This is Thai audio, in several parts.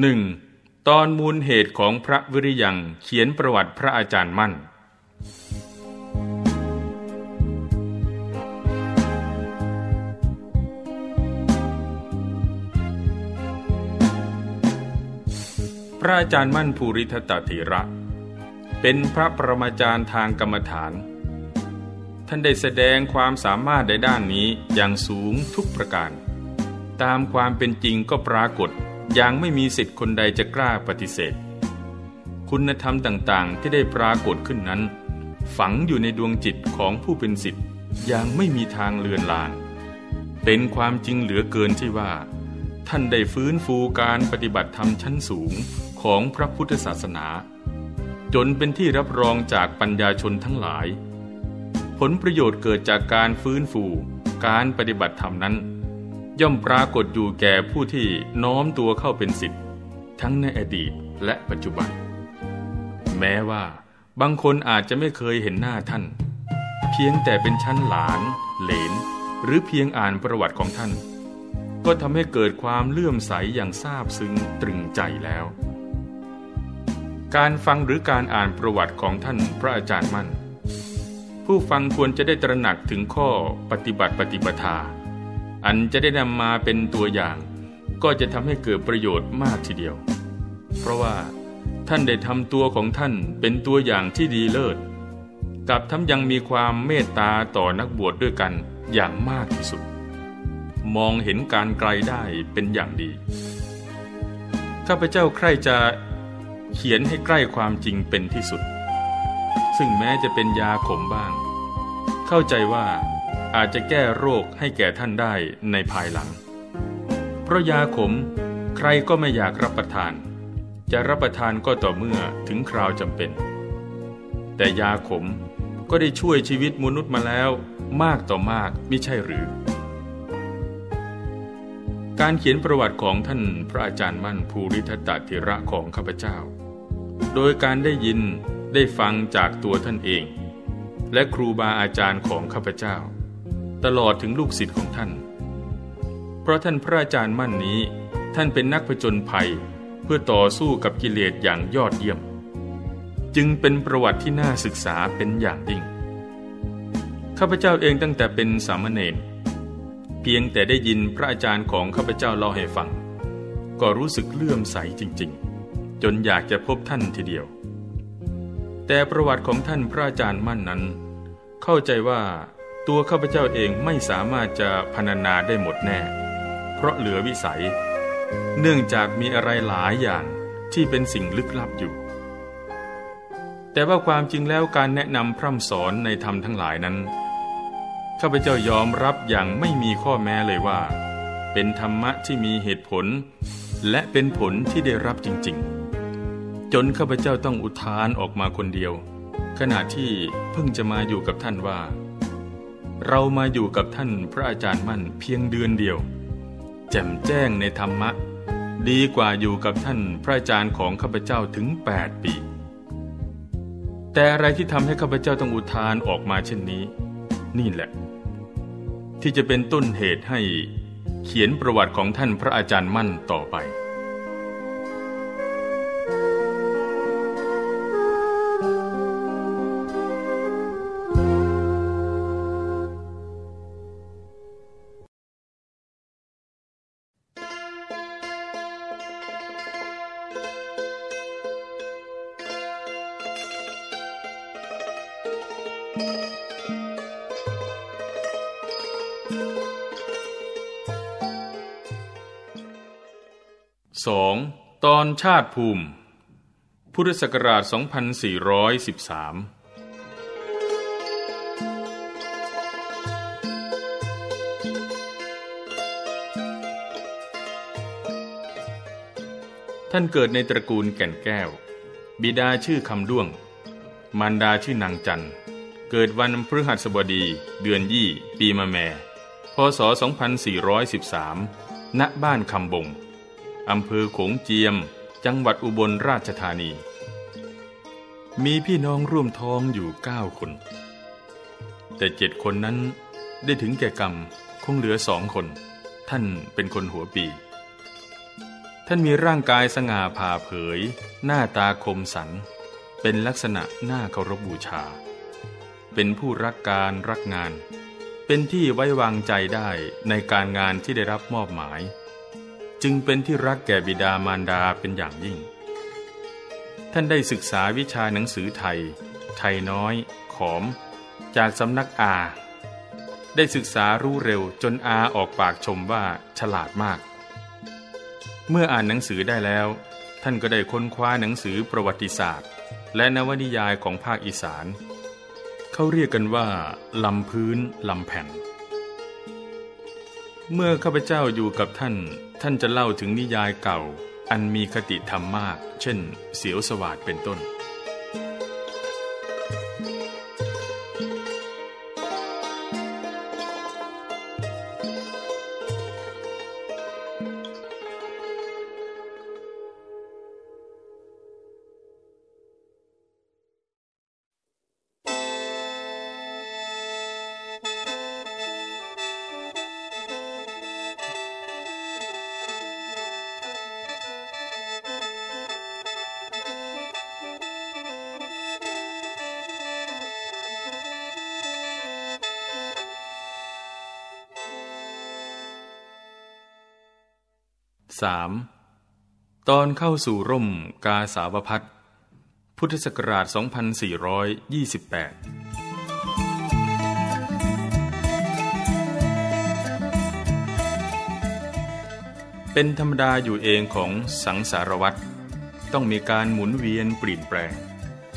หนึ่งตอนมูลเหตุของพระวิริยังเขียนประวัติพระอาจารย์มั่น พระอาจารย์มั่นภูริทัตติระ เป็นพระประมาจารย์ทางกรรมฐาน ท่านได้แสดงความสามารถในด้านนี้อย่างสูงทุกประการ ตามความเป็นจริงก็ปรากฏ อย่างไม่มีสิทธิ์คนใดจะกล้าปฏิเสธ คุณธรรมต่างๆ ที่ได้ปรากฏขึ้นนั้น ฝังอยู่ในดวงจิตของผู้เป็นสิทธิ์อย่างไม่มีทางเลือนลาง เป็นความจริงเหลือเกินที่ว่า ท่านได้ฟื้นฟูการปฏิบัติธรรมชั้นสูงของพระพุทธศาสนา จนเป็นที่รับรองจากปัญญาชนทั้งหลาย ผลประโยชน์เกิดจากการฟื้นฟูการปฏิบัติธรรมนั้น ย่อมปรากฏอยู่แก่ผู้ที่น้อมตัวเข้าเป็นสิทธิ์ทั้งในอดีตและปัจจุบัน แม้ว่าบางคนอาจจะไม่เคยเห็นหน้าท่าน เพียงแต่เป็นชั้นหลาน เหลน หรือเพียงอ่านประวัติของท่าน ก็ทำให้เกิดความเลื่อมใสอย่างซาบซึ้งตรึงใจแล้ว การฟังหรือการอ่านประวัติของท่านพระอาจารย์มั่น ผู้ฟังควรจะได้ตระหนักถึงข้อปฏิบัติปฏิปทา อันจะได้นำมาเป็นตัวอย่าง ก็จะทำให้เกิดประโยชน์มากทีเดียว เพราะว่าท่านได้ทำตัวของท่านเป็นตัวอย่างที่ดีเลิศกับทั้งยังมีความเมตตาต่อนักบวชดด้วยกันอย่างมากที่สุด มองเห็นการไกลได้เป็นอย่างดี ข้าพเจ้าใคร่จะเขียนให้ใกล้ความจริงเป็นที่สุด ซึ่งแม้จะเป็นยาขมบ้าง เข้าใจว่า อาจจะแก้โรคให้แก่ท่านได้ในภายหลัง เพราะยาขมใครก็ไม่อยากรับประทาน จะรับประทานก็ต่อเมื่อถึงคราวจำเป็น แต่ยาขมก็ได้ช่วยชีวิตมนุษย์มาแล้วมากต่อมากไม่ใช่หรือ การเขียนประวัติของท่านพระอาจารย์มั่นภูริทัตติระของข้าพเจ้า โดยการได้ยินได้ฟังจากตัวท่านเอง และครูบาอาจารย์ของข้าพเจ้า ตลอดถึงลูกศิษย์ของท่าน เพราะท่านพระอาจารย์มั่นนี้ ท่านเป็นนักผจญภัยเพื่อต่อสู้กับกิเลสอย่างยอดเยี่ยม จึงเป็นประวัติที่น่าศึกษาเป็นอย่างยิ่ง ข้าพเจ้าเองตั้งแต่เป็นสามเณรเพียงแต่ได้ยินพระอาจารย์ของข้าพเจ้าเล่าให้ฟัง ก็รู้สึกเลื่อมใสจริง ๆ จนอยากจะพบท่านทีเดียว แต่ประวัติของท่านพระอาจารย์มั่นนั้น เข้าใจว่า ตัวข้าพเจ้าเองไม่สามารถจะพรรณนาได้หมดแน่ เพราะเหลือวิสัย เนื่องจากมีอะไรหลายอย่างที่เป็นสิ่งลึกลับอยู่ แต่ว่าความจริงแล้วการแนะนำพร่ำสอนในธรรมทั้งหลายนั้นข้าพเจ้ายอมรับอย่างไม่มีข้อแม้เลยว่า เป็นธรรมะที่มีเหตุผล และเป็นผลที่ได้รับจริง ๆ จนข้าพเจ้าต้องอุทานออกมาคนเดียว ขณะที่เพิ่งจะมาอยู่กับท่านว่า เรามาอยู่กับท่านพระอาจารย์มั่นเพียงเดือนเดียว แจ่มแจ้งในธรรมะ ดีกว่าอยู่กับท่านพระอาจารย์ของข้าพเจ้าถึง 8 ปี แต่อะไรที่ทำให้ข้าพเจ้าต้องอุทานออกมาเช่นนี้ นี่แหละ ที่จะเป็นต้นเหตุให้เขียนประวัติของท่านพระอาจารย์มั่นต่อไป อนชาติภูมิ พุทธศักราช 2413ท่านเกิดในตระกูลแก่นแก้ว บิดาชื่อคำด้วง มารดาชื่อนางจัน เกิดวันพฤหัสบดี เดือนยี่ ปีมะแม่ พศ 2413 ณ บ้านคำบง อำเภอโขงเจียม จังหวัดอุบลราชธานี มีพี่น้องร่วมท้องอยู่เก้าคน แต่เจ็ดคนนั้นได้ถึงแก่กรรมคงเหลือสองคน ท่านเป็นคนหัวปี ท่านมีร่างกายสง่าผ่าเผย หน้าตาคมสัน เป็นลักษณะหน้าเคารพบูชา เป็นผู้รักการรักงาน เป็นที่ไว้วางใจได้ในการงานที่ได้รับมอบหมาย จึงเป็นที่รักแก่บิดามารดาเป็นอย่างยิ่ง ท่านได้ศึกษาวิชาหนังสือไทย ไทยน้อย ขอม จากสำนักอา ได้ศึกษารู้เร็วจนอาออกปากชมว่าฉลาดมาก เมื่ออ่านหนังสือได้แล้ว ท่านก็ได้ค้นคว้าหนังสือประวัติศาสตร์ และนวนิยายของภาคอีสาน เขาเรียกกันว่าลำพื้นลำแผ่น เมื่อข้าพเจ้าอยู่กับท่าน ท่านจะเล่าถึงนิยายเก่า อันมีคติธรรมมาก เช่น เสียวสวาดเป็นต้น สามตอนเข้าสู่ร่มกาสาวพัฒพุทธศักราช 2428เป็นธรรมดาอยู่เองของสังสารวัตรต้องมีการหมุนเวียนเปลี่ยนแปลง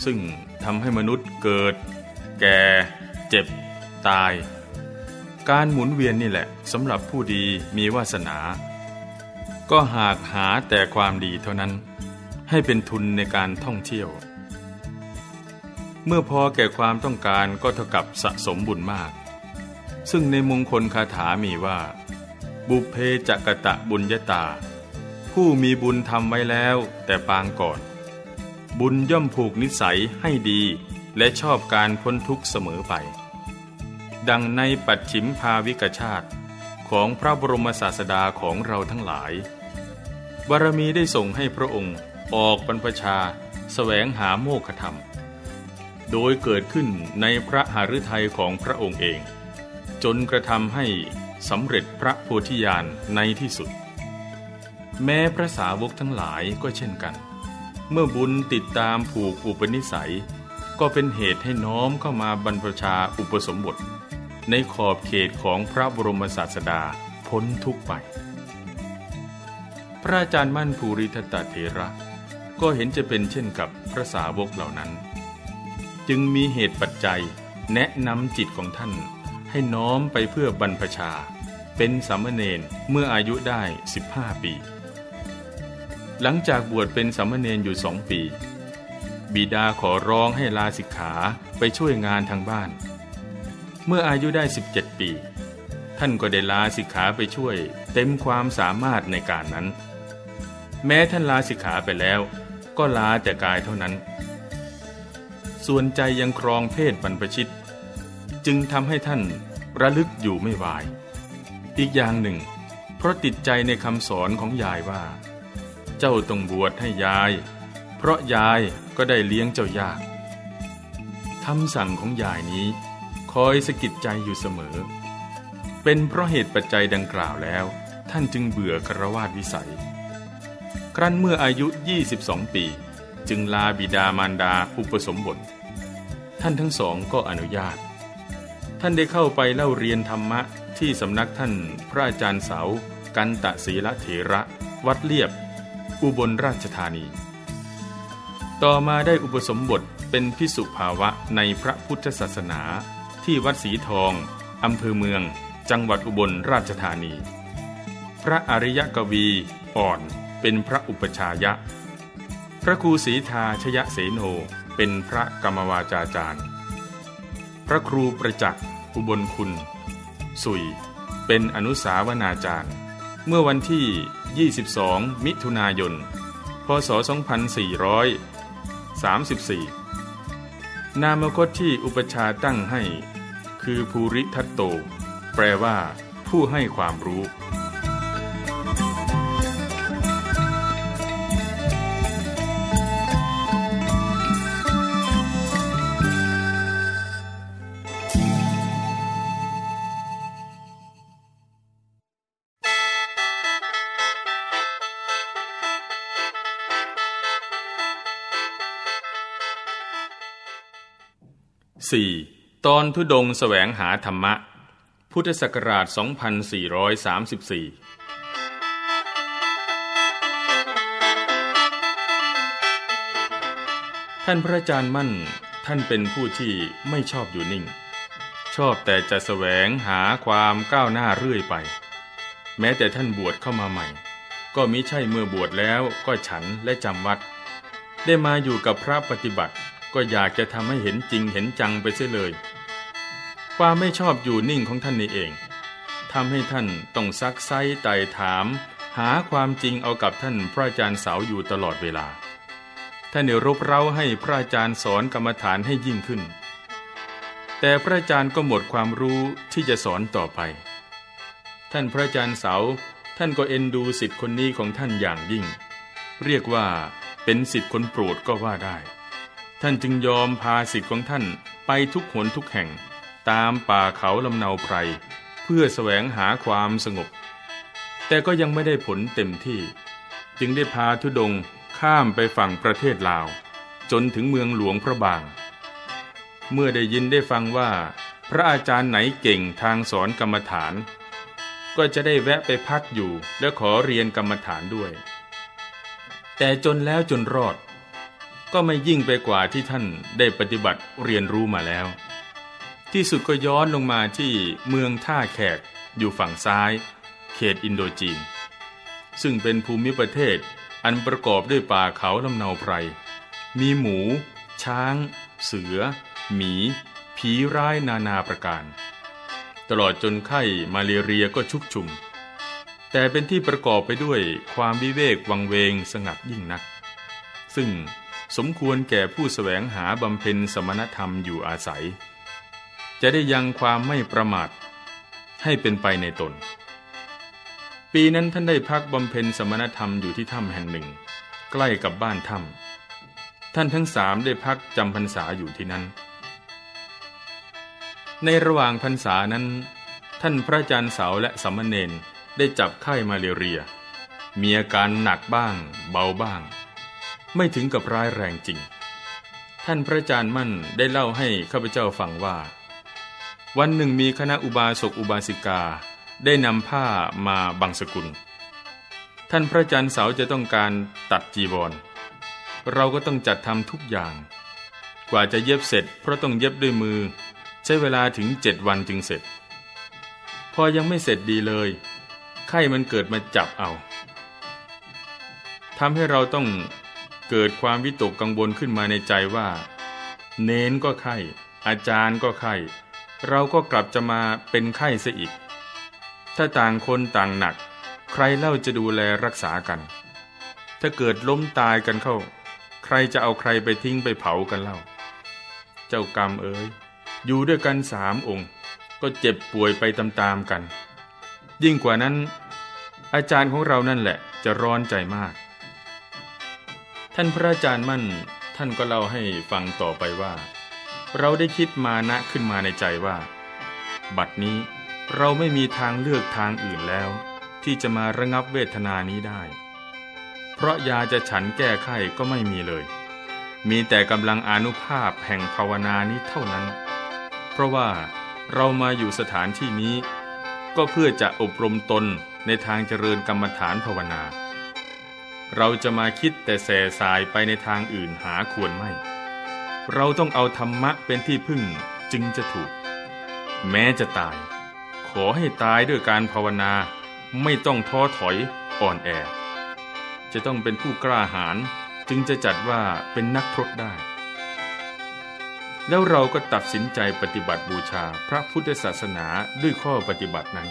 ซึ่งทำให้มนุษย์เกิด แก่ เจ็บ ตาย การหมุนเวียนนี่แหละสำหรับผู้ดีมีวาสนา ก็หากหาแต่ความดีเท่านั้น ให้เป็นทุนในการท่องเที่ยว เมื่อพอแก่ความต้องการก็เท่ากับสะสมบุญมาก ซึ่งในมงคลคาถามีว่า บุเพจักตะบุญยตา ผู้มีบุญทำไว้แล้วแต่ปางก่อน บุญย่อมผูกนิสัยให้ดีและชอบการพ้นทุกข์เสมอไป ดังในปัจฉิมภาวิกชาติของพระบรมศาสดาของเราทั้งหลาย บารมีได้ส่งให้พระองค์ออกบรรพชาสแสวงหาโมฆะธรรม โดยเกิดขึ้นในพระหฤทัยของพระองค์เอง จนกระทำให้สำเร็จพระโพธิญาณในที่สุด แม้พระสาวกทั้งหลายก็เช่นกัน เมื่อบุญติดตามผูกอุปนิสัย ก็เป็นเหตุให้น้อมเข้ามาบรรพชาอุปสมบท ในขอบเขตของพระบรมศาสดาพ้นทุกไป พระอาจารย์มั่นภูริทัตเถระ ก็เห็นจะเป็นเช่นกับพระสาวกเหล่านั้น จึงมีเหตุปัจจัยแนะนำจิตของท่านให้น้อมไปเพื่อบรรพชา เป็นสามเณรเมื่ออายุได้ 15 ปี หลังจากบวชเป็นสามเณรอยู่สองปี บิดาขอร้องให้ลาสิกขาไปช่วยงานทางบ้าน เมื่ออายุได้ 17 ปี ท่านก็ได้ลาสิกขาไปช่วยเต็มความสามารถในการนั้น แม้ท่านลาสิกขาไปแล้ว ก็ลาแต่กายเท่านั้น ส่วนใจยังครองเพศบรรพชิต จึงทำให้ท่านระลึกอยู่ไม่วาย อีกอย่างหนึ่ง เพราะติดใจในคำสอนของยายว่า เจ้าต้องบวชให้ยาย เพราะยายก็ได้เลี้ยงเจ้ายากคำสั่งของยายนี้ คอยสะกิดใจอยู่เสมอ เป็นเพราะเหตุปัจจัยดังกล่าวแล้ว ท่านจึงเบื่อครวาสวิสัย ครั้นเมื่ออายุ 22 ปี จึงลาบิดามารดาอุปสมบท ท่านทั้งสองก็อนุญาต ท่านได้เข้าไปเล่าเรียนธรรมะที่สำนักท่านพระอาจารย์เสา กันตะศีละเถระ วัดเลียบ อุบลราชธานี ต่อมาได้อุปสมบทเป็นพิสุภาวะในพระพุทธศาสนา ที่วัดสีทองอำเภอเมือง จังหวัดอุบลราชธานี พระอริยกวีอ่อน เป็นพระอุปชายะ พระครูศรีทาชยะเสโนเป็นพระกรรมวาจาจารย์ พระครูประจักษ์อุบลคุณ สุย เป็นอนุสาวนาจารย์ เมื่อวันที่ 22 มิถุนายน พศ 2434 นามคตที่อุปชาตั้งให้ คือภูริทัตโต แปลว่า ผู้ให้ความรู้ 4. ตอนทุดงแสวงหาธรรมะ พุทธศักราช 2434ท่านพระอาจารย์มั่นท่านเป็นผู้ที่ไม่ชอบอยู่นิ่ง ชอบแต่จะแสวงหาความก้าวหน้าเรื่อยไป แม้แต่ท่านบวชเข้ามาใหม่ ก็มิใช่เมื่อบวชแล้วก็ฉันและจำวัด ได้มาอยู่กับพระปฏิบัติ ก็อยากจะทำให้เห็นจริงเห็นจังไปเสียเลย ความไม่ชอบอยู่นิ่งของท่านนี่เองทำให้ท่านต้องซักไซ้ไต่ถาม หาความจริงเอากับท่านพระอาจารย์เสาอยู่ตลอดเวลา ท่านเนรบเร้าให้พระอาจารย์สอนกรรมฐานให้ยิ่งขึ้น แต่พระอาจารย์ก็หมดความรู้ที่จะสอนต่อไป ท่านพระอาจารย์เสาท่านก็เอ็นดูสิทธิ์คนนี้ของท่านอย่างยิ่ง เรียกว่าเป็นสิทธิ์คนโปรดก็ว่าได้ ท่านจึงยอมพาสิทธิ์ของท่านไปทุกหนทุกแห่ง ตามป่าเขาลำเนาไพร เพื่อแสวงหาความสงบ แต่ก็ยังไม่ได้ผลเต็มที่ จึงได้พาทุดงข้ามไปฝั่งประเทศลาว จนถึงเมืองหลวงพระบาง เมื่อได้ยินได้ฟังว่า พระอาจารย์ไหนเก่งทางสอนกรรมฐาน ก็จะได้แวะไปพักอยู่และขอเรียนกรรมฐานด้วย แต่จนแล้วจนรอด ก็ไม่ยิ่งไปกว่าที่ท่านได้ปฏิบัติเรียนรู้มาแล้ว ที่สุดก็ย้อนลงมาที่เมืองท่าแขกอยู่ฝั่งซ้าย เขตอินโดจีน ซึ่งเป็นภูมิประเทศอันประกอบด้วยป่าเขาลำเนาไพร มีหมู ช้าง เสือ หมี ผีร้ายนานาประการ ตลอดจนไข้มาเลเรียก็ชุกชุม แต่เป็นที่ประกอบไปด้วยความวิเวกวังเวงสงัดยิ่งนัก ซึ่ง สมควรแก่ผู้สแสวงหาบำเพ็ญสมณธรรมอยู่อาศัย จะได้ยังความไม่ประมาทให้เป็นไปในตน ปีนั้นท่านได้พักบำเพ็ญสมณธรรมอยู่ที่ถ้ำแห่งหนึ่ง ใกล้กับบ้านถ้ำท่านทั้งสามได้พักจำพรรษาอยู่ที่นั้น ในระหว่างพรรษานั้น ท่านพระอาจารย์เสาและสมณเณรได้จับไข้มาเลเรีย มีอาการหนักบ้าง เบาบ้าง ไม่ถึงกับร้ายแรงจริง ท่านพระอาจารย์มั่นได้เล่าให้ข้าพเจ้าฟังว่า วันหนึ่งมีคณะอุบาสกอุบาสิกาได้นำผ้ามาบังสกุล ท่านพระอาจารย์เสาจะต้องการตัดจีวร เราก็ต้องจัดทำทุกอย่าง กว่าจะเย็บเสร็จ เพราะต้องเย็บด้วยมือ ใช้เวลาถึงเจ็ดวันจึงเสร็จ พอยังไม่เสร็จดีเลย ไข้มันเกิดมาจับเอาทำให้เราต้อง เกิดความวิตกกังวลขึ้นมาในใจว่า เน้นก็ไข้ อาจารย์ก็ไข้ เราก็กลับจะมาเป็นไข้ซะอีก ถ้าต่างคนต่างหนัก ใครเล่าจะดูแลรักษากัน ถ้าเกิดล้มตายกันเข้า ใครจะเอาใครไปทิ้งไปเผากันเล่า เจ้ากรรมเอ๋ยอยู่ด้วยกันสามองค์ ก็เจ็บป่วยไปตามๆกัน ยิ่งกว่านั้น อาจารย์ของเรานั่นแหละจะร้อนใจมาก ท่านพระอาจารย์มั่น ท่านก็เล่าให้ฟังต่อไปว่า เราได้คิดมานะขึ้นมาในใจว่า บัดนี้เราไม่มีทางเลือกทางอื่นแล้ว ที่จะมาระงับเวทนานี้ได้ เพราะยาจะฉันแก้ไข้ก็ไม่มีเลย มีแต่กำลังอนุภาพแห่งภาวนานี้เท่านั้น เพราะว่าเรามาอยู่สถานที่นี้ ก็เพื่อจะอบรมตนในทางเจริญกรรมฐานภาวนา เราจะมาคิดแต่แส่สายไปในทางอื่นหาควรไม่ เราต้องเอาธรรมะเป็นที่พึ่งจึงจะถูก แม้จะตาย ขอให้ตายด้วยการภาวนาไม่ต้องท้อถอยอ่อนแอ จะต้องเป็นผู้กล้าหาญจึงจะจัดว่าเป็นนักพรตได้ แล้วเราก็ตัดสินใจปฏิบัติบูชาพระพุทธศาสนาด้วยข้อปฏิบัตินั้น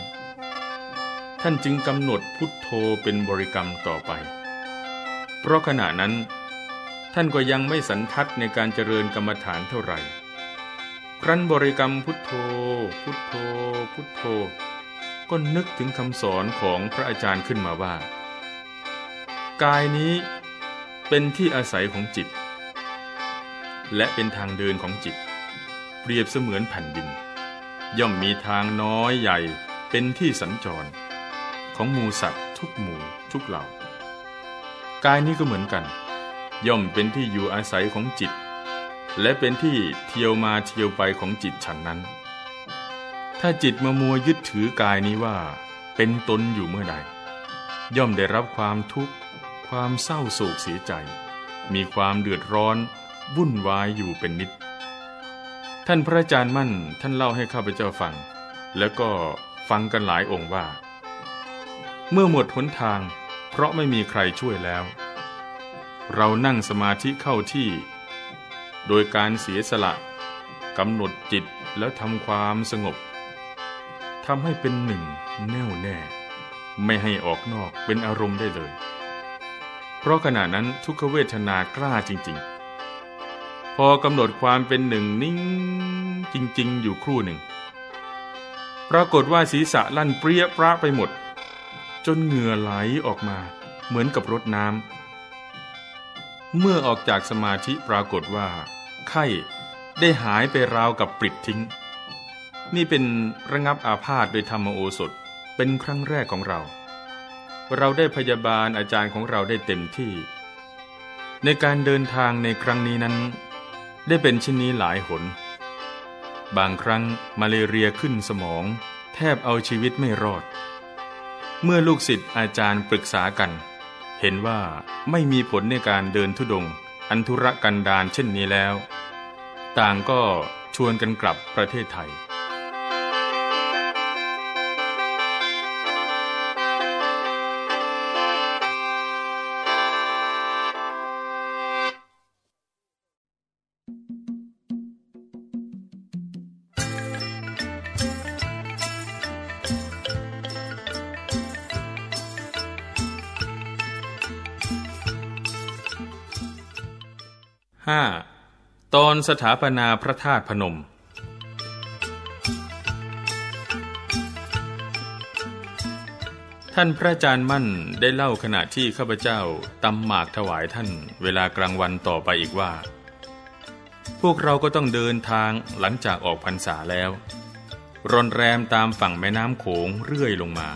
ท่านจึงกำหนดพุทโธเป็นบริกรรมต่อไป เพราะขณะนั้น ท่านก็ยังไม่สันทัดในการเจริญกรรมฐานเท่าไหร่ ครั้นบริกรรมพุทโธ พุทโธ พุทโธ ก็นึกถึงคำสอนของพระอาจารย์ขึ้นมาว่า กายนี้เป็นที่อาศัยของจิต และเป็นทางเดินของจิต เปรียบเสมือนแผ่นดิน ย่อมมีทางน้อยใหญ่เป็นที่สัญจร ของหมูสัตว์ทุกหมู่ทุกเหล่า กายนี้ก็เหมือนกัน ย่อมเป็นที่อยู่อาศัยของจิต และเป็นที่เที่ยวมาเที่ยวไปของจิตฉันนั้น ถ้าจิตมามัวยึดถือกายนี้ว่า เป็นตนอยู่เมื่อใด ย่อมได้รับความทุกข์ ความเศร้าโศกเสียใจ มีความเดือดร้อน วุ่นวายอยู่เป็นนิด ท่านพระอาจารย์มั่นท่านเล่าให้ข้าพเจ้าฟัง แล้วก็ฟังกันหลายองค์ว่า เมื่อหมดหนทาง เพราะไม่มีใครช่วยแล้ว เรานั่งสมาธิเข้าที่ โดยการเสียสละกำหนดจิตแล้วทำความสงบทำให้เป็นหนึ่งแน่วแน่ ไม่ให้ออกนอกเป็นอารมณ์ได้เลย เพราะขณะนั้นทุกขเวทนากล้าจริง ๆ พอกำหนดความเป็นหนึ่งนิ่งจริง ๆ อยู่ครู่หนึ่ง ปรากฏว่าศีรษะลั่นเปรี้ยปราไปหมด จนเหงื่อไหลออกมา เหมือนกับรดน้ำเมื่อออกจากสมาธิปรากฏว่า ไข้ได้หายไปราวกับปลิดทิ้ง นี่เป็นระงับอาพาธโดยธรรมโอสถเป็นครั้งแรกของเรา เราได้พยาบาลอาจารย์ของเราได้เต็มที่ ในการเดินทางในครั้งนี้นั้น ได้เป็นเช่นนี้หลายหน บางครั้งมาเลเรียขึ้นสมอง แทบเอาชีวิตไม่รอด เมื่อลูกศิษย์อาจารย์ปรึกษากัน เห็นว่าไม่มีผลในการเดินทุดง อันธุรกันดารเช่นนี้แล้ว ต่างก็ชวนกันกลับประเทศไทย ห้าตอนสถาปนาพระธาตุพนม ท่านพระอาจารย์มั่นได้เล่าขณะที่ข้าพเจ้าตำหมากถวายท่านเวลากลางวันต่อไปอีกว่า พวกเราก็ต้องเดินทางหลังจากออกพรรษาแล้วรอนแรมตามฝั่งแม่น้ำโขงเรื่อยลงมา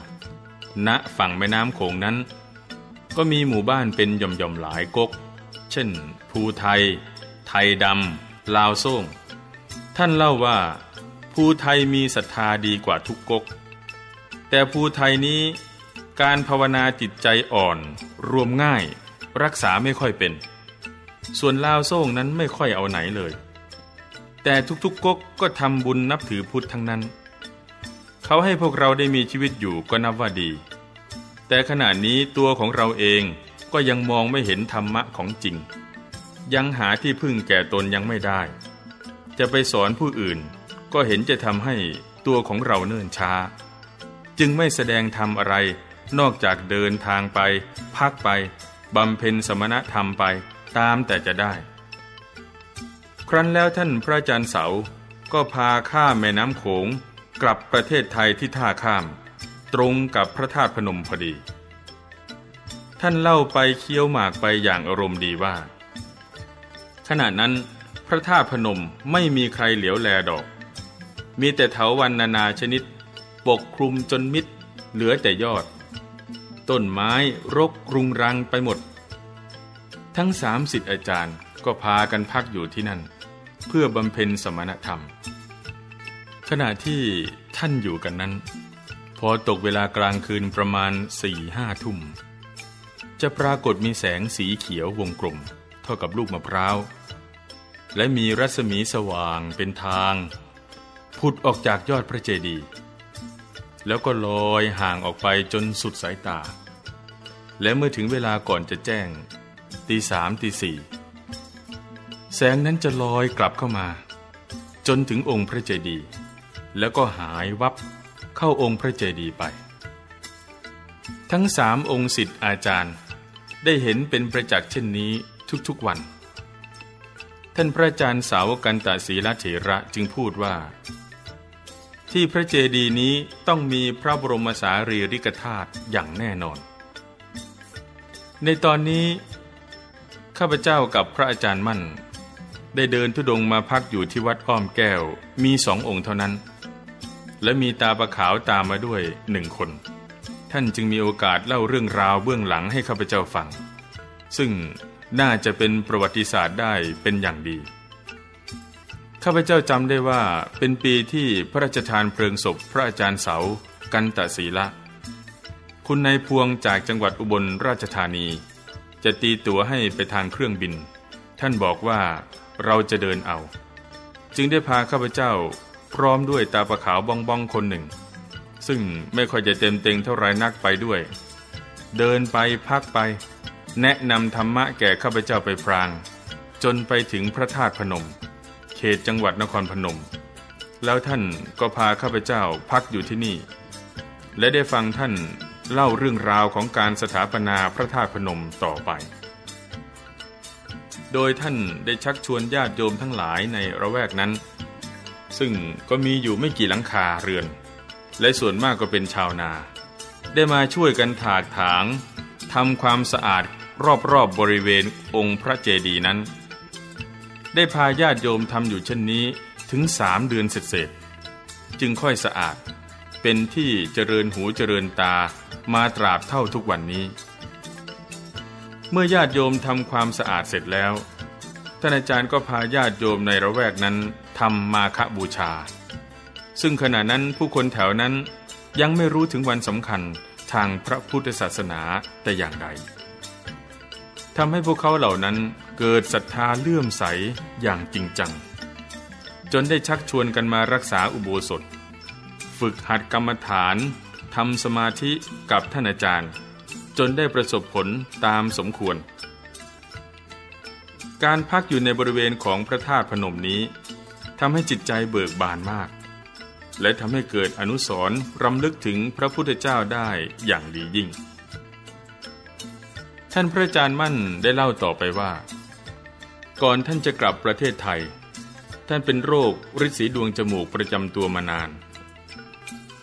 ณ ฝั่งแม่น้ำโขงนั้น ก็มีหมู่บ้านเป็นหย่อมๆหลายก๊ก เช่น ภูไทย ไทยดำลาวโซ่งท่านเล่าว่า ภูไทยมีศรัทธาดีกว่าทุกก๊ก แต่ภูไทยนี้การภาวนาจิตใจอ่อน รวมง่าย รักษาไม่ค่อยเป็น ส่วนลาวโซ่งนั้นไม่ค่อยเอาไหนเลย แต่ทุกๆก๊กก็ทำบุญนับถือพุทธทั้งนั้น เขาให้พวกเราได้มีชีวิตอยู่ก็นับว่าดี แต่ขณะนี้ตัวของเราเอง ก็ยังมองไม่เห็นธรรมะของจริง ยังหาที่พึ่งแก่ตนยังไม่ได้ จะไปสอนผู้อื่น ก็เห็นจะทำให้ตัวของเราเนิ่นช้า จึงไม่แสดงธรรมอะไรนอกจากเดินทางไป พักไปบำเพ็ญสมณธรรมไปตามแต่จะได้ ครั้นแล้วท่านพระอาจารย์เสาก็พาข้ามแม่น้ำโขงกลับประเทศไทยที่ท่าข้าม ตรงกับพระธาตุพนมพอดี ท่านเล่าไปเคี้ยวหมากไปอย่างอารมณ์ดีว่า ขณะนั้นพระธาตุพนมไม่มีใครเหลียวแลดอก มีแต่เถาวันนานาชนิด ปกคลุมจนมิด เหลือแต่ยอด ต้นไม้รกรุงรังไปหมด ทั้งสามสิทธิอาจารย์ก็พากันพักอยู่ที่นั่น เพื่อบำเพ็ญสมณธรรม ขณะที่ท่านอยู่กันนั้น พอตกเวลากลางคืนประมาณสี่ห้าทุ่ม จะปรากฏมีแสงสีเขียววงกลม เท่ากับลูกมะพร้าว และมีรัศมีสว่างเป็นทาง ผุดออกจากยอดพระเจดีย์แล้วก็ลอยห่างออกไปจนสุดสายตา และเมื่อถึงเวลาก่อนจะแจ้งตีสามตีสี่แสงนั้นจะลอยกลับเข้ามา จนถึงองค์พระเจดีย์แล้วก็หายวับเข้าองค์พระเจดีย์ไป ทั้งสามองค์สิทธิ์อาจารย์ ได้เห็นเป็นประจักษ์เช่นนี้ทุกๆวัน ท่านพระอาจารย์สาวกันตศีลเถระจึงพูดว่า ที่พระเจดีย์นี้ต้องมีพระบรมสารีริกธาตุอย่างแน่นอน ในตอนนี้ ข้าพเจ้ากับพระอาจารย์มั่น ได้เดินทุดงมาพักอยู่ที่วัดอ้อมแก้วมีสององค์เท่านั้น และมีตาประขาวตามมาด้วยหนึ่งคน ท่านจึงมีโอกาสเล่าเรื่องราวเบื้องหลังให้ข้าพเจ้าฟัง ซึ่งน่าจะเป็นประวัติศาสตร์ได้เป็นอย่างดี ข้าพเจ้าจำได้ว่าเป็นปีที่พระราชทานเพลิงศพพระอาจารย์เสา กันตศีละ คุณนายพวงจากจังหวัดอุบลราชธานี จะตีตั๋วให้ไปทางเครื่องบิน ท่านบอกว่าเราจะเดินเอา จึงได้พาข้าพเจ้าพร้อมด้วยตาประขาวบ้องบ้องคนหนึ่ง ซึ่งไม่ค่อยจะเต็มเต็งเท่าไรนักไปด้วย เดินไปพักไป แนะนำธรรมะแก่ข้าพเจ้าไปพราง จนไปถึงพระธาตุพนม เขตจังหวัดนครพนม แล้วท่านก็พาข้าพเจ้าพักอยู่ที่นี่ และได้ฟังท่านเล่าเรื่องราวของการสถาปนาพระธาตุพนมต่อไป โดยท่านได้ชักชวนญาติโยมทั้งหลายในระแวกนั้น ซึ่งก็มีอยู่ไม่กี่หลังคาเรือน และส่วนมากก็เป็นชาวนา ได้มาช่วยกันถากถางทำความสะอาดรอบๆบบริเวณองค์พระเจดีย์นั้น ได้พาญาติโยมทำอยู่เช่นนี้ถึงสามเดือนเสร็จๆจึงค่อยสะอาด เป็นที่เจริญหูเจริญตามาตราบเท่าทุกวันนี้ เมื่อญาติโยมทำความสะอาดเสร็จแล้วท่านอาจารย์ก็พาญาติโยมในระแวกนั้นทำมาคบูชา ซึ่งขณะนั้นผู้คนแถวนั้นยังไม่รู้ถึงวันสำคัญทางพระพุทธศาสนาแต่อย่างใดทำให้พวกเขาเหล่านั้นเกิดศรัทธาเลื่อมใสอย่างจริงจัง จนได้ชักชวนกันมารักษาอุโบสถ ฝึกหัดกรรมฐานทำสมาธิกับท่านอาจารย์ จนได้ประสบผลตามสมควร การพักอยู่ในบริเวณของพระธาตุพนมนี้ทำให้จิตใจเบิกบานมาก และทำให้เกิดอนุสรณ์รำลึกถึงพระพุทธเจ้าได้อย่างดียิ่ง ท่านพระอาจารย์มั่นได้เล่าต่อไปว่า ก่อนท่านจะกลับประเทศไทย ท่านเป็นโรคริดสีดวงจมูกประจำตัวมานาน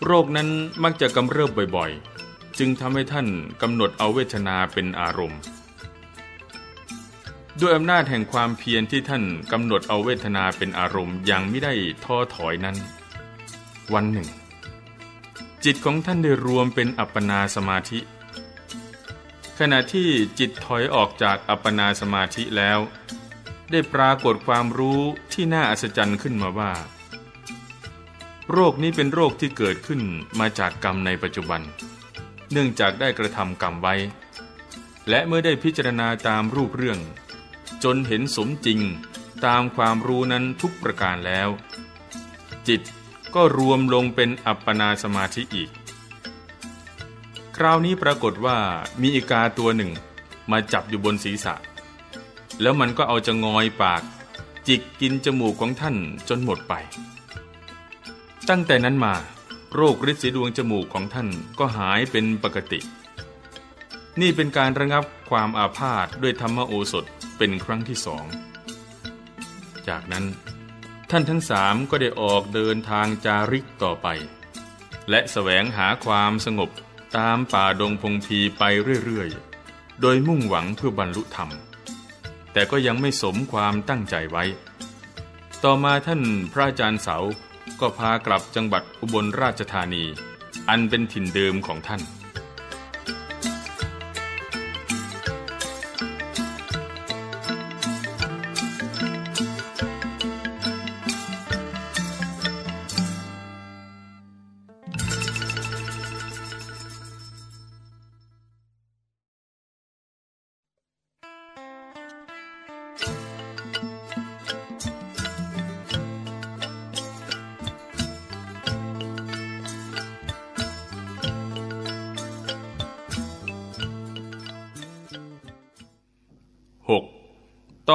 โรคนั้นมักจะกำเริบบ่อยๆ จึงทำให้ท่านกำหนดเอาเวทนาเป็นอารมณ์ ด้วยอำนาจแห่งความเพียรที่ท่านกำหนดเอาเวทนาเป็นอารมณ์อย่างไม่ได้ท้อถอยนั้น วันหนึ่ง จิตของท่านได้รวมเป็นอัปปนาสมาธิ ขณะที่จิตถอยออกจากอัปปนาสมาธิแล้ว ได้ปรากฏความรู้ที่น่าอัศจรรย์ขึ้นมาว่า โรคนี้เป็นโรคที่เกิดขึ้นมาจากกรรมในปัจจุบัน เนื่องจากได้กระทำกรรมไว้ และเมื่อได้พิจารณาตามรูปเรื่อง จนเห็นสมจริงตามความรู้นั้นทุกประการแล้ว จิต ก็รวมลงเป็นอัปปนาสมาธิอีก คราวนี้ปรากฏว่ามีอีกาตัวหนึ่งมาจับอยู่บนศีรษะ แล้วมันก็เอาจะงอยปาก จิกกินจมูกของท่านจนหมดไป ตั้งแต่นั้นมา โรคฤทธิ์สีดวงจมูกของท่านก็หายเป็นปกติ นี่เป็นการระงับความอาพาธด้วยธรรมโอสถเป็นครั้งที่สอง จากนั้น ท่านทั้งสามก็ได้ออกเดินทางจาริกต่อไป และแสวงหาความสงบตามป่าดงพงพีไปเรื่อยๆ โดยมุ่งหวังเพื่อบรรลุธรรม แต่ก็ยังไม่สมความตั้งใจไว้ ต่อมาท่านพระอาจารย์เสาก็พากลับจังหวัดอุบลราชธานี อันเป็นถิ่นเดิมของท่าน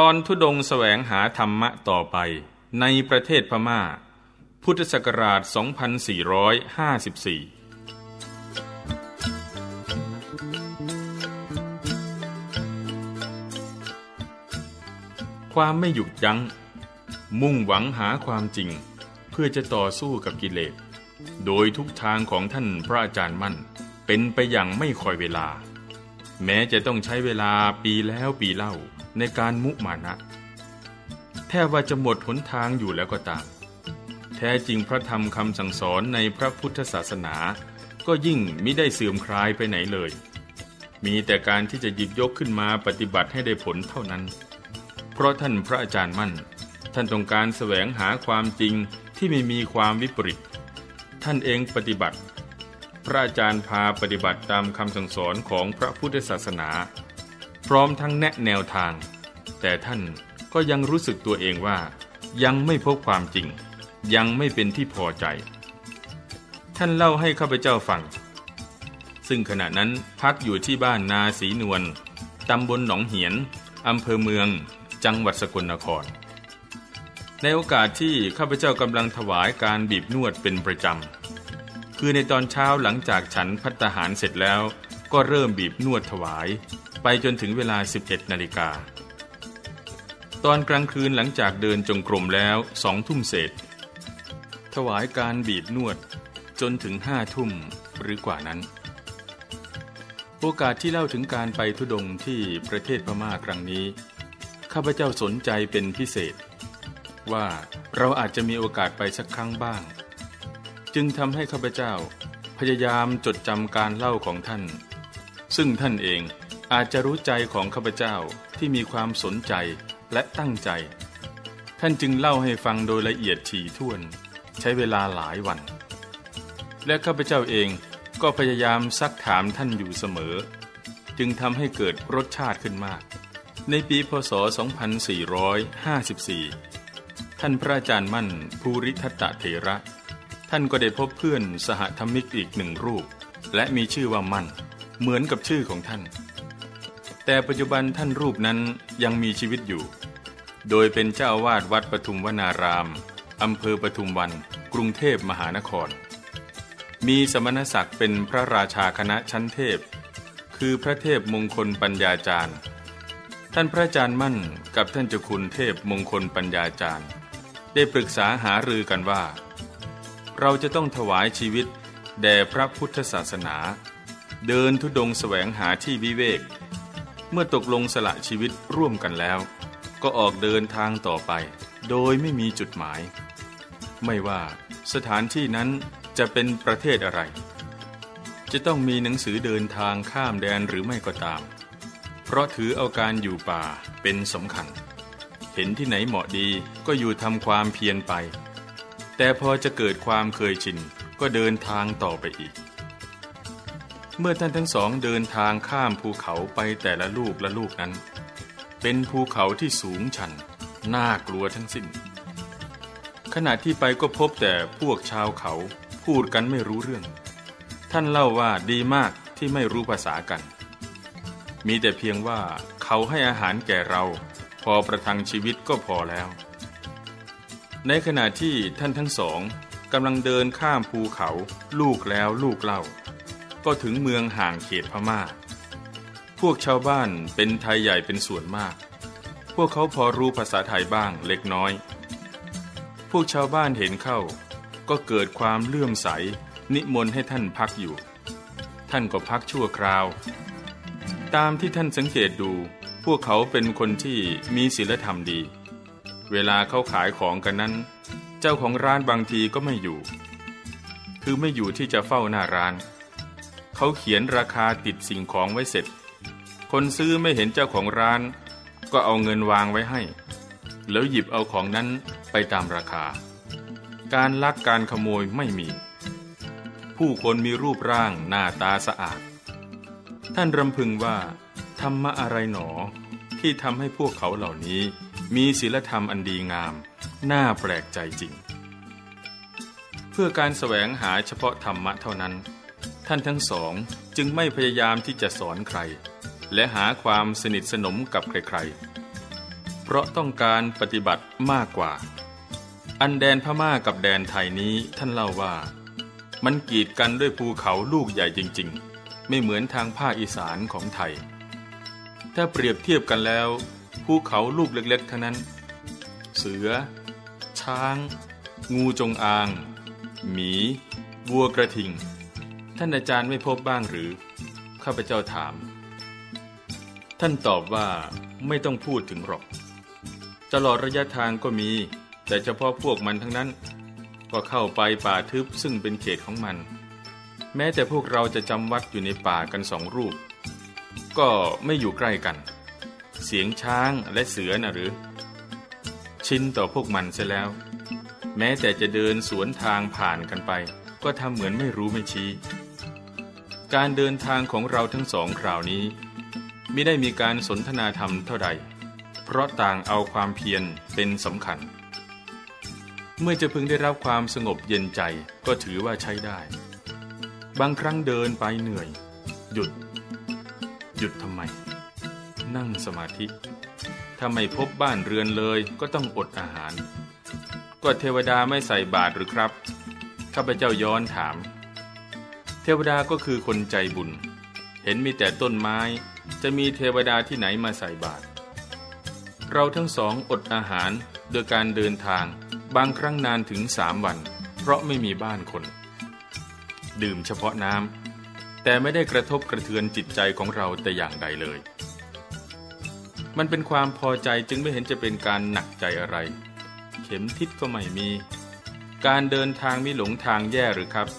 ตอนทุดงสแสวงหาธรรมะต่อไปในประเทศพมา่า พุทธศักราช 2454ความไม่หยุดยัง้ง มุ่งหวังหาความจริง เพื่อจะต่อสู้กับกิเลส โดยทุกทางของท่านพระอาจารย์มั่น เป็นไปอย่างไม่คอยเวลา แม้จะต้องใช้เวลาปีแล้วปีเล่า ในการมุมานะ แทบว่าจะหมดหนทางอยู่แล้วก็ตาม แท้จริงพระธรรมคำสั่งสอนในพระพุทธศาสนา ก็ยิ่งมิได้เสื่อมคลายไปไหนเลย มีแต่การที่จะหยิบยกขึ้นมาปฏิบัติให้ได้ผลเท่านั้น เพราะท่านพระอาจารย์มั่น ท่านต้องการแสวงหาความจริงที่ไม่มีความวิปริต ท่านเองปฏิบัติ พระอาจารย์พาปฏิบัติตามคำสั่งสอนของพระพุทธศาสนา พร้อมทั้งแนะแนวทาง แต่ท่านก็ยังรู้สึกตัวเองว่า ยังไม่พบความจริง ยังไม่เป็นที่พอใจ ท่านเล่าให้ข้าพเจ้าฟัง ซึ่งขณะนั้นพักอยู่ที่บ้านนาสีนวลตำบลหนองเหียนอำเภอเมือง จังหวัดสกลนคร ในโอกาสที่ข้าพเจ้ากำลังถวายการบีบนวดเป็นประจำ คือในตอนเช้าหลังจากฉันพัตหารเสร็จแล้ว ก็เริ่มบีบนวดถวาย ไปจนถึงเวลา 11 นาฬิกา ตอนกลางคืนหลังจากเดินจงกรมแล้วสองทุ่มเศษ ถวายการบีบนวดจนถึงห้าทุ่มหรือกว่านั้น โอกาสที่เล่าถึงการไปทุดงที่ประเทศพม่าครั้งนี้ ข้าพเจ้าสนใจเป็นพิเศษ ว่าเราอาจจะมีโอกาสไปสักครั้งบ้าง จึงทำให้ข้าพเจ้าพยายามจดจำการเล่าของท่าน ซึ่งท่านเอง อาจจะรู้ใจของข้าพเจ้าที่มีความสนใจและตั้งใจ ท่านจึงเล่าให้ฟังโดยละเอียดถี่ถ้วน ใช้เวลาหลายวัน และข้าพเจ้าเองก็พยายามซักถามท่านอยู่เสมอ จึงทำให้เกิดรสชาติขึ้นมาก ในปีพศ 2454 ท่านพระอาจารย์มั่นภูริทัตเถระ ท่านก็ได้พบเพื่อนสหธรรมิกอีกหนึ่งรูป และมีชื่อว่ามั่น เหมือนกับชื่อของท่าน แต่ปัจจุบันท่านรูปนั้นยังมีชีวิตอยู่ โดยเป็นเจ้าอาวาสวัดปทุมวนาราม อำเภอปทุมวัน กรุงเทพมหานคร มีสมณศักดิ์เป็นพระราชาคณะชั้นเทพ คือพระเทพมงคลปัญญาจารย์ ท่านพระอาจารย์มั่นกับท่านเจ้าคุณเทพมงคลปัญญาจารย์ ได้ปรึกษาหารือกันว่า เราจะต้องถวายชีวิตแด่พระพุทธศาสนา เดินทุดงแสวงหาที่วิเวก เมื่อตกลงสละชีวิตร่วมกันแล้ว ก็ออกเดินทางต่อไป โดยไม่มีจุดหมาย ไม่ว่าสถานที่นั้นจะเป็นประเทศอะไร จะต้องมีหนังสือเดินทางข้ามแดนหรือไม่ก็ตาม เพราะถือเอาการอยู่ป่าเป็นสำคัญ เห็นที่ไหนเหมาะดีก็อยู่ทำความเพียรไป แต่พอจะเกิดความเคยชินก็เดินทางต่อไปอีก เมื่อท่านทั้งสองเดินทางข้ามภูเขาไปแต่ละลูกละลูกนั้น เป็นภูเขาที่สูงชัน น่ากลัวทั้งสิ้น ขณะที่ไปก็พบแต่พวกชาวเขาพูดกันไม่รู้เรื่อง ท่านเล่าว่าดีมากที่ไม่รู้ภาษากัน มีแต่เพียงว่าเขาให้อาหารแก่เรา พอประทังชีวิตก็พอแล้ว ในขณะที่ท่านทั้งสองกำลังเดินข้ามภูเขาลูกแล้วลูกเล่า ก็ถึงเมืองห่างเขตพมา่า พวกชาวบ้านเป็นไทยใหญ่เป็นส่วนมาก พวกเขาพอรู้ภาษาไทยบ้างเล็กน้อย พวกชาวบ้านเห็นเข้า ก็เกิดความเลื่อมใส นิมนต์ให้ท่านพักอยู่ ท่านก็พักชั่วคราว ตามที่ท่านสังเกตดู พวกเขาเป็นคนที่มีศีลธรรมดี เวลาเขาขายของกันนั้น เจ้าของร้านบางทีก็ไม่อยู่ คือไม่อยู่ที่จะเฝ้าหน้าร้าน เขาเขียนราคาติดสิ่งของไว้เสร็จ คนซื้อไม่เห็นเจ้าของร้าน ก็เอาเงินวางไว้ให้ แล้วหยิบเอาของนั้นไปตามราคา การลักการขโมยไม่มี ผู้คนมีรูปร่างหน้าตาสะอาด ท่านรำพึงว่าธรรมะอะไรหนอ ที่ทำให้พวกเขาเหล่านี้ มีศีลธรรมอันดีงาม น่าแปลกใจจริง เพื่อการแสวงหาเฉพาะธรรมะเท่านั้น ท่านทั้งสองจึงไม่พยายามที่จะสอนใคร และหาความสนิทสนมกับใครๆ เพราะต้องการปฏิบัติมากกว่า อันแดนพม่ากับแดนไทยนี้ท่านเล่าว่า มันกีดกันด้วยภูเขาลูกใหญ่จริงๆ ไม่เหมือนทางภาคอีสานของไทย ถ้าเปรียบเทียบกันแล้วภูเขาลูกเล็กๆทั้งนั้น เสือ ช้าง งูจงอาง หมี วัวกระทิง ท่านอาจารย์ไม่พบบ้างหรือ ข้าพเจ้าถาม ท่านตอบว่าไม่ต้องพูดถึงหรอก ตลอดระยะทางก็มี แต่เฉพาะพวกมันทั้งนั้น ก็เข้าไปป่าทึบซึ่งเป็นเขตของมัน แม้แต่พวกเราจะจำวัดอยู่ในป่ากันสองรูป ก็ไม่อยู่ใกล้กัน เสียงช้างและเสือนะหรือ ชินต่อพวกมันเสียแล้ว แม้แต่จะเดินสวนทางผ่านกันไป ก็ทำเหมือนไม่รู้ไม่ชี้ การเดินทางของเราทั้งสองคราวนี้ไม่ได้มีการสนทนาธรรมเท่าใด เพราะต่างเอาความเพียรเป็นสำคัญ เมื่อจะพึงได้รับความสงบเย็นใจก็ถือว่าใช้ได้ บางครั้งเดินไปเหนื่อย หยุด หยุดทำไม นั่งสมาธิ ถ้าไม่พบบ้านเรือนเลยก็ต้องอดอาหาร ก็เทวดาไม่ใส่บาตรหรือครับข้าพเจ้าย้อนถาม ทวดาก็คือคนใจบุญ เห็นมีแต่ต้นไม้ จะมีเทวดาที่ไหนมาใส่บาตรเราทั้งสองอดอาหารโดยการเดินทางบางครั้งนานถึงสามวัน เพราะไม่มีบ้านคน ดื่มเฉพาะน้ำแต่ไม่ได้กระทบกระเทือนจิตใจของเราแต่อย่างใดเลย มันเป็นความพอใจจึงไม่เห็นจะเป็นการหนักใจอะไร เข็มทิศก็ไม่มี การเดินทางมีหลงทางแย่หรือครับ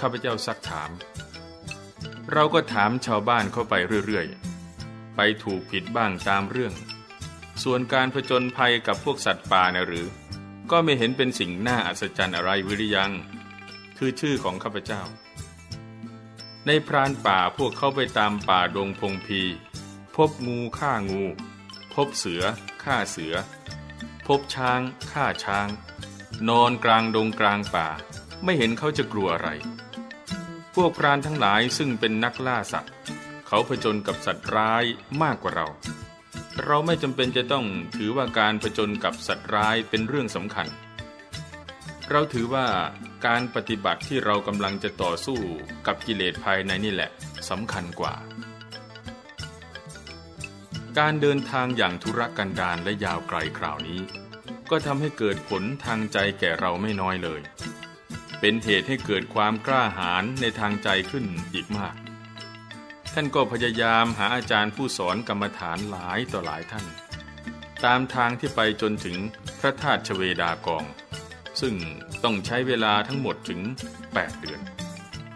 ข้าพเจ้าซักถาม เราก็ถามชาวบ้านเข้าไปเรื่อยๆ ไปถูกผิดบ้างตามเรื่อง ส่วนการผจญภัยกับพวกสัตว์ป่านะหรือ ก็ไม่เห็นเป็นสิ่งน่าอัศจรรย์อะไรวิริยัง คือชื่อของข้าพเจ้า ในพรานป่าพวกเข้าไปตามป่าดงพงพี พบงูฆ่างู พบเสือฆ่าเสือ พบช้างฆ่าช้าง นอนกลางดงกลางป่าไม่เห็นเขาจะกลัวอะไร พวกพรานทั้งหลายซึ่งเป็นนักล่าสัตว์ เขาผจญกับสัตว์ร้ายมากกว่าเรา เราไม่จำเป็นจะต้องถือว่าการผจญกับสัตว์ร้ายเป็นเรื่องสำคัญ เราถือว่าการปฏิบัติที่เรากำลังจะต่อสู้กับกิเลสภายในนี่แหละสำคัญกว่า การเดินทางอย่างธุรกันดารและยาวไกลคราวนี้ ก็ทำให้เกิดผลทางใจแก่เราไม่น้อยเลย เป็นเหตุให้เกิดความกล้าหาญในทางใจขึ้นอีกมาก ท่านก็พยายามหาอาจารย์ผู้สอนกรรมฐานหลายต่อหลายท่าน ตามทางที่ไปจนถึงพระธาตุชเวดากอง ซึ่งต้องใช้เวลาทั้งหมดถึง 8 เดือน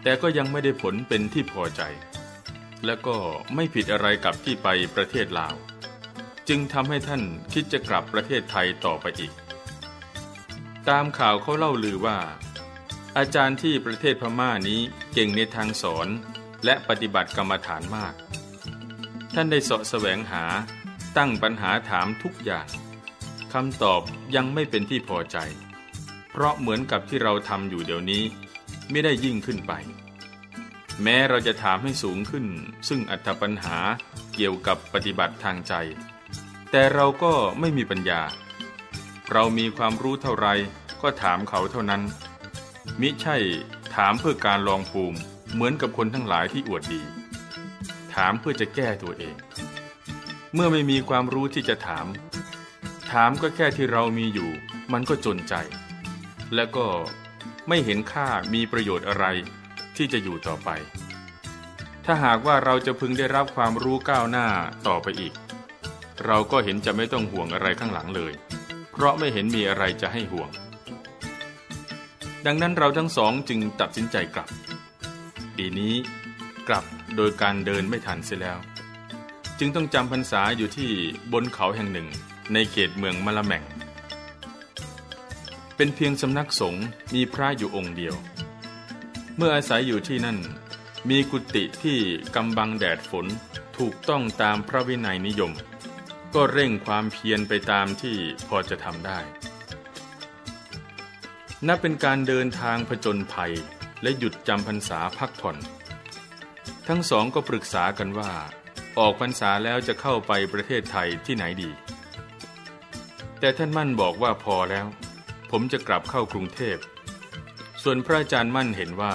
แต่ก็ยังไม่ได้ผลเป็นที่พอใจ และก็ไม่ผิดอะไรกับที่ไปประเทศลาว จึงทำให้ท่านคิดจะกลับประเทศไทยต่อไปอีก ตามข่าวเขาเล่าลือว่า อาจารย์ที่ประเทศพม่านี้เก่งในทางสอนและปฏิบัติกรรมฐานมาก ท่านได้สาะแสวงหาตั้งปัญหาถามทุกอย่างคำตอบยังไม่เป็นที่พอใจ เพราะเหมือนกับที่เราทำอยู่เดี๋ยวนี้ไม่ได้ยิ่งขึ้นไป แม้เราจะถามให้สูงขึ้น ซึ่งอัตปัญหาเกี่ยวกับปฏิบัติทางใจ แต่เราก็ไม่มีปัญญา เรามีความรู้เท่าไรก็ถามเขาเท่านั้น มิใช่ถามเพื่อการลองภูมิเหมือนกับคนทั้งหลายที่อวดดี ถามเพื่อจะแก้ตัวเอง เมื่อไม่มีความรู้ที่จะถาม ถามก็แค่ที่เรามีอยู่ มันก็จนใจ และก็ไม่เห็นค่ามีประโยชน์อะไรที่จะอยู่ต่อไป ถ้าหากว่าเราจะพึงได้รับความรู้ก้าวหน้าต่อไปอีก เราก็เห็นจะไม่ต้องห่วงอะไรข้างหลังเลย เพราะไม่เห็นมีอะไรจะให้ห่วง ดังนั้นเราทั้งสองจึงตัดสินใจกลับ ปีนี้กลับโดยการเดินไม่ทันเสียแล้ว จึงต้องจำพรรษาอยู่ที่บนเขาแห่งหนึ่งในเขตเมืองมะละแมงเป็นเพียงสำนักสงฆ์มีพระอยู่องค์เดียว เมื่ออาศัยอยู่ที่นั่น มีกุฏิที่กำบังแดดฝนถูกต้องตามพระวินัยนิยม ก็เร่งความเพียรไปตามที่พอจะทำได้ นับเป็นการเดินทางผจญภัย และหยุดจำพรรษาพักผ่อน ทั้งสองก็ปรึกษากันว่า ออกพรรษาแล้วจะเข้าไปประเทศไทยที่ไหนดี แต่ท่านมั่นบอกว่าพอแล้ว ผมจะกลับเข้ากรุงเทพ ส่วนพระอาจารย์มั่นเห็นว่า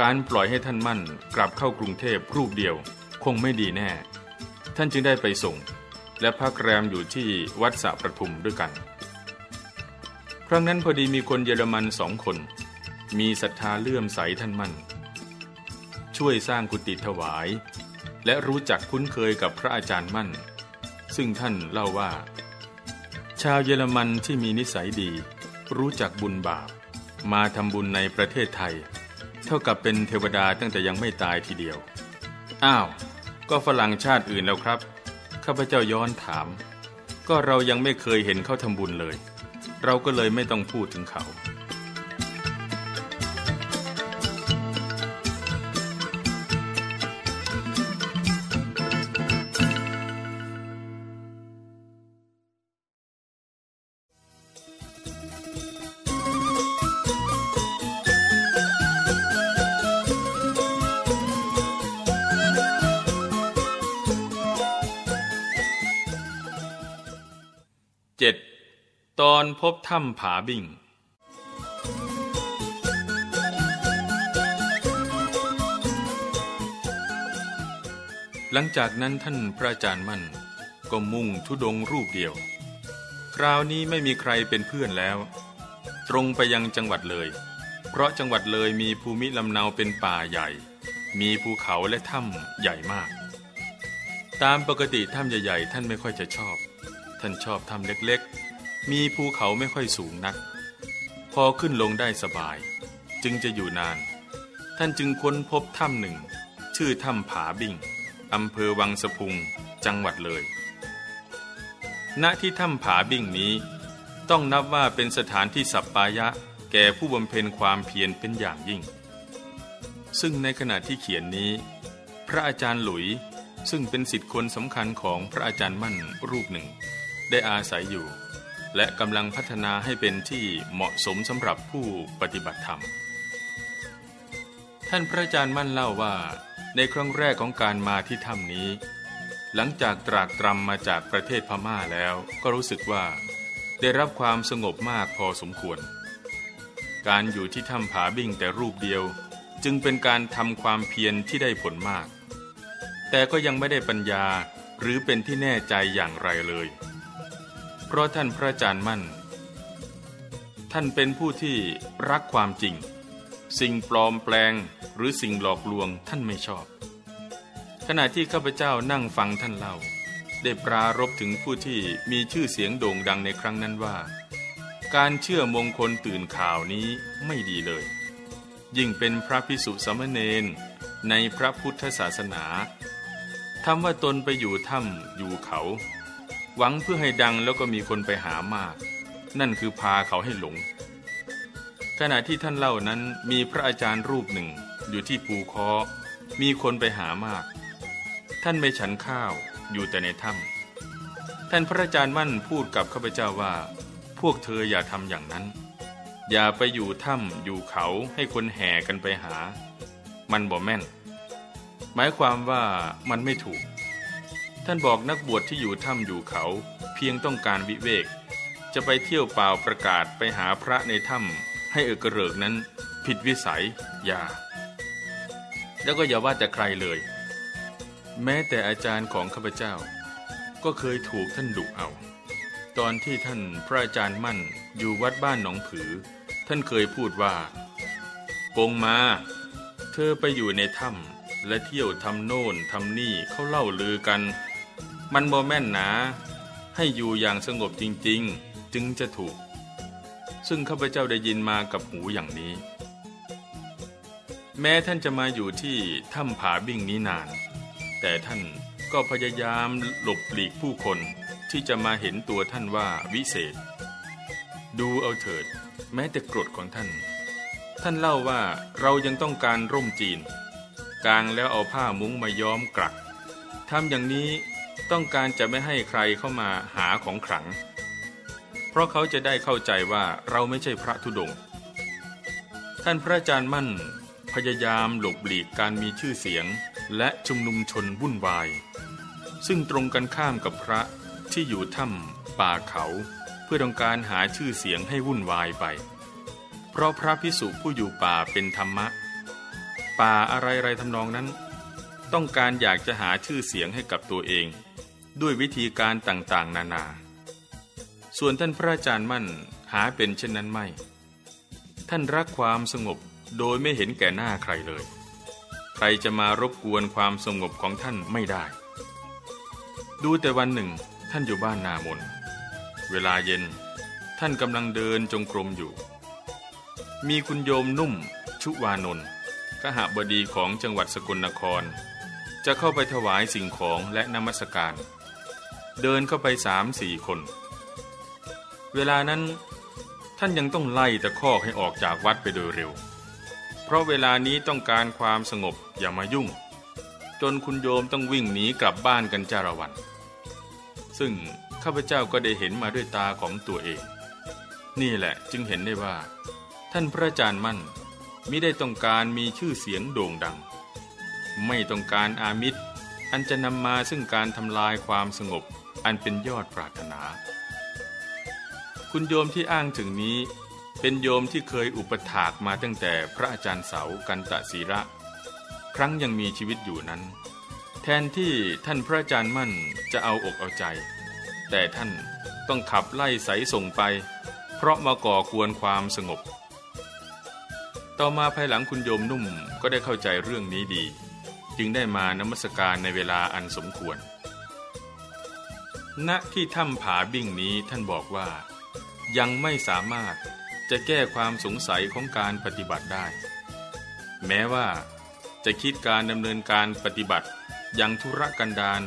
การปล่อยให้ท่านมั่นกลับเข้ากรุงเทพรูปเดียว คงไม่ดีแน่ ท่านจึงได้ไปส่ง และพักแรมอยู่ที่วัดสระประทุมด้วยกัน ครั้งนั้นพอดีมีคนเยอรมันสองคน มีศรัทธาเลื่อมใสท่านมั่น ช่วยสร้างกุฏิถวาย และรู้จักคุ้นเคยกับพระอาจารย์มั่น ซึ่งท่านเล่าว่า ชาวเยอรมันที่มีนิสัยดี รู้จักบุญบาป มาทำบุญในประเทศไทย เท่ากับเป็นเทวดาตั้งแต่ยังไม่ตายทีเดียว อ้าว ก็ฝรั่งชาติอื่นแล้วครับ ข้าพเจ้าย้อนถาม ก็เรายังไม่เคยเห็นเขาทำบุญเลย เราก็เลยไม่ต้องพูดถึงเขา ตอนพบถ้ำผาบิ่ง หลังจากนั้นท่านพระอาจารย์มั่น ก็มุ่งทุดงรูปเดียว คราวนี้ไม่มีใครเป็นเพื่อนแล้ว ตรงไปยังจังหวัดเลย เพราะจังหวัดเลยมีภูมิลำเนาเป็นป่าใหญ่ มีภูเขาและถ้ำใหญ่มาก ตามปกติถ้ำใหญ่ๆ ท่านไม่ค่อยจะชอบ ท่านชอบถ้ำเล็กๆ มีภูเขาไม่ค่อยสูงนัก พอขึ้นลงได้สบาย จึงจะอยู่นาน ท่านจึงค้นพบถ้ำหนึ่ง ชื่อถ้ำผาบิ่งอำเภอวังสะพุงจังหวัดเลย ณที่ถ้ำผาบิ่งนี้ ต้องนับว่าเป็นสถานที่สัปปายะแก่ผู้บำเพ็ญความเพียรเป็นอย่างยิ่ง ซึ่งในขณะที่เขียนนี้ พระอาจารย์หลุยซึ่งเป็นสิทธิคนสำคัญของพระอาจารย์มั่นรูปหนึ่ง ได้อาศัยอยู่ และกำลังพัฒนาให้เป็นที่เหมาะสมสำหรับผู้ปฏิบัติธรรม ท่านพระอาจารย์มั่นเล่าว่า ในครั้งแรกของการมาที่ถ้ำนี้ หลังจากตรากตรำมาจากประเทศพม่าแล้วก็รู้สึกว่า ได้รับความสงบมากพอสมควร การอยู่ที่ถ้ำผาบิ่งแต่รูปเดียว จึงเป็นการทำความเพียรที่ได้ผลมาก แต่ก็ยังไม่ได้ปัญญาหรือเป็นที่แน่ใจอย่างไรเลย ราะท่านพระอาจารย์มั่น ท่านเป็นผู้ที่รักความจริง สิ่งปลอมแปลงหรือสิ่งหลอกลวงท่านไม่ชอบ ขณะที่ข้าพเจ้านั่งฟังท่านเล่า ได้ปรารบถึงผู้ที่มีชื่อเสียงโด่งดังในครั้งนั้นว่า การเชื่อมงคลตื่นข่าวนี้ไม่ดีเลย ยิ่งเป็นพระพิสุสมณเณรในพระพุทธศาสนาทำว่าตนไปอยู่ถ้ำอยู่เขา หวังเพื่อให้ดังแล้วก็มีคนไปหามาก นั่นคือพาเขาให้หลง ขณะที่ท่านเล่านั้นมีพระอาจารย์รูปหนึ่ง อยู่ที่ภูคอมีคนไปหามาก ท่านไม่ฉันข้าวอยู่แต่ในถ้ำท่านพระอาจารย์มั่นพูดกับข้าพเจ้าว่า พวกเธออย่าทำอย่างนั้น อย่าไปอยู่ถ้ำอยู่เขาให้คนแห่กันไปหา มันบ่แม่น หมายความว่ามันไม่ถูก ท่านบอกนักบวชที่อยู่ถ้ำอยู่เขา เพียงต้องการวิเวก จะไปเที่ยวเปล่าประกาศไปหาพระในถ้ำให้เอกเริกนั้น ผิดวิสัยอย่า แล้วก็อย่าว่าแต่ใครเลย แม้แต่อาจารย์ของข้าพเจ้า ก็เคยถูกท่านดุเอา ตอนที่ท่านพระอาจารย์มั่นอยู่วัดบ้านหนองผือ ท่านเคยพูดว่าปงมา เธอไปอยู่ในถ้ำและเที่ยวทำโน่นทำนี่เขาเล่าลือกัน มันบ่แม่นหนา ให้อยู่อย่างสงบจริง ๆ จึงจะถูก ซึ่งข้าพเจ้าได้ยินมากับหูอย่างนี้ แม้ท่านจะมาอยู่ที่ถ้ำผาบิ่งนี้นาน แต่ท่านก็พยายามหลบหลีกผู้คนที่จะมาเห็นตัวท่านว่าวิเศษ ดูเอาเถิด แม้แต่กรดของท่าน ท่านเล่าว่าเรายังต้องการร่มจีนกางแล้วเอาผ้ามุ้งมาย้อมกรักทำอย่างนี้ ต้องการจะไม่ให้ใครเข้ามาหาของขลัง เพราะเขาจะได้เข้าใจว่าเราไม่ใช่พระธุดงค์ท่านพระอาจารย์มั่น พยายามหลบหลีกการมีชื่อเสียงและชุมนุมชนวุ่นวาย ซึ่งตรงกันข้ามกับพระที่อยู่ถ้ำป่าเขาเพื่อต้องการหาชื่อเสียงให้วุ่นวายไป เพราะพระพิสุผู้อยู่ป่าเป็นธรรมะ ป่าอะไรๆทำนองนั้น ต้องการอยากจะหาชื่อเสียงให้กับตัวเอง ด้วยวิธีการต่างๆ นานา ส่วนท่านพระอาจารย์มั่นหาเป็นเช่นนั้นไม่ ท่านรักความสงบโดยไม่เห็นแก่หน้าใครเลย ใครจะมารบกวนความสงบของท่านไม่ได้ ดูแต่วันหนึ่งท่านอยู่บ้านนามน เวลาเย็นท่านกำลังเดินจงกรมอยู่ มีคุณโยมนุ่ม ชุวานนท์ขหบดีของจังหวัดสกลนคร จะเข้าไปถวายสิ่งของและนมัสการ เดินเข้าไปสามสี่คน เวลานั้นท่านยังต้องไล่ตะคอกให้ออกจากวัดไปโดยเร็ว เพราะเวลานี้ต้องการความสงบอย่ามายุ่ง จนคุณโยมต้องวิ่งหนีกลับบ้านกันจ้าระวัน ซึ่งข้าพเจ้าก็ได้เห็นมาด้วยตาของตัวเอง นี่แหละจึงเห็นได้ว่า ท่านพระอาจารย์มั่นมิได้ต้องการมีชื่อเสียงโด่งดัง ไม่ต้องการอามิตรอันจะนำมาซึ่งการทำลายความสงบ อันเป็นยอดปรารถนา คุณโยมที่อ้างถึงนี้ เป็นโยมที่เคยอุปถากมาตั้งแต่พระอาจารย์เสากันตะศีระ ครั้งยังมีชีวิตอยู่นั้น แทนที่ท่านพระอาจารย์มั่นจะเอาอกเอาใจ แต่ท่านต้องขับไล่ใสส่งไป เพราะมาก่อกวนความสงบ ต่อมาภายหลังคุณโยมนุ่มก็ได้เข้าใจเรื่องนี้ดี จึงได้มานมัสการในเวลาอันสมควร ณที่ถ้ำผาบิ่งนี้ท่านบอกว่า ยังไม่สามารถจะแก้ความสงสัยของการปฏิบัติได้ แม้ว่าจะคิดการดำเนินการปฏิบัติอย่างธุรกันดาร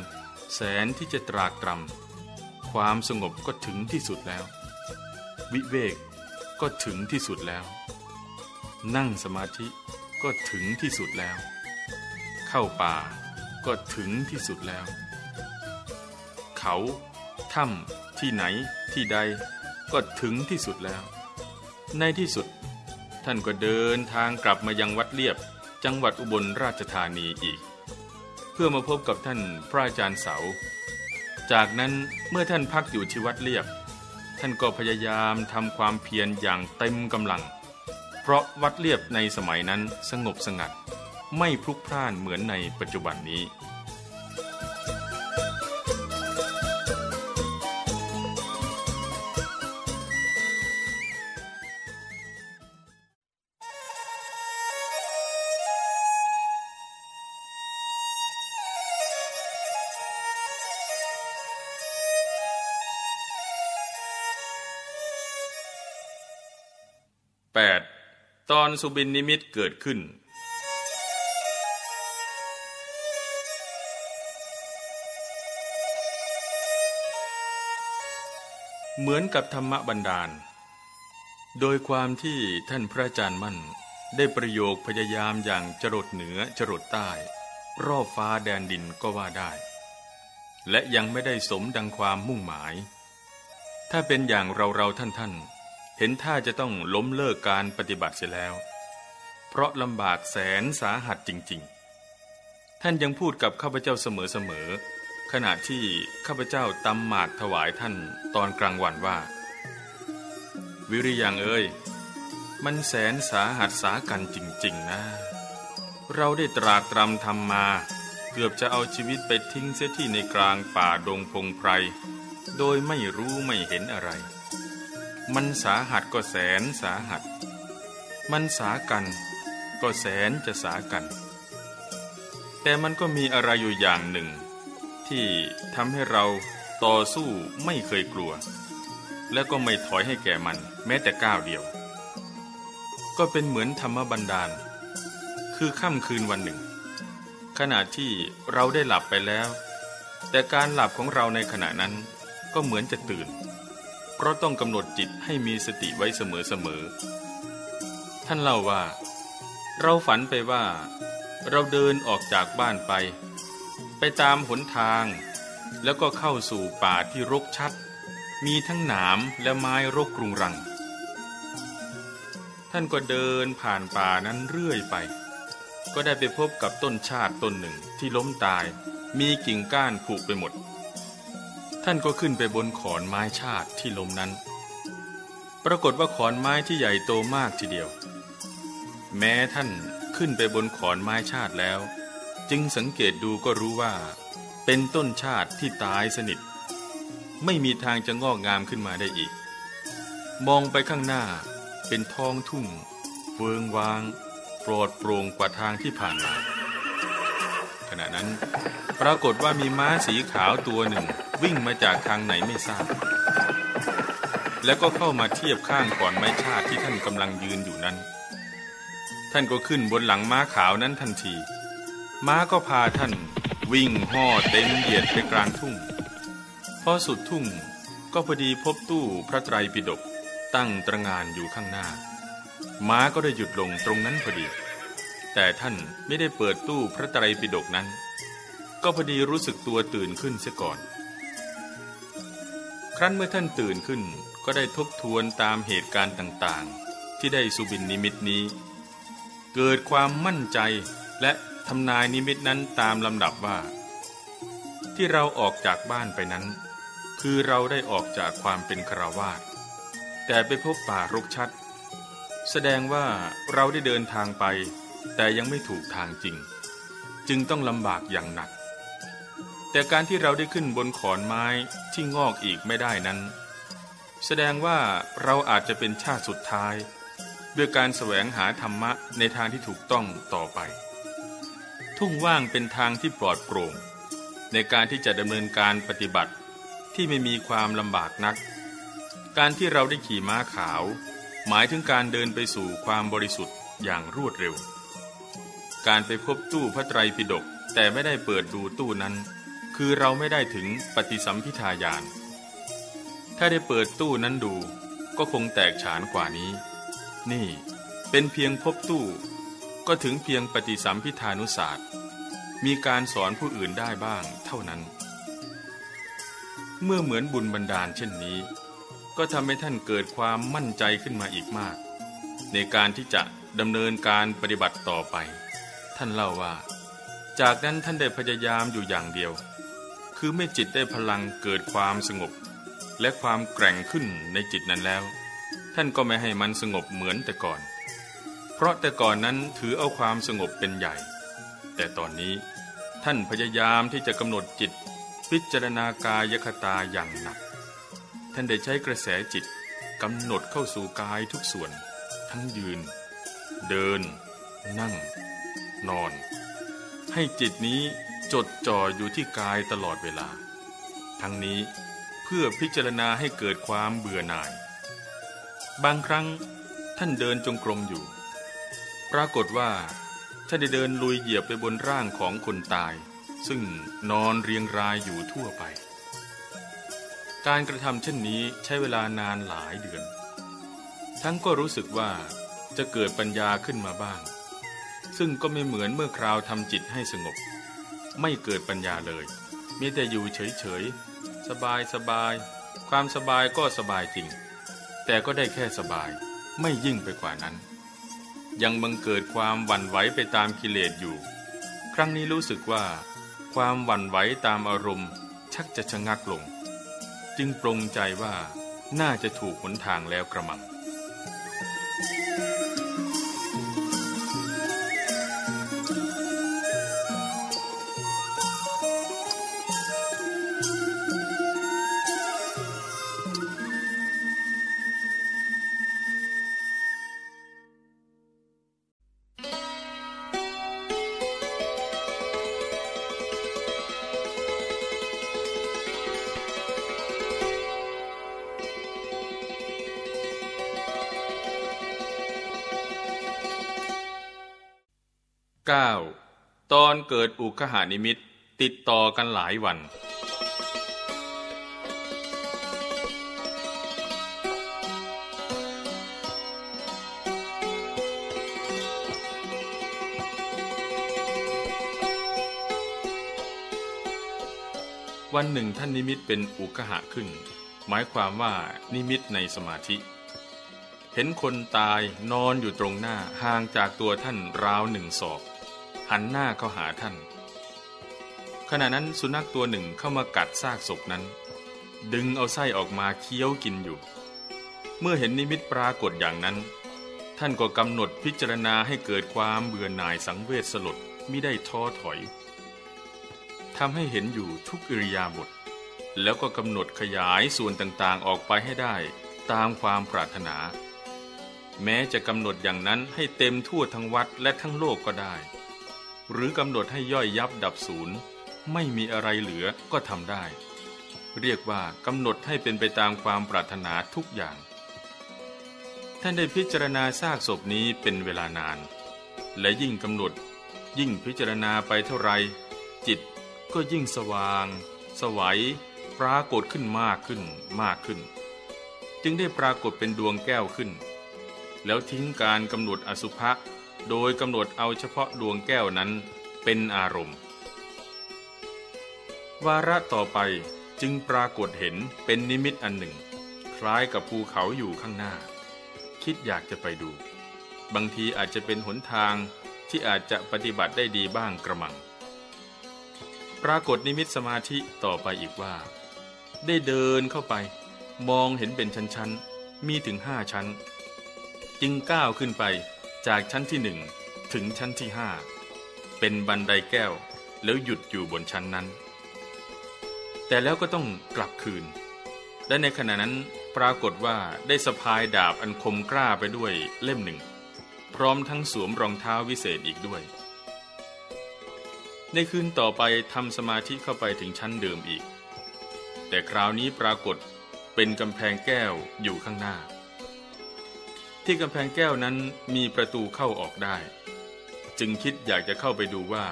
แสนที่จะตรากตรำความสงบก็ถึงที่สุดแล้ว วิเวกก็ถึงที่สุดแล้ว นั่งสมาธิก็ถึงที่สุดแล้ว เข้าป่าก็ถึงที่สุดแล้ว เขา ถ้ำที่ไหนที่ใดก็ถึงที่สุดแล้ว ในที่สุด ท่านก็เดินทางกลับมายังวัดเลียบจังหวัดอุบลราชธานีอีก เพื่อมาพบกับท่านพระอาจารย์เสา จากนั้นเมื่อท่านพักอยู่ที่วัดเลียบ ท่านก็พยายามทำความเพียรอย่างเต็มกำลัง เพราะวัดเลียบในสมัยนั้นสงบสงัด ไม่พลุกพล่านเหมือนในปัจจุบันนี้ 8. ตอนสุบินนิมิตเกิดขึ้น เหมือนกับธรรมบันดาล โดยความที่ท่านพระอาจารย์มั่น ได้ประโยคพยายามอย่างจรดเหนือจรดใต้ รอบฟ้าแดนดินก็ว่าได้ และยังไม่ได้สมดังความมุ่งหมาย ถ้าเป็นอย่างเราเราท่านท่าน เห็นท่าจะต้องล้มเลิกการปฏิบัติเสียแล้ว เพราะลำบากแสนสาหัสจริง ๆ ท่านยังพูดกับข้าพเจ้าเสมอๆขณะที่ข้าพเจ้าตำหมากถวายท่านตอนกลางวันว่า วิริยังเอ้ยมันแสนสาหัสสากันจริง ๆ นะ เราได้ตรากตรำทำมา เกือบจะเอาชีวิตไปทิ้งเสียที่ในกลางป่าดงพงไพร โดยไม่รู้ไม่เห็นอะไร มันสาหัสก็แสนสาหัส มันสากัน ก็แสนจะสากัน แต่มันก็มีอะไรอยู่อย่างหนึ่ง ที่ทำให้เราต่อสู้ไม่เคยกลัว และก็ไม่ถอยให้แก่มัน แม้แต่ก้าวเดียว ก็เป็นเหมือนธรรมบันดาล คือค่ำคืนวันหนึ่ง ขณะที่เราได้หลับไปแล้ว แต่การหลับของเราในขณะนั้นก็เหมือนจะตื่น เพราะต้องกำหนดจิตให้มีสติไว้เสมอๆ ท่านเล่าว่า เราฝันไปว่า เราเดินออกจากบ้านไป ไปตามหนทาง แล้วก็เข้าสู่ป่าที่รกชัด มีทั้งหนามและไม้รกกรุงรัง ท่านก็เดินผ่านป่านั้นเรื่อยไป ก็ได้ไปพบกับต้นชาติต้นหนึ่งที่ล้มตาย มีกิ่งก้านผุไปหมด ท่านก็ขึ้นไปบนขอนไม้ชาติที่ลมนั้น ปรากฏว่าขอนไม้ที่ใหญ่โตมากทีเดียว แม้ท่านขึ้นไปบนขอนไม้ชาติแล้ว จึงสังเกตดูก็รู้ว่า เป็นต้นชาติที่ตายสนิท ไม่มีทางจะงอกงามขึ้นมาได้อีก มองไปข้างหน้าเป็นท้องทุ่งเฟืองวางโปรดโปร่งกว่าทางที่ผ่านมา ขณะนั้น ปรากฏว่ามีม้าสีขาวตัวหนึ่ง วิ่งมาจากทางไหนไม่ทราบ แล้วก็เข้ามาเทียบข้างก่อนไม้ชาติที่ท่านกำลังยืนอยู่นั้น ท่านก็ขึ้นบนหลังม้าขาวนั้นทันที ม้าก็พาท่าน วิ่งห่อเต็มเหยียดไปกลางทุ่ง พอสุดทุ่งก็พอดีพบตู้พระไตรปิฎกตั้งตระงานอยู่ข้างหน้า ม้าก็ได้หยุดลงตรงนั้นพอดี แต่ท่านไม่ได้เปิดตู้พระไตรปิฎกนั้น ก็พอดีรู้สึกตัวตื่นขึ้นเสียก่อน ครั้นเมื่อท่านตื่นขึ้นก็ได้ทบทวนตามเหตุการณ์ต่างๆ ที่ได้สุบินนิมิตนี้ เกิดความมั่นใจและทำนายนิมิตนั้นตามลำดับว่า ที่เราออกจากบ้านไปนั้น คือเราได้ออกจากความเป็นคราวาสแต่ไปพบป่ารกชัด แสดงว่าเราได้เดินทางไป แต่ยังไม่ถูกทางจริง จึงต้องลำบากอย่างหนัก แต่การที่เราได้ขึ้นบนขอนไม้ที่งอกอีกไม่ได้นั้น แสดงว่าเราอาจจะเป็นชาติสุดท้าย ด้วยการแสวงหาธรรมะในทางที่ถูกต้องต่อไป ทุ่งว่างเป็นทางที่ปลอดโปร่ง ในการที่จะดำเนินการปฏิบัติที่ไม่มีความลำบากนัก การที่เราได้ขี่ม้าขาว หมายถึงการเดินไปสู่ความบริสุทธิ์อย่างรวดเร็ว การไปพบตู้พระไตรปิฎกแต่ไม่ได้เปิดดูตู้นั้น คือเราไม่ได้ถึงปฏิสัมพิทายานถ้าได้เปิดตู้นั้นดู ก็คงแตกฉานกว่านี้ นี่เป็นเพียงพบตู้ ก็ถึงเพียงปฏิสัมพิทานุศาสตร์ มีการสอนผู้อื่นได้บ้างเท่านั้น เมื่อเหมือนบุญบันดาลเช่นนี้ ก็ทำให้ท่านเกิดความมั่นใจขึ้นมาอีกมาก ในการที่จะดำเนินการปฏิบัติต่อไป ท่านเล่าว่า จากนั้นท่านได้พยายามอยู่อย่างเดียว คือไม่จิตได้พลังเกิดความสงบ และความแกร่งขึ้นในจิตนั้นแล้ว ท่านก็ไม่ให้มันสงบเหมือนแต่ก่อน เพราะแต่ก่อนนั้นถือเอาความสงบเป็นใหญ่ แต่ตอนนี้ท่านพยายามที่จะกำหนดจิต พิจารณากายคตาอย่างหนัก ท่านได้ใช้กระแสจิตกำหนดเข้าสู่กายทุกส่วน ทั้งยืน เดิน นั่ง นอน ให้จิตนี้จดจ่ออยู่ที่กายตลอดเวลา ทั้งนี้เพื่อพิจารณาให้เกิดความเบื่อหน่าย บางครั้งท่านเดินจงกรมอยู่ ปรากฏว่าท่านได้เดินลุยเหยียบไปบนร่างของคนตาย ซึ่งนอนเรียงรายอยู่ทั่วไป การกระทำเช่นนี้ใช้เวลานานหลายเดือน ทั้งก็รู้สึกว่าจะเกิดปัญญาขึ้นมาบ้าง ซึ่งก็ไม่เหมือนเมื่อคราวทำจิตให้สงบ ไม่เกิดปัญญาเลยมีแต่อยู่เฉยๆ สบายสบาย ความสบายก็สบายจริง แต่ก็ได้แค่สบายไม่ยิ่งไปกว่านั้น ยังบังเกิดความหวั่นไหวไปตามกิเลสอยู่ ครั้งนี้รู้สึกว่า ความหวั่นไหวตามอารมณ์ ชักจะชะงักลง จึงปรงใจว่าน่าจะถูกหนทางแล้วกระมัง อนเกิดอุคหานิมิตติดต่อกันหลายวัน วันหนึ่งท่านนิมิตเป็นอุคหะขึ้น หมายความว่านิมิตในสมาธิ เห็นคนตายนอนอยู่ตรงหน้าห่างจากตัวท่านราวหนึ่งศอก หันหน้าเข้าหาท่าน ขณะนั้นสุนัขตัวหนึ่งเข้ามากัดซากศพนั้น ดึงเอาไส้ออกมาเคี้ยวกินอยู่ เมื่อเห็นนิมิตปรากฏอย่างนั้น ท่านก็กำหนดพิจารณาให้เกิดความเบื่อหน่ายสังเวชสลดมิได้ท้อถอยทำให้เห็นอยู่ทุกอิริยาบถแล้วก็กำหนดขยายส่วนต่างๆออกไปให้ได้ตามความปรารถนา แม้จะกำหนดอย่างนั้นให้เต็มทั่วทั้งวัดและทั้งโลกก็ได้ หรือกำหนดให้ย่อยยับดับศูนย์ไม่มีอะไรเหลือก็ทำได้ เรียกว่ากำหนดให้เป็นไปตามความปรารถนาทุกอย่าง ท่านได้พิจารณาซากศพนี้เป็นเวลานาน และยิ่งกำหนด ยิ่งพิจารณาไปเท่าไร จิตก็ยิ่งสว่าง สวัยปรากฏขึ้นมากขึ้นมากขึ้น จึงได้ปรากฏเป็นดวงแก้วขึ้น แล้วทิ้งการกำหนดอสุภะ โดยกำหนดเอาเฉพาะดวงแก้วนั้นเป็นอารมณ์ วาระต่อไปจึงปรากฏเห็นเป็นนิมิตอันหนึ่ง คล้ายกับภูเขาอยู่ข้างหน้า คิดอยากจะไปดู บางทีอาจจะเป็นหนทางที่อาจจะปฏิบัติได้ดีบ้างกระมัง ปรากฏนิมิตสมาธิต่อไปอีกว่า ได้เดินเข้าไป มองเห็นเป็นชั้นๆ มีถึงห้าชั้น จึงก้าวขึ้นไป จากชั้นที่หนึ่งถึงชั้นที่ห้าเป็นบันไดแก้วแล้วหยุดอยู่บนชั้นนั้น แต่แล้วก็ต้องกลับคืน และในขณะนั้นปรากฏว่าได้สะพายดาบอันคมกล้าไปด้วยเล่มหนึ่ง พร้อมทั้งสวมรองเท้าวิเศษอีกด้วย ในคืนต่อไปทำสมาธิเข้าไปถึงชั้นเดิมอีก แต่คราวนี้ปรากฏเป็นกำแพงแก้วอยู่ข้างหน้า ที่กำแพงแก้วนั้นมีประตูเข้าออกได้ จึงคิดอยากจะเข้าไปดูว่า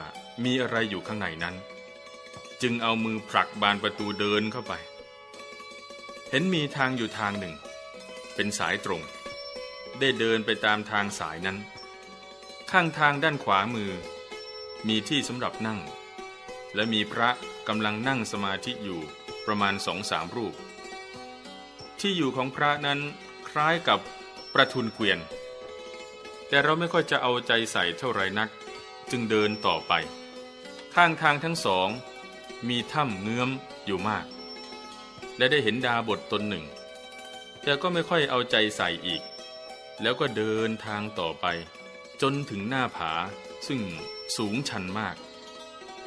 มีอะไรอยู่ข้างในนั้น จึงเอามือผลักบานประตูเดินเข้าไป เห็นมีทางอยู่ทางหนึ่ง เป็นสายตรง ได้เดินไปตามทางสายนั้น ข้างทางด้านขวามือ มีที่สำหรับนั่ง และมีพระกำลังนั่งสมาธิอยู่ประมาณสองสามรูป ที่อยู่ของพระนั้นคล้ายกับ ประทุนเกวียน แต่เราไม่ค่อยจะเอาใจใส่เท่าไรนัก จึงเดินต่อไป ข้างทางทั้งสอง มีถ้ำเงื้อมอยู่มาก และได้เห็นดาบทตนหนึ่ง แต่ก็ไม่ค่อยเอาใจใส่อีก แล้วก็เดินทางต่อไป จนถึงหน้าผาซึ่งสูงชันมาก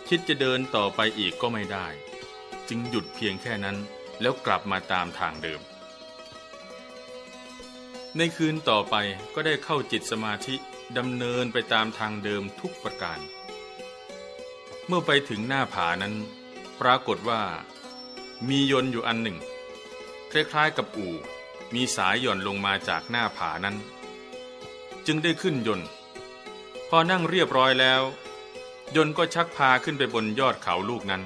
คิดจะเดินต่อไปอีกก็ไม่ได้ จึงหยุดเพียงแค่นั้นแล้วกลับมาตามทางเดิม ในคืนต่อไปก็ได้เข้าจิตสมาธิดำเนินไปตามทางเดิมทุกประการ เมื่อไปถึงหน้าผานั้น ปรากฏว่า มียนต์อยู่อันหนึ่ง คล้ายๆกับอู่ มีสายหย่อนลงมาจากหน้าผานั้น จึงได้ขึ้นยนต์ พอนั่งเรียบร้อยแล้ว ยนต์ก็ชักพาขึ้นไปบนยอดเขาลูกนั้น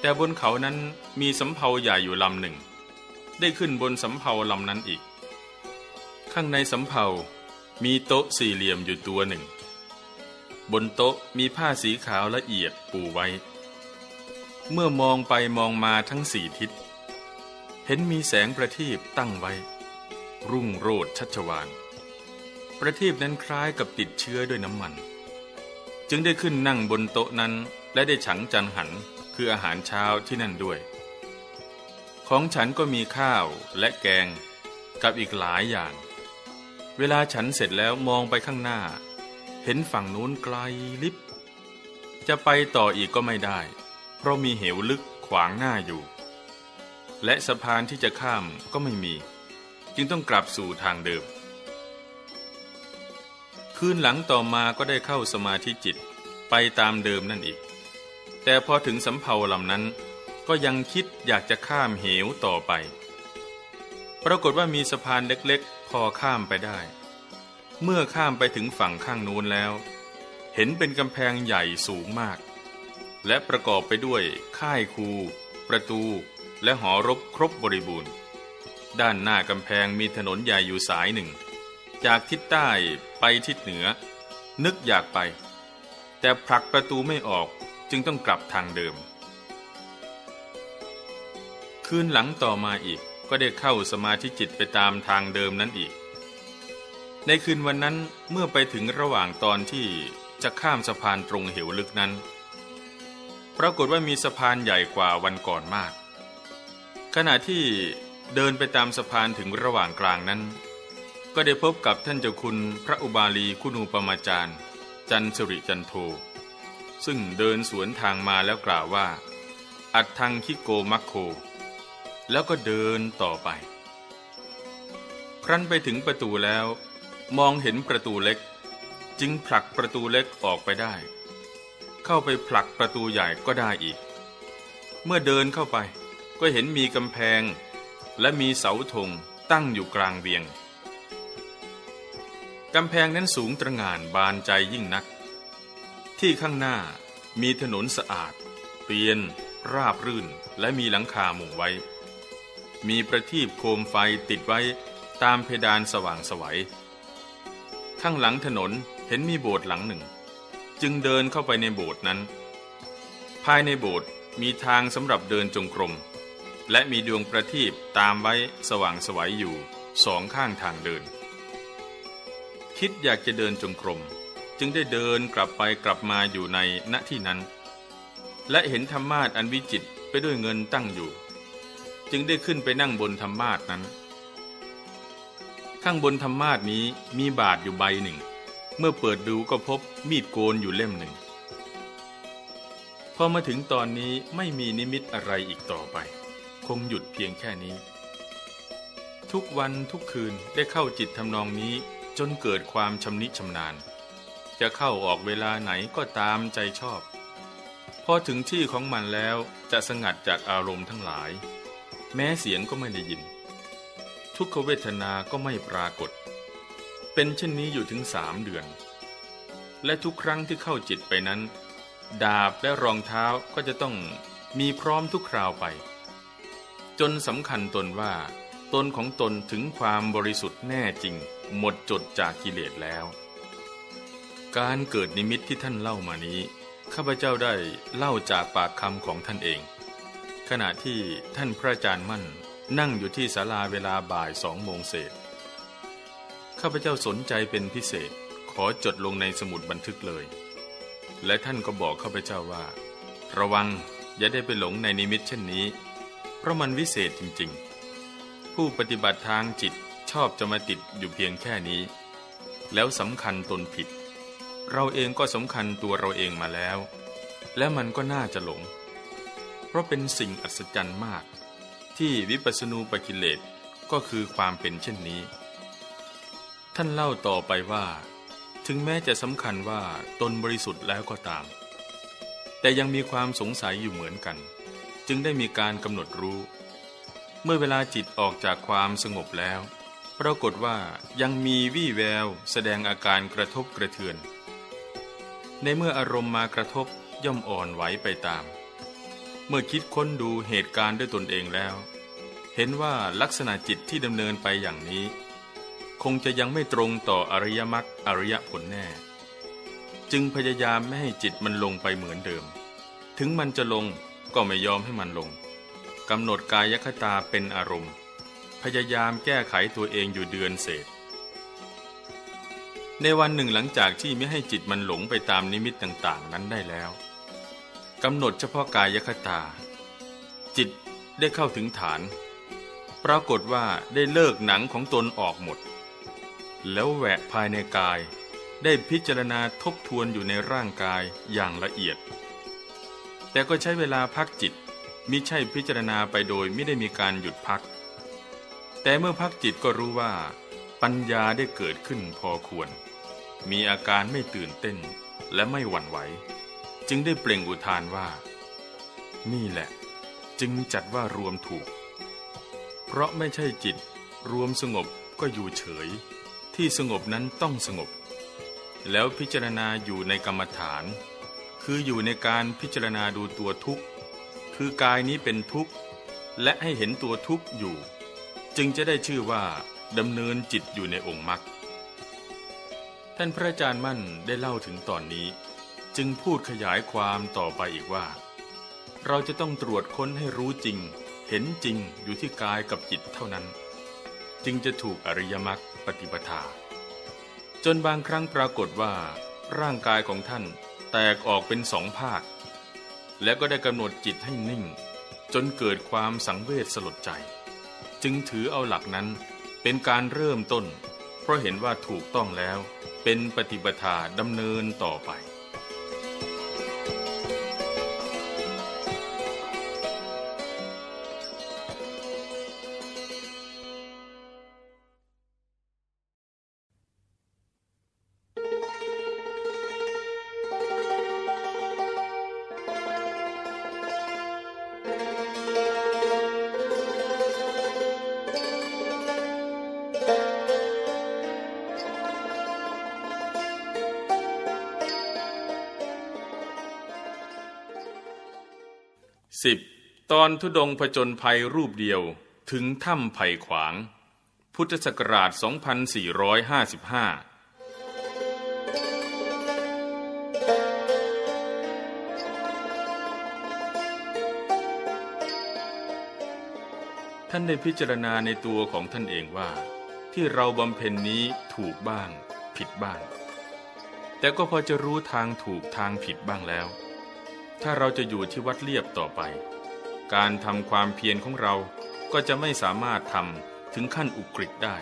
แต่บนเขานั้นมีสำเภาใหญ่อยู่ลำหนึ่ง ได้ขึ้นบนสำเภาลำนั้นอีก ข้างในสำเภามีโต๊ะสี่เหลี่ยมอยู่ตัวหนึ่ง บนโต๊ะมีผ้าสีขาวละเอียดปูไว้ เมื่อมองไปมองมาทั้งสี่ทิศ เห็นมีแสงประทีปตั้งไว้ รุ่งโรดชัชวาน ประทีปนั้นคล้ายกับติดเชื้อด้วยน้ำมัน จึงได้ขึ้นนั่งบนโต๊ะนั้นและได้ฉังจันหันคืออาหารเช้าที่นั่นด้วย ของฉันก็มีข้าวและแกงกับอีกหลายอย่าง เวลาฉันเสร็จแล้วมองไปข้างหน้า เห็นฝั่งนู้นไกลลิบ จะไปต่ออีกก็ไม่ได้ เพราะมีเหวลึกขวางหน้าอยู่ และสะพานที่จะข้ามก็ไม่มี จึงต้องกลับสู่ทางเดิม คืนหลังต่อมาก็ได้เข้าสมาธิจิตไปตามเดิมนั่นอีก แต่พอถึงสำเภาลำนั้น ก็ยังคิดอยากจะข้ามเหวต่อไป ปรากฏว่ามีสะพานเล็ก พอข้ามไปได้ เมื่อข้ามไปถึงฝั่งข้างนู้นแล้ว เห็นเป็นกำแพงใหญ่สูงมาก และประกอบไปด้วยค่ายคู ประตู และหอรบครบบริบูรณ์ ด้านหน้ากำแพงมีถนนใหญ่อยู่สายหนึ่ง จากทิศใต้ไปทิศเหนือ นึกอยากไป แต่ผลักประตูไม่ออกจึงต้องกลับทางเดิม คืนหลังต่อมาอีก ก็ได้เข้าสมาธิจิตไปตามทางเดิมนั้นอีก ในคืนวันนั้นเมื่อไปถึงระหว่างตอนที่จะข้ามสะพานตรงเหวลึกนั้น ปรากฏว่ามีสะพานใหญ่กว่าวันก่อนมาก ขณะที่เดินไปตามสะพานถึงระหว่างกลางนั้น ก็ได้พบกับท่านเจ้าคุณพระอุบาลีคุณูปมาจารย์ จันสุริจันโทซึ่งเดินสวนทางมาแล้วกล่าวว่า อัดทังคิโกมัคโค แล้วก็เดินต่อไป ครั้นไปถึงประตูแล้ว มองเห็นประตูเล็ก จึงผลักประตูเล็กออกไปได้ เข้าไปผลักประตูใหญ่ก็ได้อีก เมื่อเดินเข้าไปก็เห็นมีกำแพง และมีเสาธงตั้งอยู่กลางเวียงกำแพงนั้นสูงตระหง่านบานใจยิ่งนัก ที่ข้างหน้ามีถนนสะอาดเตียน ราบรื่นและมีหลังคามุงไว้ มีประทีปโคมไฟติดไว้ตามเพดานสว่างสวัย ข้างหลังถนนเห็นมีโบสถ์หลังหนึ่ง จึงเดินเข้าไปในโบสถ์นั้น ภายในโบสถ์มีทางสำหรับเดินจงกรม และมีดวงประทีปตามไว้สว่างสวัยอยู่สองข้างทางเดิน คิดอยากจะเดินจงกรม จึงได้เดินกลับไปกลับมาอยู่ในณที่นั้น และเห็นธรรมาทอันวิจิตไปด้วยเงินตั้งอยู่ จึงได้ขึ้นไปนั่งบนธรรมาทนั้น ข้างบนธรรมาทนี้มีบาทอยู่ใบหนึ่ง เมื่อเปิดดูก็พบมีดโกนอยู่เล่มหนึ่ง พอมาถึงตอนนี้ไม่มีนิมิตอะไรอีกต่อไป คงหยุดเพียงแค่นี้ ทุกวันทุกคืนได้เข้าจิตทำนองนี้จนเกิดความชำนิชำนาญ จะเข้าออกเวลาไหนก็ตามใจชอบ พอถึงที่ของมันแล้วจะสงัดจากอารมณ์ทั้งหลาย แม้เสียงก็ไม่ได้ยิน ทุกขเวทนาก็ไม่ปรากฏ เป็นเช่นนี้อยู่ถึงสามเดือน และทุกครั้งที่เข้าจิตไปนั้น ดาบและรองเท้าก็จะต้องมีพร้อมทุกคราวไป จนสำคัญตนว่า ตนของตนถึงความบริสุทธิ์แน่จริง หมดจดจากกิเลสแล้ว การเกิดนิมิตที่ท่านเล่ามานี้ข้าพเจ้าได้เล่าจากปากคำของท่านเอง ขณะที่ท่านพระอาจารย์มั่นนั่งอยู่ที่ศาลาเวลาบ่ายสองโมงเศษ ข้าพเจ้าสนใจเป็นพิเศษขอจดลงในสมุดบันทึกเลย และท่านก็บอกข้าพเจ้าว่า ระวังอย่าได้ไปหลงในนิมิตเช่นนี้ เพราะมันวิเศษจริงๆ ผู้ปฏิบัติทางจิตชอบจะมาติดอยู่เพียงแค่นี้ แล้วสำคัญตนผิด เราเองก็สำคัญตัวเราเองมาแล้ว และมันก็น่าจะหลง เพราะเป็นสิ่งอัศจรรย์มาก ที่วิปัสสนูปกิเลสก็คือความเป็นเช่นนี้ ท่านเล่าต่อไปว่า ถึงแม้จะสำคัญว่าตนบริสุทธิ์แล้วก็ตาม แต่ยังมีความสงสัยอยู่เหมือนกัน จึงได้มีการกำหนดรู้ เมื่อเวลาจิตออกจากความสงบแล้ว ปรากฏว่ายังมีวี่แววแสดงอาการกระทบกระเทือน ในเมื่ออารมณ์มากระทบย่อมอ่อนไหวไปตาม เมื่อคิดค้นดูเหตุการณ์ด้วยตนเองแล้ว เห็นว่าลักษณะจิตที่ดำเนินไปอย่างนี้ คงจะยังไม่ตรงต่ออริยมรรคอริยผลแน่ จึงพยายามไม่ให้จิตมันลงไปเหมือนเดิม ถึงมันจะลงก็ไม่ยอมให้มันลงกำหนดกายคตาเป็นอารมณ์ พยายามแก้ไขตัวเองอยู่เดือนเศษ ในวันหนึ่งหลังจากที่ไม่ให้จิตมันหลงไปตามนิมิตต่างๆ นั้นได้แล้ว กำหนดเฉพาะกายคตา จิตได้เข้าถึงฐาน ปรากฏว่าได้เลิกหนังของตนออกหมด แล้วแหวะภายในกาย ได้พิจารณาทบทวนอยู่ในร่างกายอย่างละเอียด แต่ก็ใช้เวลาพักจิตมิใช่พิจารณาไปโดยไม่ได้มีการหยุดพัก แต่เมื่อพักจิตก็รู้ว่า ปัญญาได้เกิดขึ้นพอควร มีอาการไม่ตื่นเต้นและไม่หวั่นไหว จึงได้เปล่งอุทานว่า นี่แหละ จึงจัดว่ารวมถูก เพราะไม่ใช่จิต รวมสงบก็อยู่เฉย ที่สงบนั้นต้องสงบ แล้วพิจารณาอยู่ในกรรมฐาน คืออยู่ในการพิจารณาดูตัวทุกข์ คือกายนี้เป็นทุกข์ และให้เห็นตัวทุกข์อยู่ จึงจะได้ชื่อว่าดำเนินจิตอยู่ในองค์มรรคท่านพระอาจารย์มั่นได้เล่าถึงตอนนี้ จึงพูดขยายความต่อไปอีกว่า เราจะต้องตรวจค้นให้รู้จริง เห็นจริงอยู่ที่กายกับจิตเท่านั้น จึงจะถูกอริยมรรคปฏิปทา จนบางครั้งปรากฏว่า ร่างกายของท่านแตกออกเป็นสองภาค และก็ได้กำหนดจิตให้นิ่ง จนเกิดความสังเวชสลดใจ จึงถือเอาหลักนั้นเป็นการเริ่มต้น เพราะเห็นว่าถูกต้องแล้วเป็นปฏิปทาดำเนินต่อไป 10. ตอนทุดงผจญภัยรูปเดียวถึงถ้ำไผ่ขวาง พุทธศักราช 2455ท่านได้พิจารณาในตัวของท่านเองว่า ที่เราบำเพ็ญนนี้ถูกบ้าง ผิดบ้าง แต่ก็พอจะรู้ทางถูกทางผิดบ้างแล้ว ถ้าเราจะอยู่ที่วัดเลียบต่อไป การทำความเพียรของเราก็จะไม่สามารถทำถึงขั้นอุกฤษได้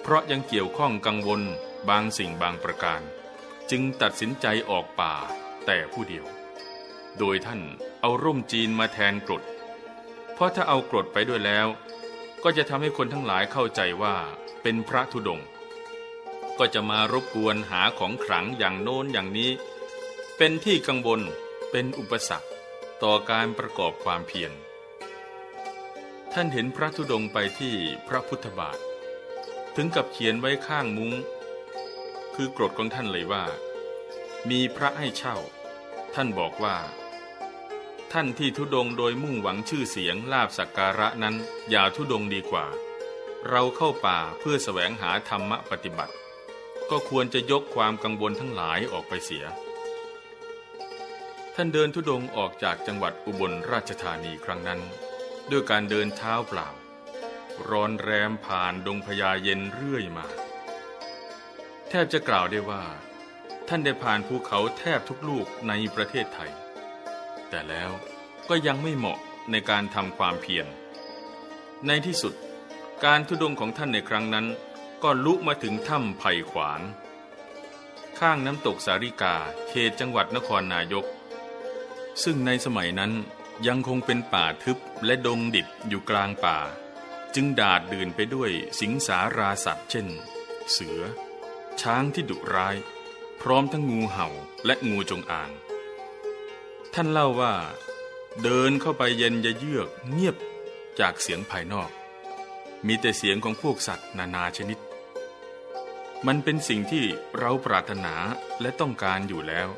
เพราะยังเกี่ยวข้องกังวลบางสิ่งบางประการ จึงตัดสินใจออกป่าแต่ผู้เดียว โดยท่านเอาร่มจีนมาแทนกรด เพราะถ้าเอากรดไปด้วยแล้ว ก็จะทำให้คนทั้งหลายเข้าใจว่าเป็นพระธุดงค์ก็จะมารบกวนหาของขลังอย่างโน้นอย่างนี้ เป็นที่กังวล เป็นอุปสรรคต่อการประกอบความเพียร ท่านเห็นพระธุดงไปที่พระพุทธบาท ถึงกับเขียนไว้ข้างมุง้ง คือกรดของท่านเลยว่า มีพระให้เช่า ท่านบอกว่า ท่านที่ทุดงโดยมุ่งหวังชื่อเสียงลาบสักการะนั้นอย่าทุดงดีกว่า เราเข้าป่าเพื่อแสวงหาธรรมะปฏิบัติ ก็ควรจะยกความกังวลทั้งหลายออกไปเสีย ท่านเดินทุดงออกจากจังหวัดอุบลราชธานีครั้งนั้น ด้วยการเดินเท้าเปล่า ร้อนแรมผ่านดงพญาเย็นเรื่อยมา แทบจะกล่าวได้ว่า ท่านได้ผ่านภูเขาแทบทุกลูกในประเทศไทย แต่แล้วก็ยังไม่เหมาะในการทำความเพียร ในที่สุดการทุดงของท่านในครั้งนั้น ก็ลุมาถึงถ้ำไผ่ขวาง ข้างน้ำตกสาริกาเขตจังหวัดนครนายก ซึ่งในสมัยนั้นยังคงเป็นป่าทึบและดงดิบอยู่กลางป่า จึงดาดดื่นไปด้วยสิงสาราสัตว์เช่น เสือ ช้างที่ดุร้าย พร้อมทั้งงูเห่าและงูจงอาง ท่านเล่าว่า เดินเข้าไปเย็นจะเยือกเงียบจากเสียงภายนอก มีแต่เสียงของพวกสัตว์นานาชนิด มันเป็นสิ่งที่เราปรารถนาและต้องการอยู่แล้ว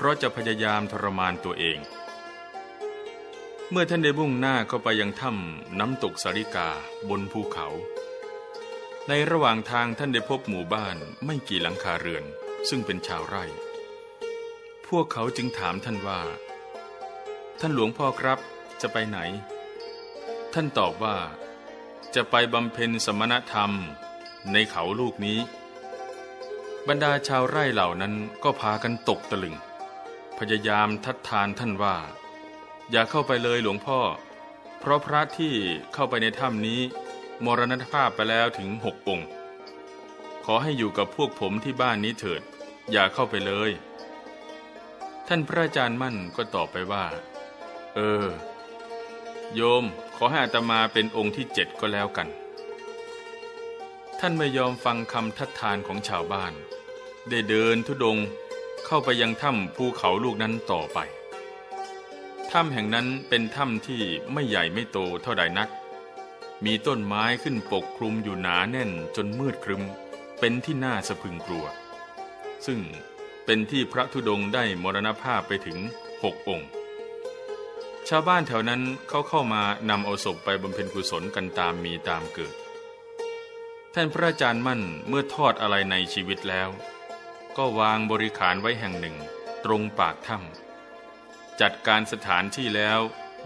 เพราะจะพยายามทรมานตัวเอง เมื่อท่านได้บุ่งหน้าเข้าไปยังถ้ำน้ำตกสาริกาบนภูเขา ในระหว่างทางท่านได้พบหมู่บ้านไม่กี่หลังคาเรือน ซึ่งเป็นชาวไร่ พวกเขาจึงถามท่านว่า ท่านหลวงพ่อครับจะไปไหน ท่านตอบว่า จะไปบำเพ็ญสมณธรรมในเขาลูกนี้ บรรดาชาวไร่เหล่านั้นก็พากันตกตะลึง พยายามทัดทานท่านว่า อย่าเข้าไปเลยหลวงพ่อ เพราะพระที่เข้าไปในถ้ำนี้มรณภาพไปแล้วถึงหกองค์ ขอให้อยู่กับพวกผมที่บ้านนี้เถิด อย่าเข้าไปเลย ท่านพระอาจารย์มั่นก็ตอบไปว่า เออ โยมขอให้อาตมาเป็นองค์ที่เจ็ดก็แล้วกัน ท่านไม่ยอมฟังคำทัดทานของชาวบ้าน ได้เดินทุดง เข้าไปยังถ้ำภูเขาลูกนั้นต่อไป ถ้ำแห่งนั้นเป็นถ้ำที่ไม่ใหญ่ไม่โตเท่าใดนัก มีต้นไม้ขึ้นปกคลุมอยู่หนาแน่นจนมืดครึม เป็นที่น่าสะพึงกลัว ซึ่งเป็นที่พระธุดงได้มรณภาพไปถึงหกองค์ ชาวบ้านแถวนั้นเขาเข้ามานำเอาศพไปบำเพ็ญกุศลกันตามมีตามเกิด ท่านพระอาจารย์มั่นเมื่อทอดอะไรในชีวิตแล้ว ก็วางบริขารไว้แห่งหนึ่ง ตรงปากถ้ำจัดการสถานที่แล้ว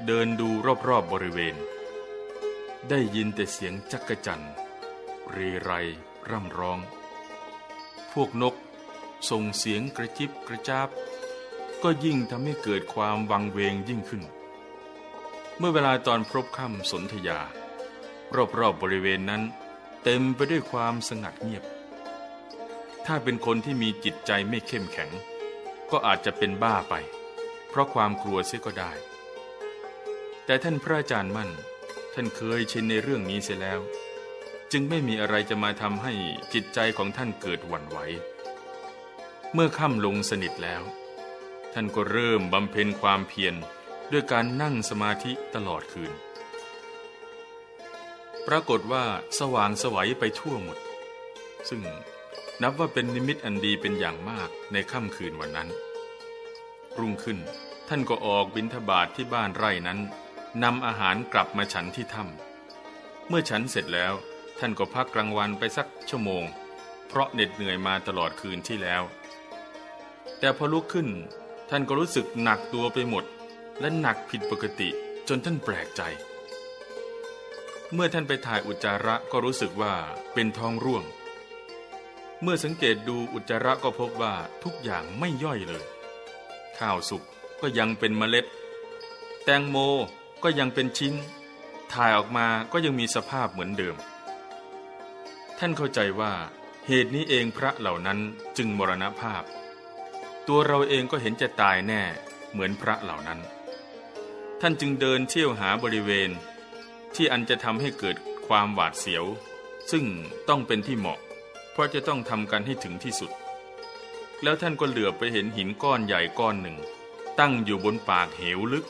เดินดูรอบๆบบริเวณ ได้ยินแต่เสียงจักกะจั่นเรไรร่ำร้อง พวกนกส่งเสียงกระจิบกระจาบ ก็ยิ่งทำให้เกิดความวังเวงยิ่งขึ้น เมื่อเวลาตอนพรบค่ำสนธยา รอบๆบบริเวณนั้น เต็มไปด้วยความสงัดเงียบ ถ้าเป็นคนที่มีจิตใจไม่เข้มแข็ง ก็อาจจะเป็นบ้าไป เพราะความกลัวเสียก็ได้ แต่ท่านพระอาจารย์มั่น ท่านเคยชินในเรื่องนี้เสียแล้ว จึงไม่มีอะไรจะมาทำให้จิตใจของท่านเกิดหวั่นไหว เมื่อค่ำลงสนิทแล้ว ท่านก็เริ่มบำเพ็ญความเพียรด้วยการนั่งสมาธิตลอดคืน ปรากฏว่าสว่างสวัยไปทั่วหมด ซึ่ง นับว่าเป็นนิมิตอันดีเป็นอย่างมากในค่ำคืนวันนั้น รุ่งขึ้นท่านก็ออกบิณฑบาตทที่บ้านไร่นั้นนำอาหารกลับมาฉันที่ถ้ำเมื่อฉันเสร็จแล้วท่านก็พักกลางวันไปสักชั่วโมง เพราะเหน็ดเหนื่อยมาตลอดคืนที่แล้ว แต่พอลุกขึ้น ท่านก็รู้สึกหนักตัวไปหมด และหนักผิดปกติจนท่านแปลกใจ เมื่อท่านไปถ่ายอุจจาระก็รู้สึกว่าเป็นท้องร่วง เมื่อสังเกตดูอุจจาระก็พบว่าทุกอย่างไม่ย่อยเลย ข้าวสุกก็ยังเป็นเมล็ด แตงโมก็ยังเป็นชิ้น ถ่ายออกมาก็ยังมีสภาพเหมือนเดิม ท่านเข้าใจว่าเหตุนี้เองพระเหล่านั้นจึงมรณภาพ ตัวเราเองก็เห็นจะตายแน่เหมือนพระเหล่านั้น ท่านจึงเดินเที่ยวหาบริเวณ ที่อันจะทำให้เกิดความหวาดเสียว ซึ่งต้องเป็นที่เหมาะ เพราะจะต้องทำกันให้ถึงที่สุด แล้วท่านก็เหลือไปเห็นหินก้อนใหญ่ก้อนหนึ่ง ตั้งอยู่บนปากเหวลึก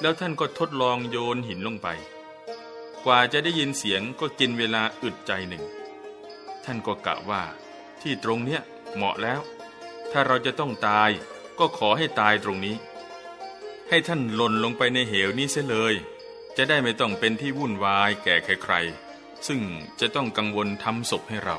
แล้วท่านก็ทดลองโยนหินลงไป กว่าจะได้ยินเสียงก็กินเวลาอึดใจหนึ่ง ท่านก็กะว่าที่ตรงเนี้ยเหมาะแล้ว ถ้าเราจะต้องตายก็ขอให้ตายตรงนี้ ให้ท่านหล่นลงไปในเหวนี้เสียเลย จะได้ไม่ต้องเป็นที่วุ่นวายแก่ใครๆซึ่งจะต้องกังวลทำศพให้เรา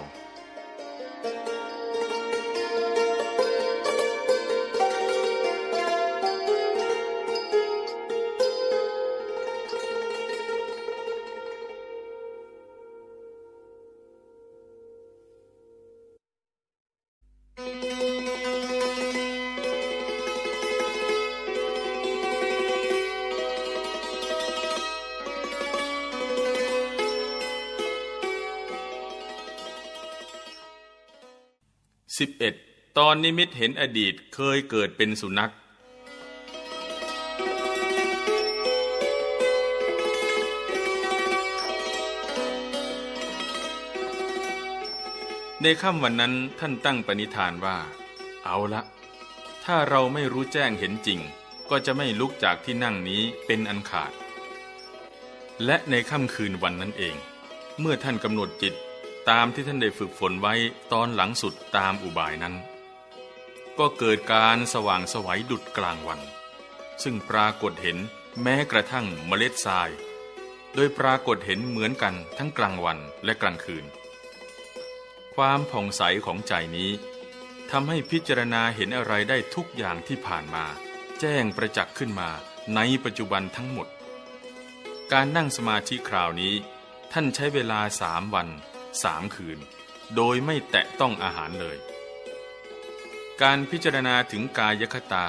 ตอนนิมิตเห็นอดีตเคยเกิดเป็นสุนัข ในค่ำวันนั้นท่านตั้งปณิธานว่า เอาละถ้าเราไม่รู้แจ้งเห็นจริง ก็จะไม่ลุกจากที่นั่งนี้เป็นอันขาด และในค่ำคืนวันนั้นเอง เมื่อท่านกำหนดจิตตามที่ท่านได้ฝึกฝนไว้ตอนหลังสุดตามอุบายนั้น ก็เกิดการสว่างสวัยดุดกลางวัน ซึ่งปรากฏเห็นแม้กระทั่งเมล็ดทราย โดยปรากฏเห็นเหมือนกันทั้งกลางวันและกลางคืน ความผ่องใสของใจนี้ทำให้พิจารณาเห็นอะไรได้ทุกอย่างที่ผ่านมา แจ้งประจักษ์ขึ้นมาในปัจจุบันทั้งหมด การนั่งสมาธิคราวนี้ ท่านใช้เวลาสามวันสามคืน โดยไม่แตะต้องอาหารเลย การพิจารณาถึงกายคตา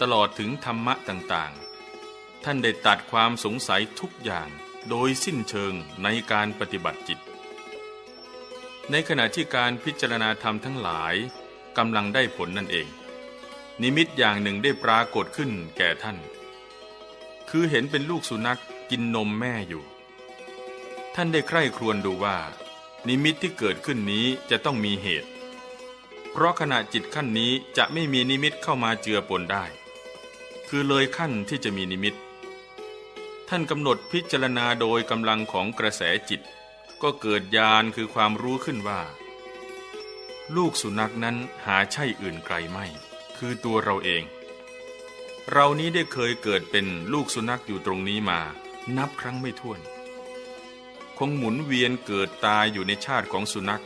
ตลอดถึงธรรมะต่างๆ ท่านได้ตัดความสงสัยทุกอย่างโดยสิ้นเชิงในการปฏิบัติจิต ในขณะที่การพิจารณาธรรมทั้งหลายกำลังได้ผลนั่นเอง นิมิตอย่างหนึ่งได้ปรากฏขึ้นแก่ท่าน คือเห็นเป็นลูกสุนัขกินนมแม่อยู่ ท่านได้ใคร่ครวญดูว่า นิมิตที่เกิดขึ้นนี้จะต้องมีเหตุ เพราะขณะจิตขั้นนี้จะไม่มีนิมิตเข้ามาเจือปนได้ คือเลยขั้นที่จะมีนิมิต ท่านกำหนดพิจารณาโดยกำลังของกระแสจิต ก็เกิดญาณคือความรู้ขึ้นว่า ลูกสุนัขนั้นหาใช่อื่นไกลไม่ คือตัวเราเอง เรานี้ได้เคยเกิดเป็นลูกสุนัขอยู่ตรงนี้มา นับครั้งไม่ถ้วน คงหมุนเวียนเกิดตายอยู่ในชาติของสุนัข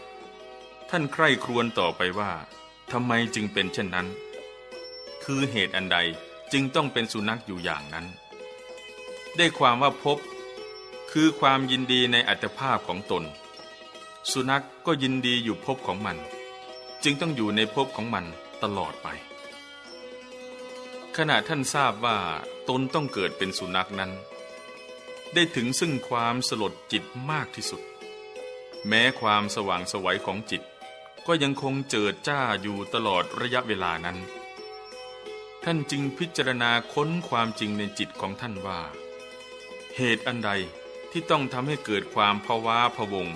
ท่านใคร่ครวญต่อไปว่าทำไมจึงเป็นเช่นนั้น คือเหตุอันใดจึงต้องเป็นสุนัขอยู่อย่างนั้น ได้ความว่าพบ คือความยินดีในอัตภาพของตน สุนัขก็ยินดีอยู่พบของมัน จึงต้องอยู่ในภพของมันตลอดไป ขณะท่านทราบว่าตนต้องเกิดเป็นสุนัขนั้น ได้ถึงซึ่งความสลดจิตมากที่สุด แม้ความสว่างสวัยของจิต ก็ยังคงเจิดจ้าอยู่ตลอดระยะเวลานั้น ท่านจึงพิจารณาค้นความจริงในจิตของท่านว่า เหตุอันใดที่ต้องทำให้เกิดความภาวะพวง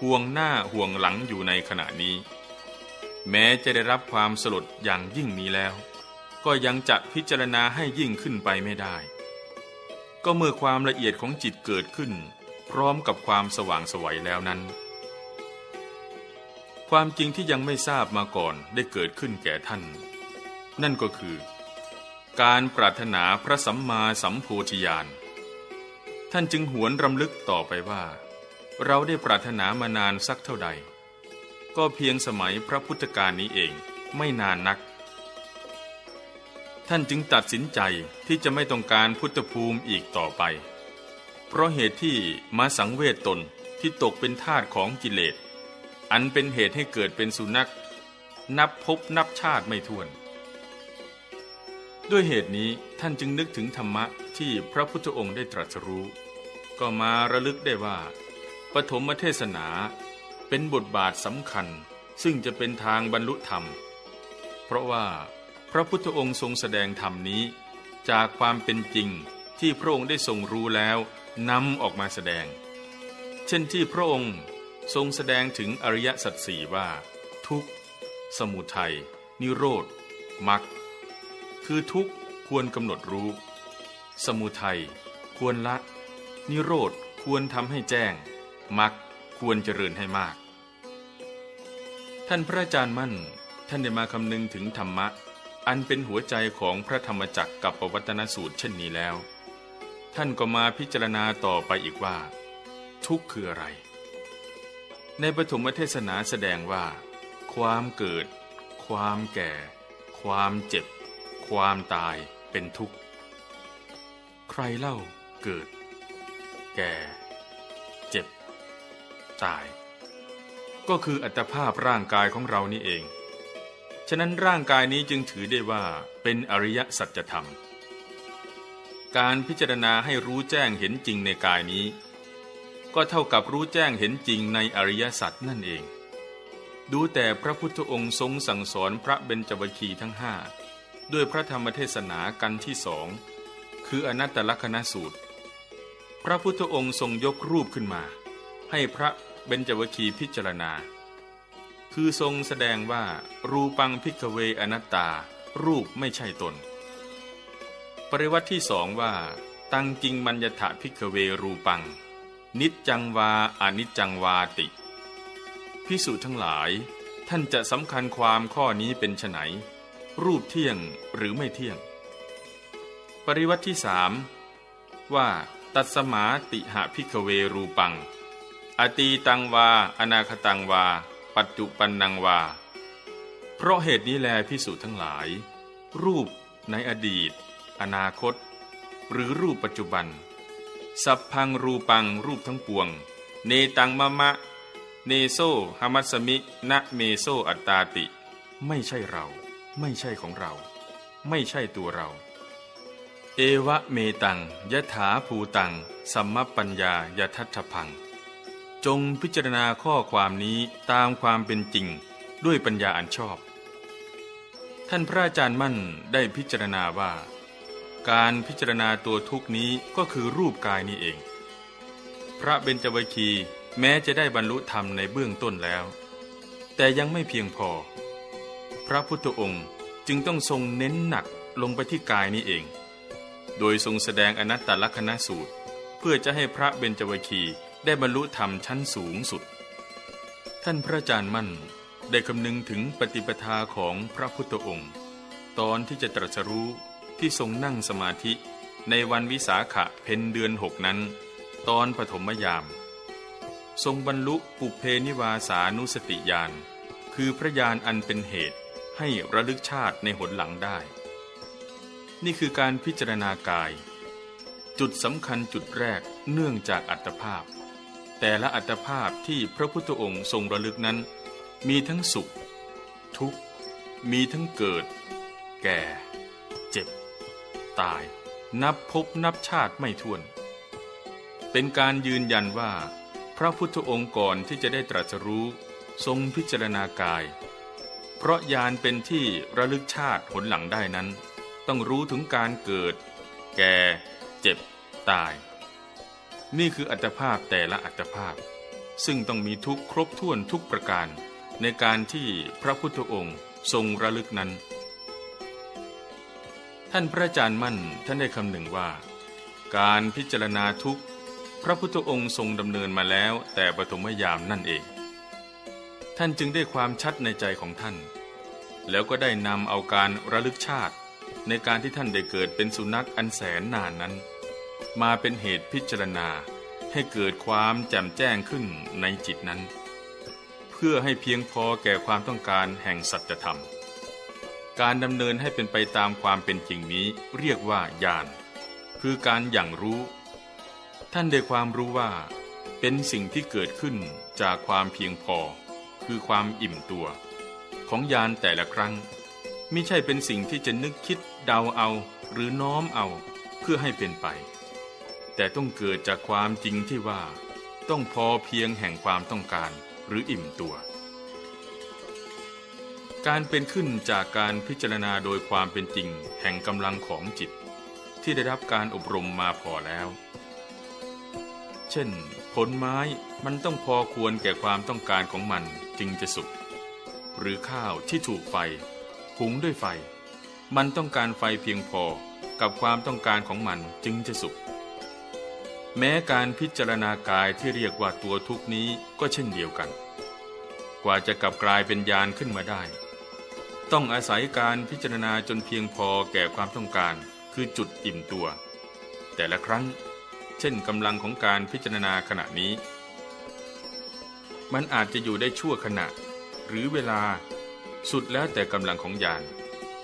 ห่วงหน้าห่วงหลังอยู่ในขณะนี้ แม้จะได้รับความสลดอย่างยิ่งนี้แล้ว ก็ยังจะพิจารณาให้ยิ่งขึ้นไปไม่ได้ ก็เมื่อความละเอียดของจิตเกิดขึ้น พร้อมกับความสว่างสวัยแล้วนั้น ความจริงที่ยังไม่ทราบมาก่อนได้เกิดขึ้นแก่ท่าน นั่นก็คือ การปรารถนาพระสัมมาสัมโพธิญาณท่านจึงหวนรำลึกต่อไปว่า เราได้ปรารถนามานานสักเท่าใด ก็เพียงสมัยพระพุทธกาลนี้เองไม่นานนัก ท่านจึงตัดสินใจที่จะไม่ต้องการพุทธภูมิอีกต่อไป เพราะเหตุที่มาสังเวชตนที่ตกเป็นทาสของกิเลส อันเป็นเหตุให้เกิดเป็นสุนัข นับพบนับชาติไม่ถ้วน ด้วยเหตุนี้ท่านจึงนึกถึงธรรมะที่พระพุทธองค์ได้ตรัสรู้ ก็มาระลึกได้ว่า ปฐมเทศนาเป็นบทบาทสำคัญซึ่งจะเป็นทางบรรลุธรรม เพราะว่าพระพุทธองค์ทรงแสดงธรรมนี้ จากความเป็นจริงที่พระองค์ได้ทรงรู้แล้วนำออกมาแสดง เช่นที่พระองค์ ทรงแสดงถึงอริยสัจสี่ว่า ทุกข์ สมุทัย นิโรธมรรคคือทุกข์ควรกำหนดรู้ สมุทัย ควรละ นิโรธควรทำให้แจ้งมรรคควรเจริญให้มาก ท่านพระอาจารย์มั่น ท่านได้มาคำนึงถึงธรรมะ อันเป็นหัวใจของพระธรรมจักรกับปวัตนสูตรเช่นนี้แล้ว ท่านก็มาพิจารณาต่อไปอีกว่า ทุกข์คืออะไร ในปฐมเทศนาแสดงว่า ความเกิด ความแก่ ความเจ็บ ความตายเป็นทุกข์ ใครเล่าเกิด แก่ เจ็บ ตาย ก็คืออัตภาพร่างกายของเรานี่เอง ฉะนั้นร่างกายนี้จึงถือได้ว่าเป็นอริยสัจธรรม การพิจารณาให้รู้แจ้งเห็นจริงในกายนี้ ก็เท่ากับรู้แจ้งเห็นจริงในอริยสัจนั่นเอง ดูแต่พระพุทธองค์ทรงสั่งสอนพระเบญจวัคคีทั้งห้าด้วยพระธรรมเทศนากันที่สอง คืออนัตตลกนสูตร พระพุทธองค์ทรงยกรูปขึ้นมา ให้พระเบญจวัคคีพิจารณา คือทรงแสดงว่ารูปังภิกขะเวอนัตตา รูปไม่ใช่ตน ปริวัติที่สองว่า ตังกิงมัญญะถะภิกขะเวรูปัง นิจจังวาอนิจจังวาติพิสูจน์ทั้งหลาย ท่านจะสำคัญความข้อนี้เป็นไนรูปเที่ยงหรือไม่เที่ยง ปริวัติที่สามว่า ตัสมาติหะภิกขะเวรูปัง อตีตังวา อนาคตังวา ปัจจุปันนังวา เพราะเหตุนี้แลพิสูจน์ทั้งหลาย รูปในอดีต อนาคต หรือรูปปัจจุบัน สัพพังรูปังรูปทั้งปวง เนตังมะมะ เนโซหามัสมิ นะเมโซอัตตาติ ไม่ใช่เรา ไม่ใช่ของเรา ไม่ใช่ตัวเรา เอวะเมตังยะถาภูตัง สัมมปัญญายทัตถพัง จงพิจารณาข้อความนี้ตามความเป็นจริงด้วยปัญญาอันชอบ ท่านพระอาจารย์มั่นได้พิจารณาว่า การพิจารณาตัวทุกนี้ก็คือรูปกายนี้เอง พระเบญจวัคคีแม้จะได้บรรลุธรรมในเบื้องต้นแล้ว แต่ยังไม่เพียงพอ พระพุทธองค์จึงต้องทรงเน้นหนักลงไปที่กายนี้เอง โดยทรงแสดงอนัตตลกนสูตร เพื่อจะให้พระเบญจวัคคีได้บรรลุธรรมชั้นสูงสุด ท่านพระอาจารย์มั่นได้คำนึงถึงปฏิปทาของพระพุทธองค์ ตอนที่จะตรัสรู้ ที่ทรงนั่งสมาธิในวันวิสาขะเพนเดือนหกนั้น ตอนปฐมยาม ทรงบรรลุปุเพนิวาสานุสติญาณคือพระญาณอันเป็นเหตุให้ระลึกชาติในหนหลังได้ นี่คือการพิจารณากาย จุดสำคัญจุดแรกเนื่องจากอัตภาพ แต่ละอัตภาพที่พระพุทธองค์ทรงระลึกนั้น มีทั้งสุข ทุกข์ มีทั้งเกิด แก่ ตาย นับพบนับชาติไม่ถ้วน เป็นการยืนยันว่า พระพุทธองค์ก่อนที่จะได้ตรัสรู้ทรงพิจารณากาย เพราะยานเป็นที่ระลึกชาติหนหลังได้นั้น ต้องรู้ถึงการเกิด แก่ เจ็บ ตาย นี่คืออัตภาพแต่ละอัตภาพ ซึ่งต้องมีทุกครบถ้วนทุกประการ ในการที่พระพุทธองค์ทรงระลึกนั้น ท่านพระอาจารย์มั่นท่านได้คำหนึ่งว่า การพิจารณาทุกข์ พระพุทธองค์ทรงดำเนินมาแล้วแต่ปฐมยามนั่นเอง ท่านจึงได้ความชัดในใจของท่าน แล้วก็ได้นำเอาการระลึกชาติ ในการที่ท่านได้เกิดเป็นสุนัขอันแสนนานนั้น มาเป็นเหตุพิจารณาให้เกิดความแจ่มแจ้งขึ้นในจิตนั้น เพื่อให้เพียงพอแก่ความต้องการแห่งสัจธรรม การดำเนินให้เป็นไปตามความเป็นจริงนี้เรียกว่าญาณคือการอย่างรู้ ท่านได้ความรู้ว่า เป็นสิ่งที่เกิดขึ้นจากความเพียงพอ คือความอิ่มตัว ของญาณแต่ละครั้งไม่ใช่เป็นสิ่งที่จะนึกคิดเดาเอาหรือน้อมเอาเพื่อให้เป็นไป แต่ต้องเกิดจากความจริงที่ว่า ต้องพอเพียงแห่งความต้องการหรืออิ่มตัว การเป็นขึ้นจากการพิจารณาโดยความเป็นจริงแห่งกำลังของจิต ที่ได้รับการอบรมมาพอแล้ว เช่น ผลไม้มันต้องพอควรแก่ความต้องการของมันจึงจะสุก หรือข้าวที่ถูกไฟ หุงด้วยไฟ มันต้องการไฟเพียงพอกับความต้องการของมันจึงจะสุข แม้การพิจารณากายที่เรียกว่าตัวทุกนี้ก็เช่นเดียวกัน กว่าจะกลับกลายเป็นญาณขึ้นมาได้ ต้องอาศัยการพิจารณาจนเพียงพอแก่ความต้องการ คือจุดอิ่มตัว แต่ละครั้ง เช่นกำลังของการพิจารณาขณะนี้ มันอาจจะอยู่ได้ชั่วขณะ หรือเวลาสุดแล้วแต่กำลังของญาณ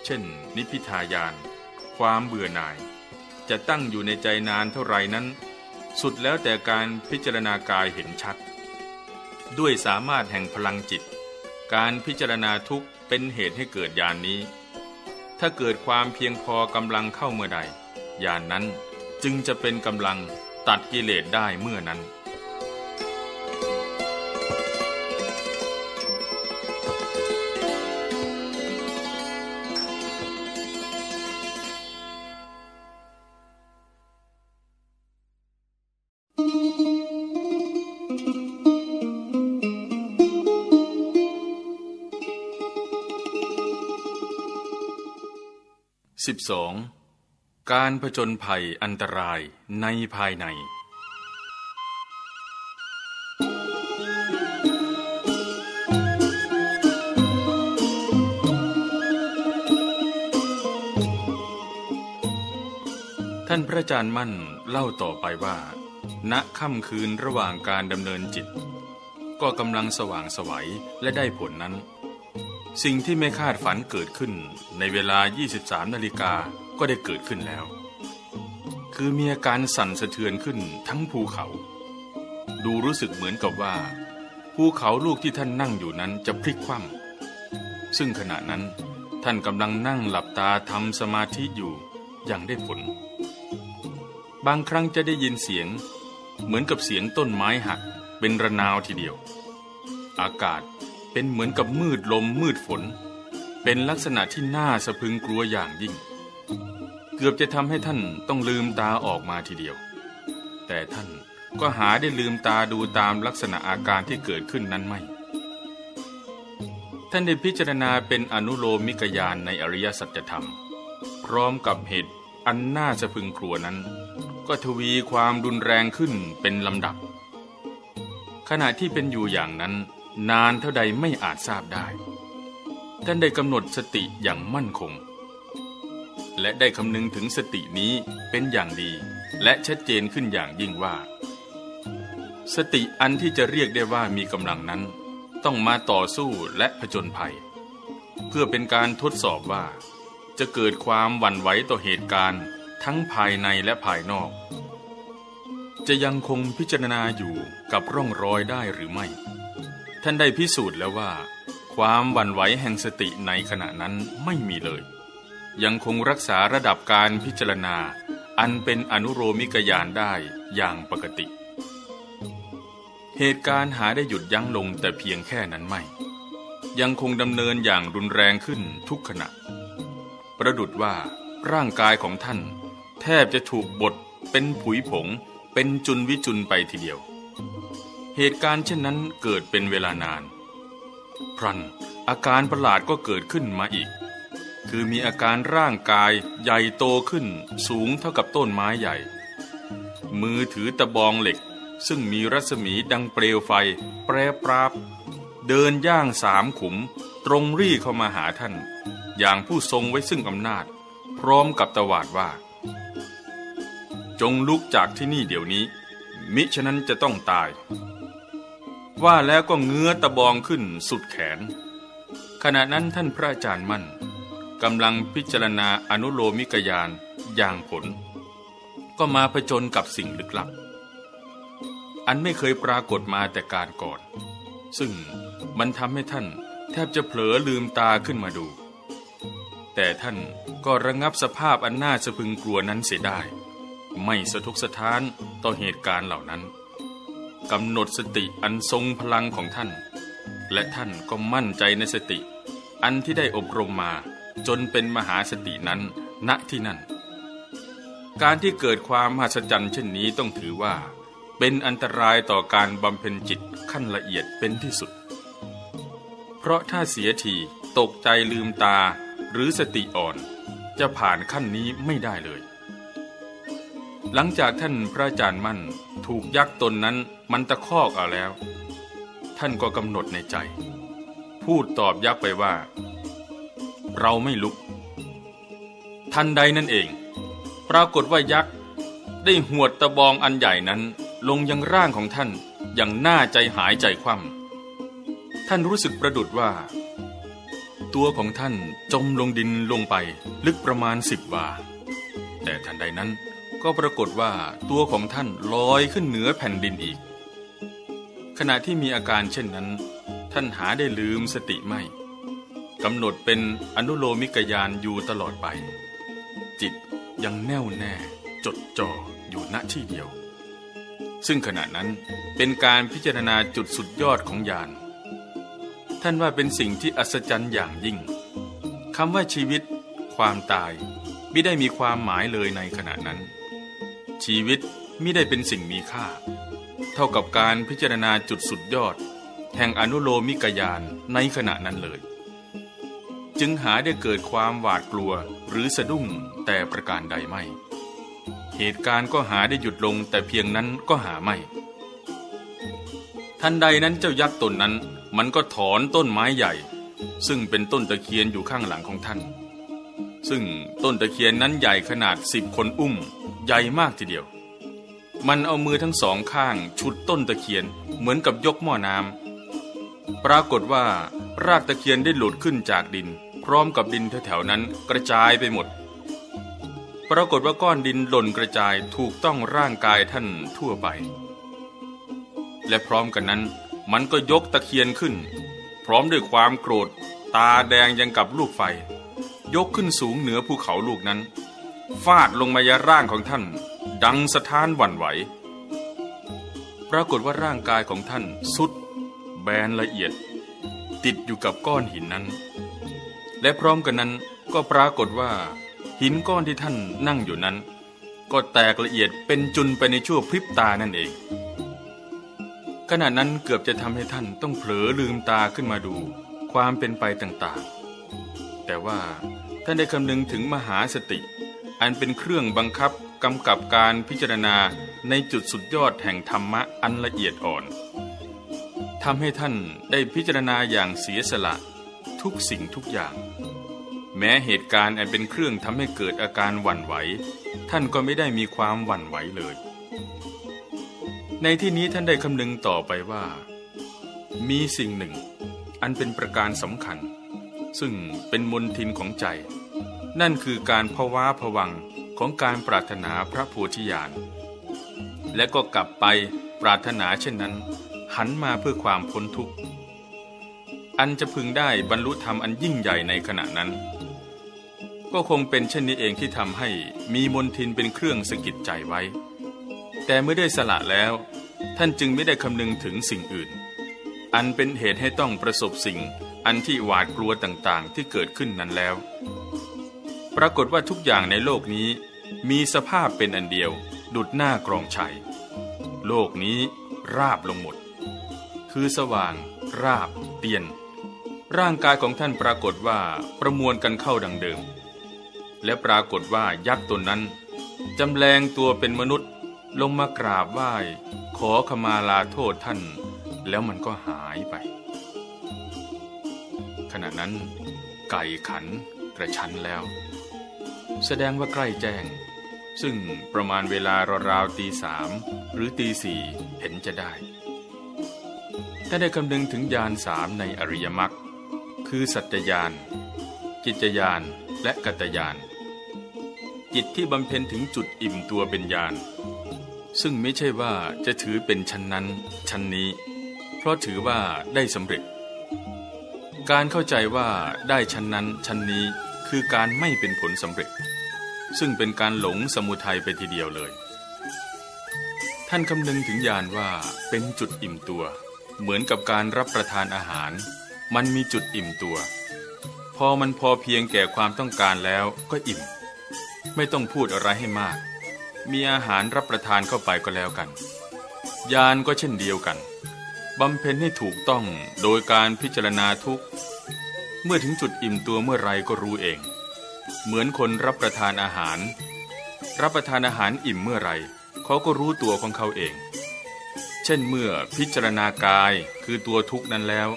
เช่น นิพิทายาน ความเบื่อหน่าย จะตั้งอยู่ในใจนานเท่าไรนั้น สุดแล้วแต่การพิจารณากายเห็นชัด ด้วยสามารถแห่งพลังจิต การพิจารณาทุก เป็นเหตุให้เกิดญาณนนี้ ถ้าเกิดความเพียงพอกำลังเข้าเมื่อใดญาณนนั้นจึงจะเป็นกำลังตัดกิเลสได้เมื่อนั้น 12. การผจญภัยอันตรายในภายใน ท่านพระอาจารย์มั่นเล่าต่อไปว่า ณค่ำคืนระหว่างการดำเนินจิต ก็กำลังสว่างสวัยและได้ผลนั้น สิ่งที่ไม่คาดฝันเกิดขึ้นในเวลา 23 นาฬิกาก็ได้เกิดขึ้นแล้ว คือมีอาการสั่นสะเทือนขึ้นทั้งภูเขา ดูรู้สึกเหมือนกับว่า ภูเขาลูกที่ท่านนั่งอยู่นั้นจะพลิกคว่ำซึ่งขณะนั้นท่านกำลังนั่งหลับตาทำสมาธิอยู่อย่างได้ผล บางครั้งจะได้ยินเสียง เหมือนกับเสียงต้นไม้หักเป็นระนาวทีเดียว อากาศ เป็นเหมือนกับมืดลมมืดฝน เป็นลักษณะที่น่าสะพึงกลัวอย่างยิ่ง เกือบจะทำให้ท่านต้องลืมตาออกมาทีเดียว แต่ท่านก็หาได้ลืมตาดูตามลักษณะอาการที่เกิดขึ้นนั้นไม่ ท่านได้พิจารณาเป็นอนุโลมิกยานในอริยสัจธรรม พร้อมกับเหตุอันน่าสะพึงกลัวนั้น ก็ทวีความรุนแรงขึ้นเป็นลำดับ ขณะที่เป็นอยู่อย่างนั้น นานเท่าใดไม่อาจทราบได้ ท่านได้กำหนดสติอย่างมั่นคง และได้คำนึงถึงสตินี้เป็นอย่างดี และชัดเจนขึ้นอย่างยิ่งว่า สติอันที่จะเรียกได้ว่ามีกำลังนั้น ต้องมาต่อสู้และผจญภัย เพื่อเป็นการทดสอบว่า จะเกิดความหวั่นไหวต่อเหตุการณ์ทั้งภายในและภายนอก จะยังคงพิจารณาอยู่กับร่องรอยได้หรือไม่ ท่านได้พิสูจน์แล้วว่า ความวันไหวแห่งสติในขณะนั้นไม่มีเลย ยังคงรักษาระดับการพิจารณา อันเป็นอนุโรมิกยานได้อย่างปกติ เหตุการณ์หาได้หยุดยั้งลงแต่เพียงแค่นั้นไม่ ยังคงดำเนินอย่างรุนแรงขึ้นทุกขณะ ประดุดว่าร่างกายของท่าน แทบจะถูกบดเป็นผุยผงเป็นจุนวิจุนไปทีเดียว เหตุการณ์เช่นนั้นเกิดเป็นเวลานาน พรันอาการประหลาดก็เกิดขึ้นมาอีก คือมีอาการร่างกายใหญ่โตขึ้นสูงเท่ากับต้นไม้ใหญ่ มือถือตะบองเหล็ก ซึ่งมีรัศมีดังเปลวไฟ แปรปราบ เดินย่างสามขุม ตรงรี่เข้ามาหาท่าน อย่างผู้ทรงไว้ซึ่งอำนาจ พร้อมกับตวาดว่า จงลุกจากที่นี่เดี๋ยวนี้ มิฉะนั้นจะต้องตาย ว่าแล้วก็เงื้อตะบองขึ้นสุดแขน ขณะนั้นท่านพระอาจารย์มั่นกำลังพิจารณาอนุโลมิกยานอย่างผล ก็มาผจญกับสิ่งลึกลับ อันไม่เคยปรากฏมาแต่การก่อน ซึ่งมันทำให้ท่านแทบจะเผลอลืมตาขึ้นมาดู แต่ท่านก็ระงับสภาพอันน่าสะพึงกลัวนั้นเสียได้ ไม่สะทกสะท้านต่อเหตุการณ์เหล่านั้น กำหนดสติอันทรงพลังของท่าน และท่านก็มั่นใจในสติ อันที่ได้อบรมมาจนเป็นมหาสตินั้นณที่นั่น การที่เกิดความมหัศจรรย์เช่นนี้ต้องถือว่า เป็นอันตรายต่อการบำเพ็ญจิตขั้นละเอียดเป็นที่สุด เพราะถ้าเสียทีตกใจลืมตาหรือสติอ่อน จะผ่านขั้นนี้ไม่ได้เลย หลังจากท่านพระอาจารย์มั่นถูกยักษ์ตนนั้นมันตะคอกเอาแล้ว ท่านก็กำหนดในใจ พูดตอบยักษ์ไปว่า เราไม่ลุก ทันใดนั่นเอง ปรากฏว่ายักษ์ได้หวดตะบองอันใหญ่นั้น ลงยังร่างของท่านอย่างน่าใจหายใจคว่ำท่านรู้สึกประดุดว่า ตัวของท่านจมลงดินลงไปลึกประมาณสิบวา แต่ทันใดนั้น ก็ปรากฏว่าตัวของท่านลอยขึ้นเหนือแผ่นดินอีก ขณะที่มีอาการเช่นนั้น ท่านหาได้ลืมสติไม่กำหนดเป็นอนุโลมิกยานอยู่ตลอดไป จิตยังแน่วแน่จดจ่ออยู่ณที่เดียว ซึ่งขณะนั้นเป็นการพิจารณาจุดสุดยอดของญาณท่านว่าเป็นสิ่งที่อัศจรรย์อย่างยิ่งคำว่าชีวิต ความตายไม่ได้มีความหมายเลยในขณะนั้น ชีวิตไม่ได้เป็นสิ่งมีค่า เท่ากับการพิจารณาจุดสุดยอด แห่งอนุโลมิกยานในขณะนั้นเลย จึงหาได้เกิดความหวาดกลัวหรือสะดุ้งแต่ประการใดไม่ เหตุการณ์ก็หาได้หยุดลงแต่เพียงนั้นก็หาไม่ ทันใดนั้นเจ้ายักษ์ตนนั้น มันก็ถอนต้นไม้ใหญ่ ซึ่งเป็นต้นตะเคียนอยู่ข้างหลังของท่าน ซึ่งต้นตะเคียนนั้นใหญ่ขนาดสิบคนอุ้ม ใหญ่มากทีเดียว มันเอามือทั้งสองข้างชุดต้นตะเคียนเหมือนกับยกหม้อน้ำปรากฏว่ารากตะเคียนได้หลุดขึ้นจากดิน พร้อมกับดินแถวๆนั้นกระจายไปหมด ปรากฏว่าก้อนดินหล่นกระจายถูกต้องร่างกายท่านทั่วไป และพร้อมกันนั้น มันก็ยกตะเคียนขึ้น พร้อมด้วยความโกรธ ตาแดงยังกับลูกไฟ ยกขึ้นสูงเหนือภูเขาลูกนั้น ฟาดลงมายาร่างของท่าน ดังสะท้านหวั่นไหว ปรากฏว่าร่างกายของท่านสุด แบนละเอียด ติดอยู่กับก้อนหินนั้น และพร้อมกันนั้นก็ปรากฏว่า หินก้อนที่ท่านนั่งอยู่นั้น ก็แตกละเอียดเป็นจุนไปในชั่วพริบตานั่นเอง ขณะนั้นเกือบจะทำให้ท่านต้องเผลอลืมตาขึ้นมาดูความเป็นไปต่างๆ แต่ว่า ท่านได้คำนึงถึงมหาสติ อันเป็นเครื่องบังคับกำกับการพิจารณาในจุดสุดยอดแห่งธรรมะอันละเอียดอ่อนทำให้ท่านได้พิจารณาอย่างเสียสละ ทุกสิ่งทุกอย่าง แม้เหตุการณ์อันเป็นเครื่องทำให้เกิดอาการหวั่นไหว ท่านก็ไม่ได้มีความหวั่นไหวเลย ในที่นี้ท่านได้คำนึงต่อไปว่า มีสิ่งหนึ่ง อันเป็นประการสำคัญ ซึ่งเป็นมนทินของใจ นั่นคือการภาวะผวังของการปรารถนาพระโพธิญาณ และก็กลับไปปรารถนาเช่นนั้น หันมาเพื่อความพ้นทุกข์ อันจะพึงได้บรรลุธรรมอันยิ่งใหญ่ในขณะนั้น ก็คงเป็นเช่นนี้เองที่ทำให้มีมนทินเป็นเครื่องสกิดใจไว้ แต่เมื่อได้สละแล้ว ท่านจึงไม่ได้คำนึงถึงสิ่งอื่น อันเป็นเหตุให้ต้องประสบสิ่ง อันที่หวาดกลัวต่างๆ ที่เกิดขึ้นนั้นแล้ว ปรากฏว่าทุกอย่างในโลกนี้ มีสภาพเป็นอันเดียว ดุดหน้ากรองชัย โลกนี้ราบลงหมด คือสว่าง ราบ เตียน ร่างกายของท่านปรากฏว่าประมวลกันเข้าดังเดิม และปรากฏว่ายักษ์ตนนั้นจำแรงตัวเป็นมนุษย์ลงมากราบไหว้ ขอขมาลาโทษท่าน แล้วมันก็หายไป ขณะนั้น ไก่ขันกระชั้นแล้ว แสดงว่าใกล้แจ้ง ซึ่งประมาณเวลาราวๆตีสามหรือตีสี่เห็นจะได้ ถ้าได้คำนึงถึงญาณสามในอริยมรรคคือสัจจญาณจิตญาณและกัตญาณจิตที่บำเพ็ญถึงจุดอิ่มตัวเป็นญาณซึ่งไม่ใช่ว่าจะถือเป็นชั้นนั้นชั้นนี้ เพราะถือว่าได้สำเร็จ การเข้าใจว่าได้ชั้นนั้นชั้นนี้คือการไม่เป็นผลสำเร็จ ซึ่งเป็นการหลงสมุทัยไปทีเดียวเลย ท่านคำนึงถึงญาณว่าเป็นจุดอิ่มตัว เหมือนกับการรับประทานอาหาร มันมีจุดอิ่มตัว พอมันพอเพียงแก่ความต้องการแล้วก็อิ่ม ไม่ต้องพูดอะไรให้มาก มีอาหารรับประทานเข้าไปก็แล้วกันญาณก็เช่นเดียวกัน บำเพ็ญให้ถูกต้องโดยการพิจารณาทุกเมื่อถึงจุดอิ่มตัวเมื่อไรก็รู้เอง เหมือนคนรับประทานอาหาร รับประทานอาหารอิ่มเมื่อไรเขาก็รู้ตัวของเขาเอง เช่นเมื่อพิจารณากายคือตัวทุกนั้นแล้ว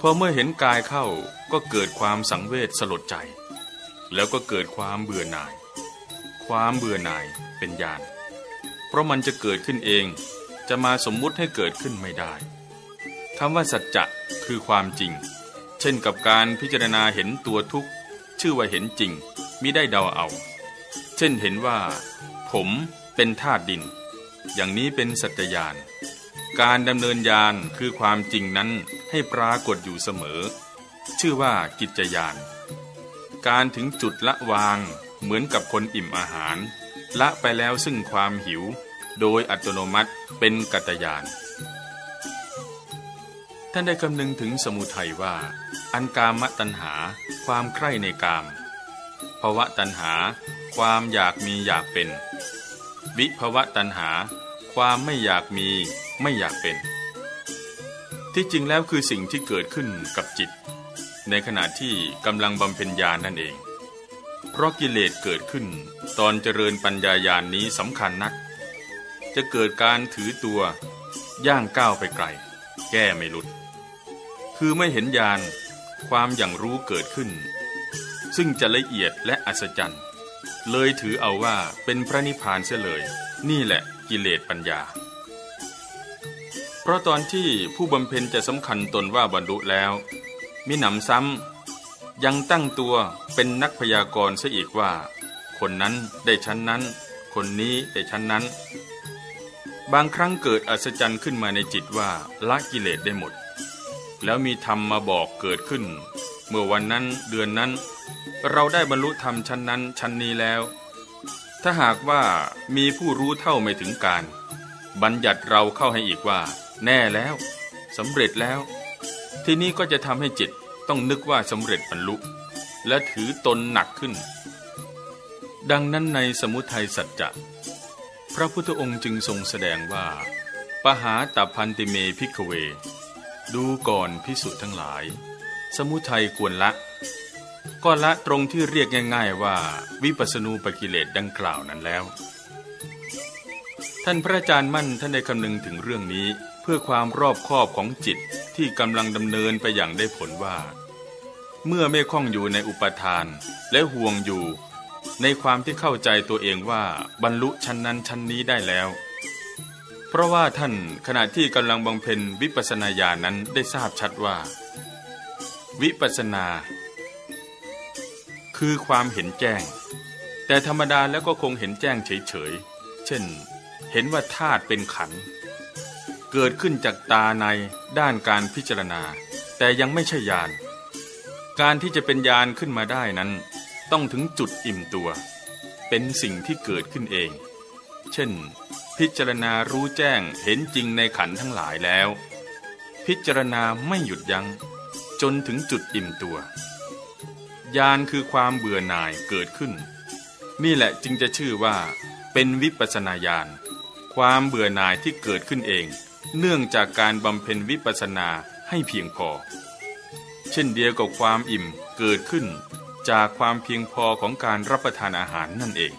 พอเมื่อเห็นกายเข้าก็เกิดความสังเวชสลดใจ แล้วก็เกิดความเบื่อหน่าย ความเบื่อหน่ายเป็นญาณเพราะมันจะเกิดขึ้นเอง จะมาสมมุติให้เกิดขึ้นไม่ได้คำว่าสัจจะคือความจริง เช่นกับการพิจารณาเห็นตัวทุกข์ ชื่อว่าเห็นจริงมิได้เดาเอา เช่นเห็นว่า ผมเป็นธาตุดิน อย่างนี้เป็นสัจญาน การดำเนินญาณคือความจริงนั้นให้ปรากฏอยู่เสมอ ชื่อว่ากิจยาน การถึงจุดละวางเหมือนกับคนอิ่มอาหาร ละไปแล้วซึ่งความหิว โดยอัตโนมัติเป็นกัตยาน ท่านได้คำนึงถึงสมุทัยว่า อันกามตัณหา ความใคร่ในกามภวะตัณหา ความอยากมีอยากเป็น วิภวะตัณหา ความไม่อยากมีไม่อยากเป็น ที่จริงแล้วคือสิ่งที่เกิดขึ้นกับจิต ในขณะที่กำลังบำเพ็ญญาณนั่นเอง เพราะกิเลสเกิดขึ้นตอนเจริญปัญญายาณนนี้สำคัญนัก จะเกิดการถือตัว ย่างก้าวไปไกล แก้ไม่หลุด คือไม่เห็นญาณความอย่างรู้เกิดขึ้น ซึ่งจะละเอียดและอัศจรรย์ เลยถือเอาว่าเป็นพระนิพพานเสียเลย นี่แหละกิเลสปัญญา เพราะตอนที่ผู้บำเพ็ญจะสำคัญตนว่าบรรลุแล้วมีหนำซ้ำยังตั้งตัวเป็นนักพยากรณ์ซะอีกว่า คนนั้นได้ชั้นนั้น คนนี้ได้ชั้นนั้น บางครั้งเกิดอัศจรรย์ขึ้นมาในจิตว่าละกิเลสได้หมด แล้วมีธรรมมาบอกเกิดขึ้น เมื่อวันนั้นเดือนนั้น เราได้บรรลุธรรมชั้นนั้นชั้นนี้แล้ว ถ้าหากว่ามีผู้รู้เท่าไม่ถึงการ บัญญัติเราเข้าให้อีกว่า แน่แล้วสำเร็จแล้ว ที่นี้ก็จะทำให้จิตต้องนึกว่าสำเร็จบรรลุ และถือตนหนักขึ้น ดังนั้นในสมุทัยสัจจะ ระพุทธองค์จึงทรงแสดงว่า ปหาตัพันติเมพิกเว ดูก่อนพิสุทั้งหลาย สมุทัยควรละ ก็ละตรงที่เรียกง่าย ๆว่า วิปัสณูปกิเลสดังกล่าวนั้นแล้ว ท่านพระอาจารย์มั่นท่านได้คำนึงถึงเรื่องนี้เพื่อความรอบคอบของจิตที่กำลังดำเนินไปอย่างได้ผลว่า เมื่อไม่คล้องอยู่ในอุปทานและห่วงอยู่ ในความที่เข้าใจตัวเองว่าบรรลุชั้นนั้นชั้นนี้ได้แล้ว เพราะว่าท่านขณะที่กำลังบำเพ็ญวิปัสนาญาณนั้นได้ทราบชัดว่า วิปัสนา คือความเห็นแจ้ง แต่ธรรมดาแล้วก็คงเห็นแจ้งเฉยๆ เช่น เห็นว่าธาตุเป็นขัน เกิดขึ้นจากตาในด้านการพิจารณา แต่ยังไม่ใช่ญาณการที่จะเป็นญาณขึ้นมาได้นั้น ต้องถึงจุดอิ่มตัว เป็นสิ่งที่เกิดขึ้นเอง เช่น พิจารณารู้แจ้งเห็นจริงในขันทั้งหลายแล้ว พิจารณาไม่หยุดยัง้ง จนถึงจุดอิ่มตัวญาณคือความเบื่อหน่ายเกิดขึ้น นี่แหละจึงจะชื่อว่า เป็นวิปัสนาญาณความเบื่อหน่ายที่เกิดขึ้นเอง เนื่องจากการบำเพ็ญวิปัสนาให้เพียงพอ เช่นเดียวกับความอิ่มเกิดขึ้น จากความเพียงพอของการรับประทานอาหารนั่นเอง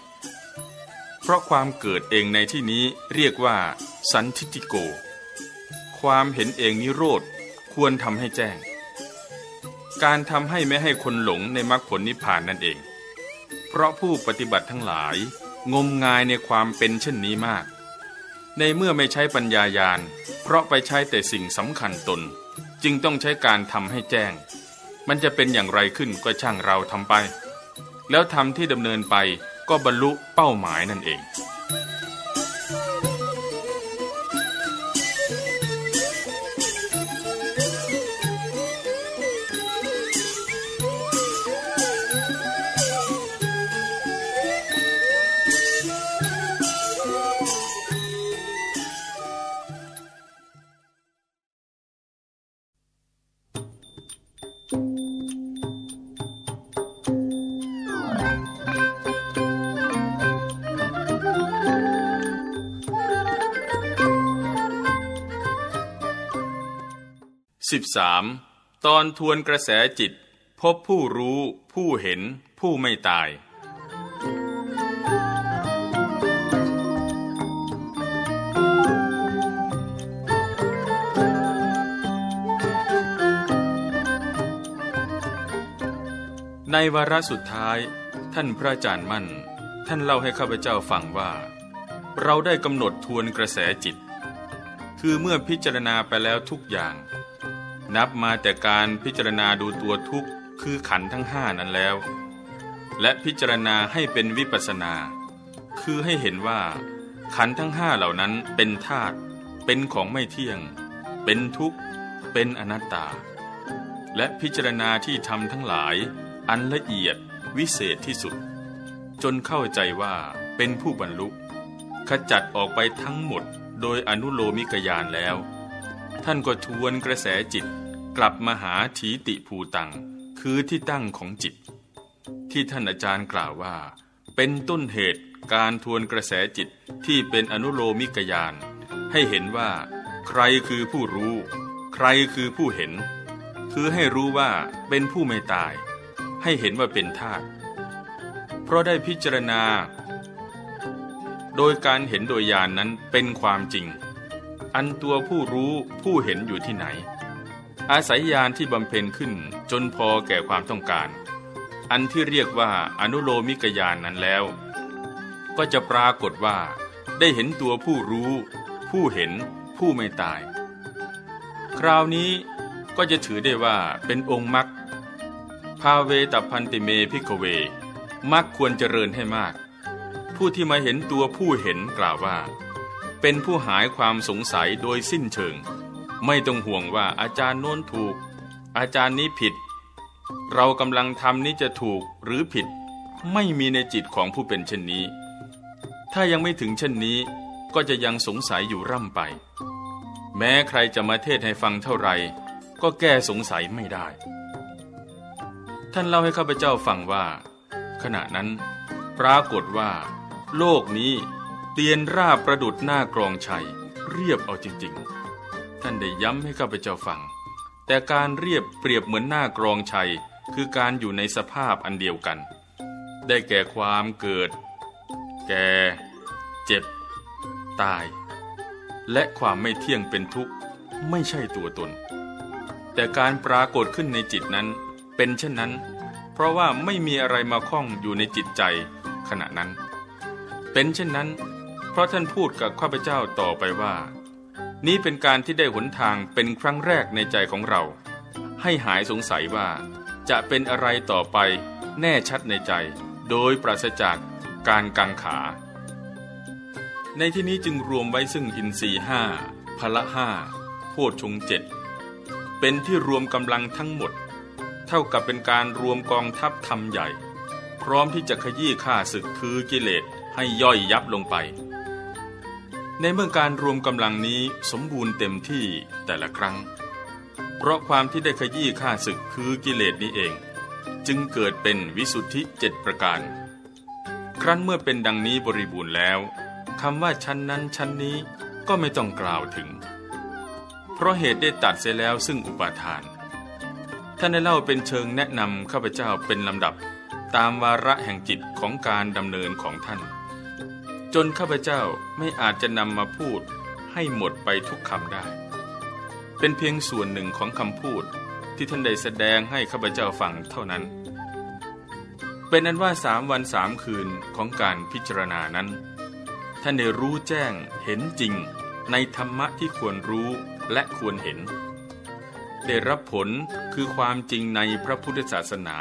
เพราะความเกิดเองในที่นี้เรียกว่า สันทิติโก ความเห็นเองนิโรธควรทำให้แจ้ง การทำให้ไม่ให้คนหลงในมรรคผลนิพพานนั่นเอง เพราะผู้ปฏิบัติทั้งหลาย งมงายในความเป็นเช่นนี้มาก ในเมื่อไม่ใช้ปัญญายาณ เพราะไปใช้แต่สิ่งสำคัญตน จึงต้องใช้การทำให้แจ้ง มันจะเป็นอย่างไรขึ้นก็ช่างเราทำไป แล้วทำที่ดำเนินไปก็บรรลุเป้าหมายนั่นเอง 13. ตอนทวนกระแสจิต พบผู้รู้ ผู้เห็น ผู้ไม่ตาย ในวาระสุดท้าย ท่านพระอาจารย์มั่น ท่านเล่าให้ข้าพเจ้าฟังว่า เราได้กำหนดทวนกระแสจิต คือเมื่อพิจารณาไปแล้วทุกอย่าง นับมาแต่การพิจารณาดูตัวทุกข์คือขันทั้งห้านั้นแล้ว และพิจารณาให้เป็นวิปัสนา คือให้เห็นว่า ขันทั้งห้าเหล่านั้นเป็นธาตุเป็นของไม่เที่ยง เป็นทุกข์ เป็นอนัตตา และพิจารณาที่ทำทั้งหลาย อันละเอียดวิเศษที่สุด จนเข้าใจว่าเป็นผู้บรรลุขจัดออกไปทั้งหมดโดยอนุโลมิกยานแล้ว ท่านก็ทวนกระแสจิตกลับมาหาถีติภูตัง คือที่ตั้งของจิต ที่ท่านอาจารย์กล่าวว่า เป็นต้นเหตุการทวนกระแสจิตที่เป็นอนุโลมิกยาน ให้เห็นว่า ใครคือผู้รู้ ใครคือผู้เห็น คือให้รู้ว่าเป็นผู้ไม่ตาย ให้เห็นว่าเป็นธาตุเพราะได้พิจารณา โดยการเห็นโดยญาณนนั้นเป็นความจริง อันตัวผู้รู้ผู้เห็นอยู่ที่ไหน อาศัยญาณที่บำเพ็ญขึ้นจนพอแก่ความต้องการ อันที่เรียกว่าอนุโลมิกญาณนนั้นแล้ว ก็จะปรากฏว่า ได้เห็นตัวผู้รู้ ผู้เห็นผู้ไม่ตาย คราวนี้ก็จะถือได้ว่าเป็นองค์มรรคพาเวตพันติเมพิกเวมรรคควรเจริญให้มาก ผู้ที่มาเห็นตัวผู้เห็นกล่าวว่า เป็นผู้หายความสงสัยโดยสิ้นเชิง ไม่ต้องห่วงว่าอาจารย์โน้นถูก อาจารย์นี้ผิด เรากำลังทำนี้จะถูกหรือผิด ไม่มีในจิตของผู้เป็นเช่นนี้ ถ้ายังไม่ถึงเช่นนี้ก็จะยังสงสัยอยู่ร่ำไป แม้ใครจะมาเทศให้ฟังเท่าไหร่ก็แก้สงสัยไม่ได้ ท่านเล่าให้ข้าพเจ้าฟังว่า ขณะนั้น ปรากฏว่า โลกนี้ เตียนราบประดุดหน้ากรองชัย เรียบเอาจริงๆ ท่านได้ย้ำให้ข้าพเจ้าฟัง แต่การเรียบเปรียบเหมือนหน้ากรองชัย คือการอยู่ในสภาพอันเดียวกัน ได้แก่ความเกิด แก่ เจ็บ ตาย และความไม่เที่ยงเป็นทุกข์ไม่ใช่ตัวตน แต่การปรากฏขึ้นในจิตนั้นเป็นเช่นนั้น เพราะว่าไม่มีอะไรมาคล้องอยู่ในจิตใจขณะนั้น เป็นเช่นนั้น เพราะท่านพูดกับข้าพเจ้าต่อไปว่า นี้เป็นการที่ได้หนทางเป็นครั้งแรกในใจของเรา ให้หายสงสัยว่า จะเป็นอะไรต่อไปแน่ชัดในใจ โดยปราศจากการกังขา ในที่นี้จึงรวมไว้ซึ่งอินทรีห้าพละห้าโพชงเจ็ดเป็นที่รวมกำลังทั้งหมด เท่ากับเป็นการรวมกองทัพทำใหญ่ พร้อมที่จะขยี้ข่าศึกคือกิเลสให้ย่อยยับลงไป ในเมื่อการรวมกำลังนี้สมบูรณ์เต็มที่แต่ละครั้ง เพราะความที่ได้ขยี้ข้าศึกคือกิเลสนี้เอง จึงเกิดเป็นวิสุทธิเจ็ดประการ ครั้นเมื่อเป็นดังนี้บริบูรณ์แล้วคำว่าชั้นนั้นชั้นนี้ก็ไม่ต้องกล่าวถึง เพราะเหตุได้ตัดเสียแล้วซึ่งอุปาทาน ท่านได้เล่าเป็นเชิงแนะนำข้าพเจ้าเป็นลำดับ ตามวาระแห่งจิตของการดำเนินของท่าน จนข้าพเจ้าไม่อาจจะนำมาพูดให้หมดไปทุกคำได้ เป็นเพียงส่วนหนึ่งของคำพูดที่ท่านได้แสดงให้ข้าพเจ้าฟังเท่านั้น เป็นอันว่าสามวันสามคืนของการพิจารณานั้น ท่านได้รู้แจ้งเห็นจริงในธรรมะที่ควรรู้และควรเห็น ได้รับผลคือความจริงในพระพุทธศาสนา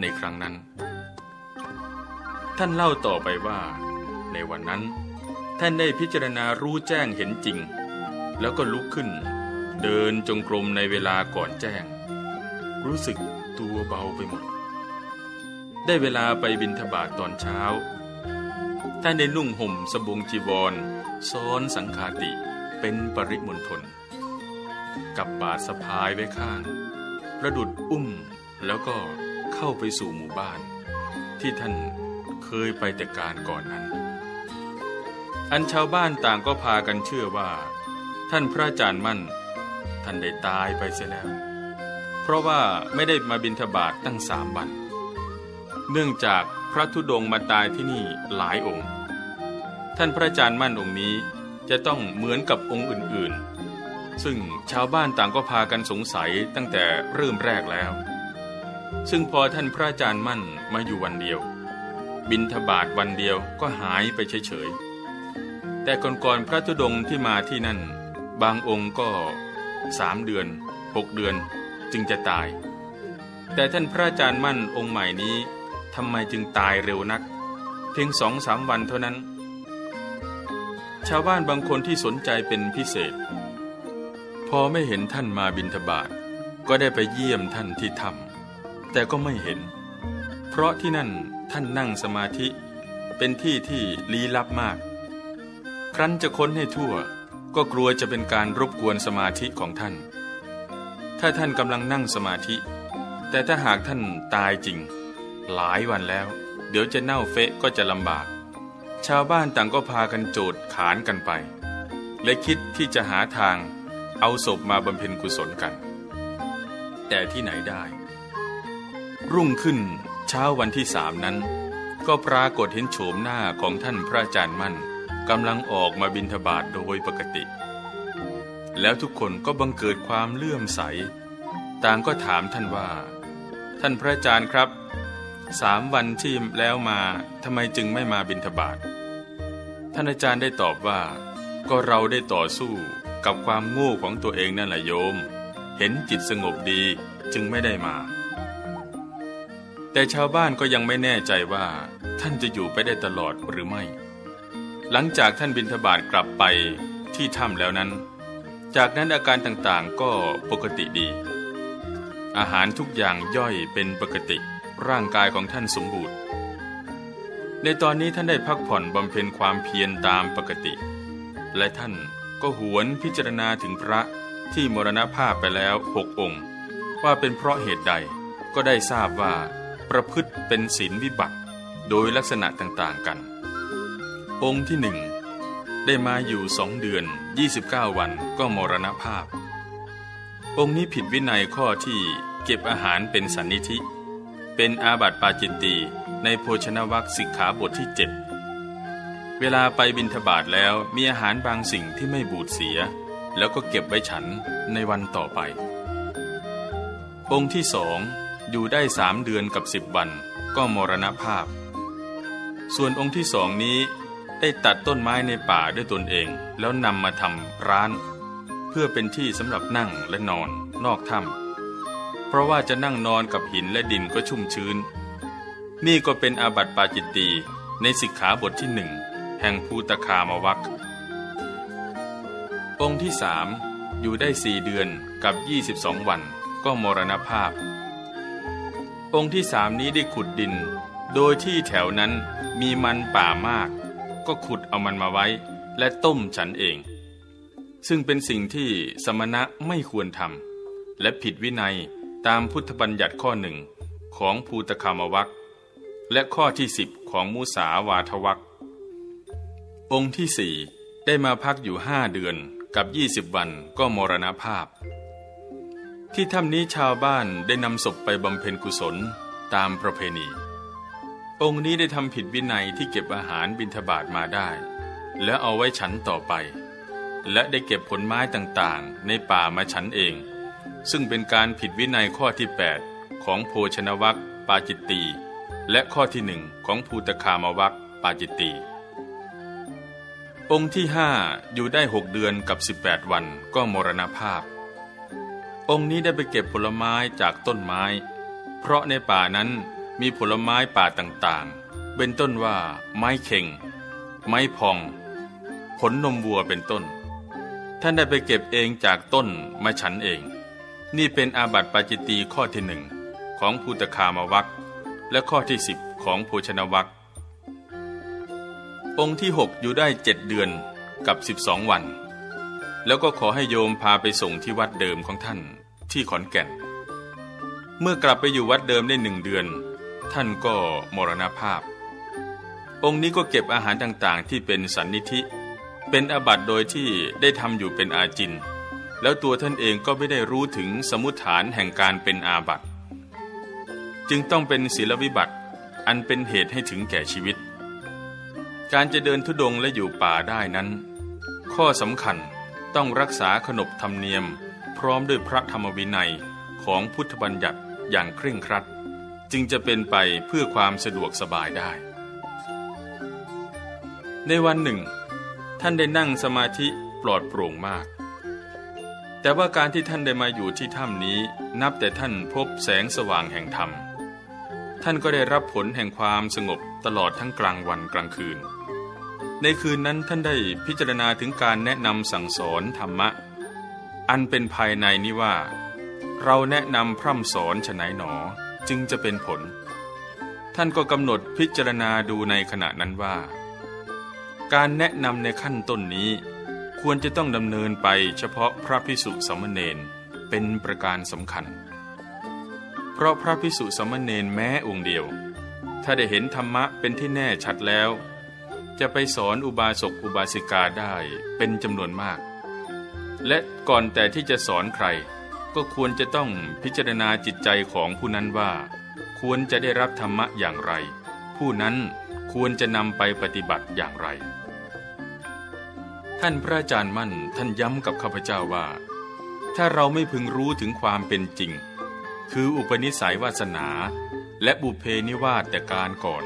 ในครั้งนั้น ท่านเล่าต่อไปว่า ในวันนั้น ท่านได้พิจารณารู้แจ้งเห็นจริง แล้วก็ลุกขึ้น เดินจงกรมในเวลาก่อนแจ้ง รู้สึกตัวเบาไปหมด ได้เวลาไปบินทบาทตอนเช้า ท่านได้นุ่งห่มสบงจีวร ซ้อนสังคาติเป็นปริมณฑลกับบาทสะพายไว้ข้าง ประดุดอุ้มแล้วก็เข้าไปสู่หมู่บ้าน ที่ท่านเคยไปแต่การก่อนนั้น อันชาวบ้านต่างก็พากันเชื่อว่า ท่านพระอาจารย์มั่น ท่านได้ตายไปเสียแล้ว เพราะว่าไม่ได้มาบินทบาทตั้งสามวัน เนื่องจากพระธุดงค์มาตายที่นี่หลายองค์ ท่านพระอาจารย์มั่นองค์นี้จะต้องเหมือนกับองค์อื่นๆ ซึ่งชาวบ้านต่างก็พากันสงสัยตั้งแต่เริ่มแรกแล้ว ซึ่งพอท่านพระอาจารย์มั่นมาอยู่วันเดียว บินทบาทวันเดียวก็หายไปเฉยๆ แต่ก่อนๆพระธุดงค์ที่มาที่นั่น บางองค์ก็สามเดือนหกเดือนจึงจะตาย แต่ท่านพระอาจารย์มั่นองค์ใหม่นี้ทำไมจึงตายเร็วนัก เพียงสองสามวันเท่านั้น ชาวบ้านบางคนที่สนใจเป็นพิเศษ พอไม่เห็นท่านมาบินทบาทก็ได้ไปเยี่ยมท่านที่ถ้ำแต่ก็ไม่เห็น เพราะที่นั่นท่านนั่งสมาธิเป็นที่ที่ลี้ลับมาก ครั้นจะค้นให้ทั่ว ก็กลัวจะเป็นการรบกวนสมาธิของท่าน ถ้าท่านกำลังนั่งสมาธิ แต่ถ้าหากท่านตายจริง หลายวันแล้ว เดี๋ยวจะเน่าเฟะก็จะลำบาก ชาวบ้านต่างก็พากันโจดขานกันไป และคิดที่จะหาทางเอาศพมาบำเพ็ญกุศลกัน แต่ที่ไหนได้ รุ่งขึ้นเช้าวันที่สามนั้น ก็ปรากฏเห็นโฉมหน้าของท่านพระอาจารย์มั่น กำลังออกมาบินทบาทโดยปกติ แล้วทุกคนก็บังเกิดความเลื่อมใส ต่างก็ถามท่านว่า ท่านพระอาจารย์ครับ สามวันที่แล้วมาทำไมจึงไม่มาบินทบาทท่านอาจารย์ได้ตอบว่า ก็เราได้ต่อสู้กับความโง่ของตัวเองนั่นแหละโยม เห็นจิตสงบดีจึงไม่ได้มา แต่ชาวบ้านก็ยังไม่แน่ใจว่า ท่านจะอยู่ไปได้ตลอดหรือไม่ หลังจากท่านบินทบาทกลับไปที่ถ้ำแล้วนั้น จากนั้นอาการต่างๆก็ปกติดี อาหารทุกอย่างย่อยเป็นปกติร่างกายของท่านสมบูรณ์ ในตอนนี้ท่านได้พักผ่อนบำเพ็ญความเพียรตามปกติ และท่านก็หวนพิจารณาถึงพระที่มรณภาพไปแล้วหกองค์ ว่าเป็นเพราะเหตุใดก็ได้ทราบว่า ประพฤติเป็นศีลวิบัติ โดยลักษณะต่างๆกัน องค์ที่หนึ่งได้มาอยู่สองเดือน 29 วันก็มรณภาพ องค์นี้ผิดวินัยข้อที่เก็บอาหารเป็นสันนิธิ เป็นอาบัติปาจิตตีในโภชนวัคสิกขาบทที่เจ็ดเวลาไปบินทบาทแล้วมีอาหารบางสิ่งที่ไม่บูดเสีย แล้วก็เก็บไว้ฉันในวันต่อไป องค์ที่สองอยู่ได้สามเดือนกับสิบวันก็มรณภาพ ส่วนองค์ที่สองนี้ ได้ตัดต้นไม้ในป่าด้วยตนเอง แล้วนำมาทำร้าน เพื่อเป็นที่สำหรับนั่งและนอนนอกถ้ำเพราะว่าจะนั่งนอนกับหินและดินก็ชุ่มชื้น นี่ก็เป็นอาบัติปาจิตตีในสิกขาบทที่หนึ่งแห่งภูตคามวัคองค์ที่สามอยู่ได้สี่เดือนกับ 22 วันก็มรณภาพ องค์ที่สามนี้ได้ขุดดิน โดยที่แถวนั้นมีมันป่ามาก ก็ขุดเอามันมาไว้ และต้มฉันเอง ซึ่งเป็นสิ่งที่สมณะไม่ควรทำและผิดวินัยตามพุทธบัญญัติข้อหนึ่งของภูตคามวัคและข้อที่สิบของมุสาวาทวัคองค์ที่สี่ได้มาพักอยู่ห้าเดือนกับยี่สิบวันก็มรณภาพ ที่ถ้ำนี้ชาวบ้านได้นำศพไปบำเพ็ญกุศลตามประเพณี องค์นี้ได้ทำผิดวินัยที่เก็บอาหารบิณฑบาตมาได้ แล้วเอาไว้ฉันต่อไป และได้เก็บผลไม้ต่างๆ ในป่ามาฉันเอง ซึ่งเป็นการผิดวินัยข้อที่ 8 ของโภชนวัคปาจิตตีและข้อที่หนึ่งของภูตคามวัคปาจิตตีองค์ที่ห้าอยู่ได้หกเดือนกับ 18 วันก็มรณภาพ องค์นี้ได้ไปเก็บผลไม้จากต้นไม้ เพราะในป่านั้น มีผลไม้ป่าต่างๆ เป็นต้นว่า ไม้เข่ง ไม้พอง ผลนมวัวเป็นต้น ท่านได้ไปเก็บเองจากต้นมาฉันเอง นี่เป็นอาบัติปาจิตีข้อที่หนึ่งของภูตคามวัคและข้อที่สิบของโภชนวัคองค์ที่หกอยู่ได้เจ็ดเดือนกับสิบสองวัน แล้วก็ขอให้โยมพาไปส่งที่วัดเดิมของท่านที่ขอนแก่น เมื่อกลับไปอยู่วัดเดิมได้หนึ่งเดือน ท่านก็มรณภาพ องค์นี้ก็เก็บอาหารต่างๆ ที่เป็นสันนิธิ เป็นอาบัติโดยที่ได้ทำอยู่เป็นอาจิน แล้วตัวท่านเองก็ไม่ได้รู้ถึงสมุติฐานแห่งการเป็นอาบัติจึงต้องเป็นศีลวิบัติอันเป็นเหตุให้ถึงแก่ชีวิต การจะเดินทุดงและอยู่ป่าได้นั้น ข้อสำคัญต้องรักษาขนบธรรมเนียม พร้อมด้วยพระธรรมวินัยของพุทธบัญญัติอย่างเคร่งครัด จึงจะเป็นไปเพื่อความสะดวกสบายได้ ในวันหนึ่ง ท่านได้นั่งสมาธิปลอดโปร่งมาก แต่ว่าการที่ท่านได้มาอยู่ที่ถ้ำนี้นับแต่ท่านพบแสงสว่างแห่งธรรม ท่านก็ได้รับผลแห่งความสงบตลอดทั้งกลางวันกลางคืน ในคืนนั้นท่านได้พิจารณาถึงการแนะนำสั่งสอนธรรมะ อันเป็นภายในนี้ว่า เราแนะนำพร่ำสอนฉนัยหนอ จึงจะเป็นผล ท่านก็กำหนดพิจารณาดูในขณะนั้นว่า การแนะนำในขั้นต้นนี้ ควรจะต้องดำเนินไปเฉพาะพระพิสุสมณเณรเป็นประการสำคัญ เพราะพระพิสุสมณเณรแม้องค์เดียว ถ้าได้เห็นธรรมะเป็นที่แน่ชัดแล้ว จะไปสอนอุบาสกอุบาสิกาได้เป็นจำนวนมาก และก่อนแต่ที่จะสอนใคร ก็ควรจะต้องพิจารณาจิตใจของผู้นั้นว่า ควรจะได้รับธรรมะอย่างไร ผู้นั้นควรจะนำไปปฏิบัติอย่างไร ท่านพระอาจารย์มั่นท่านย้ำกับข้าพเจ้าว่า ถ้าเราไม่พึงรู้ถึงความเป็นจริง คืออุปนิสัยวาสนา และบุเพนิวาสแต่การก่อน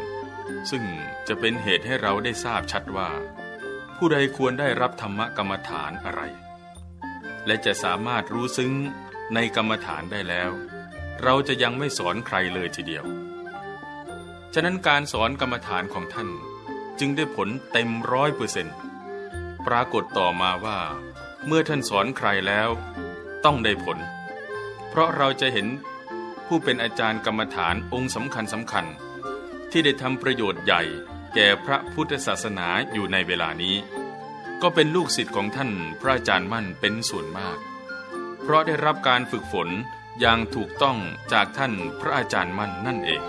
ซึ่งจะเป็นเหตุให้เราได้ทราบชัดว่า ผู้ใดควรได้รับธรรมกรรมฐานอะไร และจะสามารถรู้ซึ้ง ในกรรมฐานได้แล้ว เราจะยังไม่สอนใครเลยทีเดียว ฉะนั้นการสอนกรรมฐานของท่านจึงได้ผลเต็มร้อยเปอร์เซนต์ปรากฏต่อมาว่า เมื่อท่านสอนใครแล้ว ต้องได้ผล เพราะเราจะเห็นผู้เป็นอาจารย์กรรมฐานองค์สำคัญสำคัญ ที่ได้ทำประโยชน์ใหญ่แก่พระพุทธศาสนาอยู่ในเวลานี้ ก็เป็นลูกศิษย์ของท่านพระอาจารย์มั่นเป็นส่วนมาก เพราะได้รับการฝึกฝนอย่างถูกต้องจากท่านพระอาจารย์มั่นนั่นเอง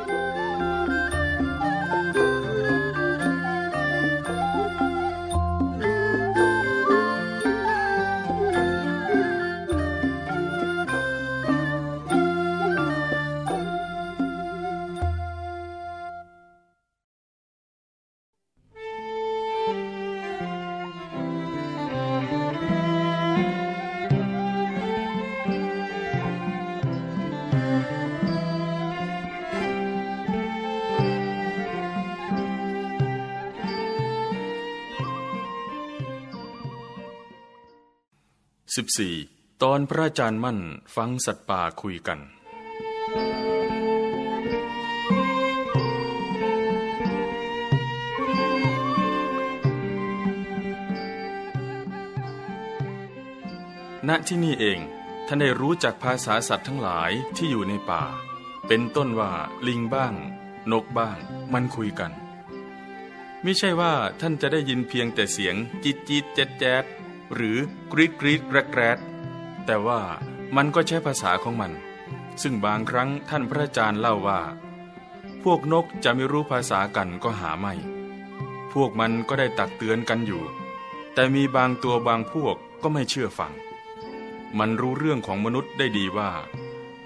14 ตอนพระอาจารย์มั่นฟังสัตว์ป่าคุยกัน ณที่นี่เองท่านได้รู้จักภาษาสัตว์ทั้งหลายที่อยู่ในป่า เป็นต้นว่าลิงบ้าง นกบ้าง มันคุยกัน ไม่ใช่ว่าท่านจะได้ยินเพียงแต่เสียงจิตจิตแจ๊ดแจ๊ด หรือกรีดกรีดแกรกแรดแต่ว่ามันก็ใช้ภาษาของมัน ซึ่งบางครั้งท่านพระอาจารย์เล่าว่า พวกนกจะไม่รู้ภาษากันก็หาไม่ พวกมันก็ได้ตักเตือนกันอยู่ แต่มีบางตัวบางพวกก็ไม่เชื่อฟัง มันรู้เรื่องของมนุษย์ได้ดีว่า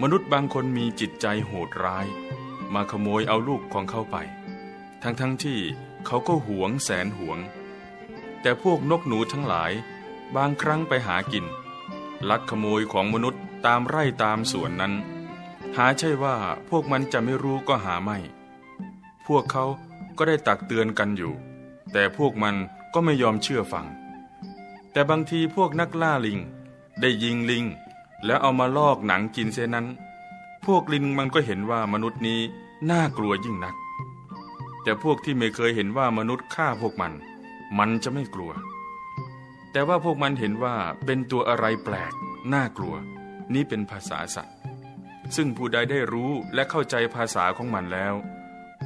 มนุษย์บางคนมีจิตใจโหดร้าย มาขโมยเอาลูกของเขาไป ทั้งๆทที่เขาก็หวงแสนหวง แต่พวกนกหนูทั้งหลาย บางครั้งไปหากิน ลักขโมยของมนุษย์ตามไร่ตามสวนนั้น หาใช่ว่าพวกมันจะไม่รู้ก็หาไม่ พวกเขาก็ได้ตักเตือนกันอยู่ แต่พวกมันก็ไม่ยอมเชื่อฟัง แต่บางทีพวกนักล่าลิง ได้ยิงลิง แล้วเอามาลอกหนังกินเสียนั้น พวกลิงมันก็เห็นว่ามนุษย์นี้น่ากลัวยิ่งนัก แต่พวกที่ไม่เคยเห็นว่ามนุษย์ฆ่าพวกมัน มันจะไม่กลัว แต่ว่าพวกมันเห็นว่าเป็นตัวอะไรแปลก น่ากลัว นี่เป็นภาษาสัตว์ ซึ่งผู้ใดได้รู้และเข้าใจภาษาของมันแล้ว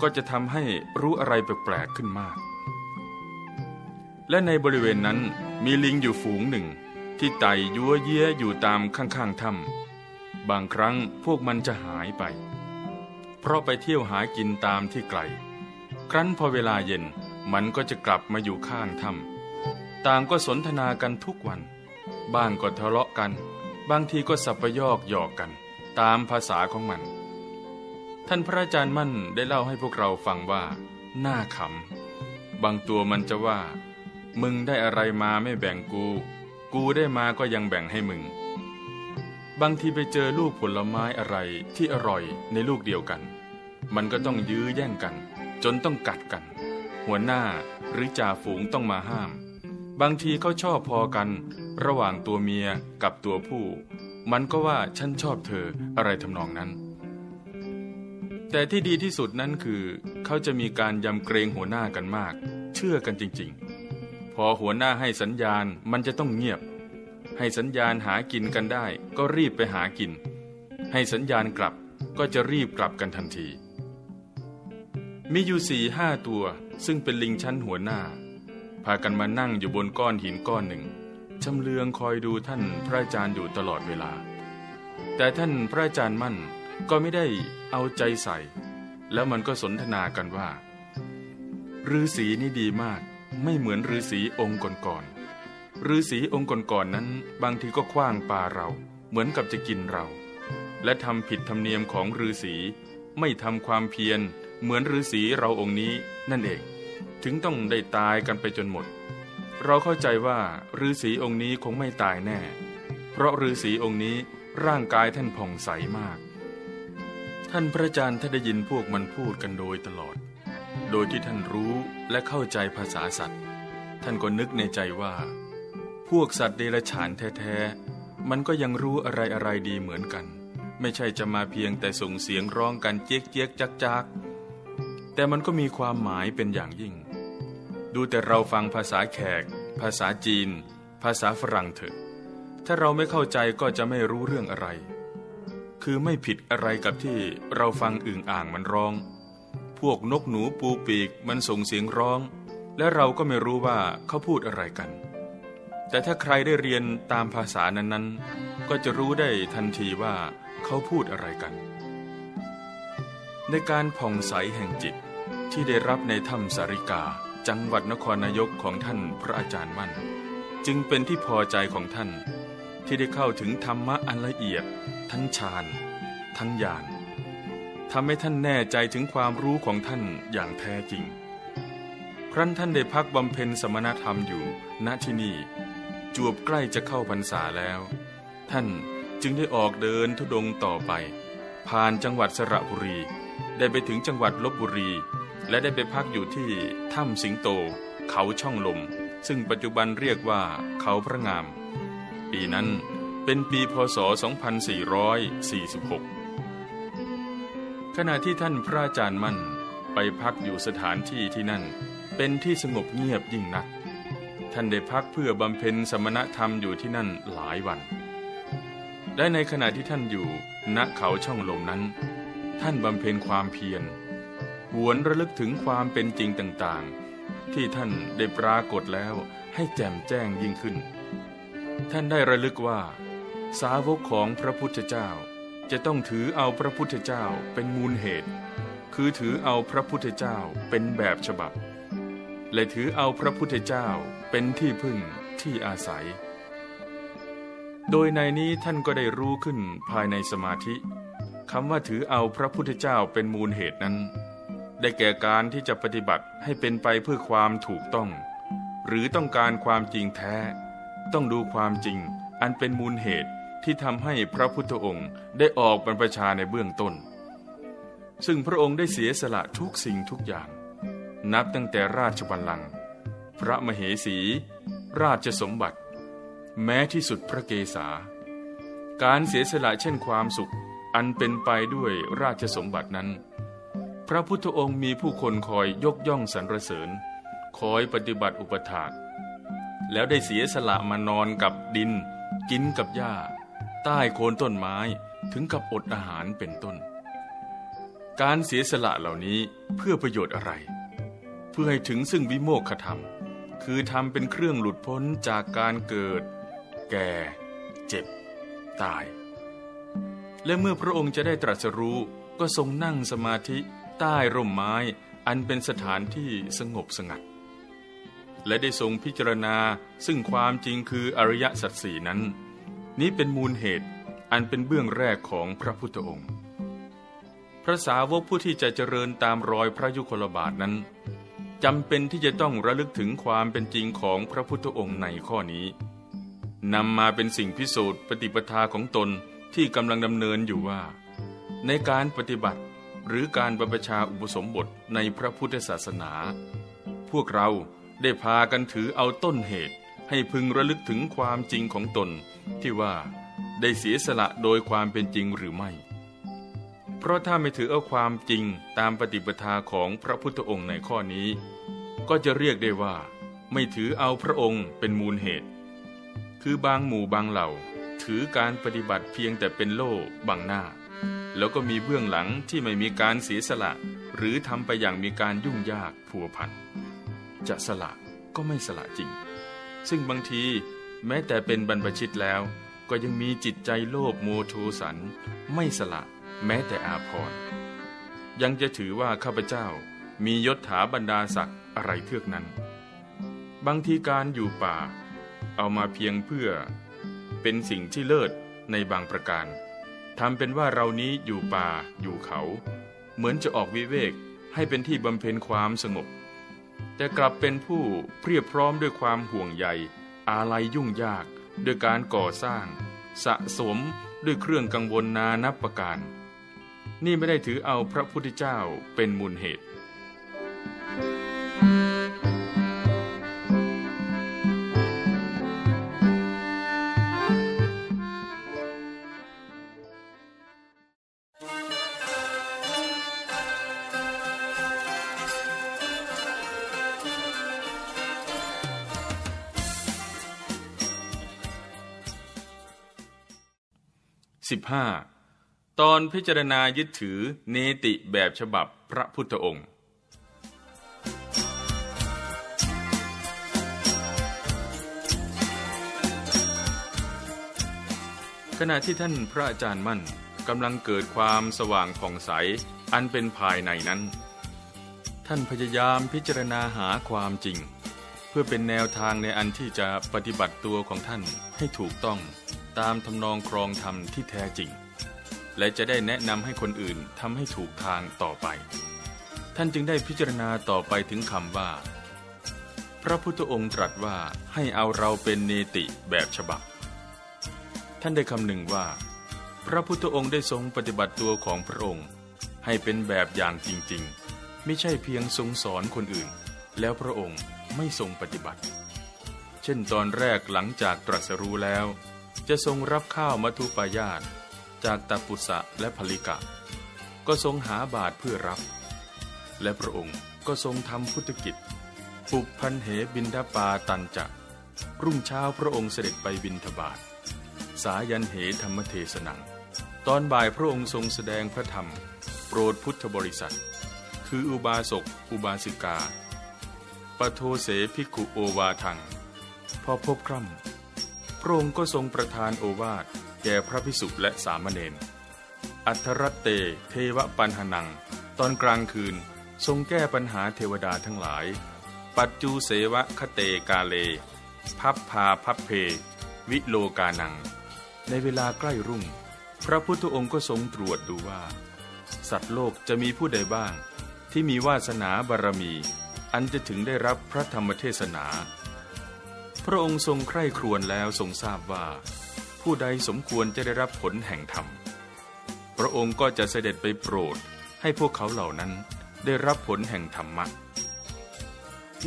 ก็จะทำให้รู้อะไรแปลกๆขึ้นมาก และในบริเวณนั้นมีลิงอยู่ฝูงหนึ่ง ที่ไต่ยัวเยี้ยอยู่ตามข้างๆถ้ำบางครั้งพวกมันจะหายไป เพราะไปเที่ยวหากินตามที่ไกล ครั้นพอเวลาเย็นมันก็จะกลับมาอยู่ข้างถ้ำ ต่างก็สนทนากันทุกวัน บ้างก็ทะเลาะกัน บางทีก็สับประยอกหยอกกัน ตามภาษาของมัน ท่านพระอาจารย์มั่นได้เล่าให้พวกเราฟังว่า หน่าขำ บางตัวมันจะว่า มึงได้อะไรมาไม่แบ่งกู กูได้มาก็ยังแบ่งให้มึง บางทีไปเจอลูกผลไม้อะไรที่อร่อยในลูกเดียวกัน มันก็ต้องยื้อแย่งกัน จนต้องกัดกัน หัวหน้าหรือจ่าฝูงต้องมาห้าม บางทีเขาชอบพอกันระหว่างตัวเมียกับตัวผู้ มันก็ว่าฉันชอบเธออะไรทำนองนั้น แต่ที่ดีที่สุดนั้นคือ เขาจะมีการยำเกรงหัวหน้ากันมาก เชื่อกันจริง ๆ พอหัวหน้าให้สัญญาณมันจะต้องเงียบ ให้สัญญาณหากินกันได้ ก็รีบไปหากิน ให้สัญญาณกลับก็จะรีบกลับกันทันที มีอยู่สี่ห้าตัวซึ่งเป็นลิงชั้นหัวหน้า พากันมานั่งอยู่บนก้อนหินก้อนหนึ่งชำเลืองคอยดูท่านพระอาจารย์อยู่ตลอดเวลา แต่ท่านพระอาจารย์มั่นก็ไม่ได้เอาใจใส่ แล้วมันก็สนทนากันว่าฤาษีนี่ดีมากไม่เหมือนฤาษีองค์ก่อนๆฤาษีองค์ก่อนๆนั้นบางทีก็คว้างปาเรา เหมือนกับจะกินเรา และทำผิดธรรมเนียมของฤาษีไม่ทำความเพียรเหมือนฤาษีเราองค์นี้นั่นเอง ถึงต้องได้ตายกันไปจนหมด เราเข้าใจว่าฤาษีองค์นี้คงไม่ตายแน่ เพราะฤาษีองค์นี้ร่างกายท่านผ่องใสมาก ท่านพระอาจารย์ท่านได้ยินพวกมันพูดกันโดยตลอด โดยที่ท่านรู้และเข้าใจภาษาสัตว์ ท่านก็นึกในใจว่า พวกสัตว์เดรัจฉานแท้ๆ มันก็ยังรู้อะไรอะไรดีเหมือนกัน ไม่ใช่จะมาเพียงแต่ส่งเสียงร้องกันเจี๊ยกเจี๊ยกจักจักแต่มันก็มีความหมายเป็นอย่างยิ่ง ดูแต่เราฟังภาษาแขก ภาษาจีน ภาษาฝรั่งเถอะ ถ้าเราไม่เข้าใจก็จะไม่รู้เรื่องอะไร คือไม่ผิดอะไรกับที่เราฟังอึ่งอ่างมันร้อง พวกนกหนูปูปีกมันส่งเสียงร้อง และเราก็ไม่รู้ว่าเขาพูดอะไรกัน แต่ถ้าใครได้เรียนตามภาษานั้นๆ ก็จะรู้ได้ทันทีว่าเขาพูดอะไรกัน ในการผ่องใสแห่งจิตที่ได้รับในถ้ำสาริกา จังหวัดนครนายกของท่านพระอาจารย์มั่น จึงเป็นที่พอใจของท่านที่ได้เข้าถึงธรรมะอันละเอียด ทั้งฌานทั้งญาณทำให้ท่านแน่ใจถึงความรู้ของท่านอย่างแท้จริง ครั้นท่านได้พักบำเพ็ญสมณธรรมอยู่ณที่นี่จวบใกล้จะเข้าพรรษาแล้ว ท่านจึงได้ออกเดินทุดงต่อไป ผ่านจังหวัดสระบุรี ได้ไปถึงจังหวัดลบบุรี และได้ไปพักอยู่ที่ถ้ำสิงโต เขาช่องลม ซึ่งปัจจุบันเรียกว่าเขาพระงาม ปีนั้นเป็นปีพศ 2446 ขณะที่ท่านพระอาจารย์มั่นไปพักอยู่สถานที่ที่นั่น เป็นที่สงบเงียบยิ่งนัก ท่านได้พักเพื่อบำเพ็ญสมณธรรมอยู่ที่นั่นหลายวัน และในขณะที่ท่านอยู่ณเขาช่องลมนั้น ท่านบำเพ็ญความเพียร หวนระลึกถึงความเป็นจริงต่างๆ ที่ท่านได้ปรากฏแล้วให้แจ่มแจ้งยิ่งขึ้น ท่านได้ระลึกว่า สาวกของพระพุทธเจ้า จะต้องถือเอาพระพุทธเจ้าเป็นมูลเหตุ คือถือเอาพระพุทธเจ้าเป็นแบบฉบับ และถือเอาพระพุทธเจ้าเป็นที่พึ่งที่อาศัย โดยในนี้ท่านก็ได้รู้ขึ้นภายในสมาธิคำว่าถือเอาพระพุทธเจ้าเป็นมูลเหตุนั้น ได้แก่การที่จะปฏิบัติให้เป็นไปเพื่อความถูกต้อง หรือต้องการความจริงแท้ ต้องดูความจริง อันเป็นมูลเหตุที่ทำให้พระพุทธองค์ได้ออกบรรพชาในเบื้องต้น ซึ่งพระองค์ได้เสียสละทุกสิ่งทุกอย่าง นับตั้งแต่ราชบัลลังก์พระมเหสี ราชสมบัติ แม้ที่สุดพระเกศาการเสียสละเช่นความสุข อันเป็นไปด้วยราชสมบัตินั้น พระพุทธองค์มีผู้คนคอยยกย่องสรรเสริญ คอยปฏิบัติอุปถาก แล้วได้เสียสละมานอนกับดิน กินกับหญ้า ใต้โคนต้นไม้ถึงกับอดอาหารเป็นต้น การเสียสละเหล่านี้เพื่อประโยชน์อะไร เพื่อให้ถึงซึ่งวิโมกขธรรม คือทำเป็นเครื่องหลุดพ้นจากการเกิด แก่ เจ็บ ตาย และเมื่อพระองค์จะได้ตรัสรู้ก็ทรงนั่งสมาธิ ใต้ร่มไม้อันเป็นสถานที่สงบสงัด และได้ทรงพิจารณาซึ่งความจริงคืออริยสัจสี่นั้น นี้เป็นมูลเหตุอันเป็นเบื้องแรกของพระพุทธองค์ พระสาวกผู้ที่จะเจริญตามรอยพระยุคลบาทนั้นจำเป็นที่จะต้องระลึกถึงความเป็นจริงของพระพุทธองค์ในข้อนี้นำมาเป็นสิ่งพิสูจน์ปฏิปทาของตนที่กำลังดำเนินอยู่ว่า ในการปฏิบัติ หรือการบรรพชาอุปสมบทในพระพุทธศาสนา พวกเราได้พากันถือเอาต้นเหตุให้พึงระลึกถึงความจริงของตนที่ว่าได้เสียสละโดยความเป็นจริงหรือไม่ เพราะถ้าไม่ถือเอาความจริงตามปฏิปทาของพระพุทธองค์ในข้อนี้ ก็จะเรียกได้ว่า ไม่ถือเอาพระองค์เป็นมูลเหตุ คือบางหมู่บางเหล่า ถือการปฏิบัติเพียงแต่เป็นโล่บังหน้า แล้วก็มีเบื้องหลังที่ไม่มีการเสียสละ หรือทำไปอย่างมีการยุ่งยากผัวพัน จะสละก็ไม่สละจริง ซึ่งบางทีแม้แต่เป็นบรรพชิตแล้วก็ยังมีจิตใจโลภโมโทสัน ไม่สละแม้แต่อาภรยังจะถือว่าข้าพเจ้ามียศถาบรรดาศักดิ์อะไรเทือกนั้น บางทีการอยู่ป่า เอามาเพียงเพื่อ เป็นสิ่งที่เลิศในบางประการ ทำเป็นว่าเรานี้อยู่ป่าอยู่เขา เหมือนจะออกวิเวกให้เป็นที่บำเพ็ญความสงบ แต่กลับเป็นผู้เพียบพร้อมด้วยความห่วงใยอาลัยยุ่งยากด้วยการก่อสร้าง สะสมด้วยเครื่องกังวลนานับประการ นี่ไม่ได้ถือเอาพระพุทธเจ้าเป็นมูลเหตุ 15 ตอนพิจารณายึดถือเนติแบบฉบับพระพุทธองค์ขณะที่ท่านพระอาจารย์มั่นกำลังเกิดความสว่างผ่องใสอันเป็นภายในนั้น ท่านพยายามพิจารณาหาความจริง เพื่อเป็นแนวทางในอันที่จะปฏิบัติตัวของท่านให้ถูกต้อง ตามทำนองครองธรรมที่แท้จริง และจะได้แนะนำให้คนอื่นทำให้ถูกทางต่อไป ท่านจึงได้พิจารณาต่อไปถึงคำว่า พระพุทธองค์ตรัสว่าให้เอาเราเป็นเนติแบบฉบับ ท่านได้คำหนึ่งว่า พระพุทธองค์ได้ทรงปฏิบัติตัวของพระองค์ ให้เป็นแบบอย่างจริงๆ ไม่ใช่เพียงทรงสอนคนอื่น แล้วพระองค์ไม่ทรงปฏิบัติ เช่นตอนแรกหลังจากตรัสรู้แล้ว จะทรงรับข้าวมัทุปายาตจากตาปุสะและภลิกะ ก็ทรงหาบาทเพื่อรับ และพระองค์ก็ทรงทำพุทธกิจ ปุกพันเหบินทปาตันจักรุ่งเช้าพระองค์เสด็จไปบินทบาท สายันเหธรรมเทศนัง ตอนบ่ายพระองค์ทรงแสดงพระธรรม โปรดพุทธบริษัท คืออุบาสก อุบาสิกาปโทเสภิกขุโอวาทัง พอพบคร่ำ ระองค์ก็ทรงประทานโอวาทแก่พระพิสุและสามเณร อัทรเตเทวปัญหนัง ตอนกลางคืนทรงแก้ปัญหาเทวดาทั้งหลาย ปัจจูเสวะคเตกาเล พับพาพับเพ วิโลกานัง ในเวลาใกล้รุ่ง พระพุทธองค์ก็ทรงตรวจดูว่า สัตว์โลกจะมีผู้ใดบ้าง ที่มีวาสนาบารมี อันจะถึงได้รับพระธรรมเทศนา พระองค์ทรงใคร่ครวญแล้วทรงทราบว่า ผู้ใดสมควรจะได้รับผลแห่งธรรม พระองค์ก็จะเสด็จไปโปรดให้พวกเขาเหล่านั้นได้รับผลแห่งธรรมะ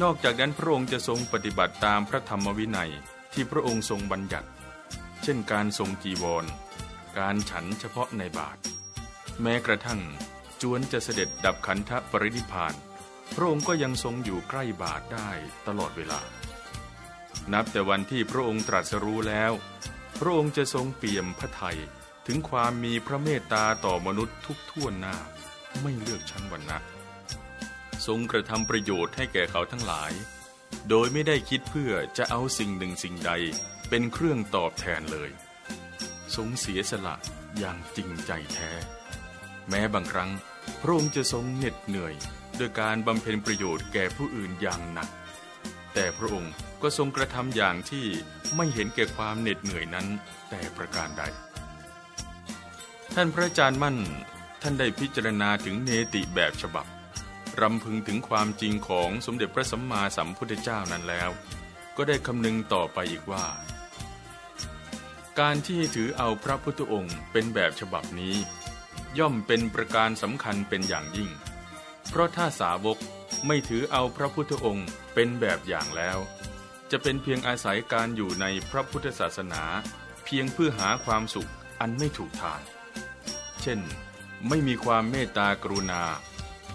นอกจากนั้นพระองค์จะทรงปฏิบัติตามพระธรรมวินัยที่พระองค์ทรงบัญญัติ เช่นการทรงจีวร การฉันเฉพาะในบาท แม้กระทั่งจวนจะเสด็จดับขันธปรินิพาน พระองค์ก็ยังทรงอยู่ใกล้บาทได้ตลอดเวลา นับแต่วันที่พระองค์ตรัสรู้แล้ว พระองค์จะทรงเปี่ยมพระทัยถึงความมีพระเมตตาต่อมนุษย์ทุกท่วนหน้า ไม่เลือกชั้นวรรณะทรงกระทำประโยชน์ให้แก่เขาทั้งหลาย โดยไม่ได้คิดเพื่อจะเอาสิ่งหนึ่งสิ่งใดเป็นเครื่องตอบแทนเลย ทรงเสียสละอย่างจริงใจแท้ แม้บางครั้ง พระองค์จะทรงเหน็ดเหนื่อยโดยการบำเพ็ญประโยชน์แก่ผู้อื่นอย่างหนัก แต่พระองค์ ก็ทรงกระทำอย่างที่ไม่เห็นแก่ความเหน็ดเหนื่อยนั้นแต่ประการใด ท่านพระอาจารย์มั่นท่านได้พิจารณาถึงเนติแบบฉบับรำพึงถึงความจริงของสมเด็จพระสัมมาสัมพุทธเจ้านั้นแล้ว ก็ได้คำนึงต่อไปอีกว่า การที่ถือเอาพระพุทธองค์เป็นแบบฉบับนี้ ย่อมเป็นประการสำคัญเป็นอย่างยิ่ง เพราะถ้าสาวกไม่ถือเอาพระพุทธองค์เป็นแบบอย่างแล้ว จะเป็นเพียงอาศัยการอยู่ในพระพุทธศาสนา เพียงเพื่อหาความสุขอันไม่ถูกทาง เช่น ไม่มีความเมตตากรุณา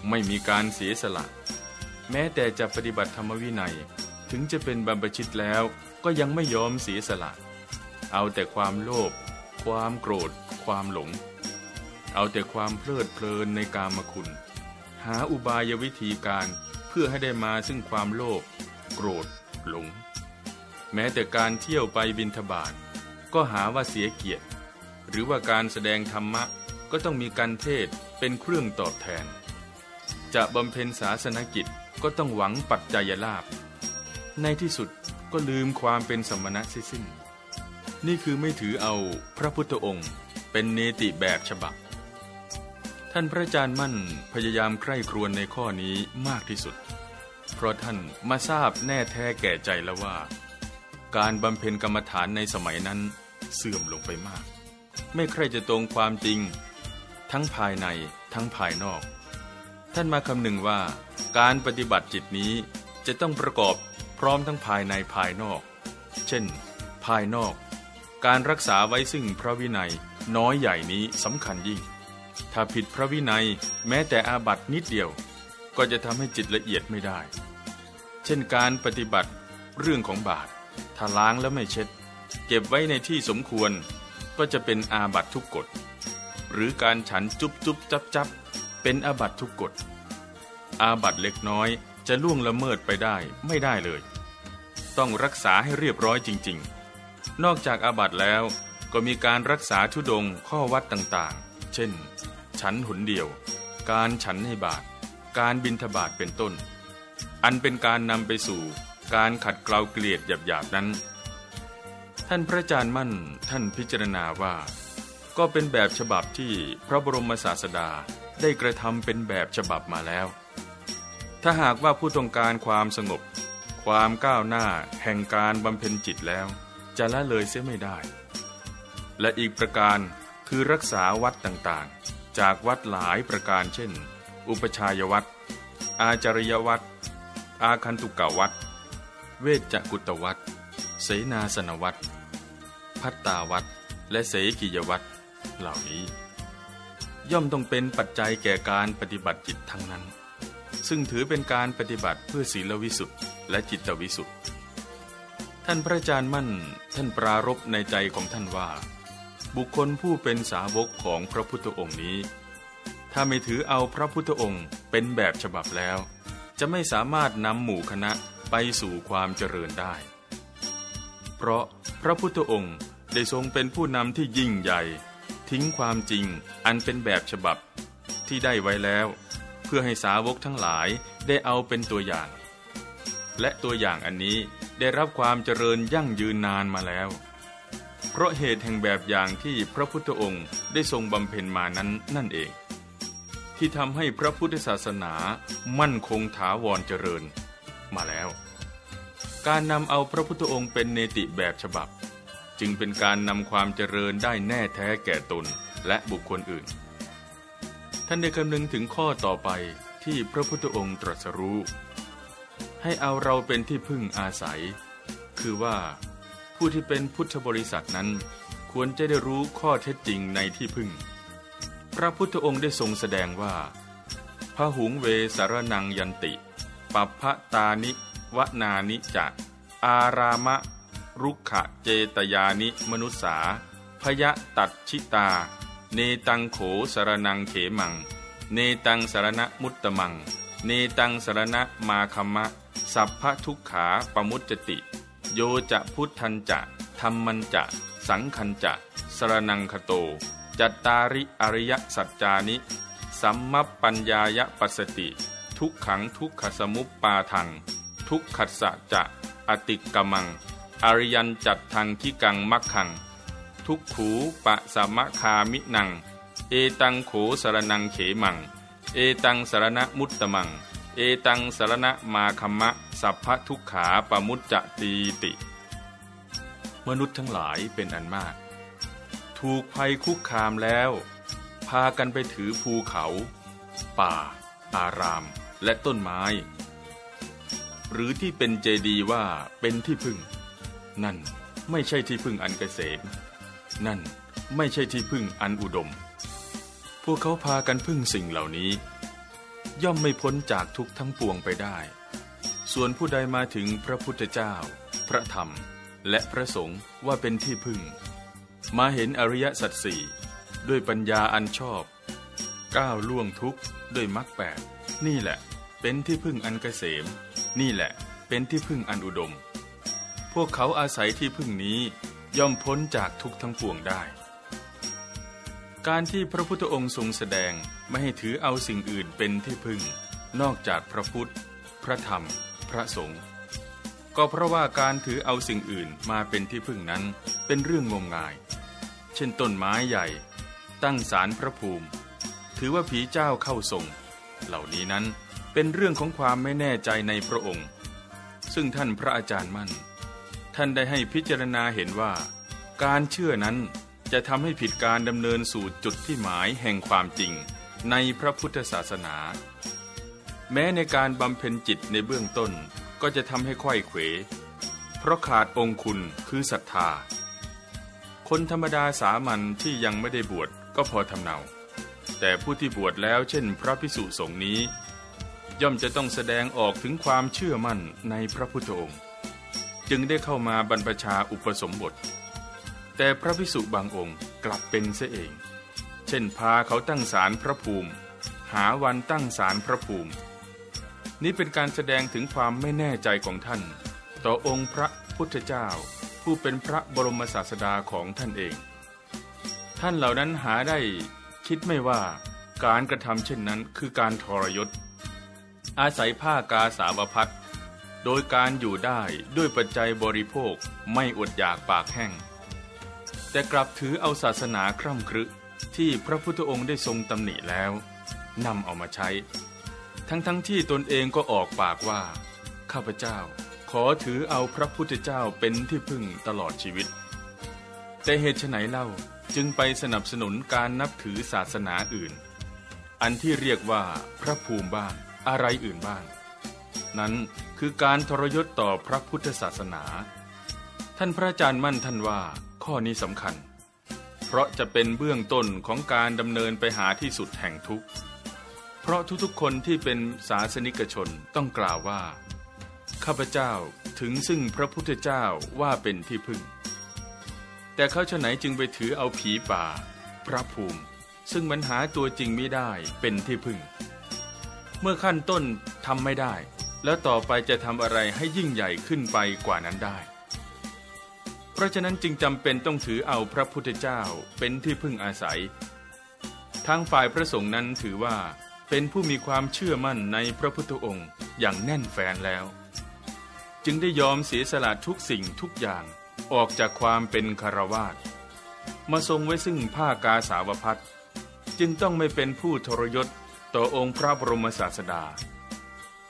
ไม่มีการเสียสละ แม้แต่จะปฏิบัติธรรมวินัย ถึงจะเป็นบรรพชิตแล้วก็ยังไม่ยอมเสียสละ เอาแต่ความโลภ ความโกรธ ความหลง เอาแต่ความเพลิดเพลินในกามคุณ หาอุบายวิธีการเพื่อให้ได้มาซึ่งความโลภ โกรธ หลง แม้แต่การเที่ยวไปบินทบาทก็หาว่าเสียเกียรติ หรือว่าการแสดงธรรมะก็ต้องมีการเทศเป็นเครื่องตอบแทน จะบำเพ็ญศาสนกิจก็ต้องหวังปัจจัยลาภในที่สุดก็ลืมความเป็นสมณะสิ้น นี่คือไม่ถือเอาพระพุทธองค์เป็นเนติแบบฉบับ ท่านพระอาจารย์มั่นพยายามใคร่ครวญในข้อนี้มากที่สุด เพราะท่านมาทราบแน่แท้แก่ใจแล้วว่า การบำเพ็ญกรรมฐานในสมัยนั้นเสื่อมลงไปมาก ไม่ใครจะตรงความจริง ทั้งภายในทั้งภายนอก ท่านมาคำนึงว่า การปฏิบัติจิตนี้จะต้องประกอบพร้อมทั้งภายในภายนอก เช่น ภายนอก การรักษาไว้ซึ่งพระวินัยน้อยใหญ่นี้สำคัญยิ่ง ถ้าผิดพระวินัยแม้แต่อาบัตินิดเดียว ก็จะทำให้จิตละเอียดไม่ได้ เช่นการปฏิบัติเรื่องของบาท ถ้าล้างแล้วไม่เช็ด เก็บไว้ในที่สมควรก็จะเป็นอาบัตทุกกฎ หรือการฉันจุบจุบจับจับเป็นอาบัตทุกกฎ อาบัตเล็กน้อยจะล่วงละเมิดไปได้ไม่ได้เลย ต้องรักษาให้เรียบร้อยจริง ๆ นอกจากอาบัตแล้วก็มีการรักษาทุดงข้อวัดต่างๆ เช่น ฉันหุนเดียว การฉันให้บาท การบินทบาทเป็นต้น อันเป็นการนำไปสู่ การขัดเกลาเกลียดหยาบๆนั้น ท่านพระอาจารย์มั่นท่านพิจารณาว่า ก็เป็นแบบฉบับที่พระบรมศาสดาได้กระทำเป็นแบบฉบับมาแล้ว ถ้าหากว่าผู้ต้องการความสงบ ความก้าวหน้าแห่งการบำเพ็ญจิตแล้ว จะละเลยเสียไม่ได้ และอีกประการคือรักษาวัดต่างๆ จากวัดหลายประการเช่น อุปชายวัดอาจารยวัดอาคันตุกะวัด เวชจกุตวัดเสนาสนวัดพัตตาวัดและเสกิยวัดเหล่านี้ ย่อมต้องเป็นปัจจัยแก่การปฏิบัติจิตทั้งนั้น ซึ่งถือเป็นการปฏิบัติเพื่อศีลวิสุทธิ์และจิตวิสุทธิ์ท่านพระอาจารย์มั่นท่านปรารบในใจของท่านว่า บุคคลผู้เป็นสาวกของพระพุทธองค์นี้ ถ้าไม่ถือเอาพระพุทธองค์เป็นแบบฉบับแล้ว จะไม่สามารถนำหมู่คณะ ไปสู่ความเจริญได้ เพราะพระพุทธองค์ได้ทรงเป็นผู้นำที่ยิ่งใหญ่ ทิ้งความจริงอันเป็นแบบฉบับที่ได้ไว้แล้ว เพื่อให้สาวกทั้งหลายได้เอาเป็นตัวอย่าง และตัวอย่างอันนี้ได้รับความเจริญยั่งยืนนานมาแล้ว เพราะเหตุแห่งแบบอย่างที่พระพุทธองค์ได้ทรงบำเพ็ญมานั้นนั่นเอง ที่ทำให้พระพุทธศาสนามั่นคงถาวรเจริญมาแล้ว การนำเอาพระพุทธองค์เป็นเนติแบบฉบับ จึงเป็นการนำความเจริญได้แน่แท้แก่ตนและบุคคลอื่น ท่านได้คำนึงถึงข้อต่อไปที่พระพุทธองค์ตรัสรู้ ให้เอาเราเป็นที่พึ่งอาศัย คือว่าผู้ที่เป็นพุทธบริษัทนั้น ควรจะได้รู้ข้อเท็จจริงในที่พึ่ง พระพุทธองค์ได้ทรงแสดงว่าพระหุงเวสารนังยันติ ปัพพตานิ วนานิจะ อารามะ รุขะเจตยานิมนุษา พยะตัดชิตา เนตังโขสารนังเขมัง เนตังสารณะมุตตมัง เนตังสารณะมาคัมมะ สัพพทุกขาปมุจจติ โยจะพุทธันจะธรรมันจะ สังคันจะ สรนังคโต จัตตาริอริยสัจจานิสัมมปัญญายปัสสติ ทุกขังทุกขสมุปปาทัง ทุกขัสสะจะอติกมัง อริยันจัดทางที่กังมักขัง ทุกขูปะสมะคามินัง เอตังโขสรนังเขมัง เอตังสรณมุตตมัง เอตังสรณมาคัมมะ สัพพทุกขาปมุจจตีติ มนุษย์ทั้งหลายเป็นอันมาก ถูกภัยคุกคามแล้ว พากันไปถือภูเขา ป่า อาราม และต้นไม้ หรือที่เป็นเจดีว่าเป็นที่พึ่ง นั่นไม่ใช่ที่พึ่งอันเกษม นั่นไม่ใช่ที่พึ่งอันอุดม พวกเขาพากันพึ่งสิ่งเหล่านี้ ย่อมไม่พ้นจากทุกทั้งปวงไปได้ ส่วนผู้ใดมาถึงพระพุทธเจ้า พระธรรม และพระสงฆ์ว่าเป็นที่พึ่ง มาเห็นอริยสัจสี่ด้วยปัญญาอันชอบ ก้าวล่วงทุกข์ด้วยมรรคแปดนี่แหละเป็นที่พึ่งอันเกษม นี่แหละเป็นที่พึ่งอันอุดม พวกเขาอาศัยที่พึ่งนี้ย่อมพ้นจากทุกทั้งปวงได้ การที่พระพุทธองค์ทรงแสดงไม่ให้ถือเอาสิ่งอื่นเป็นที่พึ่ง นอกจากพระพุทธ พระธรรม พระสงฆ์ก็เพราะว่าการถือเอาสิ่งอื่นมาเป็นที่พึ่งนั้นเป็นเรื่องงมงาย เช่นต้นไม้ใหญ่ ตั้งศาลพระภูมิ ถือว่าผีเจ้าเข้าทรง เหล่านี้นั้น เป็นเรื่องของความไม่แน่ใจในพระองค์ ซึ่งท่านพระอาจารย์มั่น ท่านได้ให้พิจารณาเห็นว่า การเชื่อนั้นจะทำให้ผิดการดำเนินสู่จุดที่หมายแห่งความจริงในพระพุทธศาสนา แม้ในการบำเพ็ญจิตในเบื้องต้นก็จะทำให้ไข้เขว เพราะขาดองคุณคือศรัทธา คนธรรมดาสามัญที่ยังไม่ได้บวชก็พอทำเนา แต่ผู้ที่บวชแล้วเช่นพระพิสุสงฆ์นี้ ย่อมจะต้องแสดงออกถึงความเชื่อมั่นในพระพุทธองค์ จึงได้เข้ามาบรรพชาอุปสมบท แต่พระพิสุบางองค์กลับเป็นเสเอง เช่นพาเขาตั้งศาลพระภูมิ หาวันตั้งศาลพระภูมิ นี้เป็นการแสดงถึงความไม่แน่ใจของท่าน ต่อองค์พระพุทธเจ้า ผู้เป็นพระบรมศาสดาของท่านเอง ท่านเหล่านั้นหาได้คิดไม่ว่าการกระทำเช่นนั้นคือการทรยศ อาศัยผ้ากาสาวพัดโดยการอยู่ได้ด้วยปัจจัยบริโภคไม่อดอยากปากแห้ง แต่กลับถือเอาศาสนาคร่ำครึที่พระพุทธองค์ได้ทรงตำหนิแล้วนำเอามาใช้ ทั้งๆทที่ตนเองก็ออกปากว่า ข้าพเจ้า ขอถือเอาพระพุทธเจ้าเป็นที่พึ่งตลอดชีวิต แต่เหตุไฉนเล่าจึงไปสนับสนุนการนับถือศาสนาอื่น อันที่เรียกว่าพระภูมิบ้าง อะไรอื่นบ้าง นั้นคือการทรยศต่อพระพุทธศาสนา ท่านพระอาจารย์มั่นท่านว่าข้อนี้สำคัญ เพราะจะเป็นเบื้องต้นของการดำเนินไปหาที่สุดแห่งทุกข์ เพราะทุกๆคนที่เป็นศาสนิกชนต้องกล่าวว่า ข้าพเจ้าถึงซึ่งพระพุทธเจ้าว่าเป็นที่พึ่ง แต่เขาฉไหนจึงไปถือเอาผีป่า พระภูมิ ซึ่งมันหาตัวจริงไม่ได้เป็นที่พึ่ง เมื่อขั้นต้นทำไม่ได้ แล้วต่อไปจะทำอะไรให้ยิ่งใหญ่ขึ้นไปกว่านั้นได้ เพราะฉะนั้นจึงจำเป็นต้องถือเอาพระพุทธเจ้าเป็นที่พึ่งอาศัย ทางฝ่ายพระสงฆ์นั้นถือว่าเป็นผู้มีความเชื่อมั่นในพระพุทธองค์อย่างแน่นแฟนแล้ว จึงได้ยอมเสียสละทุกสิ่งทุกอย่างออกจากความเป็นคารวาสมาทรงไว้ซึ่งผ้ากาสาวพัดจึงต้องไม่เป็นผู้ทรยศ ต่อองค์พระบรมศาสดา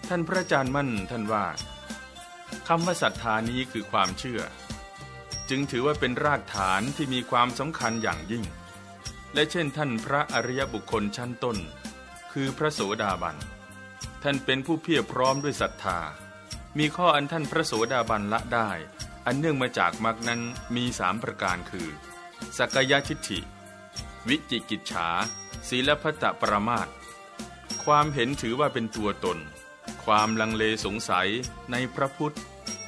ท่านพระอาจารย์มั่นท่านว่าคำว่าศรัทธานี้คือความเชื่อ จึงถือว่าเป็นรากฐานที่มีความสำคัญอย่างยิ่ง และเช่นท่านพระอริยบุคคลชั้นต้น คือพระโสดาบัน ท่านเป็นผู้เพียรพร้อมด้วยศรัทธา มีข้ออันท่านพระโสดาบันละได้ อันเนื่องมาจากมรรคนั้นมีสามประการคือ สักยทิฏฐิ วิจิกิจฉาศีลพัตตปรมาต ความเห็นถือว่าเป็นตัวตน ความลังเลสงสัยในพระพุทธ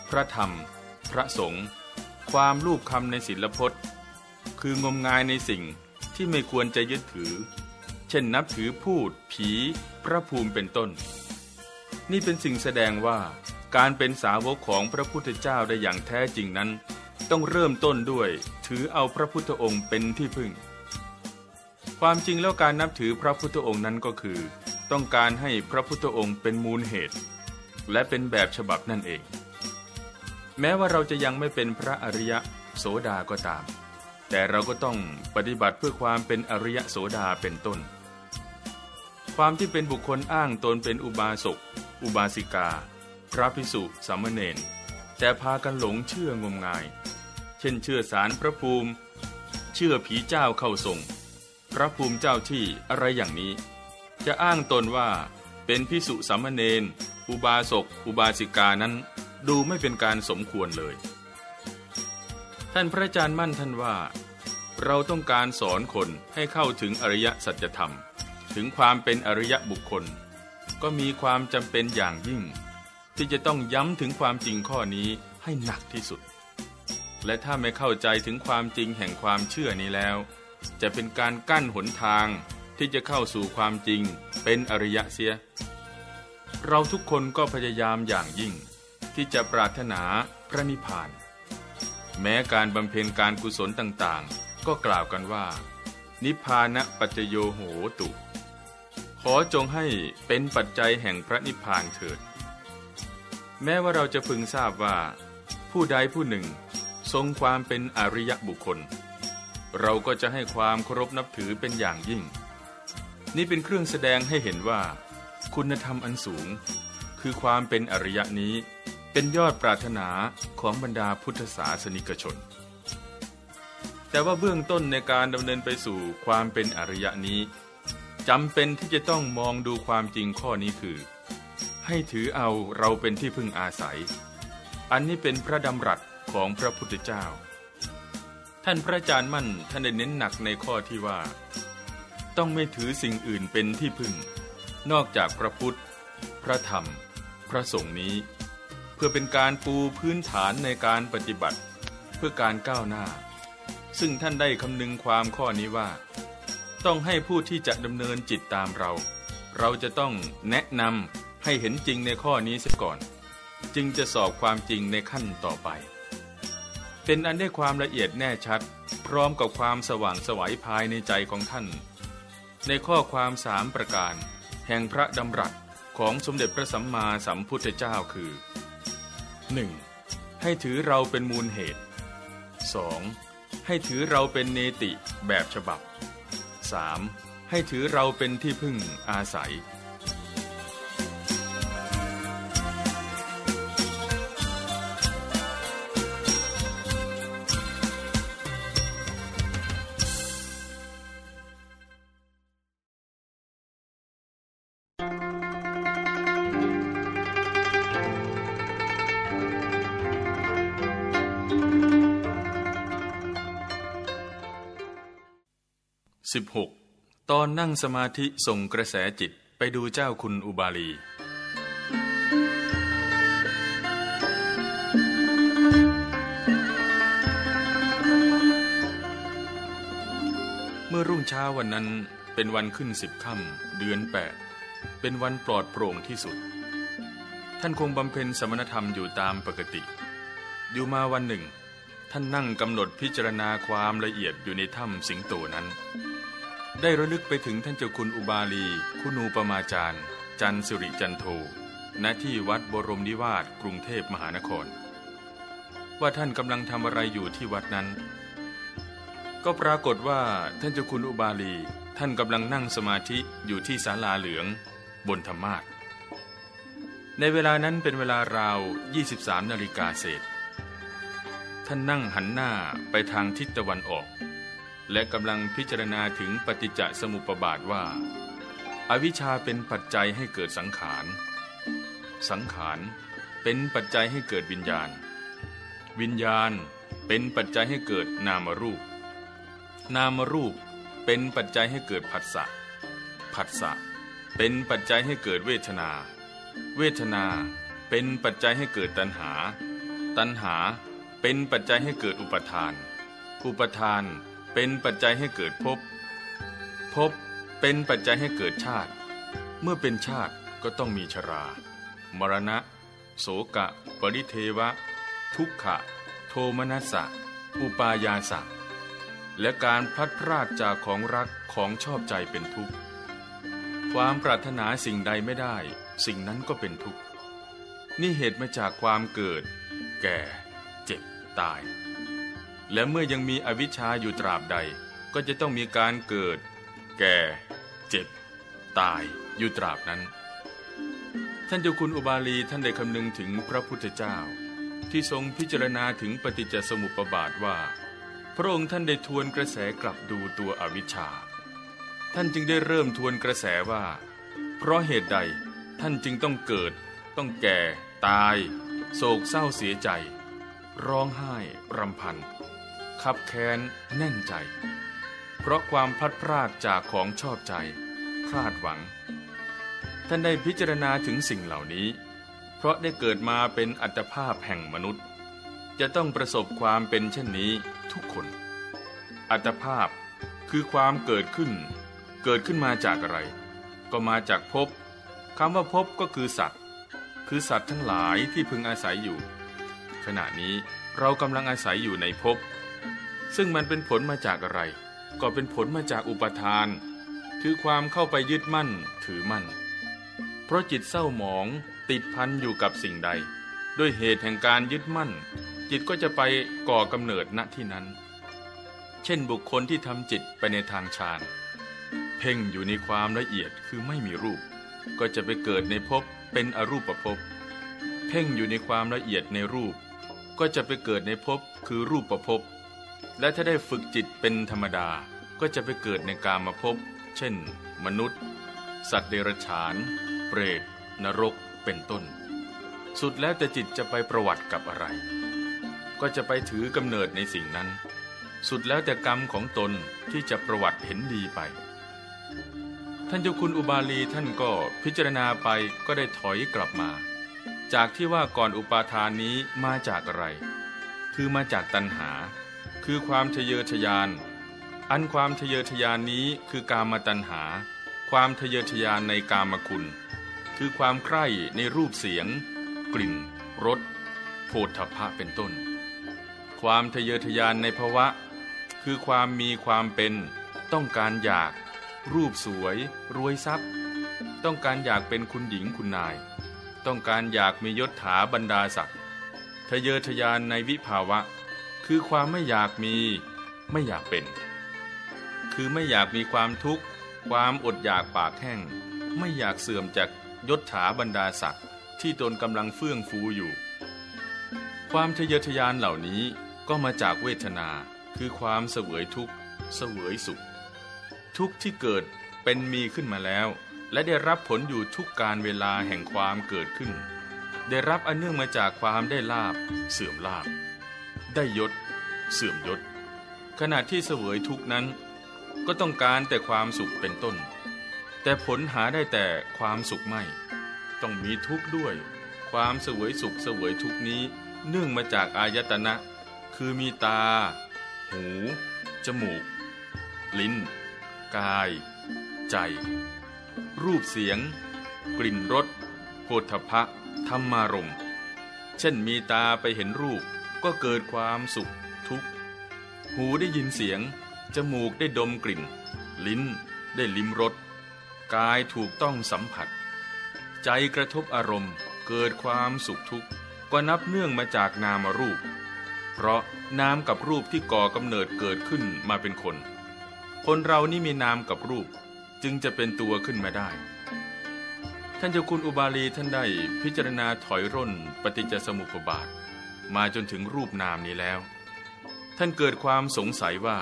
พระธรรม พระสงฆ์ ความรูปคำในศิลปพจน์ คืองมงายในสิ่งที่ไม่ควรจะยึดถือ เช่นนับถือพูด ผี พระภูมิเป็นต้น นี่เป็นสิ่งแสดงว่าการเป็นสาวกของพระพุทธเจ้าได้อย่างแท้จริงนั้น ต้องเริ่มต้นด้วยถือเอาพระพุทธองค์เป็นที่พึ่ง ความจริงแล้วการนับถือพระพุทธองค์นั้นก็คือ ต้องการให้พระพุทธองค์เป็นมูลเหตุ และเป็นแบบฉบับนั่นเอง แม้ว่าเราจะยังไม่เป็นพระอริยะโสดาก็ตาม แต่เราก็ต้องปฏิบัติเพื่อความเป็นอริยะโสดาเป็นต้น ความที่เป็นบุคคลอ้างตนเป็นอุบาสกอุบาสิกา พระภิกษุสามเณรแต่พากันหลงเชื่องมงาย เช่นเชื่อสารพระภูมิ เชื่อผีเจ้าเข้าทรง พระภูมิเจ้าที่อะไรอย่างนี้ จะอ้างตนว่าเป็นพิสุสามเณรอุบาสก อุบาสิกานั้นดูไม่เป็นการสมควรเลย ท่านพระอาจารย์มั่นท่านว่า เราต้องการสอนคนให้เข้าถึงอริยสัจธรรม ถึงความเป็นอริยบุคคล ก็มีความจำเป็นอย่างยิ่ง ที่จะต้องย้ำถึงความจริงข้อนี้ให้หนักที่สุด และถ้าไม่เข้าใจถึงความจริงแห่งความเชื่อนี้แล้ว จะเป็นการกั้นหนทาง ที่จะเข้าสู่ความจริงเป็นอริยะเสีย เราทุกคนก็พยายามอย่างยิ่ง ที่จะปรารถนาพระนิพพาน แม้การบำเพ็ญการกุศลต่างๆ ก็กล่าวกันว่า นิพพานะปัจจโยโหตุ ขอจงให้เป็นปัจจัยแห่งพระนิพพานเถิด แม้ว่าเราจะพึงทราบว่า ผู้ใดผู้หนึ่ง ทรงความเป็นอริยบุคคล เราก็จะให้ความเคารพนับถือเป็นอย่างยิ่ง นี่เป็นเครื่องแสดงให้เห็นว่า คุณธรรมอันสูง คือความเป็นอริยนี้ เป็นยอดปรารถนาของบรรดาพุทธศาสนิกชน แต่ว่าเบื้องต้นในการดำเนินไปสู่ความเป็นอริยนี้จำเป็นที่จะต้องมองดูความจริงข้อนี้คือ ให้ถือเอาเราเป็นที่พึ่งอาศัย อันนี้เป็นพระดำรัสของพระพุทธเจ้า ท่านพระอาจารย์มั่นท่านได้เน้นหนักในข้อที่ว่า ต้องไม่ถือสิ่งอื่นเป็นที่พึ่ง นอกจากพระพุทธ พระธรรม พระสงฆ์นี้ เพื่อเป็นการปูพื้นฐานในการปฏิบัติ เพื่อการก้าวหน้า ซึ่งท่านได้คำนึงความข้อนี้ว่า ต้องให้ผู้ที่จะดำเนินจิตตามเรา เราจะต้องแนะนำให้เห็นจริงในข้อนี้เสียก่อน จึงจะสอบความจริงในขั้นต่อไป เป็นอันได้ความละเอียดแน่ชัด พร้อมกับความสว่างสวัยภายในใจของท่าน ในข้อความสามประการ แห่งพระดำรัสของสมเด็จพระสัมมาสัมพุทธเจ้าคือ 1. ให้ถือเราเป็นมูลเหตุ 2. ให้ถือเราเป็นเนติแบบฉบับ 3. ให้ถือเราเป็นที่พึ่งอาศัย 16. ตอนนั่งสมาธิส่งกระแสจิตไปดูเจ้าคุณอุบาลี เมื่อรุ่งเช้าวันนั้นเป็นวันขึ้นสิบค่ำเดือนแปดเป็นวันปลอดโปร่งที่สุด ท่านคงบำเพ็ญสมณธรรมอยู่ตามปกติ อยู่มาวันหนึ่ง ท่านนั่งกำหนดพิจารณาความละเอียดอยู่ในถ้ำสิงโตนั้น ได้ระลึกไปถึงท่านเจ้าคุณอุบาลี คุณูปมาจารย์ จันสุริจันโทณที่วัดบรมนิวาสกรุงเทพมหานคร ว่าท่านกำลังทำอะไรอยู่ที่วัดนั้น ก็ปรากฏว่าท่านเจ้าคุณอุบาลีท่านกำลังนั่งสมาธิอยู่ที่ศาลาเหลืองบนธรรมาสในเวลานั้นเป็นเวลาราว 23 นาฬิกาเศษ ท่านนั่งหันหน้าไปทางทิศตะวันออก และกำลังพิจารณาถึงปฏิจจสมุปบาทว่า อวิชชาเป็นปัจจัยให้เกิดสังขาร สังขารเป็นปัจจัยให้เกิดวิญญาณ วิญญาณเป็นปัจจัยให้เกิดนามรูป นามรูปเป็นปัจจัยให้เกิดผัสสะ ผัสสะเป็นปัจจัยให้เกิดเวทนา เวทนาเป็นปัจจัยให้เกิดตัณหา ตัณหาเป็นปัจจัยให้เกิดอุปทาน อุปทาน เป็นปัจจัยให้เกิดภพภพเป็นปัจจัยให้เกิดชาติ เมื่อเป็นชาติก็ต้องมีชรา มรณะ โสกะ ปริเทวะ ทุกขะ โทมนัสสะ อุปายาสะ และการพลัดพรากจากของรักของชอบใจเป็นทุกข์ ความปรารถนาสิ่งใดไม่ได้ สิ่งนั้นก็เป็นทุกข์ นี่เหตุมาจากความเกิด แก่ เจ็บ ตาย และเมื่อยังมีอวิชชาอยู่ตราบใด ก็จะต้องมีการเกิด แก่ เจ็บ ตายอยู่ตราบนั้น ท่านเจ้าคุณอุบาลีท่านได้คำนึงถึงพระพุทธเจ้า ที่ทรงพิจารณาถึงปฏิจจสมุปบาทว่า พระองค์ท่านได้ทวนกระแสกลับดูตัวอวิชชา ท่านจึงได้เริ่มทวนกระแสว่า เพราะเหตุใดท่านจึงต้องเกิด ต้องแก่ ตาย โศกเศร้าเสียใจ ร้องไห้รำพัน ขับแค้นแน่นใจ เพราะความพลัดพรากจากของชอบใจ พลาดหวัง ท่านได้พิจารณาถึงสิ่งเหล่านี้ เพราะได้เกิดมาเป็นอัตภาพแห่งมนุษย์ จะต้องประสบความเป็นเช่นนี้ทุกคน อัตภาพคือความเกิดขึ้น เกิดขึ้นมาจากอะไร ก็มาจากภพคำว่าภพก็คือสัตว์ คือสัตว์ทั้งหลายที่พึงอาศัยอยู่ ขณะนี้เรากำลังอาศัยอยู่ในภพ ซึ่งมันเป็นผลมาจากอะไร ก็เป็นผลมาจากอุปทาน คือความเข้าไปยึดมั่นถือมั่น เพราะจิตเศร้าหมองติดพันอยู่กับสิ่งใด ด้วยเหตุแห่งการยึดมั่น จิตก็จะไปก่อกำเนิดณที่นั้น เช่นบุคคลที่ทำจิตไปในทางฌานเพ่งอยู่ในความละเอียดคือไม่มีรูป ก็จะไปเกิดในภพเป็นอรูปภพเพ่งอยู่ในความละเอียดในรูป ก็จะไปเกิดในภพคือรูปประภพ และถ้าได้ฝึกจิตเป็นธรรมดาก็จะไปเกิดในกามภพเช่น มนุษย์ สัตว์เดรัจฉาน เปรต นรก เป็นต้น สุดแล้วแต่จิตจะไปประวัติกับอะไร ก็จะไปถือกำเนิดในสิ่งนั้น สุดแล้วแต่กรรมของตนที่จะประวัติเห็นดีไป ท่านเจ้าคุณอุบาลีท่านก็พิจารณาไปก็ได้ถอยกลับมา จากที่ว่าก่อนอุปาทานนี้มาจากอะไร คือมาจากตัณหา คือความทะเยอทะยาน อันความทะเยอทะยานนี้คือกามตัณหา ความทะเยอทะยานในกามคุณ คือความใคร่ในรูปเสียง กลิ่นรสโผฏฐัพพะเป็นต้น ความทะเยอทะยานในภวะ คือความมีความเป็น ต้องการอยาก รูปสวย รวยทรัพย์ ต้องการอยากเป็นคุณหญิงคุณนาย ต้องการอยากมียศถาบรรดาศักดิ์ทะเยอทะยานในวิภาวะ คือความไม่อยากมีไม่อยากเป็น คือไม่อยากมีความทุกข์ ความอดอยากปากแห้ง ไม่อยากเสื่อมจากยศถาบรรดาศักดิ์ที่ตนกำลังเฟื่องฟูอยู่ ความทะเยอทะยานเหล่านี้ก็มาจากเวทนาคือความเสวยทุกข์ เสวยสุข ทุกข์ที่เกิดเป็นมีขึ้นมาแล้ว และได้รับผลอยู่ทุกการเวลาแห่งความเกิดขึ้น ได้รับอันเนื่องมาจากความได้ลาบเสื่อมลาบ ได้ยศ เสื่อมยศ ขณะที่เสวยทุกนั้น ก็ต้องการแต่ความสุขเป็นต้น แต่ผลหาได้แต่ความสุขไม่ ต้องมีทุกข์ด้วย ความเสวยสุขเสวยทุกนี้เนื่องมาจากอายตนะ คือมีตา หู จมูก ลิ้น กาย ใจ รูปเสียง กลิ่นรสโผฏฐพะธรรมารมเช่นมีตาไปเห็นรูป ก็เกิดความสุขทุกข์ หูได้ยินเสียง จมูกได้ดมกลิ่น ลิ้นได้ลิ้มรส กายถูกต้องสัมผัส ใจกระทบอารมณ์ เกิดความสุขทุกข์ ก็นับเนื่องมาจากนามรูป เพราะนามกับรูปที่ก่อกำเนิดเกิดขึ้นมาเป็นคน คนเรานี่มีนามกับรูปจึงจะเป็นตัวขึ้นมาได้ท่านเจ้าคุณอุบาลีท่านได้พิจารณาถอยร่นปฏิจจสมุปบาท มาจนถึงรูปนามนี้แล้ว ท่านเกิดความสงสัยว่า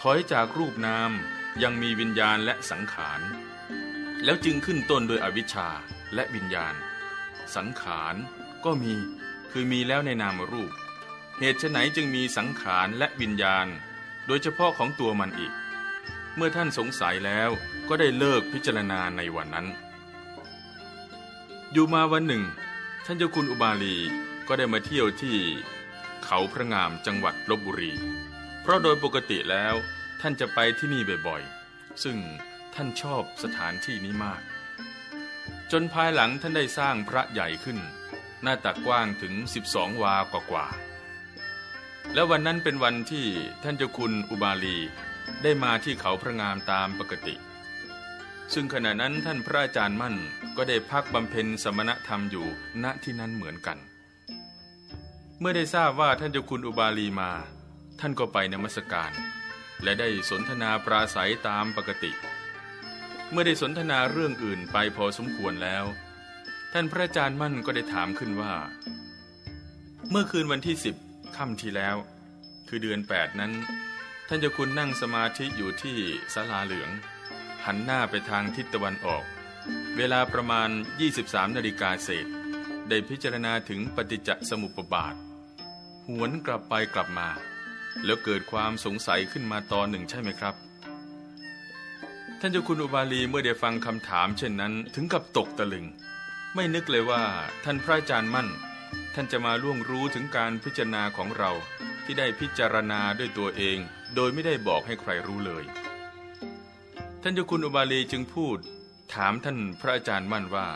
ถอยจากรูปนามยังมีวิญญาณและสังขาร แล้วจึงขึ้นต้นโดยอวิชชาและวิญญาณ สังขารก็มีคือมีแล้วในนามรูป เหตุไหนจึงมีสังขารและวิญญาณ โดยเฉพาะของตัวมันอีก เมื่อท่านสงสัยแล้วก็ได้เลิกพิจารณาในวันนั้น อยู่มาวันหนึ่ง ท่านเจ้าคุณอุบาลี ก็ได้มาเที่ยวที่เขาพระงามจังหวัดลบบุรี เพราะโดยปกติแล้วท่านจะไปที่นี่บ่อยๆ ซึ่งท่านชอบสถานที่นี้มาก จนภายหลังท่านได้สร้างพระใหญ่ขึ้น หน้าตักกว้างถึง 12 วากว่าๆและวันนั้นเป็นวันที่ท่านเจ้าคุณอุบาลีได้มาที่เขาพระงามตามปกติ ซึ่งขณะนั้นท่านพระอาจารย์มั่นก็ได้พักบำเพ็ญสมณธรรมอยู่ณที่นั้นเหมือนกัน เมื่อได้ทราบว่าท่านเจ้าคุณอุบาลีมา ท่านก็ไปนมัสการ และได้สนทนาปราศัยตามปกติ เมื่อได้สนทนาเรื่องอื่นไปพอสมควรแล้ว ท่านพระอาจารย์มั่นก็ได้ถามขึ้นว่า เมื่อคืนวันที่สิบค่ำที่แล้ว คือเดือนแปดนั้น ท่านเจ้าคุณนั่งสมาธิอยู่ที่ศาลาเหลือง หันหน้าไปทางทิศตะวันออก เวลาประมาณ 23นาฬิกาเศษได้พิจารณาถึงปฏิจจสมุปบาท หวนกลับไปกลับมา แล้วเกิดความสงสัยขึ้นมาตอนหนึ่งใช่ไหมครับ ท่านเจ้าคุณอุบาลีเมื่อได้ฟังคำถาม เช่นนั้นถึงกับตกตะลึง ไม่นึกเลยว่าท่านพระอาจารย์มั่น ท่านจะมาล่วงรู้ถึงการพิจารณาของเราที่ได้พิจารณาด้วยตัวเอง โดยไม่ได้บอกให้ใครรู้เลย ท่านเจ้าคุณอุบาลีจึงพูด ถามท่านพระอาจารย์มั่นว่า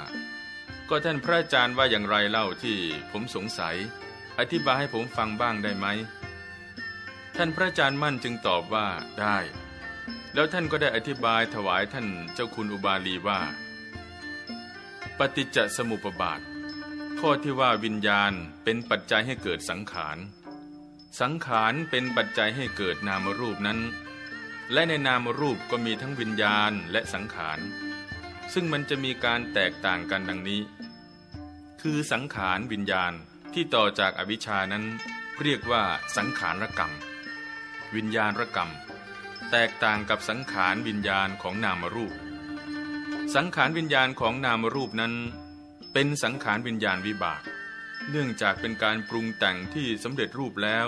ก็ท่านพระอาจารย์ว่าอย่างไรเล่าที่ผมสงสัย อธิบายให้ผมฟังบ้างได้ไหม ท่านพระอาจารย์มั่นจึงตอบว่าได้ แล้วท่านก็ได้อธิบายถวายท่านเจ้าคุณอุบาลีว่า ปฏิจจสมุปบาท ข้อที่ว่าวิญญาณเป็นปัจจัยให้เกิดสังขาร สังขารเป็นปัจจัยให้เกิดนามรูปนั้น และในนามรูปก็มีทั้งวิญญาณและสังขาร ซึ่งมันจะมีการแตกต่างกันดังนี้ คือสังขารวิญญาณ ที่ต่อจากอวิชานั้นเรียกว่าสังขารกรรม วิญญาณรกรรม แตกต่างกับสังขารวิญญาณของนามรูป สังขารวิญญาณของนามรูปนั้น เป็นสังขารวิญญาณวิบาก เนื่องจากเป็นการปรุงแต่งที่สำเร็จรูปแล้ว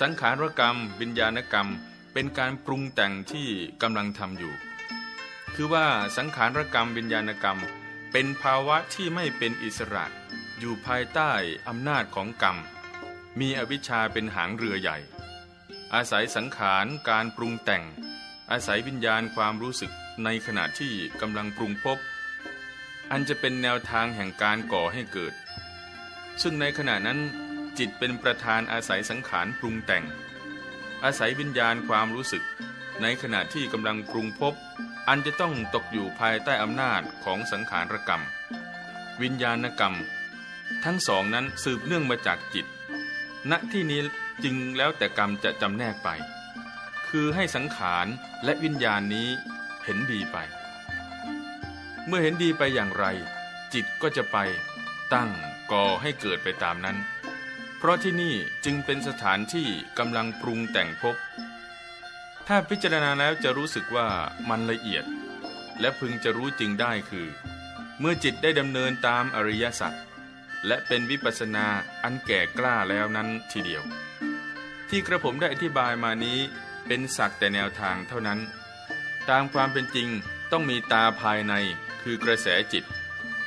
สังขารกรรม วิญญาณกรรม เป็นการปรุงแต่งที่กำลังทำอยู่ คือว่าสังขารกรรมวิญญาณกรรม เป็นภาวะที่ไม่เป็นอิสระ อยู่ภายใต้อำนาจของกรรม มีอวิชชาเป็นหางเรือใหญ่ อาศัยสังขารการปรุงแต่ง อาศัยวิญญาณความรู้สึกในขณะที่กำลังปรุงพบ อันจะเป็นแนวทางแห่งการก่อให้เกิด ซึ่งในขณะนั้นจิตเป็นประธานอาศัยสังขารปรุงแต่ง อาศัยวิญญาณความรู้สึก ในขณะที่กำลังปรุงพบ อันจะต้องตกอยู่ภายใต้อำนาจของสังขารกรรม วิญญาณกรรม ทั้งสองนั้นสืบเนื่องมาจากจิต ณที่นี้จึงแล้วแต่กรรมจะจำแนกไป คือให้สังขารและวิญญาณนี้เห็นดีไป เมื่อเห็นดีไปอย่างไร จิตก็จะไปตั้งก่อให้เกิดไปตามนั้น เพราะที่นี่จึงเป็นสถานที่กำลังปรุงแต่งพบ ถ้าพิจารณาแล้วจะรู้สึกว่ามันละเอียด และพึงจะรู้จริงได้คือ เมื่อจิตได้ดำเนินตามอริยสัจ และเป็นวิปัสนาอันแก่กล้าแล้วนั้นทีเดียว ที่กระผมได้อธิบายมานี้เป็นสักแต่แนวทางเท่านั้น ตามความเป็นจริงต้องมีตาภายในคือกระแสจิต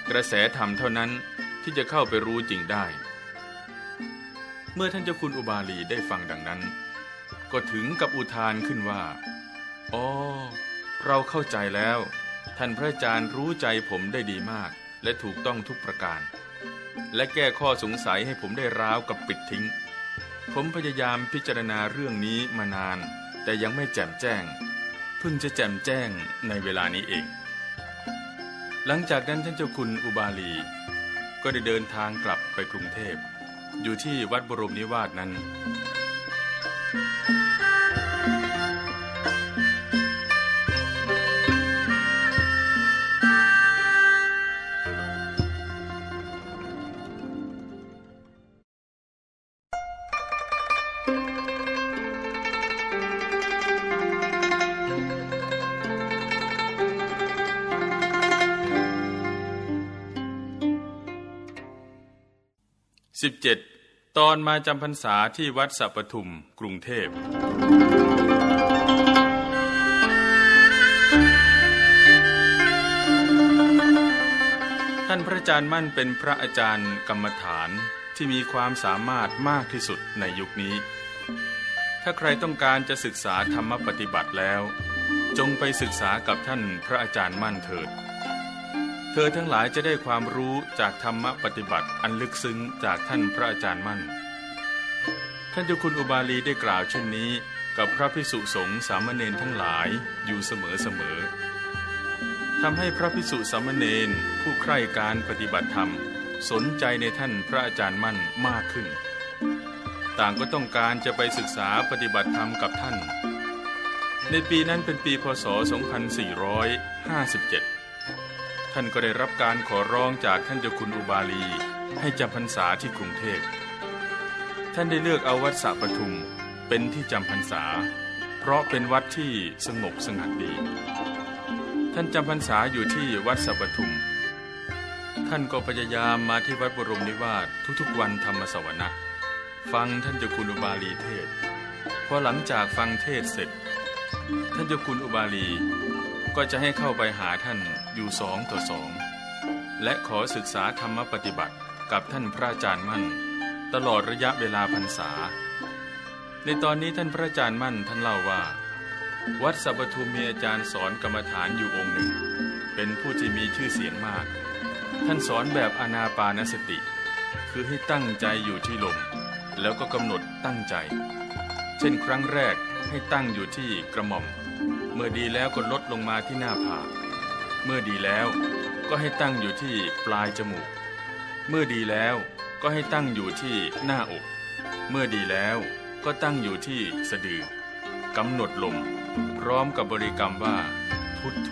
กระแสธรรมเท่านั้นที่จะเข้าไปรู้จริงได้ เมื่อท่านเจ้าคุณอุบาลีได้ฟังดังนั้น ก็ถึงกับอุทานขึ้นว่าอ๋อเราเข้าใจแล้ว ท่านพระอาจารย์รู้ใจผมได้ดีมาก และถูกต้องทุกประการ และแก้ข้อสงสัยให้ผมได้ร้าวกับปิดทิ้ง ผมพยายามพิจารณาเรื่องนี้มานาน แต่ยังไม่แจ่มแจ้ง เพิ่งจะแจ่มแจ้งในเวลานี้เอง หลังจากนั้นท่านเจ้าคุณอุบาลี ก็ได้เดินทางกลับไปกรุงเทพ อยู่ที่วัดบรมนิวาสนั้น 17. ตอนมาจำพรรษาที่วัดสัปทุม กรุงเทพ ท่านพระอาจารย์มั่นเป็นพระอาจารย์กรรมฐานที่มีความสามารถมากที่สุดในยุคนี้ ถ้าใครต้องการจะศึกษาธรรมปฏิบัติแล้ว จงไปศึกษากับท่านพระอาจารย์มั่นเถิด ธอทั้งหลายจะได้ความรู้จากธรรมปฏิบัติอันลึกซึ้งจากท่านพระอาจารย์มั่น ท่านเจ้าคุณอุบาลีได้กล่าวเช่นนี้ กับพระพิสุสงฆ์สามเณรทั้งหลายอยู่เสมอเสมอทำให้พระพิสุสามเณรผู้ใคร่การปฏิบัติธรรม สนใจในท่านพระอาจารย์มั่นมากขึ้น ต่างก็ต้องการจะไปศึกษาปฏิบัติธรรมกับท่าน ในปีนั้นเป็นปีพศ 2457 ท่านก็ได้รับการขอร้องจากท่านเจ้าคุณอุบาลี ให้จำพรรษาที่กรุงเทพ ท่านได้เลือกเอาวัดสะปทุมเป็นที่จำพรรษา เพราะเป็นวัดที่สงบสงัดดี ท่านจำพรรษาอยู่ที่วัดสะปทุม ท่านก็พยายามมาที่วัดบรมนิวาสทุกๆวันธรรมสวนะฟังท่านเจ้าคุณอุบาลีเทศพอหลังจากฟังเทศเสร็จ ท่านเจ้าคุณอุบาลี ก็จะให้เข้าไปหาท่านอยู่สองต่อสอง และขอศึกษาธรรมปฏิบัติกับท่านพระอาจารย์มั่น ตลอดระยะเวลาพรรษา ในตอนนี้ท่านพระอาจารย์มั่นท่านเล่าว่า วัดสัปทุมมีอาจารย์สอนกรรมฐานอยู่องค์หนึ่ง เป็นผู้ที่มีชื่อเสียงมาก ท่านสอนแบบอนาปานสติ คือให้ตั้งใจอยู่ที่ลม แล้วก็กำหนดตั้งใจ เช่นครั้งแรกให้ตั้งอยู่ที่กระหม่อม มื่อดีแล้วก็ลดลงมาที่หน้าผากเมื่อดีแล้วก็ให้ตั้งอยู่ที่ปลายจมูก เมื่อดีแล้วก็ให้ตั้งอยู่ที่หน้าอก เมื่อดีแล้วก็ตั้งอยู่ที่สะดือกำหนดลม พร้อมกับบริกรรมว่า พุทโธ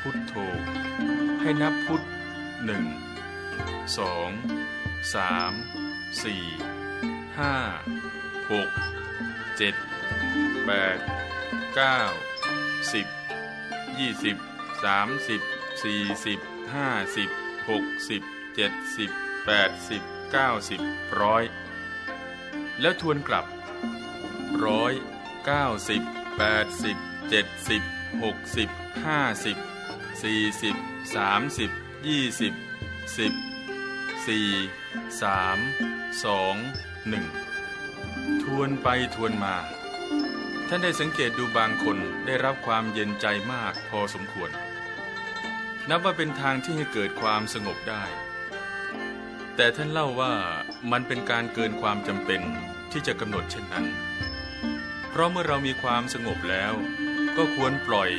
พุทโธ ให้นับพุทหนึ่งสองสามสี่ห้าหกเจ็ดแปดเก้า สิบยี่สิบสามสิบสี่สิบห้าสิบหกสิบเจ็ดสิบแปดสิบเก้าสิบร้อยแล้วทวนกลับร้อยเก้าสิบแปดสิบเจ็ดสิบหกสิบห้าสิบสี่สิบสามสิบยี่สิบสิบสี่สามสองหนึ่งทวนไปทวนมา ท่านได้สังเกตดูบางคนได้รับความเย็นใจมากพอสมควร นับว่าเป็นทางที่ให้เกิดความสงบได้ แต่ท่านเล่าว่ามันเป็นการเกินความจำเป็นที่จะกำหนดเช่นนั้น เพราะเมื่อเรามีความสงบแล้ว ก็ควรปล่อย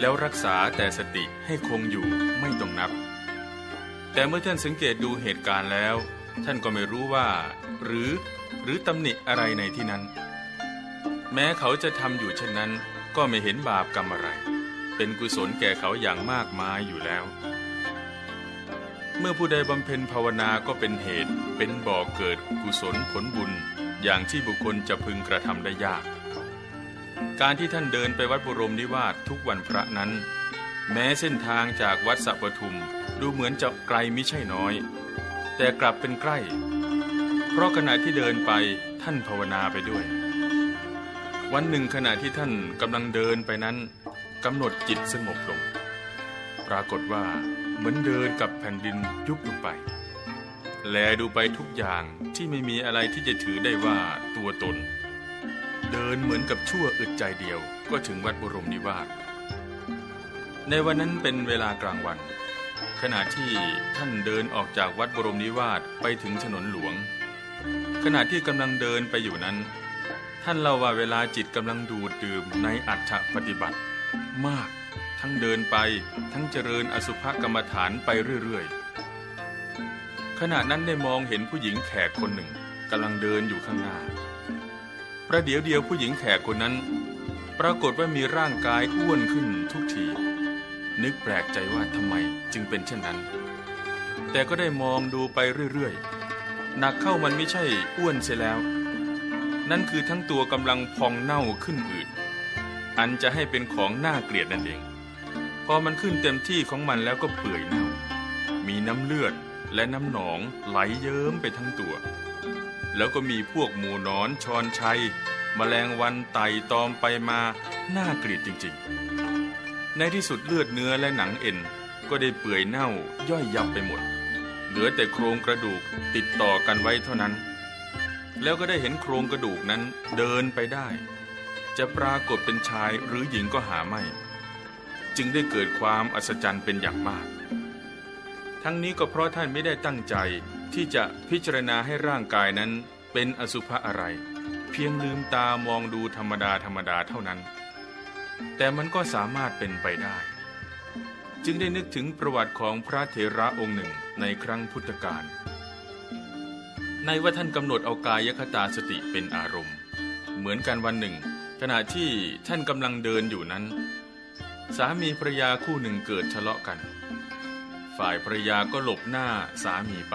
แล้วรักษาแต่สติให้คงอยู่ไม่ต้องนับ แต่เมื่อท่านสังเกตดูเหตุการณ์แล้ว ท่านก็ไม่รู้ว่า หรือหรือตำหนิอะไรในที่นั้น แม้เขาจะทำอยู่เช่นนั้น ก็ไม่เห็นบาปกรรมอะไร เป็นกุศลแก่เขาอย่างมากมายอยู่แล้ว เมื่อผู้ใดบำเพ็ญภาวนาก็เป็นเหตุ เป็นบ่อเกิดกุศลผลบุญ อย่างที่บุคคลจะพึงกระทำได้ยาก การที่ท่านเดินไปวัดบุรมนิวาสทุกวันพระนั้น แม้เส้นทางจากวัดสัปทุมดูเหมือนจะไกลมิใช่น้อย แต่กลับเป็นใกล้ เพราะขณะที่เดินไปท่านภาวนาไปด้วย วันหนึ่งขณะที่ท่านกำลังเดินไปนั้นกำหนดจิตสงบลง ปรากฏว่าเหมือนเดินกับแผ่นดินยุบลงไป แลดูไปทุกอย่างที่ไม่มีอะไรที่จะถือได้ว่าตัวตน เดินเหมือนกับชั่วอึดใจเดียวก็ถึงวัดบรมนิวาสในวันนั้นเป็นเวลากลางวัน ขณะที่ท่านเดินออกจากวัดบรมนิวาสไปถึงถนนหลวง ขณะที่กำลังเดินไปอยู่นั้น ท่านเล่าว่าเวลาจิตกำลังดูดดื่มในอัตถปฏิบัติ มาก ทั้งเดินไปทั้งเจริญอสุภกรรมฐานไปเรื่อยๆ ขณะนั้นได้มองเห็นผู้หญิงแขกคนหนึ่งกำลังเดินอยู่ข้างหน้า ประเดี๋ยวเดียวผู้หญิงแขกคนนั้น ปรากฏว่ามีร่างกายอ้วนขึ้นทุกที นึกแปลกใจว่าทำไมจึงเป็นเช่นนั้น แต่ก็ได้มองดูไปเรื่อยๆหนักเข้ามันไม่ใช่อ้วนเสียแล้ว นั่นคือทั้งตัวกำลังพองเน่าขึ้นอืดอันจะให้เป็นของน่าเกลียดนั่นเอง พอมันขึ้นเต็มที่ของมันแล้วก็เปื่อยเน่า มีน้ำเลือดและน้ำหนองไหลเยิ้มไปทั้งตัว แล้วก็มีพวกหมูนอนชอนชัยมแมลงวันไต่ตอมไปมาน่าเกลียดจริงๆ ในที่สุดเลือดเนื้อและหนังเอ็นก็ได้เปื่อยเน่าย่อยยับไปหมด เหลือแต่โครงกระดูกติดต่อกันไว้เท่านั้น แล้วก็ได้เห็นโครงกระดูกนั้นเดินไปได้ จะปรากฏเป็นชายหรือหญิงก็หาไม่ จึงได้เกิดความอัศจรรย์เป็นอย่างมาก ทั้งนี้ก็เพราะท่านไม่ได้ตั้งใจที่จะพิจารณาให้ร่างกายนั้นเป็นอสุภะอะไร เพียงลืมตามองดูธรรมดาธรรมดาเท่านั้น แต่มันก็สามารถเป็นไปได้ จึงได้นึกถึงประวัติของพระเถระองค์หนึ่งในครั้งพุทธกาล ในว่าท่านกำหนดเอากายคตาสติเป็นอารมณ์ เหมือนกันวันหนึ่ง ขณะที่ท่านกำลังเดินอยู่นั้น สามีภรยาคู่หนึ่งเกิดทะเลาะกัน ฝ่ายภรยาก็หลบหน้าสามีไป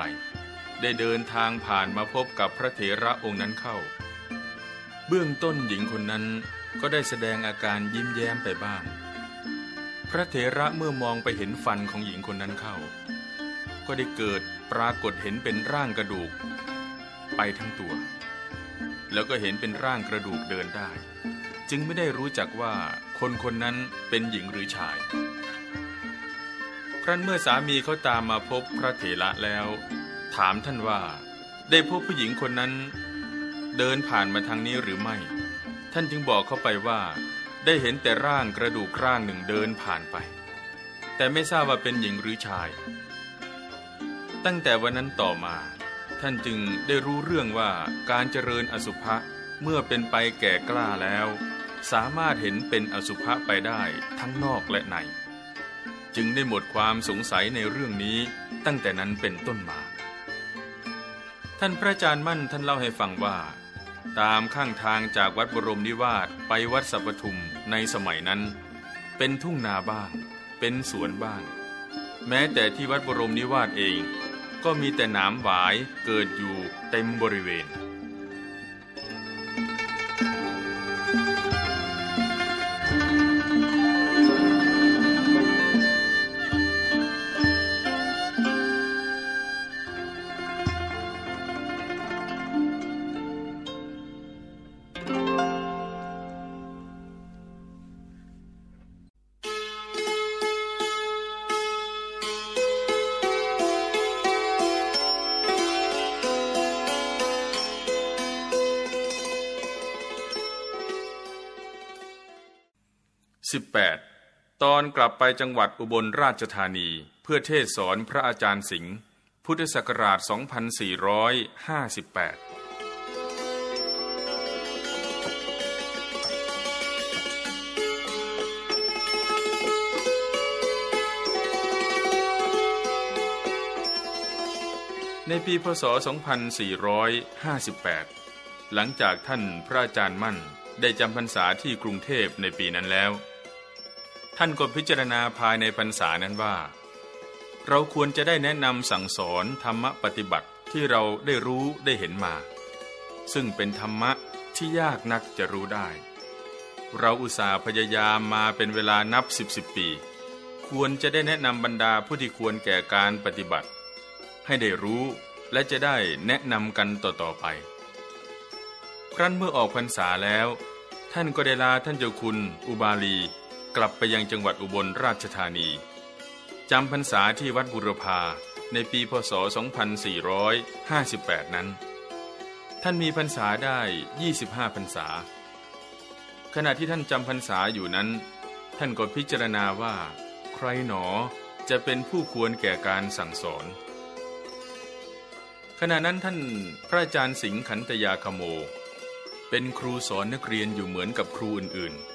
ได้เดินทางผ่านมาพบกับพระเถระองค์นั้นเข้า เบื้องต้นหญิงคนนั้นก็ได้แสดงอาการยิ้มแย้มไปบ้าง พระเถระเมื่อมองไปเห็นฟันของหญิงคนนั้นเข้า ก็ได้เกิดปรากฏเห็นเป็นร่างกระดูก ไปทั้งตัว แล้วก็เห็นเป็นร่างกระดูกเดินได้ จึงไม่ได้รู้จักว่าคนคนนั้นเป็นหญิงหรือชาย ครั้นเมื่อสามีเขาตามมาพบพระเถระแล้ว ถามท่านว่า ได้พบผู้หญิงคนนั้น เดินผ่านมาทางนี้หรือไม่ ท่านจึงบอกเขาไปว่า ได้เห็นแต่ร่างกระดูกร่างหนึ่งเดินผ่านไป แต่ไม่ทราบว่าเป็นหญิงหรือชาย ตั้งแต่วันนั้นต่อมา ท่านจึงได้รู้เรื่องว่าการเจริญอสุภะเมื่อเป็นไปแก่กล้าแล้ว สามารถเห็นเป็นอสุภะไปได้ทั้งนอกและใน จึงได้หมดความสงสัยในเรื่องนี้ตั้งแต่นั้นเป็นต้นมา ท่านพระอาจารย์มั่นท่านเล่าให้ฟังว่า ตามข้างทางจากวัดบรมนิวาสไปวัดสัพปทุมในสมัยนั้น เป็นทุ่งนาบ้าง เป็นสวนบ้าง แม้แต่ที่วัดบรมนิวาสเอง ก็มีแต่หนามหวายเกิดอยู่เต็มบริเวณ อนกลับไปจังหวัดอุบลราชธานี เพื่อเทศสอนพระอาจารย์สิงห์พุทธศักราช 2458ในปีพศ 2458 หลังจากท่านพระอาจารย์มั่นได้จำพรรษาที่กรุงเทพในปีนั้นแล้ว ท่านก็พิจารณาภายในพรรษานั้นว่า เราควรจะได้แนะนำสั่งสอนธรรมปฏิบัติที่เราได้รู้ได้เห็นมา ซึ่งเป็นธรรมะที่ยากนักจะรู้ได้ เราอุตส่าห์พยายามมาเป็นเวลานับสิบสิบปี ควรจะได้แนะนำบรรดาผู้ที่ควรแก่การปฏิบัติ ให้ได้รู้และจะได้แนะนำกันต่อๆไป ครั้นเมื่อออกพรรษาแล้ว ท่านก็ได้ลาท่านเจ้าคุณอุบาลี กลับไปยังจังหวัดอุบลราชธานีจำพรรษาที่วัดบุรพาในปีพศ 2458 นั้น ท่านมีพรรษาได้ 25 พรรษา ขณะที่ท่านจำพรรษาอยู่นั้น ท่านก็พิจารณาว่า ใครหนอจะเป็นผู้ควรแก่การสั่งสอน ขณะนั้นท่านพระอาจารย์สิงห์ขันตยาคโม เป็นครูสอนนักเรียนอยู่เหมือนกับครูอื่นๆ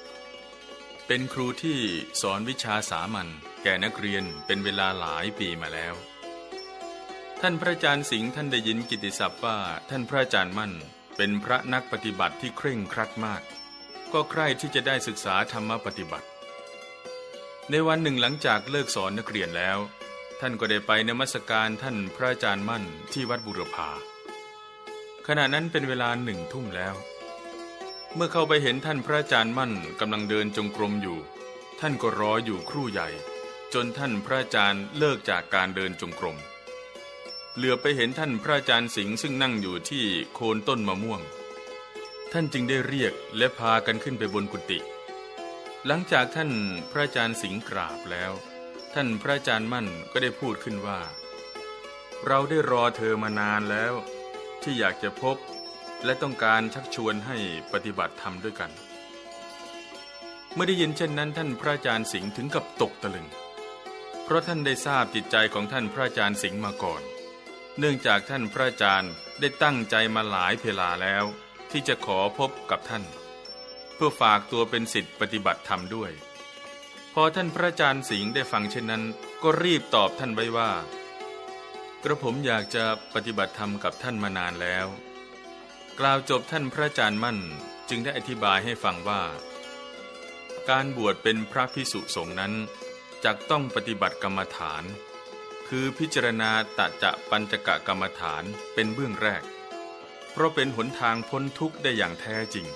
เป็นครูที่สอนวิชาสามัญแก่นักเรียนเป็นเวลาหลายปีมาแล้ว ท่านพระอาจารย์สิงห์ท่านได้ยินกิตติศัพท์ว่าท่านพระอาจารย์มั่น เป็นพระนักปฏิบัติที่เคร่งครัดมาก ก็ใคร่ที่จะได้ศึกษาธรรมปฏิบัติ ในวันหนึ่งหลังจากเลิกสอนนักเรียนแล้ว ท่านก็ได้ไปนมัสการท่านพระอาจารย์มั่นที่วัดบุรพาขณะนั้นเป็นเวลาหนึ่งทุ่มแล้ว เมื่อเข้าไปเห็นท่านพระอาจารย์มั่นกำลังเดินจงกรมอยู่ ท่านก็รออยู่ครู่ใหญ่ จนท่านพระอาจารย์เลิกจากการเดินจงกรม เหลือไปเห็นท่านพระอาจารย์สิงห์ซึ่งนั่งอยู่ที่โคนต้นมะม่วง ท่านจึงได้เรียกและพากันขึ้นไปบนกุฏิหลังจากท่านพระอาจารย์สิงห์กราบแล้ว ท่านพระอาจารย์มั่นก็ได้พูดขึ้นว่า เราได้รอเธอมานานแล้ว ที่อยากจะพบ และต้องการชักชวนให้ปฏิบัติธรรมด้วยกัน เมื่อได้ยินเช่นนั้นท่านพระอาจารย์สิงห์ถึงกับตกตะลึง เพราะท่านได้ทราบจิตใจของท่านพระอาจารย์สิงห์มาก่อน เนื่องจากท่านพระอาจารย์ได้ตั้งใจมาหลายเพลาแล้ว ที่จะขอพบกับท่าน เพื่อฝากตัวเป็นสิทธิปฏิบัติธรรมด้วย พอท่านพระอาจารย์สิงห์ได้ฟังเช่นนั้น ก็รีบตอบท่านไว้ว่า กระผมอยากจะปฏิบัติธรรมกับท่านมานานแล้ว กล่าวจบท่านพระอาจารย์มั่นจึงได้อธิบายให้ฟังว่า การบวชเป็นพระพิสุสงฆ์นั้นจะต้องปฏิบัติกรรมฐาน คือพิจารณาตะจะปัญจกะกรรมฐานเป็นเบื้องแรก เพราะเป็นหนทางพ้นทุกข์ได้อย่างแท้จริง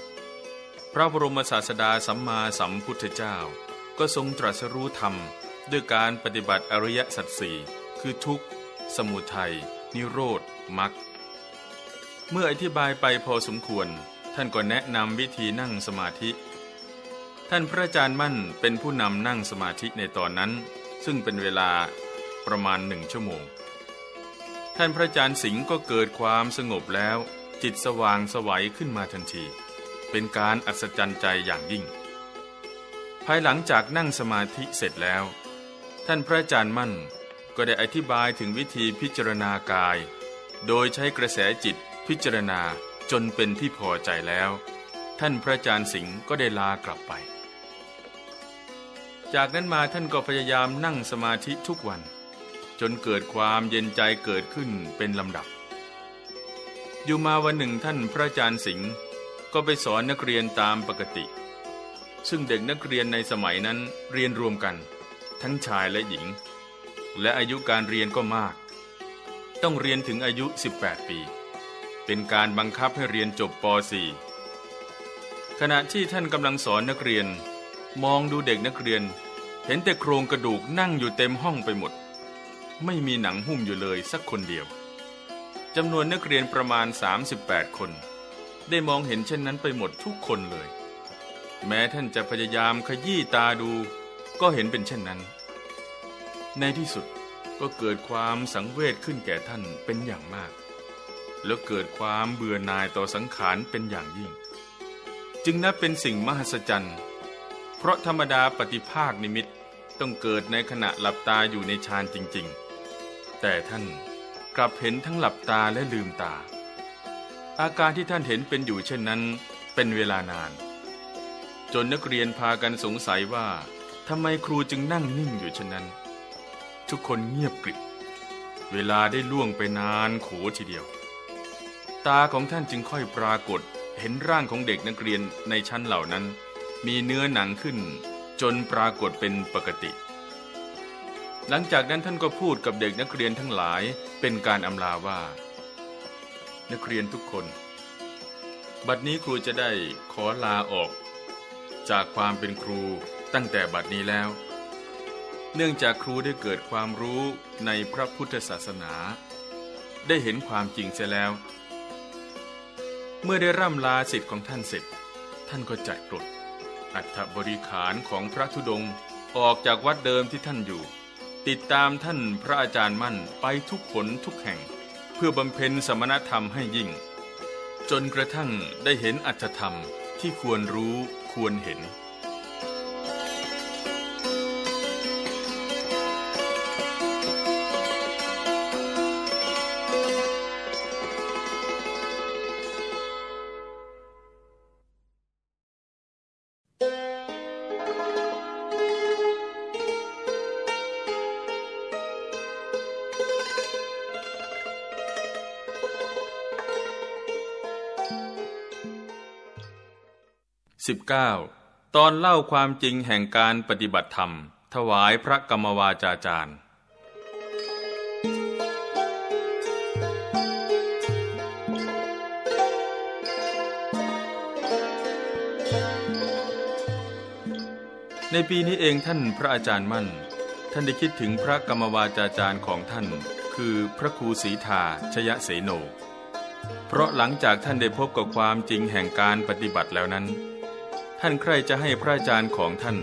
พระบรมศาสดาสัมมาสัมพุทธเจ้า ก็ทรงตรัสรู้ธรรม ด้วยการปฏิบัติอริยสัจสี่คือทุกข์ สมุทัย นิโรธมรรค เมื่ออธิบายไปพอสมควร ท่านก็แนะนำวิธีนั่งสมาธิ ท่านพระอาจารย์มั่นเป็นผู้นำนั่งสมาธิในตอนนั้น ซึ่งเป็นเวลาประมาณหนึ่งชั่วโมง ท่านพระอาจารย์สิงห์ก็เกิดความสงบแล้ว จิตสว่างสวัยขึ้นมาทันที เป็นการอัศจรรย์ใจอย่างยิ่ง ภายหลังจากนั่งสมาธิเสร็จแล้ว ท่านพระอาจารย์มั่นก็ได้อธิบายถึงวิธีพิจารณากาย โดยใช้กระแสจิต พิจารณาจนเป็นที่พอใจแล้ว ท่านพระอาจารย์สิงห์ก็ได้ลากลับไป จากนั้นมาท่านก็พยายามนั่งสมาธิทุกวัน จนเกิดความเย็นใจเกิดขึ้นเป็นลำดับ อยู่มาวันหนึ่งท่านพระอาจารย์สิงห์ก็ไปสอนนักเรียนตามปกติ ซึ่งเด็กนักเรียนในสมัยนั้นเรียนรวมกัน ทั้งชายและหญิง และอายุการเรียนก็มาก ต้องเรียนถึงอายุ 18 ปี เป็นการบังคับให้เรียนจบป .4 ขณะที่ท่านกำลังสอนนักเรียน มองดูเด็กนักเรียน เห็นแต่โครงกระดูกนั่งอยู่เต็มห้องไปหมด ไม่มีหนังหุ้มอยู่เลยสักคนเดียวจำนวนนักเรียนประมาณ 38 คน ได้มองเห็นเช่นนั้นไปหมดทุกคนเลย แม้ท่านจะพยายามขยี้ตาดู ก็เห็นเป็นเช่นนั้น ในที่สุดก็เกิดความสังเวชขึ้นแก่ท่านเป็นอย่างมาก แล้วเกิดความเบื่อหน่ายต่อสังขารเป็นอย่างยิ่ง จึงนับเป็นสิ่งมหัศจรรย์เพราะธรรมดาปฏิภาคนิมิตต้องเกิดในขณะหลับตาอยู่ในฌานจริง ๆ แต่ท่านกลับเห็นทั้งหลับตาและลืมตา อาการที่ท่านเห็นเป็นอยู่เช่นนั้นเป็นเวลานาน จนนักเรียนพากันสงสัยว่าทำไมครูจึงนั่งนิ่งอยู่เช่นนั้น ทุกคนเงียบกริบเวลาได้ล่วงไปนานโขทีเดียว ตาของท่านจึงค่อยปรากฏ เห็นร่างของเด็กนักเรียนในชั้นเหล่านั้น มีเนื้อหนังขึ้น จนปรากฏเป็นปกติ หลังจากนั้นท่านก็พูดกับเด็กนักเรียนทั้งหลายเป็นการอำลาว่า นักเรียนทุกคน บัดนี้ครูจะได้ขอลาออก จากความเป็นครูตั้งแต่บัดนี้แล้ว เนื่องจากครูได้เกิดความรู้ในพระพุทธศาสนา ได้เห็นความจริงเสียแล้ว เมื่อได้ร่ำลาสิทธิ์ของท่านเสร็จ ท่านก็จัดปลดอัฐบริขารของพระธุดงค์ออกจากวัดเดิมที่ท่านอยู่ ติดตามท่านพระอาจารย์มั่นไปทุกขนทุกแห่ง เพื่อบำเพ็ญสมณธรรมให้ยิ่ง จนกระทั่งได้เห็นอัตธรรมที่ควรรู้ควรเห็น 19 ตอนเล่าความจริงแห่งการปฏิบัติธรรม ถวายพระกรรมวาจาจารย์ ในปีนี้เองท่านพระอาจารย์มั่น ท่านได้คิดถึงพระกรรมวาจาจารย์ของท่าน คือพระครูศรีธาชยเสโนเพราะหลังจากท่านได้พบกับความจริงแห่งการปฏิบัติแล้วนั้น ท่านใครจะให้พระอาจารย์ของท่าน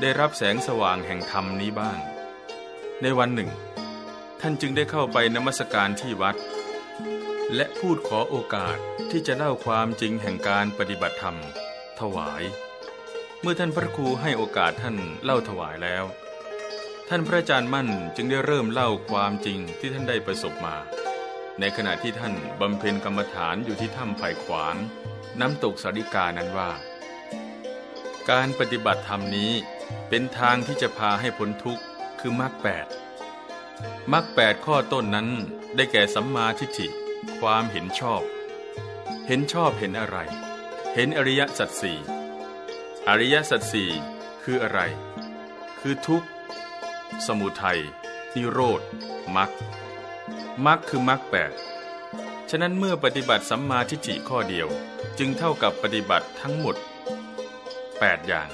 ได้รับแสงสว่างแห่งธรรมนี้บ้าง ในวันหนึ่ง ท่านจึงได้เข้าไปนมัสการที่วัด และพูดขอโอกาสที่จะเล่าความจริงแห่งการปฏิบัติธรรม ถวาย เมื่อท่านพระครูให้โอกาสท่านเล่าถวายแล้ว ท่านพระอาจารย์มั่นจึงได้เริ่มเล่าความจริงที่ท่านได้ประสบมา ในขณะที่ท่านบำเพ็ญกรรมฐานอยู่ที่ถ้ำไผ่ขวาง น้ำตกสาริกานั้นว่า การปฏิบัติธรรมนี้เป็นทางที่จะพาให้พ้นทุกข์คือมรรคแปดมรรคแปดข้อต้นนั้นได้แก่สัมมาทิฏฐิ ความเห็นชอบ เห็นชอบเห็นอะไร เห็นอริยสัจสี่อริยสัจสี่คืออะไร คือทุกข์ สมุทัย นิโรธมรรคมรรคคือมรรคแปดฉะนั้นเมื่อปฏิบัติสัมมาทิฏฐิข้อเดียว จึงเท่ากับปฏิบัติทั้งหมด 8 อย่าง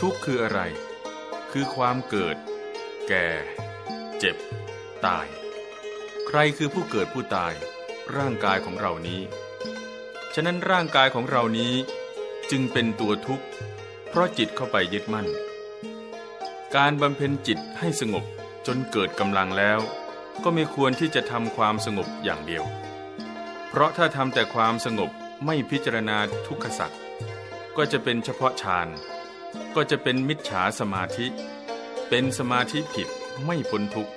ทุกข์คืออะไร คือความเกิด แก่ เจ็บ ตาย ใครคือผู้เกิดผู้ตาย ร่างกายของเรานี้ ฉะนั้นร่างกายของเรานี้จึงเป็นตัวทุกข์ เพราะจิตเข้าไปยึดมั่น การบำเพ็ญจิตให้สงบจนเกิดกำลังแล้ว ก็ไม่ควรที่จะทำความสงบอย่างเดียว เพราะถ้าทำแต่ความสงบไม่พิจารณาทุกขสัตว์ ก็จะเป็นเฉพาะฌาน ก็จะเป็นมิจฉาสมาธิ เป็นสมาธิผิดไม่พ้นทุกข์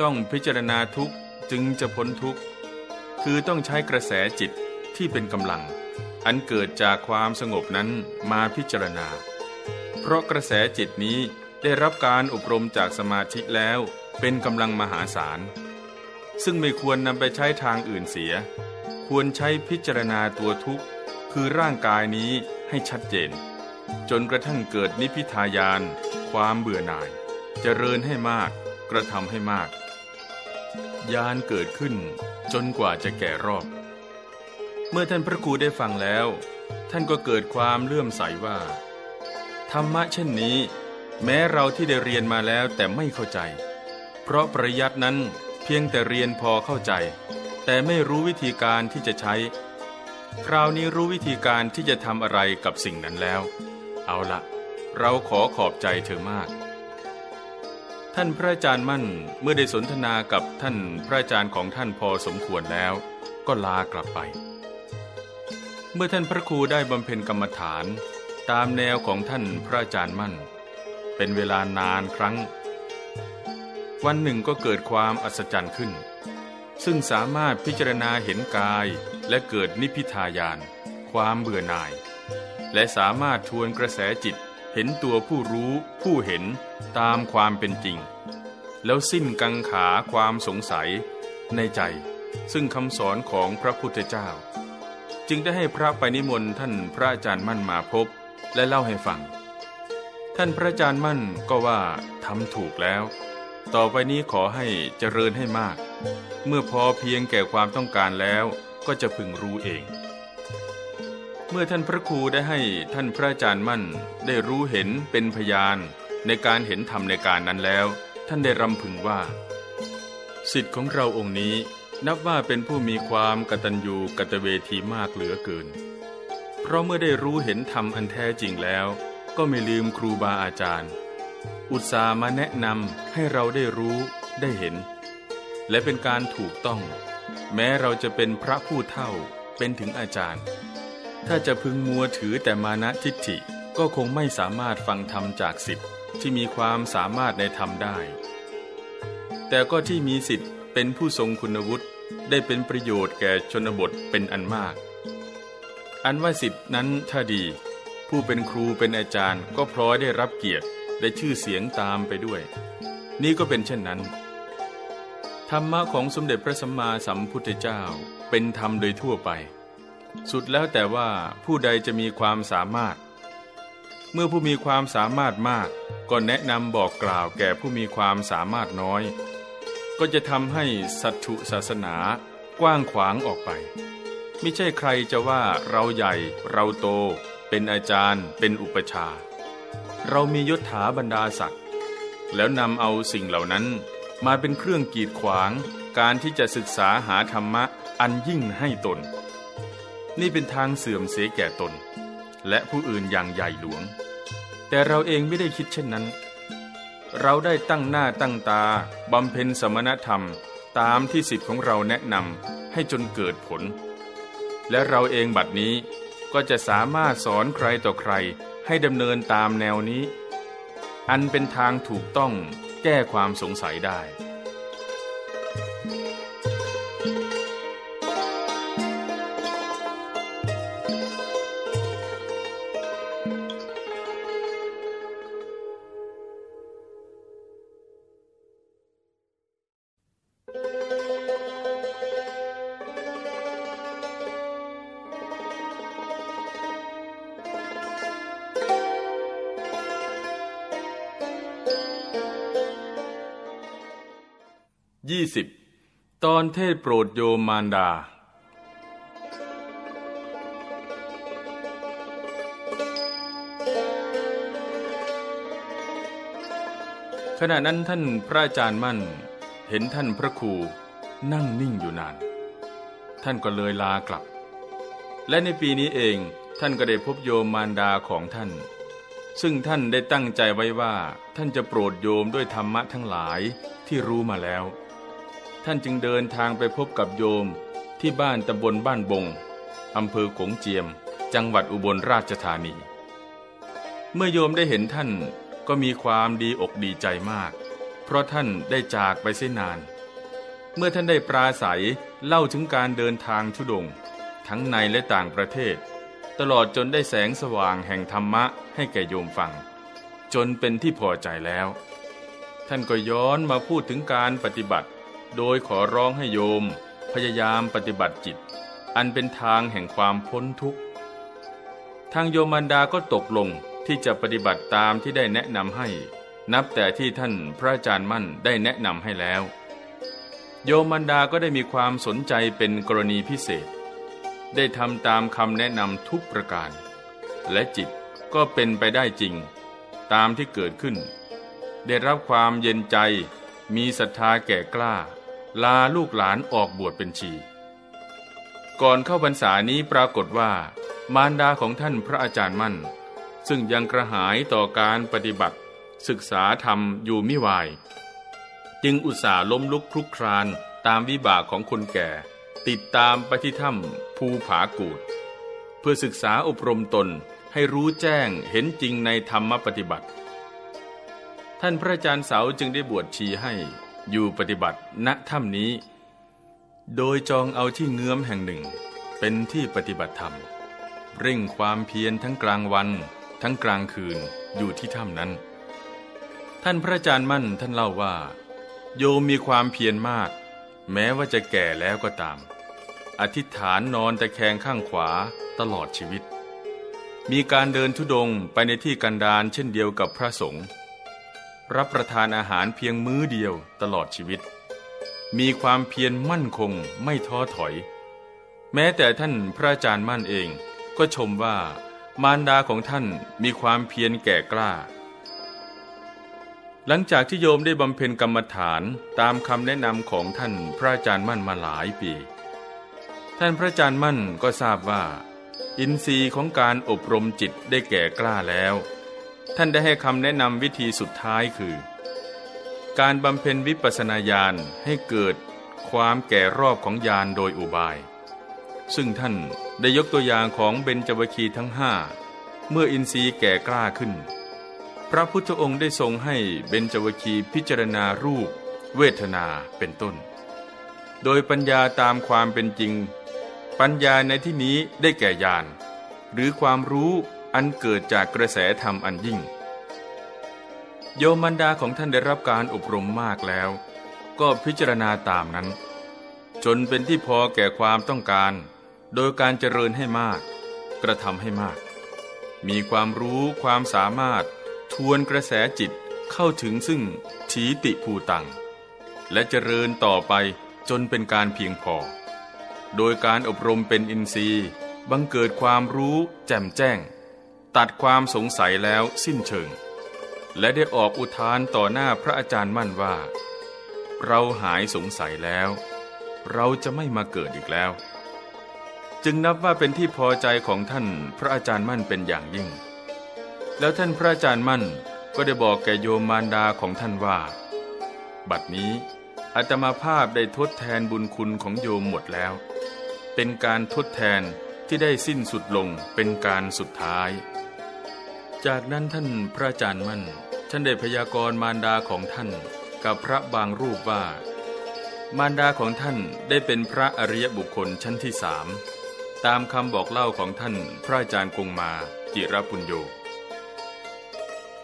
ต้องพิจารณาทุกข์จึงจะพ้นทุกข์ คือต้องใช้กระแสจิตที่เป็นกำลัง อันเกิดจากความสงบนั้นมาพิจารณา เพราะกระแสจิตนี้ได้รับการอบรมจากสมาธิแล้วเป็นกำลังมหาศาล ซึ่งไม่ควรนำไปใช้ทางอื่นเสีย ควรใช้พิจารณาตัวทุกข์ คือร่างกายนี้ ให้ชัดเจน จนกระทั่งเกิดนิพิทายาน ความเบื่อหน่ายเจริญให้มาก กระทำให้มาก ยานเกิดขึ้นจนกว่าจะแก่รอบ เมื่อท่านพระครูได้ฟังแล้ว ท่านก็เกิดความเลื่อมใสว่า ธรรมะเช่นนี้ แม้เราที่ได้เรียนมาแล้วแต่ไม่เข้าใจ เพราะปริยัตินั้นเพียงแต่เรียนพอเข้าใจ แต่ไม่รู้วิธีการที่จะใช้ คราวนี้รู้วิธีการที่จะทำอะไรกับสิ่งนั้นแล้ว เอาละเราขอขอบใจเธอมาก ท่านพระอาจารย์มั่นเมื่อได้สนทนากับท่านพระอาจารย์ของท่านพอสมควรแล้ว ก็ลากลับไป เมื่อท่านพระครูได้บำเพ็ญกรรมฐานตามแนวของท่านพระอาจารย์มั่น เป็นเวลานานครั้ง วันหนึ่งก็เกิดความอัศจรรย์ขึ้น ซึ่งสามารถพิจารณาเห็นกายและเกิดนิพพิทายาน ความเบื่อหน่าย และสามารถทวนกระแสจิตเห็นตัวผู้รู้ผู้เห็นตามความเป็นจริง แล้วสิ้นกังขาความสงสัยในใจ ซึ่งคำสอนของพระพุทธเจ้า จึงได้ให้พระไปนิมนต์ท่านพระอาจารย์มั่นมาพบและเล่าให้ฟัง ท่านพระอาจารย์มั่นก็ว่าทำถูกแล้ว ต่อไปนี้ขอให้เจริญให้มาก เมื่อพอเพียงแก่ความต้องการแล้วก็จะพึงรู้เอง เมื่อท่านพระครูได้ให้ท่านพระอาจารย์มั่น ได้รู้เห็นเป็นพยานในการเห็นธรรมในการนั้นแล้ว ท่านได้รำพึงว่า สิทธิ์ของเราองค์นี้นับว่าเป็นผู้มีความกตัญญูกตเวทีมากเหลือเกิน เพราะเมื่อได้รู้เห็นธรรมอันแท้จริงแล้ว ก็ไม่ลืมครูบาอาจารย์ อุตส่าห์มาแนะนำให้เราได้รู้ได้เห็น และเป็นการถูกต้อง แม้เราจะเป็นพระผู้เท่าเป็นถึงอาจารย์ ถ้าจะพึงมัวถือแต่มานะทิฏฐิก็คงไม่สามารถฟังธรรมจากสิทธิ์ที่มีความสามารถในธรรมได้ แต่ก็ที่มีสิทธิ์เป็นผู้ทรงคุณวุฒิได้เป็นประโยชน์แก่ชนบทเป็นอันมาก อันว่าสิทธินั้นถ้าดี ผู้เป็นครูเป็นอาจารย์ก็พลอยได้รับเกียรติ ได้ชื่อเสียงตามไปด้วย นี่ก็เป็นเช่นนั้น ธรรมะของสมเด็จพระสัมมาสัมพุทธเจ้าเป็นธรรมโดยทั่วไป สุดแล้วแต่ว่าผู้ใดจะมีความสามารถ เมื่อผู้มีความสามารถมาก ก็แนะนำบอกกล่าวแก่ผู้มีความสามารถน้อย ก็จะทำให้สัตถุศาสนากว้างขวางออกไปไม่ใช่ใครจะว่าเราใหญ่เราโต เป็นอาจารย์ เป็นอุปชา เรามียศถาบรรดาศักดิ์แล้วนำเอาสิ่งเหล่านั้นมาเป็นเครื่องกีดขวางการที่จะศึกษาหาธรรมะอันยิ่งให้ตน นี่เป็นทางเสื่อมเสียแก่ตน และผู้อื่นอย่างใหญ่หลวง แต่เราเองไม่ได้คิดเช่นนั้น เราได้ตั้งหน้าตั้งตาบำเพ็ญสมณธรรมตามที่สิทธิ์ของเราแนะนำให้จนเกิดผล และเราเองบัดนี้ก็จะสามารถสอนใครต่อใคร ให้ดำเนินตามแนวนี้ อันเป็นทางถูกต้องแก้ความสงสัยได้ ตอนเทศโปรดโยมมารดา ขณะนั้นท่านพระอาจารย์มั่น เห็นท่านพระครูนั่งนิ่งอยู่นาน ท่านก็เลยลากลับ และในปีนี้เองท่านก็ได้พบโยมมารดาของท่าน ซึ่งท่านได้ตั้งใจไว้ว่าท่านจะโปรดโยมด้วยธรรมะทั้งหลายที่รู้มาแล้ว ท่านจึงเดินทางไปพบกับโยมที่บ้านตำบลบ้านบงอำเภอขงเจียม จังหวัดอุบลราชธานี เมื่อโยมได้เห็นท่านก็มีความดีอกดีใจมาก เพราะท่านได้จากไปเส้นนาน เมื่อท่านได้ปราศัยเล่าถึงการเดินทางทุดง ทั้งในและต่างประเทศ ตลอดจนได้แสงสว่างแห่งธรรมะให้แก่โยมฟัง จนเป็นที่พอใจแล้ว ท่านก็ย้อนมาพูดถึงการปฏิบัติ โดยขอร้องให้โยมพยายามปฏิบัติจิต อันเป็นทางแห่งความพ้นทุกข์ ทางโยมันดาก็ตกลงที่จะปฏิบัติตามที่ได้แนะนำให้ นับแต่ที่ท่านพระอาจารย์มั่นได้แนะนำให้แล้ว โยมันดาก็ได้มีความสนใจเป็นกรณีพิเศษ ได้ทำตามคำแนะนำทุกประการ และจิตก็เป็นไปได้จริง ตามที่เกิดขึ้น ได้รับความเย็นใจมีศรัทธาแก่กล้า ลาลูกหลานออกบวชเป็นชี ก่อนเข้าพรรษานี้ปรากฏว่า มารดาของท่านพระอาจารย์มั่น ซึ่งยังกระหายต่อการปฏิบัติ ศึกษาธรรมอยู่มิวาย จึงอุตส่าห์ล้มลุกคลุกครานตามวิบากของคนแก่ ติดตามไปที่ถ้ำภูผากูด เพื่อศึกษาอบรมตนให้รู้แจ้งเห็นจริงในธรรมปฏิบัติ ท่านพระอาจารย์เสาจึงได้บวชชีให้ อยู่ปฏิบัติณถ้ำนี้ โดยจองเอาที่เงื้อมแห่งหนึ่ง เป็นที่ปฏิบัติธรรม เร่งความเพียรทั้งกลางวัน ทั้งกลางคืนอยู่ที่ถ้ำนั้น ท่านพระอาจารย์มั่นท่านเล่าว่า โยมมีความเพียรมาก แม้ว่าจะแก่แล้วก็ตาม อธิษฐานนอนตะแคงข้างขวาตลอดชีวิต มีการเดินทุดงไปในที่กันดารเช่นเดียวกับพระสงฆ์ รับประทานอาหารเพียงมื้อเดียวตลอดชีวิต มีความเพียรมั่นคงไม่ท้อถอย แม้แต่ท่านพระอาจารย์มั่นเองก็ชมว่ามารดาของท่านมีความเพียรแก่กล้า หลังจากที่โยมได้บำเพ็ญกรรมฐานตามคำแนะนำของท่านพระอาจารย์มั่นมาหลายปี ท่านพระอาจารย์มั่นก็ทราบว่า อินทรีย์ของการอบรมจิตได้แก่กล้าแล้ว ท่านได้ให้คำแนะนำวิธีสุดท้ายคือ การบำเพ็ญวิปัสนาญาณให้เกิดความแก่รอบของญาณโดยอุบาย ซึ่งท่านได้ยกตัวอย่างของเบญจวคีทั้งห้าเมื่ออินทรีย์แก่กล้าขึ้น พระพุทธองค์ได้ทรงให้เบญจวคีพิจารณารูป เวทนาเป็นต้น โดยปัญญาตามความเป็นจริง ปัญญาในที่นี้ได้แก่ญาณหรือความรู้ อันเกิดจากกระแสธรรมอันยิ่ง โยมมันดาของท่านได้รับการอบรมมากแล้ว ก็พิจารณาตามนั้น จนเป็นที่พอแก่ความต้องการ โดยการเจริญให้มาก กระทำให้มาก มีความรู้ความสามารถทวนกระแสจิตเข้าถึงซึ่งทีติภูตัง และเจริญต่อไปจนเป็นการเพียงพอ โดยการอบรมเป็นอินทรีย์บังเกิดความรู้แจ่มแจ้ง ตัดความสงสัยแล้วสิ้นเชิง และได้ออกอุทานต่อหน้าพระอาจารย์มั่นว่า เราหายสงสัยแล้ว เราจะไม่มาเกิดอีกแล้ว จึงนับว่าเป็นที่พอใจของท่านพระอาจารย์มั่นเป็นอย่างยิ่ง แล้วท่านพระอาจารย์มั่นก็ได้บอกแก่โยมมารดาของท่านว่า บัดนี้อาตมาภาพได้ทดแทนบุญคุณของโยมหมดแล้ว เป็นการทดแทนที่ได้สิ้นสุดลงเป็นการสุดท้าย จากนั้นท่านพระอาจารย์มั่นท่านได้พยากรณ์มารดาของท่านกับพระบางรูปว่า มารดาของท่านได้เป็นพระอริยบุคคลชั้นที่สามตามคำบอกเล่าของท่านพระอาจารย์กงมาจิรปุญโย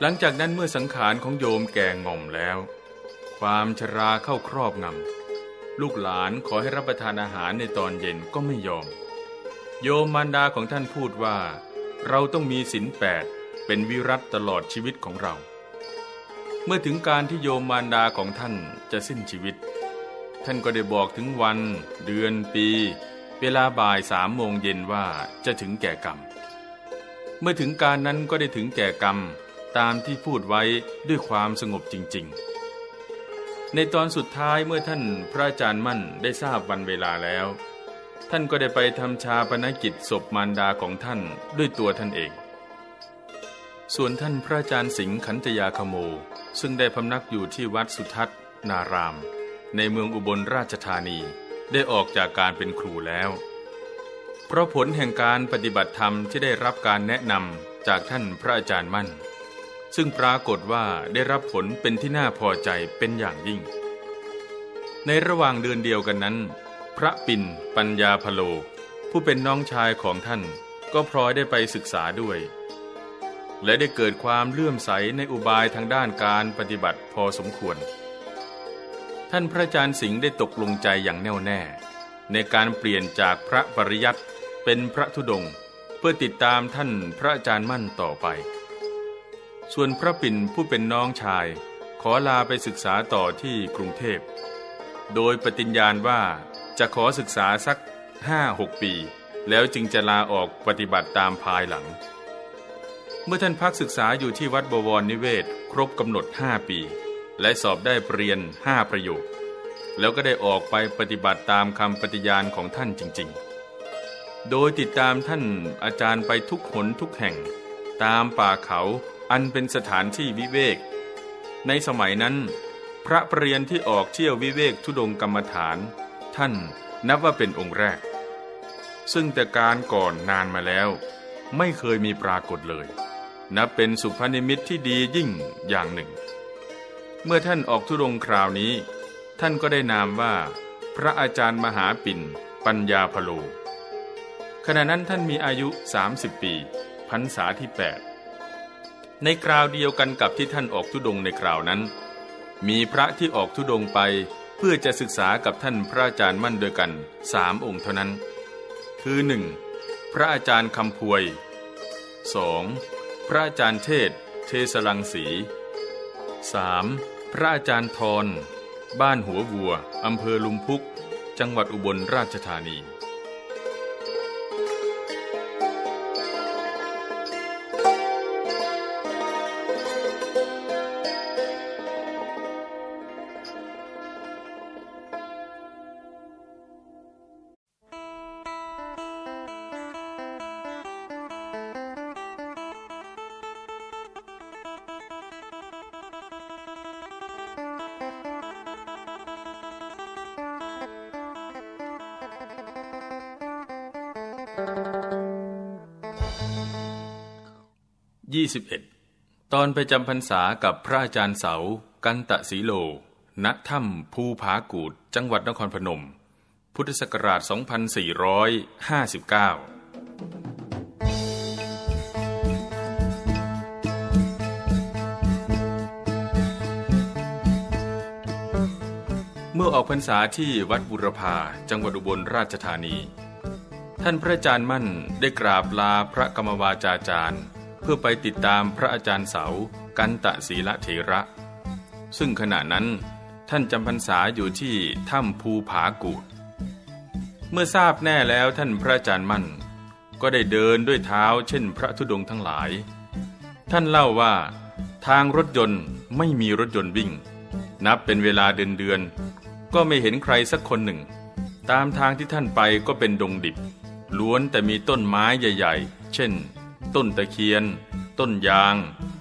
หลังจากนั้นเมื่อสังขารของโยมแก่ง่อมแล้ว ความชราเข้าครอบงำลูกหลานขอให้รับประทานอาหารในตอนเย็นก็ไม่ยอม โยมมารดาของท่านพูดว่า เราต้องมีศีลแปด เป็นวิรัตตลอดชีวิตของเรา เมื่อถึงการที่โยมมารดาของท่านจะสิ้นชีวิต ท่านก็ได้บอกถึงวัน เดือนปี เวลาบ่ายสามโมงเย็นว่าจะถึงแก่กรรม เมื่อถึงการนั้นก็ได้ถึงแก่กรรมตามที่พูดไว้ด้วยความสงบจริง ๆ ในตอนสุดท้ายเมื่อท่านพระอาจารย์มั่นได้ทราบวันเวลาแล้ว ท่านก็ได้ไปทำชาปนกิจศพมารดาของท่านด้วยตัวท่านเอง ส่วนท่านพระอาจารย์สิงห์ขันจยาคโม ซึ่งได้พำนักอยู่ที่วัดสุทัศน์นาราม ในเมืองอุบลราชธานีได้ออกจากการเป็นครูแล้ว เพราะผลแห่งการปฏิบัติธรรมที่ได้รับการแนะนำจากท่านพระอาจารย์มั่น ซึ่งปรากฏว่าได้รับผลเป็นที่น่าพอใจเป็นอย่างยิ่ง ในระหว่างเดือนเดียวกันนั้น พระปิ่นปัญญาพโล ผู้เป็นน้องชายของท่าน ก็พลอยได้ไปศึกษาด้วย และได้เกิดความเลื่อมใสในอุบายทางด้านการปฏิบัติพอสมควร ท่านพระอาจารย์สิงห์ได้ตกลงใจอย่างแน่วแน่ ในการเปลี่ยนจากพระปริยัติเป็นพระธุดงค์เพื่อติดตามท่านพระอาจารย์มั่นต่อไป ส่วนพระปิ่นผู้เป็นน้องชาย ขอลาไปศึกษาต่อที่กรุงเทพ โดยปฏิญญาณว่าจะขอศึกษาสักห้าหกปี แล้วจึงจะลาออกปฏิบัติตามภายหลัง เมื่อท่านพักศึกษาอยู่ที่วัดบวรนิเวศ ครบกำหนดห้าปี และสอบได้เรียนห้าประโยค แล้วก็ได้ออกไปปฏิบัติตามคำปฏิญาณของท่านจริง ๆ โดยติดตามท่านอาจารย์ไปทุกหนทุกแห่ง ตามป่าเขาอันเป็นสถานที่วิเวก ในสมัยนั้น พระปรริยนที่ออกเที่ยววิเวกทุดงกรรมฐาน ท่านนับว่าเป็นองค์แรก ซึ่งแต่การก่อนนานมาแล้ว ไม่เคยมีปรากฏเลย นับเป็นสุภนิมิตที่ดียิ่งอย่างหนึ่ง เมื่อท่านออกทุดงคราวนี้ ท่านก็ได้นามว่า พระอาจารย์มหาปิ่น ปัญญาพโลขณะนั้นท่านมีอายุ 30 ปีพรรษาที่ 8 ในคราวเดียวกันกับที่ท่านออกทุดงในคราวนั้น มีพระที่ออกทุดงไปเพื่อจะศึกษากับท่านพระอาจารย์มั่นด้วยกันสามองค์เท่านั้น คือหนึ่งพระอาจารย์คำพวย 2. พระอาจารย์เทศ เทสลังสี 3. พระอาจารย์ทรบ้านหัววัว อำเภอลุมพุก จังหวัดอุบลราชธานี 21 ตอนไปจำพรรษากับพระอาจารย์เสา กันตะสีโล ณ ถ้ำภูผากูด จังหวัดนครพนม พุทธศักราช 2459เมื่อออกพรรษาที่วัดบุรพาจังหวัดอุบลราชธานี ท่านพระอาจารย์มั่นได้กราบลาพระกรรมวาจาจารย์ เพื่อไปติดตามพระอาจารย์เสา กันตะศีละเถระ ซึ่งขณะนั้นท่านจำพรรษาอยู่ที่ถ้ำภูผากูดเมื่อทราบแน่แล้วท่านพระอาจารย์มั่น ก็ได้เดินด้วยเท้าเช่นพระธุดงทั้งหลาย ท่านเล่าว่า ทางรถยนต์ไม่มีรถยนต์วิ่ง นับเป็นเวลาเดือนเดือนก็ไม่เห็นใครสักคนหนึ่ง ตามทางที่ท่านไปก็เป็นดงดิบ ล้วนแต่มีต้นไม้ใหญ่ ๆ เช่น ต้นตะเคียน ต้นยาง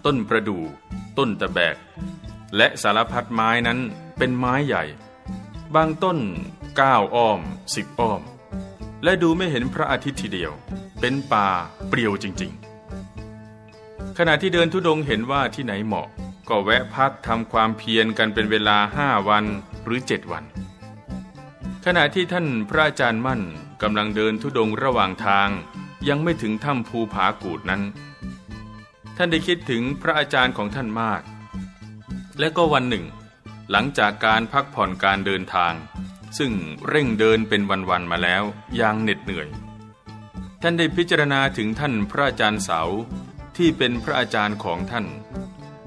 ต้นประดู่ ต้นตะแบก และสารพัดไม้นั้นเป็นไม้ใหญ่ บางต้นก้าอ้อมสิบอ้อม และดูไม่เห็นพระอาทิตย์ทีเดียว เป็นป่าเปลี่ยวจริงๆ ขณะที่เดินทุดงเห็นว่าที่ไหนเหมาะ ก็แวะพักทำความเพียรกันเป็นเวลาห้าวันหรือเจ็ดวัน ขณะที่ท่านพระอาจารย์มั่นกำลังเดินทุดงระหว่างทาง ยังไม่ถึงถ้ำภูผากูดนั้น ท่านได้คิดถึงพระอาจารย์ของท่านมาก และก็วันหนึ่ง หลังจากการพักผ่อนการเดินทาง ซึ่งเร่งเดินเป็นวันๆมาแล้วอย่างเหน็ดเหนื่อย ท่านได้พิจารณาถึงท่านพระอาจารย์เสาที่เป็นพระอาจารย์ของท่าน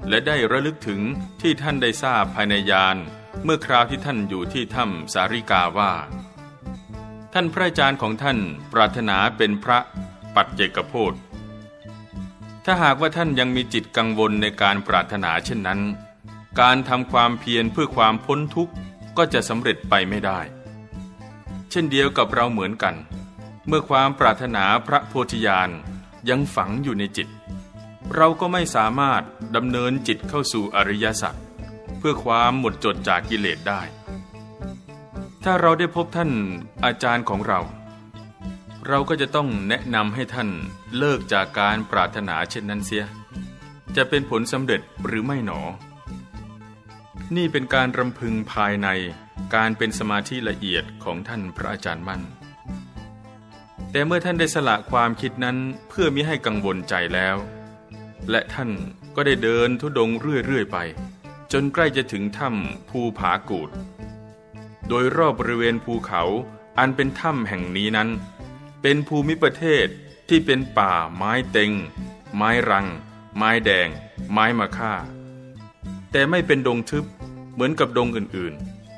และได้ระลึกถึงที่ท่านได้ทราบภายในยานเมื่อคราวที่ท่านอยู่ที่ถ้ำสาริกาว่า ท่านพระอาจารย์ของท่านปรารถนาเป็นพระปัจเจกโพธถ้าหากว่าท่านยังมีจิตกังวลในการปรารถนาเช่นนั้น การทำความเพียรเพื่อความพ้นทุกข์ก็จะสำเร็จไปไม่ได้ เช่นเดียวกับเราเหมือนกัน เมื่อความปรารถนาพระโพธิญาณยังฝังอยู่ในจิต เราก็ไม่สามารถดำเนินจิตเข้าสู่อริยสัจเพื่อความหมดจดจากกิเลสได้ ถ้าเราได้พบท่านอาจารย์ของเรา เราก็จะต้องแนะนำให้ท่านเลิกจากการปรารถนาเช่นนั้นเสีย จะเป็นผลสำเร็จหรือไม่หนอ นี่เป็นการรำพึงภายในการเป็นสมาธิละเอียดของท่านพระอาจารย์มั่น แต่เมื่อท่านได้สละความคิดนั้นเพื่อมิให้กังวลใจแล้ว และท่านก็ได้เดินทุดงเรื่อยๆไป จนใกล้จะถึงถ้ำภูผากูด โดยรอบบริเวณภูเขาอันเป็นถ้ำแห่งนี้นั้น เป็นภูมิประเทศที่เป็นป่าไม้เต็ง ไม้รัง ไม้แดง ไม้มะค่า แต่ไม่เป็นดงทึบเหมือนกับดงอื่น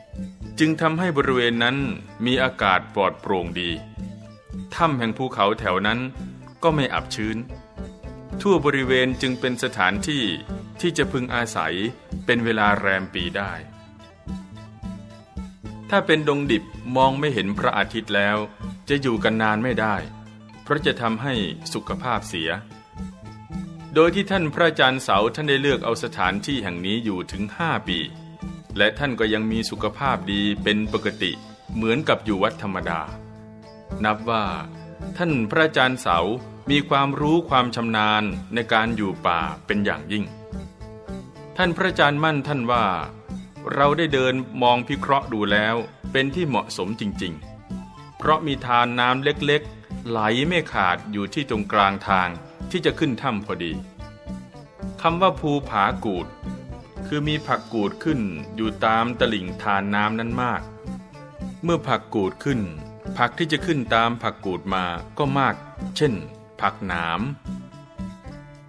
ๆ จึงทำให้บริเวณนั้นมีอากาศปลอดโปร่งดีถ้ำแห่งภูเขาแถวนั้นก็ไม่อับชื้น ทั่วบริเวณจึงเป็นสถานที่ที่จะพึงอาศัยเป็นเวลาแรมปีได้ ถ้าเป็นดงดิบมองไม่เห็นพระอาทิตย์แล้ว จะอยู่กันนานไม่ได้ เพราะจะทำให้สุขภาพเสีย โดยที่ท่านพระอาจารย์เสาท่านได้เลือกเอาสถานที่แห่งนี้อยู่ถึงห้าปี และท่านก็ยังมีสุขภาพดีเป็นปกติเหมือนกับอยู่วัดธรรมดา นับว่าท่านพระอาจารย์เสา มีความรู้ความชำนาญในการอยู่ป่าเป็นอย่างยิ่ง ท่านพระอาจารย์มั่นท่านว่า เราได้เดินมองพิเคราะห์ดูแล้วเป็นที่เหมาะสมจริง ๆ เพราะมีทานน้ำเล็กๆ ไหลไม่ขาดอยู่ที่ตรงกลางทางที่จะขึ้นถ้ำพอดีคำว่าภูผากูด คือมีผักกูดขึ้นอยู่ตามตลิ่งทานน้ำนั้นมาก เมื่อผักกูดขึ้น ผักที่จะขึ้นตามผักกูดมาก็มาก เช่น ผักหนาม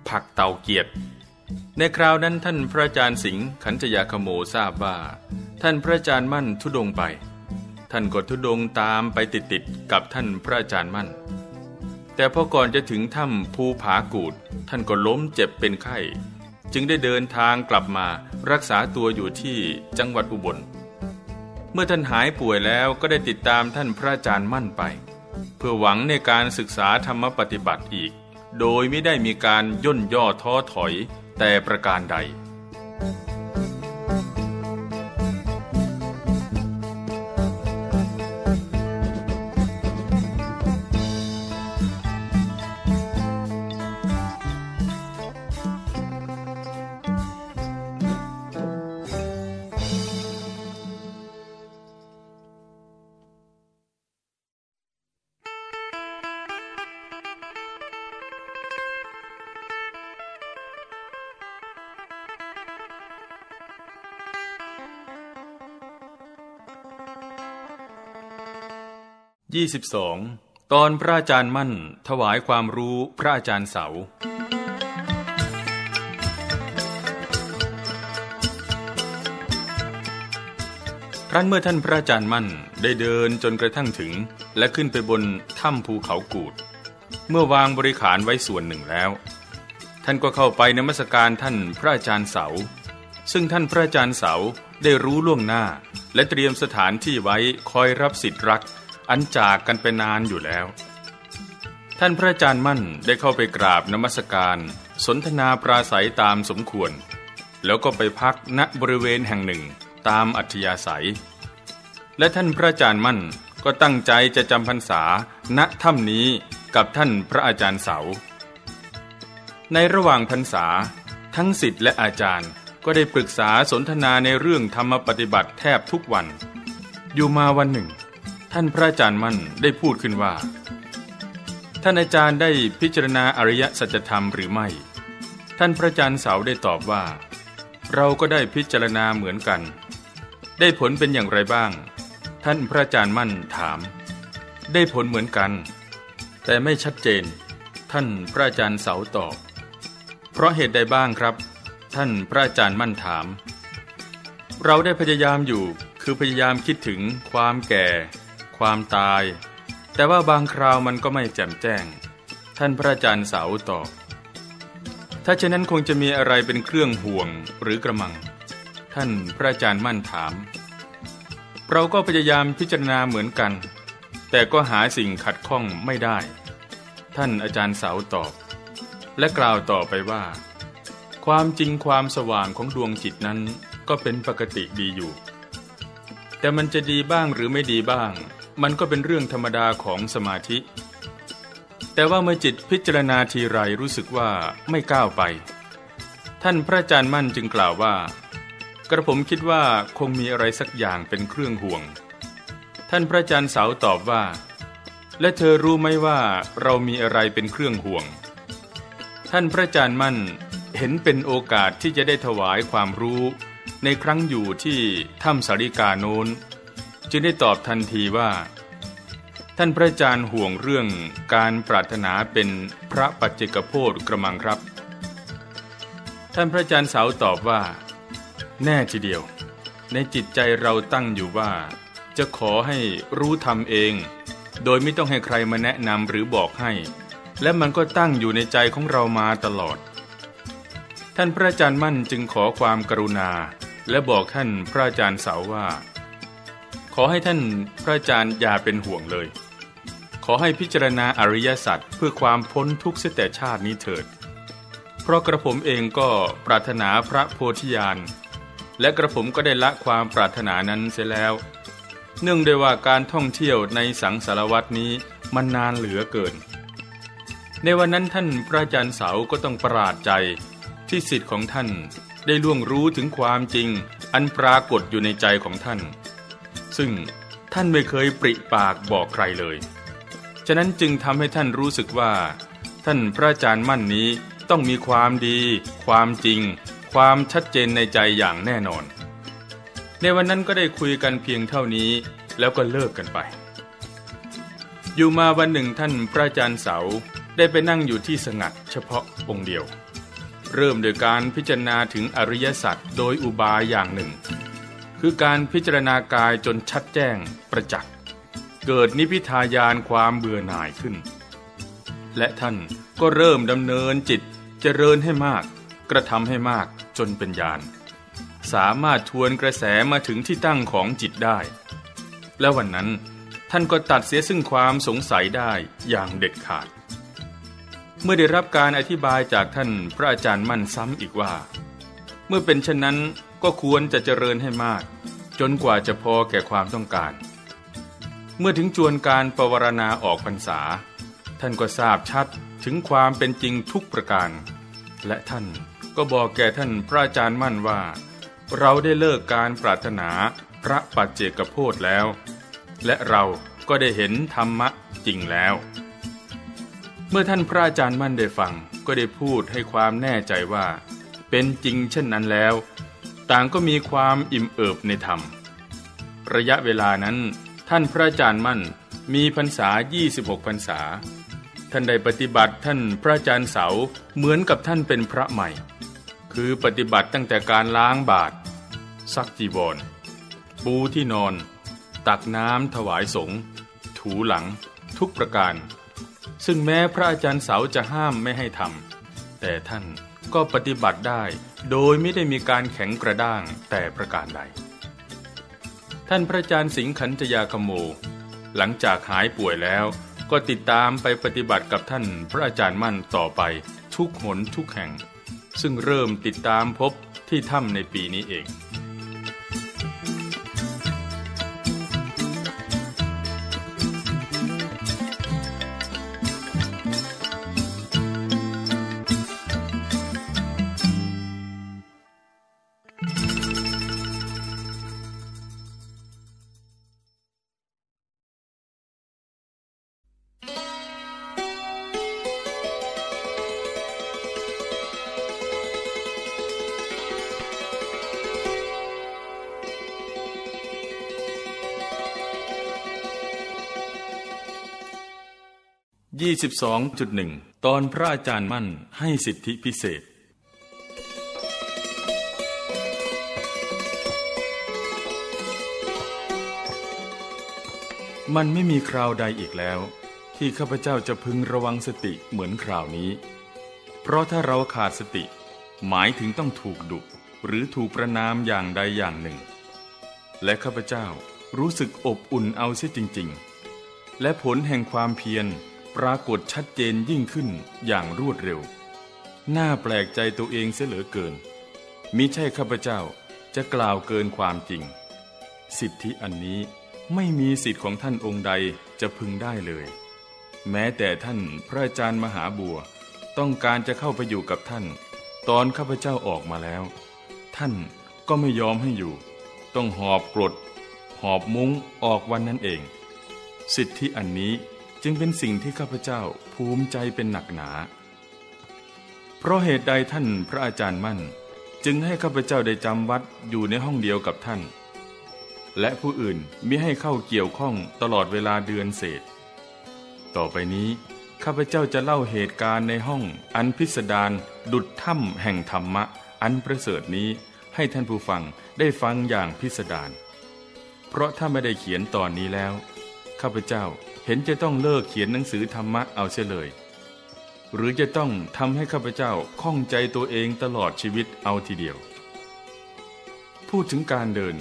ผักเต่าเกียรติ ในคราวนั้นท่านพระอาจารย์สิงห์ขันจยาขโมทราบว่า ท่านพระอาจารย์มั่นทุดงไป ท่านก็ทุดงตามไปติดๆกับท่านพระอาจารย์มั่น แต่พอก่อนจะถึงถ้ำภูผากูด ท่านก็ล้มเจ็บเป็นไข้ จึงได้เดินทางกลับมารักษาตัวอยู่ที่จังหวัดอุบล เมื่อท่านหายป่วยแล้วก็ได้ติดตามท่านพระอาจารย์มั่นไป เพื่อหวังในการศึกษาธรรมปฏิบัติอีก โดยไม่ได้มีการย่นย่อท้อถอย แต่ประการใด 22 ตอนพระอาจารย์มั่นถวายความรู้พระอาจารย์เสา ครั้นเมื่อท่านพระอาจารย์มั่นได้เดินจนกระทั่งถึง และขึ้นไปบนถ้ำภูเขากูด เมื่อวางบริขารไว้ส่วนหนึ่งแล้ว ท่านก็เข้าไปนมัสการท่านพระอาจารย์เสา ซึ่งท่านพระอาจารย์เสาได้รู้ล่วงหน้า และเตรียมสถานที่ไว้คอยรับสิทธิ์รัก อันจากกันไปนานอยู่แล้ว ท่านพระอาจารย์มั่นได้เข้าไปกราบนมัสการ สนทนาปราศัยตามสมควร แล้วก็ไปพักณบริเวณแห่งหนึ่งตามอัธยาศัย และท่านพระอาจารย์มั่นก็ตั้งใจจะจำพรรษาณถ้ำนี้กับท่านพระอาจารย์เสา ในระหว่างพรรษา ทั้งสิทธิ์และอาจารย์ก็ได้ปรึกษาสนทนาในเรื่องธรรมปฏิบัติแทบทุกวัน อยู่มาวันหนึ่ง ท่านพระอาจารย์มั่นได้พูดขึ้นว่า ท่านอาจารย์ได้พิจารณาอริยสัจธรรมหรือไม่ ท่านพระอาจารย์เสาได้ตอบว่า เราก็ได้พิจารณาเหมือนกัน ได้ผลเป็นอย่างไรบ้าง ท่านพระอาจารย์มั่นถาม ได้ผลเหมือนกัน แต่ไม่ชัดเจน ท่านพระอาจารย์เสาตอบ เพราะเหตุใดบ้างครับ ท่านพระอาจารย์มั่นถาม เราได้พยายามอยู่คือพยายามคิดถึงความแก่ ความตาย แต่ว่าบางคราวมันก็ไม่แจ่มแจ้ง ท่านพระอาจารย์สาวตอบ ถ้าเช่นนั้นคงจะมีอะไรเป็นเครื่องห่วงหรือกระมัง ท่านพระอาจารย์มั่นถาม เราก็พยายามพิจารณาเหมือนกัน แต่ก็หาสิ่งขัดข้องไม่ได้ ท่านอาจารย์สาวตอบ และกล่าวต่อไปว่า ความจริงความสว่างของดวงจิตนั้นก็เป็นปกติดีอยู่แต่มันจะดีบ้างหรือไม่ดีบ้าง มันก็เป็นเรื่องธรรมดาของสมาธิ แต่ว่าเมื่อจิตพิจารณาทีไรรู้สึกว่าไม่ก้าวไป ท่านพระอาจารย์มั่นจึงกล่าวว่า กระผมคิดว่าคงมีอะไรสักอย่างเป็นเครื่องห่วง ท่านพระอาจารย์เสาตอบว่า และเธอรู้ไหมว่าเรามีอะไรเป็นเครื่องห่วง ท่านพระอาจารย์มั่นเห็นเป็นโอกาสที่จะได้ถวายความรู้ในครั้งอยู่ที่ถ้ำสาริกาโน้น จึงได้ตอบทันทีว่า ท่านพระอาจารย์ห่วงเรื่องการปรารถนาเป็นพระปัจเจกโพธกระมังครับ ท่านพระอาจารย์สาวตอบว่า แน่ทีเดียว ในจิตใจเราตั้งอยู่ว่า จะขอให้รู้ทำเอง โดยไม่ต้องให้ใครมาแนะนำหรือบอกให้ และมันก็ตั้งอยู่ในใจของเรามาตลอด ท่านพระอาจารย์มั่นจึงขอความกรุณา และบอกท่านพระอาจารย์เสาว่า ขอให้ท่านพระอาจารย์อย่าเป็นห่วงเลย ขอให้พิจารณาอริยสัจเพื่อความพ้นทุกข์เสียแต่ชาตินี้เถิด เพราะกระผมเองก็ปรารถนาพระโพธิญาณ และกระผมก็ได้ละความปรารถนานั้นเสียแล้ว เนื่องด้วยว่าการท่องเที่ยวในสังสารวัตนี้มันนานเหลือเกิน ในวันนั้นท่านพระอาจารย์เสาก็ต้องประหลาดใจที่สิทธิ์ของท่านได้ล่วงรู้ถึงความจริงอันปรากฏอยู่ในใจของท่าน ซึ่งท่านไม่เคยปริปากบอกใครเลย ฉะนั้นจึงทำให้ท่านรู้สึกว่า ท่านพระอาจารย์มั่นนี้ต้องมีความดี ความจริง ความชัดเจนในใจอย่างแน่นอน ในวันนั้นก็ได้คุยกันเพียงเท่านี้แล้วก็เลิกกันไป อยู่มาวันหนึ่งท่านพระอาจารย์เสาได้ไปนั่งอยู่ที่สงัดเฉพาะองค์เดียว เริ่มโดยการพิจารณาถึงอริยสัจโดยอุบายอย่างหนึ่ง คือการพิจารณากายจนชัดแจ้งประจักษ์ เกิดนิพิทายานความเบื่อหน่ายขึ้น และท่านก็เริ่มดำเนินจิตเจริญให้มาก กระทำให้มากจนเป็นญาณสามารถทวนกระแสมาถึงที่ตั้งของจิตได้ และวันนั้นท่านก็ตัดเสียซึ่งความสงสัยได้อย่างเด็ดขาด เมื่อได้รับการอธิบายจากท่านพระอาจารย์มั่นซ้ำอีกว่า เมื่อเป็นเช่นนั้น ก็ควรจะเจริญให้มาก จนกว่าจะพอแก่ความต้องการ เมื่อถึงจวนการปวารณาออกพรรษา ท่านก็ทราบชัดถึงความเป็นจริงทุกประการ และท่านก็บอกแก่ท่านพระอาจารย์มั่นว่า เราได้เลิกการปรารถนาพระปัจเจกโพธแล้ว และเราก็ได้เห็นธรรมะจริงแล้ว เมื่อท่านพระอาจารย์มั่นได้ฟังก็ได้พูดให้ความแน่ใจว่า เป็นจริงเช่นนั้นแล้ว ต่างก็มีความอิ่มเอิบในธรรม ระยะเวลานั้นท่านพระอาจารย์มั่นมีพรรษา 26 พรรษา ท่านได้ปฏิบัติท่านพระอาจารย์เสาเหมือนกับท่านเป็นพระใหม่ คือปฏิบัติตั้งแต่การล้างบาตรซักจีวร ปูที่นอน ตักน้ำถวายสงฆ์ถูหลังทุกประการ ซึ่งแม้พระอาจารย์เสาจะห้ามไม่ให้ทำแต่ท่านก็ปฏิบัติได้ โดยไม่ได้มีการแข็งกระด้างแต่ประการใด ท่านพระอาจารย์สิงห์ขันจยาคโม หลังจากหายป่วยแล้วก็ติดตามไปปฏิบัติกับท่านพระอาจารย์มั่นต่อไปทุกหนทุกแห่ง ซึ่งเริ่มติดตามพบที่ถ้ำในปีนี้เอง 22.1 ตอนพระอาจารย์มั่นให้สิทธิพิเศษ มันไม่มีคราวใดอีกแล้ว ที่ข้าพเจ้าจะพึงระวังสติเหมือนคราวนี้ เพราะถ้าเราขาดสติ หมายถึงต้องถูกดุหรือถูกประนามอย่างใดอย่างหนึ่ง และข้าพเจ้ารู้สึกอบอุ่นเอาเสียจริง ๆ และผลแห่งความเพียร ปรากฏชัดเจนยิ่งขึ้นอย่างรวดเร็ว น่าแปลกใจตัวเองเสียเหลือเกินมิใช่ข้าพเจ้าจะกล่าวเกินความจริง สิทธิอันนี้ไม่มีสิทธิของท่านองค์ใดจะพึงได้เลย แม้แต่ท่านพระอาจารย์มหาบัว ต้องการจะเข้าไปอยู่กับท่าน ตอนข้าพเจ้าออกมาแล้ว ท่านก็ไม่ยอมให้อยู่ ต้องหอบกรด หอบมุ้งออกวันนั้นเอง สิทธิอันนี้ จึงเป็นสิ่งที่ข้าพเจ้าภูมิใจเป็นหนักหนา เพราะเหตุใดท่านพระอาจารย์มั่น จึงให้ข้าพเจ้าได้จำวัดอยู่ในห้องเดียวกับท่าน และผู้อื่นมิให้เข้าเกี่ยวข้องตลอดเวลาเดือนเศษ ต่อไปนี้ข้าพเจ้าจะเล่าเหตุการณ์ในห้องอันพิสดารดุดถ้ำแห่งธรรมะ อันประเสริฐนี้ให้ท่านผู้ฟังได้ฟังอย่างพิสดาร เพราะถ้าไม่ได้เขียนตอนนี้แล้ว ข้าพเจ้า เห็นจะต้องเลิกเขียนหนังสือธรรมะเอาเสียเลย หรือจะต้องทำให้ข้าพเจ้าข้องใจตัวเองตลอดชีวิตเอาทีเดียว พูดถึงการเดิน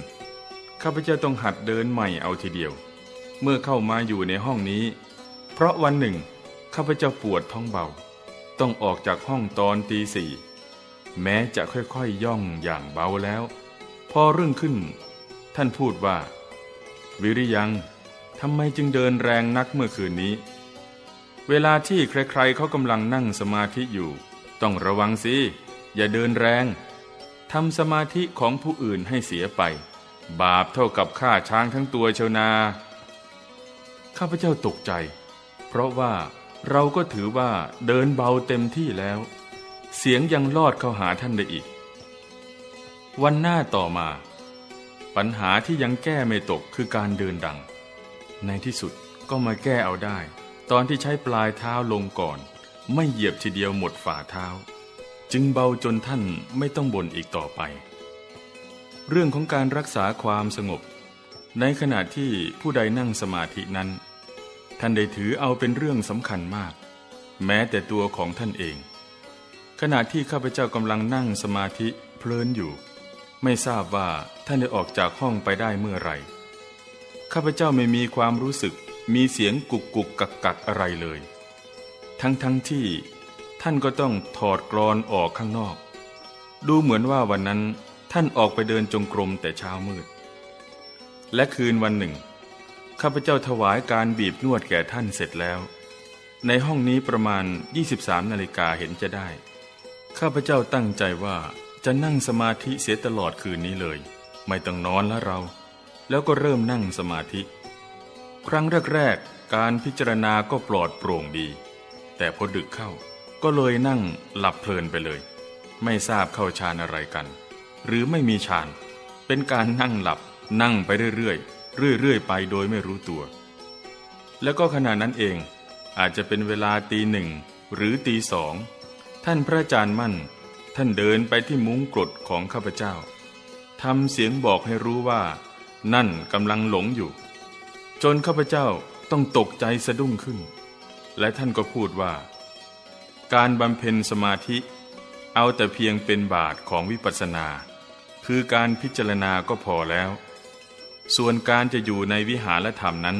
ข้าพเจ้าต้องหัดเดินใหม่เอาทีเดียว เมื่อเข้ามาอยู่ในห้องนี้ เพราะวันหนึ่ง ข้าพเจ้าปวดท้องเบา ต้องออกจากห้องตอนตีสี่แม้จะค่อยๆยย่องอย่างเบาแล้ว พอเรื่องขึ้น ท่านพูดว่า วิริยัง ทำไมจึงเดินแรงนักเมื่อคืนนี้ เวลาที่ใครๆเขากำลังนั่งสมาธิอยู่ ต้องระวังสิ อย่าเดินแรงทำสมาธิของผู้อื่นให้เสียไป บาปเท่ากับฆ่าช้างทั้งตัวเชวนา ข้าพเจ้าตกใจ เพราะว่าเราก็ถือว่าเดินเบาเต็มที่แล้ว เสียงยังลอดเข้าหาท่านได้อีก วันหน้าต่อมา ปัญหาที่ยังแก้ไม่ตกคือการเดินดัง ในที่สุดก็มาแก้เอาได้ ตอนที่ใช้ปลายเท้าลงก่อน ไม่เหยียบทีเดียวหมดฝ่าเท้า จึงเบาจนท่านไม่ต้องบ่นอีกต่อไป เรื่องของการรักษาความสงบ ในขณะที่ผู้ใดนั่งสมาธินั้น ท่านได้ถือเอาเป็นเรื่องสำคัญมาก แม้แต่ตัวของท่านเอง ขณะที่ข้าพเจ้ากำลังนั่งสมาธิเพลินอยู่ ไม่ทราบว่าท่านได้ออกจากห้องไปได้เมื่อไหร่ ข้าพเจ้าไม่มีความรู้สึกมีเสียงกุกกุกกักกักอะไรเลย ทั้งทั้งที่ท่านก็ต้องถอดกรอนออกข้างนอก ดูเหมือนว่าวันนั้นท่านออกไปเดินจงกรมแต่เช้ามืด และคืนวันหนึ่ง ข้าพเจ้าถวายการบีบนวดแก่ท่านเสร็จแล้ว ในห้องนี้ประมาณ 23 นาฬิกาเห็นจะได้ ข้าพเจ้าตั้งใจว่าจะนั่งสมาธิเสียตลอดคืนนี้เลย ไม่ต้องนอนแล้วเรา แล้วก็เริ่มนั่งสมาธิ ครั้งแรกๆการพิจารณาก็ปลอดโปร่งดี แต่พอดึกเข้าก็เลยนั่งหลับเพลินไปเลย ไม่ทราบเข้าฌานอะไรกัน หรือไม่มีฌาน เป็นการนั่งหลับนั่งไปเรื่อยๆเรื่อยๆไปโดยไม่รู้ตัว แล้วก็ขณะนั้นเองอาจจะเป็นเวลาตีหนึ่งหรือตีสองท่านพระอาจารย์มั่น ท่านเดินไปที่มุ้งกรดของข้าพเจ้าทำเสียงบอกให้รู้ว่า นั่นกำลังหลงอยู่ จนข้าพเจ้าต้องตกใจสะดุ้งขึ้น และท่านก็พูดว่า การบำเพ็ญสมาธิ เอาแต่เพียงเป็นบาทของวิปัสสนา คือการพิจารณาก็พอแล้ว ส่วนการจะอยู่ในวิหารธรรมนั้น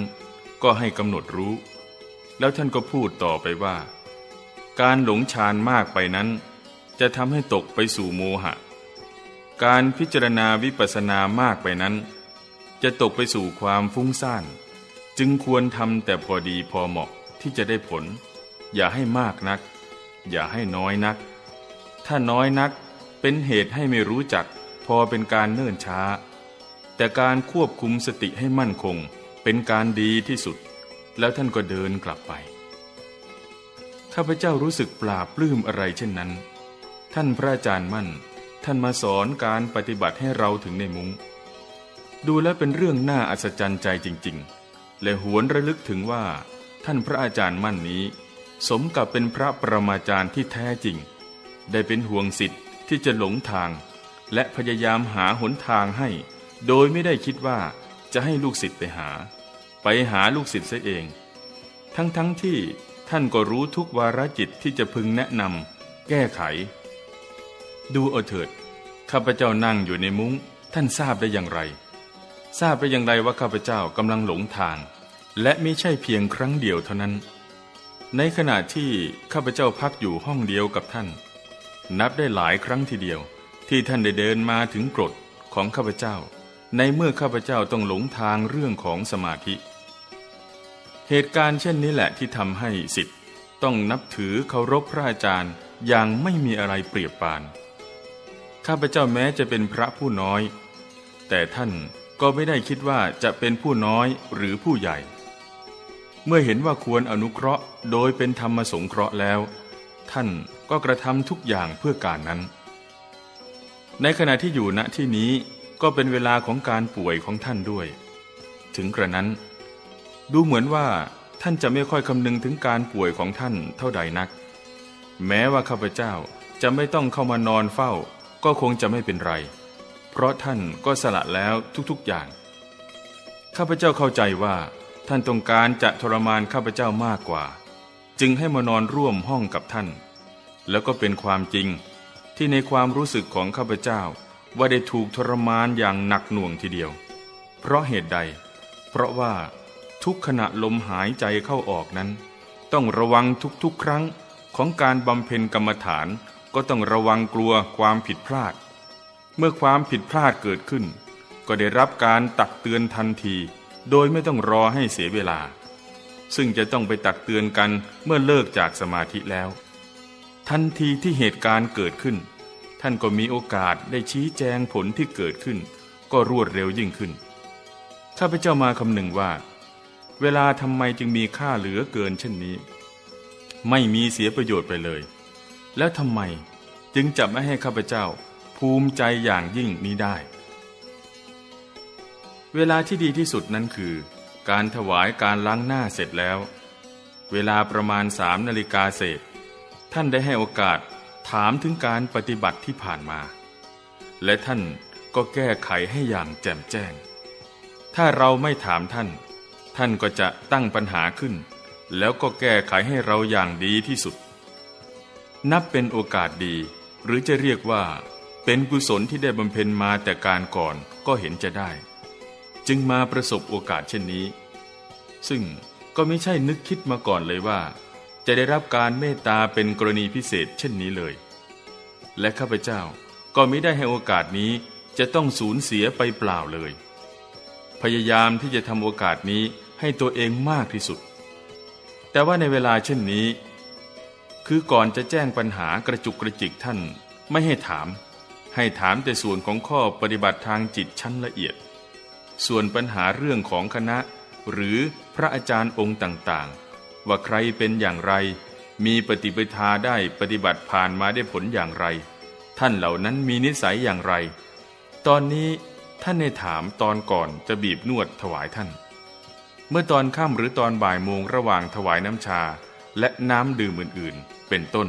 ก็ให้กำหนดรู้ แล้วท่านก็พูดต่อไปว่า การหลงฌานมากไปนั้น จะทำให้ตกไปสู่โมหะ การพิจารณาวิปัสสนามากไปนั้น จะตกไปสู่ความฟุ้งซ่าน จึงควรทำแต่พอดีพอเหมาะที่จะได้ผล อย่าให้มากนัก อย่าให้น้อยนัก ถ้าน้อยนักเป็นเหตุให้ไม่รู้จัก พอเป็นการเนิ่นช้า แต่การควบคุมสติให้มั่นคงเป็นการดีที่สุด แล้วท่านก็เดินกลับไป ข้าพเจ้ารู้สึกปราบปลื้มอะไรเช่นนั้น ท่านพระอาจารย์มั่น ท่านมาสอนการปฏิบัติให้เราถึงในมุง้ง ดูแล้วเป็นเรื่องน่าอัศจรรย์ใจจริง ๆ และหวนระลึกถึงว่าท่านพระอาจารย์มั่นนี้ สมกับเป็นพระประมาจารย์ที่แท้จริง ได้เป็นห่วงสิทธิ์ที่จะหลงทาง และพยายามหาหนทางให้ โดยไม่ได้คิดว่าจะให้ลูกศิษย์ไปหา ไปหาลูกศิษย์เสียเอง ทั้งๆทที่ท่านก็รู้ทุกวาระจิตที่จะพึงแนะนำแก้ไข ดูเอาเถิดข้าพเจ้านั่งอยู่ในมุง้งท่านทราบได้อย่างไร ทราบได้อย่างไรว่าข้าพเจ้ากำลังหลงทาง และไม่ใช่เพียงครั้งเดียวเท่านั้น ในขณะที่ข้าพเจ้าพักอยู่ห้องเดียวกับท่าน นับได้หลายครั้งทีเดียว ที่ท่านได้เดินมาถึงกรดของข้าพเจ้า ในเมื่อข้าพเจ้าต้องหลงทางเรื่องของสมาธิ เหตุการณ์เช่นนี้แหละที่ทำให้สิทธิ์ต้องนับถือเคารพพระอาจารย์อย่างไม่มีอะไรเปรียบปาน ข้าพเจ้าแม้จะเป็นพระผู้น้อย แต่ท่าน ก็ไม่ได้คิดว่าจะเป็นผู้น้อยหรือผู้ใหญ่ เมื่อเห็นว่าควรอนุเคราะห์โดยเป็นธรรมสงเคราะห์แล้ว ท่านก็กระทำทุกอย่างเพื่อการนั้น ในขณะที่อยู่ณที่นี้ก็เป็นเวลาของการป่วยของท่านด้วย ถึงกระนั้น ดูเหมือนว่าท่านจะไม่ค่อยคำนึงถึงการป่วยของท่านเท่าใดนัก แม้ว่าข้าพเจ้าจะไม่ต้องเข้ามานอนเฝ้า ก็คงจะไม่เป็นไร เพราะท่านก็สละแล้วทุกๆอย่าง ข้าพเจ้าเข้าใจว่าท่านต้องการจะทรมานข้าพเจ้ามากกว่า จึงให้มานอนร่วมห้องกับท่าน แล้วก็เป็นความจริงที่ในความรู้สึกของข้าพเจ้าว่าได้ถูกทรมานอย่างหนักหน่วงทีเดียว เพราะเหตุใด เพราะว่าทุกขณะลมหายใจเข้าออกนั้น ต้องระวังทุกๆครั้งของการบำเพ็ญกรรมฐานก็ต้องระวังกลัวความผิดพลาด เมื่อความผิดพลาดเกิดขึ้น ก็ได้รับการตักเตือนทันที โดยไม่ต้องรอให้เสียเวลา ซึ่งจะต้องไปตักเตือนกันเมื่อเลิกจากสมาธิแล้ว ทันทีที่เหตุการณ์เกิดขึ้น ท่านก็มีโอกาสได้ชี้แจงผลที่เกิดขึ้น ก็รวดเร็วยิ่งขึ้นข้าพเจ้ามาคำหนึ่งว่า เวลาทำไมจึงมีค่าเหลือเกินเช่นนี้ ไม่มีเสียประโยชน์ไปเลย แล้วทำไมจึงจะไม่ให้ข้าพเจ้า ภูมิใจอย่างยิ่งนี้ได้ เวลาที่ดีที่สุดนั้นคือ การถวายการล้างหน้าเสร็จแล้ว เวลาประมาณสามนาฬิกาเศษ ท่านได้ให้โอกาสถามถึงการปฏิบัติที่ผ่านมา และท่านก็แก้ไขให้อย่างแจ่มแจ้ง ถ้าเราไม่ถามท่าน ท่านก็จะตั้งปัญหาขึ้น แล้วก็แก้ไขให้เราอย่างดีที่สุด นับเป็นโอกาสดี หรือจะเรียกว่า เป็นกุศลที่ได้บำเพ็ญมาแต่การก่อนก็เห็นจะได้ จึงมาประสบโอกาสเช่นนี้ ซึ่งก็ไม่ใช่นึกคิดมาก่อนเลยว่า จะได้รับการเมตตาเป็นกรณีพิเศษเช่นนี้เลย และข้าพเจ้าก็ไม่ได้ให้โอกาสนี้จะต้องสูญเสียไปเปล่าเลย พยายามที่จะทำโอกาสนี้ให้ตัวเองมากที่สุด แต่ว่าในเวลาเช่นนี้ คือก่อนจะแจ้งปัญหากระจุกกระจิกท่านไม่ให้ถาม ให้ถามแต่ส่วนของข้อปฏิบัติทางจิตชั้นละเอียด ส่วนปัญหาเรื่องของคณะ หรือพระอาจารย์องค์ต่างๆ ว่าใครเป็นอย่างไร มีปฏิปทาได้ปฏิบัติผ่านมาได้ผลอย่างไร ท่านเหล่านั้นมีนิสัยอย่างไร ตอนนี้ท่านในถามตอนก่อนจะบีบนวดถวายท่าน เมื่อตอนค่ำหรือตอนบ่ายโมงระหว่างถวายน้ำชาและน้ำดื่มอื่นๆ เป็นต้น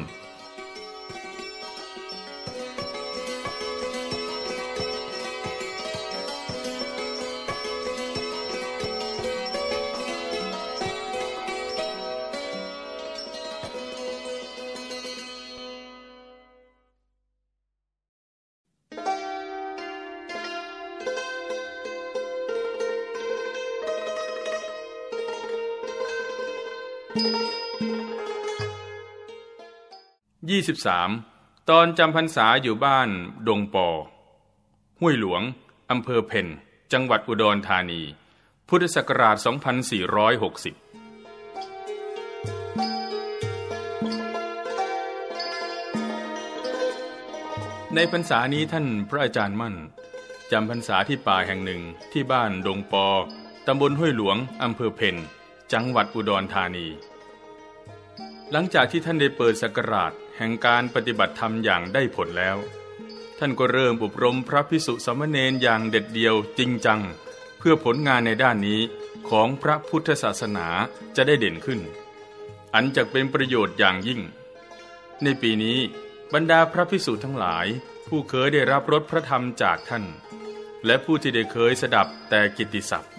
23. ตอนจำพรรษาอยู่บ้านดงปอ ห้วยหลวง อำเภอเพนจังหวัดอุดรธานี พุทธศักราช 2460ในพรรษานี้ท่านพระอาจารย์มั่นจำพรรษาที่ป่าแห่งหนึ่งที่บ้านดงปอ ตำบลห้วยหลวง อำเภอเพนจังหวัดอุดรธานี หลังจากที่ท่านได้เปิดสักราช แห่งการปฏิบัติธรรมอย่างได้ผลแล้ว ท่านก็เริ่มอบรมพระพิสุสมณเณรอย่างเด็ดเดียวจริงจัง เพื่อผลงานในด้านนี้ของพระพุทธศาสนาจะได้เด่นขึ้น อันจะเป็นประโยชน์อย่างยิ่ง ในปีนี้บรรดาพระพิสุทั้งหลาย ผู้เคยได้รับรสพระธรรมจากท่าน และผู้ที่ได้เคยสดับแต่กิตติศัพท์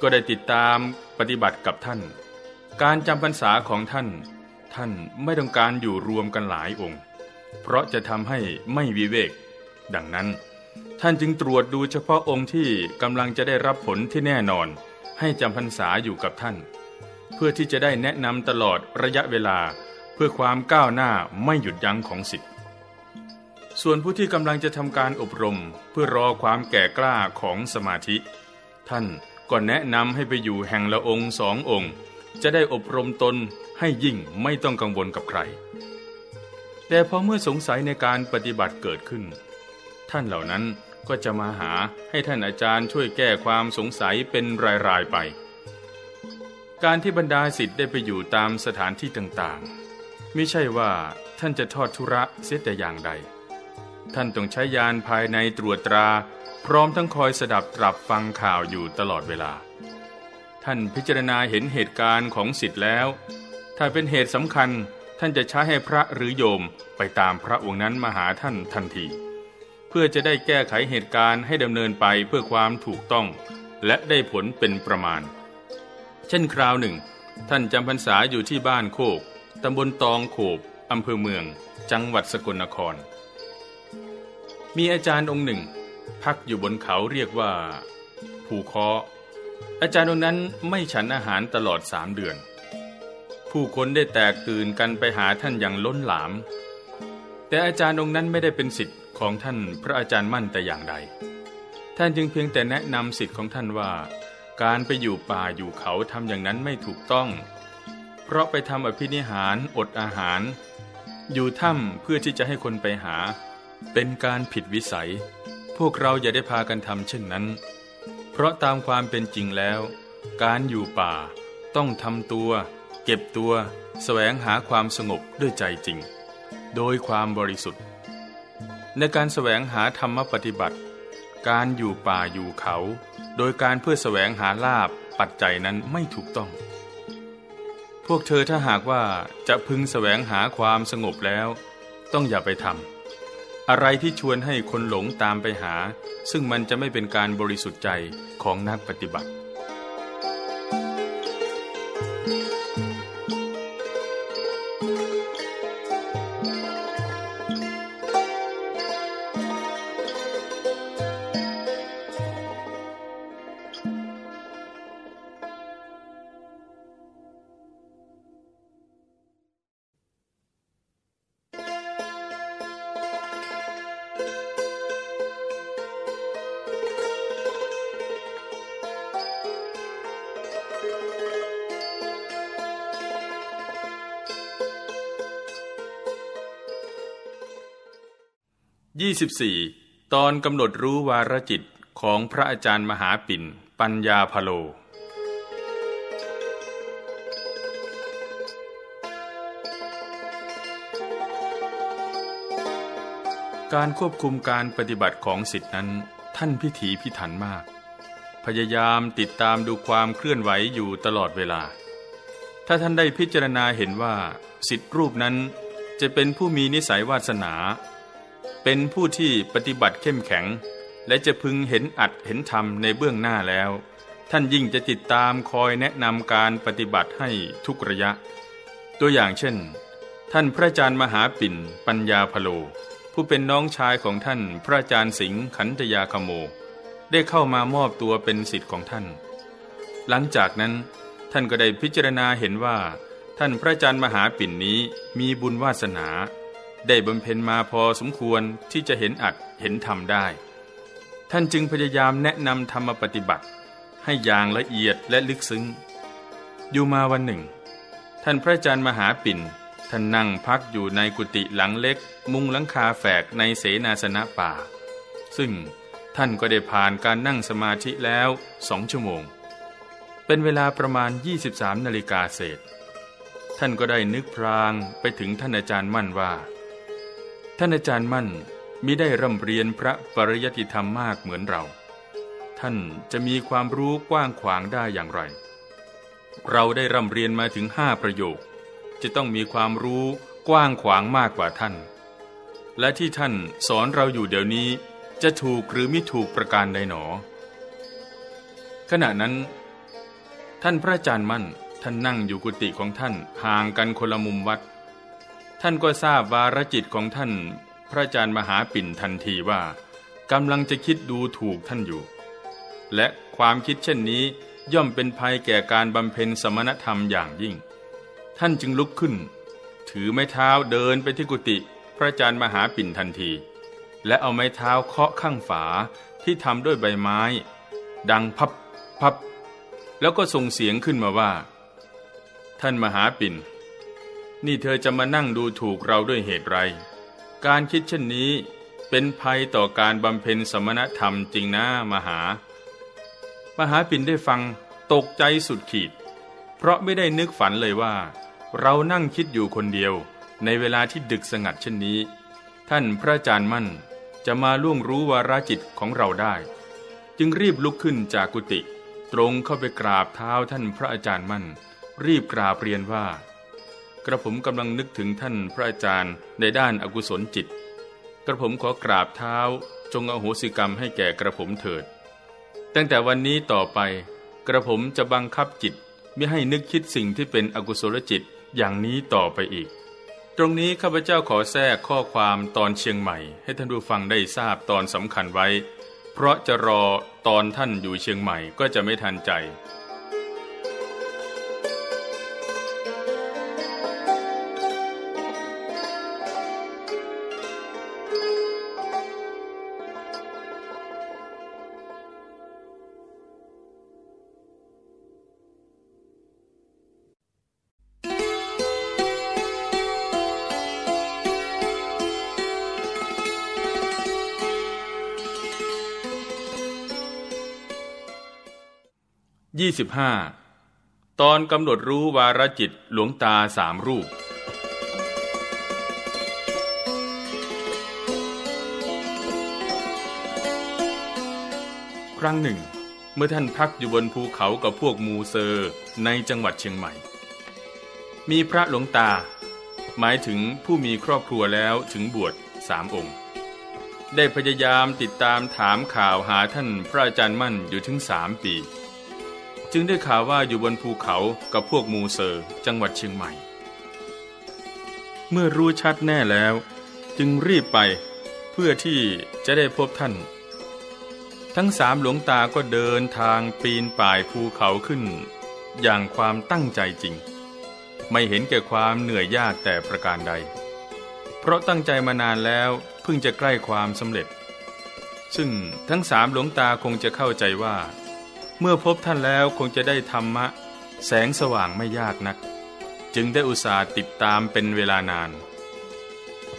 ก็ได้ติดตามปฏิบัติกับท่าน การจำพรรษาของท่าน ท่านไม่ต้องการอยู่รวมกันหลายองค์ เพราะจะทำให้ไม่วิเวก ดังนั้น ท่านจึงตรวจดูเฉพาะองค์ที่กำลังจะได้รับผลที่แน่นอน ให้จำพรรษาอยู่กับท่าน เพื่อที่จะได้แนะนำตลอดระยะเวลาเพื่อความก้าวหน้าไม่หยุดยั้งของสิทธิ์ส่วนผู้ที่กำลังจะทำการอบรมเพื่อรอความแก่กล้าของสมาธิ ท่านก็แนะนำให้ไปอยู่แห่งละองค์สององค์ จะได้อบรมตนให้ยิ่งไม่ต้องกังวลกับใคร แต่พอเมื่อสงสัยในการปฏิบัติเกิดขึ้น ท่านเหล่านั้นก็จะมาหาให้ท่านอาจารย์ช่วยแก้ความสงสัยเป็นรายๆไป การที่บรรดาสิทธิ์ได้ไปอยู่ตามสถานที่ต่างๆ ไม่ใช่ว่าท่านจะทอดทุระเสียแต่อย่างใด ท่านต้องใช้ยานภายในตรวจตรา พร้อมทั้งคอยสดับตรับฟังข่าวอยู่ตลอดเวลา ท่านพิจารณาเห็นเหตุการณ์ของสิทธิ์แล้ว ถ้าเป็นเหตุสำคัญท่านจะใช้ให้พระหรือโยมไปตามพระองค์นั้นมาหาท่านทันที เพื่อจะได้แก้ไขเหตุการณ์ให้ดำเนินไปเพื่อความถูกต้อง และได้ผลเป็นประมาณ เช่นคราวหนึ่ง ท่านจำพรรษาอยู่ที่บ้านโคกตำบลตองโขบอำเภอเมือง จังหวัดสกลนคร มีอาจารย์องค์หนึ่ง พักอยู่บนเขาเรียกว่า ภูคอ อาจารย์องค์นั้นไม่ฉันอาหารตลอดสามเดือน ผู้คนได้แตกตื่นกันไปหาท่านอย่างล้นหลาม แต่อาจารย์องค์นั้นไม่ได้เป็นสิทธิ์ของท่านพระอาจารย์มั่นแต่อย่างใด ท่านจึงเพียงแต่แนะนำสิทธิ์ของท่านว่า การไปอยู่ป่าอยู่เขาทำอย่างนั้นไม่ถูกต้อง เพราะไปทำอภินิหารอดอาหาร อยู่ถ้ำเพื่อที่จะให้คนไปหา เป็นการผิดวิสัย พวกเราอย่าได้พากันทำเช่นนั้น เพราะตามความเป็นจริงแล้ว การอยู่ป่า ต้องทำตัว เก็บตัวสแสวงหาความสงบด้วยใจจริง โดยความบริสุทธิ์ ในการสแสวงหาธรรมปฏิบัติ การอยู่ป่าอยู่เขา โดยการเพื่อสแสวงหาลาบปัจจัยนั้นไม่ถูกต้อง พวกเธอถ้าหากว่าจะพึงสแสวงหาความสงบแล้ว ต้องอย่าไปทำ อะไรที่ชวนให้คนหลงตามไปหา ซึ่งมันจะไม่เป็นการบริสุทธิ์ใจของนักปฏิบัติ ที่24 ตอนกำหนดรู้วารจิตของพระอาจารย์มหาปิ่น ปัญญาพโล การควบคุมการปฏิบัติของสิทธินั้นท่านพิถีพิถันมาก พยายามติดตามดูความเคลื่อนไหวอยู่ตลอดเวลา ถ้าท่านได้พิจารณาเห็นว่าสิทธิรูปนั้นจะเป็นผู้มีนิสัยวาสนา เป็นผู้ที่ปฏิบัติเข้มแข็ง และจะพึงเห็นอัดเห็นธรรมในเบื้องหน้าแล้ว ท่านยิ่งจะติดตามคอยแนะนำการปฏิบัติให้ทุกระยะ ตัวอย่างเช่น ท่านพระอาจารย์มหาปิ่นปัญญาพโล ผู้เป็นน้องชายของท่านพระอาจารย์สิงห์ขันธยาคโม ได้เข้ามามอบตัวเป็นสิทธิ์ของท่าน หลังจากนั้นท่านก็ได้พิจารณาเห็นว่า ท่านพระอาจารย์มหาปิ่นนี้มีบุญวาสนา ได้บำเพ็ญมาพอสมควรที่จะเห็นอัดเห็นธรรมได้ ท่านจึงพยายามแนะนำธรรมปฏิบัติ ให้อย่างละเอียดและลึกซึ้ง อยู่มาวันหนึ่ง ท่านพระอาจารย์มหาปิ่น ท่านนั่งพักอยู่ในกุฏิหลังเล็ก มุงหลังคาแฝกในเสนาสนะป่า ซึ่งท่านก็ได้ผ่านการนั่งสมาธิแล้วสองชั่วโมง เป็นเวลาประมาณ 23นาฬิกาเศษ ท่านก็ได้นึกพลางไปถึงท่านอาจารย์มั่นว่า ท่านอาจารย์มั่นมิได้ร่ำเรียนพระปริยติธรรมมากเหมือนเรา ท่านจะมีความรู้กว้างขวางได้อย่างไร เราได้ร่ำเรียนมาถึงห้าประโยค จะต้องมีความรู้กว้างขวางมากกว่าท่าน และที่ท่านสอนเราอยู่เดี๋ยวนี้ จะถูกหรือไม่ถูกประการใดหนอ ขณะนั้น ท่านพระอาจารย์มั่นท่านนั่งอยู่กุฏิของท่านห่างกันคนละมุมวัด ท่านก็ทราบวารจิตของท่านพระอาจารย์มหาปิ่นทันทีว่ากำลังจะคิดดูถูกท่านอยู่ และความคิดเช่นนี้ย่อมเป็นภัยแก่การบำเพ็ญสมณธรรมอย่างยิ่ง ท่านจึงลุกขึ้น ถือไม้เท้าเดินไปที่กุฏิพระอาจารย์มหาปิ่นทันที และเอาไม้เท้าเคาะข้างฝาที่ทำด้วยใบไม้ ดังพับพับ แล้วก็ส่งเสียงขึ้นมาว่า ท่านมหาปิ่น นี่เธอจะมานั่งดูถูกเราด้วยเหตุไร การคิดเช่นนี้เป็นภัยต่อการบำเพ็ญสมณธรรมจริงนะมหา มหาปินได้ฟังตกใจสุดขีด เพราะไม่ได้นึกฝันเลยว่า เรานั่งคิดอยู่คนเดียว ในเวลาที่ดึกสงัดเช่นนี้ ท่านพระอาจารย์มั่นจะมาล่วงรู้วาระจิตของเราได้ จึงรีบลุกขึ้นจากกุฏิตรงเข้าไปกราบเท้าท่านพระอาจารย์มั่น รีบกราบเรียนว่า กระผมกำลังนึกถึงท่านพระอาจารย์ในด้านอากุศลจิต กระผมขอกราบเท้าจงอโหสิกรรมให้แก่กระผมเถิด ตั้งแต่วันนี้ต่อไป กระผมจะบังคับจิตไม่ให้นึกคิดสิ่งที่เป็นอกุศลจิตอย่างนี้ต่อไปอีก ตรงนี้ข้าพเจ้าขอแทรกข้อความตอนเชียงใหม่ ให้ท่านผู้ฟังได้ทราบตอนสำคัญไว้ เพราะจะรอตอนท่านอยู่เชียงใหม่ก็จะไม่ทันใจ 25 ตอนกำหนดรู้วารจิตหลวงตาสามรูป ครั้งหนึ่ง เมื่อท่านพักอยู่บนภูเขากับพวกมูเซอร์ในจังหวัดเชียงใหม่ มีพระหลวงตา หมายถึงผู้มีครอบครัวแล้วถึงบวชสามองค์ได้พยายามติดตามถามข่าวหาท่านพระอาจารย์มั่นอยู่ถึงสามปี จึงได้ข่าวว่าอยู่บนภูเขากับพวกมูเซอร์จังหวัดเชียงใหม่ เมื่อรู้ชัดแน่แล้ว จึงรีบไปเพื่อที่จะได้พบท่าน ทั้งสามหลวงตาก็เดินทางปีนป่ายภูเขาขึ้น อย่างความตั้งใจจริง ไม่เห็นแก่ความเหนื่อยยากแต่ประการใด เพราะตั้งใจมานานแล้วเพิ่งจะใกล้ความสำเร็จ ซึ่งทั้งสามหลวงตาคงจะเข้าใจว่า เมื่อพบท่านแล้วคงจะได้ธรรมะ แสงสว่างไม่ยากนัก จึงได้อุตส่าห์ติดตามเป็นเวลานาน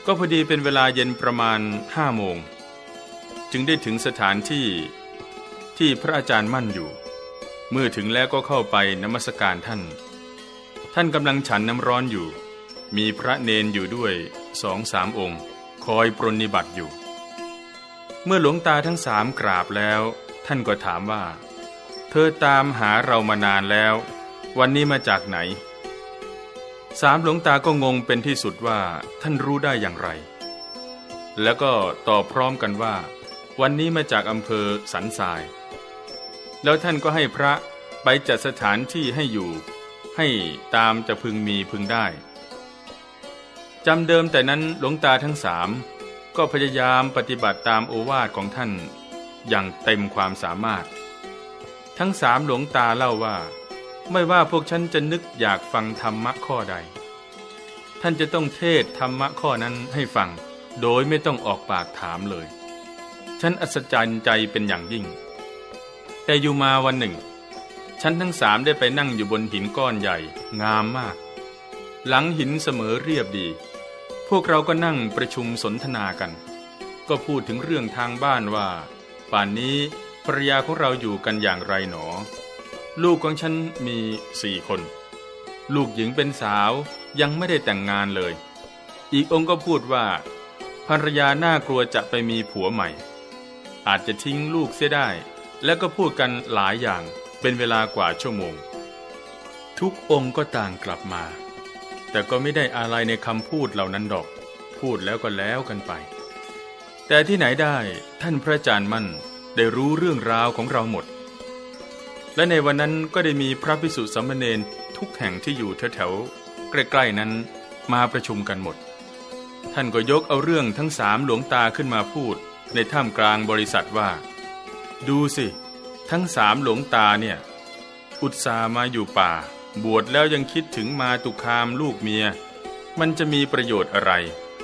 ก็พอดีเป็นเวลาเย็นประมาณห้าโมง จึงได้ถึงสถานที่ที่พระอาจารย์มั่นอยู่ เมื่อถึงแล้วก็เข้าไปนมัสการท่าน ท่านกำลังฉันน้ำร้อนอยู่ มีพระเนนอยู่ด้วยสองสามองค์ คอยปรนนิบัติอยู่ เมื่อหลวงตาทั้งสามกราบแล้ว ท่านก็ถามว่า เธอตามหาเรามานานแล้ว วันนี้มาจากไหน สามหลวงตาก็งงเป็นที่สุดว่าท่านรู้ได้อย่างไร แล้วก็ตอบพร้อมกันว่า วันนี้มาจากอำเภอสันทราย แล้วท่านก็ให้พระไปจัดสถานที่ให้อยู่ ให้ตามจะพึงมีพึงได้จำเดิมแต่นั้นหลวงตาทั้งสามก็พยายามปฏิบัติตามโอวาทของท่านอย่างเต็มความสามารถ ทั้งสามหลวงตาเล่าว่า ไม่ว่าพวกฉันจะนึกอยากฟังธรรมะข้อใด ท่านจะต้องเทศธรรมะข้อนั้นให้ฟัง โดยไม่ต้องออกปากถามเลย ฉันอัศจรรย์ใจเป็นอย่างยิ่ง แต่อยู่มาวันหนึ่ง ฉันทั้งสามได้ไปนั่งอยู่บนหินก้อนใหญ่ งามมาก หลังหินเสมอเรียบดี พวกเราก็นั่งประชุมสนทนากัน ก็พูดถึงเรื่องทางบ้านว่า ป่านนี้ รรยาของเราอยู่กันอย่างไรหนอ ลูกของฉันมีสี่คน ลูกหญิงเป็นสาวยังไม่ได้แต่งงานเลย อีกองค์ก็พูดว่า ภรรยาน่ากลัวจะไปมีผัวใหม่ อาจจะทิ้งลูกเสียได้ แล้วก็พูดกันหลายอย่างเป็นเวลากว่าชั่วโมง ทุกองค์ก็ต่างกลับมา แต่ก็ไม่ได้อะไรในคำพูดเหล่านั้นดอก พูดแล้วก็แล้วกันไป แต่ที่ไหนได้ท่านพระอาจารย์มั่น ได้รู้เรื่องราวของเราหมด และในวันนั้นก็ได้มีพระพิสุสัมมเนนทุกแห่งที่อยู่แถวๆใกล้ๆนั้นมาประชุมกันหมด ท่านก็ยกเอาเรื่องทั้งสามหลวงตาขึ้นมาพูด ในท่ามกลางบริษัทว่า ดูสิ ทั้งสามหลวงตาเนี่ย อุตส่ามาอยู่ป่า บวชแล้วยังคิดถึงมาตุคามลูกเมีย มันจะมีประโยชน์อะไร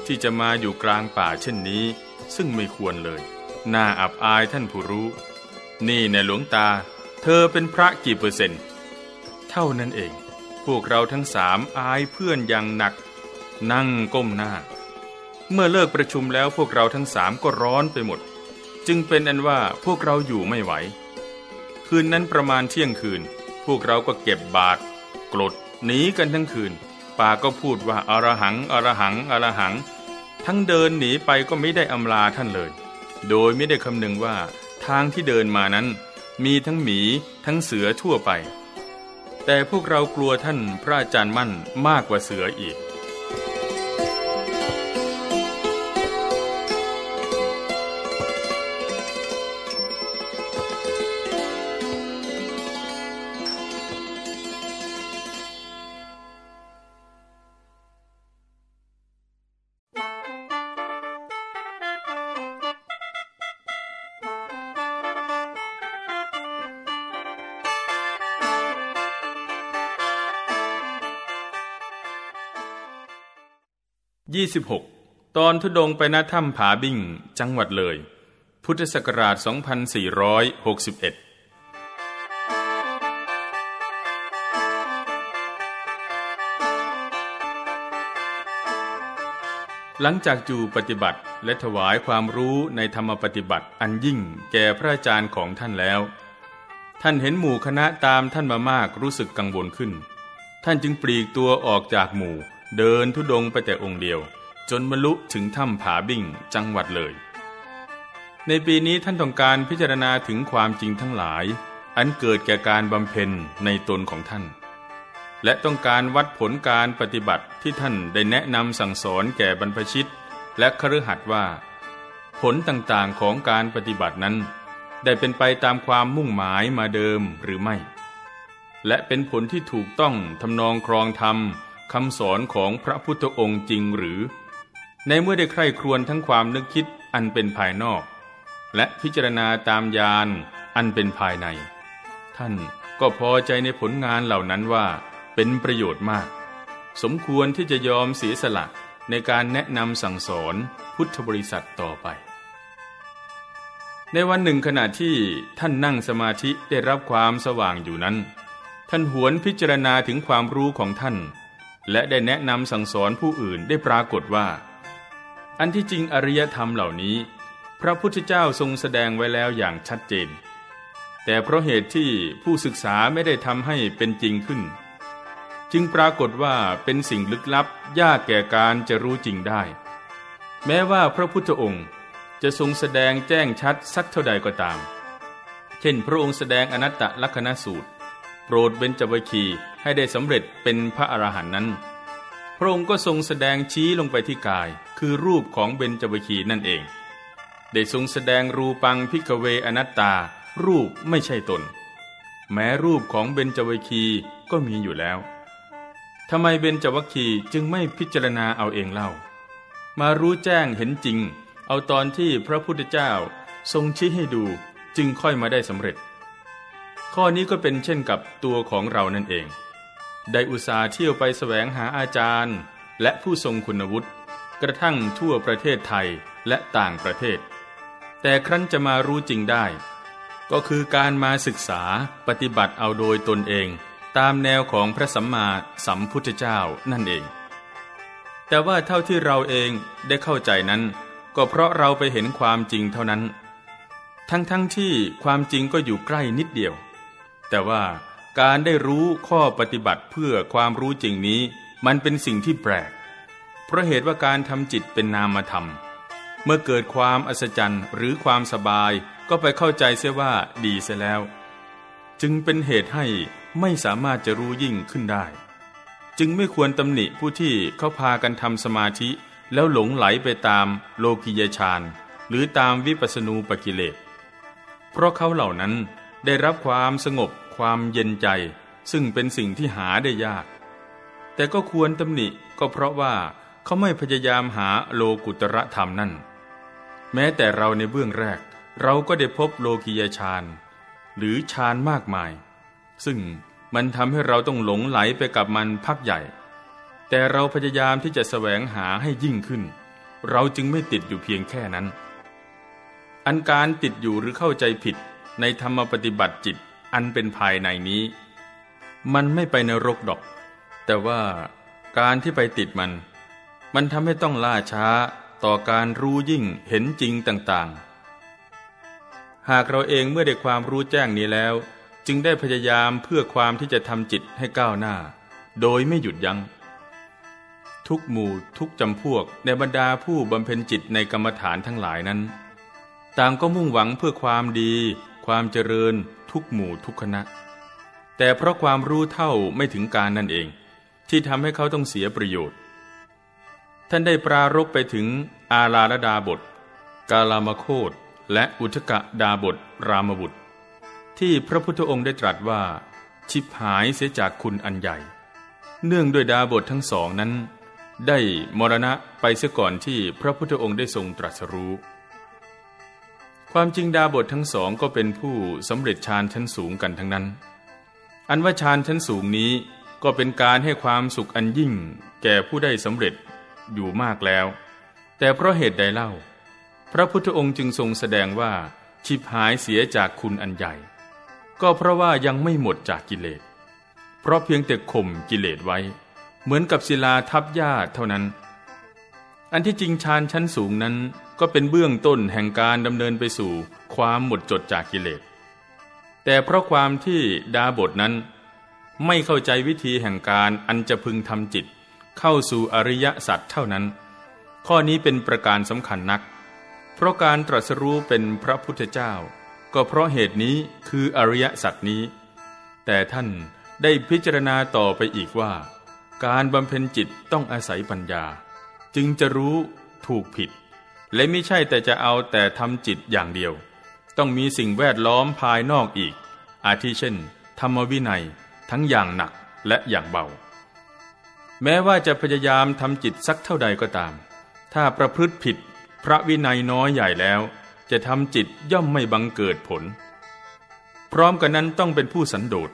ที่จะมาอยู่กลางป่าเช่นนี้ ซึ่งไม่ควรเลย น่าอับอายท่านผู้รู้ นี่ในหลวงตา เธอเป็นพระกี่เปอร์เซ็นต์ เท่านั้นเอง พวกเราทั้งสามอายเพื่อนอย่างหนัก นั่งก้มหน้า เมื่อเลิกประชุมแล้วพวกเราทั้งสามก็ร้อนไปหมด จึงเป็นอันว่าพวกเราอยู่ไม่ไหว คืนนั้นประมาณเที่ยงคืน พวกเราก็เก็บบาตรกรดหนีกันทั้งคืนป่าก็พูดว่าอารหังอรหังอรหัง ทั้งเดินหนีไปก็ไม่ได้อำลาท่านเลย โดยไม่ได้คำนึงว่าทางที่เดินมานั้น มีทั้งหมีทั้งเสือทั่วไป แต่พวกเรากลัวท่านพระอาจารย์มั่นมากกว่าเสืออีก 26ตอนทุดงไปณถ้ำผาบิ่ง จังหวัดเลย พุทธศักราช 2461หลังจากจูปฏิบัติและถวายความรู้ในธรรมปฏิบัติอันยิ่งแก่พระอาจารย์ของท่านแล้ว ท่านเห็นหมู่คณะตามท่านมามากรู้สึกกังวลขึ้น ท่านจึงปลีกตัวออกจากหมู่ เดินทุดงไปแต่องค์เดียว จนบรรลุถึงถ้ำผาบิ่งจังหวัดเลย ในปีนี้ท่านต้องการพิจารณาถึงความจริงทั้งหลาย อันเกิดแก่การบำเพ็ญในตนของท่าน และต้องการวัดผลการปฏิบัติที่ท่านได้แนะนำสั่งสอนแก่บรรพชิต และคฤหัสถ์ว่า ผลต่างๆของการปฏิบัตินั้น ได้เป็นไปตามความมุ่งหมายมาเดิมหรือไม่ และเป็นผลที่ถูกต้องทำนองครองธรรมคำสอนของพระพุทธองค์จริงหรือ ในเมื่อได้ใคร่ครวญทั้งความนึกคิดอันเป็นภายนอก และพิจารณาตามยานอันเป็นภายใน ท่านก็พอใจในผลงานเหล่านั้นว่า เป็นประโยชน์มาก สมควรที่จะยอมเสียสละในการแนะนำสั่งสอนพุทธบริษัทต่อไป ในวันหนึ่งขณะที่ท่านนั่งสมาธิได้รับความสว่างอยู่นั้น ท่านหวนพิจารณาถึงความรู้ของท่าน และได้แนะนำสั่งสอนผู้อื่นได้ปรากฏว่า อันที่จริงอริยธรรมเหล่านี้ พระพุทธเจ้าทรงแสดงไว้แล้วอย่างชัดเจน แต่เพราะเหตุที่ผู้ศึกษาไม่ได้ทำให้เป็นจริงขึ้น จึงปรากฏว่าเป็นสิ่งลึกลับยากแก่การจะรู้จริงได้ แม้ว่าพระพุทธองค์จะทรงแสดงแจ้งชัดสักเท่าใดก็ตาม เช่นพระองค์แสดงอนัตตลักษณสูตร โปรดเบญจวัคคีให้ได้สำเร็จเป็นพระอรหันต์นั้น พระองค์ก็ทรงแสดงชี้ลงไปที่กาย คือรูปของเบญจวัคคีนั่นเอง ได้ทรงแสดงรูปังพิกเวอนัตตา รูปไม่ใช่ตน แม้รูปของเบญจวัคคีก็มีอยู่แล้วทำไมเบญจวัคคีจึงไม่พิจารณาเอาเองเล่า มารู้แจ้งเห็นจริง เอาตอนที่พระพุทธเจ้าทรงชี้ให้ดูจึงค่อยมาได้สำเร็จ ข้อนี้ก็เป็นเช่นกับตัวของเรานั่นเอง ได้อุตสาห์เที่ยวไปแสวงหาอาจารย์ และผู้ทรงคุณวุฒิ กระทั่งทั่วประเทศไทยและต่างประเทศ แต่ครั้นจะมารู้จริงได้ ก็คือการมาศึกษาปฏิบัติเอาโดยตนเองตามแนวของพระสัมมาสัมพุทธเจ้านั่นเอง แต่ว่าเท่าที่เราเองได้เข้าใจนั้น ก็เพราะเราไปเห็นความจริงเท่านั้น ทั้งๆทที่ความจริงก็อยู่ใกล้นิดเดียว แต่ว่าการได้รู้ข้อปฏิบัติเพื่อความรู้จริงนี้ มันเป็นสิ่งที่แปลก เพราะเหตุว่าการทำจิตเป็นนามธรรม เมื่อเกิดความอัศจรรย์หรือความสบายก็ไปเข้าใจเสียว่าดีเสียแล้ว จึงเป็นเหตุให้ไม่สามารถจะรู้ยิ่งขึ้นได้ จึงไม่ควรตำหนิผู้ที่เขาพากันทำสมาธิ แล้วหลงไหลไปตามโลกิยฌานหรือตามวิปัสสนูปกิเลสเพราะเขาเหล่านั้นได้รับความสงบความเย็นใจ ซึ่งเป็นสิ่งที่หาได้ยาก แต่ก็ควรตำหนิก็เพราะว่า เขาไม่พยายามหาโลกุตระธรรมนั่น แม้แต่เราในเบื้องแรก เราก็ได้พบโลกิยฌานหรือฌานมากมาย ซึ่งมันทำให้เราต้องหลงไหลไปกับมันพักใหญ่ แต่เราพยายามที่จะแสวงหาให้ยิ่งขึ้น เราจึงไม่ติดอยู่เพียงแค่นั้น อันการติดอยู่หรือเข้าใจผิดในธรรมปฏิบัติจิตอันเป็นภายในนี้ มันไม่ไปนรกดอก แต่ว่าการที่ไปติดมัน มันทำให้ต้องล่าช้าต่อการรู้ยิ่งเห็นจริงต่างๆ หากเราเองเมื่อได้ความรู้แจ้งนี้แล้ว จึงได้พยายามเพื่อความที่จะทำจิตให้ก้าวหน้า โดยไม่หยุดยัง้ง ทุกหมู่ทุกจำพวกในบรรดาผู้บำเพ็ญจิตในกรรมฐานทั้งหลายนั้น ต่างก็มุ่งหวังเพื่อความดี ความเจริญ ทุกหมู่ทุกคณะ แต่เพราะความรู้เท่าไม่ถึงการนั่นเอง ที่ทำให้เขาต้องเสียประโยชน์ ท่านได้ปรารบไปถึงอาลาลดาบท กาลามโคตและอุทกะดาบทรามบุตร ที่พระพุทธองค์ได้ตรัสว่า ชิบหายเสียจากคุณอันใหญ่ เนื่องด้วยดาบททั้งสองนั้น ได้มรณะไปเสียก่อนที่พระพุทธองค์ได้ทรงตรัสรู้ ความจริงดาบททั้งสองก็เป็นผู้สำเร็จฌานชั้นสูงกันทั้งนั้น อันว่าฌานชั้นสูงนี้ก็เป็นการให้ความสุขอันยิ่งแก่ผู้ได้สำเร็จ อยู่มากแล้ว แต่เพราะเหตุใดเล่า พระพุทธองค์จึงทรงแสดงว่าชิบหายเสียจากคุณอันใหญ่ ก็เพราะว่ายังไม่หมดจากกิเลส เพราะเพียงแต่ข่มกิเลสไว้ เหมือนกับศิลาทับหญ้าเท่านั้น อันที่จริงฌานชั้นสูงนั้นก็เป็นเบื้องต้นแห่งการดำเนินไปสู่ความหมดจดจากกิเลส แต่เพราะความที่ดาบทนั้นไม่เข้าใจวิธีแห่งการอันจะพึงทำจิต เข้าสู่อริยสัจเท่านั้น ข้อนี้เป็นประการสำคัญนัก เพราะการตรัสรู้เป็นพระพุทธเจ้า ก็เพราะเหตุนี้คืออริยสัจนี้ แต่ท่านได้พิจารณาต่อไปอีกว่า การบำเพ็ญจิตต้องอาศัยปัญญา จึงจะรู้ถูกผิด และไม่ใช่แต่จะเอาแต่ทำจิตอย่างเดียว ต้องมีสิ่งแวดล้อมภายนอกอีก อาทิเช่น ธรรมวินัย ทั้งอย่างหนักและอย่างเบา แม้ว่าจะพยายามทำจิตสักเท่าใดก็ตาม ถ้าประพฤติผิดพระวินัยน้อยใหญ่แล้ว จะทำจิตย่อมไม่บังเกิดผล พร้อมกันนั้นต้องเป็นผู้สันโดษ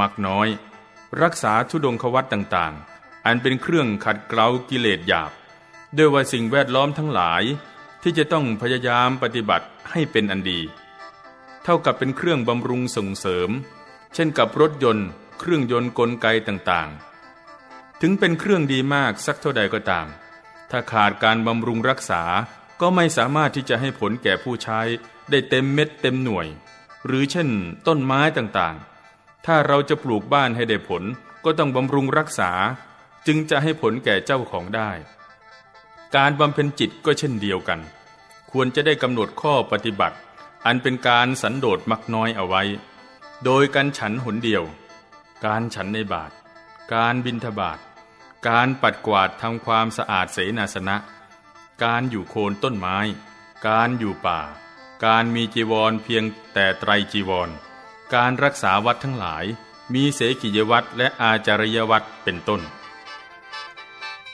มักน้อย รักษาทุดงควัตต่างๆ อันเป็นเครื่องขัดเกลากิเลสหยาบ ด้วยว่าสิ่งแวดล้อมทั้งหลาย ที่จะต้องพยายามปฏิบัติให้เป็นอันดี เท่ากับเป็นเครื่องบำรุงส่งเสริม เช่นกับรถยนต์ เครื่องยนต์กลไกต่างๆ ถึงเป็นเครื่องดีมากสักเท่าใดก็ตาม ถ้าขาดการบำรุงรักษาก็ไม่สามารถที่จะให้ผลแก่ผู้ใช้ได้เต็มเม็ดเต็มหน่วย หรือเช่น ต้นไม้ต่างๆ ถ้าเราจะปลูกบ้านให้ได้ผลก็ต้องบำรุงรักษา จึงจะให้ผลแก่เจ้าของได้ การบำเพ็ญจิตก็เช่นเดียวกัน ควรจะได้กำหนดข้อปฏิบัติ อันเป็นการสันโดษมักน้อยเอาไว้ โดยการฉันหนเดียว การฉันในบาท การบินทบาทการปัดกวาดทำความสะอาดเสนาสนะ การอยู่โคนต้นไม้ การอยู่ป่า การมีจีวรเพียงแต่ไตรจีวร การรักษาวัดทั้งหลาย มีเสกิยวัดและอาจารยวัดเป็นต้น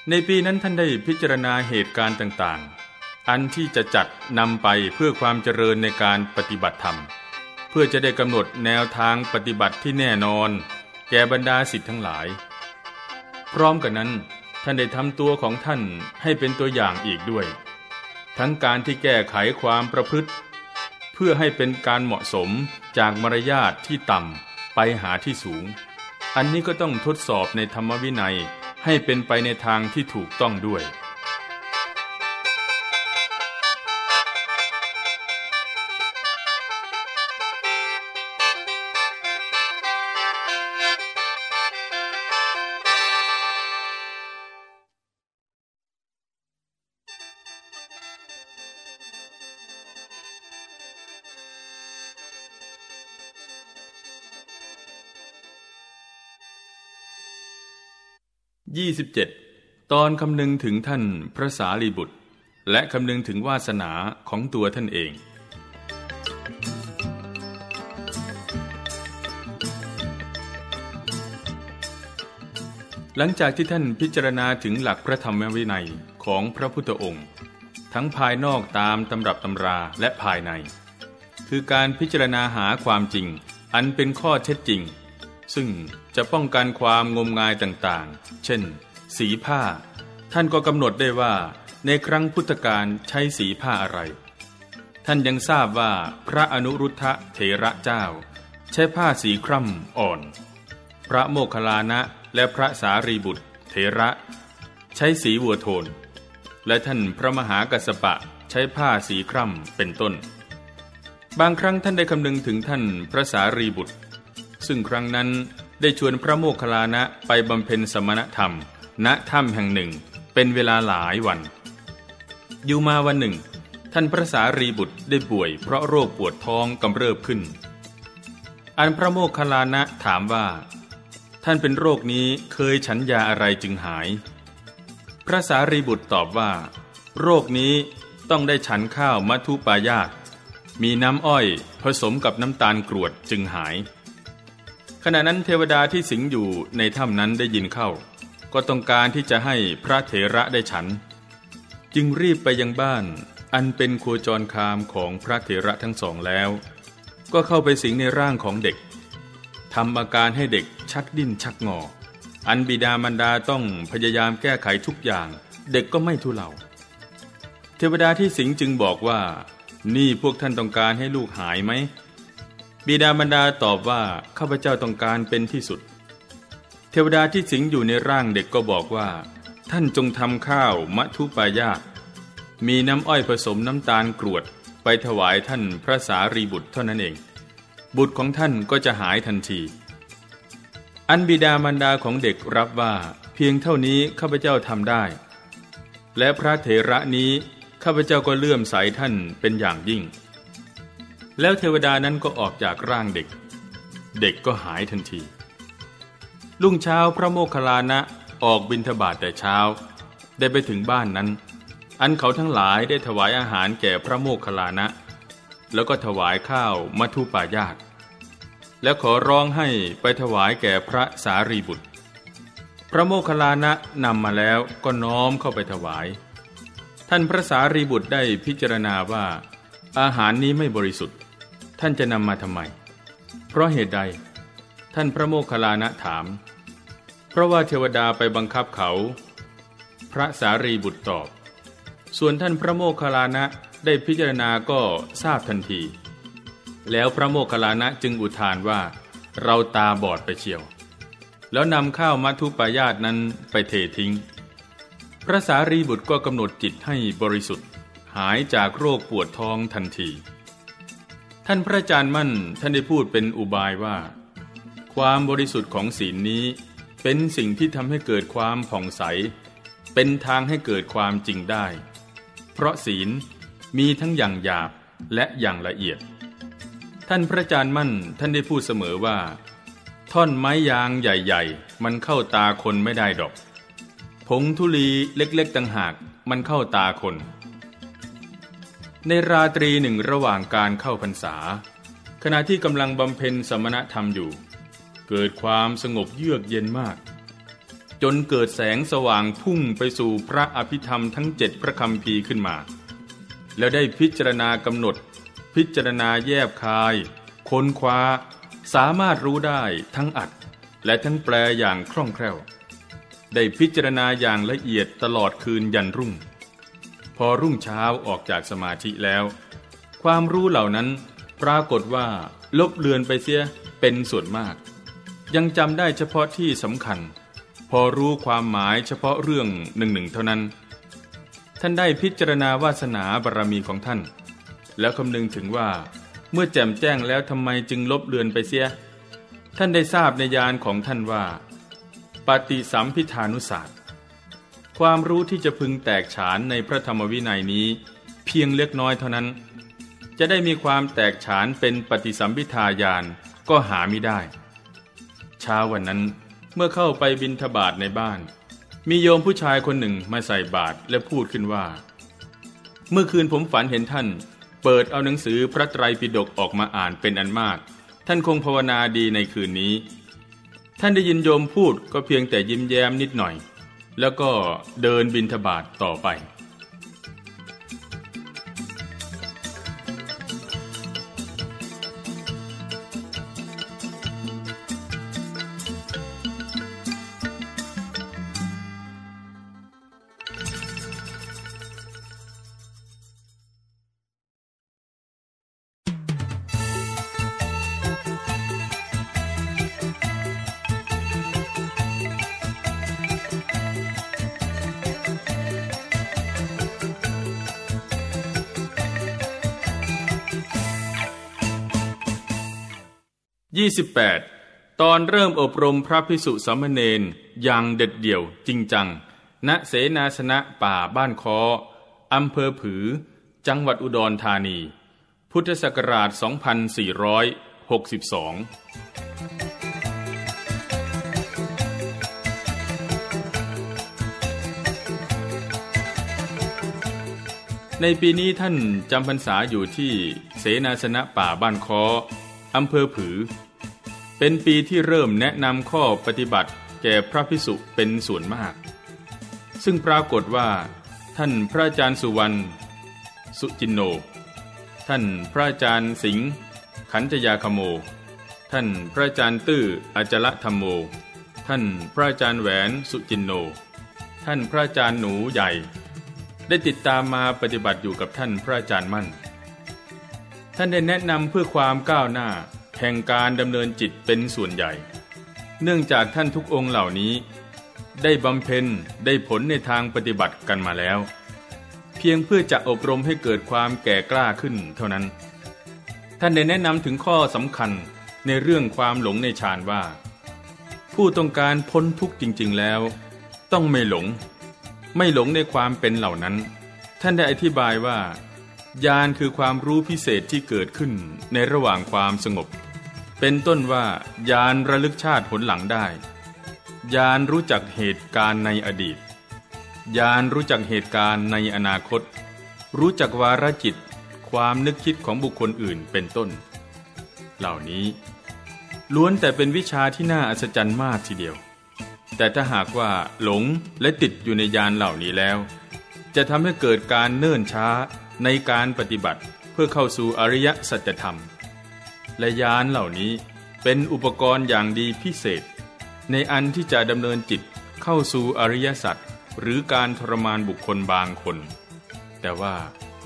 ในปีนั้นท่านได้พิจารณาเหตุการณ์ต่างๆ อันที่จะจัดนำไปเพื่อความเจริญในการปฏิบัติธรรม เพื่อจะได้กำหนดแนวทางปฏิบัติที่แน่นอน แก่บรรดาสิทธิ์ทั้งหลาย พร้อมกันนั้น ท่านได้ทำตัวของท่านให้เป็นตัวอย่างอีกด้วย ทั้งการที่แก้ไขความประพฤติ เพื่อให้เป็นการเหมาะสมจากมารยาทที่ต่ำไปหาที่สูง อันนี้ก็ต้องทดสอบในธรรมวินัยให้เป็นไปในทางที่ถูกต้องด้วย 27 ตอนคำนึงถึงท่านพระสารีบุตร และคำนึงถึงวาสนาของตัวท่านเองหลังจากที่ท่านพิจารณาถึงหลักพระธรรมวินัยของพระพุทธองค์ ทั้งภายนอกตามตำรับตำราและภายใน คือการพิจารณาหาความจริง อันเป็นข้อเท็จจริง ซึ่งจะป้องกันความงมงายต่างๆ เช่น สีผ้า ท่านก็กำหนดได้ว่า ในครั้งพุทธกาลใช้สีผ้าอะไร ท่านยังทราบว่าพระอนุรุทธะเถระเจ้า ใช้ผ้าสีคร่ำอ่อน พระโมคคัลลานะและพระสารีบุตร เถระ ใช้สีวัวโทน และท่านพระมหากัสปะใช้ผ้าสีคร่ำเป็นต้น บางครั้งท่านได้คำนึงถึงท่านพระสารีบุตร ซึ่งครั้งนั้นได้ชวนพระโมคคัลลานะไปบำเพ็ญสมณธรรม ณถ้ำแห่งหนึ่ง เป็นเวลาหลายวัน อยู่มาวันหนึ่ง ท่านพระสารีบุตรได้ป่วย เพราะโรคปวดท้องกำเริบขึ้น อันพระโมคคัลลานะถามว่า ท่านเป็นโรคนี้เคยฉันยาอะไรจึงหาย พระสารีบุตรตอบว่า โรคนี้ต้องได้ฉันข้าวมัทุปายาตมีน้ำอ้อยผสมกับน้ำตาลกรวดจึงหาย ขณะนั้นเทวดาที่สิงอยู่ในถ้ำนั้นได้ยินเข้า ก็ต้องการที่จะให้พระเถระได้ฉัน จึงรีบไปยังบ้าน อันเป็นโคจรคามของพระเถระทั้งสองแล้ว ก็เข้าไปสิงในร่างของเด็กทำอาการให้เด็กชักดิ้นชักงอ อันบิดามารดาต้องพยายามแก้ไขทุกอย่าง เด็กก็ไม่ทุเลาเทวดาที่สิงจึงบอกว่า นี่พวกท่านต้องการให้ลูกหายไหม บิดามารดาตอบว่าข้าพเจ้าต้องการเป็นที่สุด เทวดาที่สิงอยู่ในร่างเด็กก็บอกว่า ท่านจงทำข้าวมัทุปายาตมีน้ำอ้อยผสมน้ำตาลกรวดไปถวายท่านพระสารีบุตรเท่านั้นเอง บุตรของท่านก็จะหายทันที อันบิดามารดาของเด็กรับว่าเพียงเท่านี้ข้าพเจ้าทำได้ และพระเถระนี้ข้าพเจ้าก็เลื่อมใสท่านเป็นอย่างยิ่ง แล้วเทวดานั้นก็ออกจากร่างเด็ก เด็กก็หายทันทีรุ่งเช้าพระโมคคัลลานะออกบินทบาทแต่เช้า ได้ไปถึงบ้านนั้น อันเขาทั้งหลายได้ถวายอาหารแก่พระโมคคัลลานะ แล้วก็ถวายข้าวมัทุปายาตและขอร้องให้ไปถวายแก่พระสารีบุตร พระโมคคัลลานะนำมาแล้วก็น้อมเข้าไปถวาย ท่านพระสารีบุตรได้พิจารณาว่า อาหารนี้ไม่บริสุทธิ์ ท่านจะนำมาทำไม เพราะเหตุใด ท่านพระโมคคัลลานะถาม เพราะว่าเทวดาไปบังคับเขา พระสารีบุตรตอบ ส่วนท่านพระโมคคัลลานะได้พิจารณาก็ทราบทันที แล้วพระโมคคัลลานะจึงอุทานว่า เราตาบอดไปเชียว แล้วนำข้าวมัทุปายาตนั้นไปเททิ้ง พระสารีบุตรก็กำหนดจิตให้บริสุทธิ์ หายจากโรคปวดท้องทันที ท่านพระอาจารย์มั่นท่านได้พูดเป็นอุบายว่า ความบริสุทธิ์ของศีลนี้ เป็นสิ่งที่ทำให้เกิดความผ่องใส เป็นทางให้เกิดความจริงได้ เพราะศีลมีทั้งอย่างหยาบและอย่างละเอียด ท่านพระอาจารย์มั่นท่านได้พูดเสมอว่า ท่อนไม้ยางใหญ่ ๆ มันเข้าตาคนไม่ได้ดอกผงทุลีเล็กๆต่างหากมันเข้าตาคน ในราตรีหนึ่งระหว่างการเข้าพรรษา ขณะที่กำลังบำเพ็ญสมณธรรมอยู่ เกิดความสงบเยือกเย็นมาก จนเกิดแสงสว่างพุ่งไปสู่พระอภิธรรมทั้งเจ็ดพระคำพีขึ้นมา แล้วได้พิจารณากำหนด พิจารณาแยบคาย ค้นคว้า สามารถรู้ได้ทั้งอัด และทั้งแปลอย่างคล่องแคล่ว ได้พิจารณาอย่างละเอียดตลอดคืนยันรุ่ง อรุ่งเช้าออกจากสมาธิแล้ว ความรู้เหล่านั้นปรากฏว่าลบเลือนไปเสียเป็นส่วนมาก ยังจำได้เฉพาะที่สำคัญ พอรู้ความหมายเฉพาะเรื่องหนึ่งหนึ่งเท่านั้น ท่านได้พิจารณาวาสนาบารรมีของท่าน แล้วคำนึงถึงว่า เมื่อแจ่มแจ้งแล้วทำไมจึงลบเลือนไปเสีย ท่านได้ทราบในญาณของท่านว่า ปฏิสัมพิธานุศาสตร์ ความรู้ที่จะพึงแตกฉานในพระธรรมวินัยนี้ เพียงเล็กน้อยเท่านั้น จะได้มีความแตกฉานเป็นปฏิสัมพิทาญาณก็หาไม่ได้ เช้าวันนั้นเมื่อเข้าไปบินทบาทในบ้าน มีโยมผู้ชายคนหนึ่งมาใส่บาตรและพูดขึ้นว่า เมื่อคืนผมฝันเห็นท่าน เปิดเอาหนังสือพระไตรปิฎกออกมาอ่านเป็นอันมาก ท่านคงภาวนาดีในคืนนี้ ท่านได้ยินโยมพูดก็เพียงแต่ยิ้มแย้มนิดหน่อย แล้วก็เดินบินทบาทต่อไป 28 ตอนเริ่มอบรมพระพิสุสมณเณรอย่างเด็ดเดี่ยวจริงจัง ณเสนาสนะป่าบ้านคออำเภอผือ จังหวัดอุดรธานี พุทธศักราช 2462ในปีนี้ท่านจำพรรษาอยู่ที่เสนาสนะป่าบ้านคออำเภอผือ เป็นปีที่เริ่มแนะนำข้อปฏิบัติแก่พระพิสุเป็นส่วนมาก ซึ่งปรากฏว่า ท่านพระอาจารย์สุวรรณสุจินโน ท่านพระอาจารย์สิงห์ขันจยาคโม ท่านพระอาจารย์ตื้ออาจละธรรมโม ท่านพระอาจารย์แหวนสุจินโน ท่านพระอาจารย์หนูใหญ่ ได้ติดตามมาปฏิบัติอยู่กับท่านพระอาจารย์มั่น ท่านได้แนะนำเพื่อความก้าวหน้า แห่งการดำเนินจิตเป็นส่วนใหญ่ เนื่องจากท่านทุกองค์เหล่านี้ ได้บำเพ็ญได้ผลในทางปฏิบัติกันมาแล้ว เพียงเพื่อจะอบรมให้เกิดความแก่กล้าขึ้นเท่านั้น ท่านได้แนะนำถึงข้อสำคัญในเรื่องความหลงในฌานว่า ผู้ต้องการพ้นทุกข์จริง ๆแล้ว ต้องไม่หลง ไม่หลงในความเป็นเหล่านั้น ท่านได้อธิบายว่า ญาณคือความรู้พิเศษที่เกิดขึ้นในระหว่างความสงบ เป็นต้นว่าญาณระลึกชาติผลหลังได้ญาณรู้จักเหตุการณ์ในอดีตญาณรู้จักเหตุการณ์ในอนาคต รู้จักวาระจิต ความนึกคิดของบุคคลอื่นเป็นต้น เหล่านี้ ล้วนแต่เป็นวิชาที่น่าอัศจรรย์มากทีเดียว แต่ถ้าหากว่าหลงและติดอยู่ในยานเหล่านี้แล้ว จะทำให้เกิดการเนิ่นช้า ในการปฏิบัติเพื่อเข้าสู่อริยสัจธรรม และยานเหล่านี้เป็นอุปกรณ์อย่างดีพิเศษ ในอันที่จะดำเนินจิตเข้าสู่อริยสัจหรือการทรมานบุคคลบางคน แต่ว่า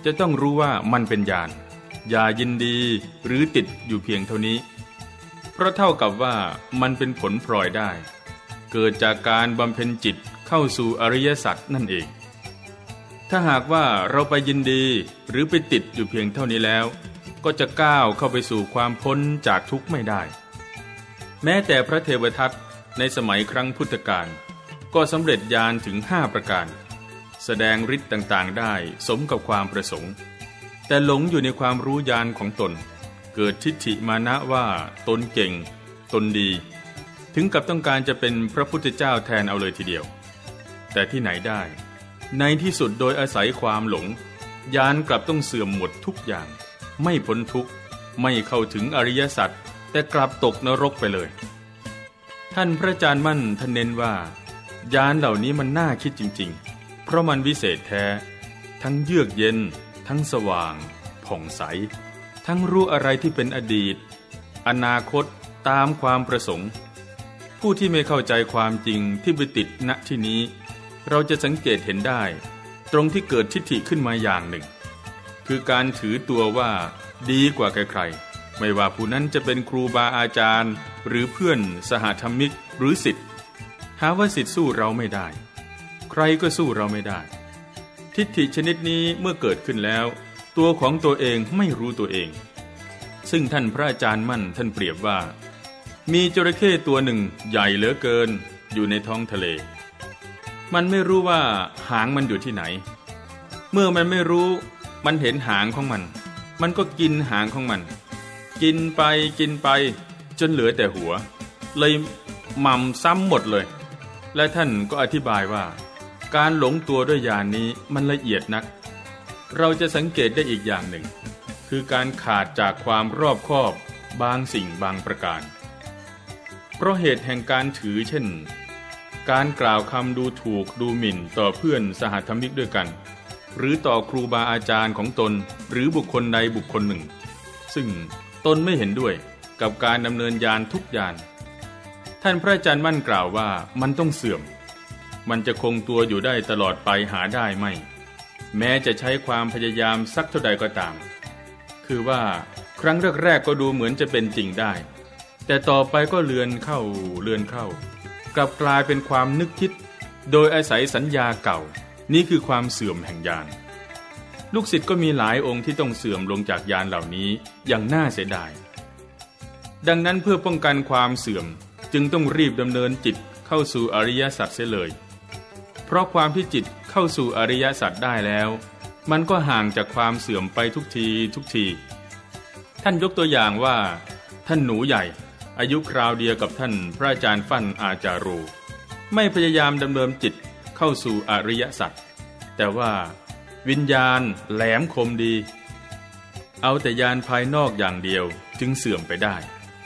จะต้องรู้ว่ามันเป็นยานอย่ายินดีหรือติดอยู่เพียงเท่านี้ เพราะเท่ากับว่ามันเป็นผลพลอยได้ เกิดจากการบำเพ็ญจิตเข้าสู่อริยสัจนั่นเอง ถ้าหากว่าเราไปยินดีหรือไปติดอยู่เพียงเท่านี้แล้ว ก็จะก้าวเข้าไปสู่ความพ้นจากทุกข์ไม่ได้ แม้แต่พระเทวทัตในสมัยครั้งพุทธกาลก็สำเร็จญาณถึงห้าประการ แสดงฤทธิ์ต่างๆได้สมกับความประสงค์ แต่หลงอยู่ในความรู้ญาณของตน เกิดทิฏฐิมานะว่าตนเก่ง ตนดี ถึงกับต้องการจะเป็นพระพุทธเจ้าแทนเอาเลยทีเดียว แต่ที่ไหนได้ ในที่สุดโดยอาศัยความหลง ยานกลับต้องเสื่อมหมดทุกอย่าง ไม่พ้นทุกข์ ไม่เข้าถึงอริยสัจแต่กลับตกนรกไปเลย ท่านพระอาจารย์มั่นท่านเน้นว่ายานเหล่านี้มันน่าคิดจริง ๆ เพราะมันวิเศษแท้ ทั้งเยือกเย็น ทั้งสว่าง ผ่องใส ทั้งรู้อะไรที่เป็นอดีต อนาคตตามความประสงค์ ผู้ที่ไม่เข้าใจความจริงที่ไปติดณที่นี้ เราจะสังเกตเห็นได้ ตรงที่เกิดทิฏฐิขึ้นมาอย่างหนึ่ง คือการถือตัวว่าดีกว่าใครๆไม่ว่าผู้นั้นจะเป็นครูบาอาจารย์ หรือเพื่อนสหธรรมิกหรือสิทธิ์หาว่าสิทธิ์สู้เราไม่ได้ ใครก็สู้เราไม่ได้ ทิฏฐิชนิดนี้เมื่อเกิดขึ้นแล้ว ตัวของตัวเองไม่รู้ตัวเอง ซึ่งท่านพระอาจารย์มั่นท่านเปรียบว่า มีจระเข้ตัวหนึ่งใหญ่เหลือเกินอยู่ในท้องทะเล มันไม่รู้ว่าหางมันอยู่ที่ไหน เมื่อมันไม่รู้มันเห็นหางของมัน มันก็กินหางของมัน กินไปกินไป จนเหลือแต่หัว เลยหม่ำซ้ำหมดเลย และท่านก็อธิบายว่า การหลงตัวด้วยยานนี้มันละเอียดนัก เราจะสังเกตได้อีกอย่างหนึ่ง คือการขาดจากความรอบคอบบางสิ่งบางประการ เพราะเหตุแห่งการถือเช่น การกล่าวคำดูถูกดูหมิ่นต่อเพื่อนสหธรรมิกด้วยกัน หรือต่อครูบาอาจารย์ของตนหรือบุคคลใดบุคคลหนึ่ง ซึ่งตนไม่เห็นด้วยกับการดำเนินยานทุกยาน ท่านพระอาจารย์มั่นกล่าวว่ามันต้องเสื่อม มันจะคงตัวอยู่ได้ตลอดไปหาได้ไม่ แม้จะใช้ความพยายามสักเท่าใดก็ตาม คือว่าครั้งแรกๆก็ดูเหมือนจะเป็นจริงได้ แต่ต่อไปก็เลือนเข้าเลือนเข้า กลับกลายเป็นความนึกคิด โดยอาศัยสัญญาเก่า นี่คือความเสื่อมแห่งยาน ลูกศิษย์ก็มีหลายองค์ที่ต้องเสื่อมลงจากยานเหล่านี้อย่างน่าเสียดาย ดังนั้นเพื่อป้องกันความเสื่อมจึงต้องรีบดำเนินจิตเข้าสู่อริยสัจเสียเลย เพราะความที่จิตเข้าสู่อริยสัจได้แล้ว มันก็ห่างจากความเสื่อมไปทุกทีทุกที ท่านยกตัวอย่างว่า ท่านหนูใหญ่ อายุคราวเดียวกับท่านพระอาจารย์ฟั่นอาจารู ไม่พยายามดำเนินจิตเข้าสู่อริยสัจแต่ว่าวิญญาณแหลมคมดี เอาแต่ยานภายนอกอย่างเดียวจึงเสื่อมไปได้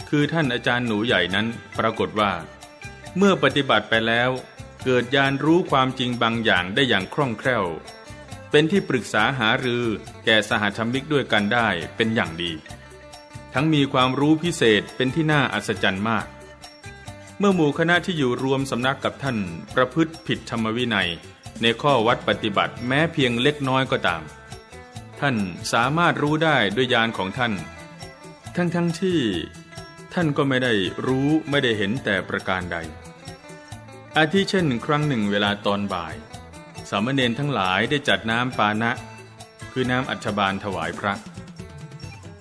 คือท่านอาจารย์หนูใหญ่นั้นปรากฏว่า เมื่อปฏิบัติไปแล้ว เกิดยานรู้ความจริงบางอย่างได้อย่างคล่องแคล่ว เป็นที่ปรึกษาหารือแก่สหธรรมิกด้วยกันได้เป็นอย่างดี ทั้งมีความรู้พิเศษเป็นที่น่าอัศจรรย์มาก เมื่อหมู่คณะที่อยู่รวมสำนักกับท่านประพฤติผิดธรรมวินัย ในข้อวัดปฏิบัติแม้เพียงเล็กน้อยก็ตาม ท่านสามารถรู้ได้ด้วยญาณของท่าน ทั้งทั้งที่ท่านก็ไม่ได้รู้ไม่ได้เห็นแต่ประการใด อาทิเช่นครั้งหนึ่งเวลาตอนบ่าย สามเณรทั้งหลายได้จัดน้ำปานะ คือน้ำอัชบานถวายพระ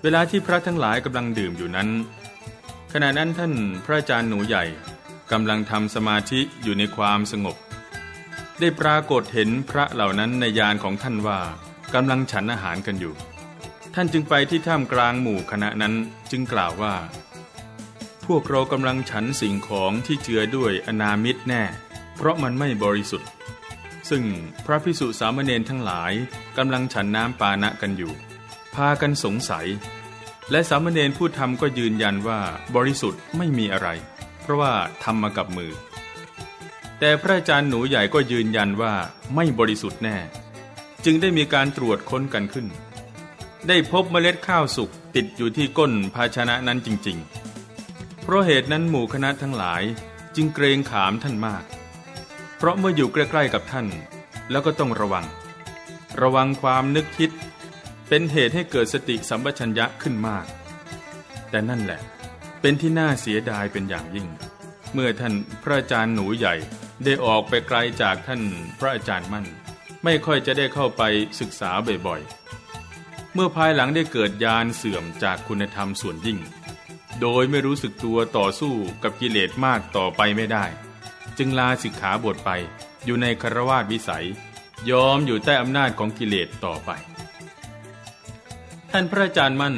วลาที่พระทั้งหลายกำลังดื่มอยู่นั้น ขณะนั้นท่านพระอาจารย์หนูใหญ่กำลังทำสมาธิอยู่ในความสงบ ได้ปรากฏเห็นพระเหล่านั้นในยานของท่านว่ากำลังฉันอาหารกันอยู่ ท่านจึงไปที่ท่ามกลางหมู่คณะนั้นจึงกล่าวว่า พวกเรากำลังฉันสิ่งของที่เจือด้วยอนามิตรแน่ เพราะมันไม่บริสุทธิ์ ซึ่งพระพิสุสามเณรทั้งหลายกำลังฉันน้ำปานะกันอยู่ พากันสงสัย และสามเณรผู้ทำก็ยืนยันว่าบริสุทธิ์ไม่มีอะไร เพราะว่าทำมากับมือ แต่พระอาจารย์หนูใหญ่ก็ยืนยันว่าไม่บริสุทธิ์แน่ จึงได้มีการตรวจค้นกันขึ้น ได้พบเมล็ดข้าวสุกติดอยู่ที่ก้นภาชนะนั้นจริง ๆ เพราะเหตุนั้นหมู่คณะทั้งหลายจึงเกรงขามท่านมาก เพราะเมื่ออยู่ใกล้ๆกับท่าน แล้วก็ต้องระวัง ระวังความนึกคิด เป็นเหตุให้เกิดสติสัมปชัญญะขึ้นมาก แต่นั่นแหละ เป็นที่น่าเสียดายเป็นอย่างยิ่ง เมื่อท่านพระอาจารย์หนูใหญ่ได้ออกไปไกลจากท่านพระอาจารย์มั่น ไม่ค่อยจะได้เข้าไปศึกษาบ่อยๆ เมื่อภายหลังได้เกิดยานเสื่อมจากคุณธรรมส่วนยิ่ง โดยไม่รู้สึกตัวต่อสู้กับกิเลสมากต่อไปไม่ได้ จึงลาสิกขาบทไปอยู่ในคารวาสวิสัย ยอมอยู่ใต้อำนาจของกิเลสต่อไปานพระอาจารย์มั่น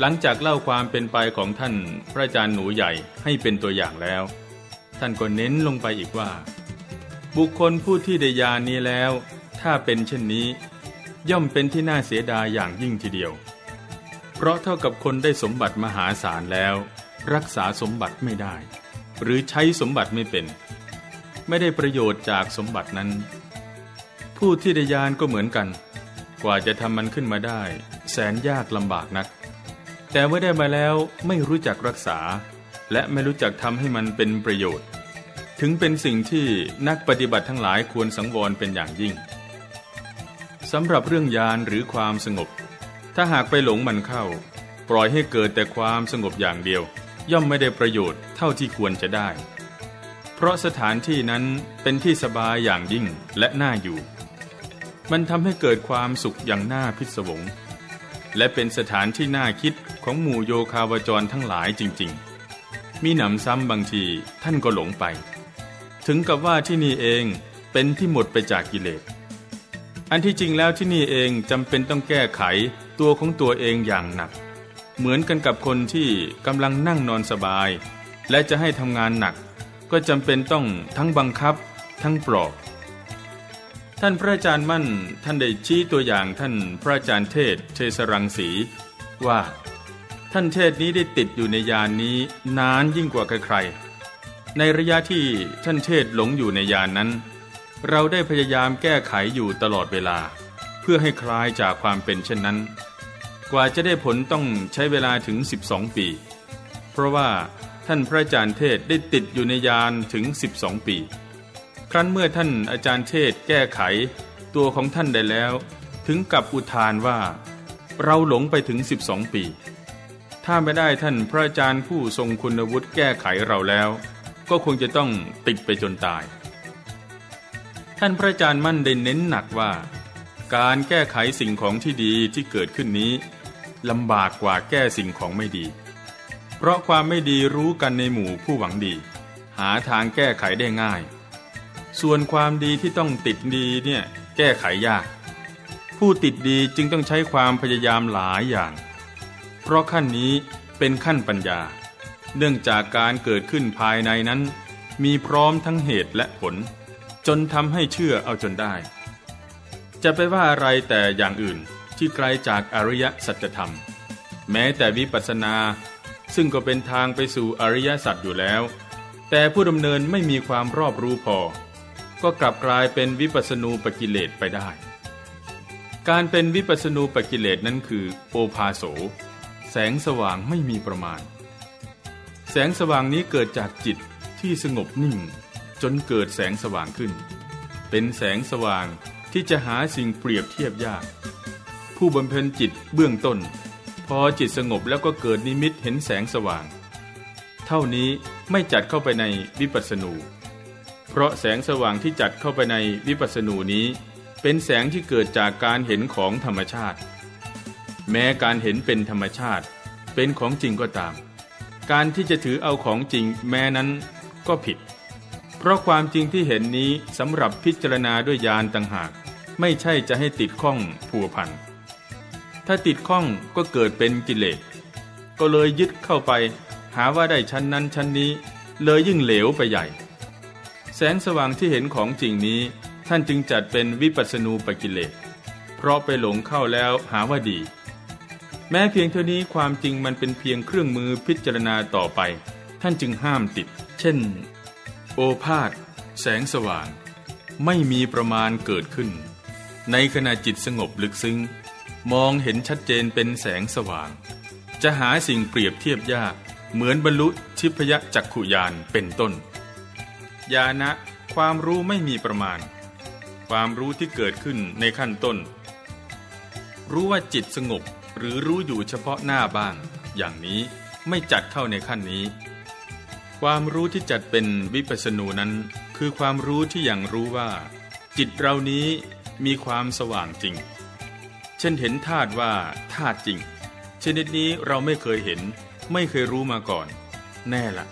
หลังจากเล่าความเป็นไปของท่านพระอาจารย์หนูใหญ่ให้เป็นตัวอย่างแล้ว ท่านก็เน้นลงไปอีกว่า บุคคลผู้ที่ได้ยานี้แล้ว ถ้าเป็นเช่นนี้ ย่อมเป็นที่น่าเสียดายอย่างยิ่งทีเดียว เพราะเท่ากับคนได้สมบัติมหาศาลแล้ว รักษาสมบัติไม่ได้ หรือใช้สมบัติไม่เป็น ไม่ได้ประโยชน์จากสมบัตินั้น ผู้ที่ได้ยานก็เหมือนกัน กว่าจะทำมันขึ้นมาได้ แสนยากลำบากนัก แต่เมื่อได้มาแล้วไม่รู้จักรักษา และไม่รู้จักทำให้มันเป็นประโยชน์ ถึงเป็นสิ่งที่นักปฏิบัติทั้งหลายควรสังวรเป็นอย่างยิ่งสำหรับเรื่องยานหรือความสงบ ถ้าหากไปหลงมันเข้า ปล่อยให้เกิดแต่ความสงบอย่างเดียว ย่อมไม่ได้ประโยชน์เท่าที่ควรจะได้ เพราะสถานที่นั้นเป็นที่สบายอย่างยิ่งและน่าอยู่ มันทำให้เกิดความสุขอย่างน่าพิศวง และเป็นสถานที่น่าคิดของหมู่โยคาวจรทั้งหลายจริง ๆ มีหนำซ้ำบางทีท่านก็หลงไป ถึงกับว่าที่นี่เองเป็นที่หมดไปจากกิเลส อันที่จริงแล้วที่นี่เองจำเป็นต้องแก้ไขตัวของตัวเองอย่างหนัก เหมือนกันกับคนที่กำลังนั่งนอนสบาย และจะให้ทำงานหนัก ก็จำเป็นต้องทั้งบังคับ ทั้งปลอบ ท่านพระอาจารย์มั่นท่านได้ชี้ตัวอย่างท่านพระอาจารย์เทศเทสรังสีว่า ท่านเทศนี้ได้ติดอยู่ในยานนี้นานยิ่งกว่าใครๆในระยะที่ท่านเทศหลงอยู่ในยานนั้น เราได้พยายามแก้ไขอยู่ตลอดเวลา เพื่อให้คลายจากความเป็นเช่นนั้น กว่าจะได้ผลต้องใช้เวลาถึง 12 ปี เพราะว่าท่านพระอาจารย์เทศได้ติดอยู่ในยานถึง 12 ปี ครั้นเมื่อท่านอาจารย์เทศแก้ไข ตัวของท่านได้แล้ว ถึงกับอุทานว่า เราหลงไปถึง 12 ปี ถ้าไม่ได้ท่านพระอาจารย์ผู้ทรงคุณวุฒิแก้ไขเราแล้ว ก็คงจะต้องติดไปจนตาย ท่านพระอาจารย์มั่นได้เน้นหนักว่า การแก้ไขสิ่งของที่ดีที่เกิดขึ้นนี้ลำบากกว่าแก้สิ่งของไม่ดี เพราะความไม่ดีรู้กันในหมู่ผู้หวังดี หาทางแก้ไขได้ง่าย ส่วนความดีที่ต้องติดดีเนี่ยแก้ไขยาก ผู้ติดดีจึงต้องใช้ความพยายามหลายอย่าง เพราะขั้นนี้เป็นขั้นปัญญา เนื่องจากการเกิดขึ้นภายในนั้น มีพร้อมทั้งเหตุและผล จนทำให้เชื่อเอาจนได้ จะไปว่าอะไรแต่อย่างอื่นที่ไกลจากอริยสัจธรรม แม้แต่วิปัสสนา ซึ่งก็เป็นทางไปสู่อริยสัจอยู่แล้ว แต่ผู้ดำเนินไม่มีความรอบรู้พอ ก็กลับกลายเป็นวิปัสนูปกิเลสไปได้ การเป็นวิปัสนูปกิเลสนั้นคือโอภาโส แสงสว่างไม่มีประมาณ แสงสว่างนี้เกิดจากจิตที่สงบนิ่ง จนเกิดแสงสว่างขึ้น เป็นแสงสว่างที่จะหาสิ่งเปรียบเทียบยาก ผู้บำเพ็ญจิตเบื้องต้น พอจิตสงบแล้วก็เกิดนิมิตเห็นแสงสว่าง เท่านี้ไม่จัดเข้าไปในวิปัสสนู เพราะแสงสว่างที่จัดเข้าไปในวิปัสสนูนี้ เป็นแสงที่เกิดจากการเห็นของธรรมชาติ แม้การเห็นเป็นธรรมชาติ เป็นของจริงก็ตาม การที่จะถือเอาของจริงแม้นั้นก็ผิด เพราะความจริงที่เห็นนี้สำหรับพิจารณาด้วยญาณต่างหาก ไม่ใช่จะให้ติดข้องผัวพัน ถ้าติดข้องก็เกิดเป็นกิเลส ก็เลยยึดเข้าไป หาว่าได้ชั้นนั้นชั้นนี้ เลยยิ่งเหลวไปใหญ่ แสงสว่างที่เห็นของจริงนี้ ท่านจึงจัดเป็นวิปัสสนูปกิเลส เพราะไปหลงเข้าแล้วหาว่าดี แม้เพียงเท่านี้ความจริงมันเป็นเพียงเครื่องมือพิจารณาต่อไป ท่านจึงห้ามติด เช่น โอภาษแสงสว่าง ไม่มีประมาณเกิดขึ้น ในขณะจิตสงบลึกซึ้ง มองเห็นชัดเจนเป็นแสงสว่าง จะหาสิ่งเปรียบเทียบยาก เหมือนบรรลุทิพยจักขุยานเป็นต้น ญาณะความรู้ไม่มีประมาณ ความรู้ที่เกิดขึ้นในขั้นต้น รู้ว่าจิตสงบหรือรู้อยู่เฉพาะหน้าบ้าง อย่างนี้ไม่จัดเข้าในขั้นนี้ ความรู้ที่จัดเป็นวิปัสสนูนั้น คือความรู้ที่อย่างรู้ว่า จิตเรานี้มีความสว่างจริง เช่นเห็นธาตุว่าธาตุจริง ชนิดนี้เราไม่เคยเห็น ไม่เคยรู้มาก่อน แน่ละ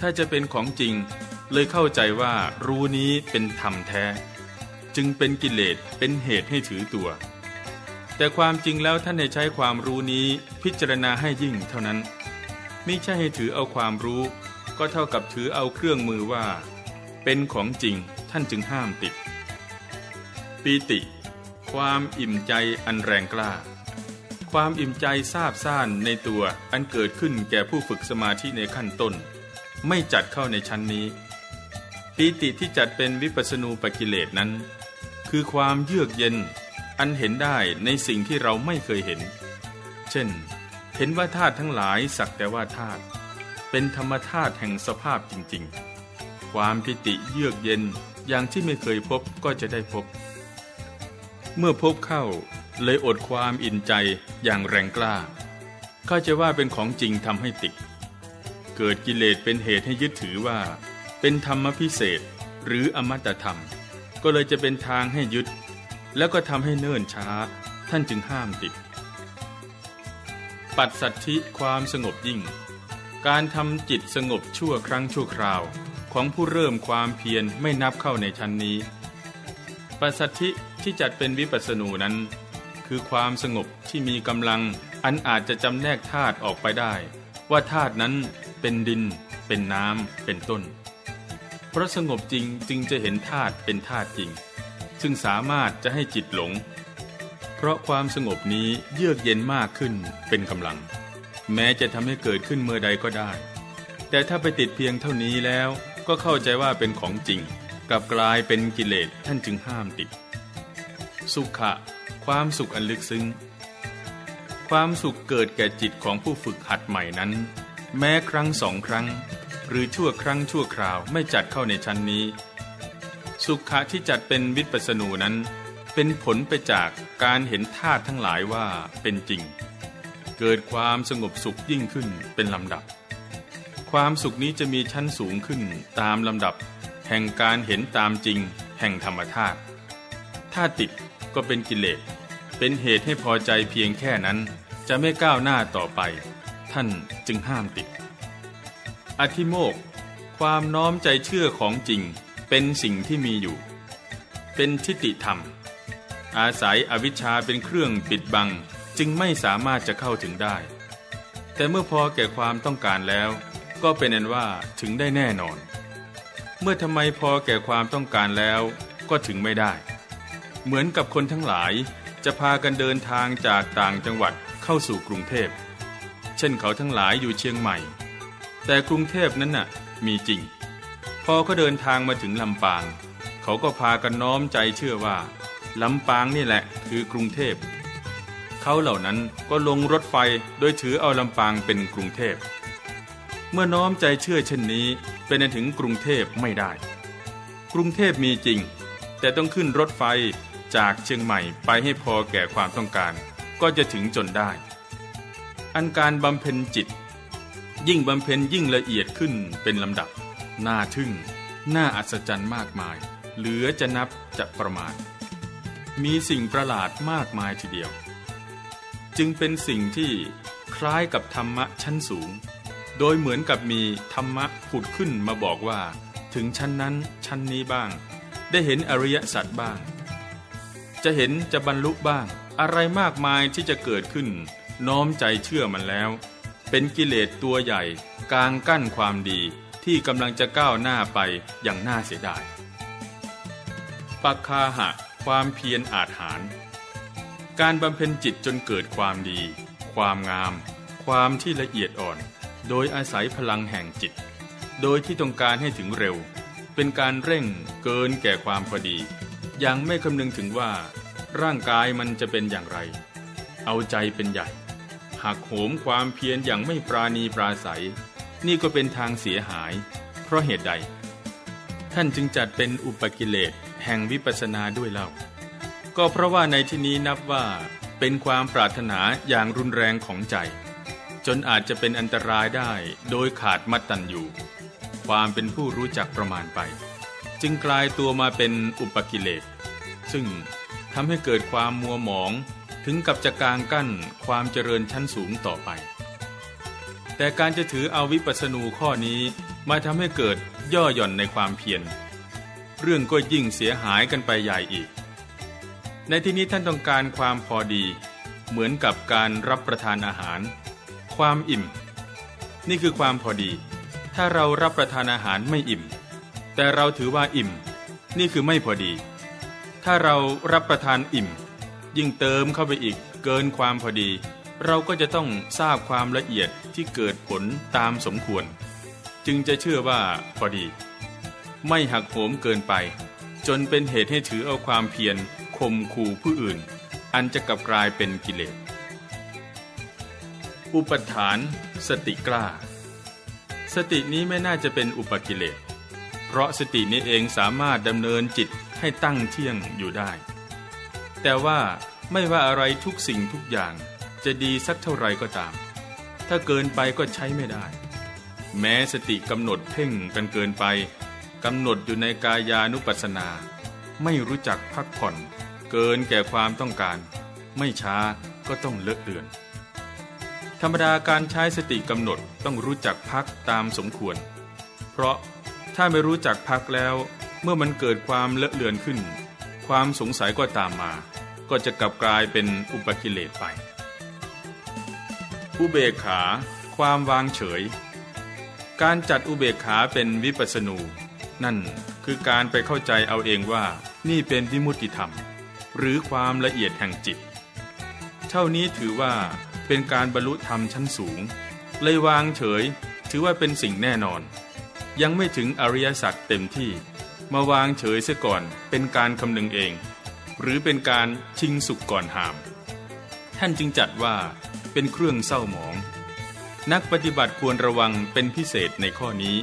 ถ้าจะเป็นของจริง เลยเข้าใจว่ารู้นี้เป็นธรรมแท้ จึงเป็นกิเลสเป็นเหตุให้ถือตัว แต่ความจริงแล้วท่านให้ใช้ความรู้นี้พิจารณาให้ยิ่งเท่านั้นไม่ใช่ให้ถือเอาความรู้ ก็เท่ากับถือเอาเครื่องมือว่า เป็นของจริงท่านจึงห้ามติด ปีติ ความอิ่มใจอันแรงกล้า ความอิ่มใจทราบซ่านในตัวอันเกิดขึ้นแก่ผู้ฝึกสมาธิในขั้นต้น ไม่จัดเข้าในชั้นนี้ ปีติที่จัดเป็นวิปัสณูปกิเลสนั้น คือความเยือกเย็นอันเห็นได้ในสิ่งที่เราไม่เคยเห็น เช่น เห็นว่าธาตุทั้งหลายสักแต่ว่าธาตุเป็นธรรมธาตุแห่งสภาพจริง ๆ ความปิติเยือกเย็นอย่างที่ไม่เคยพบก็จะได้พบ เมื่อพบเข้าเลยอดความอินใจอย่างแรงกล้า เข้าใจว่าเป็นของจริงทำให้ติด เกิดกิเลสเป็นเหตุให้ยึดถือว่า เป็นธรรมพิเศษหรืออมตะธรรม ก็เลยจะเป็นทางให้ยึด แล้วก็ทำให้เนิ่นช้า ท่านจึงห้ามติด ปัดสัตธิความสงบยิ่ง การทำจิตสงบชั่วครั้งชั่วคราวของผู้เริ่มความเพียรไม่นับเข้าในชั้นนี้ ปัสสัทธิที่จัดเป็นวิปัสสนูนั้น คือความสงบที่มีกำลังอันอาจจะจำแนกธาตุออกไปได้ ว่าธาตุนั้นเป็นดิน เป็นน้ำเป็นต้น ราะสงบจริงจึงจะเห็นธาตุเป็นธาตุจริง ซึ่งสามารถจะให้จิตหลง เพราะความสงบนี้เยือกเย็นมากขึ้นเป็นกำลัง แม้จะทำให้เกิดขึ้นเมื่อใดก็ได้ แต่ถ้าไปติดเพียงเท่านี้แล้วก็เข้าใจว่าเป็นของจริงกลับกลายเป็นกิเลสท่านจึงห้ามติด สุขะ ความสุขอันลึกซึ้ง ความสุขเกิดแก่จิตของผู้ฝึกหัดใหม่นั้น แม้ครั้งสองครั้ง หรือชั่วครั้งชั่วคราวไม่จัดเข้าในชั้นนี้ สุขะที่จัดเป็นวิปัสสนูนั้น เป็นผลไปจากการเห็นธาตุทั้งหลายว่าเป็นจริง เกิดความสงบสุขยิ่งขึ้นเป็นลำดับ ความสุขนี้จะมีชั้นสูงขึ้นตามลำดับ แห่งการเห็นตามจริง แห่งธรรมธาตุถ้าติดก็เป็นกิเลสเป็นเหตุให้พอใจเพียงแค่นั้น จะไม่ก้าวหน้าต่อไป ท่านจึงห้ามติด อธิโมกความน้อมใจเชื่อของจริงเป็นสิ่งที่มีอยู่ เป็นทิฏฐิธรรม อาศัยอวิชชาเป็นเครื่องปิดบังจึงไม่สามารถจะเข้าถึงได้ แต่เมื่อพอแก่ความต้องการแล้ว ก็เป็นนันว่าถึงได้แน่นอน เมื่อทำไมพอแก่ความต้องการแล้วก็ถึงไม่ได้ เหมือนกับคนทั้งหลายจะพากันเดินทางจากต่างจังหวัดเข้าสู่กรุงเทพ เช่นเขาทั้งหลายอยู่เชียงใหม่ แต่กรุงเทพนั้นน่ะ มีจริง พอเขาเดินทางมาถึงลำปาง เขาก็พากันน้อมใจเชื่อว่าลำปางนี่แหละคือกรุงเทพ เขาเหล่านั้นก็ลงรถไฟโดยถือเอาลำปางเป็นกรุงเทพ เมื่อน้อมใจเชื่อเช่นนี้ เป็นถึงกรุงเทพไม่ได้ กรุงเทพมีจริง แต่ต้องขึ้นรถไฟจากเชียงใหม่ไปให้พอแก่ความต้องการ ก็จะถึงจนได้ อันการบำเพ็ญจิต ยิ่งบำเพ็ญยิ่งละเอียดขึ้นเป็นลำดับ น่าทึ่ง น่าอัศจรรย์มากมาย เหลือจะนับจะประมาณ มีสิ่งประหลาดมากมายทีเดียว จึงเป็นสิ่งที่คล้ายกับธรรมะชั้นสูง โดยเหมือนกับมีธรรมะผุดขึ้นมาบอกว่า ถึงชั้นนั้นชั้นนี้บ้าง ได้เห็นอริยสัจบ้าง จะเห็นจะบรรลุบ้าง อะไรมากมายที่จะเกิดขึ้น น้อมใจเชื่อมันแล้ว เป็นกิเลสตัวใหญ่กางกั้นความดีที่กำลังจะก้าวหน้าไปอย่างน่าเสียดายปักคาหะ ความเพียรอาจหาร การบำเพ็ญจิตจนเกิดความดี ความงาม ความที่ละเอียดอ่อน โดยอาศัยพลังแห่งจิต โดยที่ต้องการให้ถึงเร็ว เป็นการเร่งเกินแก่ความพอดี ยังไม่คำนึงถึงว่า ร่างกายมันจะเป็นอย่างไร เอาใจเป็นใหญ่ หากโหมความเพียรอย่างไม่ปราณีปราศัย นี่ก็เป็นทางเสียหาย เพราะเหตุใด ท่านจึงจัดเป็นอุปกิเลสแห่งวิปัสสนาด้วยเล่า ก็เพราะว่าในที่นี้นับว่าเป็นความปรารถนาอย่างรุนแรงของใจ จนอาจจะเป็นอันตรายได้โดยขาดมัตตัญญูความเป็นผู้รู้จักประมาณไป จึงกลายตัวมาเป็นอุปกิเลสซึ่งทำให้เกิดความมัวหมอง ถึงกับจะกางกั้นความเจริญชั้นสูงต่อไป แต่การจะถือเอาวิปัสสนูข้อนี้มาทำให้เกิดย่อหย่อนในความเพียร เรื่องก็ยิ่งเสียหายกันไปใหญ่อีก ในที่นี้ท่านต้องการความพอดี เหมือนกับการรับประทานอาหาร ความอิ่ม นี่คือความพอดี ถ้าเรารับประทานอาหารไม่อิ่ม แต่เราถือว่าอิ่ม นี่คือไม่พอดี ถ้าเรารับประทานอิ่ม ยิ่งเติมเข้าไปอีกเกินความพอดี เราก็จะต้องทราบความละเอียดที่เกิดผลตามสมควร จึงจะเชื่อว่าพอดี ไม่หักโหมเกินไป จนเป็นเหตุให้ถือเอาความเพียรข่มขู่ผู้อื่น อันจะกลับกลายเป็นกิเลสอุปทาน สติกล้า สตินี้ไม่น่าจะเป็นอุปกิเลส เพราะสตินี้เองสามารถดำเนินจิตให้ตั้งเที่ยงอยู่ได้ แต่ว่าไม่ว่าอะไรทุกสิ่งทุกอย่างจะดีสักเท่าไรก็ตาม ถ้าเกินไปก็ใช้ไม่ได้ แม้สติกำหนดเพ่งกันเกินไปกำหนดอยู่ในกายานุปัสสนา ไม่รู้จักพักผ่อน เกินแก่ความต้องการ ไม่ช้าก็ต้องเลอะเลือน ธรรมดาการใช้สติกำหนดต้องรู้จักพักตามสมควร เพราะถ้าไม่รู้จักพักแล้ว เมื่อมันเกิดความเลอะเลือนขึ้น ความสงสัยก็ตามมา ก็จะกลับกลายเป็นอุปกิเลสไป อุเบกขา ความวางเฉย การจัดอุเบกขาเป็นวิปัสสนู นั่นคือการไปเข้าใจเอาเองว่านี่เป็นวิมุตติธรรม หรือความละเอียดแห่งจิต เท่านี้ถือว่าเป็นการบรรลุธรรมชั้นสูง เลยวางเฉยถือว่าเป็นสิ่งแน่นอน ยังไม่ถึงอริยสัจเต็มที่ มาวางเฉยเสียก่อนเป็นการคำนึงเอง หรือเป็นการชิงสุกก่อนหาม ท่านจึงจัดว่าเป็นเครื่องเศร้าหมอง นักปฏิบัติควรระวังเป็นพิเศษในข้อนี้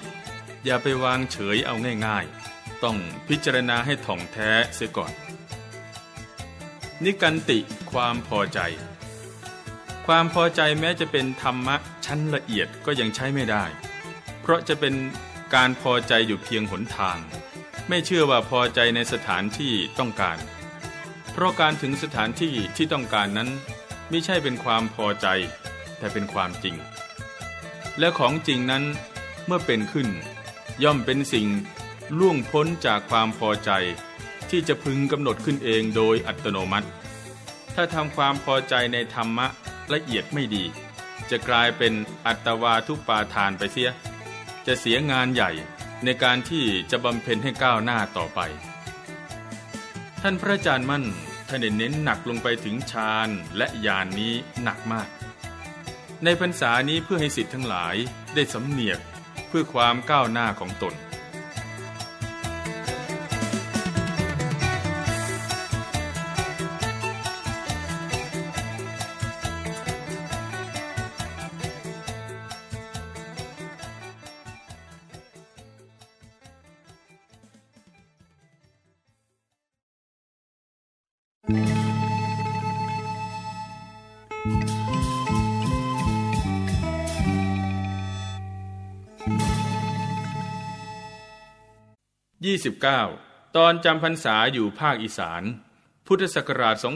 อย่าไปวางเฉยเอาง่ายๆ ต้องพิจารณาให้ถ่องแท้เสียก่อน นิกันติความพอใจ ความพอใจแม้จะเป็นธรรมะชั้นละเอียดก็ยังใช้ไม่ได้ เพราะจะเป็นการพอใจอยู่เพียงหนทาง ไม่เชื่อว่าพอใจในสถานที่ต้องการ เพราะการถึงสถานที่ที่ต้องการนั้น ไม่ใช่เป็นความพอใจ แต่เป็นความจริง และของจริงนั้นเมื่อเป็นขึ้น ย่อมเป็นสิ่งล่วงพ้นจากความพอใจ ที่จะพึงกำหนดขึ้นเองโดยอัตโนมัติ ถ้าทำความพอใจในธรรมะละเอียดไม่ดี จะกลายเป็นอัตวาทุปาทานไปเสีย จะเสียงานใหญ่ ในการที่จะบำเพ็ญให้ก้าวหน้าต่อไป ท่านพระอาจารย์มั่นท่านได้เน้นหนักลงไปถึงฌานและญาณนนี้หนักมาก ในพรรษานี้เพื่อให้สิทธิ์ทั้งหลายได้สำเนียกเพื่อความก้าวหน้าของตน 29ตอนจำพรรษาอยู่ภาคอีสาน พุทธศักราช 2463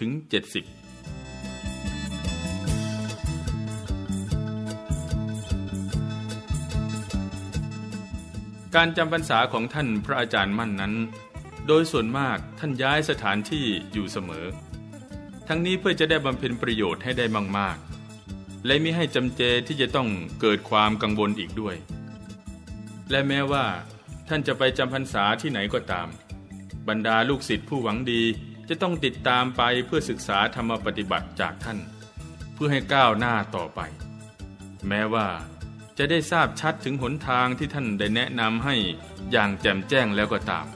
ถึง 70การจำพรรษาของท่านพระอาจารย์มั่นนั้น โดยส่วนมากท่านย้ายสถานที่อยู่เสมอ ทั้งนี้เพื่อจะได้บำเพ็ญประโยชน์ให้ได้มาก ๆ และไมิให้จำเจที่จะต้องเกิดความกังวลอีกด้วย และแม้ว่าท่านจะไปจำพรรษาที่ไหนก็ตาม บรรดาลูกศิษย์ผู้หวังดีจะต้องติดตามไปเพื่อศึกษาธรรมปฏิบัติจากท่าน เพื่อให้ก้าวหน้าต่อไป แม้ว่าจะได้ทราบชัดถึงหนทางที่ท่านได้แนะนำให้อย่างแจ่มแจ้งแล้วก็ตาม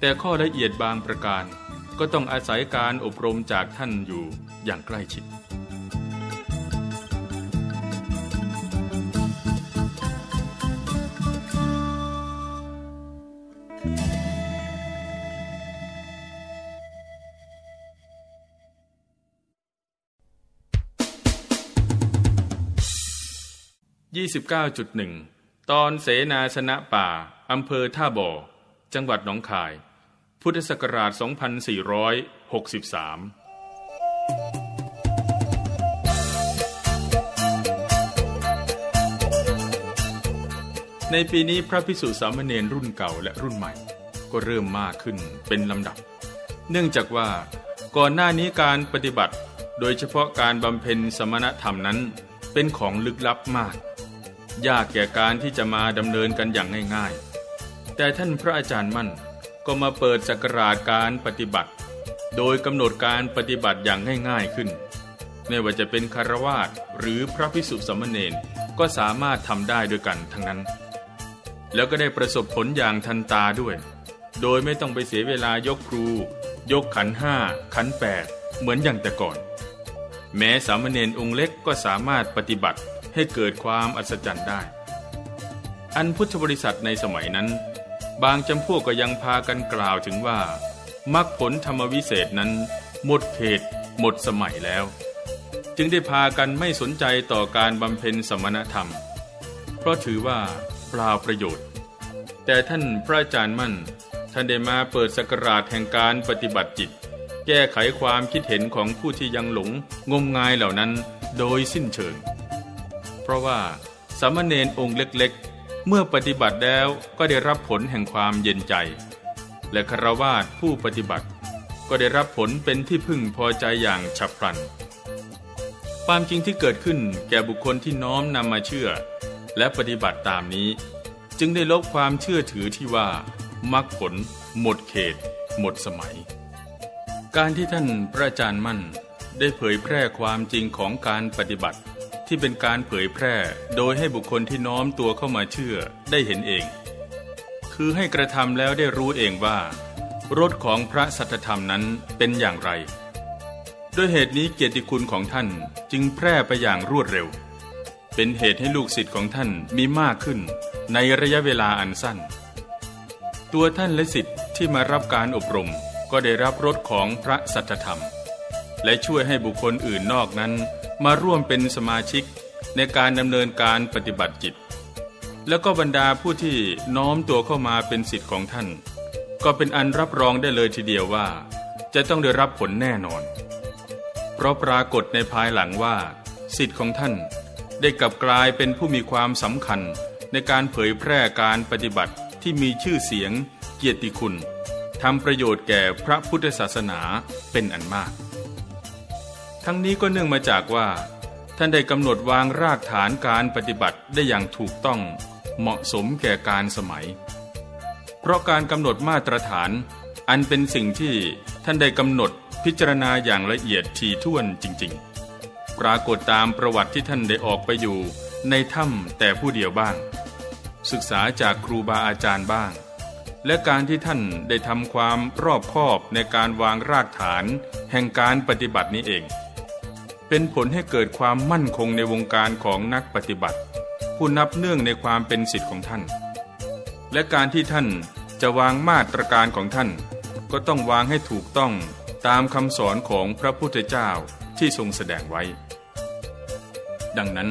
แต่ข้อละเอียดบางประการก็ต้องอาศัยการอบรมจากท่านอยู่อย่างใกล้ชิด 29.1 ตอนเสนาสนะป่า อำเภอท่าบ่อ จังหวัดหนองคาย พุทธศักราช 2463ในปีนี้พระพิสุสามเณรรุ่นเก่าและรุ่นใหม่ ก็เริ่มมากขึ้นเป็นลำดับ เนื่องจากว่าก่อนหน้านี้การปฏิบัติ โดยเฉพาะการบำเพ็ญสมณธรรมนั้น เป็นของลึกลับมาก ยากแก่การที่จะมาดำเนินกันอย่างง่ายๆ แต่ท่านพระอาจารย์มั่นก็มาเปิดสักราชการปฏิบัติ โดยกำหนดการปฏิบัติอย่างง่ายๆขึ้น ไม่ว่าจะเป็นคารวาสหรือพระพิสุสมณเณรก็สามารถทำได้ด้วยกันทั้งนั้น แล้วก็ได้ประสบผลอย่างทันตาด้วย โดยไม่ต้องไปเสียเวลายกครู ยกขันห้าขันแปดเหมือนอย่างแต่ก่อน แม้สามเณรองค์เล็กก็สามารถปฏิบัติ ให้เกิดความอัศจรรย์ได้ อันพุทธบริษัทในสมัยนั้น บางจำพวกก็ยังพากันกล่าวถึงว่ามรรคผลธรรมวิเศษนั้น หมดเขต หมดสมัยแล้ว จึงได้พากันไม่สนใจต่อการบำเพ็ญสมณธรรม เพราะถือว่าเปล่าประโยชน์ แต่ท่านพระอาจารย์มั่น ท่านได้มาเปิดสกราชแห่งการปฏิบัติจิต แก้ไขความคิดเห็นของผู้ที่ยังหลงงมงายเหล่านั้นโดยสิ้นเชิง เพราะว่าสามเณรองค์เล็กๆ เมื่อปฏิบัติแล้วก็ได้รับผลแห่งความเย็นใจ และคารวาสผู้ปฏิบัติ ก็ได้รับผลเป็นที่พึ่งพอใจอย่างฉับพลัน ความจริงที่เกิดขึ้นแก่บุคคลที่น้อมนำมาเชื่อ และปฏิบัติตามนี้ จึงได้ลบความเชื่อถือที่ว่ามรรคผล หมดเขต หมดสมัย การที่ท่านพระอาจารย์มั่นได้เผยแพร่ความจริงของการปฏิบัติ ที่เป็นการเผยแพร่ โดยให้บุคคลที่น้อมตัวเข้ามาเชื่อได้เห็นเอง คือให้กระทำแล้วได้รู้เองว่ารสของพระสัทธรรมนั้นเป็นอย่างไร ด้วยเหตุนี้เกียรติคุณของท่านจึงแพร่ไปอย่างรวดเร็ว เป็นเหตุให้ลูกศิษย์ของท่านมีมากขึ้นในระยะเวลาอันสั้น ตัวท่านและศิษย์ที่มารับการอบรมก็ได้รับรสของพระสัทธรรม และช่วยให้บุคคลอื่นนอกนั้น มาร่วมเป็นสมาชิกในการดำเนินการปฏิบัติจิต แล้วก็บรรดาผู้ที่น้อมตัวเข้ามาเป็นสิทธิ์ของท่าน ก็เป็นอันรับรองได้เลยทีเดียวว่า จะต้องได้รับผลแน่นอน เพราะปรากฏในภายหลังว่า สิทธิ์ของท่านได้กลับกลายเป็นผู้มีความสำคัญในการเผยแพร่การปฏิบัติที่มีชื่อเสียง เกียรติคุณทำประโยชน์แก่พระพุทธศาสนาเป็นอันมาก ทั้งนี้ก็เนื่องมาจากว่า ท่านได้กำหนดวางรากฐานการปฏิบัติได้อย่างถูกต้อง เหมาะสมแก่การสมัย เพราะการกำหนดมาตรฐาน อันเป็นสิ่งที่ท่านได้กำหนดพิจารณาอย่างละเอียดถี่ถ้วนจริง ๆ ปรากฏตามประวัติที่ท่านได้ออกไปอยู่ในถ้ำแต่ผู้เดียวบ้าง ศึกษาจากครูบาอาจารย์บ้าง และการที่ท่านได้ทำความรอบคอบในการวางรากฐาน แห่งการปฏิบัตินี้เอง เป็นผลให้เกิดความมั่นคงในวงการของนักปฏิบัติ ผู้นับเนื่องในความเป็นสิทธิ์ของท่าน และการที่ท่านจะวางมาตรการของท่าน ก็ต้องวางให้ถูกต้องตามคำสอนของพระพุทธเจ้าที่ทรงแสดงไว้ ดังนั้น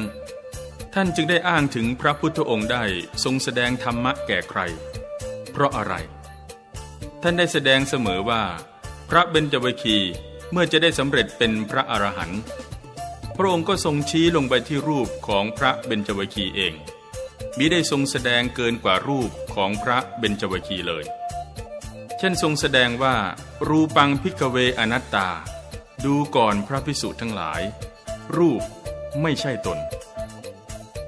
ท่านจึงได้อ้างถึงพระพุทธองค์ได้ทรงแสดงธรรมะแก่ใคร เพราะอะไร ท่านได้แสดงเสมอว่า พระเบญจวคีเมื่อจะได้สำเร็จเป็นพระอรหันต์ พระองค์ก็ทรงชี้ลงไปที่รูปของพระเบญจวคีเองมิได้ทรงแสดงเกินกว่ารูปของพระเบญจวคีเลย เช่นทรงแสดงว่า รูปังพิกเวอนัตตา ดูก่อนพระพิสุทั้งหลาย รูปไม่ใช่ตน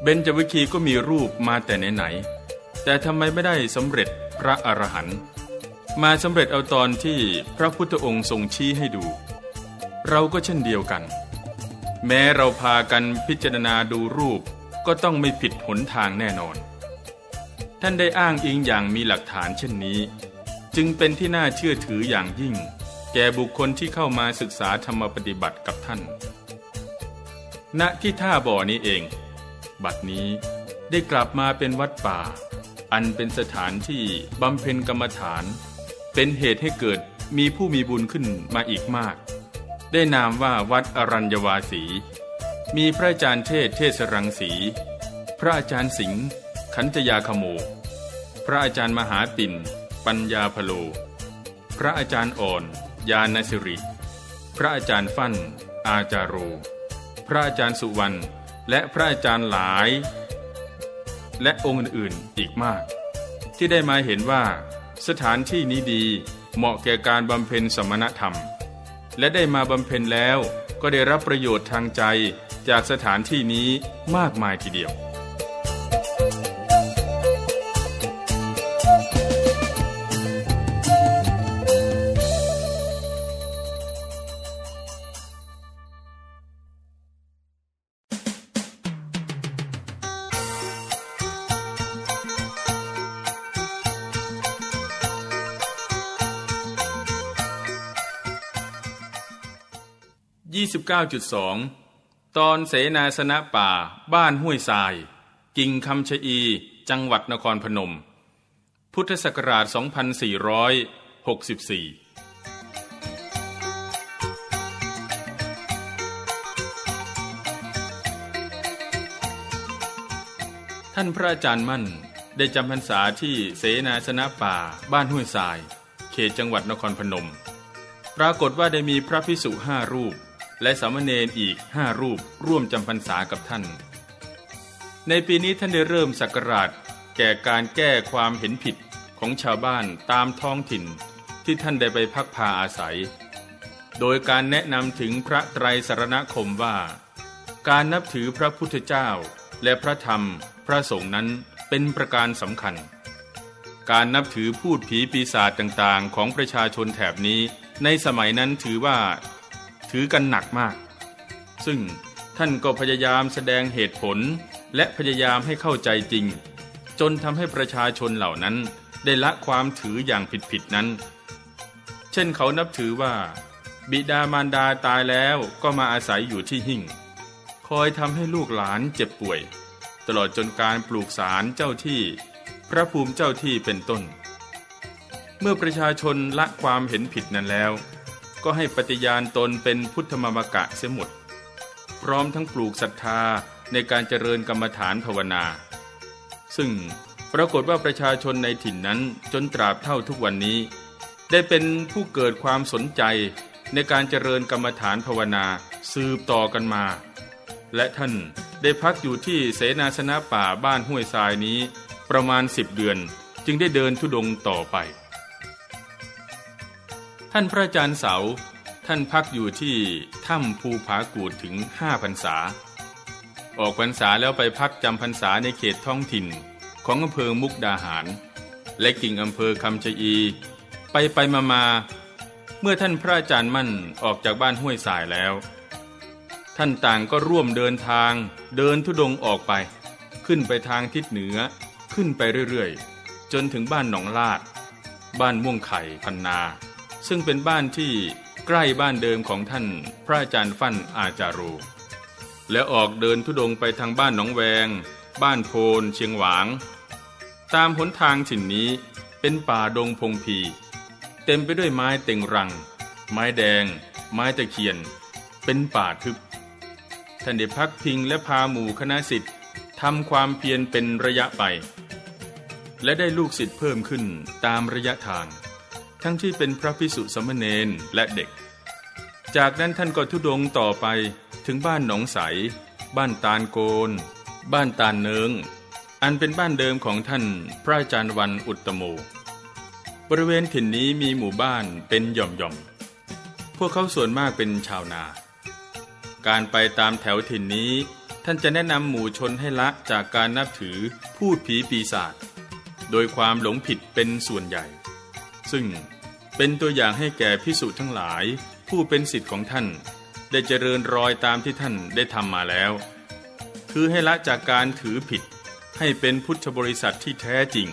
เบญจวคีก็มีรูปมาแต่ไหนๆแต่ทำไมไม่ได้สำเร็จพระอรหันต์มาสำเร็จเอาตอนที่พระพุทธองค์ทรงชี้ให้ดู เราก็เช่นเดียวกัน แม้เราพากันพิจารณาดูรูปก็ต้องไม่ผิดหนทางแน่นอน ท่านได้อ้างอิงอย่างมีหลักฐานเช่นนี้ จึงเป็นที่น่าเชื่อถืออย่างยิ่ง แก่บุคคลที่เข้ามาศึกษาธรรมปฏิบัติกับท่าน ณที่ท่าบ่อนี้เอง บัดนี้ได้กลับมาเป็นวัดป่า อันเป็นสถานที่บำเพ็ญกรรมฐาน เป็นเหตุให้เกิดมีผู้มีบุญขึ้นมาอีกมาก ได้นามว่าวัดอรัญญวาสี มีพระอาจารย์เทศเทศรังสี พระอาจารย์สิงห์ขันจยาขโม พระอาจารย์มหาปิ่น ปัญญาพโล พระอาจารย์อ่อน ยานสิริ พระอาจารย์ฟั่น อาจารโรพระอาจารย์สุวรรณ และพระอาจารย์หลาย และองค์อื่นๆอีกมาก ที่ได้มาเห็นว่า สถานที่นี้ดีเหมาะแก่การบำเพ็ญสมณธรรม และได้มาบำเพ็ญแล้ว ก็ได้รับประโยชน์ทางใจจากสถานที่นี้มากมายทีเดียว 29.2 ตอนเสนาสนะป่า บ้านห้วยทราย กิ่งคำชะอี จังหวัดนครพนม พุทธศักราช 2464ท่านพระอาจารย์มั่นได้จำพรรษาที่เสนาสนะป่า บ้านห้วยทราย เขตจังหวัดนครพนม ปรากฏว่าได้มีพระพิสุห้ารูป และสามเณรอีกห้ารูปร่วมจำพรรษากับท่าน ในปีนี้ท่านได้เริ่มสักราชแก่การแก้ความเห็นผิดของชาวบ้านตามท้องถิ่นที่ท่านได้ไปพักพาอาศัย โดยการแนะนำถึงพระไตรสรณคมว่า การนับถือพระพุทธเจ้าและพระธรรมพระสงฆ์นั้นเป็นประการสำคัญ การนับถือพูดผีปีศาจต่างๆ ของประชาชนแถบนี้ ในสมัยนั้นถือว่า ถือกันหนักมาก ซึ่งท่านก็พยายามแสดงเหตุผล และพยายามให้เข้าใจจริง จนทำให้ประชาชนเหล่านั้นได้ละความถืออย่างผิดๆนั้น เช่นเขานับถือว่า บิดามารดาตายแล้วก็มาอาศัยอยู่ที่หิ่ง คอยทำให้ลูกหลานเจ็บป่วย ตลอดจนการปลูกสารเจ้าที่ พระภูมิเจ้าที่เป็นต้น เมื่อประชาชนละความเห็นผิดนั้นแล้ว ก็ให้ปฏิญาณตนเป็นพุทธมามกะเสียหมด พร้อมทั้งปลูกศรัทธาในการเจริญกรรมฐานภาวนา ซึ่งปรากฏว่าประชาชนในถิ่นนั้นจนตราบเท่าทุกวันนี้ ได้เป็นผู้เกิดความสนใจในการเจริญกรรมฐานภาวนาสืบต่อกันมา และท่านได้พักอยู่ที่เสนาสนะป่าบ้านห้วยทรายนี้ประมาณสิบเดือน จึงได้เดินทุดงต่อไป ท่านพระอาจารย์เสา ท่านพักอยู่ที่ถ้ำภูผากูดถึงห้าพรรษา ออกพรรษาแล้วไปพักจำพรรษาในเขตท้องถิ่นของอำเภอมุกดาหาร และกิ่งอำเภอคำชะอี ไปไปมามาเมื่อท่านพระอาจารย์มั่นออกจากบ้านห้วยสายแล้ว ท่านต่างก็ร่วมเดินทางเดินทุดงออกไป ขึ้นไปทางทิศเหนือขึ้นไปเรื่อยๆ จนถึงบ้านหนองลาด บ้านม่วงไข่พันนา ซึ่งเป็นบ้านที่ใกล้บ้านเดิมของท่านพระอาจารย์ฟั่นอาจารู และออกเดินทุดงไปทางบ้านหนองแวง บ้านโพนเชียงหวาง ตามหนทางถิ่นนี้เป็นป่าดงพงพี เต็มไปด้วยไม้เต็งรัง ไม้แดง ไม้ตะเคียน เป็นป่าทึบ ท่านได้พักพิงและพาหมู่คณะสิทธิ์ทำความเพียรเป็นระยะไป และได้ลูกศิษย์เพิ่มขึ้นตามระยะทาง ทั้งที่เป็นพระพิสุสมณเณรและเด็ก จากนั้นท่านก็ทุดงต่อไปถึงบ้านหนองใส บ้านตาลโกน บ้านตาลเนิง อันเป็นบ้านเดิมของท่านพระอาจารย์วันอุตโมบริเวณถิ่นนี้มีหมู่บ้านเป็นหย่อมๆ พวกเขาส่วนมากเป็นชาวนา การไปตามแถวถิ่นนี้ ท่านจะแนะนำหมู่ชนให้ละจากการนับถือพูดผีปีศาจโดยความหลงผิดเป็นส่วนใหญ่ ซึ่งเป็นตัวอย่างให้แก่พิสุทั้งหลาย ผู้เป็นสิทธิ์ของท่าน ได้เจริญรอยตามที่ท่านได้ทำมาแล้ว คือให้ละจากการถือผิดให้เป็นพุทธบริษัทที่แท้จริง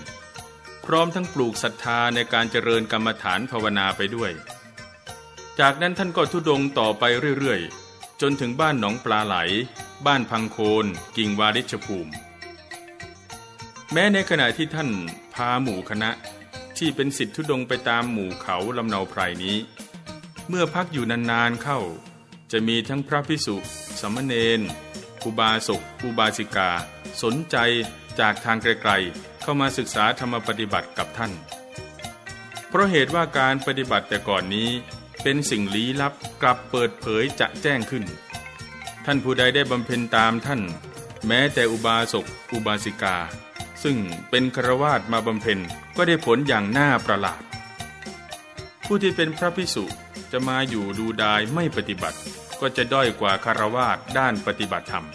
พร้อมทั้งปลูกศรัทธาในการเจริญกรรมฐานภาวนาไปด้วย จากนั้นท่านก็ทุดงต่อไปเรื่อยๆ จนถึงบ้านหนองปลาไหล บ้านพังโคนกิ่งวาริชภูมิ แม้ในขณะที่ท่านพาหมู่คณะ ที่เป็นสิทธิทุดงไปตามหมู่เขาลำเนาไพรนี้ เมื่อพักอยู่นานๆเข้า จะมีทั้งพระพิสุสมณเณรอุบาสกอุบาสิกา สนใจจากทางไกลๆ เข้ามาศึกษาธรรมปฏิบัติกับท่าน เพราะเหตุว่าการปฏิบัติแต่ก่อนนี้ เป็นสิ่งลี้ลับกลับเปิดเผยจะแจ้งขึ้น ท่านผู้ใดได้บำเพ็ญตามท่าน แม้แต่อุบาสกอุบาสิกา ซึ่งเป็นครวาสมาบำเพ็ญก็ได้ผลอย่างน่าประหลาด ผู้ที่เป็นพระพิสุจะมาอยู่ดูดายไม่ปฏิบัติ ก็จะด้อยกว่าคารวาสด้านปฏิบัติธรรม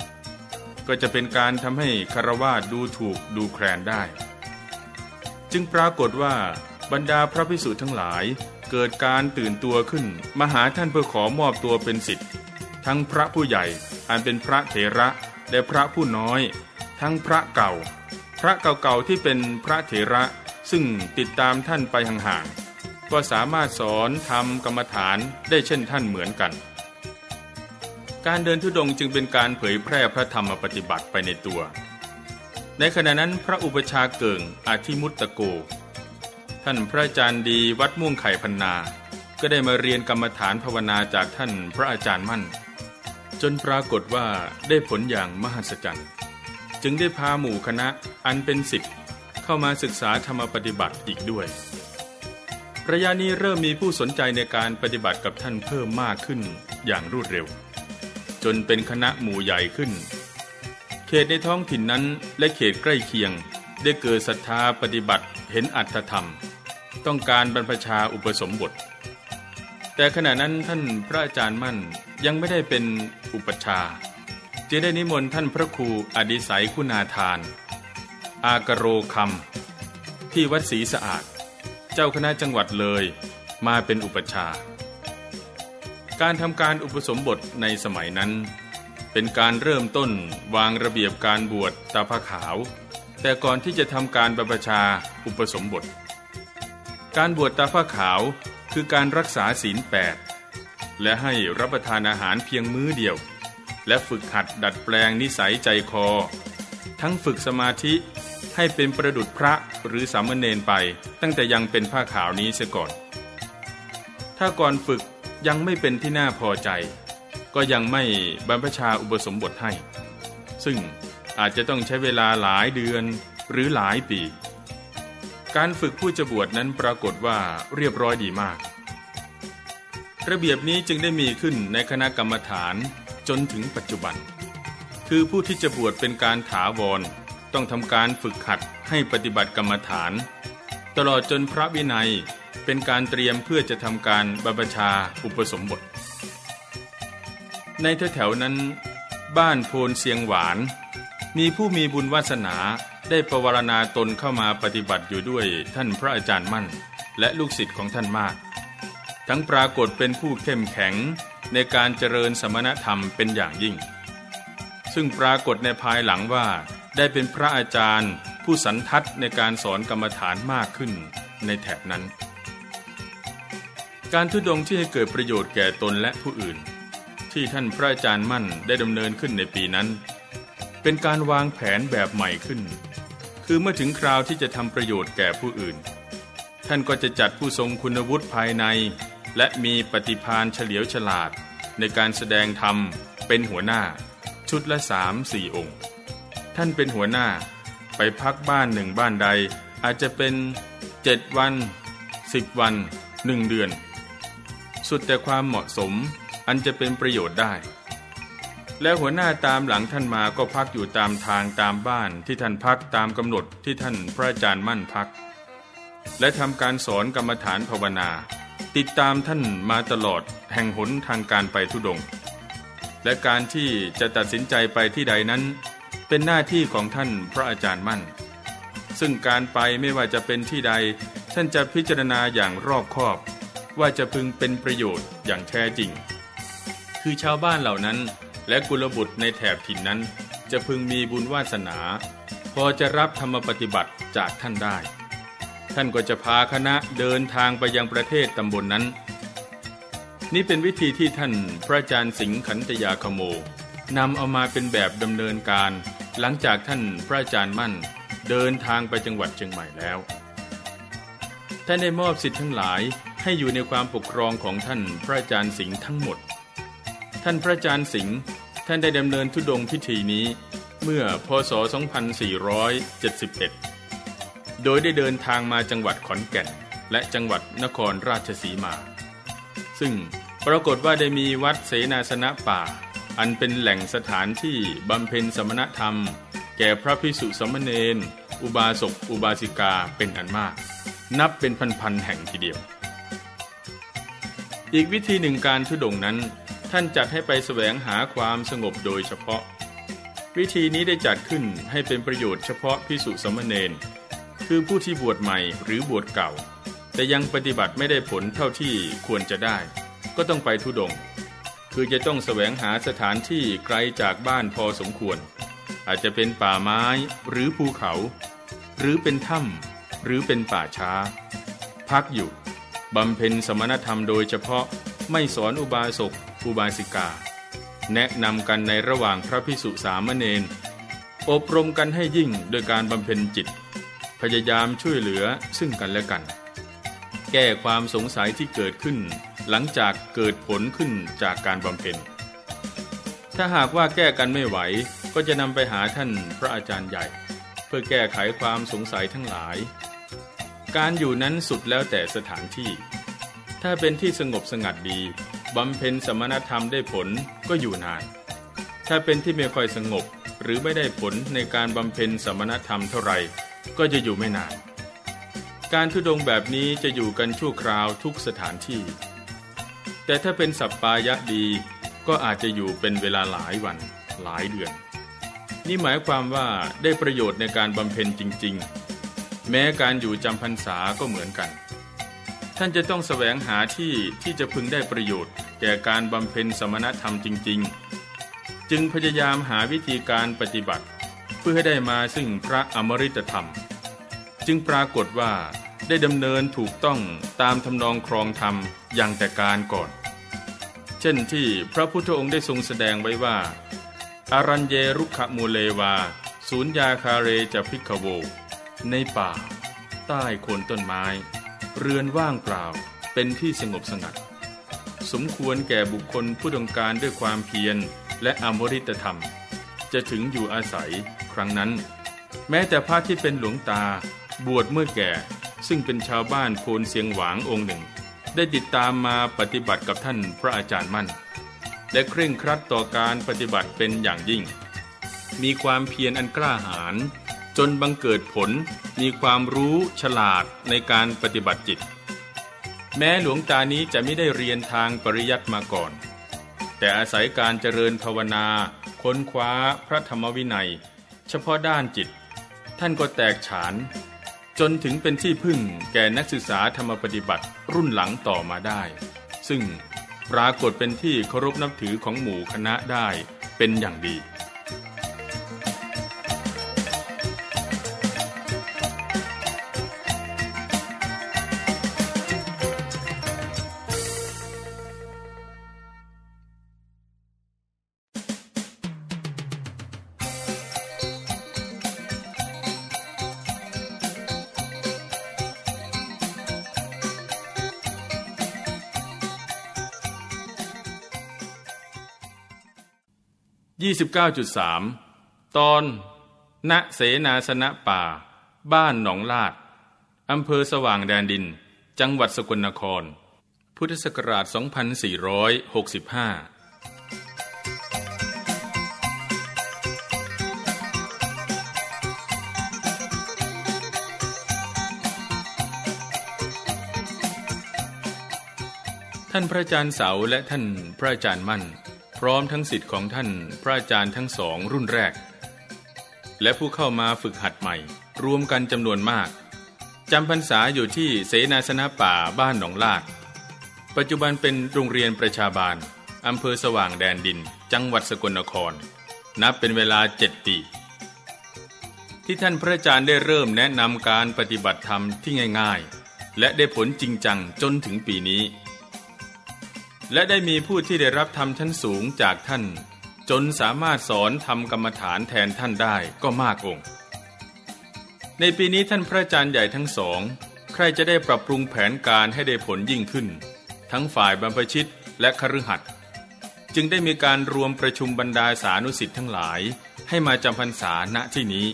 ก็จะเป็นการทำให้คารวาสดูถูกดูแคลนได้ จึงปรากฏว่าบรรดาพระพิสุทั้งหลายเกิดการตื่นตัวขึ้นมาหาท่านเพื่อขอมอบตัวเป็นสิทธิ์ทั้งพระผู้ใหญ่อันเป็นพระเถระและพระผู้น้อย ทั้งพระเก่า พระเก่าๆที่เป็นพระเถระซึ่งติดตามท่านไปห่างๆก็สามารถสอนทำกรรมฐานได้เช่นท่านเหมือนกัน การเดินทุดงจึงเป็นการเผยแพร่พระธรรมปฏิบัติไปในตัว ในขณะนั้นพระอุปชาเกิงอาทิมุตตะโก ท่านพระอาจารย์ดีวัดม่วงไข่พันนา ก็ได้มาเรียนกรรมฐานภาวนาจากท่านพระอาจารย์มั่น จนปรากฏว่าได้ผลอย่างมหัศจรรย์ จึงได้พาหมู่คณะอันเป็นสิทธิ์เข้ามาศึกษาธรรมปฏิบัติอีกด้วย ระยะนี้เริ่มมีผู้สนใจในการปฏิบัติกับท่านเพิ่มมากขึ้นอย่างรวดเร็ว จนเป็นคณะหมู่ใหญ่ขึ้น เขตในท้องถิ่นนั้นและเขตใกล้เคียงได้เกิดศรัทธาปฏิบัติเห็นอัตธรรม ต้องการบรรพชาอุปสมบท แต่ขณะนั้นท่านพระอาจารย์มั่นยังไม่ได้เป็นอุปชา จึงได้นิมนต์ท่านพระครูอดิสัยคุณาทาน อากโรคำที่วัดศรีสะอาด เจ้าคณะจังหวัดเลยมาเป็นอุปชา การทำการอุปสมบทในสมัยนั้น เป็นการเริ่มต้นวางระเบียบการบวชตาผ้าขาว แต่ก่อนที่จะทำการบรรพชาอุปสมบท การบวชตาผ้าขาวคือการรักษาศีลแปดและให้รับประทานอาหารเพียงมื้อเดียว และฝึกหัดดัดแปลงนิสัยใจคอ ทั้งฝึกสมาธิให้เป็นประดุษพระหรือสามเณรไป ตั้งแต่ยังเป็นผ้าขาวนี้เสียก่อน ถ้าก่อนฝึกยังไม่เป็นที่น่าพอใจ ก็ยังไม่บรรพชาอุปสมบทให้ ซึ่งอาจจะต้องใช้เวลาหลายเดือนหรือหลายปี การฝึกผู้จะบวชนั้นปรากฏว่าเรียบร้อยดีมาก ระเบียบนี้จึงได้มีขึ้นในคณะกรรมฐาน จนถึงปัจจุบัน คือผู้ที่จะบวชเป็นการถาวร ต้องทำการฝึกขัดให้ปฏิบัติกรรมฐาน ตลอดจนพระวินัยเป็นการเตรียมเพื่อจะทำการบรรพชาอุปสมบท ในแถวๆนั้น บ้านโพนเสียงหวาน มีผู้มีบุญวาสนาได้ประวรณาตนเข้ามาปฏิบัติอยู่ด้วยท่านพระอาจารย์มั่น และลูกศิษย์ของท่านมาก ทั้งปรากฏเป็นผู้เข้มแข็ง ในการเจริญสมณธรรมเป็นอย่างยิ่ง ซึ่งปรากฏในภายหลังว่าได้เป็นพระอาจารย์ผู้สันทัดในการสอนกรรมฐานมากขึ้นในแถบนั้น การทุดงที่ให้เกิดประโยชน์แก่ตนและผู้อื่น ที่ท่านพระอาจารย์มั่นได้ดำเนินขึ้นในปีนั้น เป็นการวางแผนแบบใหม่ขึ้น คือเมื่อถึงคราวที่จะทำประโยชน์แก่ผู้อื่น ท่านก็จะจัดผู้ทรงคุณวุฒิภายใน และมีปฏิพานเฉลียวฉลาด ในการแสดงธรรมเป็นหัวหน้า ชุดละสามสี่องค์ ท่านเป็นหัวหน้า ไปพักบ้านหนึ่งบ้านใด อาจจะเป็นเจ็ดวันสิบวันหนึ่งเดือน สุดแต่ความเหมาะสมอันจะเป็นประโยชน์ได้ และหัวหน้าตามหลังท่านมาก็พักอยู่ตามทางตามบ้านที่ท่านพักตามกำหนดที่ท่านพระอาจารย์มั่นพัก และทำการสอนกรรมฐานภาวนา ติดตามท่านมาตลอดแห่งหนทางการไปทุดง และการที่จะตัดสินใจไปที่ใดนั้น เป็นหน้าที่ของท่านพระอาจารย์มั่น ซึ่งการไปไม่ว่าจะเป็นที่ใด ท่านจะพิจารณาอย่างรอบคอบ ว่าจะพึงเป็นประโยชน์อย่างแท้จริง คือชาวบ้านเหล่านั้น และกุลบุตรในแถบถิ่นนั้น จะพึงมีบุญวาสนา พอจะรับธรรมปฏิบัติจากท่านได้ ท่านก็จะพาคณะเดินทางไปยังประเทศตำบลนนั้น นี่เป็นวิธีที่ท่านพระอาจารย์สิงห์ขันตยาคโมนำเอามาเป็นแบบดำเนินการ หลังจากท่านพระอาจารย์มั่น เดินทางไปจังหวัดเชียงใหม่แล้ว ท่านได้มอบสิทธิ์ทั้งหลายให้อยู่ในความปกครองของท่านพระอาจารย์สิงห์ทั้งหมด ท่านพระอาจารย์สิงห์ท่านได้ดำเนินทุดงพิธีนี้เมื่อพศ 2471 โดยได้เดินทางมาจังหวัดขอนแก่น และจังหวัดนครราชสีมา ซึ่งปรากฏว่าได้มีวัดเสนาสนะป่า อันเป็นแหล่งสถานที่บำเพ็ญสมณธรรม แก่พระพิสุสมณเณรอุบาสกอุบาสิกาเป็นอันมาก นับเป็นพันๆแห่งทีเดียว อีกวิธีหนึ่งการทุดงนั้น ท่านจัดให้ไปแสวงหาความสงบโดยเฉพาะ วิธีนี้ได้จัดขึ้นให้เป็นประโยชน์เฉพาะพิสุสมณเณร คือผู้ที่บวชใหม่หรือบวชเก่า แต่ยังปฏิบัติไม่ได้ผลเท่าที่ควรจะได้ ก็ต้องไปทุดง คือจะต้องแสวงหาสถานที่ไกลจากบ้านพอสมควร อาจจะเป็นป่าไม้หรือภูเขา หรือเป็นถ้ำหรือเป็นป่าช้า พักอยู่บำเพ็ญสมณธรรมโดยเฉพาะไม่สอนอุบาสกอุบาสิกา แนะนำกันในระหว่างพระพิสุสามเณรอบรมกันให้ยิ่งโดยการบำเพ็ญจิต พยายามช่วยเหลือซึ่งกันและกัน แก้ความสงสัยที่เกิดขึ้น หลังจากเกิดผลขึ้นจากการบำเพ็ญ ถ้าหากว่าแก้กันไม่ไหวก็จะนำไปหาท่านพระอาจารย์ใหญ่ เพื่อแก้ไขความสงสัยทั้งหลาย การอยู่นั้นสุดแล้วแต่สถานที่ ถ้าเป็นที่สงบสงัดดีบำเพ็ญสมณธรรมได้ผลก็อยู่นาน ถ้าเป็นที่ไม่ค่อยสงบหรือไม่ได้ผลในการบำเพ็ญสมณธรรมเท่าไหร่ ก็จะอยู่ไม่นาน การทุดงแบบนี้จะอยู่กันชั่วคราวทุกสถานที่ แต่ถ้าเป็นสัปปายะดีก็อาจจะอยู่เป็นเวลาหลายวันหลายเดือน นี่หมายความว่าได้ประโยชน์ในการบำเพ็ญจริง ๆ แม้การอยู่จำพรรษาก็เหมือนกัน ท่านจะต้องแสวงหาที่ที่จะพึงได้ประโยชน์แก่การบำเพ็ญสมณธรรมจริง ๆ จึงพยายามหาวิธีการปฏิบัติ เพื่อให้ได้มาซึ่งพระอมริตธรรม จึงปรากฏว่าได้ดำเนินถูกต้องตามทำนองครองธรรมอย่างแต่การก่อน เช่นที่พระพุทธองค์ได้ทรงแสดงไว้ว่า อารัญเยรุขมูเลวา ศูนยาคาเรจะพิกโว ในป่า ใต้โคนต้นไม้ เรือนว่างเปล่าเป็นที่สงบสงัด สมควรแก่บุคคลผู้ต้องการด้วยความเพียรและอมริตธรรม จะถึงอยู่อาศัยครั้งนั้น แม้แต่พระที่เป็นหลวงตาบวชเมื่อแก่ ซึ่งเป็นชาวบ้านโพนเสียงหวางองค์หนึ่ง ได้ติดตามมาปฏิบัติกับท่านพระอาจารย์มั่น และเคร่งครัดต่อการปฏิบัติเป็นอย่างยิ่ง มีความเพียรอันกล้าหาญจนบังเกิดผลมีความรู้ฉลาดในการปฏิบัติจิต แม้หลวงตานี้จะไม่ได้เรียนทางปริยัติมาก่อน แต่อาศัยการเจริญภาวนา ค้นคว้าพระธรรมวินัย เฉพาะด้านจิต ท่านก็แตกฉาน จนถึงเป็นที่พึ่งแก่นักศึกษาธรรมปฏิบัติรุ่นหลังต่อมาได้ ซึ่งปรากฏเป็นที่เคารพนับถือของหมู่คณะได้เป็นอย่างดี 29.3 ตอนณเสนาสนะป่า บ้านหนองลาดอำเภอสว่างแดนดิน จังหวัดสกลนคร พุทธศักราช 2465ท่านพระอาจารย์เสาและท่านพระอาจารย์มั่น ร้อมทั้งสิทธิ์ของท่านพระอาจารย์ทั้งสองรุ่นแรก และผู้เข้ามาฝึกหัดใหม่ รวมกันจำนวนมากจำพรรษาอยู่ที่เสนาสนะป่าบ้านหนองลาด ปัจจุบันเป็นโรงเรียนประชาบาลอำเภอสว่างแดนดิน จังหวัดสกลนคร นับเป็นเวลาเจ็ดปีที่ท่านพระอาจารย์ได้เริ่มแนะนำการปฏิบัติธรรมที่ง่าย ๆ และได้ผลจริงจังจนถึงปีนี้ และได้มีผู้ที่ได้รับธรรมชั้นสูงจากท่าน จนสามารถสอนทำกรรมฐานแทนท่านได้ก็มากองค์ ในปีนี้ท่านพระอาจารย์ใหญ่ทั้งสอง ใครจะได้ปรับปรุงแผนการให้ได้ผลยิ่งขึ้น ทั้งฝ่ายบรรพชิตและคฤหัสถ์จึงได้มีการรวมประชุมบรรดาสานุสิทธิ์ทั้งหลาย ให้มาจำพรรษาณที่นี้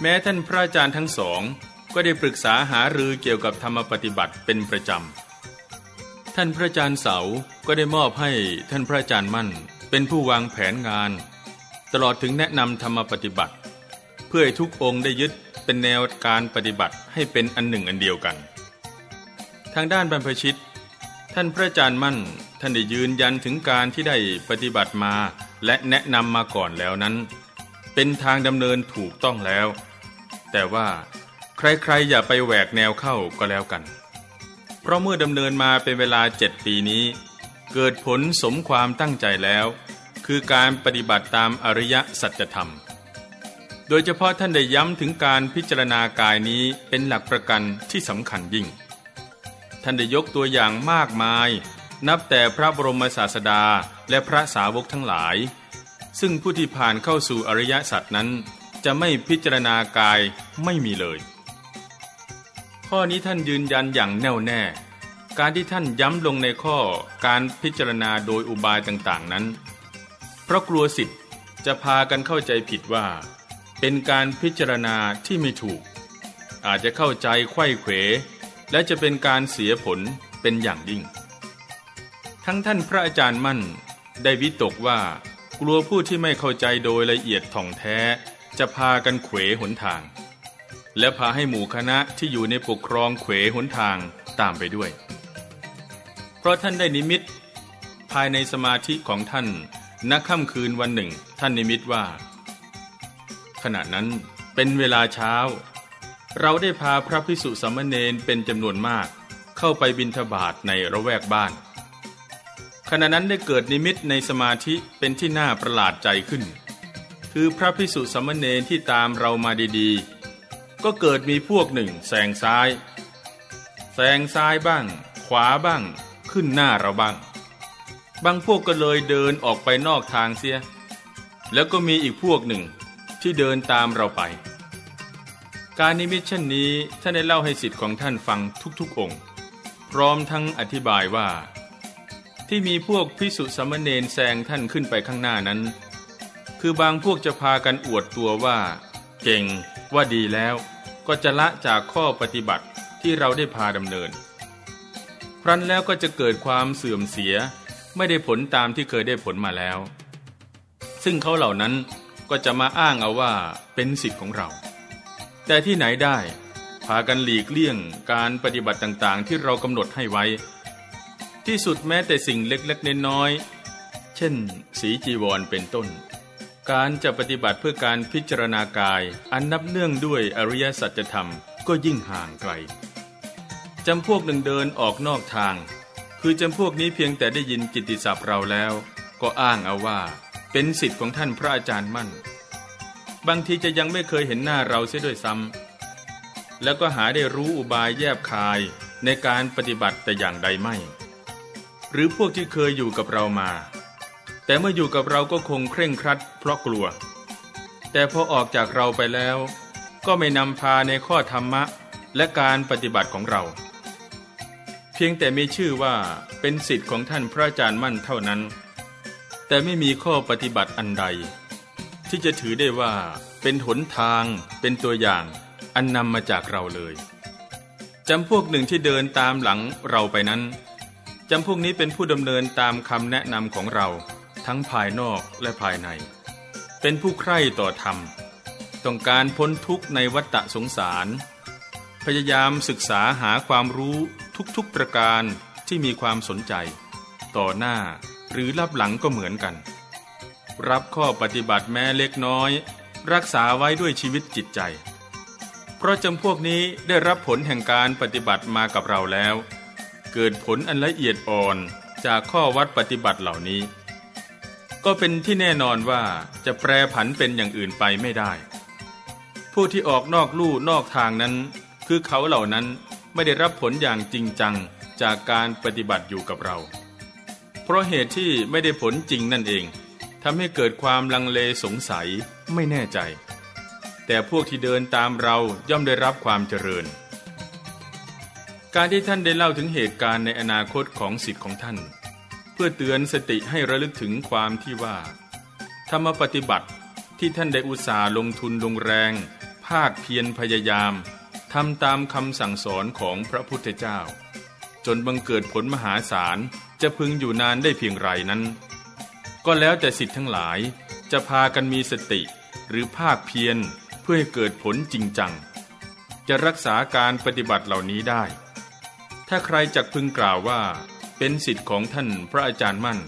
แม้ท่านพระอาจารย์ทั้งสองก็ได้ปรึกษาหารือเกี่ยวกับธรรมปฏิบัติเป็นประจำ ท่านพระอาจารย์เสาก็ได้มอบให้ท่านพระอาจารย์มั่น เป็นผู้วางแผนงาน ตลอดถึงแนะนำธรรมปฏิบัติ เพื่อให้ทุกองค์ได้ยึดเป็นแนวการปฏิบัติให้เป็นอันหนึ่งอันเดียวกัน ทางด้านบรรพชิต ท่านพระอาจารย์มั่น ท่านได้ยืนยันถึงการที่ได้ปฏิบัติมาและแนะนำมาก่อนแล้วนั้น เป็นทางดำเนินถูกต้องแล้ว แต่ว่าใครๆอย่าไปแหวกแนวเข้าก็แล้วกัน เพราะเมื่อดำเนินมาเป็นเวลาเจ็ดปีนี้ เกิดผลสมความตั้งใจแล้ว คือการปฏิบัติตามอริยสัจธรรม โดยเฉพาะท่านได้ย้ำถึงการพิจารณากายนี้เป็นหลักประกันที่สำคัญยิ่ง ท่านได้ยกตัวอย่างมากมาย นับแต่พระบรมศาสดาและพระสาวกทั้งหลาย ซึ่งผู้ที่ผ่านเข้าสู่อริยสัจนั้น จะไม่พิจารณากายไม่มีเลย ข้อนี้ท่านยืนยันอย่างแน่วแน่ การที่ท่านย้ำลงในข้อการพิจารณาโดยอุบายต่างๆนั้น เพราะกลัวสิทธิ์จะพากันเข้าใจผิดว่า เป็นการพิจารณาที่ไม่ถูก อาจจะเข้าใจไข้เขว และจะเป็นการเสียผลเป็นอย่างยิ่ง ทั้งท่านพระอาจารย์มั่นได้วิตกว่ากลัวผู้ที่ไม่เข้าใจโดยละเอียดท่องแท้ จะพากันเขวหนทาง และพาให้หมู่คณะที่อยู่ในปกครองเขวหนทางตามไปด้วย เพราะท่านได้นิมิต ภายในสมาธิของท่านณค่ำคืนวันหนึ่ง ท่านนิมิตว่า ขณะนั้นเป็นเวลาเช้า เราได้พาพระพิสุสมณเณรเป็นจำนวนมาก เข้าไปบิณฑบาตในระแวกบ้าน ขณะนั้นได้เกิดนิมิตในสมาธิเป็นที่น่าประหลาดใจขึ้น คือพระพิสุสมณเณรที่ตามเรามาดีๆ ก็เกิดมีพวกหนึ่งแซงซ้าย แซงซ้ายบ้าง ขวาบ้าง ขึ้นหน้าเราบ้าง บางพวกก็เลยเดินออกไปนอกทางเสีย แล้วก็มีอีกพวกหนึ่งที่เดินตามเราไป การนิมิตเช่นนี้ท่านได้เล่าให้สิทธิ์ของท่านฟังทุกๆองค์ พร้อมทั้งอธิบายว่า ที่มีพวกพิสุสมณเณรแซงท่านขึ้นไปข้างหน้านั้น คือบางพวกจะพากันอวดตัวว่า เก่งว่าดีแล้ว ก็จะละจากข้อปฏิบัติที่เราได้พาดำเนิน ครั้นแล้วก็จะเกิดความเสื่อมเสียไม่ได้ผลตามที่เคยได้ผลมาแล้ว ซึ่งเขาเหล่านั้นก็จะมาอ้างเอาว่าเป็นสิทธิ์ของเรา แต่ที่ไหนได้พากันหลีกเลี่ยงการปฏิบัติต่างๆ ที่เรากำหนดให้ไว้ ที่สุดแม้แต่สิ่งเล็กๆน้อยๆเช่น สีจีวรเป็นต้น การจะปฏิบัติเพื่อการพิจารณากาย อันนับเนื่องด้วยอริยสัจธรรมก็ยิ่งห่างไกลจำพวกหนึ่งเดินออกนอกทาง คือจำพวกนี้เพียงแต่ได้ยินกิตติศัพท์เราแล้ว ก็อ้างเอาว่า เป็นสิทธิ์ของท่านพระอาจารย์มั่น บางทีจะยังไม่เคยเห็นหน้าเราเสียด้วยซ้ำแล้วก็หาได้รู้อุบายแยบคายในการปฏิบัติแต่อย่างใดไม่ หรือพวกที่เคยอยู่กับเรามา แต่เมื่ออยู่กับเราก็คงเคร่งครัดเพราะกลัว แต่พอออกจากเราไปแล้ว ก็ไม่นำพาในข้อธรรมะและการปฏิบัติของเรา เพียงแต่มีชื่อว่าเป็นสิทธิ์ของท่านพระอาจารย์มั่นเท่านั้น แต่ไม่มีข้อปฏิบัติอันใด ที่จะถือได้ว่าเป็นหนทางเป็นตัวอย่างอันนำมาจากเราเลยจำพวกหนึ่งที่เดินตามหลังเราไปนั้นจำพวกนี้เป็นผู้ดำเนินตามคำแนะนำของเรา ทั้งภายนอกและภายใน เป็นผู้ใคร่ต่อธรรม ต้องการพ้นทุกข์ในวัฏสงสาร พยายามศึกษาหาความรู้ทุกๆประการที่มีความสนใจ ต่อหน้าหรือรับหลังก็เหมือนกัน รับข้อปฏิบัติแม้เล็กน้อย รักษาไว้ด้วยชีวิตจิตใจ เพราะจำพวกนี้ได้รับผลแห่งการปฏิบัติมากับเราแล้ว เกิดผลอันละเอียดอ่อนจากข้อวัดปฏิบัติเหล่านี้ ก็เป็นที่แน่นอนว่าจะแปรผันเป็นอย่างอื่นไปไม่ได้ ผู้ที่ออกนอกลู่นอกทางนั้น คือเขาเหล่านั้นไม่ได้รับผลอย่างจริงจังจากการปฏิบัติอยู่กับเรา เพราะเหตุที่ไม่ได้ผลจริงนั่นเองทำให้เกิดความลังเลสงสัยไม่แน่ใจ แต่พวกที่เดินตามเราย่อมได้รับความเจริญ การที่ท่านได้เล่าถึงเหตุการณ์ในอนาคตของสิทธิ์ของท่าน เพื่อเตือนสติให้ระลึกถึงความที่ว่า ธรรมปฏิบัติที่ท่านได้อุตส่าห์ลงทุนลงแรง ภาคเพียรพยายามทำตามคำสั่งสอนของพระพุทธเจ้า จนบังเกิดผลมหาศาลจะพึงอยู่นานได้เพียงไรนั้น ก็แล้วแต่สิทธิ์ทั้งหลายจะพากันมีสติหรือภาคเพียรเพื่อให้เกิดผลจริงจัง จะรักษาการปฏิบัติเหล่านี้ได้ ถ้าใครจักพึงกล่าวว่า เป็นสิทธิ์ของท่านพระอาจารย์มั่น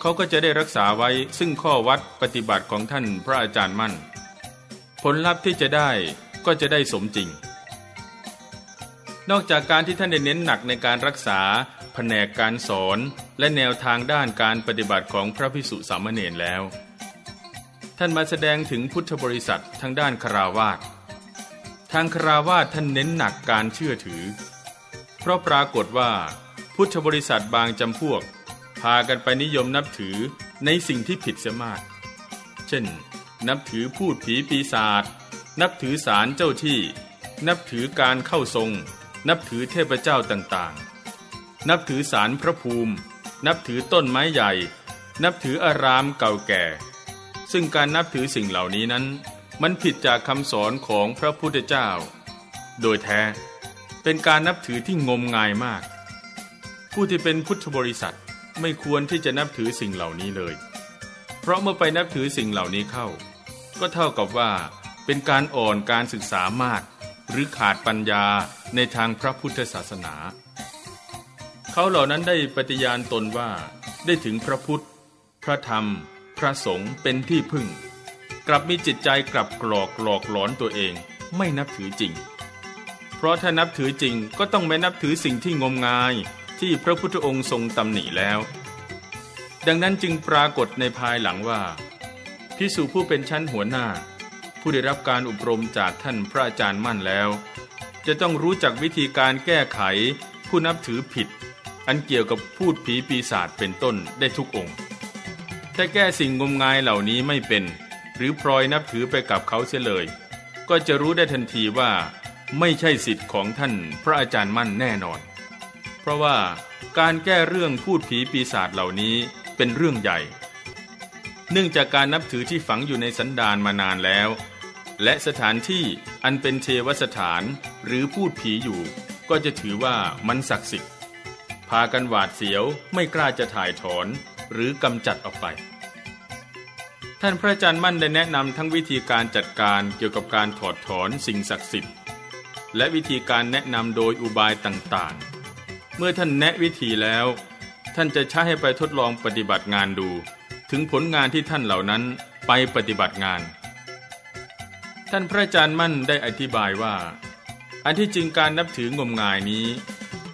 เขาก็จะได้รักษาไว้ซึ่งข้อวัดปฏิบัติของท่านพระอาจารย์มั่น ผลลัพธ์ที่จะได้ก็จะได้สมจริง นอกจากการที่ท่านได้เน้นหนักในการรักษาแผนกการสอนและแนวทางด้านการปฏิบัติของพระพิสุสามเณรแล้ว ท่านมาแสดงถึงพุทธบริษัททางด้านคราวาสทางคราวาสท่านเน้นหนักการเชื่อถือ เพราะปรากฏว่า พุทธบริษัทบางจำพวก พากันไปนิยมนับถือในสิ่งที่ผิดเสียมาก เช่น นับถือพูดผีปีศาจนับถือสารเจ้าที่ นับถือการเข้าทรง นับถือเทพเจ้าต่างๆ นับถือสารพระภูมิ นับถือต้นไม้ใหญ่ นับถืออารามเก่าแก่ ซึ่งการนับถือสิ่งเหล่านี้นั้น มันผิดจากคำสอนของพระพุทธเจ้า โดยแท้เป็นการนับถือที่งมงายมาก ผู้ที่เป็นพุทธบริษัทไม่ควรที่จะนับถือสิ่งเหล่านี้เลย เพราะเมื่อไปนับถือสิ่งเหล่านี้เข้า ก็เท่ากับว่าเป็นการอ่อนการศึกษามาก หรือขาดปัญญาในทางพระพุทธศาสนา เขาเหล่านั้นได้ปฏิญาณตนว่าได้ถึงพระพุทธ พระธรรม พระสงฆ์เป็นที่พึ่ง กลับมีจิตใจกลับกรอกหลอกหลอนตัวเองไม่นับถือจริง เพราะถ้านับถือจริงก็ต้องไม่นับถือสิ่งที่งมงาย ที่พระพุทธองค์ทรงตำหนิแล้ว ดังนั้นจึงปรากฏในภายหลังว่าพิสูผู้เป็นชั้นหัวหน้า ผู้ได้รับการอบรมจากท่านพระอาจารย์มั่นแล้ว จะต้องรู้จักวิธีการแก้ไข ผู้นับถือผิด อันเกี่ยวกับพูดผีปีศาจเป็นต้นได้ทุกองค์ถ้าแก้สิ่งงมงายเหล่านี้ไม่เป็น หรือพลอยนับถือไปกับเขาเสียเลย ก็จะรู้ได้ทันทีว่า ไม่ใช่สิทธิ์ของท่านพระอาจารย์มั่นแน่นอน เพราะว่าการแก้เรื่องพูดผีปีศาจเหล่านี้เป็นเรื่องใหญ่ เนื่องจากการนับถือที่ฝังอยู่ในสันดานมานานแล้ว และสถานที่อันเป็นเทวสถานหรือพูดผีอยู่ ก็จะถือว่ามันศักดิ์สิทธิ์ พากันหวาดเสียวไม่กล้าจะถ่ายถอนหรือกำจัดออกไป ท่านพระอาจารย์มั่นได้แนะนำทั้งวิธีการจัดการเกี่ยวกับการถอดถอนสิ่งศักดิ์สิทธิ์ และวิธีการแนะนำโดยอุบายต่างๆ เมื่อท่านแนะวิธีแล้ว ท่านจะใช้ให้ไปทดลองปฏิบัติงานดู ถึงผลงานที่ท่านเหล่านั้นไปปฏิบัติงาน ท่านพระอาจารย์มั่นได้อธิบายว่า อันที่จริงการนับถืองมงายนี้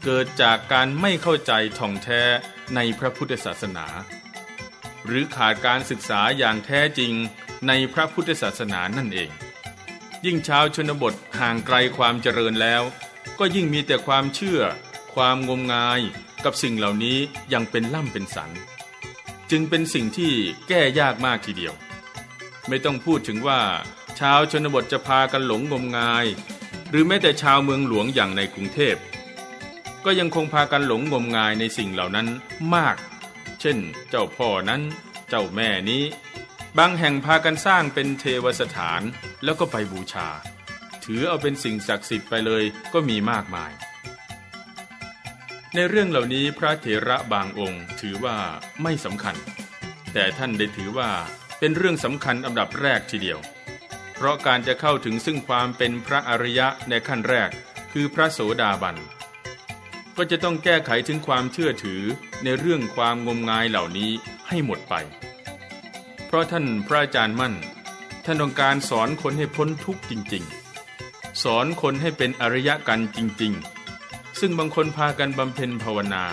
เกิดจากการไม่เข้าใจท่องแท้ในพระพุทธศาสนา หรือขาดการศึกษาอย่างแท้จริงในพระพุทธศาสนานั่นเอง ยิ่งชาวชนบทห่างไกลความเจริญแล้ว ก็ยิ่งมีแต่ความเชื่อ ความงมงายกับสิ่งเหล่านี้ยังเป็นล่ำเป็นสัน จึงเป็นสิ่งที่แก้ยากมากทีเดียว ไม่ต้องพูดถึงว่าชาวชนบทจะพากันหลงงมงาย หรือแม้แต่ชาวเมืองหลวงอย่างในกรุงเทพ ก็ยังคงพากันหลงงมงายในสิ่งเหล่านั้นมาก เช่น เจ้าพ่อนั้นเจ้าแม่นี้ บางแห่งพากันสร้างเป็นเทวสถานแล้วก็ไปบูชา ถือเอาเป็นสิ่งศักดิ์สิทธิ์ไปเลยก็มีมากมาย ในเรื่องเหล่านี้พระเถระบางองค์ถือว่าไม่สำคัญ แต่ท่านได้ถือว่าเป็นเรื่องสำคัญอันดับแรกทีเดียว เพราะการจะเข้าถึงซึ่งความเป็นพระอริยะในขั้นแรกคือพระโสดาบัน ก็จะต้องแก้ไขถึงความเชื่อถือในเรื่องความงมงายเหล่านี้ให้หมดไป เพราะท่านพระอาจารย์มั่น ท่านต้องการสอนคนให้พ้นทุกข์จริง ๆ สอนคนให้เป็นอริยะกันจริง ๆ ซึ่งบางคนพากันบำเพ็ญภาวนา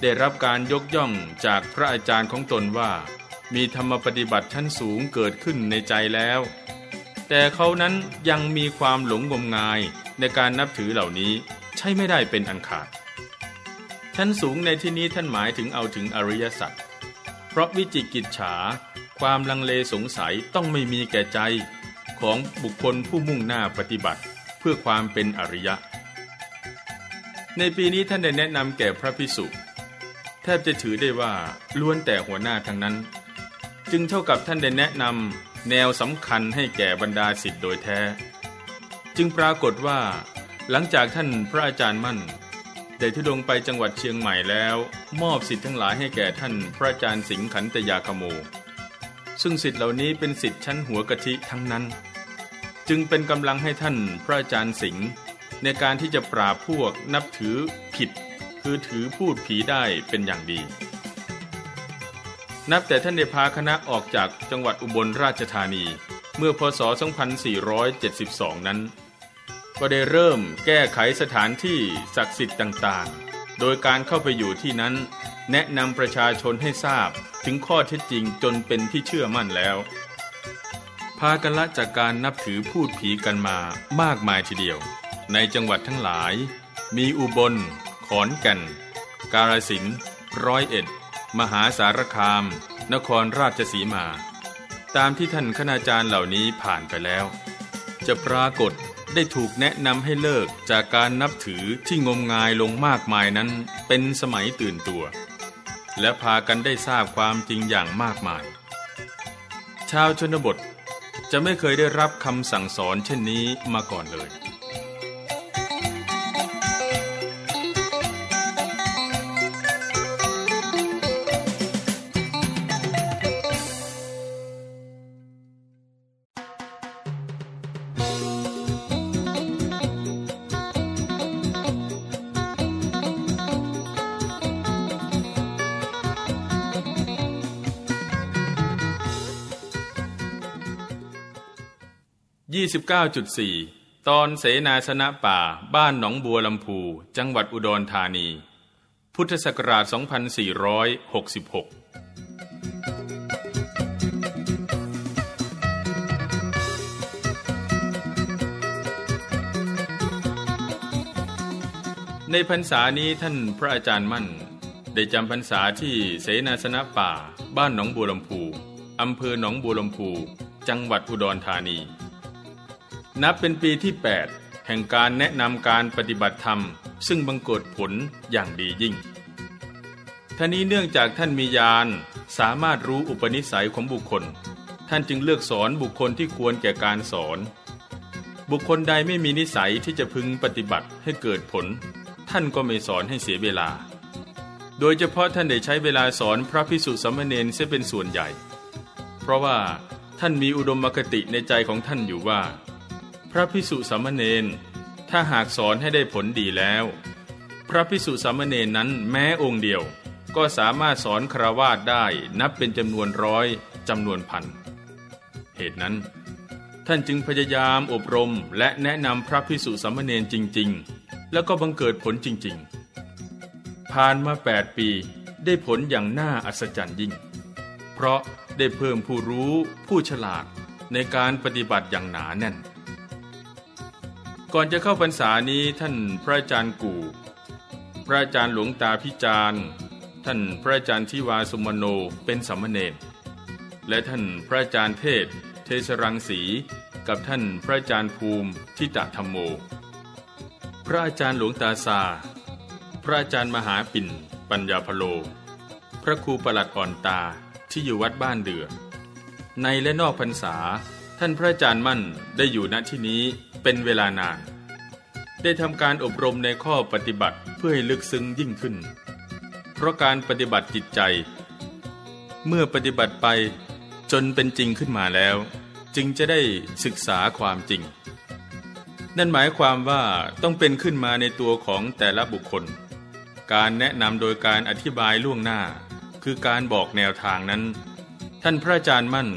ได้รับการยกย่องจากพระอาจารย์ของตนว่า มีธรรมปฏิบัติชั้นสูงเกิดขึ้นในใจแล้ว แต่เขานั้นยังมีความหลงงมงายในการนับถือเหล่านี้ใช่ไม่ได้เป็นอันขาด ชั้นสูงในที่นี้ท่านหมายถึงเอาถึงอริยสัจเพราะวิจิกิจฉา ความลังเลสงสัยต้องไม่มีแก่ใจของบุคคลผู้มุ่งหน้าปฏิบัติเพื่อความเป็นอริยะ ในปีนี้ท่านได้แนะนำแก่พระพิสุแทบจะถือได้ว่าล้วนแต่หัวหน้าทั้งนั้น จึงเท่ากับท่านได้แนะนำแนวสำคัญให้แก่บรรดาสิทธิ์โดยแท้ จึงปรากฏว่า หลังจากท่านพระอาจารย์มั่น ได้ทุดงไปจังหวัดเชียงใหม่แล้ว มอบสิทธิ์ทั้งหลายให้แก่ท่านพระอาจารย์สิงห์ขันตยาคโม ซึ่งสิทธิ์เหล่านี้เป็นสิทธิ์ชั้นหัวกะทิทั้งนั้น จึงเป็นกำลังให้ท่านพระอาจารย์สิงห์ ในการที่จะปราบพวกนับถือผิด คือถือพูดผีได้เป็นอย่างดี นับแต่ท่านได้พาคณะออกจากจังหวัดอุบลราชธานี เมื่อพศ 2472 นั้น ก็ได้เริ่มแก้ไขสถานที่ศักดิ์สิทธิ์ต่างๆ โดยการเข้าไปอยู่ที่นั้น แนะนำประชาชนให้ทราบถึงข้อเท็จจริงจนเป็นที่เชื่อมั่นแล้วพากันละจากการนับถือพูดผีกันมามากมายทีเดียว ในจังหวัดทั้งหลาย มีอุบล ขอนแก่น กาลสินร้อยเอ็ด มหาสารคาม นครราชสีมา ตามที่ท่านคณาจารย์เหล่านี้ผ่านไปแล้ว จะปรากฏได้ถูกแนะนำให้เลิกจากการนับถือที่งมงายลงมากมายนั้นเป็นสมัยตื่นตัว และพากันได้ทราบความจริงอย่างมากมาย ชาวชนบทจะไม่เคยได้รับคำสั่งสอนเช่นนี้มาก่อนเลย 29.4 ตอนเสนาสนะป่า บ้านหนองบัวลำพู จังหวัดอุดรธานี พุทธศักราช 2466ในพรรษานี้ท่านพระอาจารย์มั่น ได้จำพรรษาที่เสนาสนะป่า บ้านหนองบัวลำพูอำเภอหนองบัวลำพู จังหวัดอุดรธานี นับเป็นปีที่ 8 แห่งการแนะนำการปฏิบัติธรรม ซึ่งบังเกิดผลอย่างดียิ่งท่านี้เนื่องจากท่านมีญาณสามารถรู้อุปนิสัยของบุคคล ท่านจึงเลือกสอนบุคคลที่ควรแก่การสอน บุคคลใดไม่มีนิสัยที่จะพึงปฏิบัติให้เกิดผล ท่านก็ไม่สอนให้เสียเวลา โดยเฉพาะท่านได้ใช้เวลาสอนพระพิสุสมณเณรเสียเป็นส่วนใหญ่ เพราะว่าท่านมีอุดมคติในใจของท่านอยู่ว่า พระพิสุสามเณรถ้าหากสอนให้ได้ผลดีแล้ว พระพิสุสามเณรนั้นแม้องค์เดียว ก็สามารถสอนคราวาสได้นับเป็นจำนวนร้อยจำนวนพัน เหตุนั้น ท่านจึงพยายามอบรมและแนะนำพระพิสุสามเณรจริง ๆ แล้วก็บังเกิดผลจริง ๆ ผ่านมาแปดปีได้ผลอย่างน่าอัศจรรย์ยิ่ง เพราะได้เพิ่มผู้รู้ผู้ฉลาดในการปฏิบัติอย่างหนาแน่น ก่อนจะเข้าพรรษานี้ท่านพระอาจารย์กู่ พระอาจารย์หลวงตาพิจารณ์ ท่านพระอาจารย์ทิวาสุมโนเป็นสัมเนรและท่านพระอาจารย์เทศ เทศรังสี กับท่านพระอาจารย์ภูมิทิตธรรมโม พระอาจารย์หลวงตาซา พระอาจารย์มหาปิ่น ปัญญาพโล พระครูประหลัดอ่อนตาที่อยู่วัดบ้านเดือ ในและนอกพรรษา ท่านพระอาจารย์มั่นได้อยู่ณที่นี้เป็นเวลานาน ได้ทำการอบรมในข้อปฏิบัติเพื่อให้ลึกซึ้งยิ่งขึ้น เพราะการปฏิบัติจิตใจ เมื่อปฏิบัติไปจนเป็นจริงขึ้นมาแล้ว จึงจะได้ศึกษาความจริง นั่นหมายความว่าต้องเป็นขึ้นมาในตัวของแต่ละบุคคล การแนะนำโดยการอธิบายล่วงหน้า คือการบอกแนวทางนั้น ท่านพระอาจารย์มั่น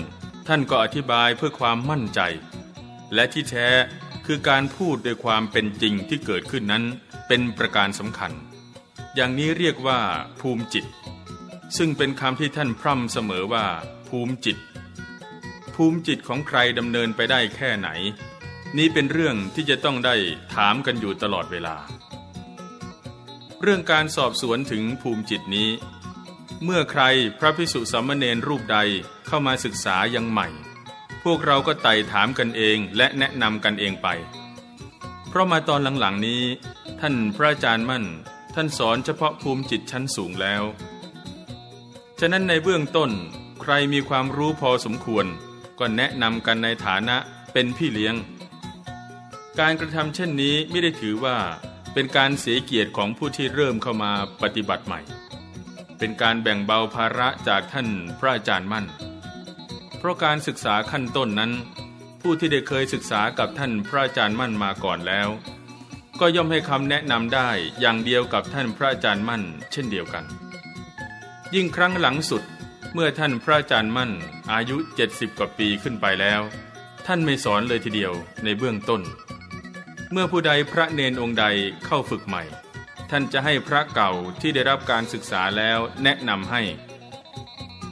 ท่านก็อธิบายเพื่อความมั่นใจ และที่แท้คือการพูดโดยความเป็นจริงที่เกิดขึ้นนั้นเป็นประการสำคัญ อย่างนี้เรียกว่าภูมิจิต ซึ่งเป็นคำที่ท่านพร่ำเสมอว่า ภูมิจิต ภูมิจิตของใครดำเนินไปได้แค่ไหน นี้เป็นเรื่องที่จะต้องได้ถามกันอยู่ตลอดเวลา เรื่องการสอบสวนถึงภูมิจิตนี้ เมื่อใครพระพิสุสัมมเนรรูปใดเข้ามาศึกษายังใหม่ พวกเราก็ไต่ถามกันเองและแนะนำกันเองไป เพราะมาตอนหลังๆนี้ ท่านพระอาจารย์มั่น ท่านสอนเฉพาะภูมิจิตชั้นสูงแล้ว ฉะนั้นในเบื้องต้นใครมีความรู้พอสมควร ก็แนะนำกันในฐานะเป็นพี่เลี้ยง การกระทำเช่นนี้ไม่ได้ถือว่าเป็นการเสียเกียรติของผู้ที่เริ่มเข้ามาปฏิบัติใหม่ เป็นการแบ่งเบาภาระจากท่านพระอาจารย์มั่น เพราะการศึกษาขั้นต้นนั้น ผู้ที่ได้เคยศึกษากับท่านพระอาจารย์มั่นมาก่อนแล้ว ก็ย่อมให้คำแนะนำได้อย่างเดียวกับท่านพระอาจารย์มั่น เช่นเดียวกัน ยิ่งครั้งหลังสุดเมื่อท่านพระอาจารย์มั่น อายุเจ็ดสิบกว่าปีขึ้นไปแล้ว ท่านไม่สอนเลยทีเดียวในเบื้องต้น เมื่อผู้ใดพระเนนองค์ใดเข้าฝึกใหม่ ท่านจะให้พระเก่าที่ได้รับการศึกษาแล้วแนะนำให้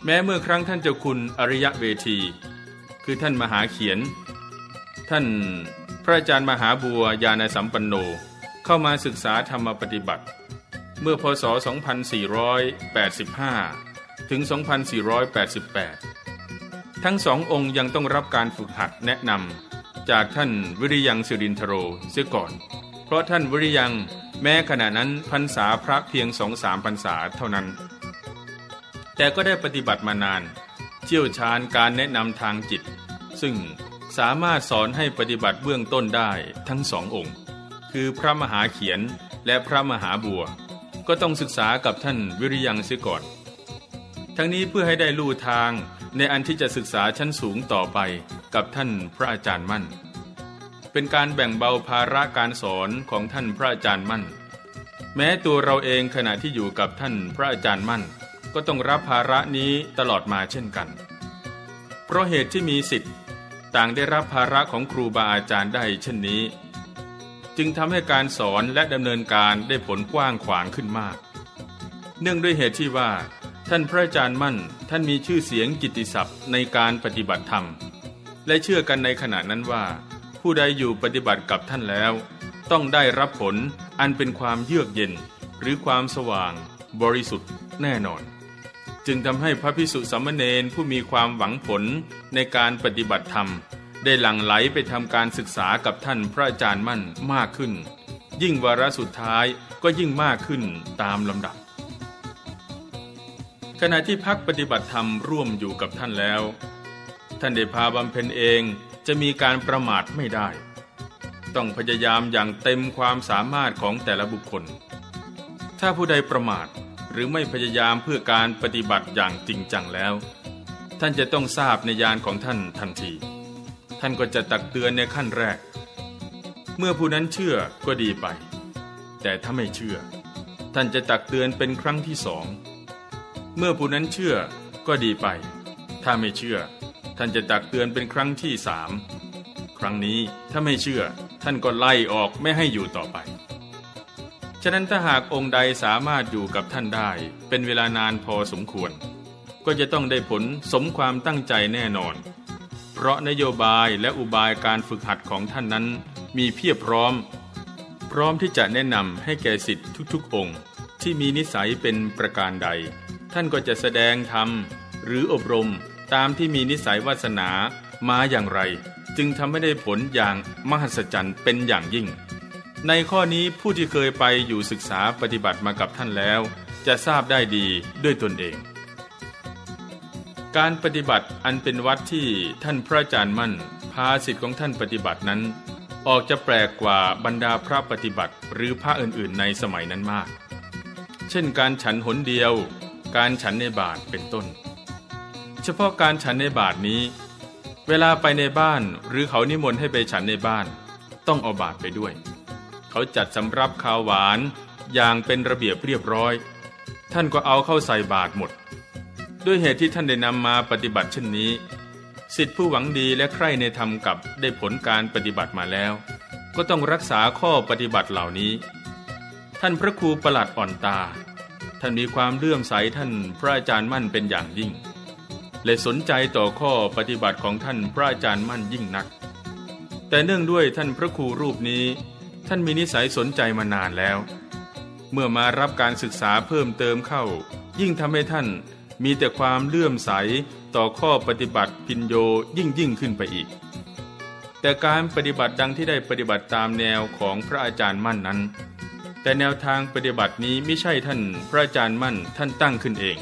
แม้เมื่อครั้งท่านเจ้าคุณอริยะเวที คือท่านมหาเขียน ท่านพระอาจารย์มหาบัวญาณสัมปันโนเข้ามาศึกษาธรรมปฏิบัติ เมื่อพศ 2485 ถึง 2488 ทั้งสององค์ยังต้องรับการฝึกหัดแนะนำจากท่านวิริยังสิรินทโรเสียก่อน เพราะท่านวิริยังแม้ขณะนั้นพรรษาพระเพียงสองสามพรรษาเท่านั้น แต่ก็ได้ปฏิบัติมานาน เชี่ยวชาญการแนะนำทางจิต ซึ่งสามารถสอนให้ปฏิบัติเบื้องต้นได้ทั้งสององค์ คือพระมหาเขียนและพระมหาบัว ก็ต้องศึกษากับท่านวิริยังเสียก่อน ทั้งนี้เพื่อให้ได้ลู่ทางในอันที่จะศึกษาชั้นสูงต่อไปกับท่านพระอาจารย์มั่น เป็นการแบ่งเบาภาระการสอนของท่านพระอาจารย์มั่น แม้ตัวเราเองขณะที่อยู่กับท่านพระอาจารย์มั่น ก็ต้องรับภาระนี้ตลอดมาเช่นกัน เพราะเหตุที่มีสิทธิ์ ต่างได้รับภาระของครูบาอาจารย์ได้เช่นนี้ จึงทำให้การสอนและดำเนินการได้ผลกว้างขวางขึ้นมาก เนื่องด้วยเหตุที่ว่า ท่านพระอาจารย์มั่น ท่านมีชื่อเสียงกิตติศัพท์ในการปฏิบัติธรรม และเชื่อกันในขณะนั้นว่า ผู้ใดอยู่ปฏิบัติกับท่านแล้ว ต้องได้รับผลอันเป็นความเยือกเย็น หรือความสว่าง บริสุทธิ์แน่นอน จึงทำให้พระพิสุสามมเณรผู้มีความหวังผลในการปฏิบัติธรรม ได้หลั่งไหลไปทำการศึกษากับท่านพระอาจารย์มั่นมากขึ้น ยิ่งวาระสุดท้ายก็ยิ่งมากขึ้นตามลำดับขณะที่พักปฏิบัติธรรมร่วมอยู่กับท่านแล้ว ท่านได้พาบำเพ็ญเอง จะมีการประมาทไม่ได้ ต้องพยายามอย่างเต็มความสามารถของแต่ละบุคคล ถ้าผู้ใดประมาทหรือไม่พยายามเพื่อการปฏิบัติอย่างจริงจังแล้ว ท่านจะต้องทราบในยานของท่านทันที ท่านก็จะตักเตือนในขั้นแรก เมื่อผู้นั้นเชื่อก็ดีไป แต่ถ้าไม่เชื่อ ท่านจะตักเตือนเป็นครั้งที่สอง เมื่อผู้นั้นเชื่อก็ดีไป ถ้าไม่เชื่อ ท่านจะตักเตือนเป็นครั้งที่สามครั้งนี้ถ้าไม่เชื่อ ท่านก็ไล่ออกไม่ให้อยู่ต่อไป ฉะนั้นถ้าหากองค์ใดสามารถอยู่กับท่านได้ เป็นเวลานานพอสมควร ก็จะต้องได้ผลสมความตั้งใจแน่นอน เพราะนโยบายและอุบายการฝึกหัดของท่านนั้นมีเพียบพร้อม พร้อมที่จะแนะนำให้แก่สิทธิ์ทุกๆ องค์ ที่มีนิสัยเป็นประการใด ท่านก็จะแสดงธรรมหรืออบรม ตามที่มีนิสัยวาสนามาอย่างไร จึงทำให้ได้ผลอย่างมหัศจรรย์เป็นอย่างยิ่ง ในข้อนี้ผู้ที่เคยไปอยู่ศึกษาปฏิบัติมากับท่านแล้ว จะทราบได้ดีด้วยตนเอง การปฏิบัติอันเป็นวัดที่ท่านพระอาจารย์มั่น พาสิทธิ์ของท่านปฏิบัตินั้น ออกจะแปลกกว่าบรรดาพระปฏิบัติหรือพระอื่นๆ ในสมัยนั้นมาก เช่นการฉันหนเดียว การฉันในบาทเป็นต้น เฉพาะการฉันในบาทนี้ เวลาไปในบ้านหรือเขานิมนต์ให้ไปฉันในบ้าน ต้องเอาบาทไปด้วย เขาจัดสำรับข้าวหวานอย่างเป็นระเบียบเรียบร้อย ท่านก็เอาเข้าใส่บาทหมด ด้วยเหตุที่ท่านได้นำมาปฏิบัติเช่นนี้ สิทธิผู้หวังดีและใคร่ในธรรมกับได้ผลการปฏิบัติมาแล้ว ก็ต้องรักษาข้อปฏิบัติเหล่านี้ ท่านพระครูประหลัดอ่อนตา ท่านมีความเลื่อมใสท่านพระอาจารย์มั่นเป็นอย่างยิ่ง และสนใจต่อข้อปฏิบัติของท่านพระอาจารย์มั่นยิ่งนัก แต่เนื่องด้วยท่านพระครูรูปนี้ ท่านมีนิสัยสนใจมานานแล้ว เมื่อมารับการศึกษาเพิ่มเติมเข้า ยิ่งทำให้ท่านมีแต่ความเลื่อมใสต่อข้อปฏิบัติพินโยยิ่งยิ่งขึ้นไปอีก แต่การปฏิบัติดังที่ได้ปฏิบัติตามแนวของพระอาจารย์มั่นนั้น แต่แนวทางปฏิบัตินี้ไม่ใช่ท่านพระอาจารย์มั่นท่านตั้งขึ้นเอง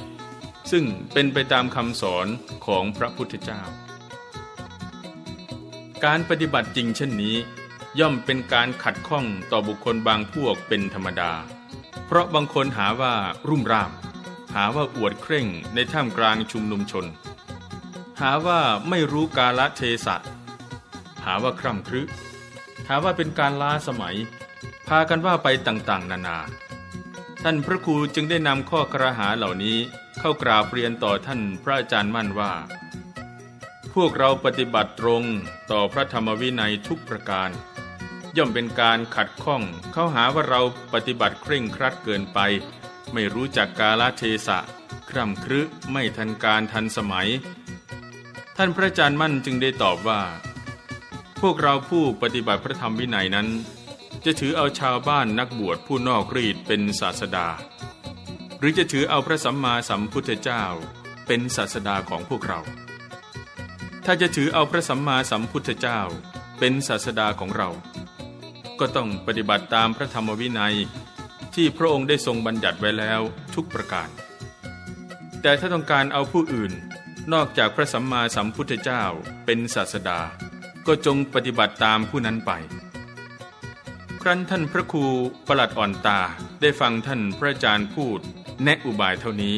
ซึ่งเป็นไปตามคำสอนของพระพุทธเจ้า การปฏิบัติจริงเช่นนี้ ย่อมเป็นการขัดข้องต่อบุคคลบางพวกเป็นธรรมดา เพราะบางคนหาว่ารุ่มร่าม หาว่าอวดเคร่งในท่ามกลางชุมนุมชน หาว่าไม่รู้กาลเทศะหาว่าคร่ำครึหาว่าเป็นการล้าสมัย พากันว่าไปต่างๆ นานา ท่านพระครูจึงได้นำข้อกระหาเหล่านี้เข้ากราบเรียนต่อท่านพระอาจารย์มั่นว่า พวกเราปฏิบัติตรงต่อพระธรรมวินัยทุกประการ ย่อมเป็นการขัดข้องเขาหาว่าเราปฏิบัติเคร่งครัดเกินไป ไม่รู้จักกาลเทศะ คร่ำครึไม่ทันการทันสมัย ท่านพระอาจารย์มั่นจึงได้ตอบว่า พวกเราผู้ปฏิบัติพระธรรมวินัยนั้น จะถือเอาชาวบ้านนักบวชผู้นอกรีดเป็นศาสดา หรือจะถือเอาพระสัมมาสัมพุทธเจ้าเป็นศาสดาของพวกเรา ถ้าจะถือเอาพระสัมมาสัมพุทธเจ้าเป็นศาสดาของเรา ก็ต้องปฏิบัติตามพระธรรมวินัยที่พระองค์ได้ทรงบัญญัติไว้แล้วทุกประการ แต่ถ้าต้องการเอาผู้อื่นนอกจากพระสัมมาสัมพุทธเจ้าเป็นศาสดา ก็จงปฏิบัติตามผู้นั้นไป ครั้นท่านพระครูประหลัดอ่อนตาได้ฟังท่านพระอาจารย์พูด แนะอุบายเท่านี้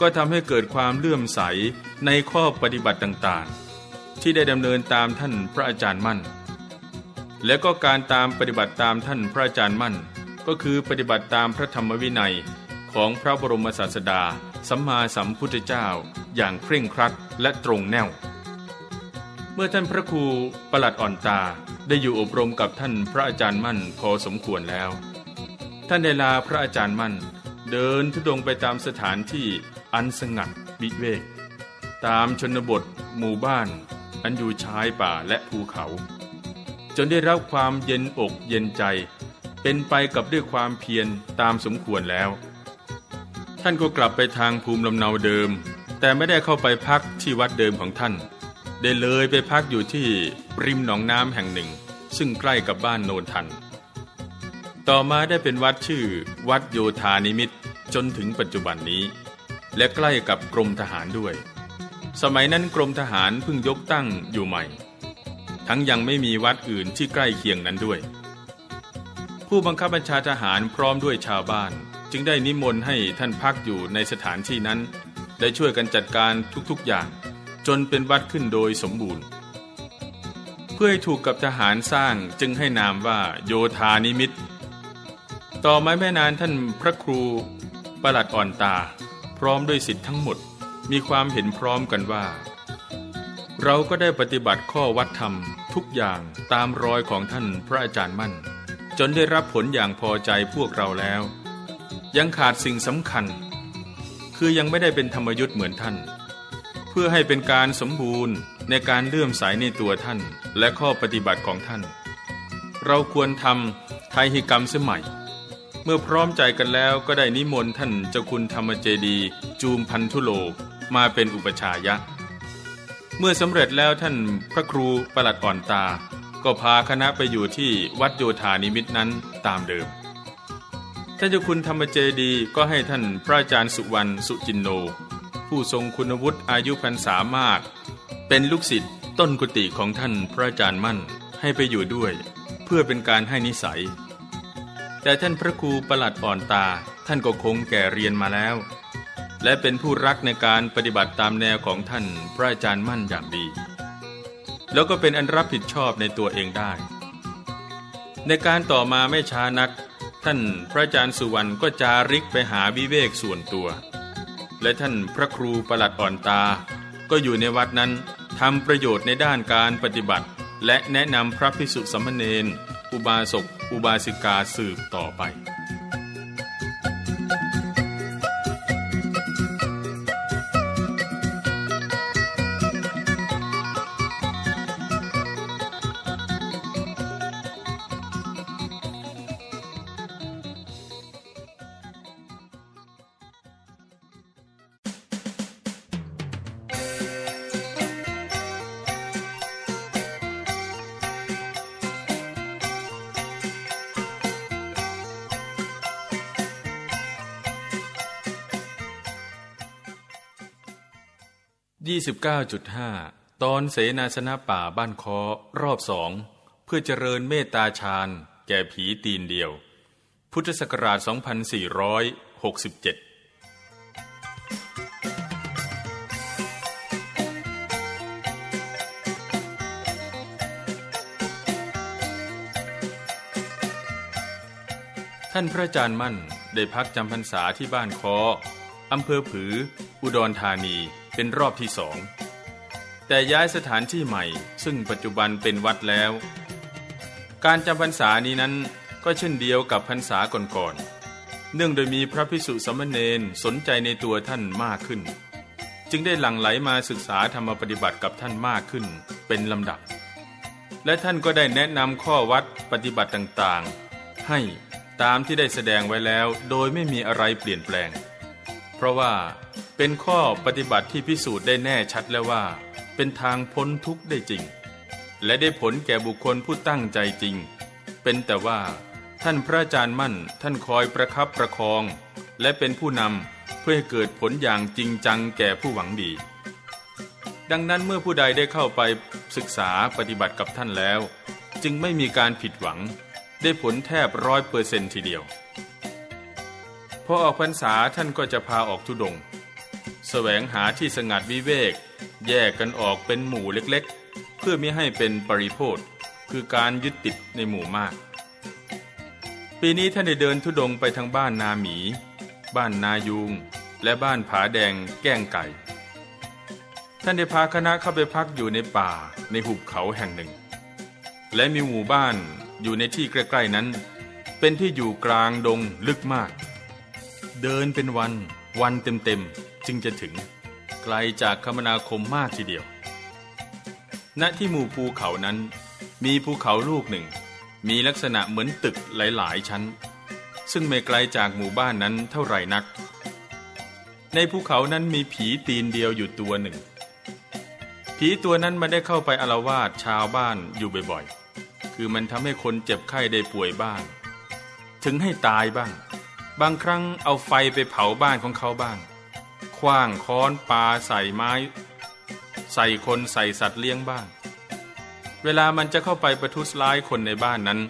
ก็ทำให้เกิดความเลื่อมใสในข้อปฏิบัติต่างๆ ที่ได้ดำเนินตามท่านพระอาจารย์มั่น และก็การตามปฏิบัติตามท่านพระอาจารย์มั่น ก็คือปฏิบัติตามพระธรรมวินัยของพระบรมศาสดา สัมมาสัมพุทธเจ้า อย่างเคร่งครัดและตรงแนว เมื่อท่านพระครูประหลัดอ่อนตาได้อยู่อบรมกับท่านพระอาจารย์มั่นพอสมควรแล้ว ท่านได้ลาพระอาจารย์มั่น เดินทุดงไปตามสถานที่อันสงัดวิเวก ตามชนบท หมู่บ้าน อันอยู่ชายป่าและภูเขา จนได้รับความเย็นอกเย็นใจ เป็นไปกับด้วยความเพียรตามสมควรแล้ว ท่านก็กลับไปทางภูมิลำเนาเดิม แต่ไม่ได้เข้าไปพักที่วัดเดิมของท่าน ได้เลยไปพักอยู่ที่ริมหนองน้ำแห่งหนึ่ง ซึ่งใกล้กับบ้านโนนทัน ต่อมาได้เป็นวัดชื่อวัดโยธานิมิตจนถึงปัจจุบันนี้ และใกล้กับกรมทหารด้วย สมัยนั้นกรมทหารเพิ่งยกตั้งอยู่ใหม่ ทั้งยังไม่มีวัดอื่นที่ใกล้เคียงนั้นด้วย ผู้บังคับบัญชาทหารพร้อมด้วยชาวบ้าน จึงได้นิมนต์ให้ท่านพักอยู่ในสถานที่นั้น ได้ช่วยกันจัดการทุกๆอย่าง จนเป็นวัดขึ้นโดยสมบูรณ์ เพื่อให้ถูกกับทหารสร้างจึงให้นามว่าโยธานิมิต ต่อมาแม่นานท่านพระครูประหลัดอ่อนตา พร้อมด้วยสิทธิ์ทั้งหมดมีความเห็นพร้อมกันว่า เราก็ได้ปฏิบัติข้อวัดธรรมทุกอย่างตามรอยของท่านพระอาจารย์มั่น จนได้รับผลอย่างพอใจพวกเราแล้ว ยังขาดสิ่งสำคัญ คือยังไม่ได้เป็นธรรมยุทธ์เหมือนท่าน เพื่อให้เป็นการสมบูรณ์ในการเลื่อมใสในตัวท่าน และข้อปฏิบัติของท่าน เราควรทำไทหิกรรมเสียใหม่ เมื่อพร้อมใจกันแล้วก็ได้นิมนต์ท่านเจ้าคุณธรรมเจดี จูมพันธุโลมาเป็นอุปชายะ เมื่อสำเร็จแล้วท่านพระครูประหลัดอ่อนตา ก็พาคณะไปอยู่ที่วัดโยธานิมิตนั้นตามเดิมท่านเจ้าคุณธรรมเจดีก็ให้ท่านพระอาจารย์สุวรรณสุจินโน ผู้ทรงคุณวุฒิอายุพรรษามาก เป็นลูกศิษย์ต้นกุฏิของท่านพระอาจารย์มั่นให้ไปอยู่ด้วย เพื่อเป็นการให้นิสัย แต่ท่านพระครูประหลัดอ่อนตาท่านก็คงแก่เรียนมาแล้ว และเป็นผู้รักในการปฏิบัติตามแนวของท่านพระอาจารย์มั่นอย่างดี แล้วก็เป็นอันรับผิดชอบในตัวเองได้ ในการต่อมาไม่ช้านัก ท่านพระอาจารย์สุวรรณก็จาริกไปหาวิเวกส่วนตัว และท่านพระครูประหลัดอ่อนตา ก็อยู่ในวัดนั้นทำประโยชน์ในด้านการปฏิบัติ และแนะนำพระภิกษุสมณเณรอุบาสก อุบาสิกาสืบต่อไป 29.5 ตอนเสนาสนะป่าบ้านคอรอบสองเพื่อเจริญเมตตาฌานแก่ผีตีนเดียว พุทธศักราช 2467ท่านพระอาจารย์มั่นได้พักจำพรรษาที่บ้านคอ อำเภอผือ อุดรธานีเป็นรอบที่สอง แต่ย้ายสถานที่ใหม่ ซึ่งปัจจุบันเป็นวัดแล้ว การจำพรรษานี้นั้นก็เช่นเดียวกับพรรษาก่อนๆ เนื่องโดยมีพระพิสุสมณเณรสนใจในตัวท่านมากขึ้น จึงได้หลั่งไหลมาศึกษาธรรมปฏิบัติกับท่านมากขึ้นเป็นลำดับ และท่านก็ได้แนะนำข้อวัดปฏิบัติต่างๆ ให้ตามที่ได้แสดงไว้แล้วโดยไม่มีอะไรเปลี่ยนแปลง เพราะว่าเป็นข้อปฏิบัติที่พิสูจน์ได้แน่ชัดแล้วว่า เป็นทางพ้นทุกข์ได้จริง และได้ผลแก่บุคคลผู้ตั้งใจจริง เป็นแต่ว่าท่านพระอาจารย์มั่นท่านคอยประครับประคอง และเป็นผู้นำเพื่อให้เกิดผลอย่างจริงจังแก่ผู้หวังดี ดังนั้นเมื่อผู้ใดได้เข้าไปศึกษาปฏิบัติกับท่านแล้ว จึงไม่มีการผิดหวัง ได้ผลแทบร้อยเปอร์เซนทีเดียว พอออกพรรษาท่านก็จะพาออกทุดง แสวงหาที่สงัดวิเวก แยกกันออกเป็นหมู่เล็กๆ เพื่อไม่ให้เป็นปริโพธคือการยึดติดในหมู่มาก ปีนี้ท่านได้เดินทุดงไปทางบ้านนาหมี บ้านนายุง และบ้านผาแดงแก้งไก่ ท่านได้พาคณะเข้าไปพักอยู่ในป่าในหุบเขาแห่งหนึ่ง และมีหมู่บ้านอยู่ในที่ใกล้ๆนั้น เป็นที่อยู่กลางดงลึกมาก เดินเป็นวันวันเต็มๆจึงจะถึง ไกลจากคมนาคมมากทีเดียว ณที่หมู่ภูเขานั้น มีภูเขาลูกหนึ่ง มีลักษณะเหมือนตึกหลายๆชั้น ซึ่งไม่ไกลจากหมู่บ้านนั้นเท่าไหร่นัก ในภูเขานั้นมีผีตีนเดียวอยู่ตัวหนึ่ง ผีตัวนั้นมาได้เข้าไปอารวาสชาวบ้านอยู่บ่อยๆ คือมันทำให้คนเจ็บไข้ได้ป่วยบ้าง ถึงให้ตายบ้าง บางครั้งเอาไฟไปเผาบ้านของเขาบ้างคว้างค้อนปาใส่ไม้ ใส่คนใส่สัตว์เลี้ยงบ้าง เวลามันจะเข้าไปประทุษร้ายคนในบ้านนั้น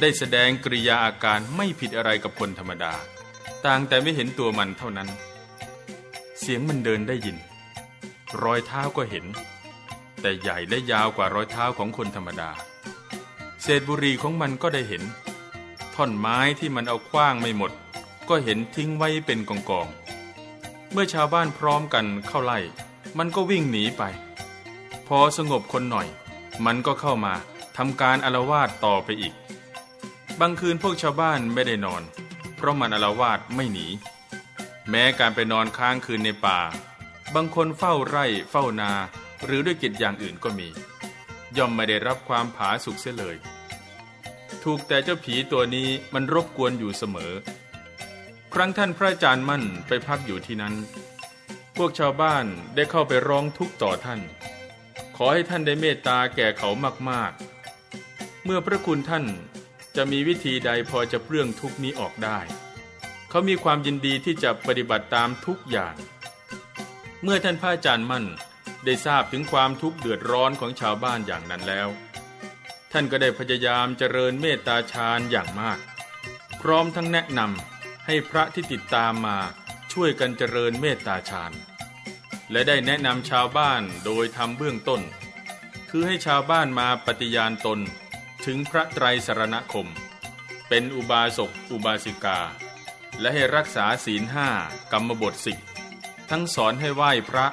ได้แสดงกริยาอาการไม่ผิดอะไรกับคนธรรมดา ต่างแต่ไม่เห็นตัวมันเท่านั้น เสียงมันเดินได้ยิน รอยเท้าก็เห็น แต่ใหญ่และยาวกว่ารอยเท้าของคนธรรมดา เศษบุหรี่ของมันก็ได้เห็น ท่อนไม้ที่มันเอาคว้างไม่หมด ก็เห็นทิ้งไว้เป็นกองกองๆเมื่อชาวบ้านพร้อมกันเข้าไล่ มันก็วิ่งหนีไป พอสงบคนหน่อย มันก็เข้ามาทำการอารวาสต่อไปอีก บางคืนพวกชาวบ้านไม่ได้นอน เพราะมันอารวาสไม่หนี แม้การไปนอนค้างคืนในป่า บางคนเฝ้าไร่เฝ้านา หรือด้วยกิจอย่างอื่นก็มี ย่อมไม่ได้รับความผาสุกเสียเลย ถูกแต่เจ้าผีตัวนี้มันรบกวนอยู่เสมอ ครั้งท่านพระอาจารย์มั่นไปพักอยู่ที่นั้น พวกชาวบ้านได้เข้าไปร้องทุกข์ต่อท่าน ขอให้ท่านได้เมตตาแก่เขามากๆ เมื่อพระคุณท่านจะมีวิธีใดพอจะเปลื้องทุกนี้ออกได้ เขามีความยินดีที่จะปฏิบัติตามทุกอย่าง เมื่อท่านพระอาจารย์มั่นได้ทราบถึงความทุกข์เดือดร้อนของชาวบ้านอย่างนั้นแล้ว ท่านก็ได้พยายามเจริญเมตตาฌานอย่างมาก พร้อมทั้งแนะนำให้พระที่ติดตามมาช่วยกันเจริญเมตตาฌานและได้แนะนำชาวบ้านโดยทำเบื้องต้น คือให้ชาวบ้านมาปฏิญาณตนถึงพระไตรสรณคม เป็นอุบาสกอุบาสิกา และให้รักษาศีลห้ากรรมบทสิบทั้งสอนให้ไหว้พระ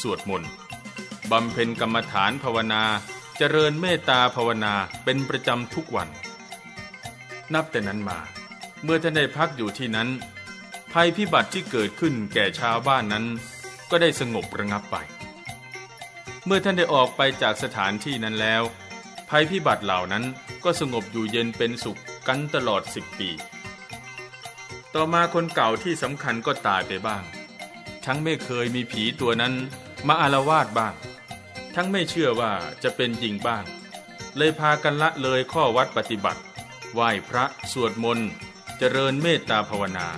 สวดมนต์บำเพ็ญกรรมฐานภาวนา เจริญเมตตาภาวนาเป็นประจำทุกวัน นับแต่นั้นมา เมื่อท่านได้พักอยู่ที่นั้น ภัยพิบัติที่เกิดขึ้นแก่ชาวบ้านนั้น ก็ได้สงบระงับไป เมื่อท่านได้ออกไปจากสถานที่นั้นแล้ว ภัยพิบัติเหล่านั้นก็สงบอยู่เย็นเป็นสุขกันตลอดสิบปี ต่อมาคนเก่าที่สำคัญก็ตายไปบ้าง ทั้งไม่เคยมีผีตัวนั้นมาอารวาสบ้าง ทั้งไม่เชื่อว่าจะเป็นจริงบ้าง เลยพากันละเลยข้อวัดปฏิบัติ ไหว้พระสวดมนต์ เจริญเมตตาภาวนา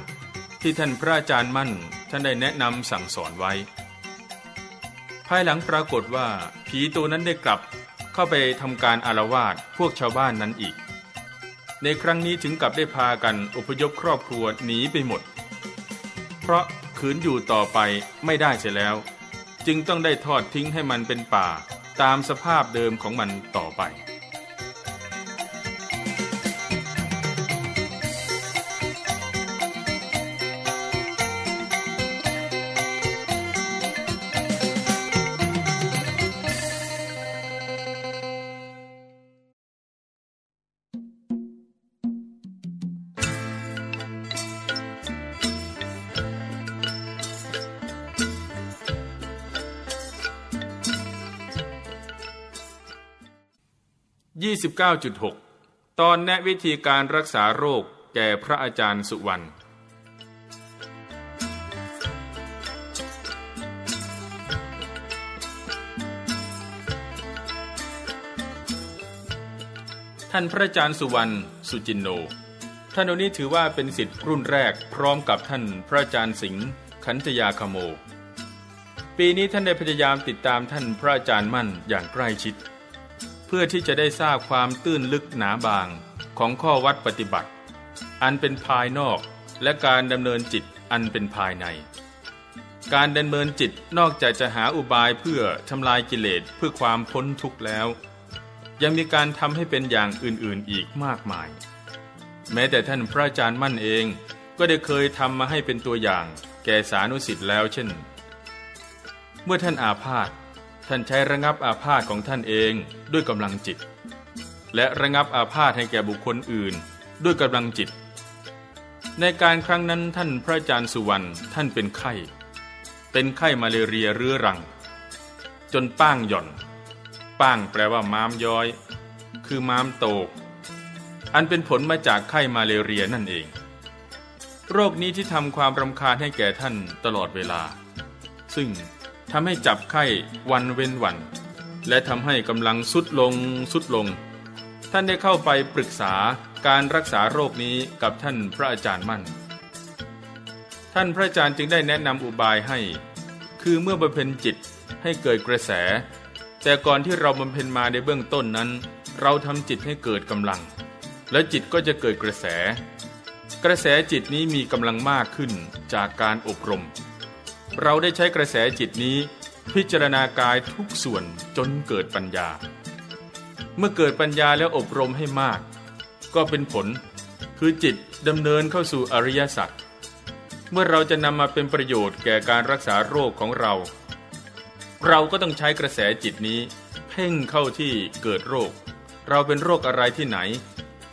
ที่ท่านพระอาจารย์มั่นท่านได้แนะนำสั่งสอนไว้ ภายหลังปรากฏว่า ผีตัวนั้นได้กลับเข้าไปทำการอารวาสพวกชาวบ้านนั้นอีก ในครั้งนี้ถึงกับได้พากันอพยพครอบครัวหนีไปหมด เพราะขืนอยู่ต่อไปไม่ได้เสียแล้ว จึงต้องได้ทอดทิ้งให้มันเป็นป่า ตามสภาพเดิมของมันต่อไป 29.6 ตอนแนะวิธีการรักษาโรคแก่พระอาจารย์สุวรรณท่านพระอาจารย์สุวรรณสุจินโน ท่านนี้ถือว่าเป็นสิทธิ์รุ่นแรกพร้อมกับท่านพระอาจารย์สิงห์ขันธยาคโม ปีนี้ท่านได้พยายามติดตามท่านพระอาจารย์มั่นอย่างใกล้ชิด พื่อที่จะได้ทราบความตื้นลึกหนาบางของข้อวัดปฏิบัติ อันเป็นภายนอกและการดำเนินจิตอันเป็นภายใน การดำเนินจิตนอกจากจะหาอุบายเพื่อทำลายกิเลสเพื่อความพ้นทุกข์แล้ว ยังมีการทำให้เป็นอย่างอื่นๆอีกมากมาย แม้แต่ท่านพระอาจารย์มั่นเองก็ได้เคยทำมาให้เป็นตัวอย่าง แก่สานุสิทธิ์แล้วเช่น เมื่อท่านอาพาธ ท่านใช้ระงับอาพาธของท่านเองด้วยกำลังจิต และระงับอาพาธให้แก่บุคคลอื่น ด้วยกำลังจิต ในการครั้งนั้นท่านพระอาจารย์สุวรรณท่านเป็นไข้ เป็นไข้มาเลเรียเรื้อรัง จนป้างหย่อน ป้างแปลว่าม้ามย้อย คือม้ามโตก อันเป็นผลมาจากไข้มาเลเรียนั่นเอง โรคนี้ที่ทำความรำคาญให้แก่ท่านตลอดเวลา ซึ่ง ทำให้จับไข้วันเว้นวัน และทำให้กำลังสุดลงสุดลง ท่านได้เข้าไปปรึกษาการรักษาโรคนี้กับท่านพระอาจารย์มั่น ท่านพระอาจารย์จึงได้แนะนำอุบายให้ คือเมื่อบำเพ็ญจิตให้เกิดกระแส แต่ก่อนที่เราบำเพ็ญมาในเบื้องต้นนั้น เราทำจิตให้เกิดกำลัง และจิตก็จะเกิดกระแส กระแสจิตนี้มีกำลังมากขึ้นจากการอบรม เราได้ใช้กระแสจิตนี้ พิจารณากายทุกส่วนจนเกิดปัญญา เมื่อเกิดปัญญาแล้วอบรมให้มาก ก็เป็นผล คือจิตดำเนินเข้าสู่อริยสัจเมื่อเราจะนำมาเป็นประโยชน์แก่การรักษาโรคของเรา เราก็ต้องใช้กระแสจิตนี้ เพ่งเข้าที่เกิดโรค เราเป็นโรคอะไรที่ไหน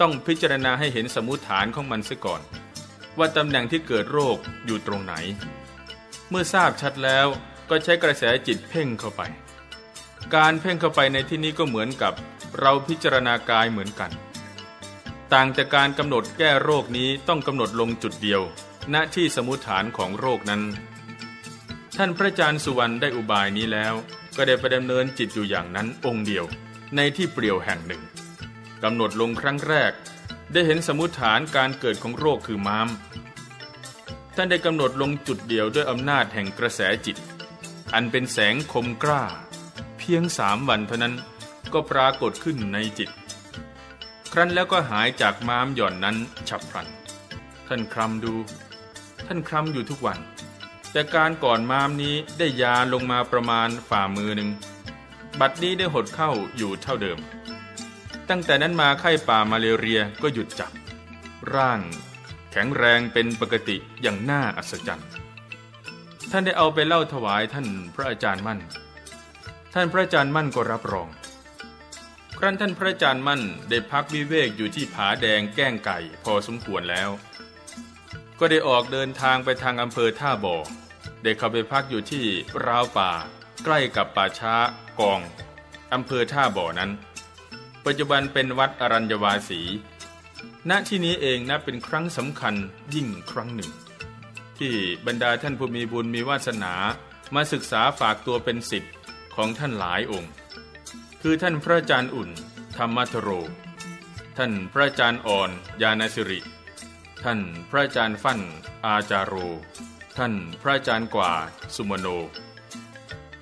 ต้องพิจารณาให้เห็นสมุฐานของมันเสียก่อน ว่าตำแหน่งที่เกิดโรคอยู่ตรงไหน เมื่อทราบชัดแล้วก็ใช้กระแสจิตเพ่งเข้าไป การเพ่งเข้าไปในที่นี้ก็เหมือนกับเราพิจารณากายเหมือนกัน ต่างจากการกำหนดแก้โรคนี้ต้องกำหนดลงจุดเดียว ณที่สมุฐานของโรคนั้น ท่านพระอาจารย์สุวรรณได้อุบายนี้แล้ว ก็ได้ไปดำเนินจิตอยู่อย่างนั้นองค์เดียว ในที่เปลี่ยวแห่งหนึ่งกำหนดลงครั้งแรก ได้เห็นสมุฐานการเกิดของโรคคือม้าม ท่านได้กำหนดลงจุดเดียวด้วยอำนาจแห่งกระแสจิต อันเป็นแสงคมกล้า เพียงสามวันเท่านั้นก็ปรากฏขึ้นในจิต ครั้นแล้วก็หายจากม้ามหย่อนนั้นฉับพลัน ท่านคลำดู ท่านคลำอยู่ทุกวัน แต่การก่อนม้ามนี้ได้ยาลงมาประมาณฝ่ามือหนึ่ง บัดนี้ได้หดเข้าอยู่เท่าเดิม ตั้งแต่นั้นมาไข้ป่ามาเลเรียก็หยุดจับ ร่าง แข็งแรงเป็นปกติอย่างน่าอัศจรรย์ ท่านได้เอาไปเล่าถวายท่านพระอาจารย์มั่น ท่านพระอาจารย์มั่นก็รับรอง ครั้นท่านพระอาจารย์มั่นได้พักวิเวกอยู่ที่ผาแดงแก้งไก่พอสมควรแล้ว ก็ได้ออกเดินทางไปทางอำเภอท่าบ่อ ได้เข้าไปพักอยู่ที่ราวป่า ใกล้กับป่าช้ากองอำเภอท่าบ่อนั้น ปัจจุบันเป็นวัดอรัญญวาสี ณที่นี้เองนะเป็นครั้งสำคัญยิ่งครั้งหนึ่ง ที่บรรดาท่านผู้มีบุญมีวาสนามาศึกษาฝากตัวเป็นสิทธิ์ของท่านหลายองค์ คือท่านพระอาจารย์อุ่น ธรรมทโร ท่านพระอาจารย์อ่อนยาณสิริ ท่านพระอาจารย์ฟั่นอาจารโร ท่านพระอาจารย์กว่าสุมโน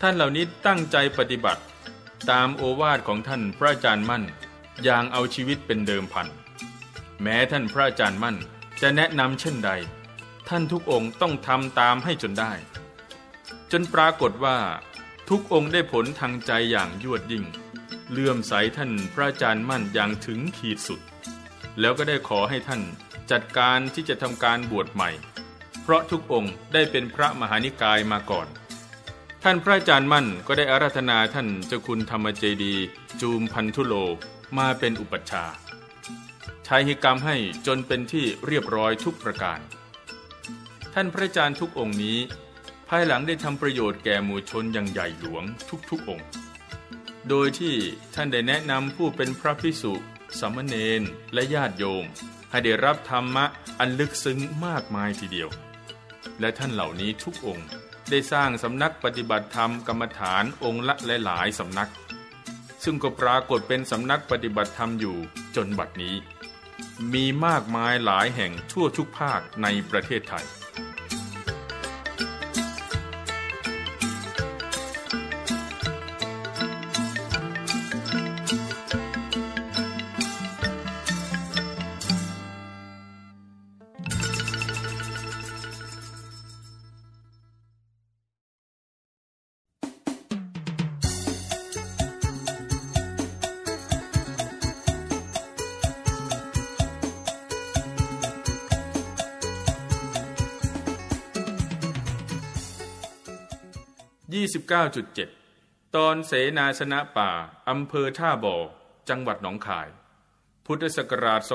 ท่านเหล่านี้ตั้งใจปฏิบัติ ตามโอวาทของท่านพระอาจารย์มั่นอย่างเอาชีวิตเป็นเดิมพัน แม้ท่านพระอาจารย์มั่นจะแนะนำเช่นใด ท่านทุกองค์ต้องทำตามให้จนได้ จนปรากฏว่าทุกองค์ได้ผลทางใจอย่างยวดยิ่ง เลื่อมใสท่านพระอาจารย์มั่นอย่างถึงขีดสุด แล้วก็ได้ขอให้ท่านจัดการที่จะทำการบวชใหม่ เพราะทุกองค์ได้เป็นพระมหานิกายมาก่อน ท่านพระอาจารย์มั่นก็ได้อาราธนาท่านเจ้าคุณธรรมเจดี จูมพันธุโลมาเป็นอุปัชฌาย์ ใช้หิกรรมให้จนเป็นที่เรียบร้อยทุกประการ ท่านพระอาจารย์ทุกองค์นี้ ภายหลังได้ทำประโยชน์แก่หมู่ชนอย่างใหญ่หลวงทุกๆองค์ โดยที่ท่านได้แนะนำผู้เป็นพระพิสุสมณเณรและญาติโยม ให้ได้รับธรรมะอันลึกซึ้งมากมายทีเดียว และท่านเหล่านี้ทุกองค์ได้สร้างสำนักปฏิบัติธรรมกรรมฐานองค์ละหลายๆสำนัก ซึ่งก็ปรากฏเป็นสำนักปฏิบัติธรรมอยู่จนบัดนี้ มีมากมายหลายแห่งทั่วทุกภาคในประเทศไทย 29.7 ตอนเสนาสนะป่า อำเภอท่าบ่อ จังหวัดหนองคาย พุทธศักราช 2468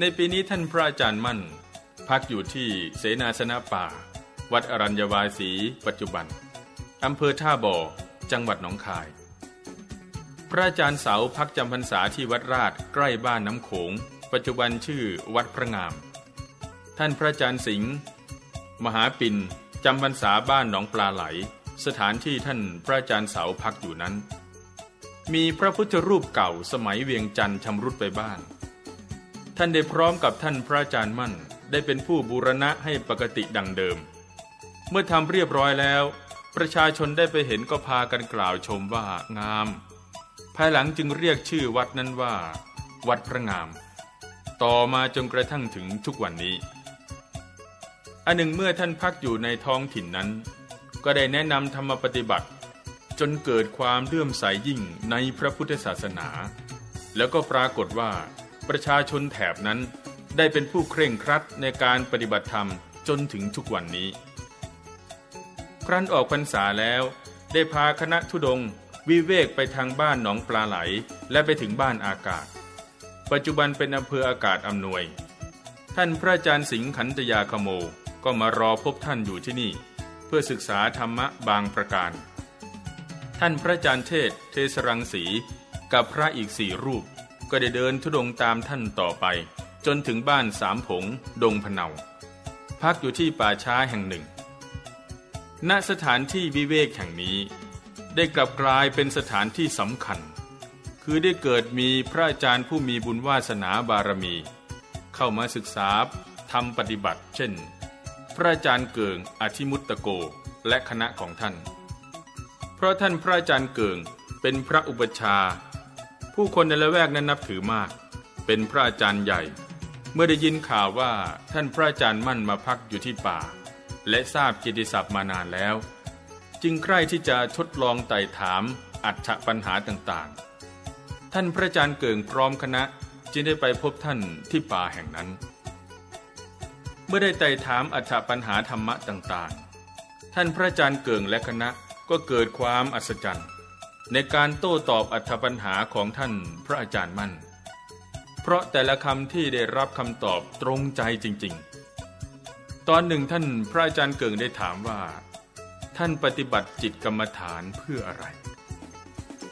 ในปีนี้ท่านพระอาจารย์มั่น พักอยู่ที่เสนาสนะป่า วัดอรัญญวาสีปัจจุบัน อำเภอท่าบ่อ จังหวัดหนองคาย ระอาจารย์เสาพักจำพรรษาที่วัดราชใกล้บ้านน้ำโขง ปัจจุบันชื่อวัดพระงาม ท่านพระอาจารย์สิงห์มหาปินจำพรรษาบ้านหนองปลาไหล สถานที่ท่านพระอาจารย์เสาพักอยู่นั้น มีพระพุทธรูปเก่าสมัยเวียงจันทร์ชำรุดไปบ้าน ท่านได้พร้อมกับท่านพระอาจารย์มั่นได้เป็นผู้บูรณะให้ปกติดังเดิม เมื่อทำเรียบร้อยแล้ว ประชาชนได้ไปเห็นก็พากันกล่าวชมว่างาม ภายหลังจึงเรียกชื่อวัดนั้นว่า วัดพระงาม ต่อมาจนกระทั่งถึงทุกวันนี้ อันหนึ่งเมื่อท่านพักอยู่ในท้องถิ่นนั้น ก็ได้แนะนำธรรมปฏิบัติ จนเกิดความเลื่อมใสยยิ่งในพระพุทธศาสนา แล้วก็ปรากฏว่า ประชาชนแถบนั้นได้เป็นผู้เคร่งครัดในการปฏิบัติธรรมจนถึงทุกวันนี้ ครั้นออกพรรษาแล้วได้พาคณะทุดง วิเวกไปทางบ้านหนองปลาไหล และไปถึงบ้านอากาศ ปัจจุบันเป็นอำเภออากาศอำนวย ท่านพระอาจารย์สิงห์ขันตยาคโมก็มารอพบท่านอยู่ที่นี่ เพื่อศึกษาธรรมะบางประการ ท่านพระอาจารย์เทศ เทสรังสีกับพระอีกสี่รูป ก็ได้เดินทุดงตามท่านต่อไป จนถึงบ้านสามผง ดงพเนาพักอยู่ที่ป่าช้าแห่งหนึ่ง ณสถานที่วิเวกแห่งนี้ ได้กลับกลายเป็นสถานที่สำคัญ คือได้เกิดมีพระอาจารย์ผู้มีบุญวาสนาบารมี เข้ามาศึกษาทำปฏิบัติ เช่น พระอาจารย์เกิงอธิมุตตโกและคณะของท่าน เพราะท่านพระอาจารย์เกิงเป็นพระอุปชา ผู้คนในละแวกนั้นนับถือมาก เป็นพระอาจารย์ใหญ่ เมื่อได้ยินข่าวว่าท่านพระอาจารย์มั่นมาพักอยู่ที่ป่า และทราบกิติศัพท์มานานแล้ว จึงใคร่ที่จะทดลองไต่ถามอัจฉปัญหาต่างๆ ท่านพระอาจารย์เกิงพร้อมคณะจึงได้ไปพบท่านที่ป่าแห่งนั้น เมื่อได้ไต่ถามอัจฉปัญหาธรรมะต่างๆ ท่านพระอาจารย์เกิงและคณะก็เกิดความอัศจรรย์ ในการโต้ตอบอัจฉปัญหาของท่านพระอาจารย์มั่น เพราะแต่ละคำที่ได้รับคำตอบตรงใจจริงๆ ตอนหนึ่งท่านพระอาจารย์เกิงได้ถามว่า ท่านปฏิบัติจิตกรรมฐานเพื่ออะไร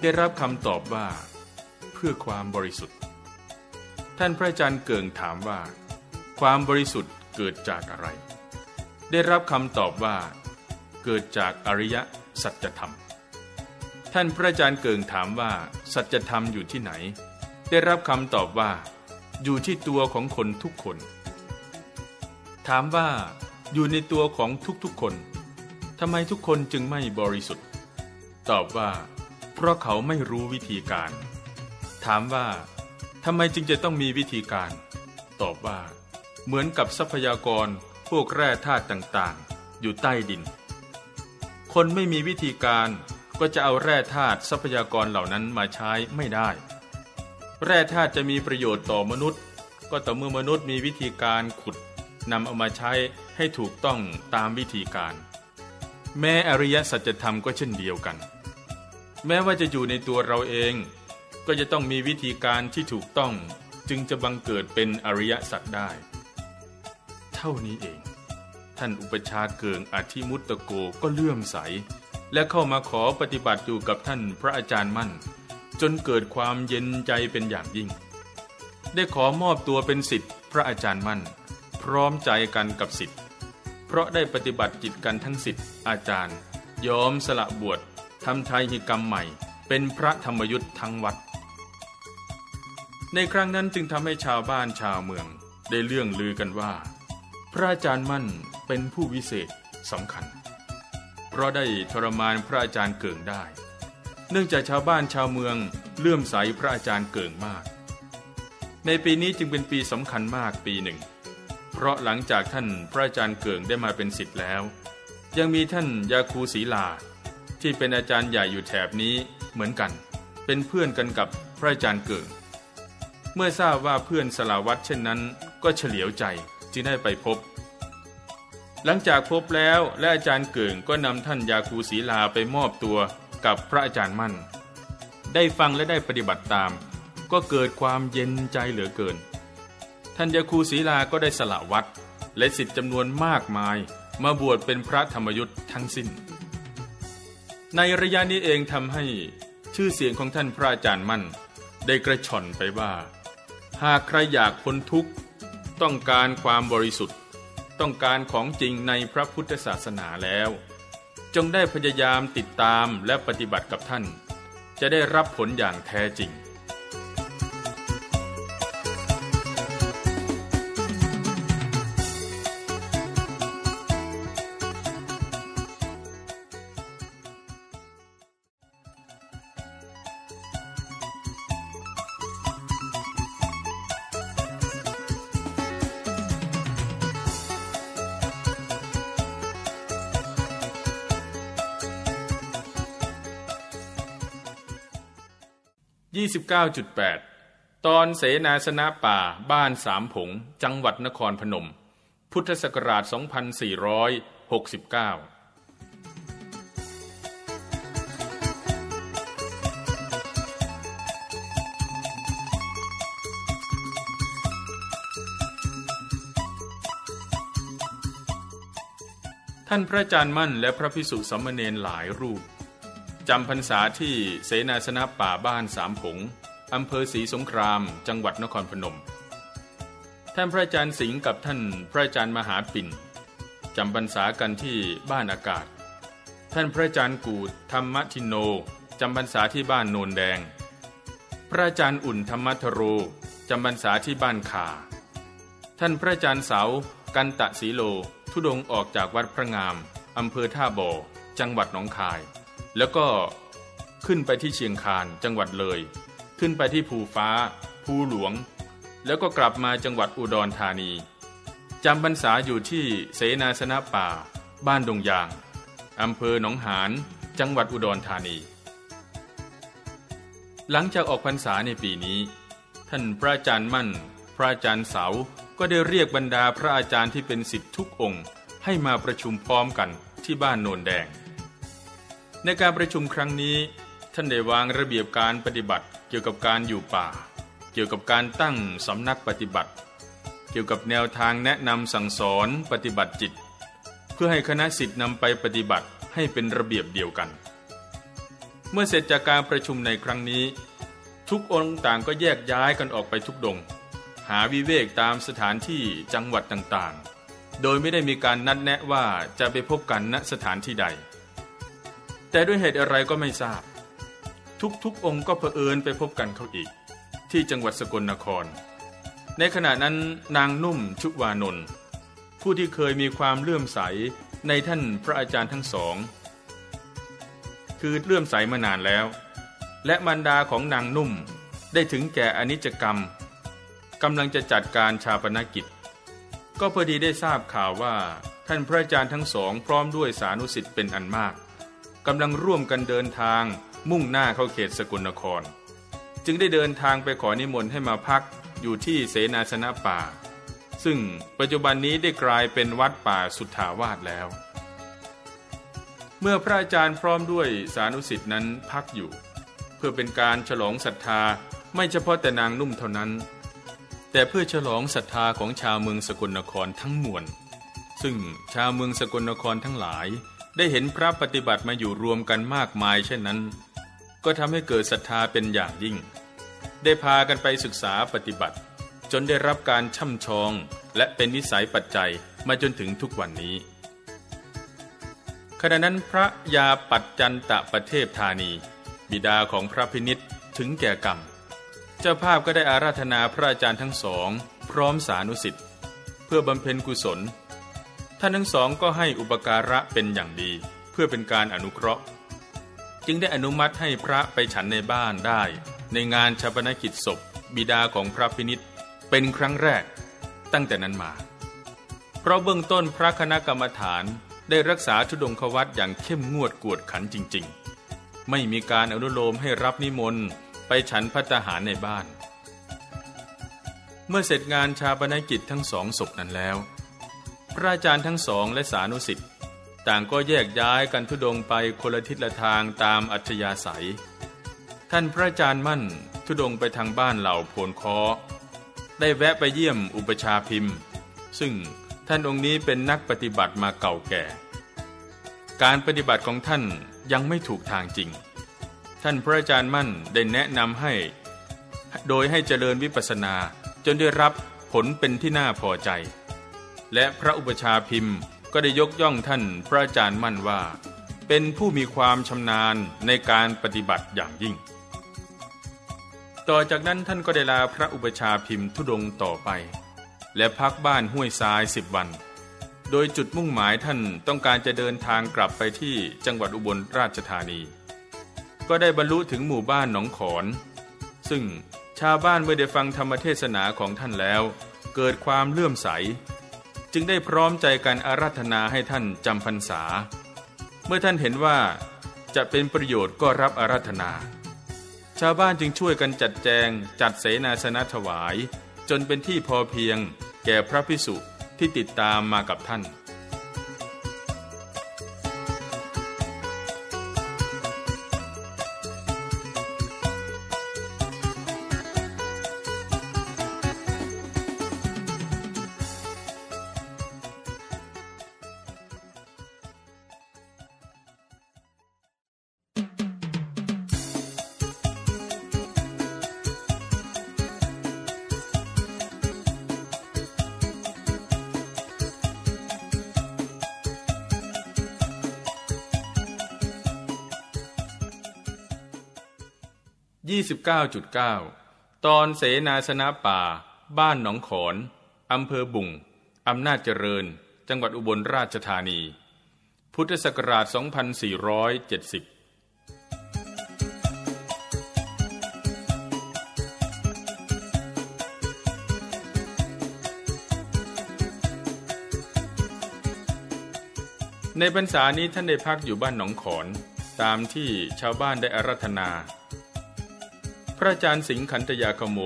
ได้รับคำตอบว่า เพื่อความบริสุทธิ์ ท่านพระอาจารย์เกิงถามว่า ความบริสุทธิ์เกิดจากอะไร ได้รับคำตอบว่า เกิดจากอริยสัจธรรม ท่านพระอาจารย์เกิงถามว่า สัจธรรมอยู่ที่ไหน ได้รับคำตอบว่า อยู่ที่ตัวของคนทุกคน ถามว่า อยู่ในตัวของทุกๆคน ทำไมทุกคนจึงไม่บริสุทธิ์ ตอบว่า เพราะเขาไม่รู้วิธีการ ถามว่าทำไมจึงจะต้องมีวิธีการ ตอบว่า เหมือนกับทรัพยากรพวกแร่ธาตุต่างๆ อยู่ใต้ดิน คนไม่มีวิธีการก็จะเอาแร่ธาตุทรัพยากรเหล่านั้นมาใช้ไม่ได้ แร่ธาตุจะมีประโยชน์ต่อมนุษย์ ก็ต่อเมื่อมนุษย์มีวิธีการขุดนำเอามาใช้ให้ถูกต้องตามวิธีการ แม้อริยสัจธรรมก็เช่นเดียวกัน แม้ว่าจะอยู่ในตัวเราเอง ก็จะต้องมีวิธีการที่ถูกต้องจึงจะบังเกิดเป็นอริยสัจได้ เท่านี้เอง ท่านอุปชาเกิงอธิมุตตโกก็เลื่อมใส และเข้ามาขอปฏิบัติอยู่กับท่านพระอาจารย์มั่น จนเกิดความเย็นใจเป็นอย่างยิ่ง ได้ขอมอบตัวเป็นสิทธิพระอาจารย์มั่น พร้อมใจกันกับสิทธิ เพราะได้ปฏิบัติจิตกันทั้งสิทธิ์อาจารย์ ยอมสละบวชทำไทยหิกรรมใหม่ เป็นพระธรรมยุทธ์ทั้งวัด ในครั้งนั้นจึงทำให้ชาวบ้านชาวเมืองได้เลื่องลือกันว่า พระอาจารย์มั่นเป็นผู้วิเศษสำคัญ เพราะได้ทรมานพระอาจารย์เกิงได้ เนื่องจากชาวบ้านชาวเมืองเลื่อมใสพระอาจารย์เกิงมาก ในปีนี้จึงเป็นปีสำคัญมากปีหนึ่ง เพราะหลังจากท่านพระอาจารย์เกิงได้มาเป็นศิษย์แล้ว ยังมีท่านยาคูศรีลา ที่เป็นอาจารย์ใหญ่อยู่แถบนี้เหมือนกัน เป็นเพื่อนกันกับพระอาจารย์เกิง เมื่อทราบว่าเพื่อนสลาวัตเช่นนั้น ก็เฉลียวใจจึงได้ไปพบ หลังจากพบแล้วและอาจารย์เกิงก็นำท่านยาคูศรีลาไปมอบตัวกับพระอาจารย์มั่น ได้ฟังและได้ปฏิบัติตาม ก็เกิดความเย็นใจเหลือเกิน ท่านยาคูศรีลาก็ได้สละวัดและสิทธิ์จำนวนมากมาย มาบวชเป็นพระธรรมยุทธ์ทั้งสิ้น ในระยะนี้เองทำให้ชื่อเสียงของท่านพระอาจารย์มั่น ได้กระชอนไปว่า หากใครอยากพ้นทุกข์ ต้องการความบริสุทธิ์ ต้องการของจริงในพระพุทธศาสนาแล้ว จงได้พยายามติดตามและปฏิบัติกับท่าน จะได้รับผลอย่างแท้จริง 29.8 ตอนเสนาสนะป่าบ้านสามผง จังหวัดนครพนม พุทธศักราช 2469ท่านพระอาจารย์มั่นและพระพิสุสมณเณรหลายรูป จำพรรษาที่เสนาสนะป่าบ้านสามผงอำเภอศรีสงคราม จังหวัดนครพนม ท่านพระอาจารย์สิงห์กับท่านพระอาจารย์มหาปิ่นจำพรรษากันที่บ้านอากาศ ท่านพระอาจารย์กูดธรรมทินโนจำพรรษาที่บ้านโนนแดง พระอาจารย์อุ่นธรรมทโรจำพรรษาที่บ้านขา ท่านพระอาจารย์เสา กันตะสีโล ทุดงออกจากวัดพระงามอำเภอท่าบ่อ จังหวัดหนองคาย แล้วก็ขึ้นไปที่เชียงคานจังหวัดเลย ขึ้นไปที่ภูฟ้า ภูหลวง แล้วก็กลับมาจังหวัดอุดรธานีจำพรรษาอยู่ที่เสนาสนะป่า บ้านดงยางอำเภอหนองหานจังหวัดอุดรธานี หลังจากออกพรรษาในปีนี้ ท่านพระอาจารย์มั่น พระอาจารย์เสาก็ได้เรียกบรรดาพระอาจารย์ที่เป็นสิทธิทุกองค์ ให้มาประชุมพร้อมกันที่บ้านโนนแดง ในการประชุมครั้งนี้ท่านได้วางระเบียบการปฏิบัติเกี่ยวกับการอยู่ป่า เกี่ยวกับการตั้งสำนักปฏิบัติ เกี่ยวกับแนวทางแนะนำสั่งสอนปฏิบัติจิต เพื่อให้คณะสิทธิ์นำไปปฏิบัติให้เป็นระเบียบเดียวกัน เมื่อเสร็จจากการประชุมในครั้งนี้ ทุกองค์ต่างก็แยกย้ายกันออกไปทุกดง หาวิเวกตามสถานที่จังหวัดต่างๆ โดยไม่ได้มีการนัดแนะว่าจะไปพบกันณสถานที่ใด แต่ด้วยเหตุอะไรก็ไม่ทราบ ทุกๆองค์ก็เผอิญไปพบกันเขาอีก ที่จังหวัดสกลนคร ในขณะนั้นนางนุ่มชุวานนท์ผู้ที่เคยมีความเลื่อมใสในท่านพระอาจารย์ทั้งสอง คือเลื่อมใสมานานแล้ว และมารดาของนางนุ่มได้ถึงแก่อนิจกรรมกำลังจะจัดการชาปนกิจ ก็พอดีได้ทราบข่าวว่าท่านพระอาจารย์ทั้งสองพร้อมด้วยสานุสิทธิ์เป็นอันมาก กำลังร่วมกันเดินทางมุ่งหน้าเข้าเขตสกลนคร จึงได้เดินทางไปขอนิมนต์ให้มาพักอยู่ที่เสนาสนะป่า ซึ่งปัจจุบันนี้ได้กลายเป็นวัดป่าสุทธาวาสแล้ว เมื่อพระอาจารย์พร้อมด้วยสานุสิทธินั้นพักอยู่ เพื่อเป็นการฉลองศรัทธาไม่เฉพาะแต่นางนุ่มเท่านั้น แต่เพื่อฉลองศรัทธาของชาวเมืองสกลนครทั้งมวลซึ่งชาวเมืองสกลนครทั้งหลาย ได้เห็นพระปฏิบัติมาอยู่รวมกันมากมายเช่นนั้น ก็ทำให้เกิดศรัทธาเป็นอย่างยิ่ง ได้พากันไปศึกษาปฏิบัติ จนได้รับการช่ำชอง และเป็นนิสัยปัจจัยมาจนถึงทุกวันนี้ขณะนั้นพระยาปัจจันตะประเทศธานี บิดาของพระพินิษถึงแก่กรรม เจ้าภาพก็ได้อาราธนาพระอาจารย์ทั้งสอง พร้อมสานุสิทธิ์ เพื่อบำเพ็ญกุศล ท่านทั้งสองก็ให้อุปการะเป็นอย่างดี เพื่อเป็นการอนุเคราะห์ จึงได้อนุมัติให้พระไปฉันในบ้านได้ ในงานชาปนกิจศพ บิดาของพระพินิษเป็นครั้งแรกตั้งแต่นั้นมา เพราะเบื้องต้นพระคณะกรรมฐานได้รักษาทุดงควัตอย่างเข้มงวดกวดขันจริง ๆ ไม่มีการอนุโลมให้รับนิมนต์ไปฉันพัตหารในบ้าน เมื่อเสร็จงานชาปนกิจทั้งสองศพนั้นแล้ว พระอาจารย์ทั้งสองและสานุสิทธิ์ต่างก็แยกย้ายกันทุดงไปคนละทิศละทางตามอัธยาศัย ท่านพระอาจารย์มั่นทุดงไปทางบ้านเหล่าโพนคอได้แวะไปเยี่ยมอุปชาพิมพ์ ซึ่งท่านองค์นี้เป็นนักปฏิบัติมาเก่าแก่ การปฏิบัติของท่านยังไม่ถูกทางจริง ท่านพระอาจารย์มั่นได้แนะนำให้ โดยให้เจริญวิปัสสนาจนได้รับผลเป็นที่น่าพอใจ และพระอุปชาพิมพ์ก็ได้ยกย่องท่านพระอาจารย์มั่นว่า เป็นผู้มีความชำนาญในการปฏิบัติอย่างยิ่ง ต่อจากนั้นท่านก็ได้ลาพระอุปชาพิมพ์ทุดงต่อไป และพักบ้านห้วยทรายสิบวัน โดยจุดมุ่งหมายท่านต้องการจะเดินทางกลับไปที่จังหวัดอุบลราชธานี ก็ได้บรรลุถึงหมู่บ้านหนองขอน ซึ่งชาวบ้านเมื่อได้ฟังธรรมเทศนาของท่านแล้ว เกิดความเลื่อมใส จึงได้พร้อมใจกันอาราธนาให้ท่านจำพรรษา เมื่อท่านเห็นว่าจะเป็นประโยชน์ก็รับอาราธนา ชาวบ้านจึงช่วยกันจัดแจงจัดเสนาสนะถวาย จนเป็นที่พอเพียงแก่พระพิสุที่ติดตามมากับท่าน 29.9 ตอนเสนาสนะป่า บ้านหนองขอนอำเภอบุ่งอำนาจเจริญ จังหวัดอุบลราชธานี พุทธศักราช 2470ในพรรษานี้ท่านได้พักอยู่บ้านหนองขอน ตามที่ชาวบ้านได้อารัธนา พระอาจารย์สิงห์ขันตยาคโม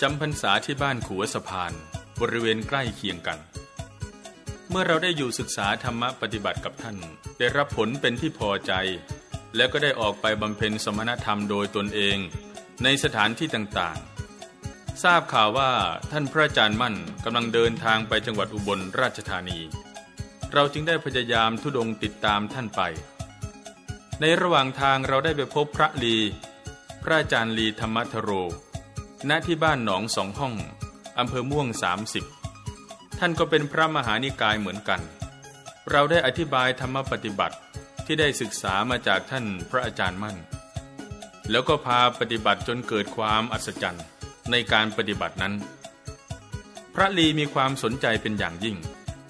จำพรรษาที่บ้านขัวสะพาน บริเวณใกล้เคียงกัน เมื่อเราได้อยู่ศึกษาธรรมะปฏิบัติกับท่าน ได้รับผลเป็นที่พอใจ แล้วก็ได้ออกไปบำเพ็ญสมณธรรมโดยตนเอง ในสถานที่ต่างๆ ทราบข่าวว่าท่านพระอาจารย์มั่นกำลังเดินทางไปจังหวัดอุบลราชธานี เราจึงได้พยายามทุดงติดตามท่านไป ในระหว่างทางเราได้ไปพบพระลี พระอาจารย์ลีธรรมทโร ณ ที่บ้านหนองสองห้อง อำเภอม่วง 30 ท่านก็เป็นพระมหานิกายเหมือนกัน เราได้อธิบายธรรมปฏิบัติที่ได้ศึกษามาจากท่านพระอาจารย์มั่น แล้วก็พาปฏิบัติจนเกิดความอัศจรรย์ในการปฏิบัตินั้น พระลีมีความสนใจเป็นอย่างยิ่ง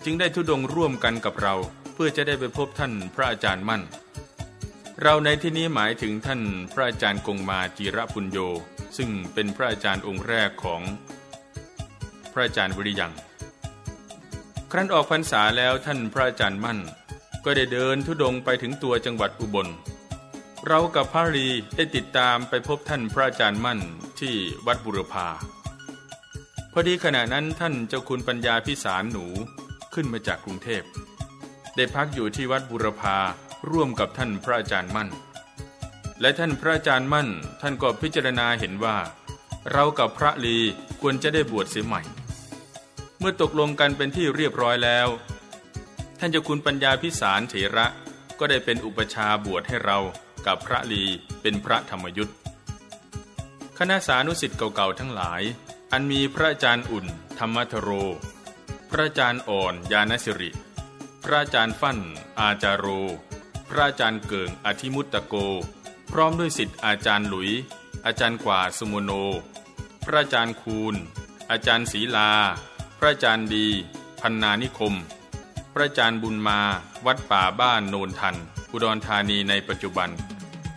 จึงได้ทุดงร่วมกันกับเราเพื่อจะได้ไปพบท่านพระอาจารย์มั่น เราในที่นี้หมายถึงท่านพระอาจารย์กงมาจีระปุญโย ซึ่งเป็นพระอาจารย์องค์แรกของพระอาจารย์วิริยัง ครั้นออกพรรษาแล้วท่านพระอาจารย์มั่น ก็ได้เดินทุดงไปถึงตัวจังหวัดอุบล เรากับพระรีได้ติดตามไปพบท่านพระอาจารย์มั่นที่วัดบุรพาพอดีขณะนั้นท่านเจ้าคุณปัญญาพิสารหนูขึ้นมาจากกรุงเทพ ได้พักอยู่ที่วัดบุรพา ร่วมกับท่านพระอาจารย์มั่น และท่านพระอาจารย์มั่น ท่านก็พิจารณาเห็นว่า เรากับพระลีควรจะได้บวชเสียใหม่ เมื่อตกลงกันเป็นที่เรียบร้อยแล้ว ท่านเจ้าคุณปัญญาพิสารเถระก็ได้เป็นอุปชาบวชให้เรากับพระลีเป็นพระธรรมยุทธ์คณะสานุสิทธิ์เก่าๆทั้งหลาย อันมีพระอาจารย์อุ่น ธรรมทโร พระอาจารย์อ่อน ยานสิริ พระอาจารย์ฟั่น อาจารโร พระอาจารย์เกิงอธิมุตตโก พร้อมด้วยสิทธิ์อาจารย์หลุย อาจารย์กว่าสมุโน พระอาจารย์คูณ อาจารย์ศรีลา พระอาจารย์ดี พันนานิคม พระอาจารย์บุญมาวัดป่าบ้านโนนทัน อุดรธานีในปัจจุบัน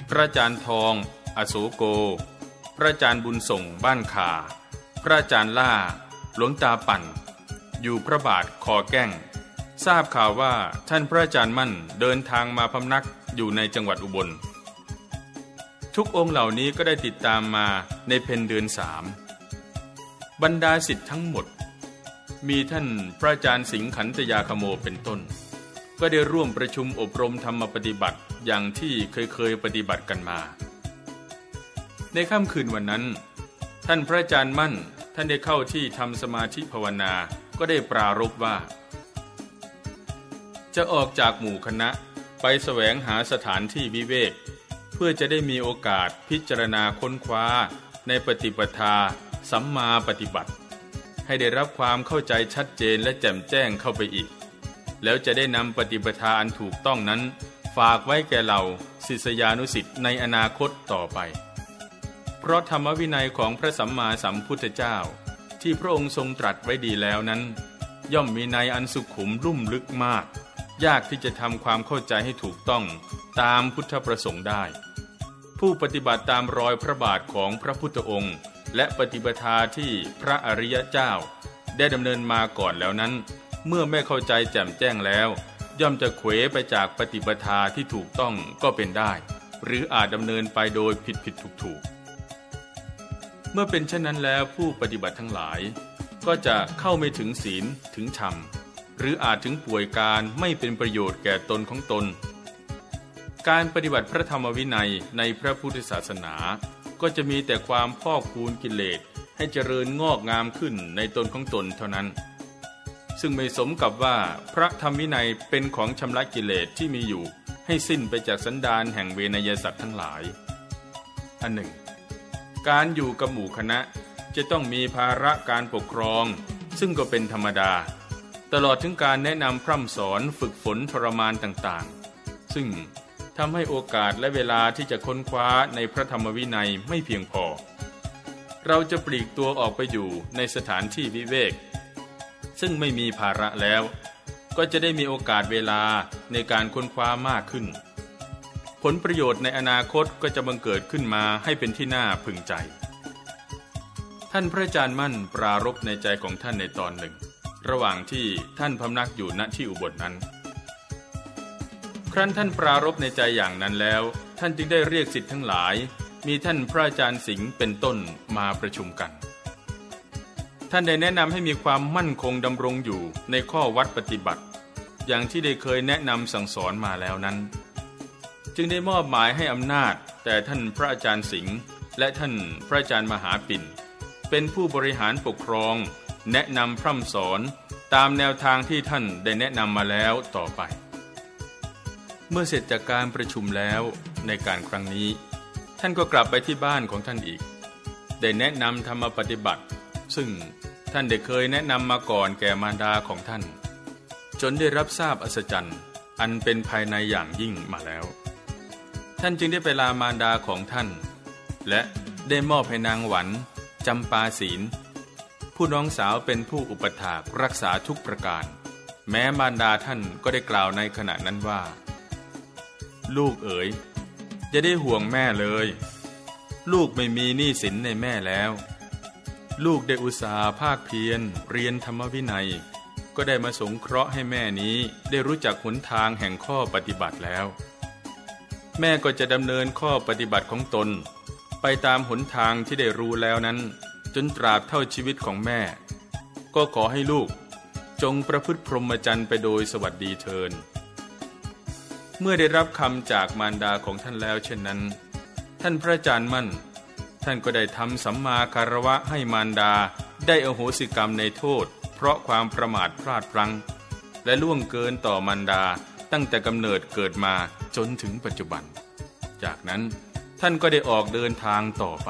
พระอาจารย์ทอง อโศโก พระอาจารย์บุญส่งบ้านขาพระอาจารย์ล่า หลวงตาปั่น อยู่พระบาทคอแก้ง ทราบข่าวว่าท่านพระอาจารย์มั่นเดินทางมาพำนักอยู่ในจังหวัดอุบล ทุกองค์เหล่านี้ก็ได้ติดตามมาในเพนเดือนสามบรรดาสิทธิ์ทั้งหมด มีท่านพระอาจารย์สิงขันตยาคโมเป็นต้น ก็ได้ร่วมประชุมอบรมธรรมปฏิบัติอย่างที่เคยเคยปฏิบัติกันมา ในค่ำคืนวันนั้น ท่านพระอาจารย์มั่นท่านได้เข้าที่ทำสมาธิภาวนาก็ได้ปรารบว่า จะออกจากหมู่คณะไปแสวงหาสถานที่วิเวก เพื่อจะได้มีโอกาสพิจารณาค้นคว้า ในปฏิปทา สัมมาปฏิบัติ ให้ได้รับความเข้าใจชัดเจนและแจ่มแจ้งเข้าไปอีก แล้วจะได้นำปฏิปทาอันถูกต้องนั้น ฝากไว้แก่เราศิษยานุสิทธิ์ในอนาคตต่อไป เพราะธรรมวินัยของพระสัมมาสัมพุทธเจ้า ที่พระองค์ทรงตรัสไว้ดีแล้วนั้น ย่อมมีในอันสุขุมลุ่มลึกมาก ยากที่จะทำความเข้าใจให้ถูกต้องตามพุทธประสงค์ได้ ผู้ปฏิบัติตามรอยพระบาทของพระพุทธองค์ และปฏิปทาที่พระอริยเจ้า ได้ดำเนินมาก่อนแล้วนั้น เมื่อไม่เข้าใจแจ่มแจ้งแล้ว ย่อมจะเขวไปจากปฏิปทาที่ถูกต้องก็เป็นได้ หรืออาจดำเนินไปโดยผิดผิดถูกถูกเมื่อเป็นเช่นนั้นแล้วผู้ปฏิบัติทั้งหลาย ก็จะเข้าไม่ถึงศีลถึงธรรม หรืออาจถึงป่วยการไม่เป็นประโยชน์แก่ตนของตน การปฏิบัติพระธรรมวินัยในพระพุทธศาสนา ก็จะมีแต่ความพอกพูนกิเลสให้เจริญงอกงามขึ้นในตนของตนเท่านั้น ซึ่งไม่สมกับว่าพระธรรมวินัยเป็นของชำระกิเลสที่มีอยู่ ให้สิ้นไปจากสันดานแห่งเวนยสัตว์ทั้งหลาย อันหนึ่ง การอยู่กับหมู่คณะจะต้องมีภาระการปกครอง ซึ่งก็เป็นธรรมดา ตลอดถึงการแนะนำพร่ำสอนฝึกฝนทรมานต่างๆ ซึ่งทำให้โอกาสและเวลาที่จะค้นคว้าในพระธรรมวินัยไม่เพียงพอ เราจะปลีกตัวออกไปอยู่ในสถานที่วิเวก ซึ่งไม่มีภาระแล้ว ก็จะได้มีโอกาสเวลาในการค้นคว้ามากขึ้น ผลประโยชน์ในอนาคตก็จะบังเกิดขึ้นมาให้เป็นที่น่าพึงใจ ท่านพระอาจารย์มั่นปรารบในใจของท่านในตอนหนึ่ง ระหว่างที่ท่านพำนักอยู่ณที่อุบลนนั้น ครั้นท่านปรารบในใจอย่างนั้นแล้ว ท่านจึงได้เรียกสิทธิ์ทั้งหลาย มีท่านพระอาจารย์สิงห์เป็นต้นมาประชุมกัน ท่านได้แนะนำให้มีความมั่นคงดำรงอยู่ในข้อวัดปฏิบัติ อย่างที่ได้เคยแนะนำสั่งสอนมาแล้วนั้น จึงได้มอบหมายให้อำนาจแต่ท่านพระอาจารย์สิงห์และท่านพระอาจารย์มหาปิ่นเป็นผู้บริหารปกครอง แนะนำพร่ำสอนตามแนวทางที่ท่านได้แนะนำมาแล้วต่อไป เมื่อเสร็จจากการประชุมแล้วในการครั้งนี้ ท่านก็กลับไปที่บ้านของท่านอีก ได้แนะนำธรรมปฏิบัติ ซึ่งท่านได้เคยแนะนำมาก่อนแก่มารดาของท่าน จนได้รับทราบอัศจรรย์อันเป็นภายในอย่างยิ่งมาแล้ว ท่านจึงได้ไปลามารดาของท่าน และได้มอบให้นางหวันจำปาศีล ผู้น้องสาวเป็นผู้อุปถากรักษาทุกประการ แม้มารดาท่านก็ได้กล่าวในขณะนั้นว่า ลูกเอ๋ยจะได้ห่วงแม่เลย ลูกไม่มีหนี้สินในแม่แล้ว ลูกได้อุตสาห์ภาคเพียรเรียนธรรมวินัย ก็ได้มาสงเคราะห์ให้แม่นี้ได้รู้จักหนทางแห่งข้อปฏิบัติแล้ว แม่ก็จะดำเนินข้อปฏิบัติของตน ไปตามหนทางที่ได้รู้แล้วนั้น จนตราบเท่าชีวิตของแม่ ก็ขอให้ลูกจงประพฤติพรหมจรรย์ไปโดยสวัสดีเทิน เมื่อได้รับคำจากมารดาของท่านแล้วเช่นนั้น ท่านพระอาจารย์มั่น ท่านก็ได้ทำสัมมาคารวะให้มารดาได้อโหสิกรรมในโทษ เพราะความประมาทพลาดพลั้ง และล่วงเกินต่อมารดาตั้งแต่กำเนิดเกิดมาจนถึงปัจจุบัน จากนั้นท่านก็ได้ออกเดินทางต่อไป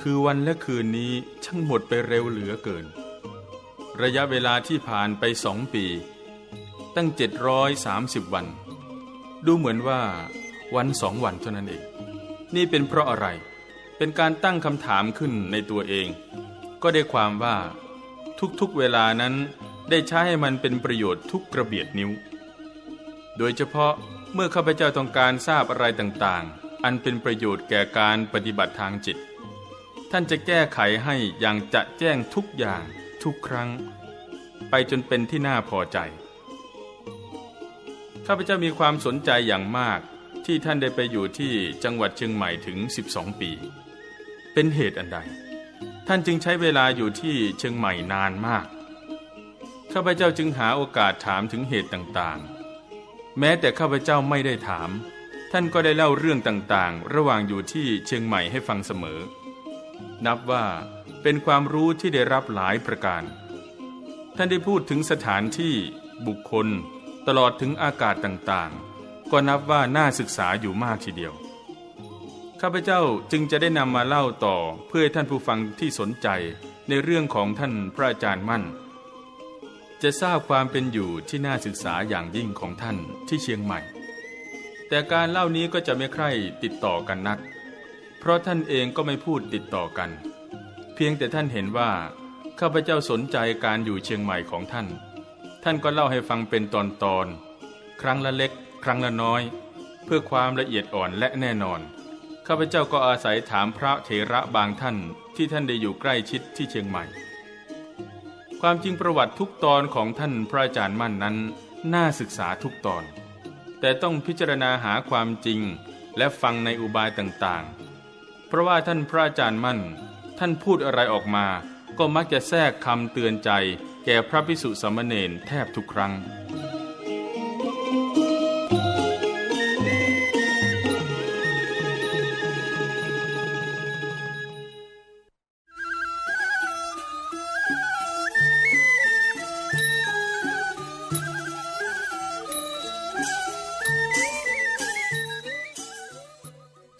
คือวันและคืนนี้ช่างหมดไปเร็วเหลือเกิน ระยะเวลาที่ผ่านไปสองปี ตั้งเจ็ดร้อยสามสิบวัน ดูเหมือนว่าวันสองวันเท่านั้นเอง นี่เป็นเพราะอะไร เป็นการตั้งคำถามขึ้นในตัวเอง ก็ได้ความว่า ทุกๆเวลานั้นได้ใช้ให้มันเป็นประโยชน์ทุกกระเบียดนิ้ว โดยเฉพาะเมื่อข้าพเจ้าต้องการทราบอะไรต่างๆ อันเป็นประโยชน์แก่การปฏิบัติทางจิต ท่านจะแก้ไขให้อย่างจะแจ้งทุกอย่างทุกครั้ง ไปจนเป็นที่น่าพอใจ ข้าพเจ้ามีความสนใจอย่างมากที่ท่านได้ไปอยู่ที่จังหวัดเชียงใหม่ถึง 12 ปี เป็นเหตุอันใด ท่านจึงใช้เวลาอยู่ที่เชียงใหม่นานมาก ข้าพเจ้าจึงหาโอกาสถามถึงเหตุต่างๆ แม้แต่ข้าพเจ้าไม่ได้ถาม ท่านก็ได้เล่าเรื่องต่างๆ ระหว่างอยู่ที่เชียงใหม่ให้ฟังเสมอ นับว่าเป็นความรู้ที่ได้รับหลายประการ ท่านได้พูดถึงสถานที่บุคคล ตลอดถึงอากาศต่างๆ ก็นับว่าน่าศึกษาอยู่มากทีเดียว ข้าพเจ้าจึงจะได้นำมาเล่าต่อเพื่อให้ท่านผู้ฟังที่สนใจในเรื่องของท่านพระอาจารย์มั่น จะทราบความเป็นอยู่ที่น่าศึกษาอย่างยิ่งของท่านที่เชียงใหม่ แต่การเล่านี้ก็จะไม่ใคร่ติดต่อกันนัก เพราะท่านเองก็ไม่พูดติดต่อกัน เพียงแต่ท่านเห็นว่าข้าพเจ้าสนใจการอยู่เชียงใหม่ของท่าน ท่านก็เล่าให้ฟังเป็นตอนตอนครั้งละเล็ก ครั้งละน้อย เพื่อความละเอียดอ่อนและแน่นอน ข้าพเจ้าก็อาศัยถามพระเถระบางท่านที่ท่านได้อยู่ใกล้ชิดที่เชียงใหม่ ความจริงประวัติทุกตอนของท่านพระอาจารย์มั่นนั้น น่าศึกษาทุกตอน แต่ต้องพิจารณาหาความจริงและฟังในอุบายต่างๆ เพราะว่าท่านพระอาจารย์มั่น ท่านพูดอะไรออกมา ก็มักจะแทรกคำเตือนใจ แก่พระพิสุสมณเณรแทบทุกครั้ง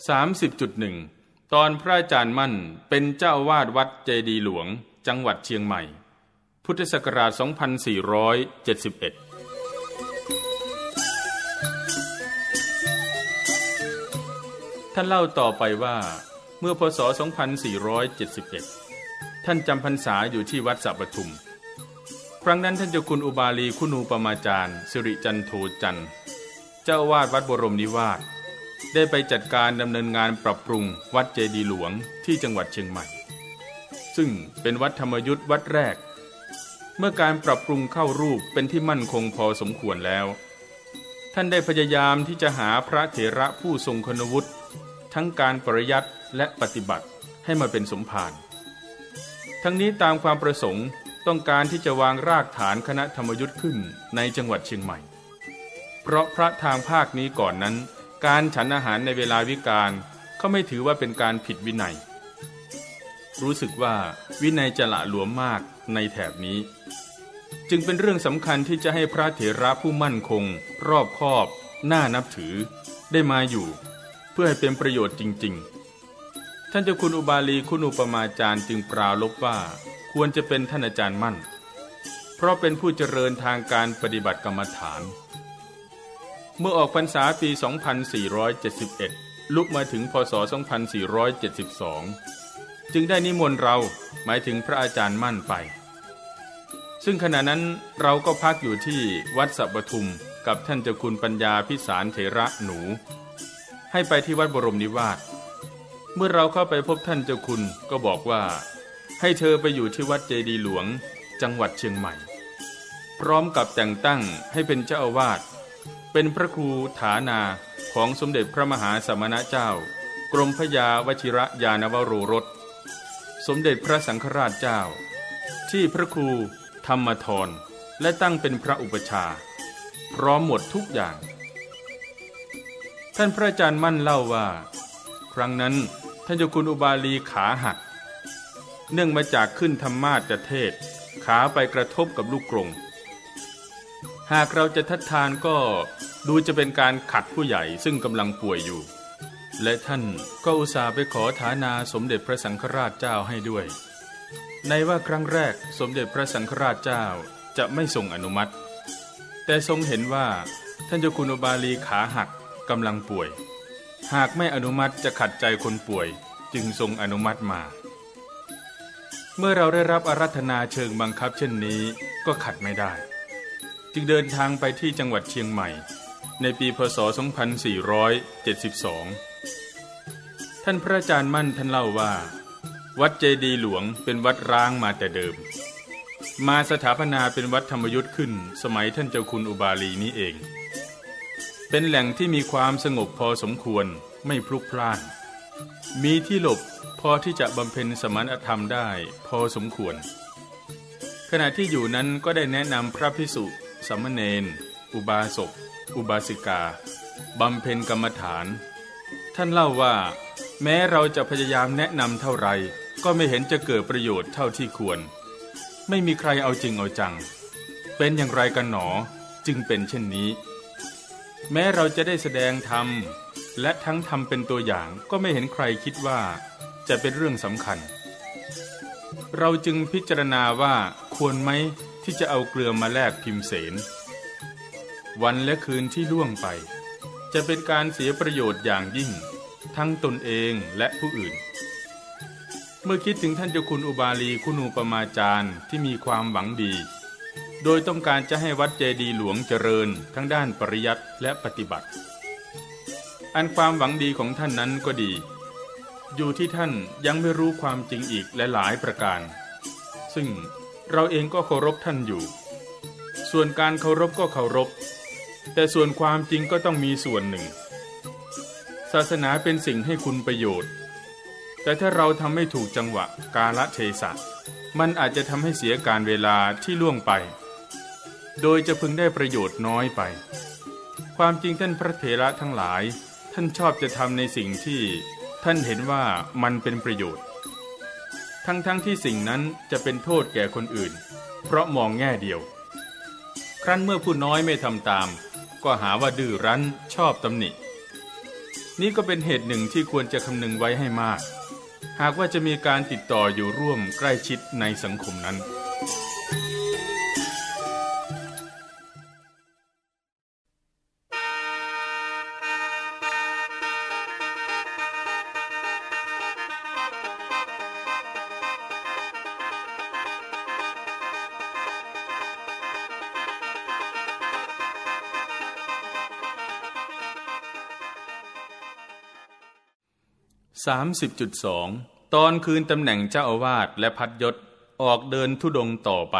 สามสิบจุดหนึ่ง ตอนพระอาจารย์มั่นเป็นเจ้าวาดวัดเจดีหลวง จังหวัดเชียงใหม่ พุทธศักราช 2471ท่านเล่าต่อไปว่า เมื่อพศ 2471 ท่านจำพรรษาอยู่ที่วัดสัปทุม ครั้งนั้นท่านเจ้าคุณอุบาลีคุณูปมาจารย์ สิริจันโทจันเจ้าวาดวัดบรมนิวาส ได้ไปจัดการดำเนินงานปรับปรุงวัดเจดีหลวงที่จังหวัดเชียงใหม่ ซึ่งเป็นวัดธรรมยุทธ์วัดแรก เมื่อการปรับปรุงเข้ารูปเป็นที่มั่นคงพอสมควรแล้ว ท่านได้พยายามที่จะหาพระเถระผู้ทรงคุณวุฒิทั้งการปริยัติและปฏิบัติให้มาเป็นสมภารทั้งนี้ตามความประสงค์ต้องการที่จะวางรากฐานคณะธรรมยุทธ์ขึ้นในจังหวัดเชียงใหม่ เพราะพระทางภาคนี้ก่อนนั้น การฉันอาหารในเวลาวิกาลเขาไม่ถือว่าเป็นการผิดวินัย รู้สึกว่าวินัยจะละหลวมมากในแถบนี้ จึงเป็นเรื่องสำคัญที่จะให้พระเถระผู้มั่นคง รอบคอบ น่านับถือ ได้มาอยู่ เพื่อให้เป็นประโยชน์จริง ๆ ท่านเจ้าคุณอุบาลีคุณอุปมาจารย์จึงปราลบว่า ควรจะเป็นท่านอาจารย์มั่น เพราะเป็นผู้เจริญทางการปฏิบัติกรรมฐาน เมื่อออกพรรษาปี 2471 ลุกมาถึงพศ 2472 จึงได้นิมนต์เราหมายถึงพระอาจารย์มั่นไป ซึ่งขณะนั้นเราก็พักอยู่ที่วัดสัปทุมกับท่านเจ้าคุณปัญญาพิสารเถระหนู ให้ไปที่วัดบรมนิวาส เมื่อเราเข้าไปพบท่านเจ้าคุณก็บอกว่า ให้เธอไปอยู่ที่วัดเจดีหลวง จังหวัดเชียงใหม่ พร้อมกับแต่งตั้งให้เป็นเจ้าอาวาส เป็นพระครูฐานาของสมเด็จพระมหาสมณเจ้า กรมพยาวชิระยานวโรรส สมเด็จพระสังฆราชเจ้า ที่พระครูธรรมทรและตั้งเป็นพระอุปชา พร้อมหมดทุกอย่าง ท่านพระอาจารย์มั่นเล่าว่า ครั้งนั้นท่านเจ้าคุณอุบาลีขาหัก เนื่องมาจากขึ้นธรรมาจเทศขาไปกระทบกับลูกกรง หากเราจะทัดทานก็ดูจะเป็นการขัดผู้ใหญ่ซึ่งกำลังป่วยอยู่ และท่านก็อุตส่าห์ไปขอฐานาสมเด็จพระสังฆราชเจ้าให้ด้วย ในว่าครั้งแรกสมเด็จพระสังฆราชเจ้าจะไม่ทรงอนุมัติ แต่ทรงเห็นว่าท่านเจ้าคุณอุบาลีขาหักกำลังป่วย หากไม่อนุมัติจะขัดใจคนป่วยจึงทรงอนุมัติมา เมื่อเราได้รับอารัธนาเชิงบังคับเช่นนี้ก็ขัดไม่ได้ จึงเดินทางไปที่จังหวัดเชียงใหม่ ในปีพศ 2472 ท่านพระอาจารย์มั่นท่านเล่าว่า วัดเจดีหลวงเป็นวัดร้างมาแต่เดิม มาสถาปนาเป็นวัดธรรมยุทธ์ขึ้น สมัยท่านเจ้าคุณอุบาลีนี้เอง เป็นแหล่งที่มีความสงบพอสมควรไม่พลุกพล่าน มีที่หลบพอที่จะบำเพ็ญสมณธรรมได้พอสมควรขณะที่อยู่นั้นก็ได้แนะนำพระพิสุ สมณเณร อุบาสก อุบาสิกา บำเพ็ญกรรมฐาน ท่านเล่าว่า แม้เราจะพยายามแนะนำเท่าไร ก็ไม่เห็นจะเกิดประโยชน์เท่าที่ควร ไม่มีใครเอาจริงเอาจัง เป็นอย่างไรกันหนอจึงเป็นเช่นนี้ แม้เราจะได้แสดงธรรมและทั้งทำเป็นตัวอย่างก็ไม่เห็นใครคิดว่าจะเป็นเรื่องสำคัญ เราจึงพิจารณาว่าควรไหม ที่จะเอาเกลือมาแลกพิมเสน วันและคืนที่ล่วงไป จะเป็นการเสียประโยชน์อย่างยิ่ง ทั้งตนเองและผู้อื่น เมื่อคิดถึงท่านเจ้าคุณอุบาลีคุณูปมาจารย์ที่มีความหวังดี โดยต้องการจะให้วัดเจดีหลวงเจริญทั้งด้านปริยัติและปฏิบัติ อันความหวังดีของท่านนั้นก็ดี อยู่ที่ท่านยังไม่รู้ความจริงอีกและหลายประการ ซึ่ง เราเองก็เคารพท่านอยู่ ส่วนการเคารพก็เคารพ แต่ส่วนความจริงก็ต้องมีส่วนหนึ่ง ศาสนาเป็นสิ่งให้คุณประโยชน์ แต่ถ้าเราทำไม่ถูกจังหวะกาละเทศะมันอาจจะทำให้เสียการเวลาที่ล่วงไป โดยจะพึงได้ประโยชน์น้อยไป ความจริงท่านพระเถระทั้งหลาย ท่านชอบจะทำในสิ่งที่ท่านเห็นว่ามันเป็นประโยชน์ ทั้งๆทที่สิ่งนั้นจะเป็นโทษแก่คนอื่น เพราะมองแง่เดียว ครั้นเมื่อผู้น้อยไม่ทำตาม ก็หาว่าดื้อรั้นชอบตำหนิ นี่ก็เป็นเหตุหนึ่งที่ควรจะคำนึงไว้ให้มาก หากว่าจะมีการติดต่ออยู่ร่วมใกล้ชิดในสังคมนั้น 30.2 ตอนคืนตำแหน่งเจ้าอาวาสและพัดยศออกเดินทุดงต่อไป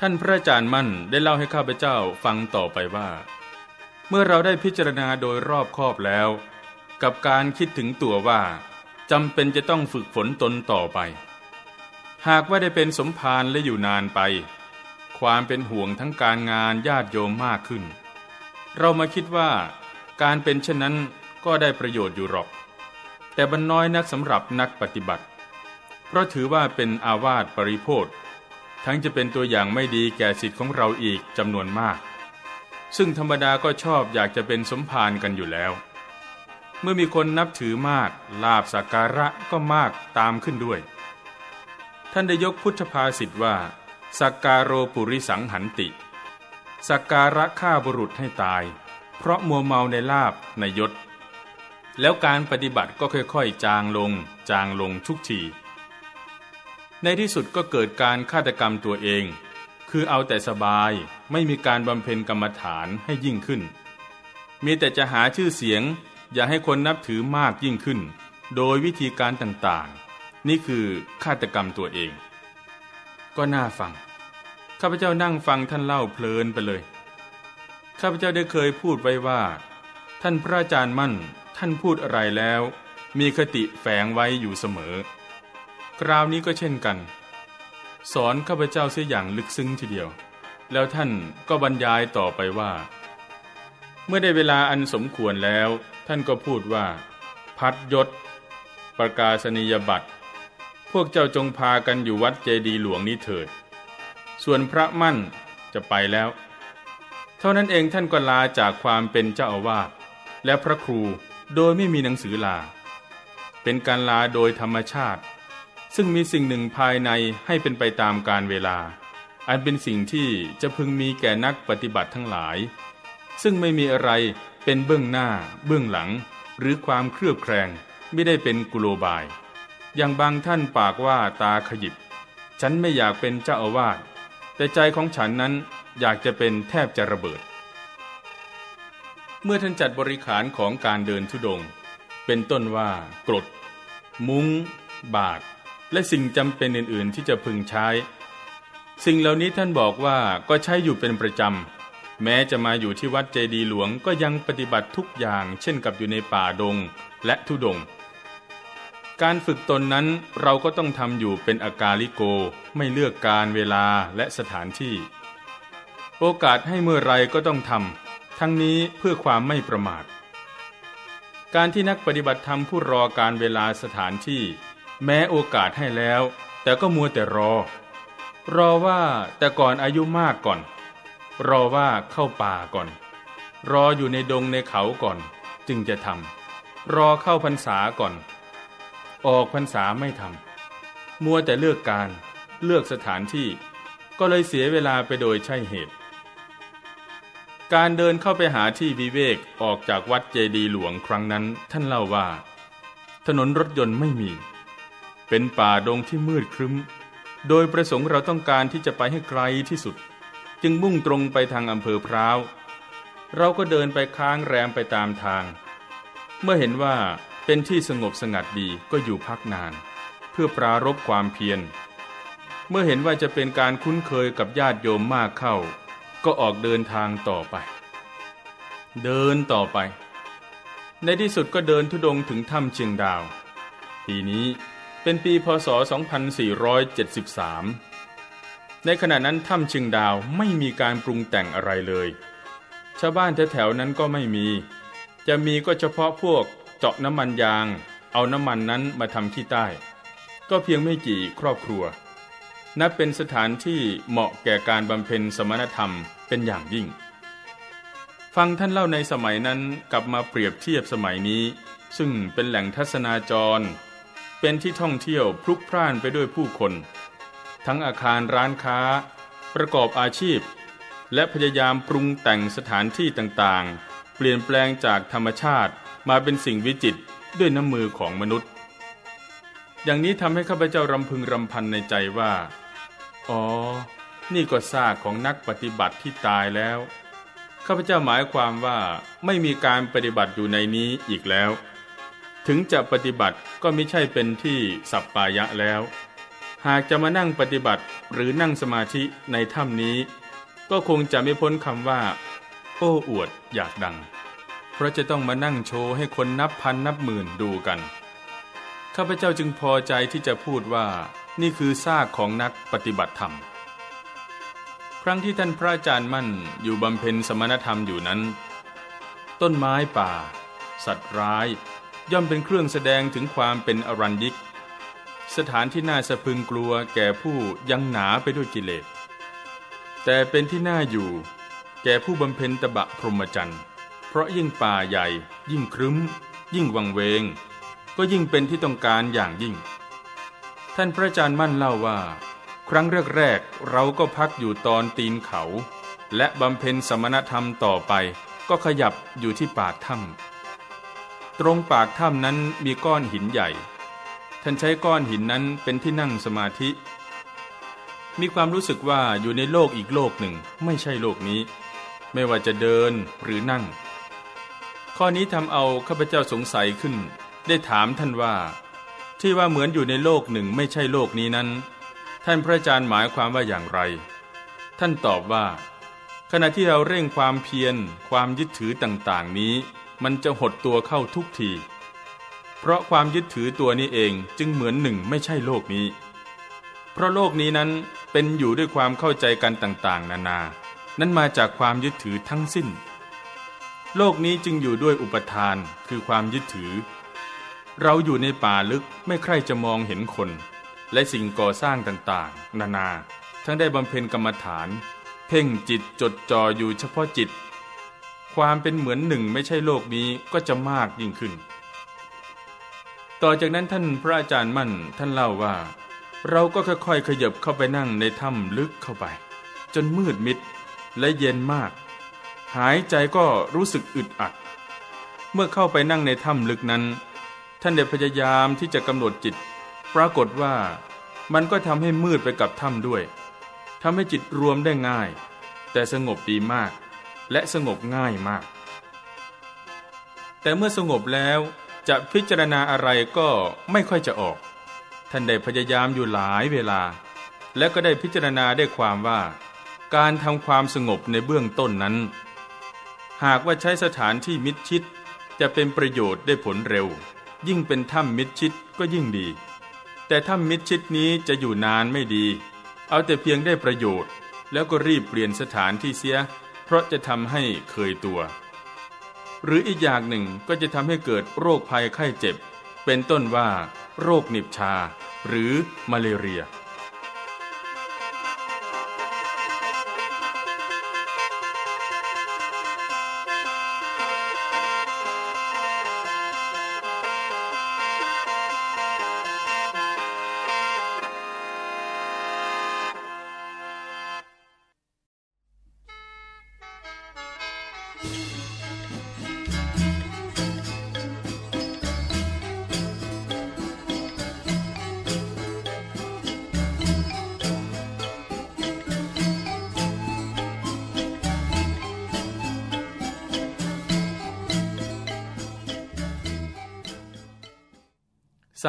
ท่านพระอาจารย์มั่นได้เล่าให้ข้าพเจ้าฟังต่อไปว่า เมื่อเราได้พิจารณาโดยรอบคอบแล้ว กับการคิดถึงตัวว่า จำเป็นจะต้องฝึกฝนตนต่อไป หากว่าได้เป็นสมภารและอยู่นานไป ความเป็นห่วงทั้งการงานญาติโยมมากขึ้น เรามาคิดว่า การเป็นเช่นนั้นก็ได้ประโยชน์อยู่หรอก แต่บรรน้อยนักสำหรับนักปฏิบัติ เพราะถือว่าเป็นอาวาสปริโภททั้งจะเป็นตัวอย่างไม่ดีแก่สิทธิ์ของเราอีกจำนวนมาก ซึ่งธรรมดาก็ชอบอยากจะเป็นสมภารกันอยู่แล้ว เมื่อมีคนนับถือมากลาบสักการะก็มากตามขึ้นด้วย ท่านได้ยกพุทธภาษิตว่า สักการโรปุริสังหันติ สักการะฆ่าบุรุษให้ตาย เพราะมัวเมาในลาบในยศ แล้วการปฏิบัติก็ค่อยๆ จางลง จางลงทุกทีในที่สุดก็เกิดการฆาตกรรมตัวเอง คือเอาแต่สบายไม่มีการบำเพ็ญกรรมฐานให้ยิ่งขึ้น มีแต่จะหาชื่อเสียง อย่าให้คนนับถือมากยิ่งขึ้น โดยวิธีการต่างๆ นี่คือฆาตกรรมตัวเอง ก็น่าฟัง ข้าพเจ้านั่งฟังท่านเล่าเพลินไปเลย ข้าพเจ้าได้เคยพูดไว้ว่า ท่านพระอาจารย์มั่นท่านพูดอะไรแล้ว มีคติแฝงไว้อยู่เสมอ คราวนี้ก็เช่นกัน สอนข้าพเจ้าเสียอย่างลึกซึ้งทีเดียว แล้วท่านก็บรรยายต่อไปว่า เมื่อได้เวลาอันสมควรแล้ว ท่านก็พูดว่า พัดยศ ประกาศนียบัตร พวกเจ้าจงพากันอยู่วัดเจดีหลวงนี้เถิด ส่วนพระมั่นจะไปแล้ว เท่านั้นเองท่านก็ลาจากความเป็นเจ้าอาวาสและพระครูโดยไม่มีหนังสือลา เป็นการลาโดยธรรมชาติ ซึ่งมีสิ่งหนึ่งภายในให้เป็นไปตามการเวลา อันเป็นสิ่งที่จะพึงมีแก่นักปฏิบัติทั้งหลาย ซึ่งไม่มีอะไร เป็นเบื้องหน้า เบื้องหลัง หรือความเครือบแคลงไม่ได้เป็นกุโลบาย อย่างบางท่านปากว่าตาขยิบ ฉันไม่อยากเป็นเจ้าอาวาสแต่ใจของฉันนั้นอยากจะเป็นแทบจะระเบิด เมื่อท่านจัดบริขารของการเดินทุดง เป็นต้นว่ากรด มุง้ง บาท และสิ่งจำเป็นอื่น ๆ ที่จะพึงใช้ สิ่งเหล่านี้ท่านบอกว่าก็ใช้อยู่เป็นประจำ แม้จะมาอยู่ที่วัดเจดีหลวงก็ยังปฏิบัติทุกอย่างเช่นกับอยู่ในป่าดงและทุดง การฝึกตนนั้นเราก็ต้องทำอยู่เป็นอากาลิโก ไม่เลือกการเวลาและสถานที่ โอกาสให้เมื่อไรก็ต้องทำทั้งนี้เพื่อความไม่ประมาท การที่นักปฏิบัติธรรมผู้รอการเวลาสถานที่ แม้โอกาสให้แล้ว แต่ก็มัวแต่รอ รอว่าแต่ก่อนอายุมากก่อน รอว่าเข้าป่าก่อน รออยู่ในดงในเขาก่อน จึงจะทำรอเข้าพรรษาก่อน ออกพรรษาไม่ทำมัวแต่เลือกการเลือกสถานที่ ก็เลยเสียเวลาไปโดยใช่เหตุ การเดินเข้าไปหาที่วิเวกออกจากวัดเจดีหลวงครั้งนั้นท่านเล่าว่า ถนนรถยนต์ไม่มี เป็นป่าดงที่มืดครึ้ม โดยประสงค์เราต้องการที่จะไปให้ไกลที่สุด จึงมุ่งตรงไปทางอำเภอพร้าว เราก็เดินไปค้างแรมไปตามทาง เมื่อเห็นว่าเป็นที่สงบสงัดดีก็อยู่พักนาน เพื่อปรารบความเพียร เมื่อเห็นว่าจะเป็นการคุ้นเคยกับญาติโยมมากเข้า ก็ออกเดินทางต่อไป เดินต่อไป ในที่สุดก็เดินทุดงถึงถ้ำเชียงดาว ปีนี้เป็นปีพศ 2473 ในขณะนั้นถ้ำเชียงดาวไม่มีการปรุงแต่งอะไรเลย ชาวบ้านแถวๆนั้นก็ไม่มี จะมีก็เฉพาะพวกเจาะน้ำมันยาง เอาน้ำมันนั้นมาทำขี้ใต้ ก็เพียงไม่กี่ครอบครัว นับเป็นสถานที่เหมาะแก่การบำเพ็ญสมณธรรมเป็นอย่างยิ่ง ฟังท่านเล่าในสมัยนั้นกลับมาเปรียบเทียบสมัยนี้ ซึ่งเป็นแหล่งทัศนาจร เป็นที่ท่องเที่ยวพลุกพล่านไปด้วยผู้คน ทั้งอาคารร้านค้า ประกอบอาชีพ และพยายามปรุงแต่งสถานที่ต่างๆ เปลี่ยนแปลงจากธรรมชาติมาเป็นสิ่งวิจิตด้วยน้ำมือของมนุษย์ อย่างนี้ทำให้ข้าพเจ้ารำพึงรำพันในใจว่า อ๋อ นี่ก็ซากของนักปฏิบัติที่ตายแล้ว ข้าพเจ้าหมายความว่าไม่มีการปฏิบัติอยู่ในนี้อีกแล้ว ถึงจะปฏิบัติก็ไม่ใช่เป็นที่สัปปายะแล้ว หากจะมานั่งปฏิบัติหรือนั่งสมาธิในถ้ำนี้ ก็คงจะไม่พ้นคำว่า โอ้อวดอยากดัง เพราะจะต้องมานั่งโชว์ให้คนนับพันนับหมื่นดูกัน ข้าพเจ้าจึงพอใจที่จะพูดว่านี่คือซากของนักปฏิบัติธรรม ครั้งที่ท่านพระอาจารย์มั่นอยู่บำเพ็ญสมณธรรมอยู่นั้น ต้นไม้ป่า สัตว์ร้าย ย่อมเป็นเครื่องแสดงถึงความเป็นอรัญยิก สถานที่น่าสะพึงกลัวแก่ผู้ยังหนาไปด้วยกิเลส แต่เป็นที่น่าอยู่แก่ผู้บำเพ็ญตบะพรหมจรรย์เพราะยิ่งป่าใหญ่ ยิ่งครึ้ม ยิ่งวังเวง ก็ยิ่งเป็นที่ต้องการอย่างยิ่ง ท่านพระอาจารย์มั่นเล่าว่า ครั้งแรกๆเราก็พักอยู่ตอนตีนเขา และบำเพ็ญสมณธรรมต่อไป ก็ขยับอยู่ที่ปากถ้ำตรงปากถ้ำนั้นมีก้อนหินใหญ่ ท่านใช้ก้อนหินนั้นเป็นที่นั่งสมาธิ มีความรู้สึกว่าอยู่ในโลกอีกโลกหนึ่งไม่ใช่โลกนี้ ไม่ว่าจะเดินหรือนั่ง ข้อนี้ทำเอาข้าพเจ้าสงสัยขึ้น ได้ถามท่านว่า ที่ว่าเหมือนอยู่ในโลกหนึ่งไม่ใช่โลกนี้นั้น ท่านพระอาจารย์หมายความว่าอย่างไร ท่านตอบว่า ขณะที่เราเร่งความเพียรความยึดถือต่างๆนี้ มันจะหดตัวเข้าทุกที เพราะความยึดถือตัวนี้เองจึงเหมือนหนึ่งไม่ใช่โลกนี้ เพราะโลกนี้นั้นเป็นอยู่ด้วยความเข้าใจกันต่างๆ นานา นั้นมาจากความยึดถือทั้งสิ้น โลกนี้จึงอยู่ด้วยอุปทานคือความยึดถือ เราอยู่ในป่าลึกไม่ใครจะมองเห็นคน และสิ่งก่อสร้างต่างๆ นานา ทั้งได้บำเพ็ญกรรมฐาน เพ่งจิตจดจ่ออยู่เฉพาะจิต ความเป็นเหมือนหนึ่งไม่ใช่โลกนี้ก็จะมากยิ่งขึ้น ต่อจากนั้นท่านพระอาจารย์มั่นท่านเล่าว่า เราก็ค่อยๆขยับเข้าไปนั่งในถ้ำลึกเข้าไป จนมืดมิดและเย็นมาก หายใจก็รู้สึกอึดอัด เมื่อเข้าไปนั่งในถ้ำลึกนั้น ท่านได้พยายามที่จะกำหนดจิต ปรากฏว่ามันก็ทำให้มืดไปกับถ้ำด้วยทำให้จิตรวมได้ง่าย แต่สงบดีมาก และสงบง่ายมาก แต่เมื่อสงบแล้ว จะพิจารณาอะไรก็ไม่ค่อยจะออก ท่านได้พยายามอยู่หลายเวลา และก็ได้พิจารณาได้ความว่า การทำความสงบในเบื้องต้นนั้น หากว่าใช้สถานที่มิดชิด จะเป็นประโยชน์ได้ผลเร็ว ยิ่งเป็นถ้ำมิดชิดก็ยิ่งดี แต่ถ้ำมิดชิดนี้จะอยู่นานไม่ดี เอาแต่เพียงได้ประโยชน์ แล้วก็รีบเปลี่ยนสถานที่เสีย เพราะจะทำให้เคยตัว หรืออีกอย่างหนึ่งก็จะทำให้เกิดโรคภัยไข้เจ็บ เป็นต้นว่า โรคหนิบชา หรือมาเลเรีย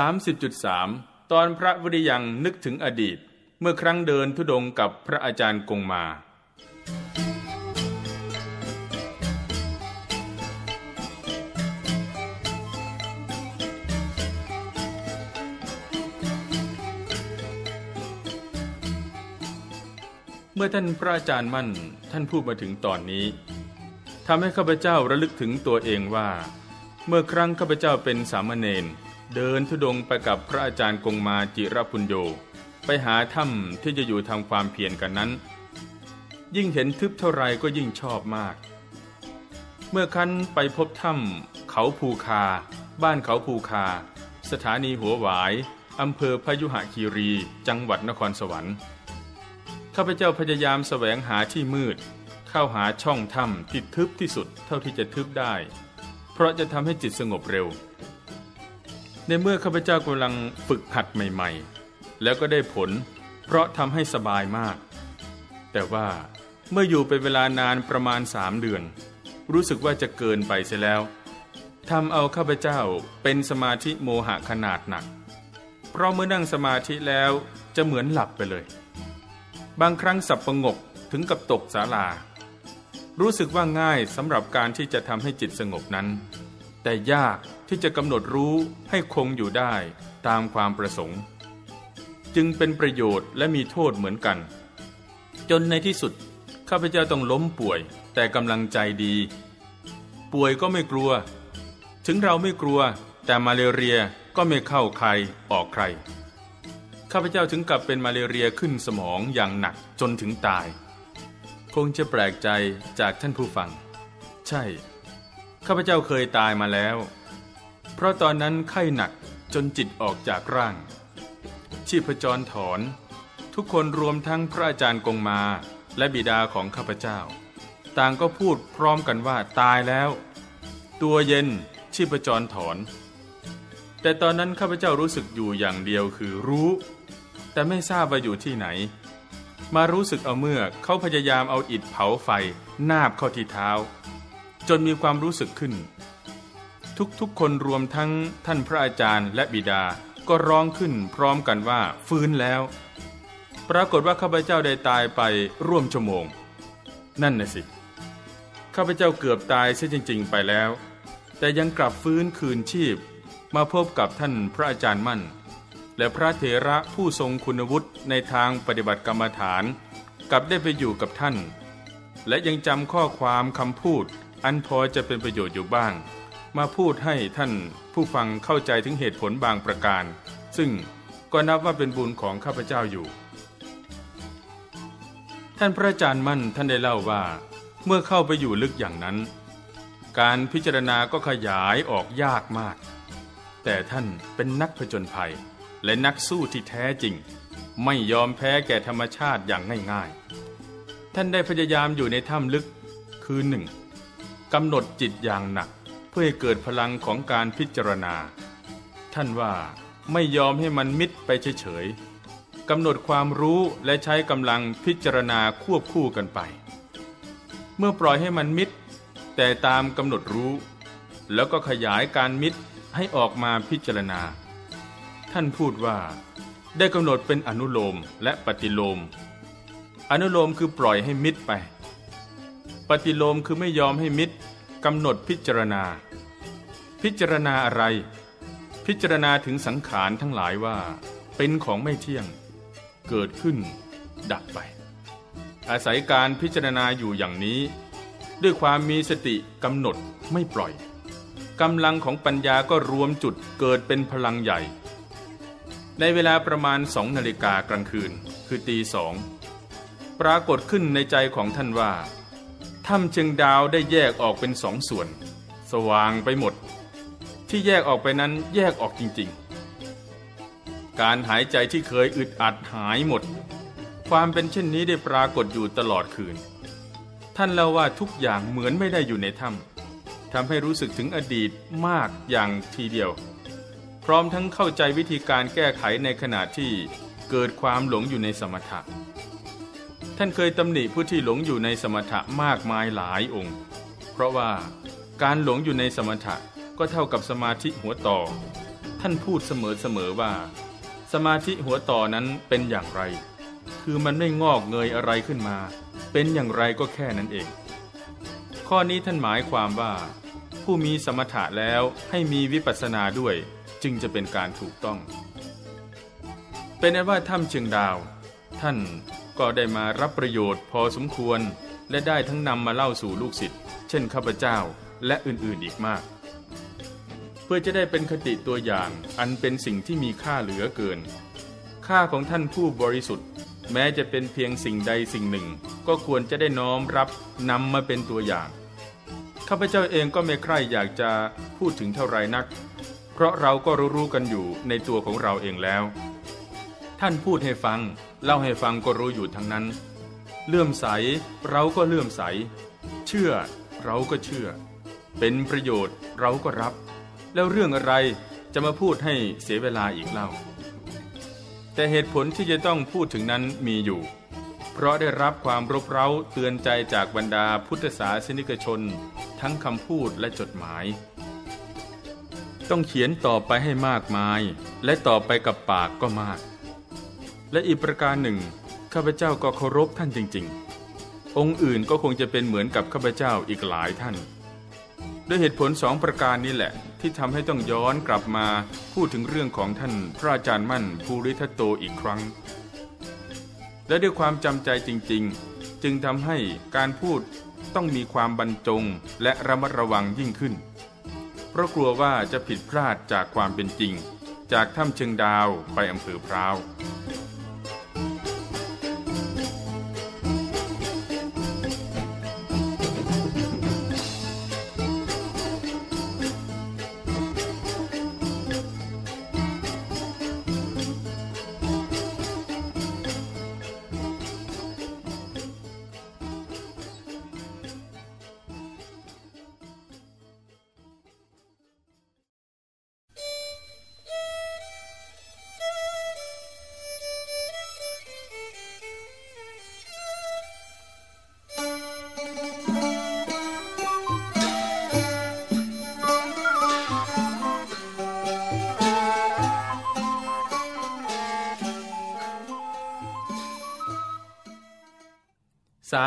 30.3 ตอนพระวิริยังนึกถึงอดีต เมื่อครั้งเดินทุดงกับพระอาจารย์กงมาเมื่อท่านพระอาจารย์มั่นท่านพูดมาถึงตอนนี้ทำให้ข้าพเจ้าระลึกถึงตัวเองว่า เมื่อครั้งข้าพเจ้าเป็นสามเณร เดินทุดงไปกับพระอาจารย์กงมาจิรพุญโยไปหาถ้ำที่จะอยู่ทำความเพียรกันนั้น ยิ่งเห็นทึบเท่าไรก็ยิ่งชอบมาก เมื่อคันไปพบถ้ำเขาภูคา บ้านเขาภูคา สถานีหัวหวายอำเภอพยุหคีรี จังหวัดนครสวรรค์ข้าพเจ้าพยายามแสวงหาที่มืด เข้าหาช่องถ้ำที่ทึบที่สุดเท่าที่จะทึบได้ เพราะจะทำให้จิตสงบเร็ว ในเมื่อข้าพเจ้ากำลังฝึกหัดใหม่ ๆ แล้วก็ได้ผล เพราะทำให้สบายมาก แต่ว่าเมื่ออยู่เป็นเวลานานประมาณสามเดือน รู้สึกว่าจะเกินไปเสียแล้วทำเอาข้าพเจ้าเป็นสมาธิโมหะขนาดหนัก เพราะเมื่อนั่งสมาธิแล้วจะเหมือนหลับไปเลย บางครั้งสับประงกถึงกับตกศาลา รู้สึกว่าง่ายสำหรับการที่จะทำให้จิตสงบนั้น แต่ยาก ที่จะกำหนดรู้ให้คงอยู่ได้ตามความประสงค์ จึงเป็นประโยชน์และมีโทษเหมือนกัน จนในที่สุด ข้าพเจ้าต้องล้มป่วย แต่กำลังใจดี ป่วยก็ไม่กลัว ถึงเราไม่กลัว แต่มาเลเรียก็ไม่เข้าใครออกใคร ข้าพเจ้าถึงกับเป็นมาเลเรียขึ้นสมองอย่างหนักจนถึงตาย คงจะแปลกใจจากท่านผู้ฟัง ใช่ ข้าพเจ้าเคยตายมาแล้ว เพราะตอนนั้นไข้หนักจนจิตออกจากร่าง ชีพจรถอน ทุกคนรวมทั้งพระอาจารย์กงมาและบิดาของข้าพเจ้า ต่างก็พูดพร้อมกันว่าตายแล้ว ตัวเย็นชีพจรถอน แต่ตอนนั้นข้าพเจ้ารู้สึกอยู่อย่างเดียวคือรู้ แต่ไม่ทราบว่าอยู่ที่ไหน มารู้สึกเอาเมื่อเขาพยายามเอาอิฐเผาไฟนาบเข้าที่เท้า จนมีความรู้สึกขึ้น ทุกๆคนรวมทั้งท่านพระอาจารย์และบิดาก็ร้องขึ้นพร้อมกันว่าฟื้นแล้ว ปรากฏว่าข้าพเจ้าได้ตายไปร่วมชั่วโมง นั่นน่ะสิข้าพเจ้าเกือบตายเสียจริง ๆ ไปแล้ว แต่ยังกลับฟื้นคืนชีพ มาพบกับท่านพระอาจารย์มั่น และพระเถระผู้ทรงคุณวุฒิในทางปฏิบัติกรรมฐาน กลับได้ไปอยู่กับท่าน และยังจำข้อความคำพูด อันพอจะเป็นประโยชน์อยู่บ้าง มาพูดให้ท่านผู้ฟังเข้าใจถึงเหตุผลบางประการ ซึ่งก็นับว่าเป็นบุญของข้าพเจ้าอยู่ ท่านพระอาจารย์มั่นท่านได้เล่าว่า เมื่อเข้าไปอยู่ลึกอย่างนั้น การพิจารณาก็ขยายออกยากมาก แต่ท่านเป็นนักผจญภัย และนักสู้ที่แท้จริง ไม่ยอมแพ้แก่ธรรมชาติอย่างง่ายๆ ท่านได้พยายามอยู่ในถ้ำลึกคืนหนึ่งกำหนดจิตอย่างหนัก พื่อให้เกิดพลังของการพิจารณา ท่านว่าไม่ยอมให้มันมิดไปเฉยๆกำหนดความรู้และใช้กำลังพิจารณาควบคู่กันไป เมื่อปล่อยให้มันมิด แต่ตามกำหนดรู้ แล้วก็ขยายการมิดให้ออกมาพิจารณา ท่านพูดว่า ได้กำหนดเป็นอนุโลมและปฏิโลม อนุโลมคือปล่อยให้มิดไป ปฏิโลมคือไม่ยอมให้มิดกำหนดพิจารณา พิจารณาอะไร พิจารณาถึงสังขารทั้งหลายว่า เป็นของไม่เที่ยง เกิดขึ้น ดับไป อาศัยการพิจารณาอยู่อย่างนี้ ด้วยความมีสติกำหนดไม่ปล่อยกำลังของปัญญาก็รวมจุดเกิดเป็นพลังใหญ่ ในเวลาประมาณสองนาฬิกากลางคืน คือตีสองปรากฏขึ้นในใจของท่านว่าถ้ำเชิงดาวได้แยกออกเป็นสองส่วน สว่างไปหมด ที่แยกออกไปนั้นแยกออกจริงๆ การหายใจที่เคยอึดอัดหายหมด ความเป็นเช่นนี้ได้ปรากฏอยู่ตลอดคืน ท่านเล่าว่าทุกอย่างเหมือนไม่ได้อยู่ในถ้ำทำให้รู้สึกถึงอดีตมากอย่างทีเดียว พร้อมทั้งเข้าใจวิธีการแก้ไขในขณะที่เกิดความหลงอยู่ในสมถะ ท่านเคยตำหนิผู้ที่หลงอยู่ในสมถะมากมายหลายองค์ เพราะว่าการหลงอยู่ในสมถะ ก็เท่ากับสมาธิหัวต่อ ท่านพูดเสมอๆว่า สมาธิหัวต่อนั้นเป็นอย่างไร คือมันไม่งอกเงยอะไรขึ้นมา เป็นอย่างไรก็แค่นั้นเอง ข้อนี้ท่านหมายความว่า ผู้มีสมถะแล้วให้มีวิปัสสนาด้วย จึงจะเป็นการถูกต้อง เป็นนั้นว่าถ้ำเชียงดาว ท่านก็ได้มารับประโยชน์พอสมควรและได้ทั้งนำมาเล่าสู่ลูกศิษย์เช่นข้าพเจ้าและอื่นๆอีกมาก เพื่อจะได้เป็นคติตัวอย่างอันเป็นสิ่งที่มีค่าเหลือเกิน ค่าของท่านผู้บริสุทธิ์ แม้จะเป็นเพียงสิ่งใดสิ่งหนึ่ง ก็ควรจะได้น้อมรับนำมาเป็นตัวอย่างข้าพเจ้าเองก็ไม่ใคร่อยากจะพูดถึงเท่าไรนัก เพราะเราก็รู้ๆกันอยู่ในตัวของเราเองแล้ว ท่านพูดให้ฟัง เล่าให้ฟังก็รู้อยู่ทั้งนั้น เลื่อมใสเราก็เลื่อมใส เชื่อเราก็เชื่อ เป็นประโยชน์เราก็รับ แล้วเรื่องอะไรจะมาพูดให้เสียเวลาอีกเล่า แต่เหตุผลที่จะต้องพูดถึงนั้นมีอยู่ เพราะได้รับความรบเร้าเตือนใจจากบรรดาพุทธศาสนิกชน ทั้งคำพูดและจดหมาย ต้องเขียนต่อไปให้มากมาย และต่อไปกับปากก็มาก และอีกประการหนึ่งข้าพเจ้าก็เคารพท่านจริง ๆ องค์อื่นก็คงจะเป็นเหมือนกับข้าพเจ้าอีกหลายท่าน ด้วยเหตุผลสองประการนี้แหละ ที่ทำให้ต้องย้อนกลับมาพูดถึงเรื่องของท่านพระอาจารย์มั่นภูริทัตโตอีกครั้ง และด้วยความจำใจจริง ๆ จึงทำให้การพูดต้องมีความบรรจงและระมัดระวังยิ่งขึ้น เพราะกลัวว่าจะผิดพลาดจากความเป็นจริง จากถ้ำเชิงดาวไปอำเภอพร้าว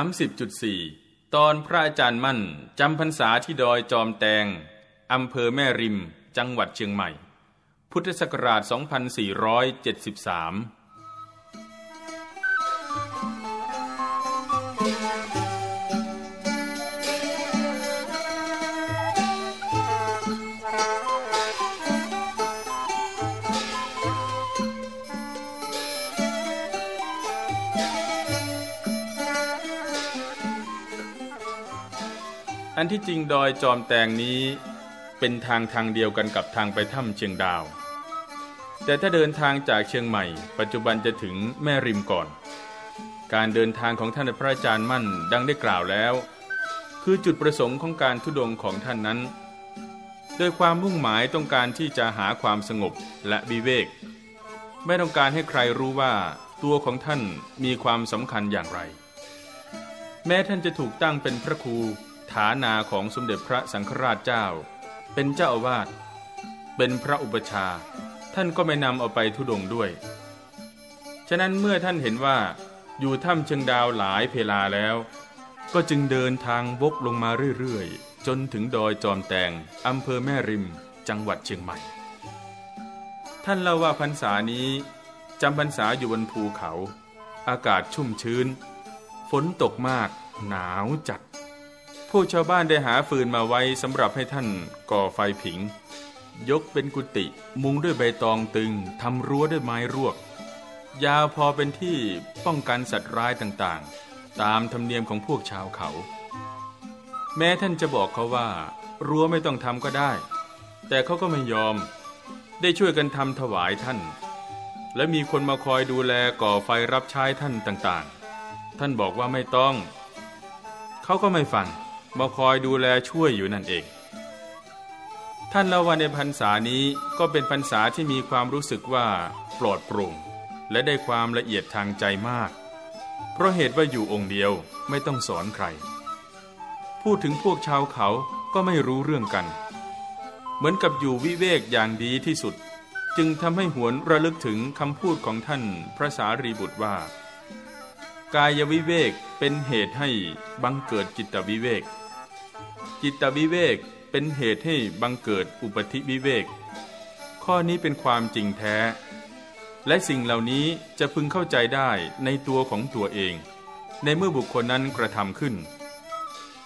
30.4 ตอนพระอาจารย์มั่นจำพรรษาที่ดอยจอมแตงอำเภอแม่ริม จังหวัดเชียงใหม่ พุทธศักราช 2473 อันที่จริงดอยจอมแตงนี้เป็นทางทางเดียวกันกับทางไปถ้ำเชียงดาว แต่ถ้าเดินทางจากเชียงใหม่ ปัจจุบันจะถึงแม่ริมก่อน การเดินทางของท่านพระอาจารย์มั่นดังได้กล่าวแล้ว คือจุดประสงค์ของการทุดงของท่านนั้น โดยความมุ่งหมายต้องการที่จะหาความสงบและวิเวก ไม่ต้องการให้ใครรู้ว่าตัวของท่านมีความสำคัญอย่างไร แม้ท่านจะถูกตั้งเป็นพระครู ฐานาของสมเด็จพระสังฆราชเจ้า เป็นเจ้าอาวาสเป็นพระอุปชา ท่านก็ไม่นำเอาไปทุดงด้วย ฉะนั้นเมื่อท่านเห็นว่าอยู่ถ้ำเชิงดาวหลายเพลาแล้ว ก็จึงเดินทางวกลงมาเรื่อยๆ จนถึงดอยจอมแตงอำเภอแม่ริม จังหวัดเชียงใหม่ ท่านเล่าว่าพรรษานี้จำพรรษาอยู่บนภูเขา อากาศชุ่มชื้น ฝนตกมาก หนาวจัด ผู้ชาวบ้านได้หาฟืนมาไว้สำหรับให้ท่านก่อไฟผิง ยกเป็นกุฏิมุงด้วยใบตองตึงทำรั้วด้วยไม้รวก ยาวพอเป็นที่ป้องกันสัตว์ร้ายต่างๆ ตามธรรมเนียมของพวกชาวเขา แม้ท่านจะบอกเขาว่า รั้วไม่ต้องทำก็ได้ แต่เขาก็ไม่ยอม ได้ช่วยกันทำถวายท่าน และมีคนมาคอยดูแลก่อไฟรับใช้ท่านต่างๆ ท่านบอกว่าไม่ต้อง เขาก็ไม่ฟัง มาคอยดูแลช่วยอยู่นั่นเอง ท่านเล่าว่าในพรรษานี้ก็เป็นพรรษาที่มีความรู้สึกว่าปลอดโปร่งและได้ความละเอียดทางใจมาก เพราะเหตุว่าอยู่องค์เดียวไม่ต้องสอนใคร พูดถึงพวกชาวเขาก็ไม่รู้เรื่องกัน เหมือนกับอยู่วิเวกอย่างดีที่สุด จึงทำให้หวนระลึกถึงคำพูดของท่านพระสารีบุตรว่า กายวิเวกเป็นเหตุให้บังเกิดจิตวิเวก จิตวิเวกเป็นเหตุให้บังเกิดอุปธิวิเวก ข้อนี้เป็นความจริงแท้ และสิ่งเหล่านี้จะพึงเข้าใจได้ในตัวของตัวเอง ในเมื่อบุคคลนั้นกระทำขึ้น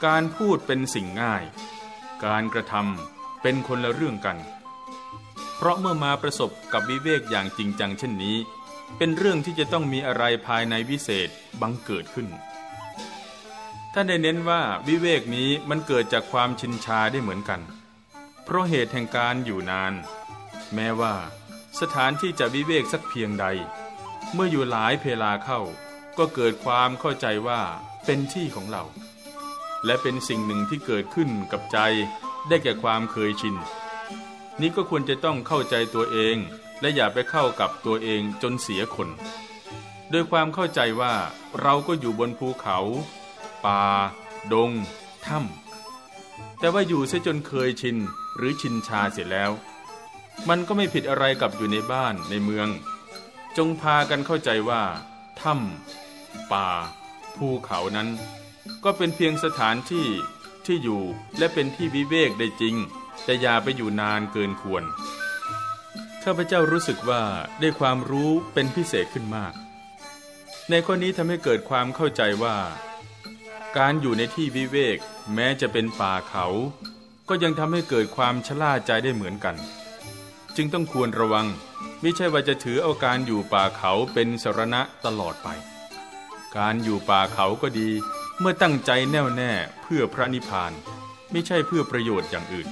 การพูดเป็นสิ่งง่าย การกระทำเป็นคนละเรื่องกัน เพราะเมื่อมาประสบกับวิเวกอย่างจริงจังเช่นนี้ เป็นเรื่องที่จะต้องมีอะไรภายในวิเศษบังเกิดขึ้น ท่านได้เน้นว่าวิเวกนี้มันเกิดจากความชินชาได้เหมือนกัน เพราะเหตุแห่งการอยู่นาน แม้ว่า สถานที่จะวิเวกสักเพียงใด เมื่ออยู่หลายเพลาเข้า ก็เกิดความเข้าใจว่าเป็นที่ของเรา และเป็นสิ่งหนึ่งที่เกิดขึ้นกับใจได้แก่ความเคยชิน นี้ก็ควรจะต้องเข้าใจตัวเอง และอย่าไปเข้ากับตัวเองจนเสียคน โดยความเข้าใจว่าเราก็อยู่บนภูเขา ป่า ดง ถ้ำแต่ว่าอยู่เสียจนเคยชินหรือชินชาเสียแล้ว มันก็ไม่ผิดอะไรกับอยู่ในบ้านในเมือง จงพากันเข้าใจว่า ถ้ำป่า ภูเขานั้น ก็เป็นเพียงสถานที่ที่อยู่และเป็นที่วิเวกได้จริง แต่อย่าไปอยู่นานเกินควรข้าพเจ้ารู้สึกว่าได้ความรู้เป็นพิเศษขึ้นมาก ในข้อนี้ทำให้เกิดความเข้าใจว่า การอยู่ในที่วิเวก แม้จะเป็นป่าเขา ก็ยังทำให้เกิดความชล่าใจได้เหมือนกัน จึงต้องควรระวัง ไม่ใช่ว่าจะถือเอาการอยู่ป่าเขาเป็นสรณะตลอดไป การอยู่ป่าเขาก็ดี เมื่อตั้งใจแน่วแน่เพื่อพระนิพพาน ไม่ใช่เพื่อประโยชน์อย่างอื่น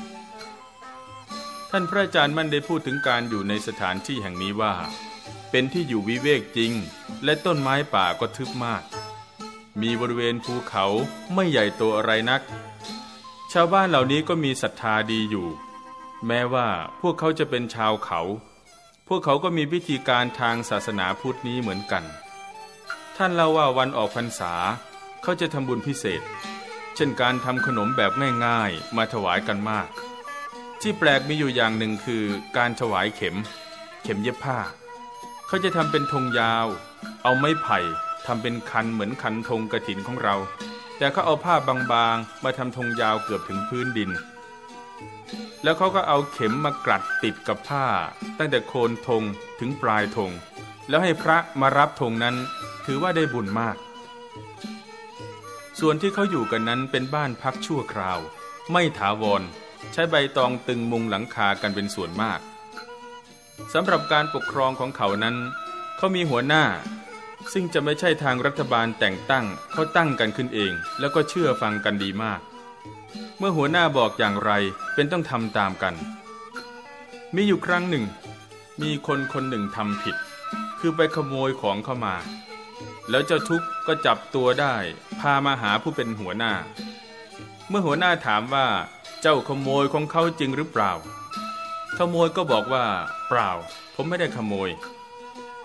ท่านพระอาจารย์มั่นได้พูดถึงการอยู่ในสถานที่แห่งนี้ว่า เป็นที่อยู่วิเวกจริง และต้นไม้ป่าก็ทึบมาก มีบริเวณภูเขาไม่ใหญ่โตอะไรนัก ชาวบ้านเหล่านี้ก็มีศรัทธาดีอยู่ แม้ว่าพวกเขาจะเป็นชาวเขา พวกเขาก็มีพิธีการทางศาสนาพุทธนี้เหมือนกัน ท่านเล่าว่าวันออกพรรษาเขาจะทำบุญพิเศษ เช่นการทำขนมแบบง่ายๆ มาถวายกันมาก ที่แปลกมีอยู่อย่างหนึ่งคือการถวายเข็ม เข็มเย็บผ้า เขาจะทำเป็นธงยาว เอาไม้ไผ่ ทำเป็นคันเหมือนคันธงกระถินของเรา แต่เขาเอาผ้าบางๆ มาทำธงยาวเกือบถึงพื้นดิน แล้วเขาก็เอาเข็มมากรัดติดกับผ้า ตั้งแต่โคนธงถึงปลายธง แล้วให้พระมารับธงนั้นถือว่าได้บุญมาก ส่วนที่เขาอยู่กันนั้นเป็นบ้านพักชั่วคราว ไม่ถาวร ใช้ใบตองตึงมุงหลังคากันเป็นส่วนมากสำหรับการปกครองของเขานั้น เขามีหัวหน้า ซึ่งจะไม่ใช่ทางรัฐบาลแต่งตั้งเขาตั้งกันขึ้นเอง แล้วก็เชื่อฟังกันดีมาก เมื่อหัวหน้าบอกอย่างไรเป็นต้องทำตามกัน มีอยู่ครั้งหนึ่ง มีคนคนหนึ่งทำผิด คือไปขโมยของเข้ามา แล้วเจ้าทุกข์ก็จับตัวได้ พามาหาผู้เป็นหัวหน้า เมื่อหัวหน้าถามว่า เจ้าขโมยของเขาจริงหรือเปล่า ขโมยก็บอกว่า เปล่า ผมไม่ได้ขโมย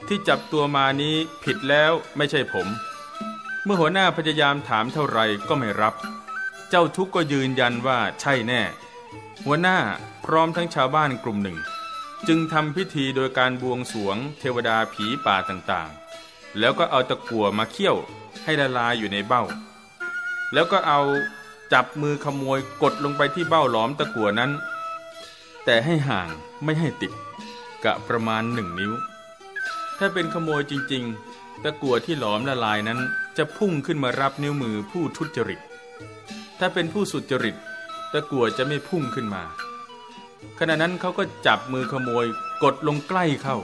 ที่จับตัวมานี้ผิดแล้วไม่ใช่ผม เมื่อหัวหน้าพยายามถามเท่าไรก็ไม่รับ เจ้าทุกก็ยืนยันว่าใช่แน่ หัวหน้าพร้อมทั้งชาวบ้านกลุ่มหนึ่ง จึงทำพิธีโดยการบวงสวงเทวดาผีป่าต่างๆ แล้วก็เอาตะกั่วมาเคี่ยวให้ละลายอยู่ในเบ้า แล้วก็เอาจับมือขโมยกดลงไปที่เบ้าหลอมตะกั่วนั้น แต่ให้ห่างไม่ให้ติดกะประมาณหนึ่งนิ้ว ถ้าเป็นขโมยจริง ๆ ตะกั่วที่หลอมละลายนั้นจะพุ่งขึ้นมารับนิ้วมือผู้ทุจริต ถ้าเป็นผู้สุจริต ตะกั่วจะไม่พุ่งขึ้นมา ขณะนั้นเขาก็จับมือขโมยกดลงใกล้เข้า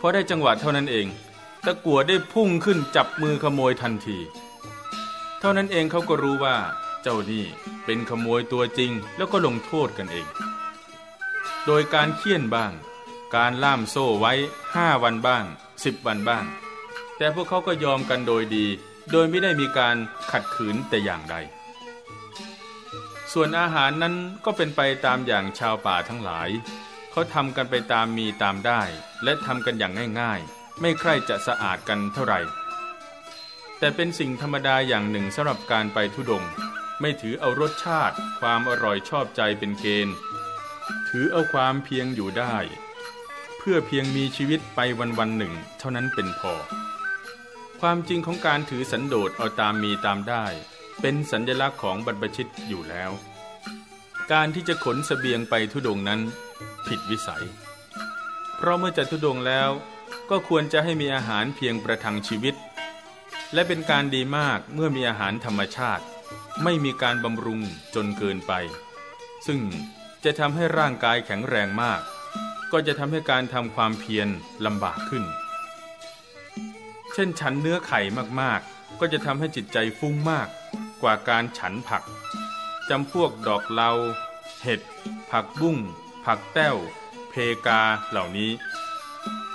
พอได้จังหวะเท่านั้นเอง ตะกั่วได้พุ่งขึ้นจับมือขโมยทันที เท่านั้นเองเขาก็รู้ว่า เจ้านี่เป็นขโมยตัวจริงแล้วก็ลงโทษกันเอง โดยการเคี่ยนบ้าง การล่ามโซ่ไว้ห้าวันบ้างสิบวันบ้าง แต่พวกเขาก็ยอมกันโดยดี โดยไม่ได้มีการขัดขืนแต่อย่างใด ส่วนอาหารนั้นก็เป็นไปตามอย่างชาวป่าทั้งหลาย เขาทำกันไปตามมีตามได้ และทำกันอย่างง่ายๆ ไม่ใคร่จะสะอาดกันเท่าไหร่ แต่เป็นสิ่งธรรมดาอย่างหนึ่งสำหรับการไปทุดง ไม่ถือเอารสชาติ ความอร่อยชอบใจเป็นเกณฑ์ ถือเอาความเพียงอยู่ได้ พื่อเพียงมีชีวิตไปวันวันหนึ่ง เท่านั้นเป็นพอ ความจริงของการถือสันโดษเอาตามมีตามได้ เป็นสัญลักษณ์ของบรรพชิตอยู่แล้ว การที่จะขนสเสบียงไปทุดงนั้น ผิดวิสัย เพราะเมื่อจะทุดงแล้วก็ควรจะให้มีอาหารเพียงประทังชีวิต และเป็นการดีมากเมื่อมีอาหารธรรมชาติ ไม่มีการบำรุงจนเกินไป ซึ่งจะทำให้ร่างกายแข็งแรงมาก ก็จะทำให้การทำความเพียรลำบากขึ้น เช่นฉันเนื้อไข่มากๆ ก็จะทำให้จิตใจฟุ้งมากกว่าการฉันผักจำพวกดอกเลาเห็ด ผักบุ้ง ผักแต้ว เพกาเหล่านี้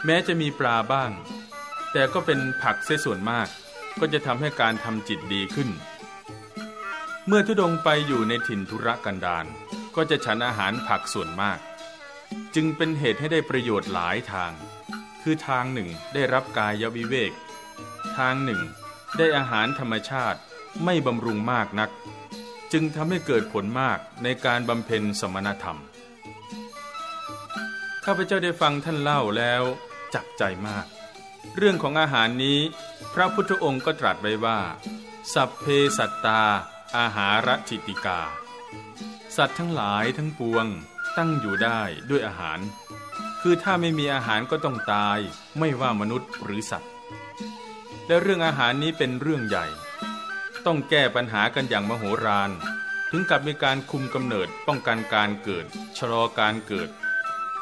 แม้จะมีปลาบ้าง แต่ก็เป็นผักเสียส่วนมาก ก็จะทำให้การทำจิตดีขึ้น เมื่อทุดงไปอยู่ในถิ่นธุรกันดารก็จะฉันอาหารผักส่วนมาก จึงเป็นเหตุให้ได้ประโยชน์หลายทาง คือทางหนึ่งได้รับกายวิเวก ทางหนึ่ง ได้อาหารธรรมชาติไม่บำรุงมากนัก จึงทำให้เกิดผลมากในการบำเพ็ญสมณธรรม ข้าพเจ้าได้ฟังท่านเล่าแล้วจับใจมาก เรื่องของอาหารนี้ พระพุทธองค์ก็ตรัสไว้ว่า สัพเพสัตตา อาหารจิติกา สัตว์ทั้งหลายทั้งปวง ตั้งอยู่ได้ด้วยอาหาร คือถ้าไม่มีอาหารก็ต้องตาย ไม่ว่ามนุษย์หรือสัตว์ และเรื่องอาหารนี้เป็นเรื่องใหญ่ ต้องแก้ปัญหากันอย่างมโหฬารถึงกับมีการคุมกำเนิดป้องกันการเกิด ชะลอการเกิด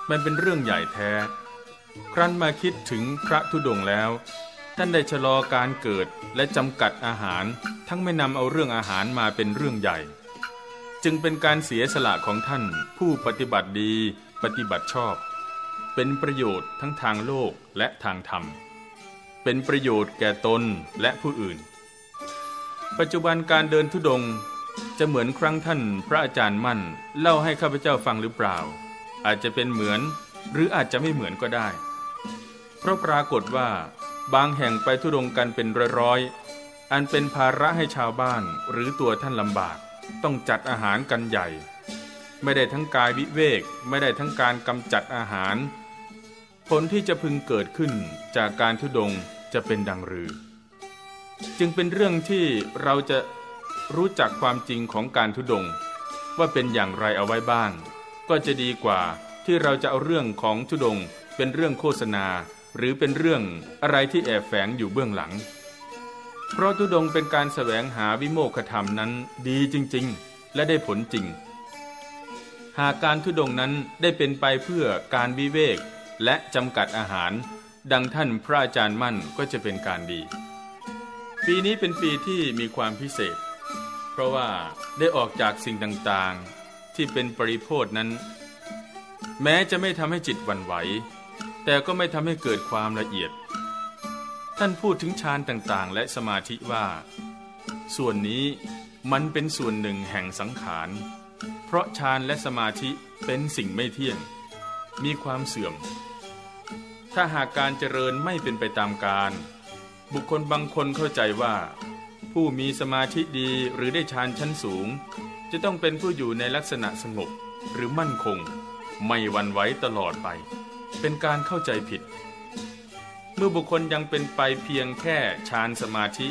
มันเป็นเรื่องใหญ่แท้ ครั้นมาคิดถึงพระธุดงค์แล้ว ท่านได้ชะลอการเกิดและจำกัดอาหาร ทั้งไม่นำเอาเรื่องอาหารมาเป็นเรื่องใหญ่ จึงเป็นการเสียสละของท่านผู้ปฏิบัติดีปฏิบัติชอบ เป็นประโยชน์ทั้งทางโลกและทางธรรม เป็นประโยชน์แก่ตนและผู้อื่น ปัจจุบันการเดินธุดงค์จะเหมือนครั้งท่านพระอาจารย์มั่น เล่าให้ข้าพเจ้าฟังหรือเปล่า อาจจะเป็นเหมือนหรืออาจจะไม่เหมือนก็ได้ เพราะปรากฏว่าบางแห่งไปธุดงกันเป็นร้อยๆอันเป็นภาระให้ชาวบ้านหรือตัวท่านลำบาก ต้องจัดอาหารกันใหญ่ ไม่ได้ทั้งกายวิเวก ไม่ได้ทั้งการกำจัดอาหาร ผลที่จะพึงเกิดขึ้นจากการทุดงจะเป็นดังรือ จึงเป็นเรื่องที่เราจะรู้จักความจริงของการทุดง ว่าเป็นอย่างไรเอาไว้บ้าง ก็จะดีกว่าที่เราจะเอาเรื่องของทุดงเป็นเรื่องโฆษณา หรือเป็นเรื่องอะไรที่แอบแฝงอยู่เบื้องหลัง เพราะทุดงเป็นการแสวงหาวิโมกขธรรมนั้นดีจริงๆ และได้ผลจริง หากการทุดงนั้นได้เป็นไปเพื่อการวิเวกและจำกัดอาหาร ดังท่านพระอาจารย์มั่นก็จะเป็นการดี ปีนี้เป็นปีที่มีความพิเศษ เพราะว่าได้ออกจากสิ่งต่างๆ ที่เป็นปริโภทนั้น แม้จะไม่ทำให้จิตวันไหว แต่ก็ไม่ทำให้เกิดความละเอียด ท่านพูดถึงฌานต่างๆ และสมาธิว่า ส่วนนี้มันเป็นส่วนหนึ่งแห่งสังขาร เพราะฌานและสมาธิเป็นสิ่งไม่เที่ยง มีความเสื่อม ถ้าหากการเจริญไม่เป็นไปตามการ บุคคลบางคนเข้าใจว่า ผู้มีสมาธิดีหรือได้ฌานชั้นสูง จะต้องเป็นผู้อยู่ในลักษณะสงบหรือมั่นคง ไม่วันไหวตลอดไป เป็นการเข้าใจผิด เมื่อบุคคลยังเป็นไปเพียงแค่ฌานสมาธิ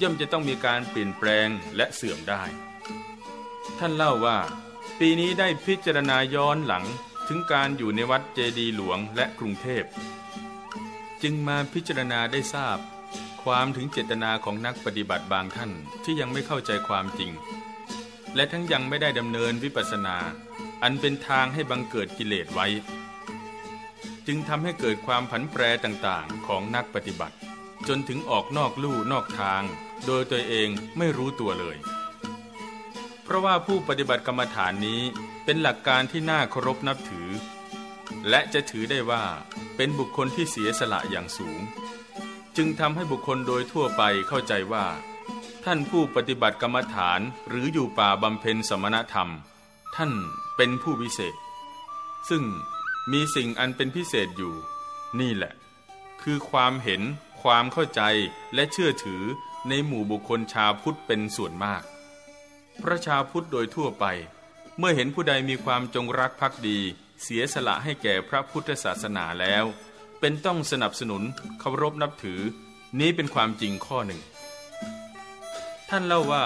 ย่อมจะต้องมีการเปลี่ยนแปลงและเสื่อมได้ ท่านเล่าว่า ปีนี้ได้พิจารณาย้อนหลังถึงการอยู่ในวัดเจดีหลวงและกรุงเทพ จึงมาพิจารณาได้ทราบ ความถึงเจตนาของนักปฏิบัติบางท่านที่ยังไม่เข้าใจความจริง และทั้งยังไม่ได้ดำเนินวิปัสสนา อันเป็นทางให้บังเกิดกิเลสไว้ จึงทำให้เกิดความผันแปรต่างๆ ของนักปฏิบัติ จนถึงออกนอกลู่นอกทาง โดยตัวเองไม่รู้ตัวเลย เพราะว่าผู้ปฏิบัติกรรมฐานนี้เป็นหลักการที่น่าเคารพนับถือ และจะถือได้ว่าเป็นบุคคลที่เสียสละอย่างสูง จึงทำให้บุคคลโดยทั่วไปเข้าใจว่า ท่านผู้ปฏิบัติกรรมฐานหรืออยู่ป่าบำเพ็ญสมณธรรม ท่านเป็นผู้พิเศษ ซึ่ง มีสิ่งอันเป็นพิเศษอยู่ นี่แหละ คือความเห็น ความเข้าใจและเชื่อถือในหมู่บุคคลชาวพุทธเป็นส่วนมาก พระชาวพุทธโดยทั่วไป เมื่อเห็นผู้ใดมีความจงรักภักดี เสียสละให้แก่พระพุทธศาสนาแล้ว เป็นต้องสนับสนุนเคารพนับถือ นี้เป็นความจริงข้อหนึ่ง ท่านเล่าว่า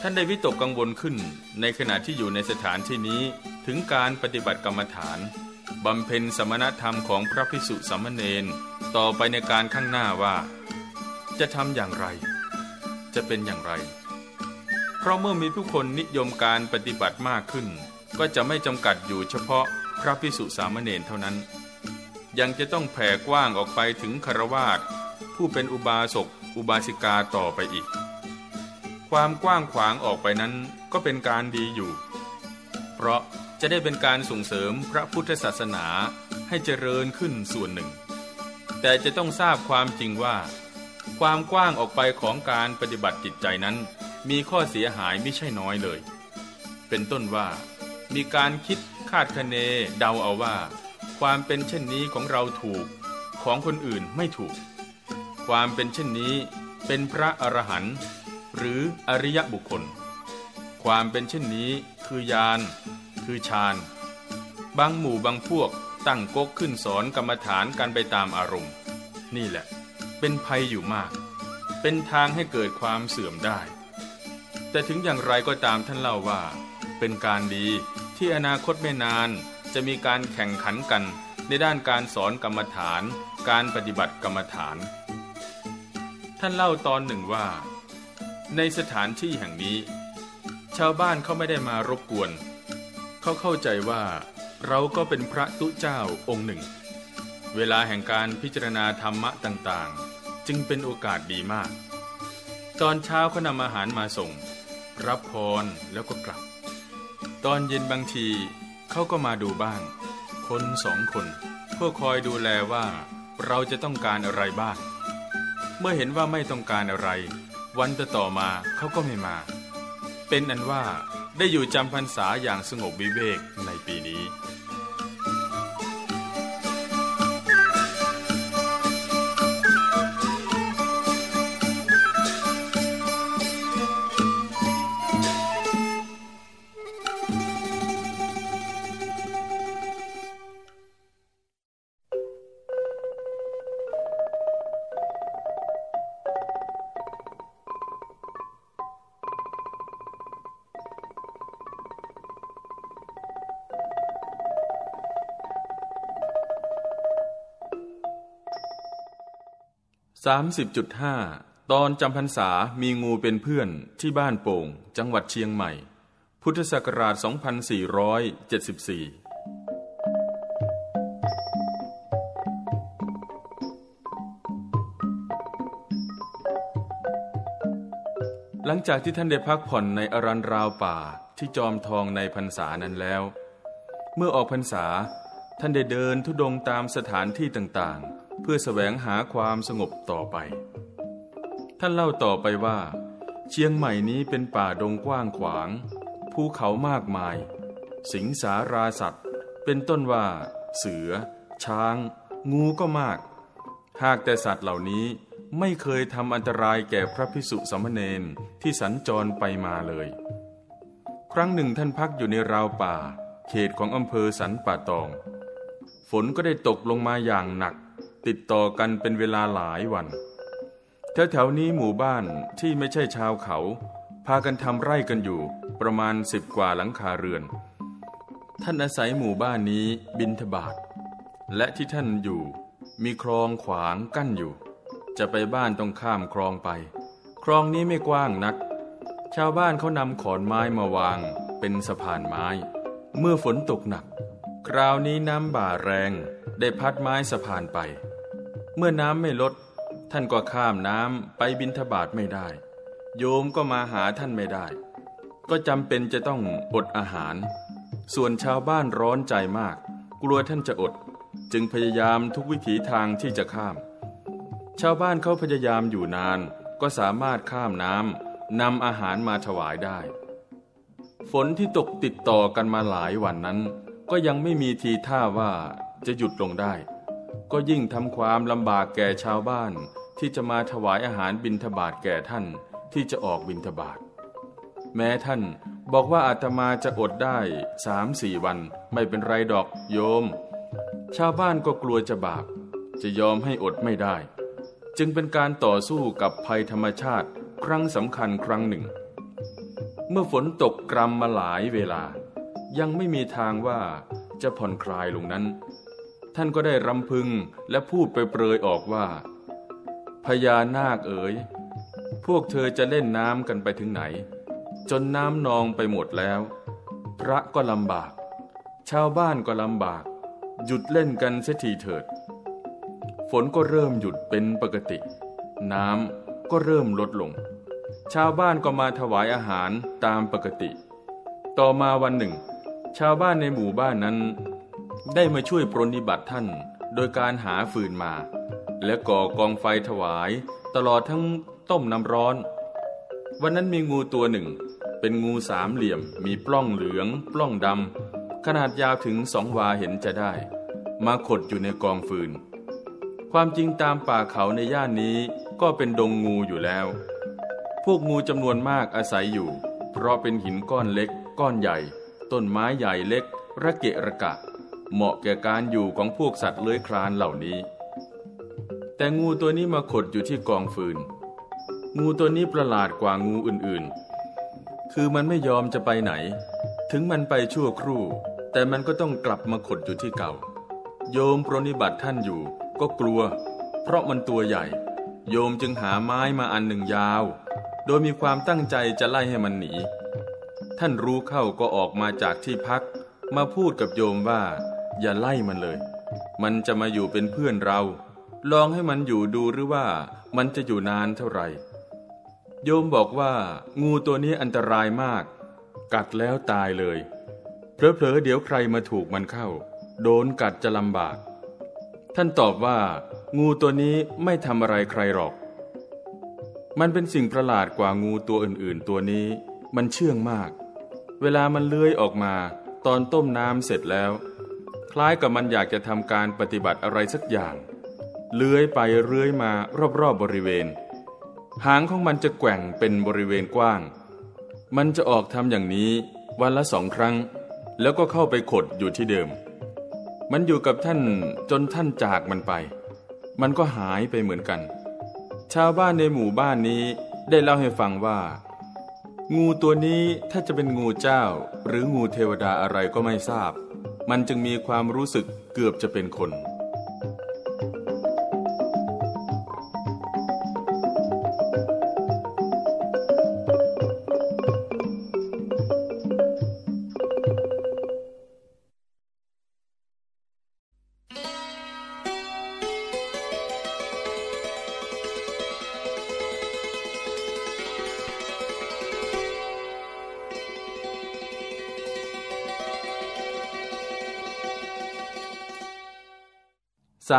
ท่านได้วิตกกังวลขึ้น ในขณะที่อยู่ในสถานที่นี้ถึงการปฏิบัติกรรมฐาน บำเพ็ญสมณธรรมของพระพิสุสัมมเนนต่อไปในการข้างหน้าว่า จะทำอย่างไร จะเป็นอย่างไร เพราะเมื่อมีผู้คนนิยมการปฏิบัติมากขึ้น ก็จะไม่จำกัดอยู่เฉพาะพระพิสุสามเณรเท่านั้น ยังจะต้องแผ่กว้างออกไปถึงคารวาสผู้เป็นอุบาสกอุบาสิกาต่อไปอีก ความกว้างขวางออกไปนั้นก็เป็นการดีอยู่ เพราะ จะได้เป็นการส่งเสริมพระพุทธศาสนาให้เจริญขึ้นส่วนหนึ่ง แต่จะต้องทราบความจริงว่า ความกว้างออกไปของการปฏิบัติจิตใจนั้น มีข้อเสียหายไม่ใช่น้อยเลย เป็นต้นว่า มีการคิดคาดคะเนเดาเอาว่า ความเป็นเช่นนี้ของเราถูกของคนอื่นไม่ถูก ความเป็นเช่นนี้เป็นพระอรหันต์หรืออริยบุคคล ความเป็นเช่นนี้คือยาน คือฌาน บางหมู่บางพวกตั้งกกขึ้นสอนกรรมฐานกันไปตามอารมณ์ นี่แหละ เป็นภัยอยู่มาก เป็นทางให้เกิดความเสื่อมได้ แต่ถึงอย่างไรก็ตามท่านเล่าว่า เป็นการดีที่อนาคตไม่นานจะมีการแข่งขันกันในด้านการสอนกรรมฐาน การปฏิบัติกรรมฐาน ท่านเล่าตอนหนึ่งว่า ในสถานที่แห่งนี้ ชาวบ้านเขาไม่ได้มารบกวน เขาเข้าใจว่าเราก็เป็นพระตุเจ้าองค์หนึ่ง เวลาแห่งการพิจารณาธรรมะต่างๆ จึงเป็นโอกาสดีมาก ตอนเช้าเขานำอาหารมาส่ง รับพรแล้วก็กลับ ตอนเย็นบางทีเขาก็มาดูบ้าง คนสองคน เพื่อคอยดูแลว่าเราจะต้องการอะไรบ้าง เมื่อเห็นว่าไม่ต้องการอะไร วันต่อมาเขาก็ไม่มา เป็นอันว่า ได้อยู่จำพรรษาอย่างสงบวิเวกในปีนี้ 30.5 ตอนจำพรรษามีงูเป็นเพื่อนที่บ้านโป่ง จังหวัดเชียงใหม่ พุทธศักราช 2474หลังจากที่ท่านได้พักผ่อนในอรันราวป่าที่จอมทองในพรรษานั้นแล้ว เมื่อออกพรรษาท่านได้เดินทุดงตามสถานที่ต่างๆ เพื่อแสวงหาความสงบต่อไป ท่านเล่าต่อไปว่า เชียงใหม่นี้เป็นป่าดงกว้างขวาง ภูเขามากมาย สิงสาราสัตว์ เป็นต้นว่า เสือ ช้าง งูก็มาก หากแต่สัตว์เหล่านี้ไม่เคยทำอันตรายแก่พระพิสุสมณเณรที่สัญจรไปมาเลย ครั้งหนึ่งท่านพักอยู่ในราวป่า เขตของอำเภอสันป่าตอง ฝนก็ได้ตกลงมาอย่างหนัก ติดต่อกันเป็นเวลาหลายวันแถวๆนี้หมู่บ้านที่ไม่ใช่ชาวเขา พากันทำไร่กันอยู่ประมาณสิบกว่าหลังคาเรือน ท่านอาศัยหมู่บ้านนี้บินทบาทและที่ท่านอยู่มีคลองขวางกั้นอยู่ จะไปบ้านต้องข้ามคลองไป คลองนี้ไม่กว้างนัก ชาวบ้านเขานำขอนไม้มาวางเป็นสะพานไม้ เมื่อฝนตกหนัก คราวนี้น้ำบ่าแรงได้พัดไม้สะพานไป เมื่อน้ำไม่ลด ท่านก็ข้ามน้ำไปบินทบาทไม่ได้ โยมก็มาหาท่านไม่ได้ ก็จำเป็นจะต้องอดอาหาร ส่วนชาวบ้านร้อนใจมาก กลัวท่านจะอด จึงพยายามทุกวิถีทางที่จะข้าม ชาวบ้านเขาพยายามอยู่นาน ก็สามารถข้ามน้ำนำอาหารมาถวายได้ ฝนที่ตกติดต่อกันมาหลายวันนั้น ก็ยังไม่มีทีท่าว่าจะหยุดลงได้ ก็ยิ่งทำความลำบากแก่ชาวบ้าน ที่จะมาถวายอาหารบิณฑบาตแก่ท่านที่จะออกบิณฑบาตแม้ท่านบอกว่าอาตมาจะอดได้สามสี่วันไม่เป็นไรดอกโยม ชาวบ้านก็กลัวจะบาป จะยอมให้อดไม่ได้ จึงเป็นการต่อสู้กับภัยธรรมชาติครั้งสำคัญครั้งหนึ่ง เมื่อฝนตกกรำมาหลายเวลา ยังไม่มีทางว่าจะผ่อนคลายลงนั้น ท่านก็ได้รำพึงและพูดไปเปรยออกว่า พญานาคเอ๋ย พวกเธอจะเล่นน้ำกันไปถึงไหน จนน้ำนองไปหมดแล้ว พระก็ลำบาก ชาวบ้านก็ลำบาก หยุดเล่นกันเสียทีเถิด ฝนก็เริ่มหยุดเป็นปกติ น้ำก็เริ่มลดลง ชาวบ้านก็มาถวายอาหารตามปกติ ต่อมาวันหนึ่ง ชาวบ้านในหมู่บ้านนั้น ได้มาช่วยปรนนิบัติท่าน โดยการหาฟืนมา และก่อกองไฟถวาย ตลอดทั้งต้มน้ำร้อน วันนั้นมีงูตัวหนึ่ง เป็นงูสามเหลี่ยม มีปล้องเหลือง ปล้องดำขนาดยาวถึงสองวาเห็นจะได้ มาขดอยู่ในกองฟืน ความจริงตามป่าเขาในย่านนี้ก็เป็นดงงูอยู่แล้ว พวกงูจำนวนมากอาศัยอยู่ เพราะเป็นหินก้อนเล็ก ก้อนใหญ่ ต้นไม้ใหญ่เล็ก ระเกะระกะ เหมาะแก่การอยู่ของพวกสัตว์เลื้อยคลานเหล่านี้ แต่งูตัวนี้มาขดอยู่ที่กองฟืน งูตัวนี้ประหลาดกว่างูอื่นๆ คือมันไม่ยอมจะไปไหน ถึงมันไปชั่วครู่ แต่มันก็ต้องกลับมาขดอยู่ที่เก่า โยมปรนนิบัติท่านอยู่ก็กลัว เพราะมันตัวใหญ่ โยมจึงหาไม้มาอันหนึ่งยาว โดยมีความตั้งใจจะไล่ให้มันหนี ท่านรู้เข้าก็ออกมาจากที่พักมาพูดกับโยมว่า อย่าไล่มันเลย มันจะมาอยู่เป็นเพื่อนเรา ลองให้มันอยู่ดูหรือว่ามันจะอยู่นานเท่าไหร่ โยมบอกว่างูตัวนี้อันตรายมาก กัดแล้วตายเลย เพลอๆเดี๋ยวใครมาถูกมันเข้า โดนกัดจะลำบาก ท่านตอบว่า งูตัวนี้ไม่ทำอะไรใครหรอก มันเป็นสิ่งประหลาดกว่างูตัวอื่นๆ ตัวนี้ มันเชื่องมาก เวลามันเลื้อยออกมา ตอนต้มน้ำเสร็จแล้ว คล้ายกับมันอยากจะทำการปฏิบัติอะไรสักอย่าง เลื้อยไปเลื้อยมารอบๆบบริเวณ หางของมันจะแกว่งเป็นบริเวณกว้าง มันจะออกทำอย่างนี้วันละสองครั้ง แล้วก็เข้าไปขดอยู่ที่เดิม มันอยู่กับท่านจนท่านจากมันไป มันก็หายไปเหมือนกัน ชาวบ้านในหมู่บ้านนี้ได้เล่าให้ฟังว่า งูตัวนี้ถ้าจะเป็นงูเจ้าหรืองูเทวดาอะไรก็ไม่ทราบ มันจึงมีความรู้สึกเกือบจะเป็นคน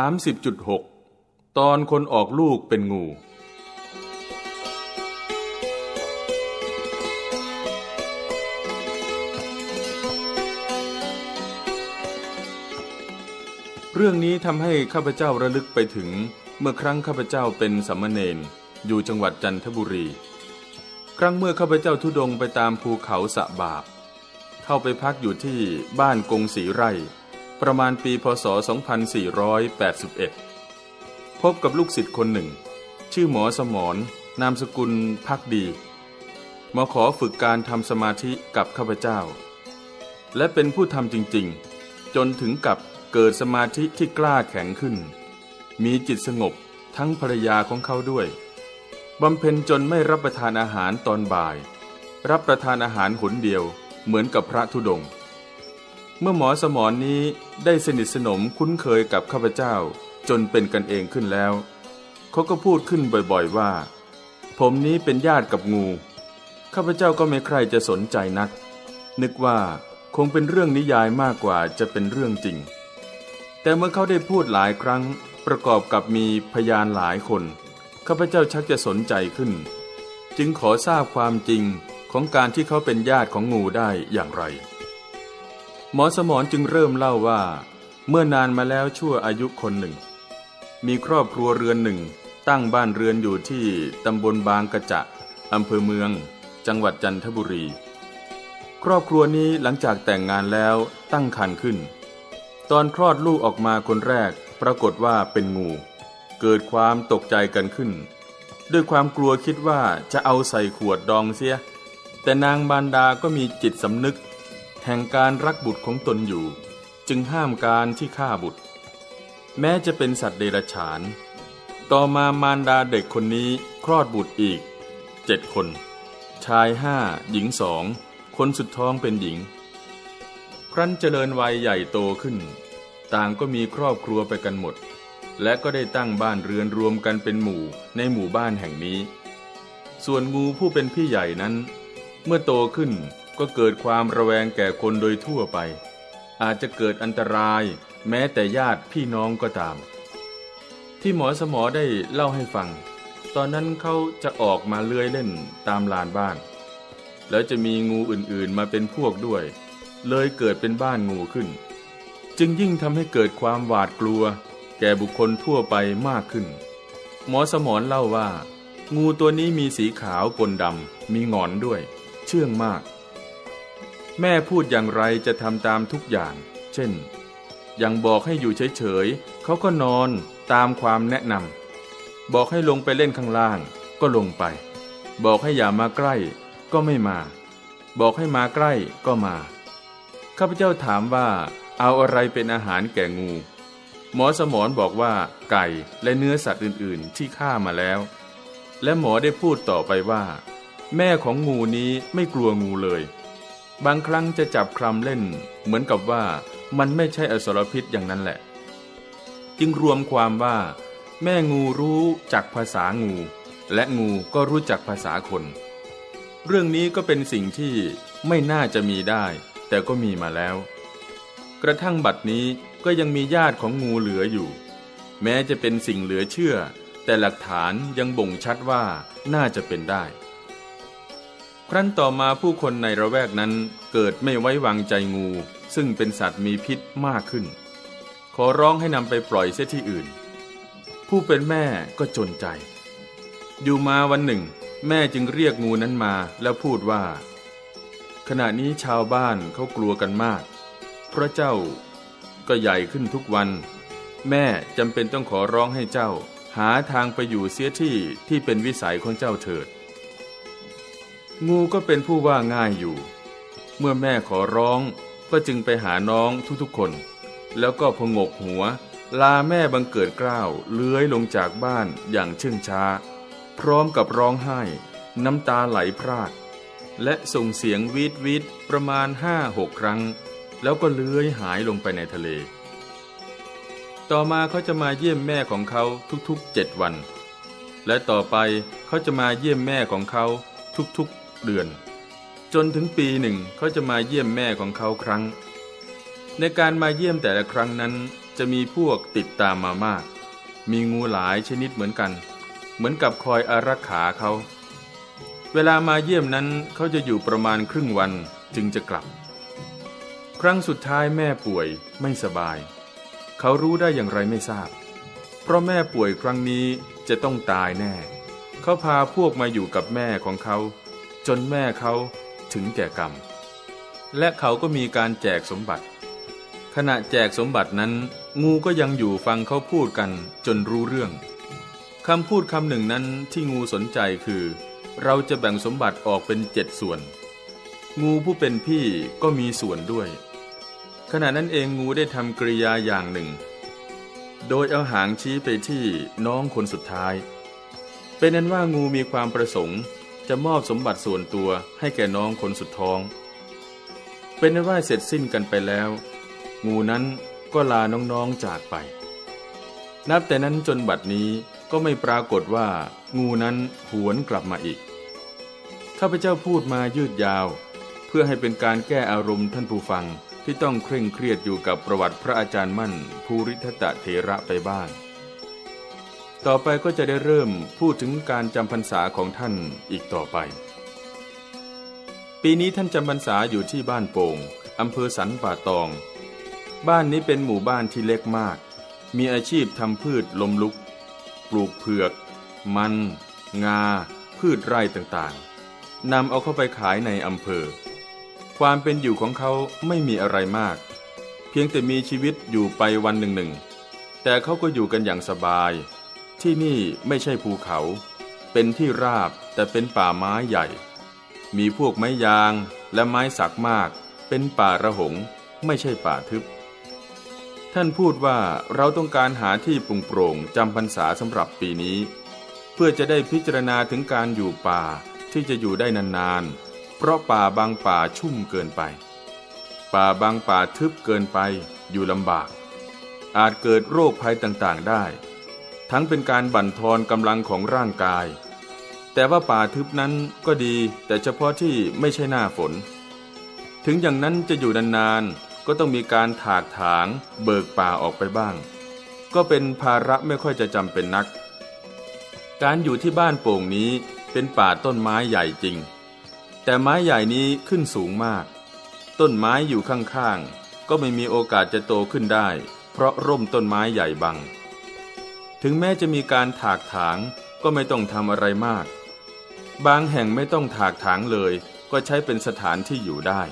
30.6 ตอนคนออกลูกเป็นงู เรื่องนี้ทำให้ข้าพเจ้าระลึกไปถึงเมื่อครั้งข้าพเจ้าเป็นสัมมเนนอยู่จังหวัดจันทบุรี ครั้งเมื่อข้าพเจ้าทุดงไปตามภูเขาสะบาบ เข้าไปพักอยู่ที่บ้านกงสีไร่ ประมาณปีพศ 2481 พบกับลูกศิษย์คนหนึ่ง ชื่อหมอสมรนามสกุลพักดีมาขอฝึกการทำสมาธิกับข้าพเจ้า และเป็นผู้ทำจริงๆ จนถึงกับเกิดสมาธิที่กล้าแข็งขึ้น มีจิตสงบทั้งภรรยาของเขาด้วยบำเพ็ญจนไม่รับประทานอาหารตอนบ่าย รับประทานอาหารหนเดียวเหมือนกับพระธุดงค์ เมื่อหมอสมอนนี้ได้สนิทสนมคุ้นเคยกับข้าพเจ้าจนเป็นกันเองขึ้นแล้ว เขาก็พูดขึ้นบ่อยๆว่า ผมนี้เป็นญาติกับงู ข้าพเจ้าก็ไม่ใครจะสนใจนัก นึกว่าคงเป็นเรื่องนิยายมากกว่าจะเป็นเรื่องจริง แต่เมื่อเขาได้พูดหลายครั้งประกอบกับมีพยานหลายคน ข้าพเจ้าชักจะสนใจขึ้น จึงขอทราบความจริงของการที่เขาเป็นญาติของงูได้อย่างไร หมอสมรจึงเริ่มเล่าว่า เมื่อนานมาแล้วชั่วอายุคนหนึ่ง มีครอบครัวเรือนหนึ่ง ตั้งบ้านเรือนอยู่ที่ตำบลบางกระจะอำเภอเมือง จังหวัดจันทบุรี ครอบครัวนี้หลังจากแต่งงานแล้วตั้งครรภ์ขึ้น ตอนคลอดลูกออกมาคนแรกปรากฏว่าเป็นงู เกิดความตกใจกันขึ้น ด้วยความกลัวคิดว่าจะเอาใส่ขวดดองเสีย แต่นางบานดาก็มีจิตสำนึก แห่งการรักบุตรของตนอยู่ จึงห้ามการที่ฆ่าบุตร แม้จะเป็นสัตว์เดรัจฉาน ต่อมามารดาเด็กคนนี้คลอดบุตรอีกเจ็ดคน ชายห้าหญิงสองคนสุดท้องเป็นหญิง ครั้นเจริญวัยใหญ่โตขึ้น ต่างก็มีครอบครัวไปกันหมด และก็ได้ตั้งบ้านเรือนรวมกันเป็นหมู่ในหมู่บ้านแห่งนี้ ส่วนงูผู้เป็นพี่ใหญ่นั้น เมื่อโตขึ้น ก็เกิดความระแวงแก่คนโดยทั่วไป อาจจะเกิดอันตรายแม้แต่ญาติพี่น้องก็ตาม ที่หมอสมอได้เล่าให้ฟัง ตอนนั้นเขาจะออกมาเลื่อยเล่นตามลานบ้าน แล้วจะมีงูอื่นๆมาเป็นพวกด้วย เลยเกิดเป็นบ้านงูขึ้น จึงยิ่งทำให้เกิดความหวาดกลัว แก่บุคคลทั่วไปมากขึ้น หมอสมรเล่าว่า งูตัวนี้มีสีขาวปนดำมีงอนด้วย เชื่องมาก แม่พูดอย่างไรจะทำตามทุกอย่าง เช่น อย่างบอกให้อยู่เฉยๆ เขาก็นอนตามความแนะนำ บอกให้ลงไปเล่นข้างล่าง ก็ลงไป บอกให้อย่ามาใกล้ ก็ไม่มา บอกให้มาใกล้ก็มา ข้าพเจ้าถามว่า เอาอะไรเป็นอาหารแก่งู หมอสมรบอกว่า ไก่และเนื้อสัตว์อื่นๆ ที่ฆ่ามาแล้ว และหมอได้พูดต่อไปว่า แม่ของงูนี้ไม่กลัวงูเลย บางครั้งจะจับคลำเล่น เหมือนกับว่ามันไม่ใช่อสรพิษอย่างนั้นแหละ จึงรวมความว่า แม่งูรู้จักภาษางู และงูก็รู้จักภาษาคน เรื่องนี้ก็เป็นสิ่งที่ไม่น่าจะมีได้ แต่ก็มีมาแล้ว กระทั่งบัดนี้ก็ยังมีญาติของงูเหลืออยู่ แม้จะเป็นสิ่งเหลือเชื่อ แต่หลักฐานยังบ่งชัดว่าน่าจะเป็นได้ รั้นต่อมาผู้คนในระแวกนั้นเกิดไม่ไว้วางใจงู ซึ่งเป็นสัตว์มีพิษมากขึ้น ขอร้องให้นำไปปล่อยเสียที่อื่น ผู้เป็นแม่ก็จนใจ อยู่มาวันหนึ่ง แม่จึงเรียกงูนั้นมาแล้วพูดว่า ขณะนี้ชาวบ้านเขากลัวกันมาก พระเจ้าก็ใหญ่ขึ้นทุกวัน แม่จำเป็นต้องขอร้องให้เจ้า หาทางไปอยู่เสียที่ที่เป็นวิสัยของเจ้าเถิด งูก็เป็นผู้ว่าง่ายอยู่ เมื่อแม่ขอร้องก็จึงไปหาน้องทุกๆคน แล้วก็พงกหัว ลาแม่บังเกิดกล้าวเลื้อยลงจากบ้านอย่างเชื่องช้า พร้อมกับร้องไห้ น้ำตาไหลพราก และส่งเสียงวีดวีดประมาณห้าหกครั้ง แล้วก็เลื้อยหายลงไปในทะเล ต่อมาเขาจะมาเยี่ยมแม่ของเขาทุกๆเจ็ดวัน และต่อไปเขาจะมาเยี่ยมแม่ของเขาทุกๆ เดือน จนถึงปีหนึ่งเขาจะมาเยี่ยมแม่ของเขาครั้ง ในการมาเยี่ยมแต่ละครั้งนั้น จะมีพวกติดตามมามาก มีงูหลายชนิดเหมือนกัน เหมือนกับคอยอารักขาเขา เวลามาเยี่ยมนั้นเขาจะอยู่ประมาณครึ่งวันจึงจะกลับ ครั้งสุดท้ายแม่ป่วยไม่สบาย เขารู้ได้อย่างไรไม่ทราบ เพราะแม่ป่วยครั้งนี้จะต้องตายแน่ เขาพาพวกมาอยู่กับแม่ของเขา จนแม่เขาถึงแก่กรรม และเขาก็มีการแจกสมบัติ ขณะแจกสมบัตินั้น งูก็ยังอยู่ฟังเขาพูดกันจนรู้เรื่องคำพูดคำหนึ่งนั้นที่งูสนใจคือ เราจะแบ่งสมบัติออกเป็นเจ็ดส่วน งูผู้เป็นพี่ก็มีส่วนด้วย ขณะนั้นเองงูได้ทำกริยาอย่างหนึ่ง โดยเอาหางชี้ไปที่น้องคนสุดท้าย เป็นนั้นว่างูมีความประสงค์ จะมอบสมบัติส่วนตัวให้แก่น้องคนสุดท้อง เป็นว่าเสร็จสิ้นกันไปแล้ว งูนั้นก็ลาน้องๆจากไป นับแต่นั้นจนบัดนี้ก็ไม่ปรากฏว่างูนั้นหวนกลับมาอีก ข้าพเจ้าพูดมายืดยาว เพื่อให้เป็นการแก้อารมณ์ท่านผู้ฟังที่ต้องเคร่งเครียดอยู่กับประวัติพระอาจารย์มั่นภูริทัตเถระไปบ้าง ต่อไปก็จะได้เริ่มพูดถึงการจำพรรษาของท่านอีกต่อไป ปีนี้ท่านจำพรรษาอยู่ที่บ้านโป่งอำเภอสันป่าตอง บ้านนี้เป็นหมู่บ้านที่เล็กมาก มีอาชีพทำพืชลมลุก ปลูกเผือก มัน งา พืชไร่ต่างๆนำเอาเข้าไปขายในอำเภอ ความเป็นอยู่ของเขาไม่มีอะไรมาก เพียงแต่มีชีวิตอยู่ไปวันหนึ่งหนึ่งแต่เขาก็อยู่กันอย่างสบาย ที่นี่ไม่ใช่ภูเขา เป็นที่ราบแต่เป็นป่าไม้ใหญ่ มีพวกไม้ยางและไม้สักมาก เป็นป่าระหง ไม่ใช่ป่าทึบ ท่านพูดว่าเราต้องการหาที่ปรุงโปร่งจำพรรษาสำหรับปีนี้ เพื่อจะได้พิจารณาถึงการอยู่ป่าที่จะอยู่ได้นานๆ เพราะป่าบางป่าชุ่มเกินไป ป่าบางป่าทึบเกินไปอยู่ลำบาก อาจเกิดโรคภัยต่างๆได้ ทั้งเป็นการบั่นทอนกำลังของร่างกาย แต่ว่าป่าทึบนั้นก็ดีแต่เฉพาะที่ไม่ใช่หน้าฝน ถึงอย่างนั้นจะอยู่นานๆ ก็ต้องมีการถากถาง เบิกป่าออกไปบ้าง ก็เป็นภาระไม่ค่อยจะจำเป็นนัก การอยู่ที่บ้านโป่งนี้เป็นป่าต้นไม้ใหญ่จริง แต่ไม้ใหญ่นี้ขึ้นสูงมาก ต้นไม้อยู่ข้างๆ ก็ไม่มีโอกาสจะโตขึ้นได้ เพราะร่มต้นไม้ใหญ่บัง ถึงแม้จะมีการถากถางก็ไม่ต้องทำอะไรมาก บางแห่งไม่ต้องถากถางเลย ก็ใช้เป็นสถานที่อยู่ได้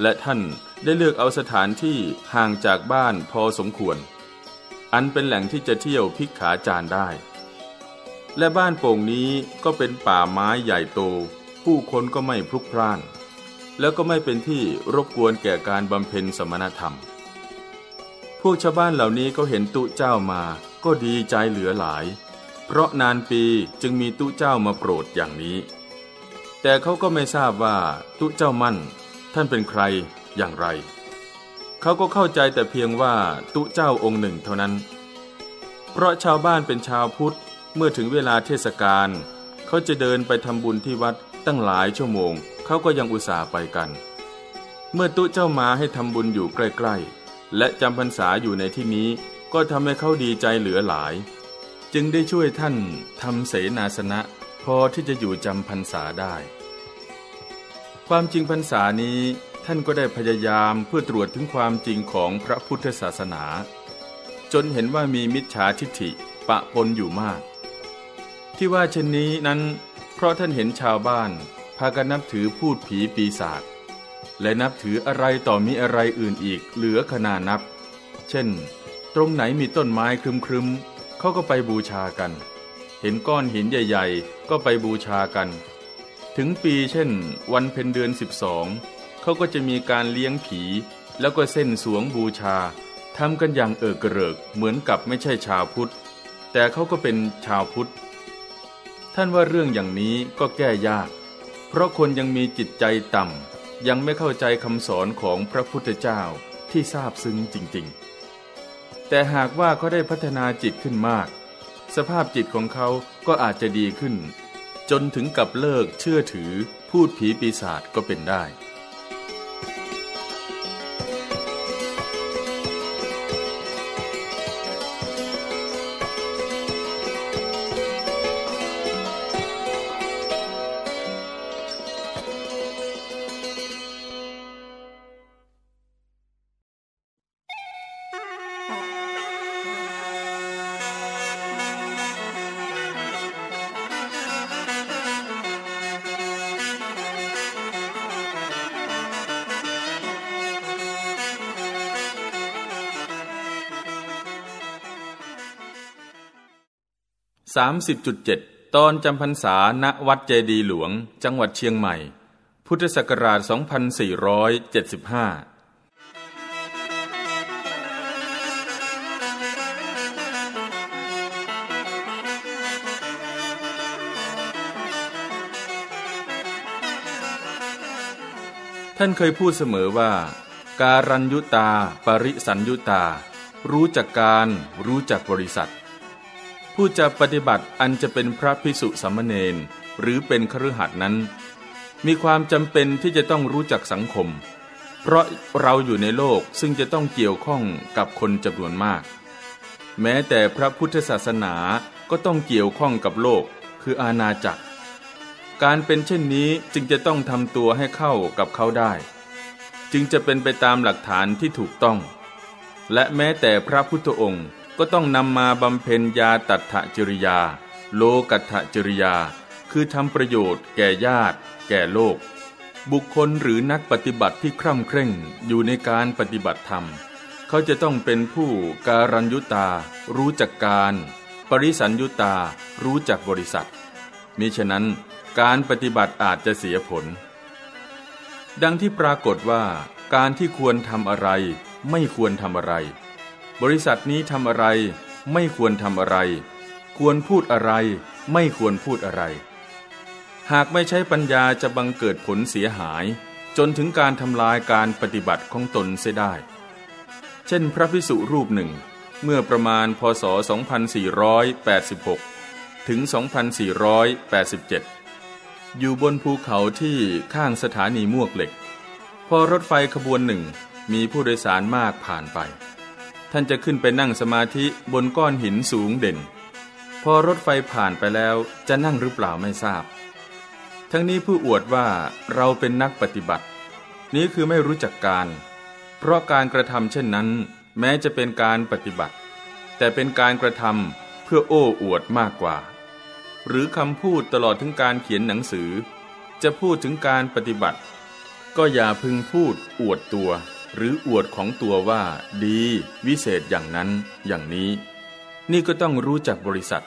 และท่านได้เลือกเอาสถานที่ห่างจากบ้านพอสมควร อันเป็นแหล่งที่จะเที่ยวพิกขาจารได้ และบ้านโป่งนี้ก็เป็นป่าไม้ใหญ่โต ผู้คนก็ไม่พลุกพล่าน แล้วก็ไม่เป็นที่รบกวนแก่การบำเพ็ญสมณธรรม พวกชาวบ้านเหล่านี้ก็เห็นตุเจ้ามา ก็ดีใจเหลือหลาย เพราะนานปีจึงมีตุเจ้ามาโปรดอย่างนี้ แต่เขาก็ไม่ทราบว่าตุเจ้ามั่น ท่านเป็นใครอย่างไร เขาก็เข้าใจแต่เพียงว่าตุเจ้าองค์หนึ่งเท่านั้น เพราะชาวบ้านเป็นชาวพุทธเมื่อถึงเวลาเทศกาลเขาจะเดินไปทำบุญที่วัดตั้งหลายชั่วโมง เขาก็ยังอุตส่าห์ไปกัน เมื่อตุเจ้ามาให้ทำบุญอยู่ใกล้ๆ และจำพรรษาอยู่ในที่นี้ก็ทำให้เขาดีใจเหลือหลาย จึงได้ช่วยท่านทำเสนาสนะ พอที่จะอยู่จำพรรษาได้ ความจริงพรรษานี้ท่านก็ได้พยายามเพื่อตรวจถึงความจริงของพระพุทธศาสนา จนเห็นว่ามีมิจฉาทิฏฐิปะปนอยู่มาก ที่ว่าเช่นนี้นั้น เพราะท่านเห็นชาวบ้าน พากันนับถือพูดผีปีศาจ และนับถืออะไรต่อมีอะไรอื่นอีกเหลือขนานับ เช่น ตรงไหนมีต้นไม้ครึมๆเขาก็ไปบูชากัน เห็นก้อนหินใหญ่ ๆ ก็ไปบูชากัน ถึงปีเช่น วันเพ็ญเดือนสิบสองเขาก็จะมีการเลี้ยงผี แล้วก็เส้นสวงบูชาทำกันอย่างเอิกระเริกเหมือนกับไม่ใช่ชาวพุทธ แต่เขาก็เป็นชาวพุทธ ท่านว่าเรื่องอย่างนี้ก็แก้ยาก เพราะคนยังมีจิตใจต่ำ ยังไม่เข้าใจคำสอนของพระพุทธเจ้าที่ทราบซึ้งจริงๆ แต่หากว่าเขาได้พัฒนาจิตขึ้นมาก สภาพจิตของเขาก็อาจจะดีขึ้น จนถึงกับเลิกเชื่อถือพูดผีปีศาจก็เป็นได้ 30.7 ตอนจำพรรษาณวัดเจดีหลวง จังหวัดเชียงใหม่ พุทธศักราช 2475ท่านเคยพูดเสมอว่า การัญยุตา ปริสัญยุตา รู้จักการ รู้จักบริษัท ผู้จะปฏิบัติอันจะเป็นพระพิสุสามเณรหรือเป็นครือขัดนั้น มีความจำเป็นที่จะต้องรู้จักสังคม เพราะเราอยู่ในโลกซึ่งจะต้องเกี่ยวข้องกับคนจำนวนมาก แม้แต่พระพุทธศาสนาก็ต้องเกี่ยวข้องกับโลกคืออาณาจักร การเป็นเช่นนี้จึงจะต้องทำตัวให้เข้ากับเขาได้ จึงจะเป็นไปตามหลักฐานที่ถูกต้อง และแม้แต่พระพุทธองค์ ก็ต้องนำมาบำเพ็ญยาตัถจริยา โลกัตถจริยา คือทำประโยชน์แก่ญาติ แก่โลก บุคคลหรือนักปฏิบัติที่คร่ำเคร่งอยู่ในการปฏิบัติธรรม เขาจะต้องเป็นผู้การัญยุตา รู้จักการ ปริสัญยุตา รู้จักบริษัทมิฉะนั้นการปฏิบัติอาจจะเสียผล ดังที่ปรากฏว่า การที่ควรทำอะไร ไม่ควรทำอะไร บริษัทนี้ทำอะไร ไม่ควรทำอะไร ควรพูดอะไร ไม่ควรพูดอะไร หากไม่ใช้ปัญญาจะบังเกิดผลเสียหาย จนถึงการทำลายการปฏิบัติของตนเสียได้ เช่นพระพิสุรูปหนึ่ง เมื่อประมาณพศ 2486 ถึง 2487 อยู่บนภูเขาที่ข้างสถานีมวกเหล็ก พอรถไฟขบวนหนึ่งมีผู้โดยสารมากผ่านไป ท่านจะขึ้นไปนั่งสมาธิบนก้อนหินสูงเด่น พอรถไฟผ่านไปแล้วจะนั่งหรือเปล่าไม่ทราบ ทั้งนี้ผู้อวดว่าเราเป็นนักปฏิบัติ นี้คือไม่รู้จักการ เพราะการกระทำเช่นนั้น แม้จะเป็นการปฏิบัติ แต่เป็นการกระทำเพื่อโอ้อวดมากกว่า หรือคำพูดตลอดถึงการเขียนหนังสือ จะพูดถึงการปฏิบัติ ก็อย่าพึงพูดอวดตัว หรืออวดของตัวว่าดี วิเศษอย่างนั้น อย่างนี้ นี่ก็ต้องรู้จักบริษัท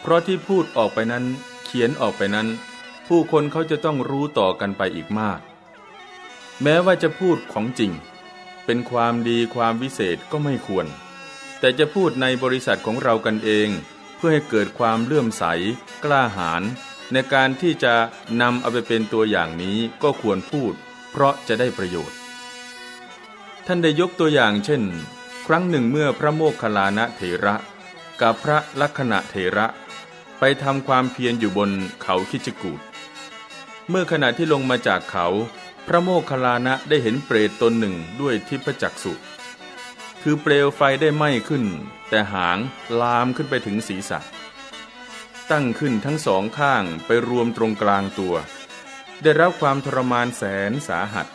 เพราะที่พูดออกไปนั้น เขียนออกไปนั้น ผู้คนเขาจะต้องรู้ต่อกันไปอีกมาก แม้ว่าจะพูดของจริง เป็นความดีความวิเศษก็ไม่ควร แต่จะพูดในบริษัทของเรากันเอง เพื่อให้เกิดความเลื่อมใส กล้าหาญในการที่จะนำเอาไปเป็นตัวอย่างนี้ก็ควรพูด เพราะจะได้ประโยชน์ ท่านได้ยกตัวอย่างเช่น ครั้งหนึ่งเมื่อพระโมคคัลลานะเถระ กับพระลักษณะเถระ ไปทำความเพียรอยู่บนเขาคิจกูดเมื่อขณะที่ลงมาจากเขา พระโมคคัลลานะได้เห็นเปรตตนหนึ่งด้วยทิพจักษุคือเปลวไฟได้ไหม้ขึ้น แต่หางลามขึ้นไปถึงศีรษะ ตั้งขึ้นทั้งสองข้างไปรวมตรงกลางตัว ได้รับความทรมานแสนสาหัส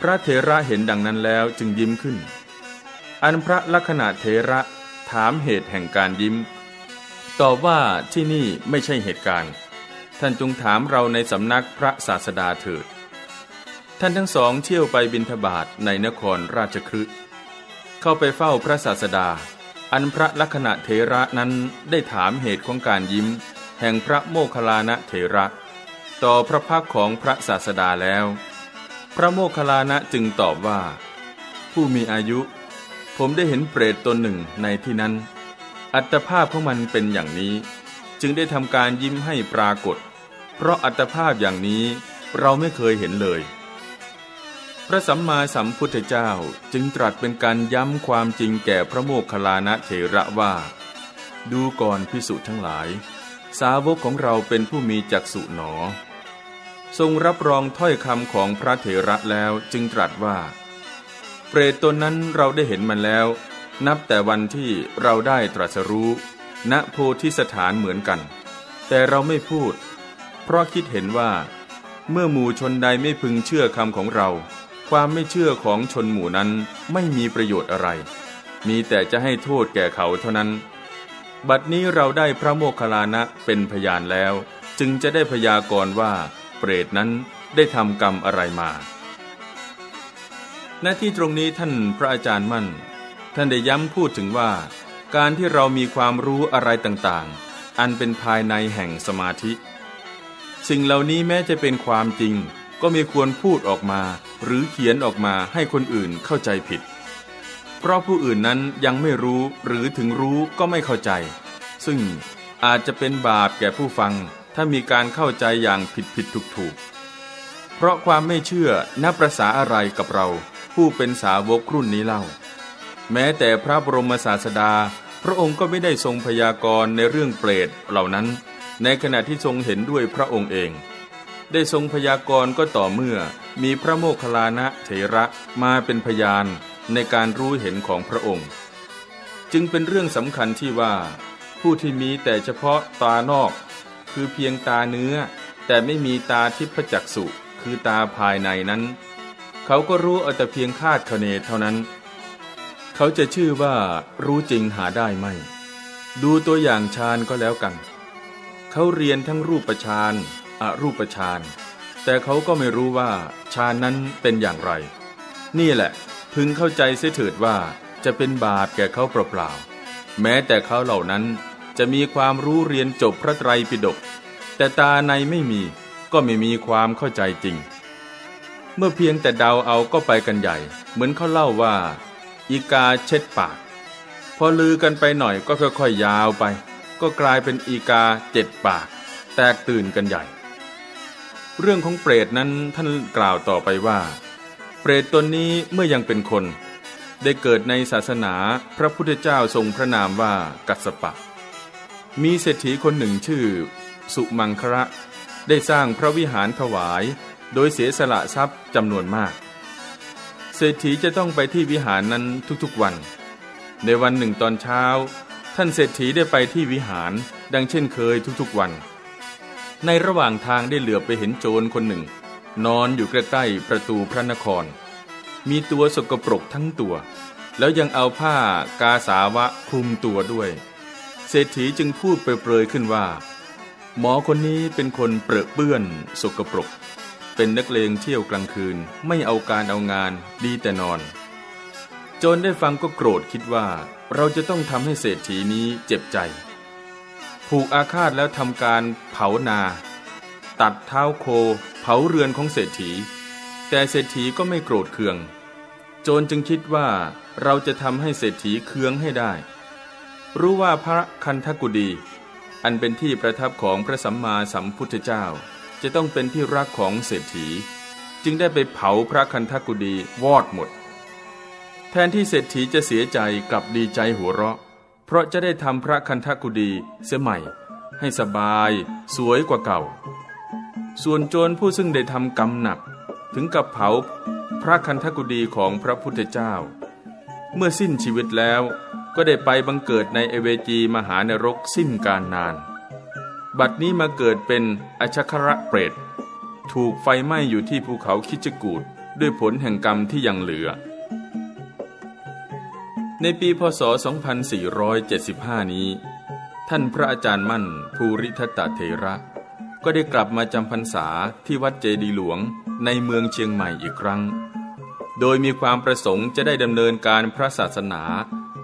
พระเถระเห็นดังนั้นแล้วจึงยิ้มขึ้น อันพระลักษณะเถระถามเหตุแห่งการยิ้ม ตอบว่าที่นี่ไม่ใช่เหตุการณ์ ท่านจงถามเราในสำนักพระศาสดาเถิด ท่านทั้งสองเที่ยวไปบินทบาทในนครราชคฤห์เข้าไปเฝ้าพระศาสดา อันพระลักษณะเถระนั้นได้ถามเหตุของการยิ้ม แห่งพระโมคคัลลานะเถระ ต่อพระพักของพระศาสดาแล้ว พระโมคคัลลานะจึงตอบว่า ผู้มีอายุ ผมได้เห็นเปรตตนหนึ่งในที่นั้น อัตภาพของมันเป็นอย่างนี้ จึงได้ทำการยิ้มให้ปรากฏ เพราะอัตภาพอย่างนี้เราไม่เคยเห็นเลย พระสัมมาสัมพุทธเจ้าจึงตรัสเป็นการย้ำความจริงแก่พระโมคคัลลานะเถระว่า ดูก่อนพิสุทั้งหลาย สาวกของเราเป็นผู้มีจักษุหนอ ทรงรับรองถ้อยคำของพระเถระแล้วจึงตรัสว่า เปรตตนนั้นเราได้เห็นมันแล้ว นับแต่วันที่เราได้ตรัสรู้ ณโพธิสถานเหมือนกัน แต่เราไม่พูด เพราะคิดเห็นว่า เมื่อหมู่ชนใดไม่พึงเชื่อคำของเรา ความไม่เชื่อของชนหมู่นั้นไม่มีประโยชน์อะไร มีแต่จะให้โทษแก่เขาเท่านั้น บัดนี้เราได้พระโมคคัลลานะเป็นพยานแล้ว จึงจะได้พยากรณ์ว่า เปรตนั้นได้ทำกรรมอะไรมา หน้าที่ตรงนี้ท่านพระอาจารย์มั่น ท่านได้ย้ำพูดถึงว่า การที่เรามีความรู้อะไรต่างๆ อันเป็นภายในแห่งสมาธิ สิ่งเหล่านี้แม้จะเป็นความจริง ก็มีควรพูดออกมา หรือเขียนออกมาให้คนอื่นเข้าใจผิด เพราะผู้อื่นนั้นยังไม่รู้หรือถึงรู้ก็ไม่เข้าใจ ซึ่งอาจจะเป็นบาปแก่ผู้ฟัง ถ้ามีการเข้าใจอย่างผิดผิดถูกถูกเพราะความไม่เชื่อนับประษาอะไรกับเรา ผู้เป็นสาวกรุ่นนี้เล่า แม้แต่พระบรมศาสดา พระองค์ก็ไม่ได้ทรงพยากรณ์ในเรื่องเปรตเหล่านั้น ในขณะที่ทรงเห็นด้วยพระองค์เอง ได้ทรงพยากรณ์ก็ต่อเมื่อมีพระโมคคัลลานะเถระมาเป็นพยานในการรู้เห็นของพระองค์ จึงเป็นเรื่องสำคัญที่ว่า ผู้ที่มีแต่เฉพาะตานอก คือเพียงตาเนื้อ แต่ไม่มีตาทิพจักษุคือตาภายในนั้น เขาก็รู้เอาแต่เพียงคาดคะเนเท่านั้น เขาจะชื่อว่ารู้จริงหาได้ไม่ ดูตัวอย่างฌานก็แล้วกัน เขาเรียนทั้งรูปฌานอรูปฌานแต่เขาก็ไม่รู้ว่าฌานนั้นเป็นอย่างไร นี่แหละ พึงเข้าใจเสียเถิดว่าจะเป็นบาปแก่เขาเปล่าๆแม้แต่เขาเหล่านั้น จะมีความรู้เรียนจบพระไตรปิฎกแต่ตาในไม่มีก็ไม่มีความเข้าใจจริง เมื่อเพียงแต่เดาเอาก็ไปกันใหญ่ เหมือนเขาเล่าว่า อีกาเช็ดปาก พอลือกันไปหน่อยก็ค่อยๆยาวไป ก็กลายเป็นอีกาเจ็ดปาก แตกตื่นกันใหญ่ เรื่องของเปรตนั้นท่านกล่าวต่อไปว่า เปรตตนนี้เมื่อยังเป็นคน ได้เกิดในศาสนาพระพุทธเจ้าทรงพระนามว่ากัสปะ มีเศรษฐีคนหนึ่งชื่อ สุมังคระ ได้สร้างพระวิหารถวาย โดยเสียสละทรัพย์จำนวนมาก เศรษฐีจะต้องไปที่วิหารนั้นทุกๆวัน ในวันหนึ่งตอนเช้า ท่านเศรษฐีได้ไปที่วิหารดังเช่นเคยทุกๆวัน ในระหว่างทางได้เหลือไปเห็นโจรคนหนึ่ง นอนอยู่ใกล้ๆประตูพระนคร มีตัวสกปรกทั้งตัว แล้วยังเอาผ้ากาสาวะคลุมตัวด้วย เศรษฐีจึงพูดเปรยๆขึ้นว่า หมอคนนี้เป็นคนเปรอะเปื้อนสกปรก เป็นนักเลงเที่ยวกลางคืนไม่เอาการเอางานดีแต่นอน โจรได้ฟังก็โกรธคิดว่า เราจะต้องทำให้เศรษฐีนี้เจ็บใจ ผูกอาฆาตแล้วทำการเผานา ตัดเท้าโค เผาเรือนของเศรษฐี แต่เศรษฐีก็ไม่โกรธเคือง โจรจึงคิดว่าเราจะทำให้เศรษฐีเคืองให้ได้ รู้ว่าพระคันธกุดี อันเป็นที่ประทับของพระสัมมาสัมพุทธเจ้า จะต้องเป็นที่รักของเศรษฐี จึงได้ไปเผาพระคันธกุฎีวอดหมด แทนที่เศรษฐีจะเสียใจกลับดีใจหัวเราะ เพราะจะได้ทำพระคันธกุฎีเสียใหม่ ให้สบาย สวยกว่าเก่า ส่วนโจรผู้ซึ่งได้ทำกรรมหนัก ถึงกับเผาพระคันธกุฎีของพระพุทธเจ้า เมื่อสิ้นชีวิตแล้ว ก็ได้ไปบังเกิดในเอเวจีมหานรกสิ้นการนาน บัดนี้มาเกิดเป็นอชคระเปรต ถูกไฟไหม้อยู่ที่ภูเขาคิจกูดด้วยผลแห่งกรรมที่ยังเหลือ ในปีพศ 2475 นี้ ท่านพระอาจารย์มั่นภูริทัตเถระ ก็ได้กลับมาจำพรรษาที่วัดเจดีหลวงในเมืองเชียงใหม่อีกครั้ง โดยมีความประสงค์จะได้ดำเนินการพระศาสนา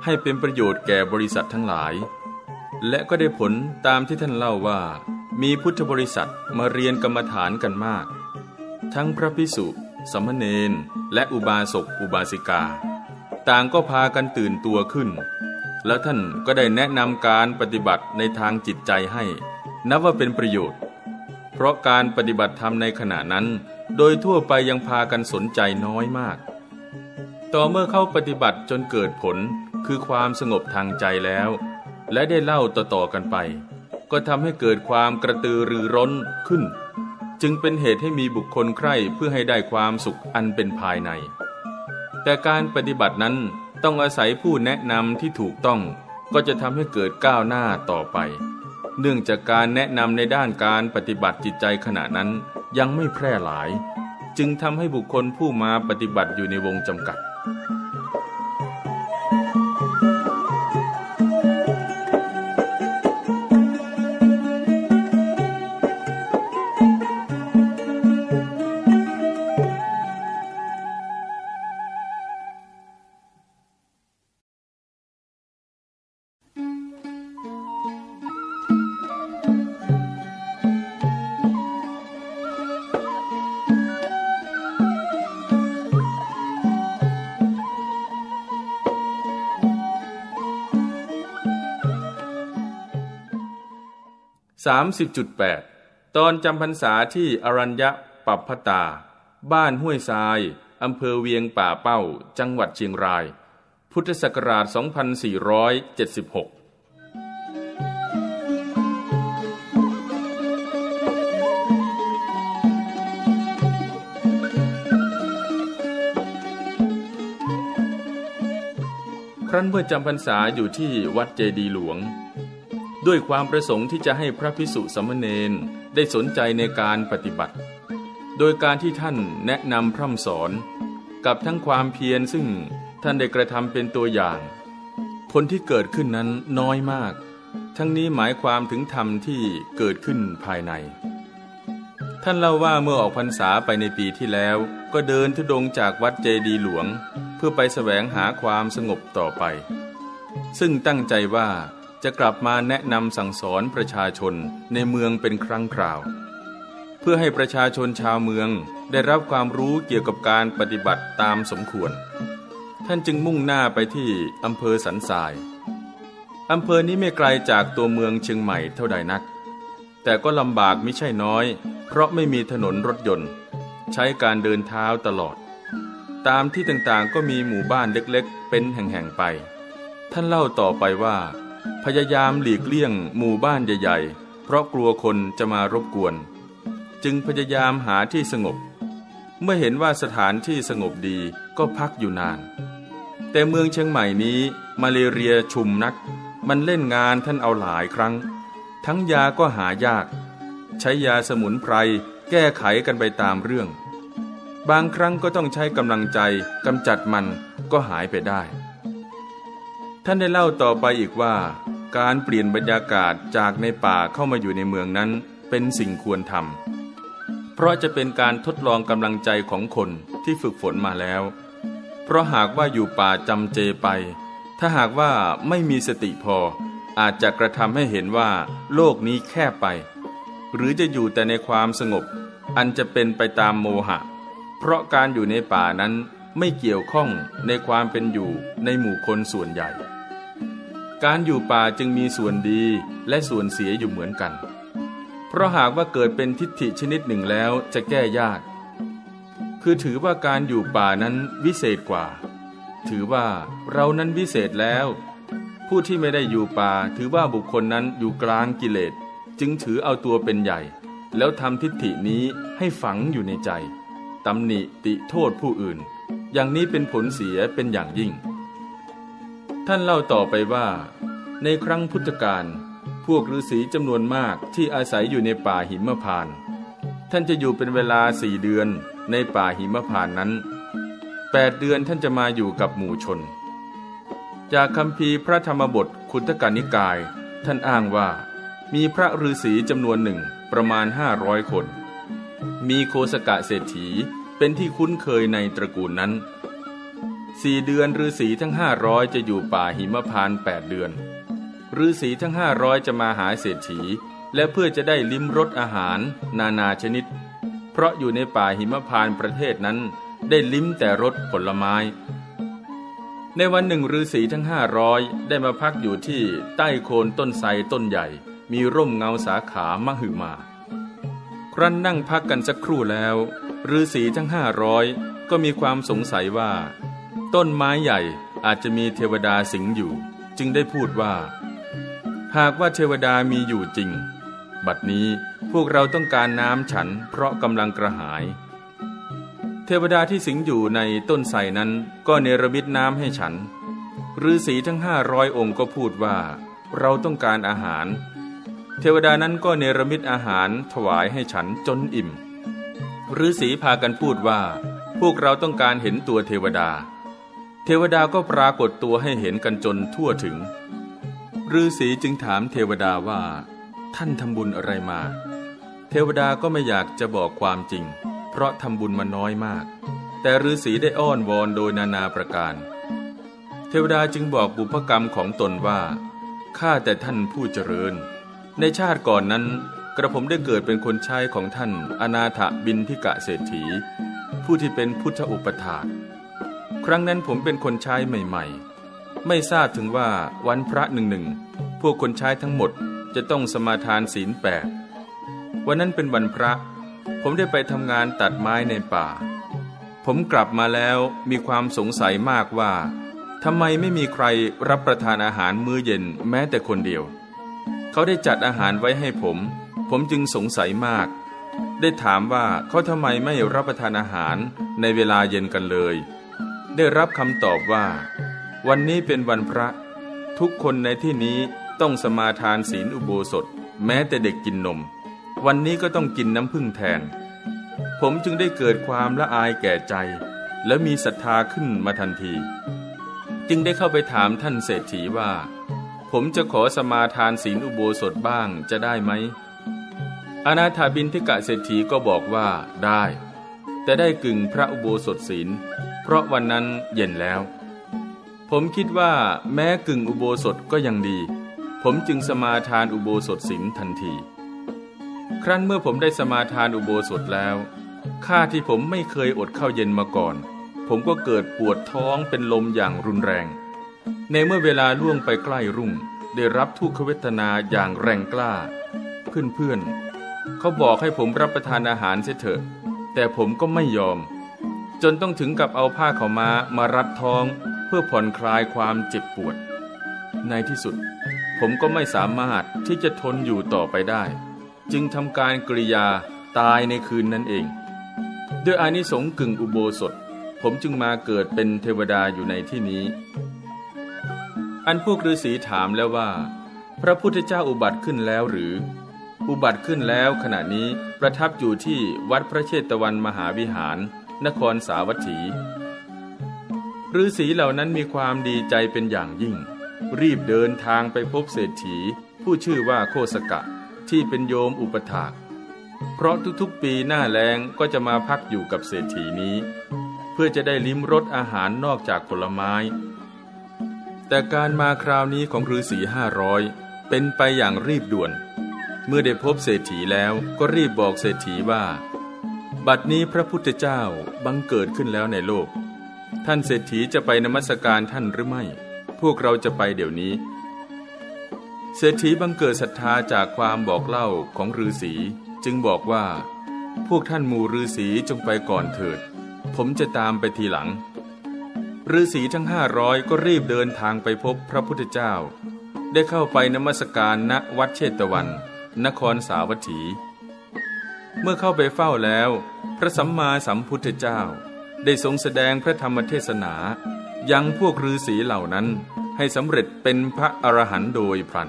ให้เป็นประโยชน์แก่บริษัททั้งหลาย และก็ได้ผลตามที่ท่านเล่าว่า มีพุทธบริษัทมาเรียนกรรมฐานกันมาก ทั้งพระพิสุสมณเณรและอุบาสกอุบาสิกา ต่างก็พากันตื่นตัวขึ้น แล้วท่านก็ได้แนะนำการปฏิบัติในทางจิตใจให้ นับว่าเป็นประโยชน์ เพราะการปฏิบัติธรรมในขณะนั้น โดยทั่วไปยังพากันสนใจน้อยมาก ต่อเมื่อเข้าปฏิบัติจนเกิดผล คือความสงบทางใจแล้ว และได้เล่าต่อๆกันไป ก็ทำให้เกิดความกระตือรือร้นขึ้น จึงเป็นเหตุให้มีบุคคลใคร่เพื่อให้ได้ความสุขอันเป็นภายใน แต่การปฏิบัตินั้นต้องอาศัยผู้แนะนำที่ถูกต้องก็จะทำให้เกิดก้าวหน้าต่อไป เนื่องจากการแนะนำในด้านการปฏิบัติจิตใจขณะนั้นยังไม่แพร่หลาย จึงทำให้บุคคลผู้มาปฏิบัติอยู่ในวงจำกัด 30.8 ตอนจำพรรษาที่อรัญญปัปพตา บ้านห้วยทราย อำเภอเวียงป่าเป้า จังหวัดเชียงราย พุทธศักราช 2476ครั้นเมื่อจำพรรษาอยู่ที่วัดเจดีหลวง ด้วยความประสงค์ที่จะให้พระพิสุสมณเณรได้สนใจในการปฏิบัติ โดยการที่ท่านแนะนำพร่ำสอน กับทั้งความเพียรซึ่งท่านได้กระทำเป็นตัวอย่าง ผลที่เกิดขึ้นนั้นน้อยมาก ทั้งนี้หมายความถึงธรรมที่เกิดขึ้นภายใน ท่านเล่าว่าเมื่อออกพรรษาไปในปีที่แล้ว ก็เดินทุดงจากวัดเจดีหลวง เพื่อไปแสวงหาความสงบต่อไป ซึ่งตั้งใจว่า จะกลับมาแนะนำสั่งสอนประชาชนในเมืองเป็นครั้งคราว เพื่อให้ประชาชนชาวเมืองได้รับความรู้เกี่ยวกับการปฏิบัติตามสมควร ท่านจึงมุ่งหน้าไปที่อำเภอสันทรายอำเภอนี้ไม่ไกลจากตัวเมืองเชียงใหม่เท่าใดนัก แต่ก็ลำบากไม่ใช่น้อย เพราะไม่มีถนนรถยนต์ ใช้การเดินเท้าตลอด ตามที่ต่างๆก็มีหมู่บ้านเล็กๆ เป็นแห่งๆไป ท่านเล่าต่อไปว่า พยายามหลีกเลี่ยงหมู่บ้านใหญ่ ๆ เพราะกลัวคนจะมารบกวน จึงพยายามหาที่สงบ เมื่อเห็นว่าสถานที่สงบดีก็พักอยู่นาน แต่เมืองเชียงใหม่นี้มาเลเรียชุมนัก มันเล่นงานท่านเอาหลายครั้ง ทั้งยาก็หายาก ใช้ยาสมุนไพรแก้ไขกันไปตามเรื่อง บางครั้งก็ต้องใช้กำลังใจกำจัดมันก็หายไปได้ ท่านได้เล่าต่อไปอีกว่า การเปลี่ยนบรรยากาศจากในป่าเข้ามาอยู่ในเมืองนั้นเป็นสิ่งควรทำเพราะจะเป็นการทดลองกำลังใจของคนที่ฝึกฝนมาแล้ว เพราะหากว่าอยู่ป่าจำเจไป ถ้าหากว่าไม่มีสติพอ อาจจะกระทำให้เห็นว่าโลกนี้แคบไป หรือจะอยู่แต่ในความสงบ อันจะเป็นไปตามโมหะ เพราะการอยู่ในป่านั้นไม่เกี่ยวข้องในความเป็นอยู่ในหมู่คนส่วนใหญ่ การอยู่ป่าจึงมีส่วนดีและส่วนเสียอยู่เหมือนกัน เพราะหากว่าเกิดเป็นทิฏฐิชนิดหนึ่งแล้วจะแก้ยาก คือถือว่าการอยู่ป่านั้นวิเศษกว่า ถือว่าเรานั้นวิเศษแล้ว ผู้ที่ไม่ได้อยู่ป่าถือว่าบุคคลนั้นอยู่กลางกิเลส จึงถือเอาตัวเป็นใหญ่ แล้วทำทิฏฐินี้ให้ฝังอยู่ในใจตำหนิติโทษผู้อื่น อย่างนี้เป็นผลเสียเป็นอย่างยิ่ง ท่านเล่าต่อไปว่า ในครั้งพุทธกาลพวกฤาษีจำนวนมากที่อาศัยอยู่ในป่าหิมพาน ท่านจะอยู่เป็นเวลาสี่เดือนในป่าหิมพานนั้นแปดเดือนท่านจะมาอยู่กับหมู่ชน จากคำพีพระธรรมบทคุตกานิกาย ท่านอ้างว่า มีพระฤาษีจำนวนหนึ่งประมาณห้าร้อยคน มีโคสกะเศรษฐีเป็นที่คุ้นเคยในตระกูลนั้น สี่เดือนฤาษีทั้งห้าร้อยจะอยู่ป่าหิมพานแปดเดือนฤาษีทั้งห้าร้อยจะมาหาเศรษฐี และเพื่อจะได้ลิ้มรสอาหาร นานาชนิด เพราะอยู่ในป่าหิมพานประเทศนั้น ได้ลิ้มแต่รสผลไม้ ในวันหนึ่งฤาษีทั้งห้าร้อยได้มาพักอยู่ที่ใต้โคนต้นไทรต้นใหญ่ มีร่มเงาสาขามหึมา ครั้นนั่งพักกันสักครู่แล้วฤาษีทั้งห้าร้อยก็มีความสงสัยว่า ต้นไม้ใหญ่อาจจะมีเทวดาสิงอยู่ จึงได้พูดว่า หากว่าเทวดามีอยู่จริง บัดนี้พวกเราต้องการน้ำฉันเพราะกำลังกระหาย เทวดาที่สิงอยู่ในต้นไทรนั้นก็เนรมิตน้ำให้ฉันฤาษีทั้งห้าร้อยองค์ก็พูดว่า เราต้องการอาหาร เทวดานั้นก็เนรมิตอาหารถวายให้ฉันจนอิ่มฤาษีพากันพูดว่า พวกเราต้องการเห็นตัวเทวดา เทวดาก็ปรากฏตัวให้เห็นกันจนทั่วถึงฤาษีจึงถามเทวดาว่า ท่านทำบุญอะไรมา เทวดาก็ไม่อยากจะบอกความจริง เพราะทำบุญมาน้อยมาก แต่ฤาษีได้อ้อนวอนโดยนานาประการ เทวดาจึงบอกบุพกรรมของตนว่าข้าแต่ท่านผู้เจริญ ในชาติก่อนนั้น กระผมได้เกิดเป็นคนใช้ของท่านอนาถบินทิกะเศรษฐี ผู้ที่เป็นพุทธอุปถาค ครั้งนั้นผมเป็นคนใช้ใหม่ ๆ ไม่ทราบถึงว่าวันพระหนึ่งหนึ่งพวกคนใช้ทั้งหมดจะต้องสมาทานศีลแปดวันนั้นเป็นวันพระ ผมได้ไปทำงานตัดไม้ในป่า ผมกลับมาแล้วมีความสงสัยมากว่าทำไมไม่มีใครรับประทานอาหารมื้อเย็นแม้แต่คนเดียว เขาได้จัดอาหารไว้ให้ผม ผมจึงสงสัยมาก ได้ถามว่าเขาทำไมไม่รับประทานอาหารในเวลาเย็นกันเลย ได้รับคำตอบว่า วันนี้เป็นวันพระ ทุกคนในที่นี้ต้องสมาทานศีลอุโบสถ แม้แต่เด็กกินนม วันนี้ก็ต้องกินน้ำพึ่งแทน ผมจึงได้เกิดความละอายแก่ใจ และมีศรัทธาขึ้นมาทันที จึงได้เข้าไปถามท่านเศรษฐีว่า ผมจะขอสมาทานศีลอุโบสถบ้างจะได้ไหมอนาถาบินทิกะเศรษฐีก็บอกว่าได้ แต่ได้กึ่งพระอุโบสถศีล เพราะวันนั้นเย็นแล้ว ผมคิดว่าแม้กึ่งอุโบสถก็ยังดี ผมจึงสมาทานอุโบสถศีลทันที ครั้นเมื่อผมได้สมาทานอุโบสถแล้วข้าที่ผมไม่เคยอดข้าวเย็นมาก่อน ผมก็เกิดปวดท้องเป็นลมอย่างรุนแรง ในเมื่อเวลาล่วงไปใกล้รุ่ง ได้รับทุกขเวทนาอย่างแรงกล้า เพื่อนๆเขาบอกให้ผมรับประทานอาหารเสียเถอะ แต่ผมก็ไม่ยอม จนต้องถึงกับเอาผ้าเขามามารัดท้องเพื่อผ่อนคลายความเจ็บปวด ในที่สุด ผมก็ไม่สามารถที่จะทนอยู่ต่อไปได้ จึงทำการกริยาตายในคืนนั้นเอง ด้วยอานิสงส์กึ่งอุโบสถ ผมจึงมาเกิดเป็นเทวดาอยู่ในที่นี้ อันพวกฤาษีถามแล้วว่า พระพุทธเจ้าอุบัติขึ้นแล้วหรือ อุบัติขึ้นแล้วขณะนี้ประทับอยู่ที่วัดพระเชตวันมหาวิหาร นครสาวัตถีฤาษีเหล่านั้นมีความดีใจเป็นอย่างยิ่ง รีบเดินทางไปพบเศรษฐี ผู้ชื่อว่าโคสกะที่เป็นโยมอุปถาก เพราะทุกๆปีหน้าแรงก็จะมาพักอยู่กับเศรษฐีนี้ เพื่อจะได้ลิ้มรสอาหารนอกจากผลไม้ แต่การมาคราวนี้ของฤาษีห้าร้อยเป็นไปอย่างรีบด่วน เมื่อได้พบเศรษฐีแล้วก็รีบบอกเศรษฐีว่า บัดนี้พระพุทธเจ้าบังเกิดขึ้นแล้วในโลก ท่านเศรษฐีจะไปนมัสการท่านหรือไม่ พวกเราจะไปเดี๋ยวนี้ เศรษฐีบังเกิดศรัทธาจากความบอกเล่าของฤาษีจึงบอกว่า พวกท่านมูฤาษีจงไปก่อนเถิด ผมจะตามไปทีหลังฤาษีทั้งห้าร้อยก็รีบเดินทางไปพบพระพุทธเจ้า ได้เข้าไปนมัสการณวัดเชตวัน นครสาวัตถี เมื่อเข้าไปเฝ้าแล้ว พระสัมมาสัมพุทธเจ้า ได้ทรงแสดงพระธรรมเทศนา ยังพวกฤาษีเหล่านั้นให้สำเร็จเป็นพระอรหันต์โดยพลัน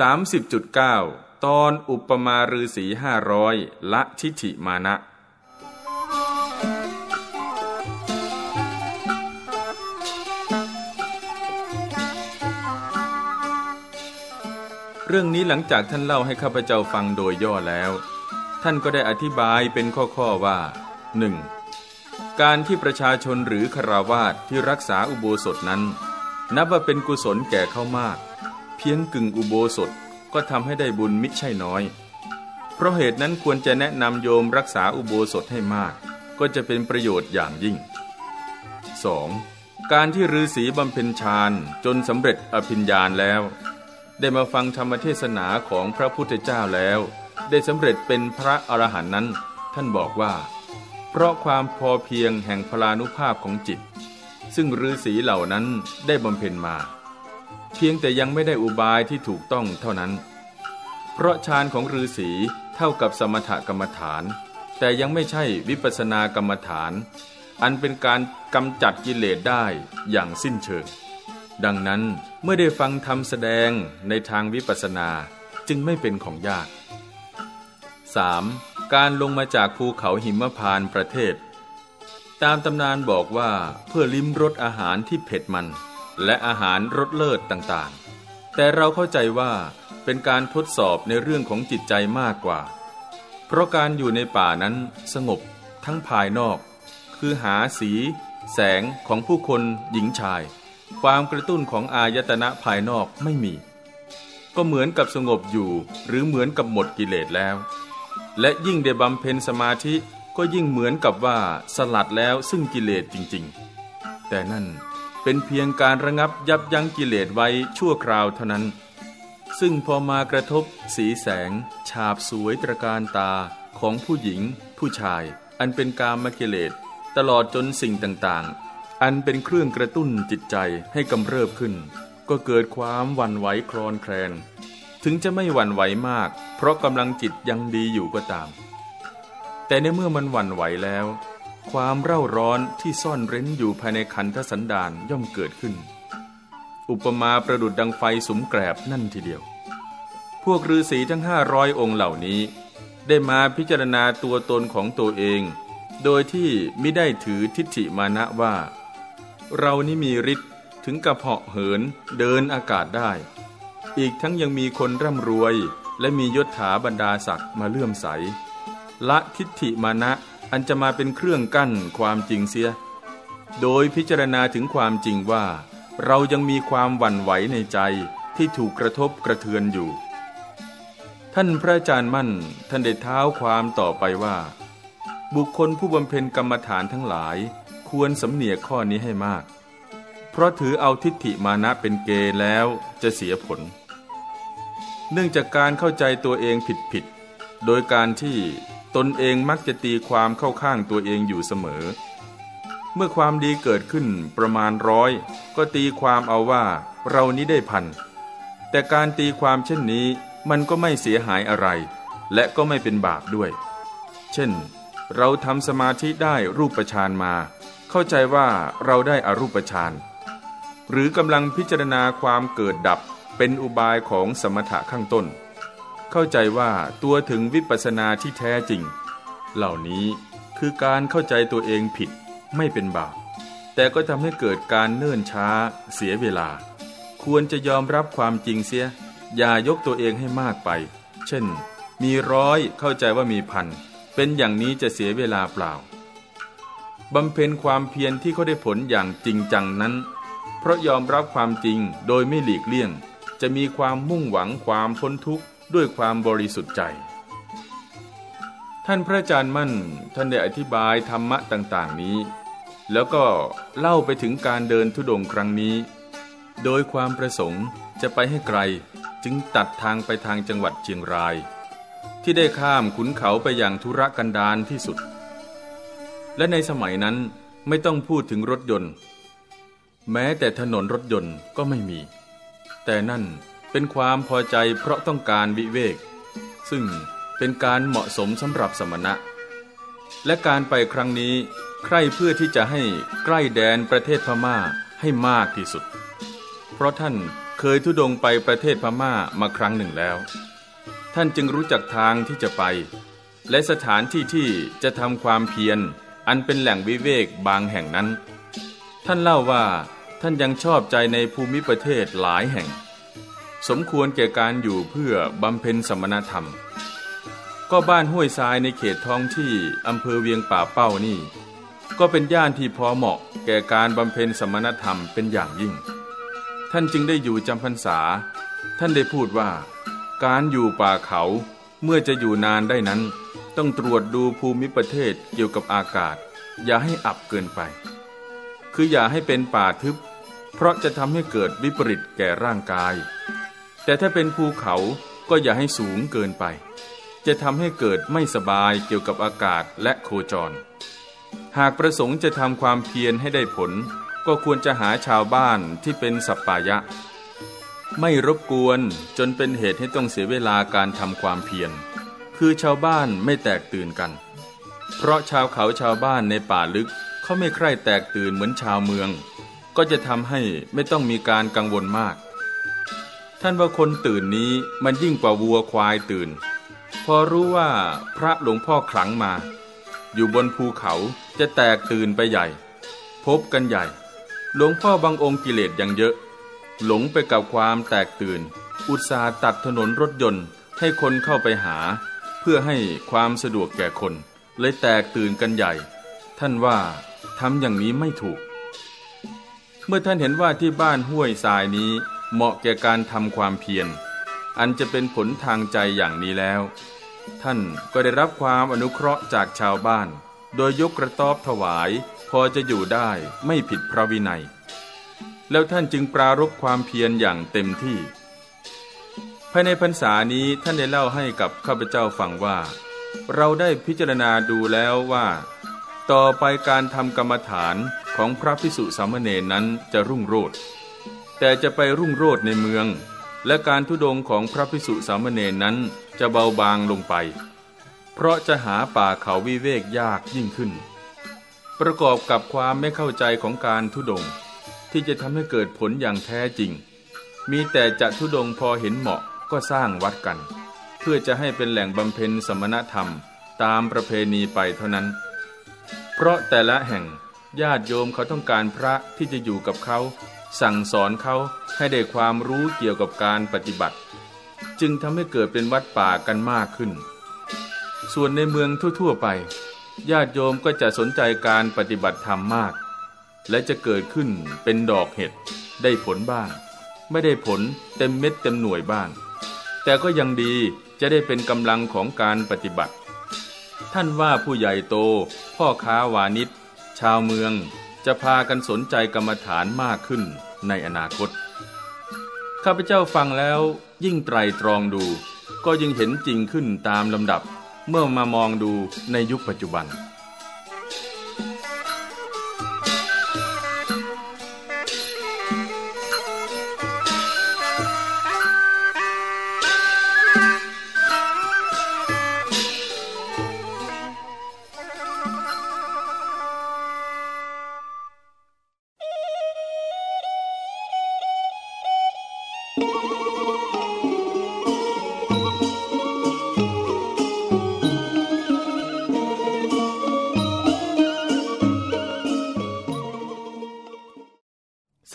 30.9 ตอนอุปมาฤาษีห้าร้อยละทิฐิมานะ เรื่องนี้หลังจากท่านเล่าให้ข้าพเจ้าฟังโดยย่อแล้ว ท่านก็ได้อธิบายเป็นข้อๆว่า 1. การที่ประชาชนหรือคราวาสที่รักษาอุโบสถนั้น นับว่าเป็นกุศลแก่เขามาก เพียงกึ่งอุโบสถก็ทำให้ได้บุญมิใช่น้อย เพราะเหตุนั้นควรจะแนะนำโยมรักษาอุโบสถให้มาก ก็จะเป็นประโยชน์อย่างยิ่ง 2. การที่ฤาษีบำเพ็ญฌานจนสำเร็จอภิญญาแล้ว ได้มาฟังธรรมเทศนาของพระพุทธเจ้าแล้ว ได้สำเร็จเป็นพระอรหันต์นั้น ท่านบอกว่า เพราะความพอเพียงแห่งพลานุภาพของจิต ซึ่งฤาษีเหล่านั้นได้บำเพ็ญมา เพียงแต่ยังไม่ได้อุบายที่ถูกต้องเท่านั้น เพราะฌานของฤาษีเท่ากับสมถกรรมฐาน แต่ยังไม่ใช่วิปัสสนากรรมฐาน อันเป็นการกำจัดกิเลสได้อย่างสิ้นเชิง ดังนั้นเมื่อได้ฟังธรรมแสดงในทางวิปัสสนาจึงไม่เป็นของยาก 3. การลงมาจากภูเขาหิมพานประเทศ ตามตำนานบอกว่าเพื่อลิ้มรสอาหารที่เผ็ดมัน และอาหารรสเลิศต่างๆ แต่เราเข้าใจว่าเป็นการทดสอบในเรื่องของจิตใจมากกว่า เพราะการอยู่ในป่านั้นสงบทั้งภายนอก คือหาสี แสงของผู้คนหญิงชาย ความกระตุ้นของอายตนะภายนอกไม่มี ก็เหมือนกับสงบอยู่หรือเหมือนกับหมดกิเลสแล้ว และยิ่งได้บำเพ็ญสมาธิก็ยิ่งเหมือนกับว่าสลัดแล้วซึ่งกิเลสจริง ๆ แต่นั่น เป็นเพียงการระงับยับยั้งกิเลสไว้ชั่วคราวเท่านั้น ซึ่งพอมากระทบสีแสง ฉาบสวยตระการตาของผู้หญิง ผู้ชาย อันเป็นกามกิเลสตลอดจนสิ่งต่างๆ อันเป็นเครื่องกระตุ้นจิตใจให้กำเริบขึ้น ก็เกิดความวันไหวคลอนแคลน ถึงจะไม่หวั่นไหวมาก เพราะกำลังจิตยังดีอยู่ก็ตาม แต่ในเมื่อมันหวั่นไหวแล้ว ความเร่าร้อนที่ซ่อนเร้นอยู่ภายในขันธสันดานย่อมเกิดขึ้น อุปมาประดุดดังไฟสุมแกรบนั่นทีเดียว พวกฤาษีทั้งห้าร้อยองค์เหล่านี้ ได้มาพิจารณาตัวตนของตัวเอง โดยที่ไม่ได้ถือทิฏฐิมานะว่า เรานี่มีฤทธิ์ถึงกับเหาะเหินเดินอากาศได้ อีกทั้งยังมีคนร่ำรวย และมียศถาบรรดาศักดิ์มาเลื่อมใส ละทิฏฐิมานะ อันจะมาเป็นเครื่องกั้นความจริงเสีย โดยพิจารณาถึงความจริงว่า เรายังมีความหวั่นไหวในใจที่ถูกกระทบกระเทือนอยู่ ท่านพระอาจารย์มั่นท่านได้เท้าความต่อไปว่า บุคคลผู้บำเพ็ญกรรมฐานทั้งหลาย ควรสำเนียกข้อนี้ให้มาก เพราะถือเอาทิฏฐิมานะเป็นเกแล้วจะเสียผล เนื่องจากการเข้าใจตัวเองผิดผิดโดยการที่ ตนเองมักจะตีความเข้าข้างตัวเองอยู่เสมอ เมื่อความดีเกิดขึ้นประมาณร้อยก็ตีความเอาว่าเรานี้ได้พัน แต่การตีความเช่นนี้มันก็ไม่เสียหายอะไร และก็ไม่เป็นบาปด้วย เช่น เราทำสมาธิได้รูปฌานมา เข้าใจว่าเราได้อรูปฌาน หรือกำลังพิจารณาความเกิดดับเป็นอุบายของสมถะข้างต้น เข้าใจว่าตัวถึงวิปัสนาที่แท้จริง เหล่านี้คือการเข้าใจตัวเองผิดไม่เป็นบาปแต่ก็ทำให้เกิดการเนิ่นช้า เสียเวลา ควรจะยอมรับความจริงเสีย อย่ายกตัวเองให้มากไป เช่น มีร้อยเข้าใจว่ามีพันเป็นอย่างนี้จะเสียเวลาเปล่าบำเพ็ญความเพียรที่เขาได้ผลอย่างจริงจังนั้น เพราะยอมรับความจริงโดยไม่หลีกเลี่ยง จะมีความมุ่งหวังความพ้นทุกข์ ด้วยความบริสุทธิ์ใจ ท่านพระอาจารย์มั่นท่านได้อธิบายธรรมะต่างๆนี้ แล้วก็เล่าไปถึงการเดินทุดงครั้งนี้ โดยความประสงค์จะไปให้ไกลจึงตัดทางไปทางจังหวัดเชียงราย ที่ได้ข้ามขุนเขาไปอย่างธุรกันดารที่สุด และในสมัยนั้นไม่ต้องพูดถึงรถยนต์ แม้แต่ถนนรถยนต์ก็ไม่มี แต่นั่น เป็นความพอใจเพราะต้องการวิเวก ซึ่งเป็นการเหมาะสมสำหรับสมณะ และการไปครั้งนี้ใคร่เพื่อที่จะให้ใกล้แดนประเทศพม่าให้มากที่สุด เพราะท่านเคยทุดงไปประเทศพม่ามาครั้งหนึ่งแล้ว ท่านจึงรู้จักทางที่จะไป และสถานที่ที่จะทำความเพียร อันเป็นแหล่งวิเวกบางแห่งนั้น ท่านเล่าว่าท่านยังชอบใจในภูมิประเทศหลายแห่ง สมควรแก่การอยู่เพื่อบำเพ็ญสมณธรรม ก็บ้านห้วยทรายในเขตท้องที่อำเภอเวียงป่าเป้านี่ ก็เป็นย่านที่พอเหมาะแก่การบำเพ็ญสมณธรรมเป็นอย่างยิ่ง ท่านจึงได้อยู่จำพรรษา ท่านได้พูดว่า การอยู่ป่าเขาเมื่อจะอยู่นานได้นั้น ต้องตรวจดูภูมิประเทศเกี่ยวกับอากาศ อย่าให้อับเกินไป คืออย่าให้เป็นป่าทึบ เพราะจะทำให้เกิดวิปริตแก่ร่างกาย แต่ถ้าเป็นภูเขาก็อย่าให้สูงเกินไป จะทำให้เกิดไม่สบายเกี่ยวกับอากาศและโคจร หากประสงค์จะทำความเพียรให้ได้ผล ก็ควรจะหาชาวบ้านที่เป็นสัปปายะ ไม่รบกวนจนเป็นเหตุให้ต้องเสียเวลาการทำความเพียร คือชาวบ้านไม่แตกตื่นกัน เพราะชาวเขาชาวบ้านในป่าลึกเขาไม่ใคร่แตกตื่นเหมือนชาวเมือง ก็จะทำให้ไม่ต้องมีการกังวลมาก ท่านว่าคนตื่นนี้มันยิ่งกว่าวัวควายตื่น พอรู้ว่าพระหลวงพ่อขลังมา อยู่บนภูเขาจะแตกตื่นไปใหญ่ พบกันใหญ่ หลวงพ่อบางองค์กิเลสยังเยอะ หลงไปกับความแตกตื่น อุตสาห์ตัดถนนรถยนต์ให้คนเข้าไปหา เพื่อให้ความสะดวกแก่คน เลยแตกตื่นกันใหญ่ ท่านว่าทำอย่างนี้ไม่ถูก เมื่อท่านเห็นว่าที่บ้านห้วยทรายนี้ เหมาะแก่การทำความเพียร อันจะเป็นผลทางใจอย่างนี้แล้ว ท่านก็ได้รับความอนุเคราะห์จากชาวบ้าน โดยยกกระต๊อบถวาย พอจะอยู่ได้ไม่ผิดพระวินัย แล้วท่านจึงปรารบความเพียรอย่างเต็มที่ ภายในพรรษานี้ท่านได้เล่าให้กับข้าพเจ้าฟังว่า เราได้พิจารณาดูแล้วว่า ต่อไปการทำกรรมฐานของพระพิสุสามเณรนั้นจะรุ่งโรจน์ แต่จะไปรุ่งโรจน์ในเมือง และการทุดงของพระพิสุสามเณรนั้นจะเบาบางลงไป เพราะจะหาป่าเขาวิเวกยากยิ่งขึ้น ประกอบกับความไม่เข้าใจของการทุดง ที่จะทำให้เกิดผลอย่างแท้จริง มีแต่จะทุดงพอเห็นเหมาะก็สร้างวัดกัน เพื่อจะให้เป็นแหล่งบำเพ็ญสมณธรรมตามประเพณีไปเท่านั้น เพราะแต่ละแห่งญาติโยมเขาต้องการพระที่จะอยู่กับเขา สั่งสอนเขาให้ได้ความรู้เกี่ยวกับการปฏิบัติ จึงทำให้เกิดเป็นวัดป่ากันมากขึ้น ส่วนในเมืองทั่ว ๆ ไป ญาติโยมก็จะสนใจการปฏิบัติธรรมมาก และจะเกิดขึ้นเป็นดอกเห็ด ได้ผลบ้าง ไม่ได้ผลเต็มเม็ดเต็มหน่วยบ้าง แต่ก็ยังดีจะได้เป็นกำลังของการปฏิบัติ ท่านว่าผู้ใหญ่โต พ่อค้าวานิชชาวเมือง จะพากันสนใจกรรมฐานมากขึ้นในอนาคต ข้าพเจ้าฟังแล้วยิ่งไตรตรองดู ก็ยิ่งเห็นจริงขึ้นตามลำดับเมื่อมามองดูในยุคปัจจุบัน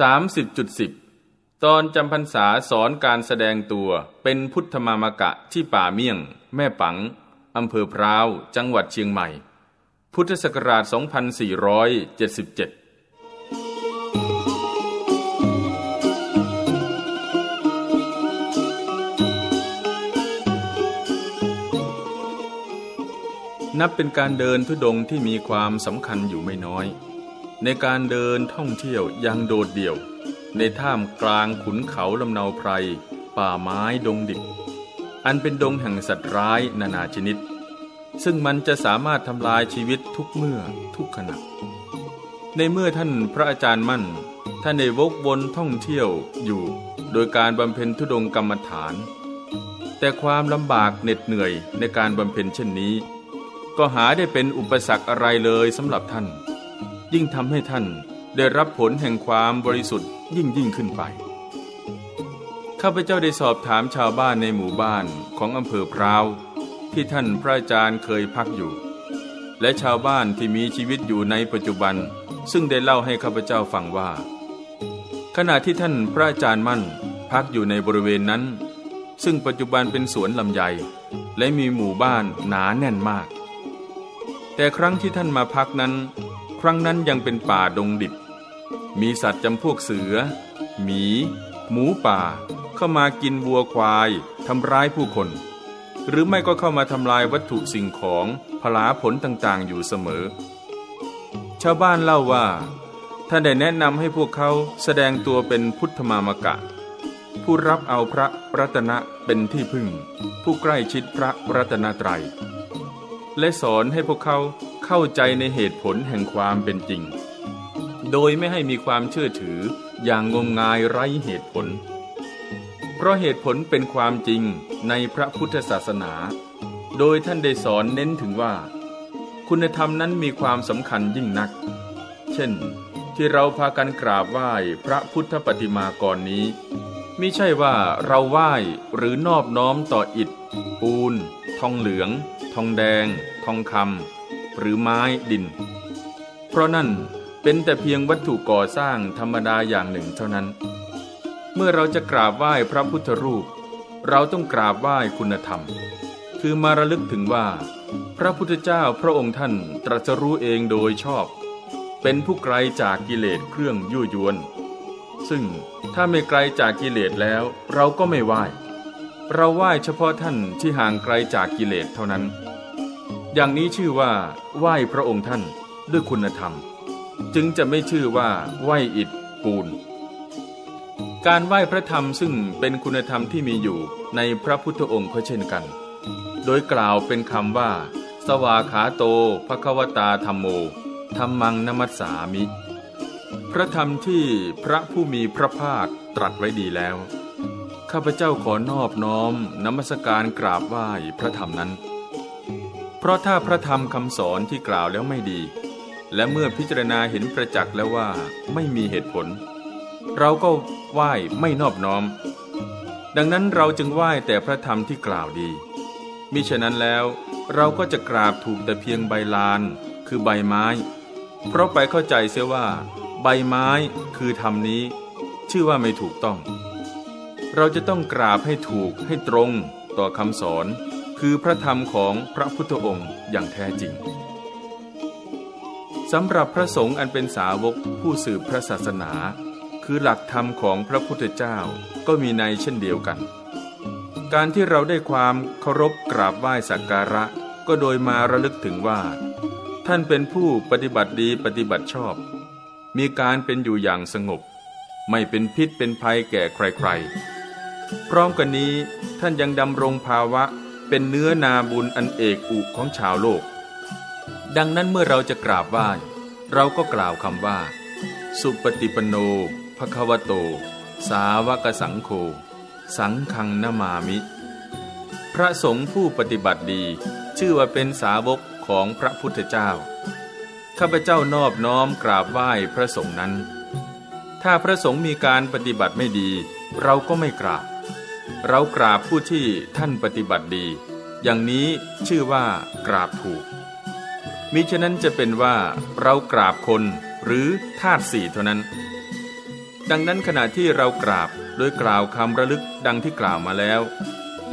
30.10 ตอนจำพรรษาสอนการแสดงตัวเป็นพุทธมามกะที่ป่าเมี่ยง แม่ปังอำเภอพร้าว จังหวัดเชียงใหม่ พุทธศักราช 2477นับเป็นการเดินทุดงที่มีความสำคัญอยู่ไม่น้อย ในการเดินท่องเที่ยวยังโดดเดี่ยว ในท่ามกลางขุนเขาลำเนาไพร ป่าไม้ดงดิบอันเป็นดงแห่งสัตว์ร้ายนานาชนิด ซึ่งมันจะสามารถทำลายชีวิตทุกเมื่อทุกขณะ ในเมื่อท่านพระอาจารย์มั่น ท่านได้วกวนท่องเที่ยวอยู่ โดยการบำเพ็ญทุดงกรรมฐาน แต่ความลำบากเหน็ดเหนื่อยในการบำเพ็ญเช่นนี้ ก็หาได้เป็นอุปสรรคอะไรเลยสำหรับท่าน ยิ่งทำให้ท่านได้รับผลแห่งความบริสุทธิ์ยิ่งยิ่งขึ้นไป ข้าพเจ้าได้สอบถามชาวบ้านในหมู่บ้านของอำเภอพร้าว ที่ท่านพระอาจารย์เคยพักอยู่ และชาวบ้านที่มีชีวิตอยู่ในปัจจุบัน ซึ่งได้เล่าให้ข้าพเจ้าฟังว่า ขณะที่ท่านพระอาจารย์มั่นพักอยู่ในบริเวณนั้น ซึ่งปัจจุบันเป็นสวนลำไย และมีหมู่บ้านหนาแน่นมาก แต่ครั้งที่ท่านมาพักนั้น ครั้งนั้นยังเป็นป่าดงดิบ มีสัตว์จำพวกเสือ หมี หมูป่า เข้ามากินวัวควายทำร้ายผู้คน หรือไม่ก็เข้ามาทำลายวัตถุสิ่งของผลาผลต่างๆ อยู่เสมอ ชาวบ้านเล่าว่าท่านได้แนะนำให้พวกเขาแสดงตัวเป็นพุทธมามกะ ผู้รับเอาพระรัตนะเป็นที่พึ่ง ผู้ใกล้ชิดพระรัตนตรัย และสอนให้พวกเขา เข้าใจในเหตุผลแห่งความเป็นจริง โดยไม่ให้มีความเชื่อถืออย่างงมงายไร้เหตุผล เพราะเหตุผลเป็นความจริงในพระพุทธศาสนา โดยท่านได้สอนเน้นถึงว่า คุณธรรมนั้นมีความสำคัญยิ่งนัก เช่น ที่เราพากันกราบไหว้พระพุทธปฏิมากรนี้ไม่ใช่ว่าเราไหว้หรือนอบน้อมต่ออิฐ ปูน ทองเหลือง ทองแดง ทองคำ หรือไม้ดิน เพราะนั่นเป็นแต่เพียงวัตถุก่อสร้างธรรมดาอย่างหนึ่งเท่านั้น เมื่อเราจะกราบไหว้พระพุทธรูป เราต้องกราบไหว้คุณธรรม คือมาระลึกถึงว่า พระพุทธเจ้าพระองค์ท่านตรัสรู้เองโดยชอบ เป็นผู้ไกลจากกิเลสเครื่องยั่วยวน ซึ่งถ้าไม่ไกลจากกิเลสแล้วเราก็ไม่ไหว้เราไหว้เฉพาะท่านที่ห่างไกลจากกิเลสเท่านั้น อย่างนี้ชื่อว่า ไหว้พระองค์ท่านด้วยคุณธรรม จึงจะไม่ชื่อว่าไหว้อิฐปูน การไหว้พระธรรมซึ่งเป็นคุณธรรมที่มีอยู่ในพระพุทธองค์ก็เช่นกัน โดยกล่าวเป็นคำว่า สวาขาโตภควตาธรรมโมธรรมังนมัสสามิ พระธรรมที่พระผู้มีพระภาคตรัสไว้ดีแล้ว ข้าพเจ้าขอนอบน้อมนมัสการกราบไหว้พระธรรมนั้น เพราะถ้าพระธรรมคำสอนที่กล่าวแล้วไม่ดี และเมื่อพิจารณาเห็นประจักษ์แล้วว่าไม่มีเหตุผล เราก็ไหว้ไม่นอบน้อม ดังนั้นเราจึงไหว้แต่พระธรรมที่กล่าวดีมิฉะนั้นแล้วเราก็จะกราบถูกแต่เพียงใบลาน คือใบไม้ เพราะไปเข้าใจเสียว่า ใบไม้คือธรรมนี้ ชื่อว่าไม่ถูกต้อง เราจะต้องกราบให้ถูกให้ตรงต่อคำสอน คือพระธรรมของพระพุทธองค์อย่างแท้จริงสำหรับพระสงฆ์อันเป็นสาวกผู้สืบพระศาสนา คือหลักธรรมของพระพุทธเจ้าก็มีในเช่นเดียวกัน การที่เราได้ความเคารพกราบไหว้สักการะ ก็โดยมาระลึกถึงว่า ท่านเป็นผู้ปฏิบัติดีปฏิบัติชอบ มีการเป็นอยู่อย่างสงบ ไม่เป็นพิษเป็นภัยแก่ใครๆ พร้อมกันนี้ท่านยังดำรงภาวะ เป็นเนื้อนาบุญอันเอกอุของชาวโลก ดังนั้นเมื่อเราจะกราบไหว้ เราก็กล่าวคำว่า สุปฏิปโนภควโต สาวกสังโฆสังฆังนามามิ พระสงฆ์ผู้ปฏิบัติดี ชื่อว่าเป็นสาวกของพระพุทธเจ้า ข้าพเจ้านอบน้อมกราบไหว้พระสงฆ์นั้น ถ้าพระสงฆ์มีการปฏิบัติไม่ดี เราก็ไม่กราบ เรากราบผู้ที่ท่านปฏิบัติดี อย่างนี้ชื่อว่ากราบถูก มิฉะนั้นจะเป็นว่าเรากราบคนหรือธาตุสี่เท่านั้น ดังนั้นขณะที่เรากราบโดยกล่าวคำระลึกดังที่กล่าวมาแล้ว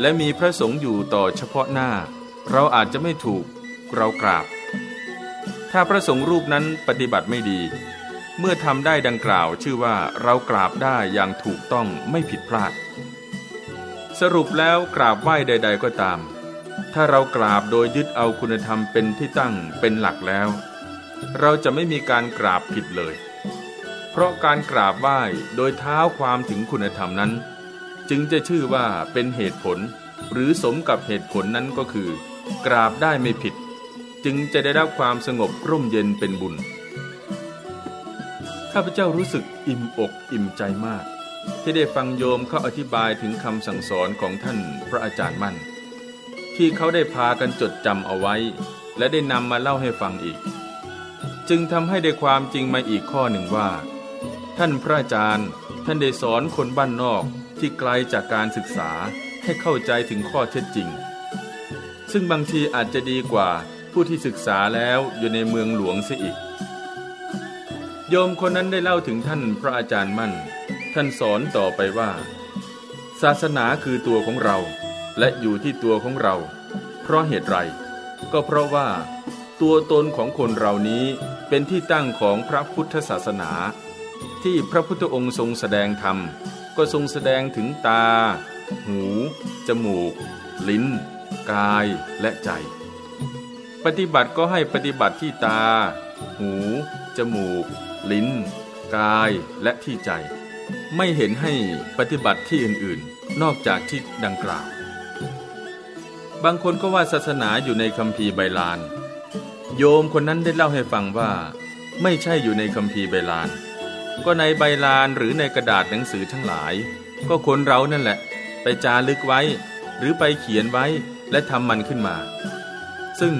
และมีพระสงฆ์อยู่ต่อเฉพาะหน้า เราอาจจะไม่ถูกเรากราบ ถ้าพระสงฆ์รูปนั้นปฏิบัติไม่ดี เมื่อทำได้ดังกล่าวชื่อว่าเรากราบได้อย่างถูกต้องไม่ผิดพลาด สรุปแล้วกราบไหว้ใด ๆ ก็ตาม ถ้าเรากราบโดยยึดเอาคุณธรรมเป็นที่ตั้งเป็นหลักแล้ว เราจะไม่มีการกราบผิดเลย เพราะการกราบไหว้โดยเท้าความถึงคุณธรรมนั้น จึงจะชื่อว่าเป็นเหตุผล หรือสมกับเหตุผลนั้นก็คือ กราบได้ไม่ผิด จึงจะได้รับความสงบร่มเย็นเป็นบุญข้าพเจ้ารู้สึกอิ่มอกอิ่มใจมาก ที่ได้ฟังโยมเขาอธิบายถึงคำสั่งสอนของท่านพระอาจารย์มั่น ที่เขาได้พากันจดจำเอาไว้ และได้นำมาเล่าให้ฟังอีก จึงทำให้ได้ความจริงมาอีกข้อหนึ่งว่า ท่านพระอาจารย์ท่านได้สอนคนบ้านนอกที่ไกลจากการศึกษาให้เข้าใจถึงข้อเท็จจริง ซึ่งบางทีอาจจะดีกว่าผู้ที่ศึกษาแล้วอยู่ในเมืองหลวงเสียอีก โยมคนนั้นได้เล่าถึงท่านพระอาจารย์มั่น ท่านสอนต่อไปว่า ศาสนาคือตัวของเรา และอยู่ที่ตัวของเรา เพราะเหตุไร ก็เพราะว่า ตัวตนของคนเรานี้เป็นที่ตั้งของพระพุทธศาสนา ที่พระพุทธองค์ทรงแสดงธรรม ก็ทรงแสดงถึงตา หู จมูก ลิ้น กายและใจ ปฏิบัติก็ให้ปฏิบัติที่ตา หู จมูก ลิ้น กายและที่ใจ ไม่เห็นให้ปฏิบัติที่อื่นๆ นอกจากที่ดังกล่าว บางคนก็ว่าศาสนาอยู่ในคัมภีร์ใบลาน โยมคนนั้นได้เล่าให้ฟังว่า ไม่ใช่อยู่ในคัมภีร์ใบลาน ก็ในใบลานหรือในกระดาษหนังสือทั้งหลาย ก็คนเรานั่นแหละ ไปจารึกไว้ หรือไปเขียนไว้และทำมันขึ้นมา ซึ่ง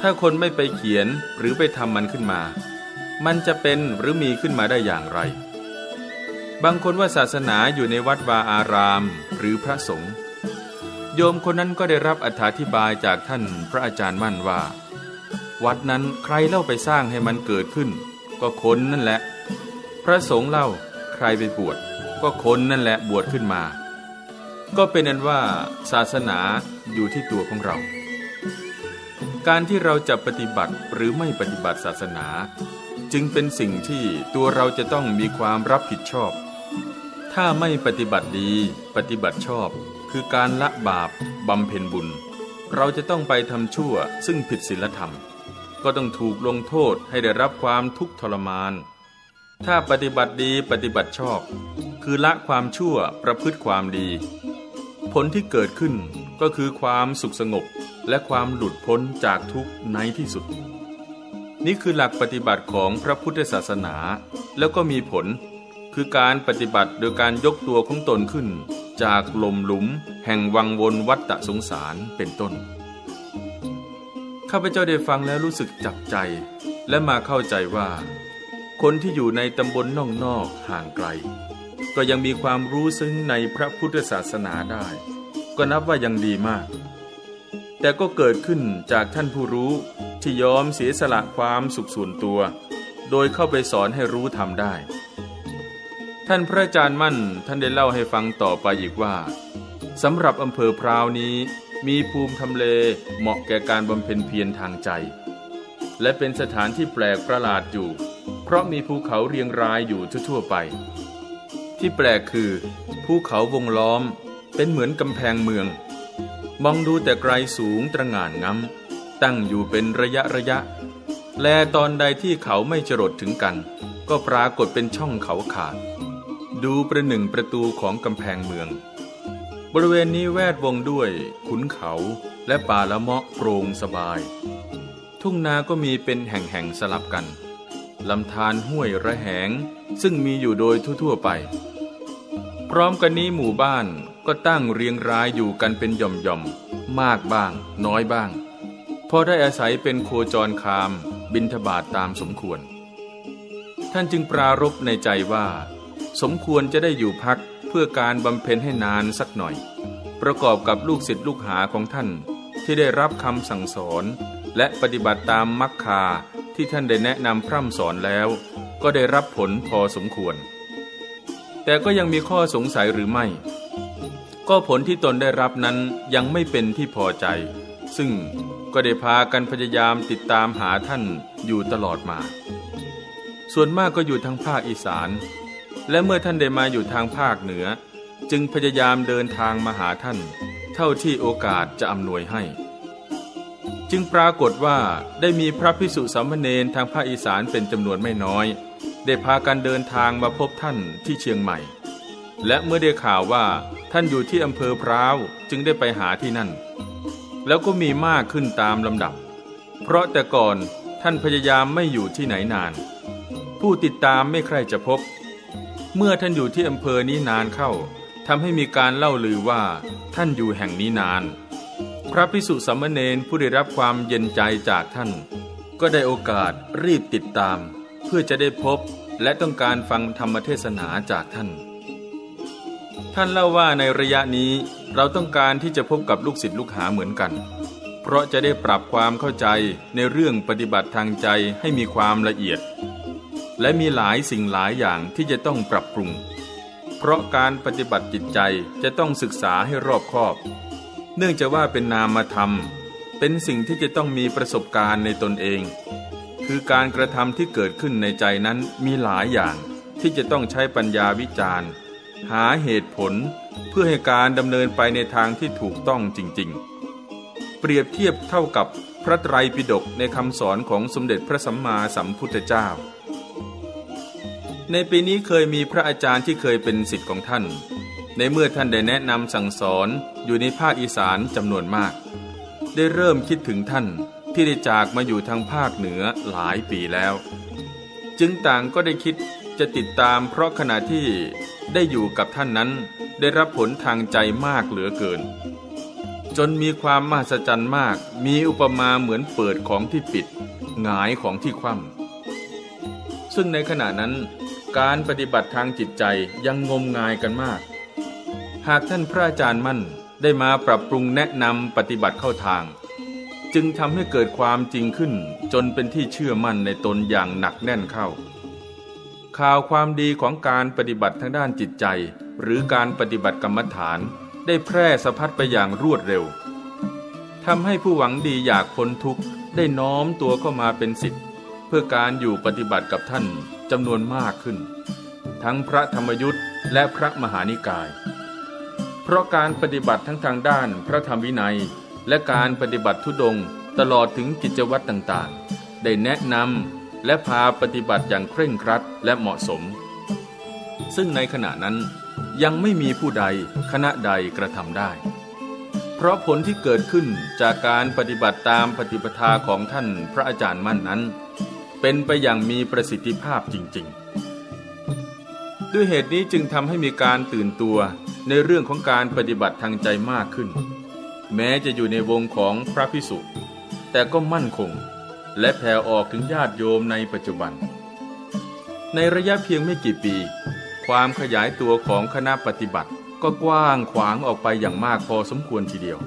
ถ้าคนไม่ไปเขียนหรือไปทำมันขึ้นมา มันจะเป็นหรือมีขึ้นมาได้อย่างไร บางคนว่าศาสนาอยู่ในวัดวาอาราม หรือพระสงฆ์โยมคนนั้นก็ได้รับอธิบายจากท่านพระอาจารย์มั่นว่า วัดนั้นใครเล่าไปสร้างให้มันเกิดขึ้น ก็คนนั่นแหละ พระสงฆ์เล่าใครไปบวชก็คนนั่นแหละบวชขึ้นมา ก็เป็นนั้นว่าศาสนาอยู่ที่ตัวของเรา การที่เราจะปฏิบัติหรือไม่ปฏิบัติศาสนา จึงเป็นสิ่งที่ตัวเราจะต้องมีความรับผิดชอบ ถ้าไม่ปฏิบัติดี ปฏิบัติชอบ คือการละบาปบำเพ็ญบุญ เราจะต้องไปทำชั่วซึ่งผิดศีลธรรม ก็ต้องถูกลงโทษให้ได้รับความทุกข์ทรมาน ถ้าปฏิบัติดีปฏิบัติชอบ คือละความชั่วประพฤติความดี ผลที่เกิดขึ้นก็คือความสุขสงบและความหลุดพ้นจากทุกข์ในที่สุด นี่คือหลักปฏิบัติของพระพุทธศาสนา แล้วก็มีผล คือการปฏิบัติโดยการยกตัวของตนขึ้น จากลมหลุม แห่งวังวนวัฏฏสงสารเป็นต้น ข้าพเจ้าได้ฟังแล้วรู้สึกจับใจ และมาเข้าใจว่า คนที่อยู่ในตำบลนนอกๆห่างไกล ก็ยังมีความรู้ซึ้งในพระพุทธศาสนาได้ ก็นับว่ายังดีมาก แต่ก็เกิดขึ้นจากท่านผู้รู้ที่ยอมเสียสละความสุขส่วนตัว โดยเข้าไปสอนให้รู้ทำได้ ท่านพระอาจารย์มั่นท่านได้เล่าให้ฟังต่อไปอีกว่าสำหรับอำเภอพราวนี้ มีภูมิทำเลเหมาะแก่การบำเพ็ญเพียรทางใจ และเป็นสถานที่แปลกประหลาดอยู่ เพราะมีภูเขาเรียงรายอยู่ทั่วๆไป ที่แปลกคือ ภูเขาวงล้อมเป็นเหมือนกำแพงเมือง มองดูแต่ไกลสูงตระหง่านงำตั้งอยู่เป็นระยะระยะ แลตอนใดที่เขาไม่จรดถึงกัน ก็ปรากฏเป็นช่องเขาขาด ดูประหนึ่งประตูของกำแพงเมือง บริเวณนี้แวดวงด้วยขุนเขาและป่าละเมาะโปร่งสบาย ทุ่งนาก็มีเป็นแห่งๆสลับกันลำธารห้วยระแหงซึ่งมีอยู่โดยทั่วๆไป พร้อมกันนี้หมู่บ้านก็ตั้งเรียงรายอยู่กันเป็นหย่อมๆ มากบ้าง น้อยบ้าง พอได้อาศัยเป็นโคจรคาม บินทบาทตามสมควร ท่านจึงปรารบในใจว่า สมควรจะได้อยู่พักเพื่อการบำเพ็ญให้นานสักหน่อย ประกอบกับลูกศิษย์ลูกหาของท่านที่ได้รับคำสั่งสอน และปฏิบัติตามมักคาที่ท่านได้แนะนำพร่ำสอนแล้ว ก็ได้รับผลพอสมควร แต่ก็ยังมีข้อสงสัยหรือไม่ ก็ผลที่ตนได้รับนั้นยังไม่เป็นที่พอใจ ซึ่งก็ได้พากันพยายามติดตามหาท่านอยู่ตลอดมา ส่วนมากก็อยู่ทางภาคอีสาน และเมื่อท่านได้มาอยู่ทางภาคเหนือ จึงพยายามเดินทางมาหาท่าน เท่าที่โอกาสจะอำนวยให้ จึงปรากฏว่าได้มีพระพิสุสามเณรทางภาคอีสานเป็นจำนวนไม่น้อย ได้พากันเดินทางมาพบท่านที่เชียงใหม่ และเมื่อได้ข่าวว่าท่านอยู่ที่อำเภอพร้าวจึงได้ไปหาที่นั่น แล้วก็มีมากขึ้นตามลำดับ เพราะแต่ก่อนท่านพยายามไม่อยู่ที่ไหนนาน ผู้ติดตามไม่ใครจะพบ เมื่อท่านอยู่ที่อำเภอนี้นานเข้าทำให้มีการเล่าลือว่าท่านอยู่แห่งนี้นาน พระพิสุสัมมเนนผู้ได้รับความเย็นใจจากท่าน ก็ได้โอกาสรีบติดตาม เพื่อจะได้พบและต้องการฟังธรรมเทศนาจากท่าน ท่านเล่าว่าในระยะนี้เราต้องการที่จะพบกับลูกศิษย์ลูกหาเหมือนกัน เพราะจะได้ปรับความเข้าใจในเรื่องปฏิบัติทางใจให้มีความละเอียด และมีหลายสิ่งหลายอย่างที่จะต้องปรับปรุง เพราะการปฏิบัติจิตใจจะต้องศึกษาให้รอบคอบ เนื่องจากว่าเป็นนามธรรม เป็นสิ่งที่จะต้องมีประสบการณ์ในตนเอง คือการกระทำที่เกิดขึ้นในใจนั้นมีหลายอย่างที่จะต้องใช้ปัญญาวิจารณ์ หาเหตุผลเพื่อให้การดำเนินไปในทางที่ถูกต้องจริง ๆ เปรียบเทียบเท่ากับพระไตรปิฎกในคำสอนของสมเด็จพระสัมมาสัมพุทธเจ้า ในปีนี้เคยมีพระอาจารย์ที่เคยเป็นสิทธิ์ของท่าน ในเมื่อท่านได้แนะนำสั่งสอนอยู่ในภาคอีสานจำนวนมาก ได้เริ่มคิดถึงท่านที่ได้จากมาอยู่ทางภาคเหนือหลายปีแล้ว จึงต่างก็ได้คิดจะติดตามเพราะขณะที่ได้อยู่กับท่านนั้นได้รับผลทางใจมากเหลือเกิน จนมีความมหัศจรรย์มาก มีอุปมาเหมือนเปิดของที่ปิดหงายของที่คว่ำซึ่งในขณะนั้น การปฏิบัติทางจิตใจยังงมงายกันมาก หากท่านพระอาจารย์มั่นได้มาปรับปรุงแนะนำปฏิบัติเข้าทาง จึงทำให้เกิดความจริงขึ้นจนเป็นที่เชื่อมั่นในตนอย่างหนักแน่นเข้า ข่าวความดีของการปฏิบัติทางด้านจิตใจ หรือการปฏิบัติกรรมฐานได้แพร่สะพัดไปอย่างรวดเร็วทำให้ผู้หวังดีอยากพ้นทุกข์ได้น้อมตัวเข้ามาเป็นสิทธิ์ เพื่อการอยู่ปฏิบัติกับท่าน จำนวนมากขึ้น ทั้งพระธรรมยุทธ์และพระมหานิกาย เพราะการปฏิบัติทั้งทางด้านพระธรรมวินัย และการปฏิบัติทุดงตลอดถึงกิจวัตรต่างๆ ได้แนะนำและพาปฏิบัติอย่างเคร่งครัดและเหมาะสม ซึ่งในขณะนั้นยังไม่มีผู้ใดคณะใดกระทำได้ เพราะผลที่เกิดขึ้นจากการปฏิบัติตามปฏิปทาของท่านพระอาจารย์มั่นนั้น เป็นไปอย่างมีประสิทธิภาพจริง ๆ ด้วยเหตุนี้จึงทำให้มีการตื่นตัวในเรื่องของการปฏิบัติทางใจมากขึ้น แม้จะอยู่ในวงของพระพิสุแต่ก็มั่นคง และแผ่ออกถึงญาติโยมในปัจจุบัน ในระยะเพียงไม่กี่ปี ความขยายตัวของคณะปฏิบัติก็กว้างขวางออกไปอย่างมากพอสมควรทีเดียว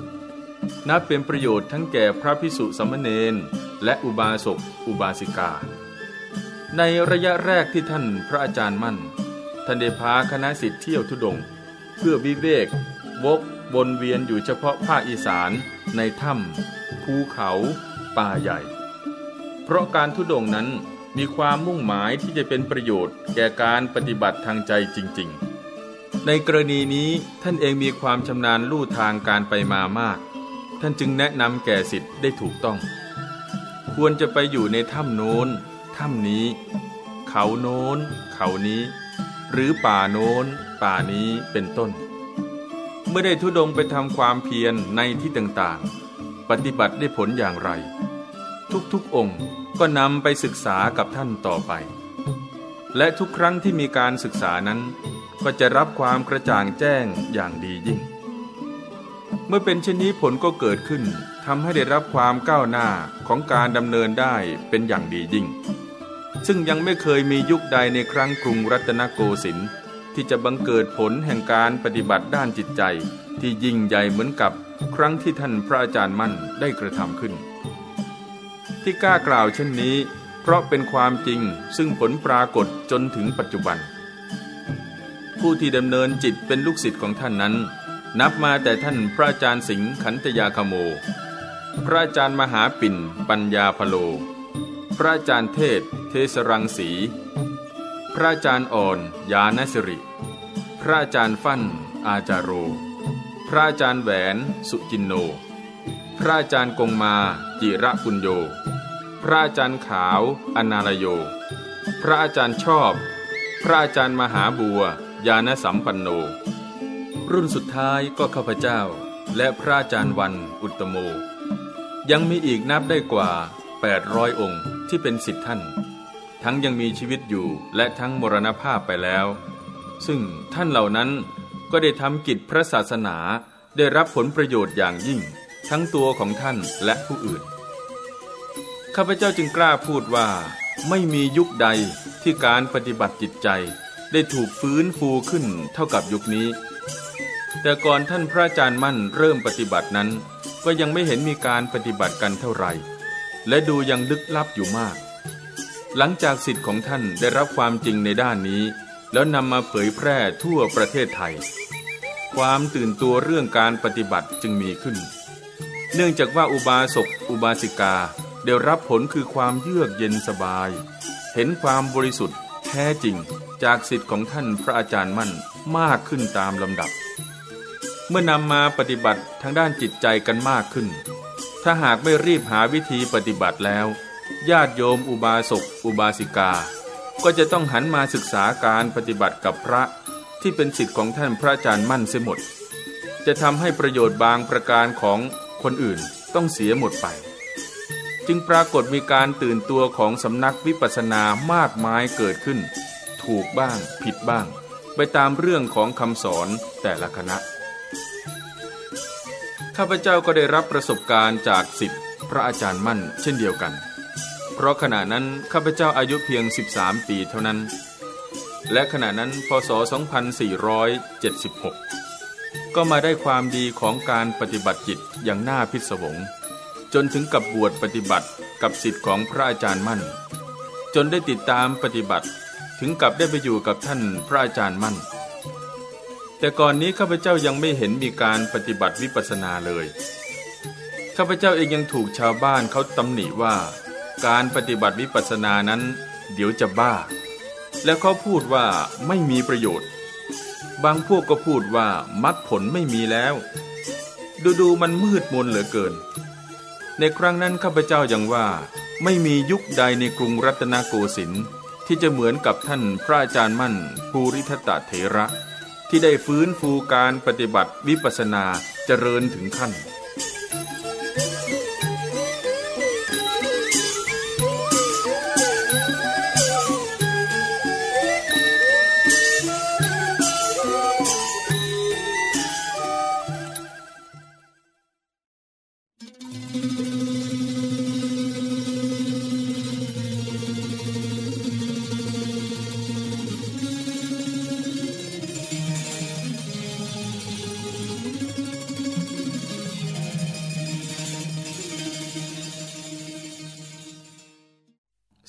นับเป็นประโยชน์ทั้งแก่พระพิสุสัมมเนน และอุบาสกอุบาสิกา ในระยะแรกที่ท่านพระอาจารย์มั่น ท่านได้พาคณะสิทธิ์เที่ยวทุดง เพื่อวิเวกวกวนเวียนอยู่เฉพาะภาคอีสานในถ้ำภูเขาป่าใหญ่ เพราะการทุดงนั้นมีความมุ่งหมายที่จะเป็นประโยชน์แก่การปฏิบัติทางใจจริง ๆ ในกรณีนี้ท่านเองมีความชำนาญลู่ทางการไปมามาก ท่านจึงแนะนำแก่สิทธิ์ได้ถูกต้อง ควรจะไปอยู่ในถ้ำโน้น ถ้ำนี้ เขาโน้น เขานี้ หรือป่าโน้น ป่านี้เป็นต้น เมื่อได้ทุดงไปทำความเพียรในที่ต่างๆ ปฏิบัติได้ผลอย่างไร ทุกๆองค์ก็นำไปศึกษากับท่านต่อไป และทุกครั้งที่มีการศึกษานั้น ก็จะรับความกระจ่างแจ้งอย่างดียิ่ง เมื่อเป็นเช่นนี้ผลก็เกิดขึ้น ทำให้ได้รับความก้าวหน้าของการดำเนินได้เป็นอย่างดียิ่ง ซึ่งยังไม่เคยมียุคใดในครั้งกรุงรัตนโกสินทร์ที่จะบังเกิดผลแห่งการปฏิบัติด้านจิตใจที่ยิ่งใหญ่เหมือนกับครั้งที่ท่านพระอาจารย์มั่นได้กระทำขึ้น ที่กล้ากล่าวเช่นนี้ เพราะเป็นความจริงซึ่งผลปรากฏจนถึงปัจจุบัน ผู้ที่ดำเนินจิตเป็นลูกศิษย์ของท่านนั้น นับมาแต่ท่านพระอาจารย์สิงห์ขันตยาคโม พระอาจารย์มหาปิ่น ปัญญาพโล พระอาจารย์เทศ เทสรังสี พระอาจารย์อ่อน ยานสิริ พระอาจารย์ฟั่น อาจารโร พระอาจารย์แหวน สุจินโน พระอาจารย์กงมา จิระปุญโย พระอาจารย์ขาว อนาลโย พระอาจารย์ชอบ พระอาจารย์มหาบัว ยานสัมปันโน รุ่นสุดท้ายก็ข้าพเจ้า และพระอาจารย์วันอุตตโม ยังมีอีกนับได้กว่า 800 องค์ที่เป็นสิทธิ์ท่าน ทั้งยังมีชีวิตอยู่และทั้งมรณภาพไปแล้ว ซึ่งท่านเหล่านั้นก็ได้ทำกิจพระศาสนาได้รับผลประโยชน์อย่างยิ่ง ทั้งตัวของท่านและผู้อื่น ข้าพเจ้าจึงกล้าพูดว่า ไม่มียุคใดที่การปฏิบัติจิตใจได้ถูกฟื้นฟูขึ้นเท่ากับยุคนี้ แต่ก่อนท่านพระอาจารย์มั่นเริ่มปฏิบัตินั้น ก็ยังไม่เห็นมีการปฏิบัติกันเท่าไหร่ และดูยังลึกลับอยู่มาก หลังจากสิทธิ์ของท่านได้รับความจริงในด้านนี้ แล้วนำมาเผยแพร่ทั่วประเทศไทย ความตื่นตัวเรื่องการปฏิบัติจึงมีขึ้น เนื่องจากว่าอุบาสกอุบาสิกาได้รับผลคือความเยือกเย็นสบาย เห็นความบริสุทธิ์แท้จริงจากสิทธิ์ของท่านพระอาจารย์มั่นมากขึ้นตามลำดับ เมื่อนำมาปฏิบัติทางด้านจิตใจกันมากขึ้น ถ้าหากไม่รีบหาวิธีปฏิบัติแล้ว ญาติโยมอุบาสกอุบาสิกา ก็จะต้องหันมาศึกษาการปฏิบัติกับพระที่เป็นสิทธิ์ของท่านพระอาจารย์มั่นเสียหมด จะทำให้ประโยชน์บางประการของคนอื่นต้องเสียหมดไป จึงปรากฏมีการตื่นตัวของสำนักวิปัสสนามากมายเกิดขึ้น ถูกบ้างผิดบ้าง ไปตามเรื่องของคำสอนแต่ละคณะ ข้าพเจ้าก็ได้รับประสบการณ์จากสิทธิ์พระอาจารย์มั่นเช่นเดียวกัน เพราะขณะนั้นข้าพเจ้าอายุเพียง 13 ปีเท่านั้น และขณะนั้นพศ 2476 ก็มาได้ความดีของการปฏิบัติจิตอย่างน่าพิศวง จนถึงกับบวชปฏิบัติกับสิทธิ์ของพระอาจารย์มั่น จนได้ติดตามปฏิบัติถึงกับได้ไปอยู่กับท่านพระอาจารย์มั่น แต่ก่อนนี้ข้าพเจ้ายังไม่เห็นมีการปฏิบัติวิปัสสนาเลย ข้าพเจ้าเองยังถูกชาวบ้านเขาตำหนิว่า การปฏิบัติวิปัสสนานั้น เดี๋ยวจะบ้า แล้วเขาพูดว่าไม่มีประโยชน์ บางพวกก็พูดว่ามรรคผลไม่มีแล้ว ดูดูมันมืดมนเหลือเกิน ในครั้งนั้นข้าพเจ้ายังว่า ไม่มียุคใดในกรุงรัตนโกสินทร์ที่จะเหมือนกับท่านพระอาจารย์มั่นภูริทัตเถระ ที่ได้ฟื้นฟูการปฏิบัติวิปัสนาเจริญถึงขั้น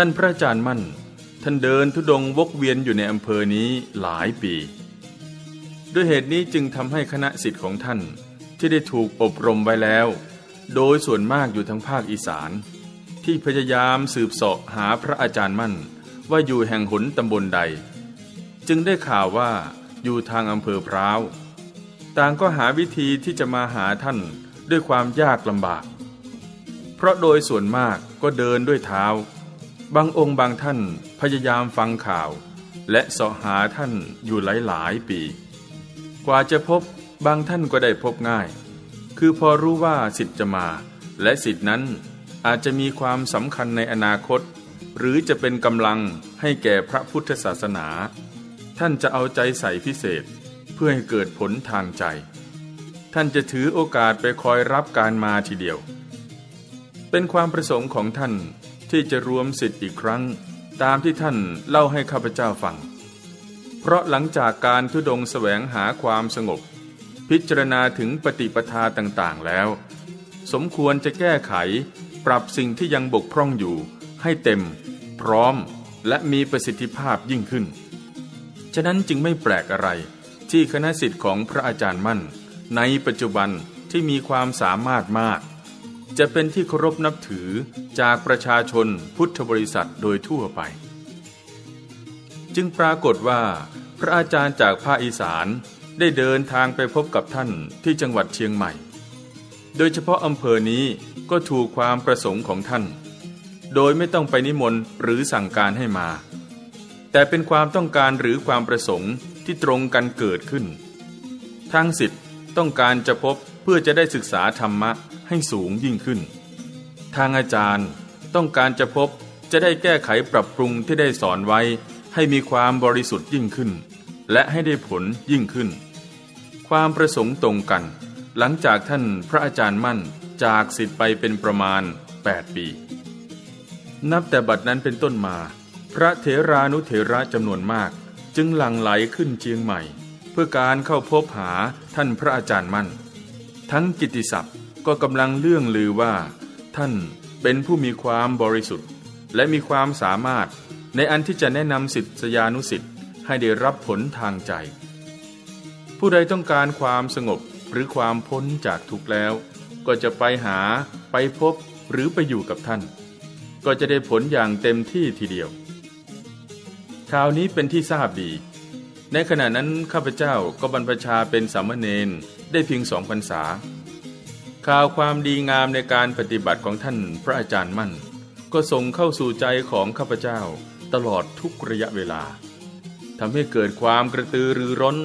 ท่านพระอาจารย์มั่น ท่านเดินทุดงวกเวียนอยู่ในอำเภอนี้หลายปี ด้วยเหตุนี้จึงทำให้คณะสิทธิ์ของท่านที่ได้ถูกอบรมไว้แล้ว โดยส่วนมากอยู่ทางภาคอีสาน ที่พยายามสืบเสาะหาพระอาจารย์มั่น ว่าอยู่แห่งหนตำบลใด จึงได้ข่าวว่าอยู่ทางอำเภอพร้าว ต่างก็หาวิธีที่จะมาหาท่านด้วยความยากลำบาก เพราะโดยส่วนมากก็เดินด้วยเท้า บางองค์บางท่านพยายามฟังข่าว และเสาะหาท่านอยู่หลายหลายปี กว่าจะพบบางท่านก็ได้พบง่าย คือพอรู้ว่าสิทธิ์จะมา และสิทธินั้นอาจจะมีความสำคัญในอนาคต หรือจะเป็นกำลังให้แก่พระพุทธศาสนา ท่านจะเอาใจใส่พิเศษเพื่อให้เกิดผลทางใจ ท่านจะถือโอกาสไปคอยรับการมาทีเดียว เป็นความประสงค์ของท่าน ที่จะรวมสิทธิ์อีกครั้ง ตามที่ท่านเล่าให้ข้าพเจ้าฟัง เพราะหลังจากการทุดงแสวงหาความสงบ พิจารณาถึงปฏิปทาต่างๆแล้ว สมควรจะแก้ไข ปรับสิ่งที่ยังบกพร่องอยู่ ให้เต็ม พร้อมและมีประสิทธิภาพยิ่งขึ้น ฉะนั้นจึงไม่แปลกอะไร ที่คณะสิทธิ์ของพระอาจารย์มั่น ในปัจจุบันที่มีความสามารถมาก จะเป็นที่เคารพนับถือจากประชาชนพุทธบริษัทโดยทั่วไป จึงปรากฏว่า พระอาจารย์จากภาคอีสานได้เดินทางไปพบกับท่านที่จังหวัดเชียงใหม่ โดยเฉพาะอำเภอนี้ก็ถูกความประสงค์ของท่าน โดยไม่ต้องไปนิมนต์หรือสั่งการให้มา แต่เป็นความต้องการหรือความประสงค์ที่ตรงกันเกิดขึ้น ทางสิทธิ์ต้องการจะพบ พื่อจะได้ศึกษาธรรมะให้สูงยิ่งขึ้น ทางอาจารย์ต้องการจะพบจะได้แก้ไขปรับปรุงที่ได้สอนไว้ ให้มีความบริสุทธิ์ยิ่งขึ้น และให้ได้ผลยิ่งขึ้น ความประสงค์ตรงกัน หลังจากท่านพระอาจารย์มั่นจากสิทธิ์ไปเป็นประมาณ 8 ปี นับแต่บัดนั้นเป็นต้นมา พระเถรานุเถระจำนวนมาก จึงหลั่งไหลขึ้นเชียงใหม่ เพื่อการเข้าพบหาท่านพระอาจารย์มั่น ทั้งกิติศัพท์ก็กำลังเลื่องลือว่า ท่านเป็นผู้มีความบริสุทธิ์ และมีความสามารถในอันที่จะแนะนำสิทธิยานุสิทธิ์ให้ได้รับผลทางใจ ผู้ใดต้องการความสงบหรือความพ้นจากทุกข์แล้ว ก็จะไปหาไปพบหรือไปอยู่กับท่าน ก็จะได้ผลอย่างเต็มที่ทีเดียวข่าวนี้เป็นที่ทราบดี ในขณะนั้นข้าพเจ้าก็บรรพชาเป็นสามเณร ได้เพียงสองพรรษา ข่าวความดีงามในการปฏิบัติของท่านพระอาจารย์มั่น ก็ส่งเข้าสู่ใจของข้าพเจ้าตลอดทุกระยะเวลาทำให้เกิดความกระตือรือร้น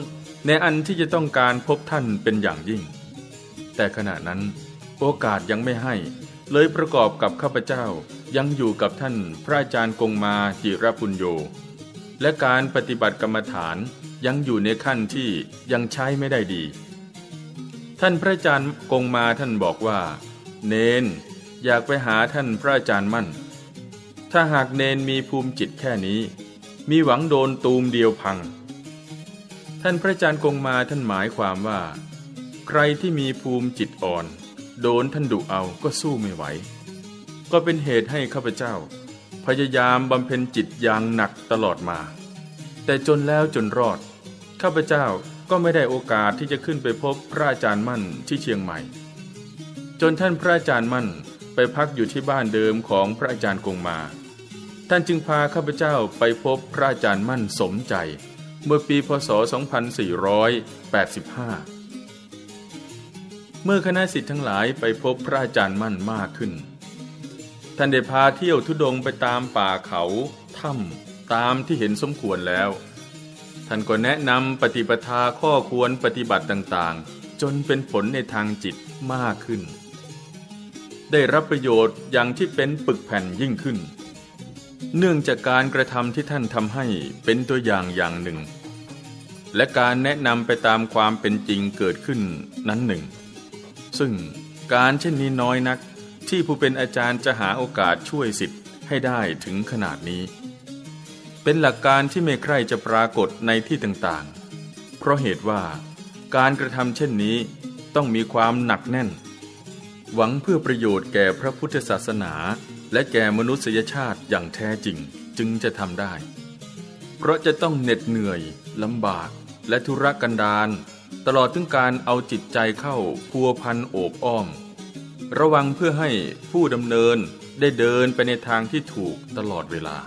ในอันที่จะต้องการพบท่านเป็นอย่างยิ่ง แต่ขณะนั้นโอกาสยังไม่ให้ เลยประกอบกับข้าพเจ้ายังอยู่กับท่านพระอาจารย์กงมาจิรปุญโญและการปฏิบัติกรรมฐานยังอยู่ในขั้นที่ยังใช้ไม่ได้ดี ท่านพระอาจารย์กงมาท่านบอกว่า เนนอยากไปหาท่านพระอาจารย์มั่น ถ้าหากเนนมีภูมิจิตแค่นี้ มีหวังโดนตูมเดียวพัง ท่านพระอาจารย์กงมาท่านหมายความว่า ใครที่มีภูมิจิตอ่อน โดนท่านดุเอาก็สู้ไม่ไหว ก็เป็นเหตุให้ข้าพเจ้า พยายามบำเพ็ญจิตอย่างหนักตลอดมา แต่จนแล้วจนรอด ข้าพเจ้า ก็ไม่ได้โอกาสที่จะขึ้นไปพบพระอาจารย์มั่นที่เชียงใหม่ จนท่านพระอาจารย์มั่นไปพักอยู่ที่บ้านเดิมของพระอาจารย์กงมา ท่านจึงพาข้าพเจ้าไปพบพระอาจารย์มั่นสมใจ เมื่อปีพศ 2485 เมื่อคณะสิทธิ์ทั้งหลายไปพบพระอาจารย์มั่นมากขึ้น ท่านได้พาเที่ยวทุดงไปตามป่าเขา ถ้ำตามที่เห็นสมควรแล้ว ท่านก็แนะนำปฏิปทาข้อควรปฏิบัติต่างๆ จนเป็นผลในทางจิตมากขึ้น ได้รับประโยชน์อย่างที่เป็นปึกแผ่นยิ่งขึ้น เนื่องจากการกระทำที่ท่านทำให้เป็นตัวอย่างอย่างหนึ่ง และการแนะนำไปตามความเป็นจริงเกิดขึ้นนั้นหนึ่ง ซึ่งการเช่นนี้น้อยนักที่ผู้เป็นอาจารย์จะหาโอกาสช่วยสิทธิ์ให้ได้ถึงขนาดนี้ เป็นหลักการที่ไม่ใครจะปรากฏในที่ต่างๆ เพราะเหตุว่าการกระทำเช่นนี้ต้องมีความหนักแน่น หวังเพื่อประโยชน์แก่พระพุทธศาสนา และแก่มนุษยชาติอย่างแท้จริงจึงจะทำได้ เพราะจะต้องเหน็ดเหนื่อยลำบาก และธุรกันดารตลอดถึงการเอาจิตใจเข้าพัวพันโอบอ้อม ระวังเพื่อให้ผู้ดำเนินได้เดินไปในทางที่ถูกตลอดเวลา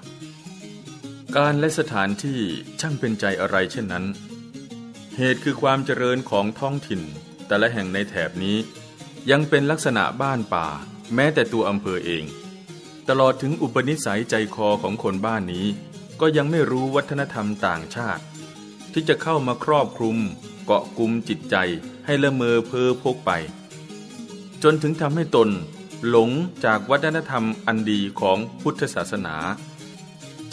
การและสถานที่ช่างเป็นใจอะไรเช่นนั้น เหตุคือความเจริญของท้องถิ่น แต่ละแห่งในแถบนี้ ยังเป็นลักษณะบ้านป่า แม้แต่ตัวอำเภอเอง ตลอดถึงอุปนิสัยใจคอของคนบ้านนี้ ก็ยังไม่รู้วัฒนธรรมต่างชาติ ที่จะเข้ามาครอบคลุม เกาะกลุ่มจิตใจให้ละเมอเพ้อพกไป จนถึงทำให้ตนหลงจากวัฒนธรรมอันดีของพุทธศาสนา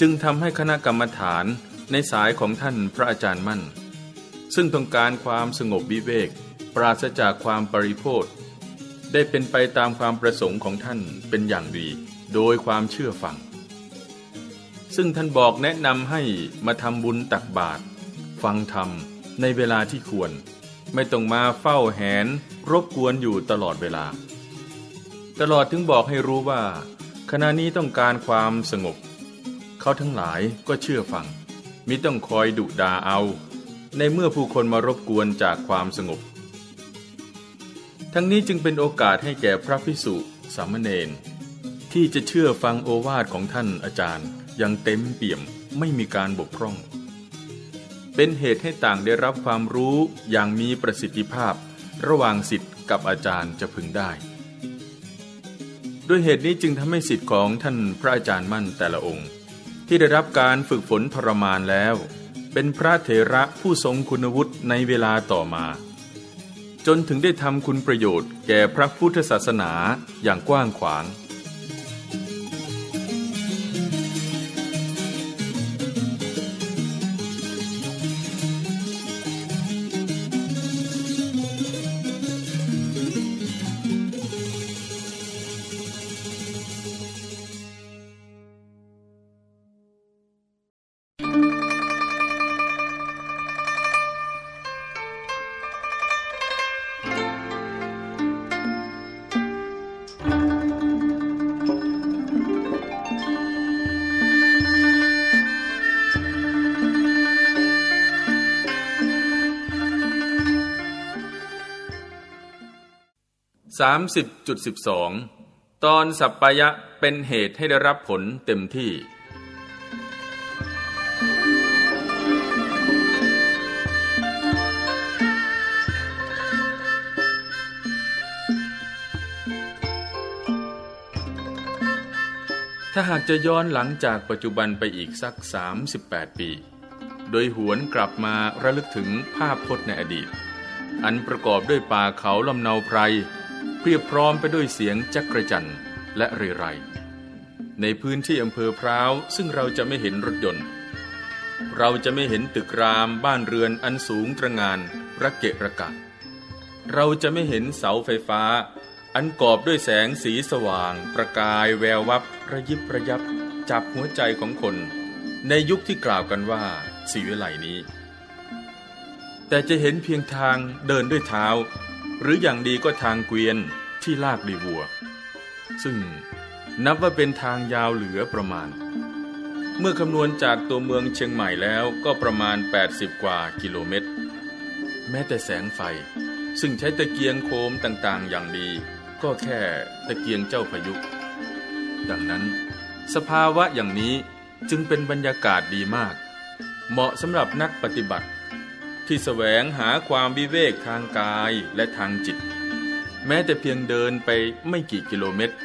จึงทำให้คณะกรรมฐานในสายของท่านพระอาจารย์มั่น ซึ่งต้องการความสงบวิเวก ปราศจากความปริโภทได้เป็นไปตามความประสงค์ของท่านเป็นอย่างดี โดยความเชื่อฟัง ซึ่งท่านบอกแนะนำให้มาทำบุญตักบาตรฟังธรรมในเวลาที่ควร ไม่ต้องมาเฝ้าแหน รบกวนอยู่ตลอดเวลา ตลอดถึงบอกให้รู้ว่า ขณะนี้ต้องการความสงบ เขาทั้งหลายก็เชื่อฟัง มิต้องคอยดุดาเอา ในเมื่อผู้คนมารบกวนจากความสงบ ทั้งนี้จึงเป็นโอกาสให้แก่พระพิสุสามเณรที่จะเชื่อฟังโอวาทของท่านอาจารย์อย่างเต็มเปี่ยมไม่มีการบกพร่อง เป็นเหตุให้ต่างได้รับความรู้อย่างมีประสิทธิภาพ ระหว่างสิทธิ์กับอาจารย์จะพึงได้ ด้วยเหตุนี้จึงทำให้สิทธิ์ของท่านพระอาจารย์มั่นแต่ละองค์ ที่ได้รับการฝึกฝนทรมานแล้ว เป็นพระเถระผู้ทรงคุณวุฒิในเวลาต่อมา จนถึงได้ทำคุณประโยชน์แก่พระพุทธศาสนาอย่างกว้างขวาง 30.12 ตอนสัปปายะเป็นเหตุให้ได้รับผลเต็มที่ ถ้าหากจะย้อนหลังจากปัจจุบันไปอีกสัก 38 ปี โดยหวนกลับมาระลึกถึงภาพพจน์ในอดีต อันประกอบด้วยป่าเขาลำเนาไพร เพียบพร้อมไปด้วยเสียงจักรจันและเรไร ในพื้นที่อำเภอพร้าว ซึ่งเราจะไม่เห็นรถยนต์ เราจะไม่เห็นตึกรามบ้านเรือนอันสูงตระงานระเกะระกะ เราจะไม่เห็นเสาไฟฟ้า อันกอบด้วยแสงสีสว่าง ประกายแวววับระยิบระยับจับหัวใจของคน ในยุคที่กล่าวกันว่าสีวิไลนี้ แต่จะเห็นเพียงทางเดินด้วยเท้า หรืออย่างดีก็ทางเกวียนที่ลากดีวัว ซึ่งนับว่าเป็นทางยาวเหลือประมาณ เมื่อคำนวณจากตัวเมืองเชียงใหม่แล้วก็ประมาณ 80 กว่ากิโลเมตร แม้แต่แสงไฟ ซึ่งใช้ตะเกียงโคมต่างๆ อย่างดี ก็แค่ตะเกียงเจ้าพายุ ดังนั้น สภาวะอย่างนี้จึงเป็นบรรยากาศดีมาก เหมาะสำหรับนักปฏิบัติ ที่แสวงหาความวิเวกทางกายและทางจิต แม้แต่เพียงเดินไปไม่กี่กิโลเมตร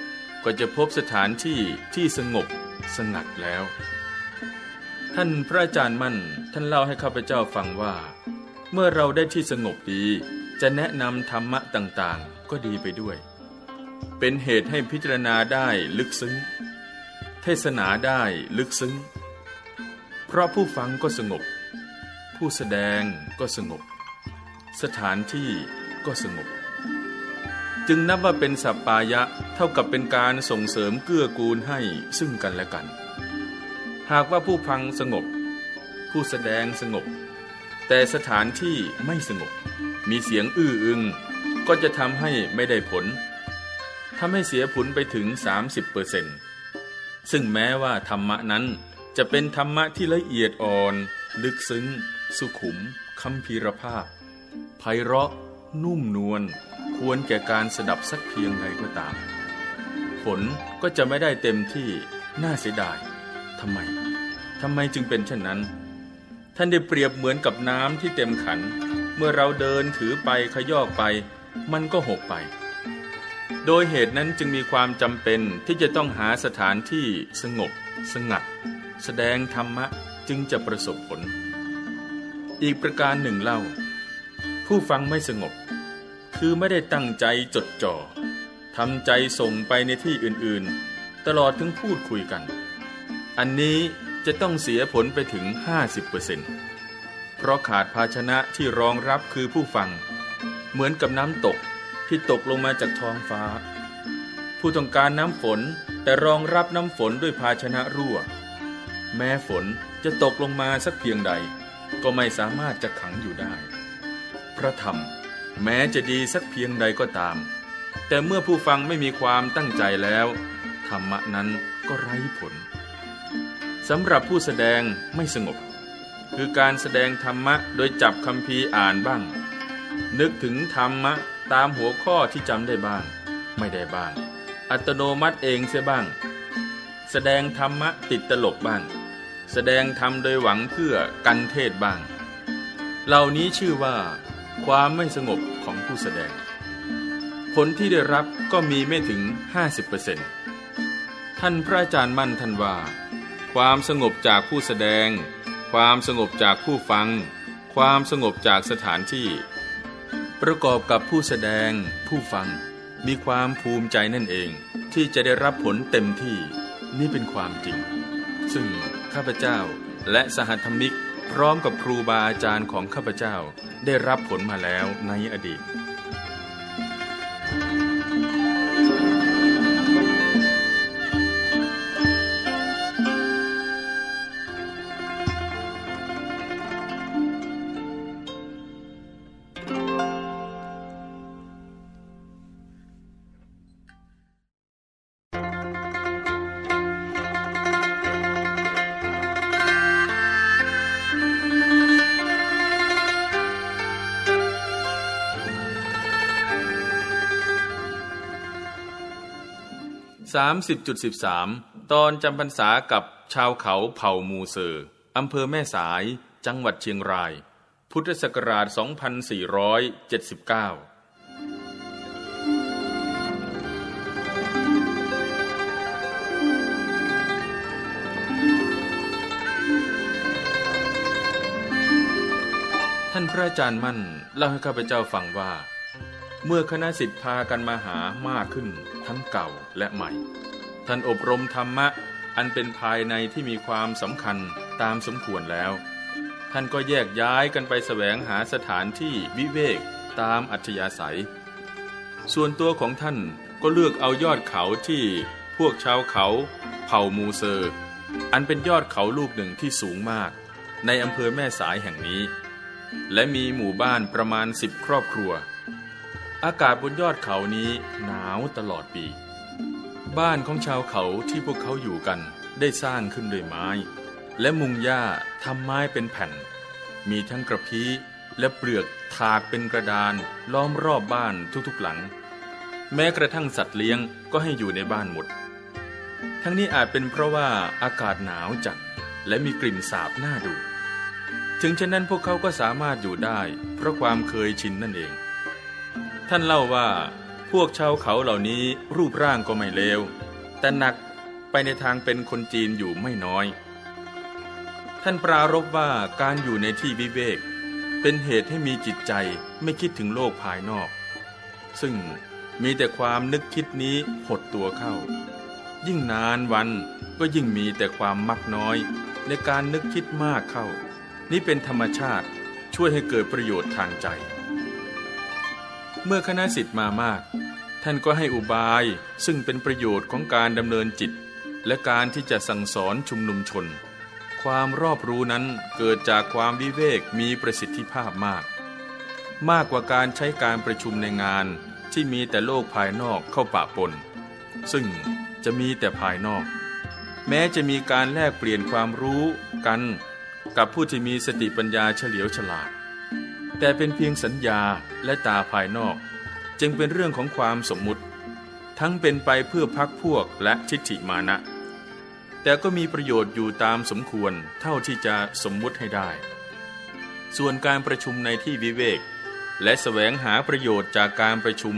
ก็จะพบสถานที่ที่สงบสงัดแล้ว ท่านพระอาจารย์มั่นท่านเล่าให้ข้าพเจ้าฟังว่า เมื่อเราได้ที่สงบดีจะแนะนำธรรมะต่างๆ ก็ดีไปด้วย เป็นเหตุให้พิจารณาได้ลึกซึ้ง เทศนาได้ลึกซึ้ง เพราะผู้ฟังก็สงบ ผู้แสดงก็สงบ สถานที่ก็สงบ จึงนับว่าเป็นสัปปายะเท่ากับเป็นการส่งเสริมเกื้อกูลให้ซึ่งกันและกัน หากว่าผู้ฟังสงบ ผู้แสดงสงบ แต่สถานที่ไม่สงบ มีเสียงอื้ออึง ก็จะทำให้ไม่ได้ผลทำให้เสียผลไปถึง 30%ซึ่งแม้ว่าธรรมะนั้นจะเป็นธรรมะที่ละเอียดอ่อน ลึกซึ้ง สุขุมคำพีรภาพไพเราะ นุ่มนวล ควรแก่การสดับสักเพียงใดก็ตาม ผลก็จะไม่ได้เต็มที่น่าเสียดายทำไมทำไมจึงเป็นเช่นนั้น ท่านได้เปรียบเหมือนกับน้ำที่เต็มขัน เมื่อเราเดินถือไปขยอกไป มันก็หกไป โดยเหตุนั้นจึงมีความจำเป็นที่จะต้องหาสถานที่สงบ สงัด แสดงธรรมะจึงจะประสบผล อีกประการหนึ่งเล่า ผู้ฟังไม่สงบ คือไม่ได้ตั้งใจจดจ่อทำใจส่งไปในที่อื่นๆ ตลอดถึงพูดคุยกัน อันนี้จะต้องเสียผลไปถึง 50%ทเพราะขาดภาชนะที่รองรับคือผู้ฟัง เหมือนกับน้ำตกที่ตกลงมาจากท้องฟ้า ผู้ต้องการน้ำฝนแต่รองรับน้ำฝนด้วยภาชนะรั่ว แม้ฝนจะตกลงมาสักเพียงใด ก็ไม่สามารถจะขังอยู่ได้ พระธรรมแม้จะดีสักเพียงใดก็ตาม แต่เมื่อผู้ฟังไม่มีความตั้งใจแล้ว ธรรมะนั้นก็ไร้ผลสำหรับผู้แสดงไม่สงบ คือการแสดงธรรมะโดยจับคำพีอ่านบ้าง นึกถึงธรรมะตามหัวข้อที่จำได้บ้าง ไม่ได้บ้าง อัตโนมัติเองเสียบ้าง แสดงธรรมะติดตลกบ้าง แสดงธรรมโดยหวังเพื่อกันเทศบ้าง เหล่านี้ชื่อว่า ความไม่สงบของผู้แสดง ผลที่ได้รับก็มีไม่ถึง 50%ท่านพระอาจารย์มั่นท่านว่า ความสงบจากผู้แสดง ความสงบจากผู้ฟัง ความสงบจากสถานที่ ประกอบกับผู้แสดง ผู้ฟัง มีความภูมิใจนั่นเองที่จะได้รับผลเต็มที่นี่เป็นความจริง ซึ่ง ข้าพเจ้า และสหธรรมิก พร้อมกับครูบาอาจารย์ของข้าพเจ้าได้รับผลมาแล้วในอดีต 30.13 ตอนจำพรรษากับชาวเขาเผ่ามูเซอร์อำเภอแม่สาย จังหวัดเชียงราย พุทธศักราช 2479ท่านพระอาจารย์มั่นเล่าให้ข้าพเจ้าฟังว่า เมื่อคณะสิทธากันมาหามากขึ้น ทั้งเก่าและใหม่ ท่านอบรมธรรมะ อันเป็นภายในที่มีความสำคัญตามสมควรแล้ว ท่านก็แยกย้ายกันไปแสวงหาสถานที่วิเวกตามอัธยาศัย ส่วนตัวของท่านก็เลือกเอายอดเขาที่พวกชาวเขา เผ่ามูเซอร์ อันเป็นยอดเขาลูกหนึ่งที่สูงมาก ในอำเภอแม่สายแห่งนี้ และมีหมู่บ้านประมาณสิบครอบครัว อากาศบนยอดเขานี้หนาวตลอดปี บ้านของชาวเขาที่พวกเขาอยู่กันได้สร้างขึ้นด้วยไม้ และมุงหญ้าทำไม้เป็นแผ่น มีทั้งกระพี้และเปลือกถากเป็นกระดานล้อมรอบบ้านทุกๆหลัง แม้กระทั่งสัตว์เลี้ยงก็ให้อยู่ในบ้านหมด ทั้งนี้อาจเป็นเพราะว่าอากาศหนาวจัดและมีกลิ่นสาบน่าดู ถึงฉะนั้นพวกเขาก็สามารถอยู่ได้ เพราะความเคยชินนั่นเอง ท่านเล่าว่าพวกชาวเขาเหล่านี้รูปร่างก็ไม่เลว แต่หนักไปในทางเป็นคนจีนอยู่ไม่น้อย ท่านปรารบว่าการอยู่ในที่วิเวก เป็นเหตุให้มีจิตใจไม่คิดถึงโลกภายนอก ซึ่งมีแต่ความนึกคิดนี้หดตัวเข้า ยิ่งนานวันก็ยิ่งมีแต่ความมักน้อย ในการนึกคิดมากเข้า นี่เป็นธรรมชาติช่วยให้เกิดประโยชน์ทางใจ เมื่อคณะสิทธิ์มามาก ท่านก็ให้อุบายซึ่งเป็นประโยชน์ของการดำเนินจิต และการที่จะสั่งสอนชุมนุมชน ความรอบรู้นั้นเกิดจากความวิเวกมีประสิทธิภาพมาก มากกว่าการใช้การประชุมในงานที่มีแต่โลกภายนอกเข้าปะปน ซึ่งจะมีแต่ภายนอก แม้จะมีการแลกเปลี่ยนความรู้กัน กับผู้ที่มีสติปัญญาเฉลียวฉลาด แต่เป็นเพียงสัญญาและตาภายนอก จึงเป็นเรื่องของความสมมุติ ทั้งเป็นไปเพื่อพักพวกและทิฏฐิมานะ แต่ก็มีประโยชน์อยู่ตามสมควรเท่าที่จะสมมุติให้ได้ ส่วนการประชุมในที่วิเวก และแสวงหาประโยชน์จากการประชุม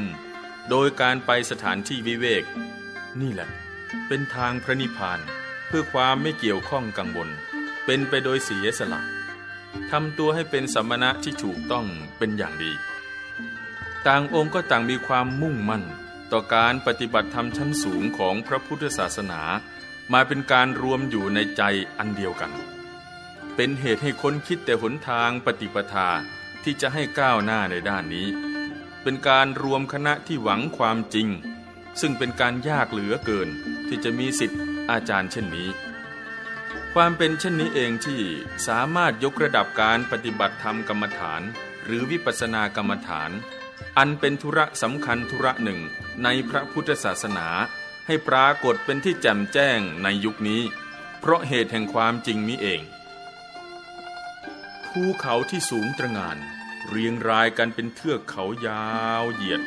โดยการไปสถานที่วิเวก นี่แหละ เป็นทางพระนิพพานเพื่อความไม่เกี่ยวข้องกังวลเป็นไปโดยเสียสละ ทำตัวให้เป็นสัมมณะที่ถูกต้องเป็นอย่างดี ต่างองค์ก็ต่างมีความมุ่งมั่น ต่อการปฏิบัติธรรมชั้นสูงของพระพุทธศาสนา มาเป็นการรวมอยู่ในใจอันเดียวกัน เป็นเหตุให้คนคิดแต่หนทางปฏิปทาที่จะให้ก้าวหน้าในด้านนี้ เป็นการรวมคณะที่หวังความจริง ซึ่งเป็นการยากเหลือเกินที่จะมีสิทธิ์อาจารย์เช่นนี้ ความเป็นเช่นนี้เองที่สามารถยกระดับการปฏิบัติธรรมกรรมฐาน หรือวิปัสสนากรรมฐาน อันเป็นธุระสำคัญธุระหนึ่งในพระพุทธศาสนา ให้ปรากฏเป็นที่แจ่มแจ้งในยุคนี้ เพราะเหตุแห่งความจริงนี้เองภูเขาที่สูงตระงาน เรียงรายกันเป็นเทือกเขายาวเหยียด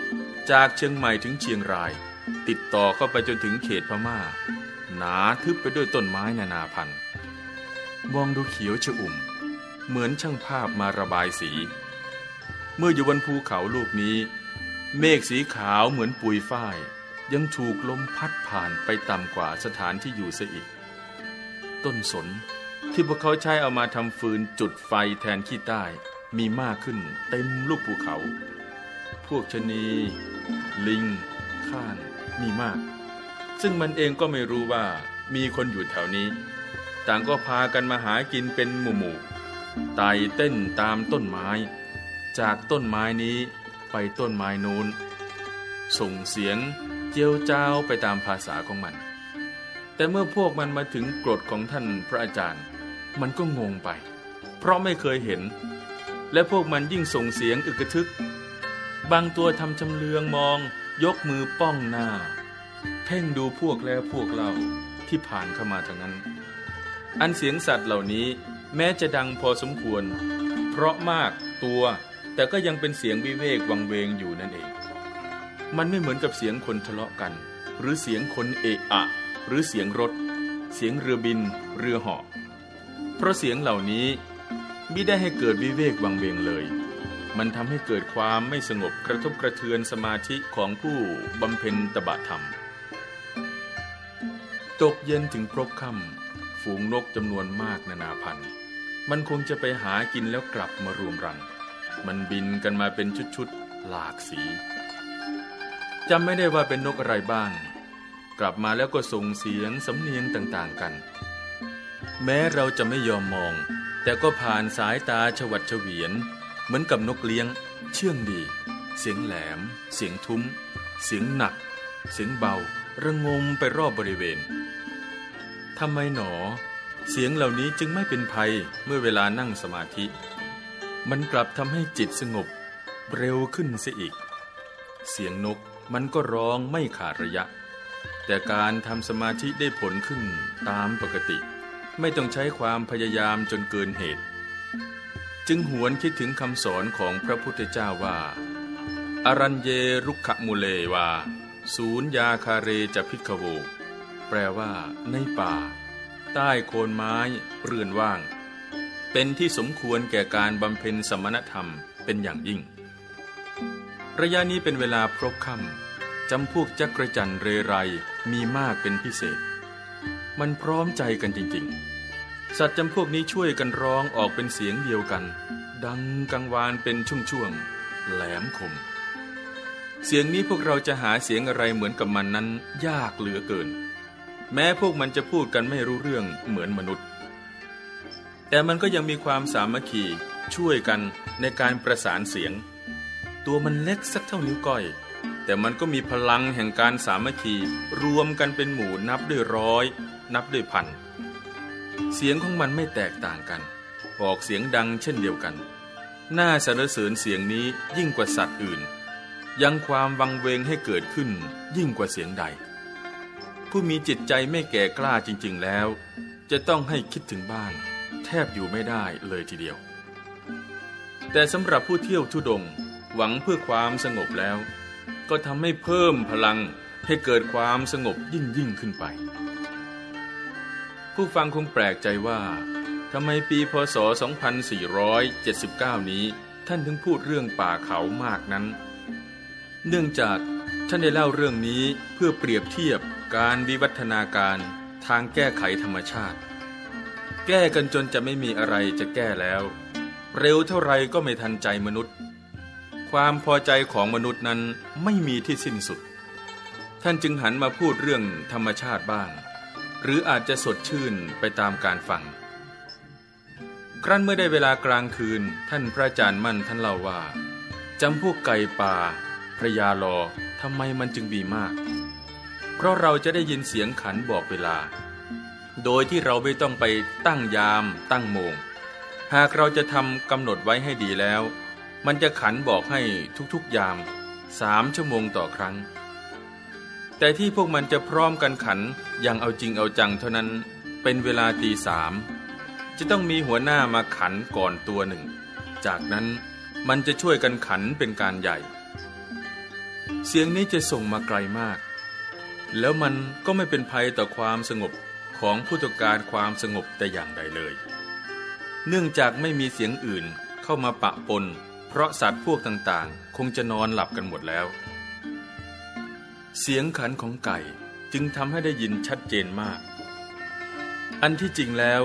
จากเชียงใหม่ถึงเชียงราย ติดต่อเข้าไปจนถึงเขตพมา่า หนาทึบไปด้วยต้นไม้นานาพันธุ์ มองดูเขียวชอุ่ม เหมือนช่างภาพมาระบายสี เมื่ออยู่บนภูเขาลูกนี้ เมฆสีขาวเหมือนปุยฝ้าย ยังถูกลมพัดผ่านไปต่ำกว่าสถานที่อยู่เสียอีก ต้นสนที่พวกเขาใช้เอามาทำฟืนจุดไฟแทนขี้ใต้มีมากขึ้นเต็มลูกภูเขา พวกชนี ลิง ข้านมีมาก ซึ่งมันเองก็ไม่รู้ว่ามีคนอยู่แถวนี้ ต่างก็พากันมาหากินเป็นหมู่หมู่ไต่เต้นตามต้นไม้ จากต้นไม้นี้ไปต้นไม้นู้น ส่งเสียงเจียวจ้าวไปตามภาษาของมัน แต่เมื่อพวกมันมาถึงกรดของท่านพระอาจารย์ มันก็งงไป เพราะไม่เคยเห็น และพวกมันยิ่งส่งเสียงอึกทึก บางตัวทำจำเลืองมอง ยกมือป้องหน้า เพ่งดูพวกแล้วพวกเราที่ผ่านเข้ามาทางนั้น อันเสียงสัตว์เหล่านี้แม้จะดังพอสมควร เพราะมากตัว แต่ก็ยังเป็นเสียงวิเวกวังเวงอยู่นั่นเอง มันไม่เหมือนกับเสียงคนทะเลาะกัน หรือเสียงคนเอะอะ หรือเสียงรถ เสียงเรือบิน เรือเหาะเพราะเสียงเหล่านี้มิได้ให้เกิดวิเวกวังเวงเลย มันทำให้เกิดความไม่สงบกระทบกระเทือนสมาธิของผู้บำเพ็ญตบะธรรม ตกเย็นถึงพรบค่ำ ฝูงนกจำนวนมากนานาพันธุ์ มันคงจะไปหากินแล้วกลับมารวมรัง มันบินกันมาเป็นชุดๆหลากสีจำไม่ได้ว่าเป็นนกอะไรบ้าง กลับมาแล้วก็ส่งเสียงสำเนียงต่างๆกัน แม้เราจะไม่ยอมมอง แต่ก็ผ่านสายตาฉวัดเฉวียน เหมือนกับนกเลี้ยง เชื่องดี เสียงแหลม เสียงทุ้ม เสียงหนัก เสียงเบา ระงมไปรอบบริเวณ ทำไมหนอ เสียงเหล่านี้จึงไม่เป็นภัยเมื่อเวลานั่งสมาธิ มันกลับทำให้จิตสงบ เร็วขึ้นเสียอีก เสียงนกมันก็ร้องไม่ขาดระยะ แต่การทำสมาธิได้ผลขึ้นตามปกติ ไม่ต้องใช้ความพยายามจนเกินเหตุ จึงหวนคิดถึงคำสอนของพระพุทธเจ้าว่าอรัญเยรุกขมูเลวา ศูนยาคาเรจะพิกโว แปลว่า ในป่า ใต้โคนไม้ เรือนว่าง เป็นที่สมควรแก่การบำเพ็ญสมณธรรมเป็นอย่างยิ่ง ระยะนี้เป็นเวลาพรบค่ำจำพวกจักรจันเรไรมีมากเป็นพิเศษ มันพร้อมใจกันจริง ๆ สัตว์จำพวกนี้ช่วยกันร้องออกเป็นเสียงเดียวกัน ดังกังวานเป็นช่วงๆแหลมคมเสียงนี้พวกเราจะหาเสียงอะไรเหมือนกับมันนั้นยากเหลือเกิน แม้พวกมันจะพูดกันไม่รู้เรื่องเหมือนมนุษย์ แต่มันก็ยังมีความสามัคคีช่วยกันในการประสานเสียง ตัวมันเล็กสักเท่านิ้วก้อย แต่มันก็มีพลังแห่งการสามัคคีรวมกันเป็นหมู่นับด้วยร้อย นับด้วยพัน เสียงของมันไม่แตกต่างกัน ออกเสียงดังเช่นเดียวกัน น่าสรรเสริญเสียงนี้ยิ่งกว่าสัตว์อื่น ยังความวังเวงให้เกิดขึ้นยิ่งกว่าเสียงใด ผู้มีจิตใจไม่แก่กล้าจริง ๆแล้ว จะต้องให้คิดถึงบ้าน แทบอยู่ไม่ได้เลยทีเดียว แต่สำหรับผู้เที่ยวทุดงหวังเพื่อความสงบแล้ว ก็ทำให้เพิ่มพลังให้เกิดความสงบยิ่งยิ่งขึ้นไป ผู้ฟังคงแปลกใจว่าทำไมปีพศ 2479 นี้ท่านถึงพูดเรื่องป่าเขามากนั้น เนื่องจากท่านได้เล่าเรื่องนี้เพื่อเปรียบเทียบ การวิวัฒนาการทางแก้ไขธรรมชาติ แก้กันจนจะไม่มีอะไรจะแก้แล้ว เร็วเท่าไรก็ไม่ทันใจมนุษย์ ความพอใจของมนุษย์นั้นไม่มีที่สิ้นสุด ท่านจึงหันมาพูดเรื่องธรรมชาติบ้าง หรืออาจจะสดชื่นไปตามการฟัง ครั้นเมื่อได้เวลากลางคืนท่านพระอาจารย์มั่นท่านเล่าว่าจำพวกไก่ป่าพระยาลอทำไมมันจึงมีมาก เพราะเราจะได้ยินเสียงขันบอกเวลา โดยที่เราไม่ต้องไปตั้งยามตั้งโมง หากเราจะทำกำหนดไว้ให้ดีแล้ว มันจะขันบอกให้ทุกๆยามสามชั่วโมงต่อครั้ง แต่ที่พวกมันจะพร้อมกันขันอย่างเอาจริงเอาจังเท่านั้นเป็นเวลาตีสามจะต้องมีหัวหน้ามาขันก่อนตัวหนึ่ง จากนั้นมันจะช่วยกันขันเป็นการใหญ่ เสียงนี้จะส่งมาไกลมาก แล้วมันก็ไม่เป็นภัยต่อความสงบของผู้ต้องการความสงบแต่อย่างใดเลย เนื่องจากไม่มีเสียงอื่นเข้ามาปะปน เพราะสัตว์พวกต่างๆ คงจะนอนหลับกันหมดแล้ว เสียงขันของไก่จึงทำให้ได้ยินชัดเจนมาก อันที่จริงแล้ว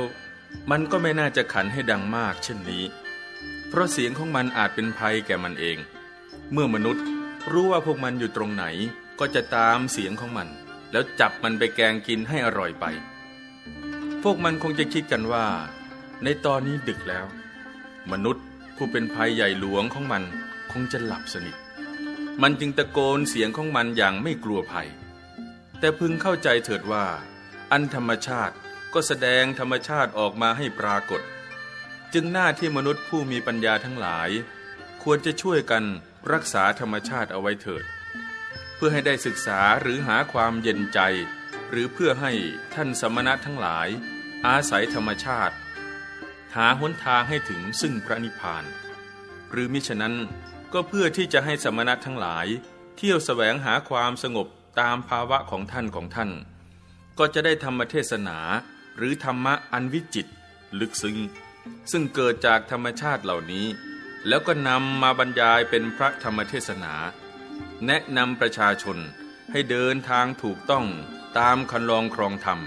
มันก็ไม่น่าจะขันให้ดังมาก เช่นนี้ เพราะเสียงของมันอาจเป็นภัยแก่มันเอง เมื่อมนุษย์รู้ว่าพวกมันอยู่ตรงไหนก็จะตามเสียงของมัน แล้วจับมันไปแกงกินให้อร่อยไป พวกมันคงจะคิดกันว่า ในตอนนี้ดึกแล้ว มนุษย์ผู้เป็นภัยใหญ่หลวงของมันคงจะหลับสนิท มันจึงตะโกนเสียงของมันอย่างไม่กลัวภัย แต่พึงเข้าใจเถิดว่า อันธรรมชาติก็แสดงธรรมชาติออกมาให้ปรากฏ จึงหน้าที่มนุษย์ผู้มีปัญญาทั้งหลาย ควรจะช่วยกันรักษาธรรมชาติเอาไว้เถิด เพื่อให้ได้ศึกษาหรือหาความเย็นใจ หรือเพื่อให้ท่านสมณะทั้งหลาย อาศัยธรรมชาติ หาหนทางให้ถึงซึ่งพระนิพพาน หรือมิฉะนั้นก็เพื่อที่จะให้สมณะทั้งหลาย เที่ยวแสวงหาความสงบตามภาวะของท่านของท่าน ก็จะได้ธรรมเทศนาหรือธรรมะอันวิจิตลึกซึ้งซึ่งเกิดจากธรรมชาติเหล่านี้ แล้วก็นำมาบรรยายเป็นพระธรรมเทศนา แนะนำประชาชนให้เดินทางถูกต้องตามคันลองครองธรรม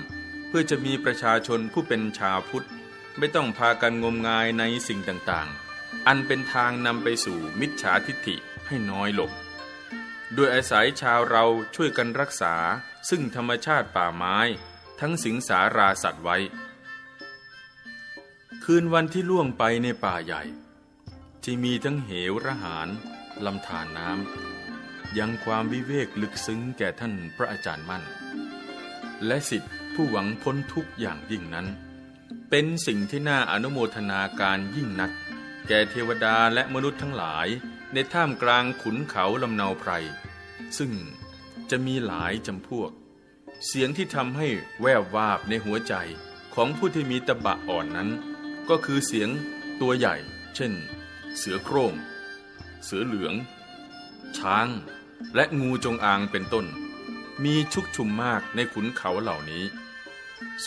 เพื่อจะมีประชาชนผู้เป็นชาวพุทธ ไม่ต้องพากันงมงายในสิ่งต่างๆ อันเป็นทางนำไปสู่มิจฉาทิฏฐิให้น้อยลงโดยอาศัยชาวเราช่วยกันรักษาซึ่งธรรมชาติป่าไม้ ทั้งสิงสาราสัตว์ไว้ คืนวันที่ล่วงไปในป่าใหญ่ ที่มีทั้งเหวระหารลำธารน้ำ ยังความวิเวกลึกซึ้งแก่ท่านพระอาจารย์มั่น และสิทธิผู้หวังพ้นทุกอย่างยิ่งนั้น เป็นสิ่งที่น่าอนุโมทนาการยิ่งนัก แก่เทวดาและมนุษย์ทั้งหลาย ในท่ามกลางขุนเขาลำเนาไพร ซึ่งจะมีหลายจำพวก เสียงที่ทำให้แวววาบในหัวใจของผู้ที่มีตะบะอ่อนนั้น ก็คือเสียงตัวใหญ่ เช่น เสือโคร่งเสือเหลือง ช้าง และงูจงอางเป็นต้น มีชุกชุมมากในขุนเขาเหล่านี้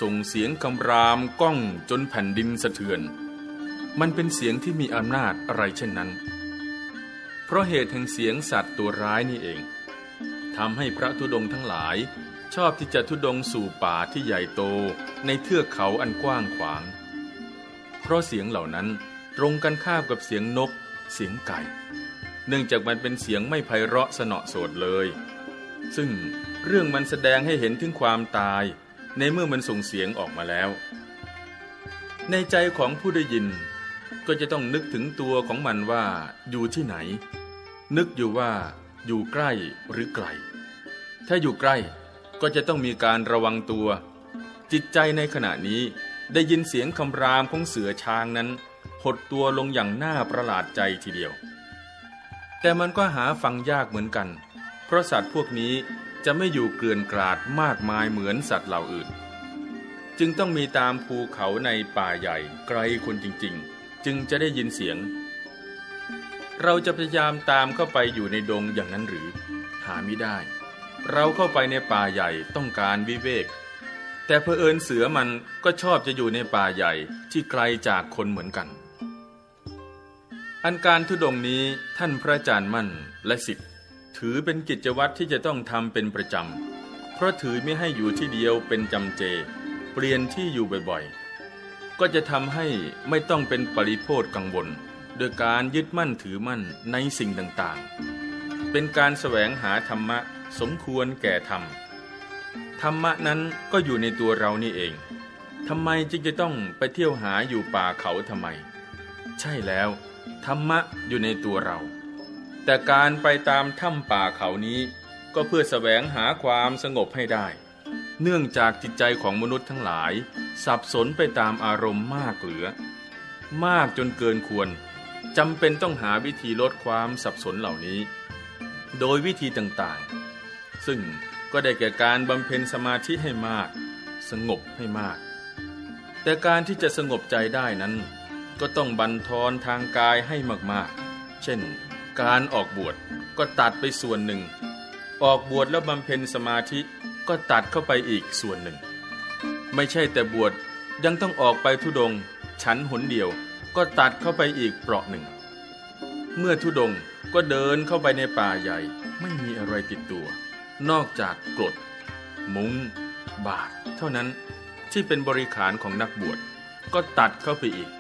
ส่งเสียงคำรามก้องจนแผ่นดินสะเทือน มันเป็นเสียงที่มีอำนาจอะไรเช่นนั้น เพราะเหตุแห่งเสียงสัตว์ตัวร้ายนี่เองทำให้พระธุดงทั้งหลาย ชอบที่จะทุดงสู่ป่าที่ใหญ่โตในเทือกเขาอันกว้างขวาง เพราะเสียงเหล่านั้นตรงกันข้ามกับเสียงนก เสียงไก่ เนื่องจากมันเป็นเสียงไม่ไพเราะสนอโสดเลย ซึ่งเรื่องมันแสดงให้เห็นถึงความตาย ในเมื่อมันส่งเสียงออกมาแล้ว ในใจของผู้ได้ยิน ก็จะต้องนึกถึงตัวของมันว่าอยู่ที่ไหน นึกอยู่ว่าอยู่ใกล้หรือไกล ถ้าอยู่ใกล้ก็จะต้องมีการระวังตัว จิตใจในขณะนี้ได้ยินเสียงคำรามของเสือช้างนั้น หดตัวลงอย่างน่าประหลาดใจทีเดียว แต่มันก็หาฟังยากเหมือนกัน เพราะสัตว์พวกนี้จะไม่อยู่เกลื่อนกราดมากมายเหมือนสัตว์เหล่าอื่น จึงต้องมีตามภูเขาในป่าใหญ่ไกลคนจริง ๆ จึงจะได้ยินเสียง เราจะพยายามตามเข้าไปอยู่ในดงอย่างนั้นหรือ หาไม่ได้ เราเข้าไปในป่าใหญ่ต้องการวิเวก แต่เพอเอิญเสือมันก็ชอบจะอยู่ในป่าใหญ่ที่ไกลจากคนเหมือนกัน อันการทุดงนี้ท่านพระอาจารย์มั่นและสิทธิ์ถือเป็นกิจวัตรที่จะต้องทำเป็นประจำ เพราะถือไม่ให้อยู่ที่เดียวเป็นจำเจ เปลี่ยนที่อยู่บ่อยๆ ก็จะทำให้ไม่ต้องเป็นปริโภทกังวลโดยการยึดมั่นถือมั่นในสิ่งต่างๆ เป็นการแสวงหาธรรมะสมควรแก่ธรรม ธรรมะนั้นก็อยู่ในตัวเรานี่เองทำไมจึงจะต้องไปเที่ยวหาอยู่ป่าเขาทำไม ใช่แล้ว ธรรมะอยู่ในตัวเรา แต่การไปตามถ้ำป่าเขานี้ ก็เพื่อแสวงหาความสงบให้ได้ เนื่องจากจิตใจของมนุษย์ทั้งหลาย สับสนไปตามอารมณ์มากเหลือ มากจนเกินควรจำเป็นต้องหาวิธีลดความสับสนเหล่านี้ โดยวิธีต่างๆ ซึ่งก็ได้แก่การบำเพ็ญสมาธิให้มาก สงบให้มาก แต่การที่จะสงบใจได้นั้น ก็ต้องบันทอนทางกายให้มากๆ เช่น การออกบวชก็ตัดไปส่วนหนึ่ง ออกบวชแล้วบำเพ็ญสมาธิก็ตัดเข้าไปอีกส่วนหนึ่ง ไม่ใช่แต่บวชยังต้องออกไปทุดง ฉันหนเดียวก็ตัดเข้าไปอีกเปราะหนึ่ง เมื่อทุดงก็เดินเข้าไปในป่าใหญ่ ไม่มีอะไรติดตัว นอกจากกรด มุง้ง บาท เท่านั้นที่เป็นบริขารของนักบวชก็ตัดเข้าไปอีก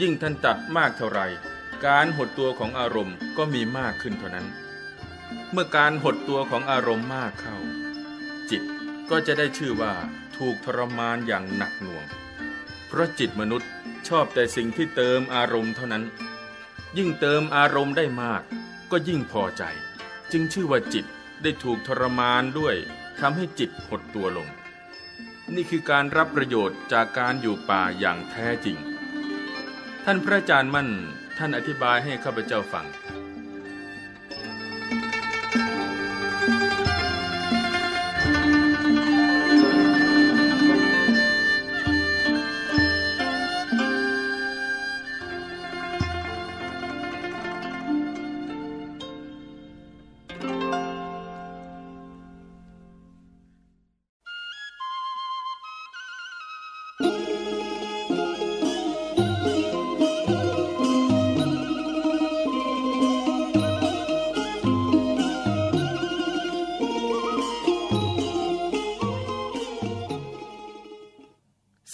ยิ่งท่านตัดมากเท่าไรการหดตัวของอารมณ์ก็มีมากขึ้นเท่านั้น เมื่อการหดตัวของอารมณ์มากเข้า จิตก็จะได้ชื่อว่าถูกทรมานอย่างหนักหน่วง เพราะจิตมนุษย์ชอบแต่สิ่งที่เติมอารมณ์เท่านั้น ยิ่งเติมอารมณ์ได้มาก ก็ยิ่งพอใจ จึงชื่อว่าจิตได้ถูกทรมานด้วยทำให้จิตหดตัวลง นี่คือการรับประโยชน์จากการอยู่ป่าอย่างแท้จริง ท่านพระอาจารย์มั่นท่านอธิบายให้ข้าพเจ้าฟัง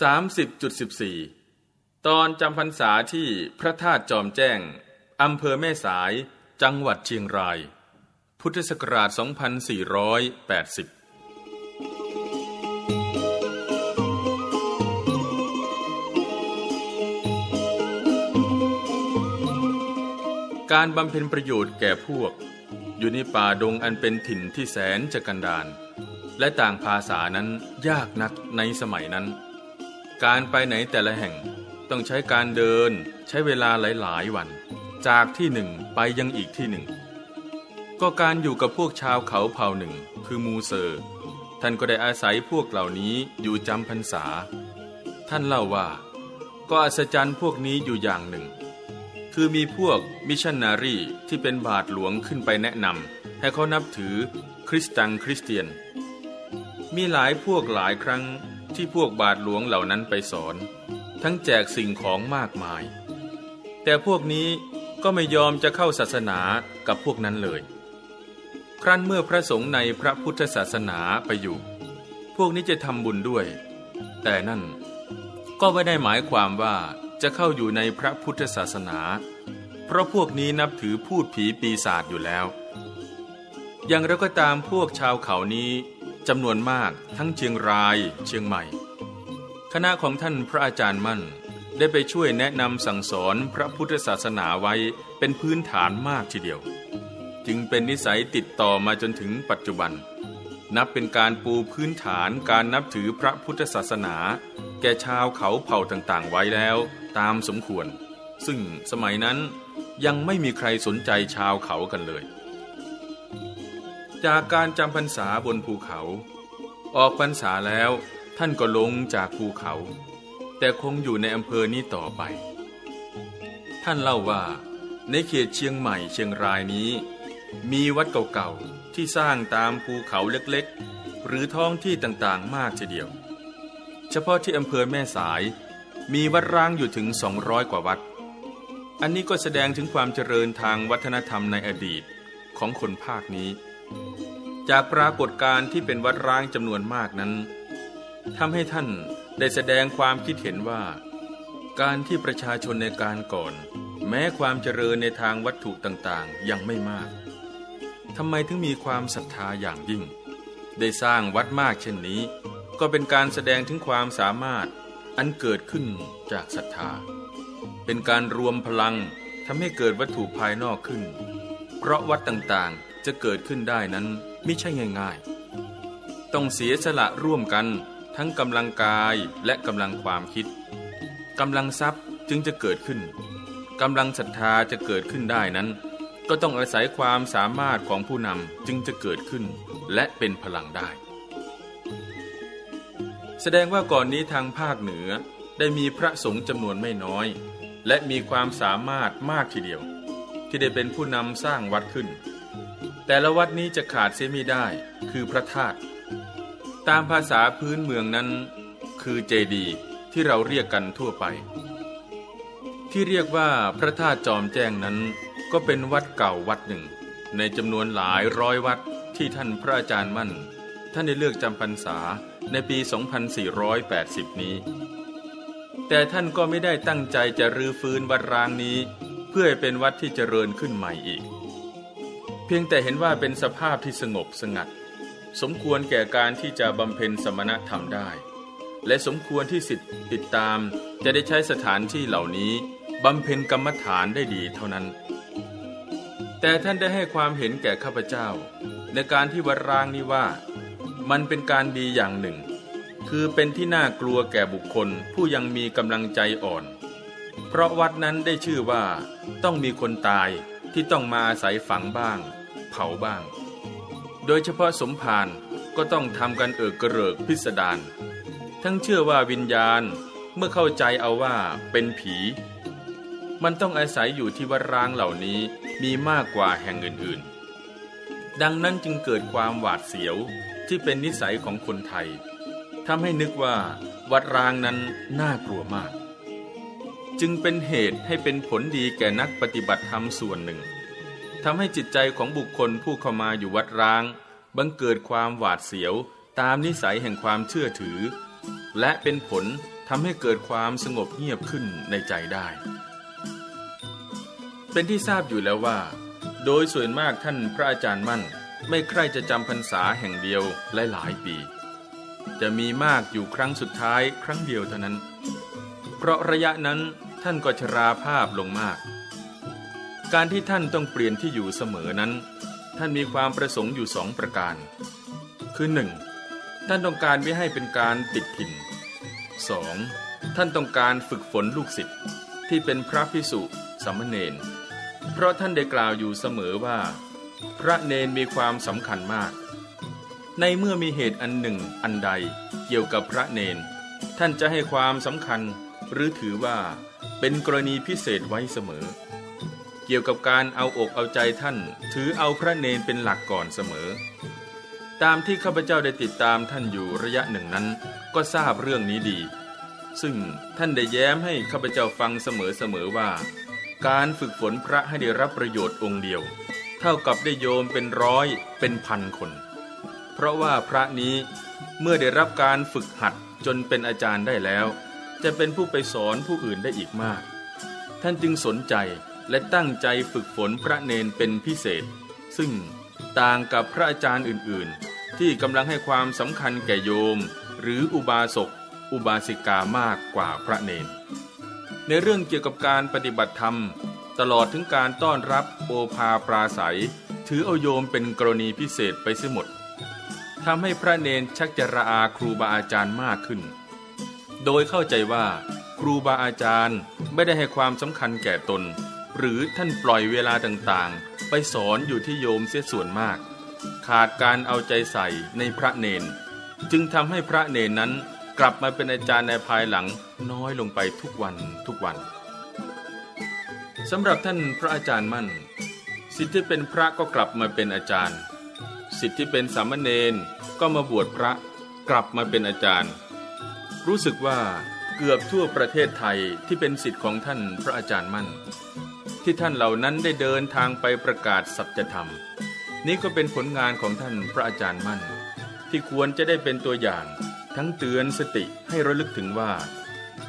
30.14 ตอนจำพรรษาที่พระธาตุจอมแจ้ง อำเภอแม่สาย จังหวัดเชียงราย พุทธศักราช 2480การบำเพ็ญประโยชน์แก่พวก อยู่ในป่าดงอันเป็นถิ่นที่แสนจะกันดานและต่างภาษานั้นยากนักในสมัยนั้น การไปไหนแต่ละแห่งต้องใช้การเดินใช้เวลาหลาย ๆ วัน จากที่หนึ่งไปยังอีกที่หนึ่ง ก็การอยู่กับพวกชาวเขาเผ่าหนึ่ง คือมูเซอร์ ท่านก็ได้อาศัยพวกเหล่านี้อยู่จำพรรษา ท่านเล่าว่า ก็อัศจรรย์พวกนี้อยู่อย่างหนึ่ง คือมีพวกมิชันนารีที่เป็นบาทหลวงขึ้นไปแนะนำให้เขานับถือคริสตังคริสเตียน มีหลายพวกหลายครั้ง ที่พวกบาทหลวงเหล่านั้นไปสอน ทั้งแจกสิ่งของมากมาย แต่พวกนี้ก็ไม่ยอมจะเข้าศาสนากับพวกนั้นเลย ครั้นเมื่อพระสงฆ์ในพระพุทธศาสนาไปอยู่ พวกนี้จะทำบุญด้วย แต่นั่นก็ไม่ได้หมายความว่าจะเข้าอยู่ในพระพุทธศาสนา เพราะพวกนี้นับถือพูดผีปีศาจอยู่แล้ว อย่างเราก็ตามพวกชาวเขานี้ จำนวนมากทั้งเชียงราย เชียงใหม่ คณะของท่านพระอาจารย์มั่น ได้ไปช่วยแนะนำสั่งสอนพระพุทธศาสนาไว้เป็นพื้นฐานมากทีเดียว จึงเป็นนิสัยติดต่อมาจนถึงปัจจุบัน นับเป็นการปูพื้นฐานการนับถือพระพุทธศาสนา แก่ชาวเขาเผ่าต่างๆ ไว้แล้วตามสมควร ซึ่งสมัยนั้นยังไม่มีใครสนใจชาวเขากันเลย จากการจำพรรษาบนภูเขา ออกพรรษาแล้วท่านก็ลงจากภูเขา แต่คงอยู่ในอำเภอนี้ต่อไป ท่านเล่าว่า ในเขตเชียงใหม่เชียงรายนี้ มีวัดเก่าๆที่สร้างตามภูเขาเล็กๆ หรือท้องที่ต่างๆมากทีเดียว เฉพาะที่อำเภอแม่สาย มีวัดร้างอยู่ถึง 200 กว่าวัด อันนี้ก็แสดงถึงความเจริญทางวัฒนธรรมในอดีตของคนภาคนี้ จากปรากฏการณ์ที่เป็นวัดร้างจำนวนมากนั้นทำให้ท่านได้แสดงความคิดเห็นว่า การที่ประชาชนในการก่อน แม้ความเจริญในทางวัตถุต่างๆ ยังไม่มากทำไมถึงมีความศรัทธาอย่างยิ่ง ได้สร้างวัดมากเช่นนี้ ก็เป็นการแสดงถึงความสามารถอันเกิดขึ้นจากศรัทธา เป็นการรวมพลังทำให้เกิดวัตถุภายนอกขึ้น เพราะวัดต่างๆ จะเกิดขึ้นได้นั้นไม่ใช่ง่ายๆ ต้องเสียสละร่วมกันทั้งกำลังกายและกำลังความคิดกำลังทรัพย์จึงจะเกิดขึ้นกำลังศรัทธาจะเกิดขึ้นได้นั้น ก็ต้องอาศัยความสามารถของผู้นำจึงจะเกิดขึ้น และเป็นพลังได้ แสดงว่าก่อนนี้ทางภาคเหนือได้มีพระสงฆ์จำนวนไม่น้อย และมีความสามารถมากทีเดียว ที่ได้เป็นผู้นำสร้างวัดขึ้น แต่ละวัดนี้จะขาดเสียไม่ได้ คือพระธาตุตามภาษาพื้นเมืองนั้น คือเจดีที่เราเรียกกันทั่วไป ที่เรียกว่าพระธาตุจอมแจ้งนั้น ก็เป็นวัดเก่าวัดหนึ่ง ในจำนวนหลายร้อยวัดที่ท่านพระอาจารย์มั่น ท่านได้เลือกจำพรรษาในปี 2480 นี้ แต่ท่านก็ไม่ได้ตั้งใจจะรื้อฟื้นวัดร้างนี้ เพื่อให้เป็นวัดที่เจริญขึ้นใหม่อีก เพียงแต่เห็นว่าเป็นสภาพที่สงบสงัด สมควรแก่การที่จะบำเพ็ญสมณธรรมได้ และสมควรที่สิทธิ์ติดตามจะได้ใช้สถานที่เหล่านี้บำเพ็ญกรรมฐานได้ดีเท่านั้น แต่ท่านได้ให้ความเห็นแก่ข้าพเจ้า ในการที่วัดร้างนี้ว่า มันเป็นการดีอย่างหนึ่ง คือเป็นที่น่ากลัวแก่บุคคลผู้ยังมีกำลังใจอ่อน เพราะวัดนั้นได้ชื่อว่าต้องมีคนตาย ที่ต้องมาอาศัยฝังบ้าง เผาบ้าง โดยเฉพาะสมภารก็ต้องทำกันเอิกกระเริกพิสดารทั้งเชื่อว่าวิญญาณเมื่อเข้าใจเอาว่าเป็นผี มันต้องอาศัยอยู่ที่วัดร้างเหล่านี้มีมากกว่าแห่งอื่นๆ ดังนั้นจึงเกิดความหวาดเสียวที่เป็นนิสัยของคนไทยทำให้นึกว่าวัดร้างนั้นน่ากลัวมาก จึงเป็นเหตุให้เป็นผลดีแก่นักปฏิบัติธรรมส่วนหนึ่งทำให้จิตใจของบุคคลผู้เข้ามาอยู่วัดร้าง บังเกิดความหวาดเสียวตามนิสัยแห่งความเชื่อถือ และเป็นผลทำให้เกิดความสงบเงียบขึ้นในใจได้ เป็นที่ทราบอยู่แล้วว่า โดยส่วนมากท่านพระอาจารย์มั่น ไม่ใคร่จะจำพรรษาแห่งเดียวหลายหลายปี จะมีมากอยู่ครั้งสุดท้ายครั้งเดียวเท่านั้น เพราะระยะนั้น ท่านก็ชราภาพลงมาก การที่ท่านต้องเปลี่ยนที่อยู่เสมอนั้น ท่านมีความประสงค์อยู่สองประการ คือหนึ่งท่านต้องการไม่ให้เป็นการติดถิ่น 2. ท่านต้องการฝึกฝนลูกศิษย์ที่เป็นพระพิสุสัมมเนนเพราะท่านได้กล่าวอยู่เสมอว่า พระเนนมีความสำคัญมาก ในเมื่อมีเหตุอันหนึ่งอันใดเกี่ยวกับพระเนน ท่านจะให้ความสำคัญหรือถือว่า เป็นกรณีพิเศษไว้เสมอ เกี่ยวกับการเอาอกเอาใจท่าน ถือเอาพระเนนเป็นหลักก่อนเสมอ ตามที่ข้าพเจ้าได้ติดตามท่านอยู่ระยะหนึ่งนั้น ก็ทราบเรื่องนี้ดี ซึ่งท่านได้แย้มให้ข้าพเจ้าฟังเสมอๆว่า การฝึกฝนพระให้ได้รับประโยชน์องค์เดียว เท่ากับได้โยมเป็นร้อยเป็นพันคน เพราะว่าพระนี้เมื่อได้รับการฝึกหัดจนเป็นอาจารย์ได้แล้ว จะเป็นผู้ไปสอนผู้อื่นได้อีกมาก ท่านจึงสนใจและตั้งใจฝึกฝนพระเนนเป็นพิเศษ ซึ่งต่างกับพระอาจารย์อื่นๆ ที่กำลังให้ความสำคัญแก่โยม หรืออุบาสก อุบาสิกามากกว่าพระเนน ในเรื่องเกี่ยวกับการปฏิบัติธรรม ตลอดถึงการต้อนรับโอภาปราศัย ถือเอาโยมเป็นกรณีพิเศษไปเสียหมดทำให้พระเนนชักจะระอาครูบาอาจารย์มากขึ้น โดยเข้าใจว่า ครูบาอาจารย์ไม่ได้ให้ความสำคัญแก่ตน หรือท่านปล่อยเวลาต่างๆ ไปสอนอยู่ที่โยมเสียส่วนมาก ขาดการเอาใจใส่ในพระเนน จึงทำให้พระเนนนั้นกลับมาเป็นอาจารย์ในภายหลังน้อยลงไปทุกวันทุกวันสำหรับท่านพระอาจารย์มั่น สิทธิที่เป็นพระก็กลับมาเป็นอาจารย์ สิทธิที่เป็นสามเณรก็มาบวชพระกลับมาเป็นอาจารย์ รู้สึกว่าเกือบทั่วประเทศไทยที่เป็นสิทธิ์ของท่านพระอาจารย์มั่น ที่ท่านเหล่านั้นได้เดินทางไปประกาศสัจธรรม นี้ก็เป็นผลงานของท่านพระอาจารย์มั่น ที่ควรจะได้เป็นตัวอย่างทั้งเตือนสติให้ระลึกถึงว่า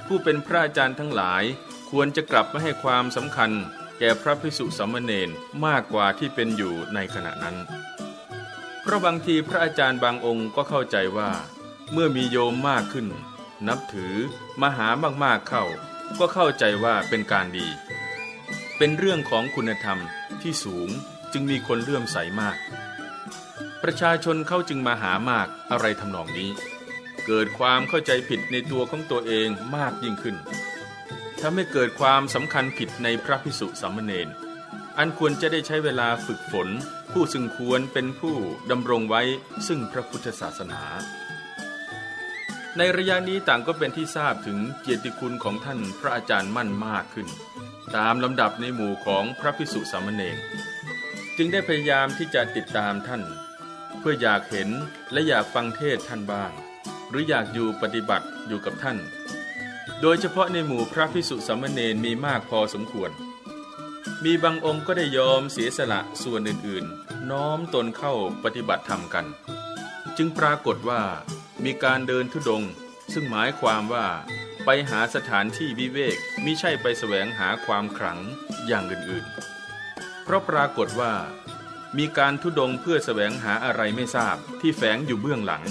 ผู้เป็นพระอาจารย์ทั้งหลายควรจะกลับมาให้ความสำคัญแก่พระภิกษุสามเณรมากกว่าที่เป็นอยู่ในขณะนั้น เพราะบางทีพระอาจารย์บางองค์ก็เข้าใจว่า เมื่อมีโยมมากขึ้น นับถือมาหามากๆเข้า ก็เข้าใจว่าเป็นการดี เป็นเรื่องของคุณธรรมที่สูงจึงมีคนเลื่อมใสมาก ประชาชนเข้าจึงมาหามากอะไรทำนองนี้ เกิดความเข้าใจผิดในตัวของตัวเองมากยิ่งขึ้นทำให้เกิดความสำคัญผิดในพระพิสุสามเณรอันควรจะได้ใช้เวลาฝึกฝน ผู้ซึ่งควรเป็นผู้ดำรงไว้ซึ่งพระพุทธศาสนา ในระยะนี้ต่างก็เป็นที่ทราบถึงเกียรติคุณของท่านพระอาจารย์มั่นมากขึ้น ตามลำดับในหมู่ของพระพิสุสามเณรจึงได้พยายามที่จะติดตามท่าน เพื่ออยากเห็นและอยากฟังเทศท่านบ้าง หรืออยากอยู่ปฏิบัติอยู่กับท่าน โดยเฉพาะในหมู่พระพิสุสามเณรมีมากพอสมควร มีบางองค์ก็ได้ยอมเสียสละส่วนอื่นๆ น้อมตนเข้าปฏิบัติธรรมกัน จึงปรากฏว่า มีการเดินทุดง ซึ่งหมายความว่าไปหาสถานที่วิเวกมิใช่ไปแสวงหาความขลังอย่างอื่นๆ เพราะปรากฏว่า มีการทุดงเพื่อแสวงหาอะไรไม่ทราบที่แฝงอยู่เบื้องหลัง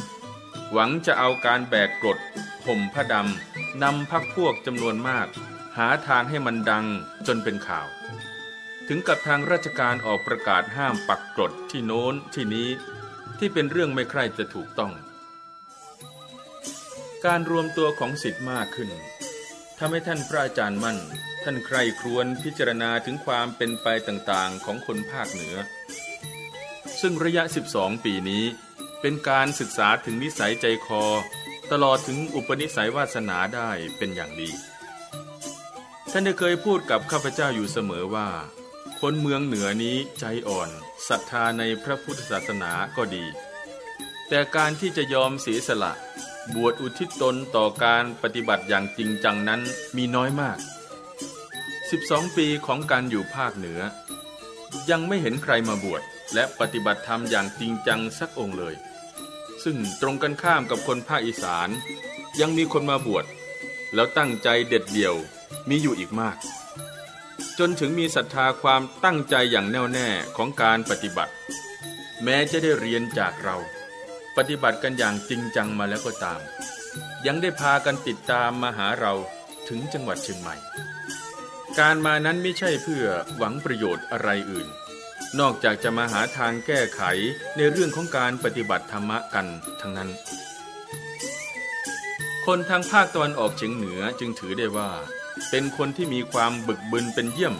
หวังจะเอาการแบกกรดห่มผ้าดำนำพักพวกจำนวนมาก หาทางให้มันดังจนเป็นข่าว ถึงกับทางราชการออกประกาศห้ามปักกรดที่โน้นที่นี้ ที่เป็นเรื่องไม่ใคร่จะถูกต้อง การรวมตัวของสิทธิ์มากขึ้นทำให้ท่านพระอาจารย์มั่น ท่านใครครวญพิจารณาถึงความเป็นไปต่างๆของคนภาคเหนือ ซึ่งระยะ 12 ปีนี้ เป็นการศึกษาถึงนิสัยใจคอ ตลอดถึงอุปนิสัยวาสนาได้เป็นอย่างดี ท่านได้เคยพูดกับข้าพเจ้าอยู่เสมอว่า คนเมืองเหนือนี้ใจอ่อนศรัทธาในพระพุทธศาสนาก็ดี แต่การที่จะยอมเสียสละ บวชอุทิศตนต่อการปฏิบัติอย่างจริงจังนั้นมีน้อยมาก 12 ปีของการอยู่ภาคเหนือ ยังไม่เห็นใครมาบวชและปฏิบัติธรรมอย่างจริงจังสักองค์เลย ซึ่งตรงกันข้ามกับคนภาคอีสาน ยังมีคนมาบวชแล้วตั้งใจเด็ดเดี่ยวมีอยู่อีกมาก จนถึงมีศรัทธาความตั้งใจอย่างแน่วแน่ของการปฏิบัติ แม้จะได้เรียนจากเรา ปฏิบัติกันอย่างจริงจังมาแล้วก็ตาม ยังได้พากันติดตามมาหาเราถึงจังหวัดเชียงใหม่ การมานั้นไม่ใช่เพื่อหวังประโยชน์อะไรอื่น นอกจากจะมาหาทางแก้ไขในเรื่องของการปฏิบัติธรรมะกันทั้งนั้น คนทางภาคตะวันออกเฉียงเหนือจึงถือได้ว่า เป็นคนที่มีความบึกบึนเป็นเยี่ยม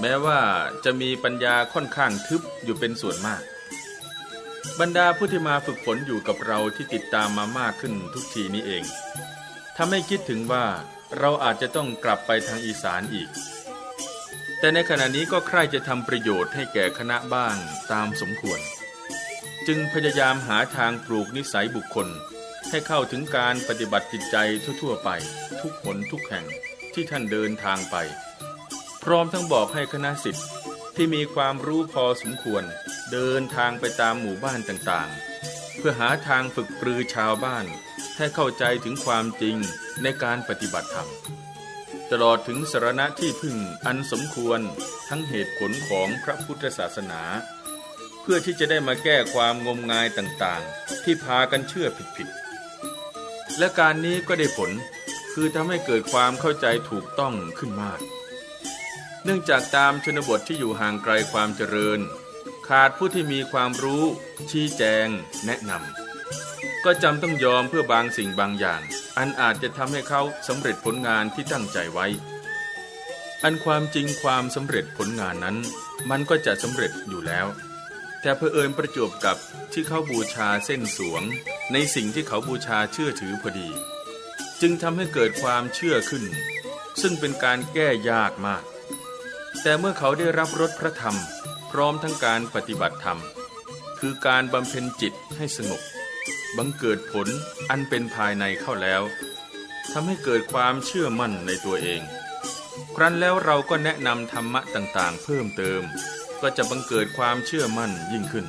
แม้ว่าจะมีปัญญาค่อนข้างทึบอยู่เป็นส่วนมาก บรรดาผู้ที่มาฝึกฝนอยู่กับเราที่ติดตามมามากขึ้นทุกทีนี้เองทำให้คิดถึงว่าเราอาจจะต้องกลับไปทางอีสานอีก แต่ในขณะนี้ก็ใคร่จะทำประโยชน์ให้แก่คณะบ้างตามสมควร จึงพยายามหาทางปลูกนิสัยบุคคล ให้เข้าถึงการปฏิบัติจิตใจทั่วๆไป ทุกผลทุกแห่งที่ท่านเดินทางไป พร้อมทั้งบอกให้คณะสิทธิ์ ที่มีความรู้พอสมควร เดินทางไปตามหมู่บ้านต่างๆ เพื่อหาทางฝึกปรือชาวบ้าน ให้เข้าใจถึงความจริงในการปฏิบัติธรรม ตลอดถึงสารณะที่พึ่งอันสมควรทั้งเหตุผลของพระพุทธศาสนา เพื่อที่จะได้มาแก้ความงมงายต่างๆ ที่พากันเชื่อผิดๆและการนี้ก็ได้ผลคือทำให้เกิดความเข้าใจถูกต้องขึ้นมาก เนื่องจากตามชนบทที่อยู่ห่างไกลความเจริญ ขาดผู้ที่มีความรู้ ชี้แจง แนะนำก็จำต้องยอมเพื่อบางสิ่งบางอย่าง อันอาจจะทำให้เขาสำเร็จผลงานที่ตั้งใจไว้ อันความจริงความสำเร็จผลงานนั้น มันก็จะสำเร็จอยู่แล้ว แต่เพอเอิญประจวบกับที่เขาบูชาเส้นสวง ในสิ่งที่เขาบูชาเชื่อถือพอดี จึงทำให้เกิดความเชื่อขึ้น ซึ่งเป็นการแก้ยากมาก แต่เมื่อเขาได้รับรสพระธรรม พร้อมทั้งการปฏิบัติธรรม คือการบำเพ็ญจิตให้สงบบังเกิดผลอันเป็นภายในเข้าแล้วทำให้เกิดความเชื่อมั่นในตัวเอง ครั้นแล้วเราก็แนะนำธรรมะต่างๆ เพิ่มเติม ก็จะบังเกิดความเชื่อมั่นยิ่งขึ้น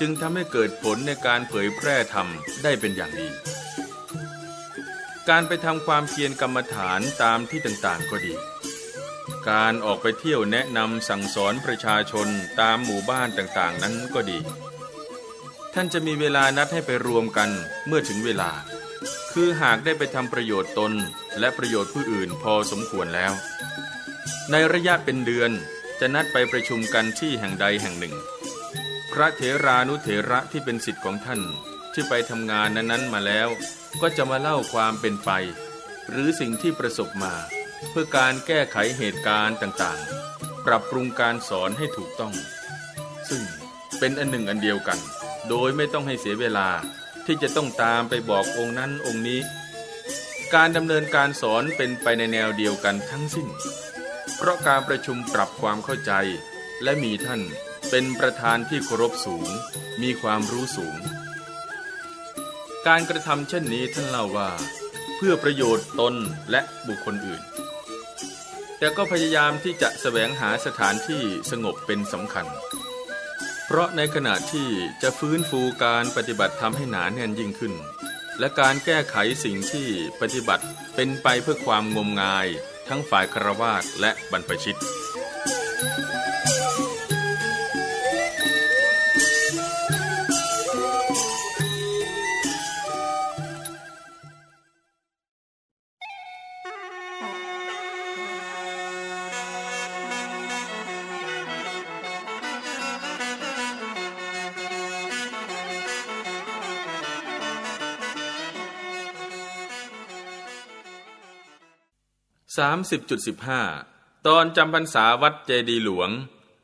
จึงทำให้เกิดผลในการเผยแพร่ธรรมได้เป็นอย่างดี การไปทำความเพียรกรรมฐานตามที่ต่างๆก็ดี การออกไปเที่ยวแนะนำสั่งสอนประชาชนตามหมู่บ้านต่างๆ นั้นก็ดี ท่านจะมีเวลานัดให้ไปรวมกันเมื่อถึงเวลา คือหากได้ไปทำประโยชน์ตนและประโยชน์ผู้อื่นพอสมควรแล้ว ในระยะเป็นเดือนจะนัดไปประชุมกันที่แห่งใดแห่งหนึ่ง พระเถรานุเถระที่เป็นสิทธิ์ของท่านที่ไปทำงานนั้นๆมาแล้ว ก็จะมาเล่าความเป็นไป หรือสิ่งที่ประสบมา เพื่อการแก้ไขเหตุการณ์ต่างๆ ปรับปรุงการสอนให้ถูกต้อง ซึ่งเป็นอันหนึ่งอันเดียวกัน โดยไม่ต้องให้เสียเวลาที่จะต้องตามไปบอกองค์นั้นองค์นี้ การดำเนินการสอนเป็นไปในแนวเดียวกันทั้งสิ้น เพราะการประชุมปรับความเข้าใจ และมีท่านเป็นประธานที่เคารพสูง มีความรู้สูง การกระทำเช่นนี้ท่านเล่าว่า เพื่อประโยชน์ตนและบุคคลอื่น แต่ก็พยายามที่จะแสวงหาสถานที่สงบเป็นสำคัญ เพราะในขณะที่จะฟื้นฟูการปฏิบัติทำให้หนาแน่นยิ่งขึ้น และการแก้ไขสิ่งที่ปฏิบัติเป็นไปเพื่อความงมงาย ทั้งฝ่ายคารวาสและบรรพชิต 30.15 ตอนจำพรรษาวัดเจดีหลวง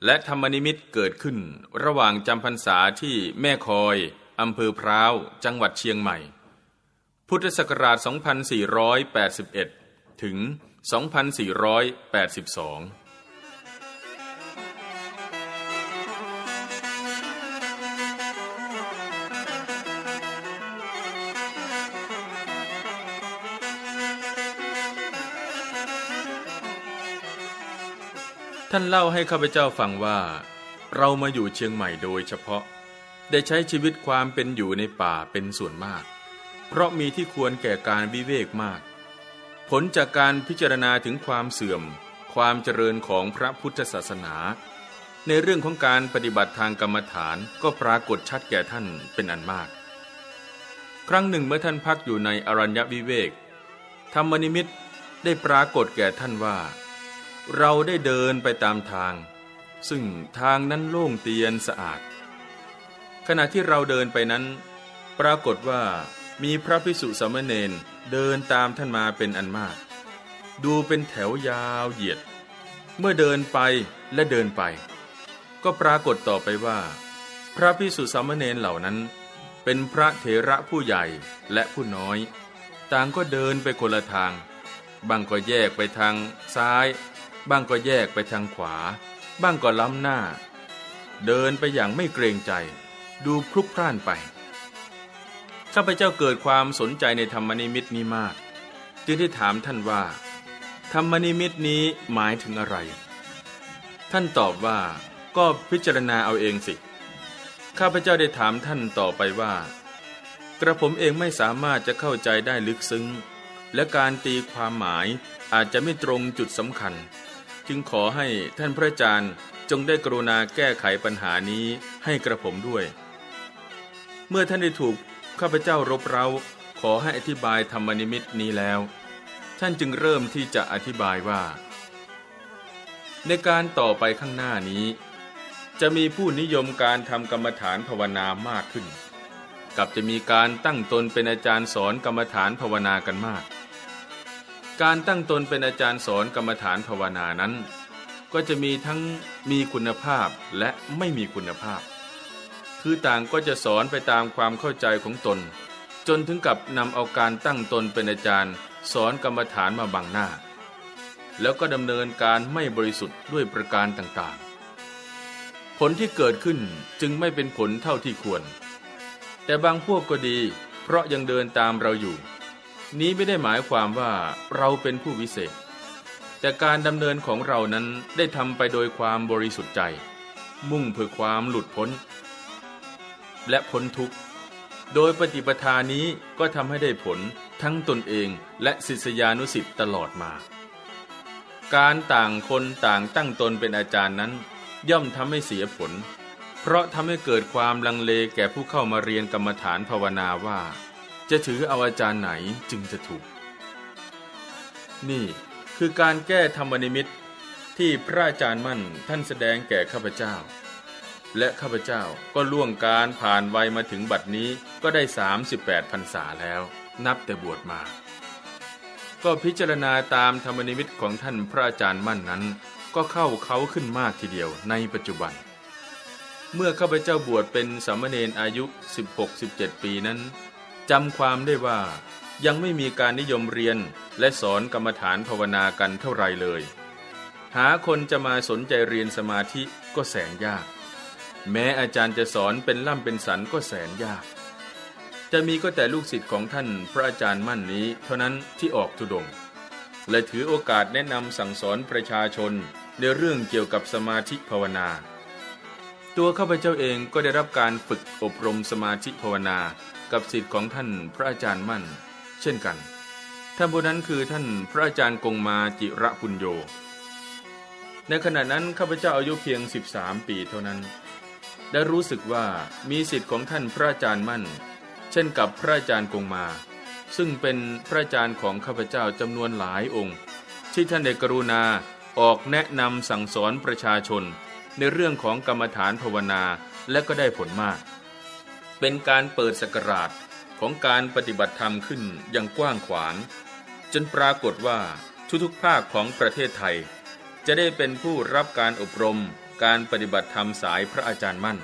และธรรมนิมิตเกิดขึ้น ระหว่างจำพรรษาที่แม่คอยอำเภอพร้าว จังหวัดเชียงใหม่ พุทธศักราช 2481 ถึง 2482 ท่านเล่าให้ข้าพเจ้าฟังว่า เรามาอยู่เชียงใหม่โดยเฉพาะ ได้ใช้ชีวิตความเป็นอยู่ในป่าเป็นส่วนมาก เพราะมีที่ควรแก่การวิเวกมาก ผลจากการพิจารณาถึงความเสื่อม ความเจริญของพระพุทธศาสนา ในเรื่องของการปฏิบัติทางกรรมฐานก็ปรากฏชัดแก่ท่านเป็นอันมาก ครั้งหนึ่งเมื่อท่านพักอยู่ในอรัญญวิเวกธรรมนิมิตได้ปรากฏแก่ท่านว่า เราได้เดินไปตามทาง ซึ่งทางนั้นโล่งเตียนสะอาด ขณะที่เราเดินไปนั้น ปรากฏว่ามีพระพิสุสมณเณรเดินตามท่านมาเป็นอันมาก ดูเป็นแถวยาวเหยียด เมื่อเดินไปและเดินไป ก็ปรากฏต่อไปว่า พระพิสุสมณเณรเหล่านั้น เป็นพระเถระผู้ใหญ่และผู้น้อย ต่างก็เดินไปคนละทางบางก็แยกไปทางซ้าย บ้างก็แยกไปทางขวา บ้างก็ล้ำหน้า เดินไปอย่างไม่เกรงใจ ดูพลุกพล่านไป ข้าพเจ้าเกิดความสนใจในธรรมนิมิตนี้มาก จึงได้ถามท่านว่า ธรรมนิมิตนี้หมายถึงอะไร ท่านตอบว่าก็พิจารณาเอาเองสิ ข้าพเจ้าได้ถามท่านต่อไปว่า กระผมเองไม่สามารถจะเข้าใจได้ลึกซึ้ง และการตีความหมายอาจจะไม่ตรงจุดสำคัญ จึงขอให้ท่านพระอาจารย์จงได้กรุณาแก้ไขปัญหานี้ให้กระผมด้วย เมื่อท่านได้ถูกข้าพเจ้ารบเร้า ขอให้อธิบายธรรมนิมิตนี้แล้ว ท่านจึงเริ่มที่จะอธิบายว่า ในการต่อไปข้างหน้านี้ จะมีผู้นิยมการทำกรรมฐานภาวนามากขึ้น กับจะมีการตั้งตนเป็นอาจารย์สอนกรรมฐานภาวนากันมาก การตั้งตนเป็นอาจารย์สอนกรรมฐานภาวนานั้น ก็จะมีทั้งมีคุณภาพและไม่มีคุณภาพ คือต่างก็จะสอนไปตามความเข้าใจของตน จนถึงกับนำเอาการตั้งตนเป็นอาจารย์ สอนกรรมฐานมาบังหน้า แล้วก็ดำเนินการไม่บริสุทธิ์ด้วยประการต่างๆ ผลที่เกิดขึ้นจึงไม่เป็นผลเท่าที่ควร แต่บางพวกก็ดี เพราะยังเดินตามเราอยู่ นี้ไม่ได้หมายความว่าเราเป็นผู้วิเศษ แต่การดำเนินของเรานั้นได้ทำไปโดยความบริสุทธิ์ใจ มุ่งเพื่อความหลุดพ้น และพ้นทุกข์ โดยปฏิปทานี้ก็ทำให้ได้ผลทั้งตนเองและศิษยานุสิ์ตลอดมา การต่างคนต่างตั้งตนเป็นอาจารย์นั้น ย่อมทำให้เสียผล เพราะทำให้เกิดความลังเลแก่ผู้เข้ามาเรียนกรรมฐานภาวนาว่า จะถือเอาอาจารย์ไหนจึงจะถูก นี่คือการแก้ธรรมนิมิตที่พระอาจารย์มั่นท่านแสดงแก่ข้าพเจ้า และข้าพเจ้าก็ล่วงการผ่านวัยมาถึงบัดนี้ก็ได้ 38พรรษาแล้ว นับแต่บวชมา ก็พิจารณาตามธรรมนิมิตของท่านพระอาจารย์มั่นนั้น ก็เข้าเขาขึ้นมากทีเดียวในปัจจุบัน เมื่อข้าพเจ้าบวชเป็นสามเณรอายุ 16-17 ปีนั้น จำความได้ว่ายังไม่มีการนิยมเรียนและสอนกรรมฐานภาวนากันเท่าไรเลย หาคนจะมาสนใจเรียนสมาธิก็แสนยาก แม้อาจารย์จะสอนเป็นล่ำเป็นสันก็แสนยาก จะมีก็แต่ลูกศิษย์ของท่านพระอาจารย์มั่นนี้ เท่านั้นที่ออกทุดงและถือโอกาสแนะนำสั่งสอนประชาชนในเรื่องเกี่ยวกับสมาธิภาวนา ตัวข้าพเจ้าเองก็ได้รับการฝึกอบรมสมาธิภาวนา กับศิษย์ของท่านพระอาจารย์มั่น เช่นกัน ท่านผู้นั้นคือท่านพระอาจารย์กงมาจิระปุญโย ในขณะนั้นข้าพเจ้าอายุเพียง 13 ปีเท่านั้น ได้รู้สึกว่ามีสิทธิ์ของท่านพระอาจารย์มั่น เช่นกับพระอาจารย์กงมา ซึ่งเป็นพระอาจารย์ของข้าพเจ้าจำนวนหลายองค์ ที่ท่านได้กรุณาออกแนะนำสั่งสอนประชาชน ในเรื่องของกรรมฐานภาวนาและก็ได้ผลมาก เป็นการเปิดสกราชของการปฏิบัติธรรมขึ้นอย่างกว้างขวาง จนปรากฏว่าทุกๆภาคของประเทศไทย จะได้เป็นผู้รับการอบรมการปฏิบัติธรรมสายพระอาจารย์มั่น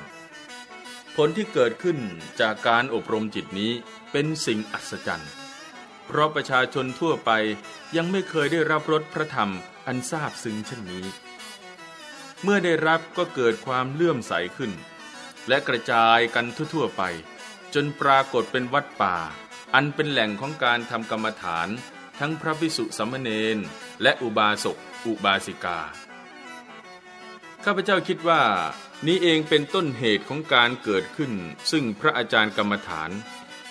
ผลที่เกิดขึ้นจากการอบรมจิตนี้เป็นสิ่งอัศจรรย์ เพราะประชาชนทั่วไปยังไม่เคยได้รับรสพระธรรมอันซาบซึ้งเช่นนี้ เมื่อได้รับก็เกิดความเลื่อมใสขึ้น และกระจายกันทั่วๆไป จนปรากฏเป็นวัดป่า อันเป็นแหล่งของการทำกรรมฐาน ทั้งพระภิกษุสมณเณรและอุบาสกอุบาสิกา ข้าพเจ้าคิดว่า นี้เองเป็นต้นเหตุของการเกิดขึ้น ซึ่งพระอาจารย์กรรมฐาน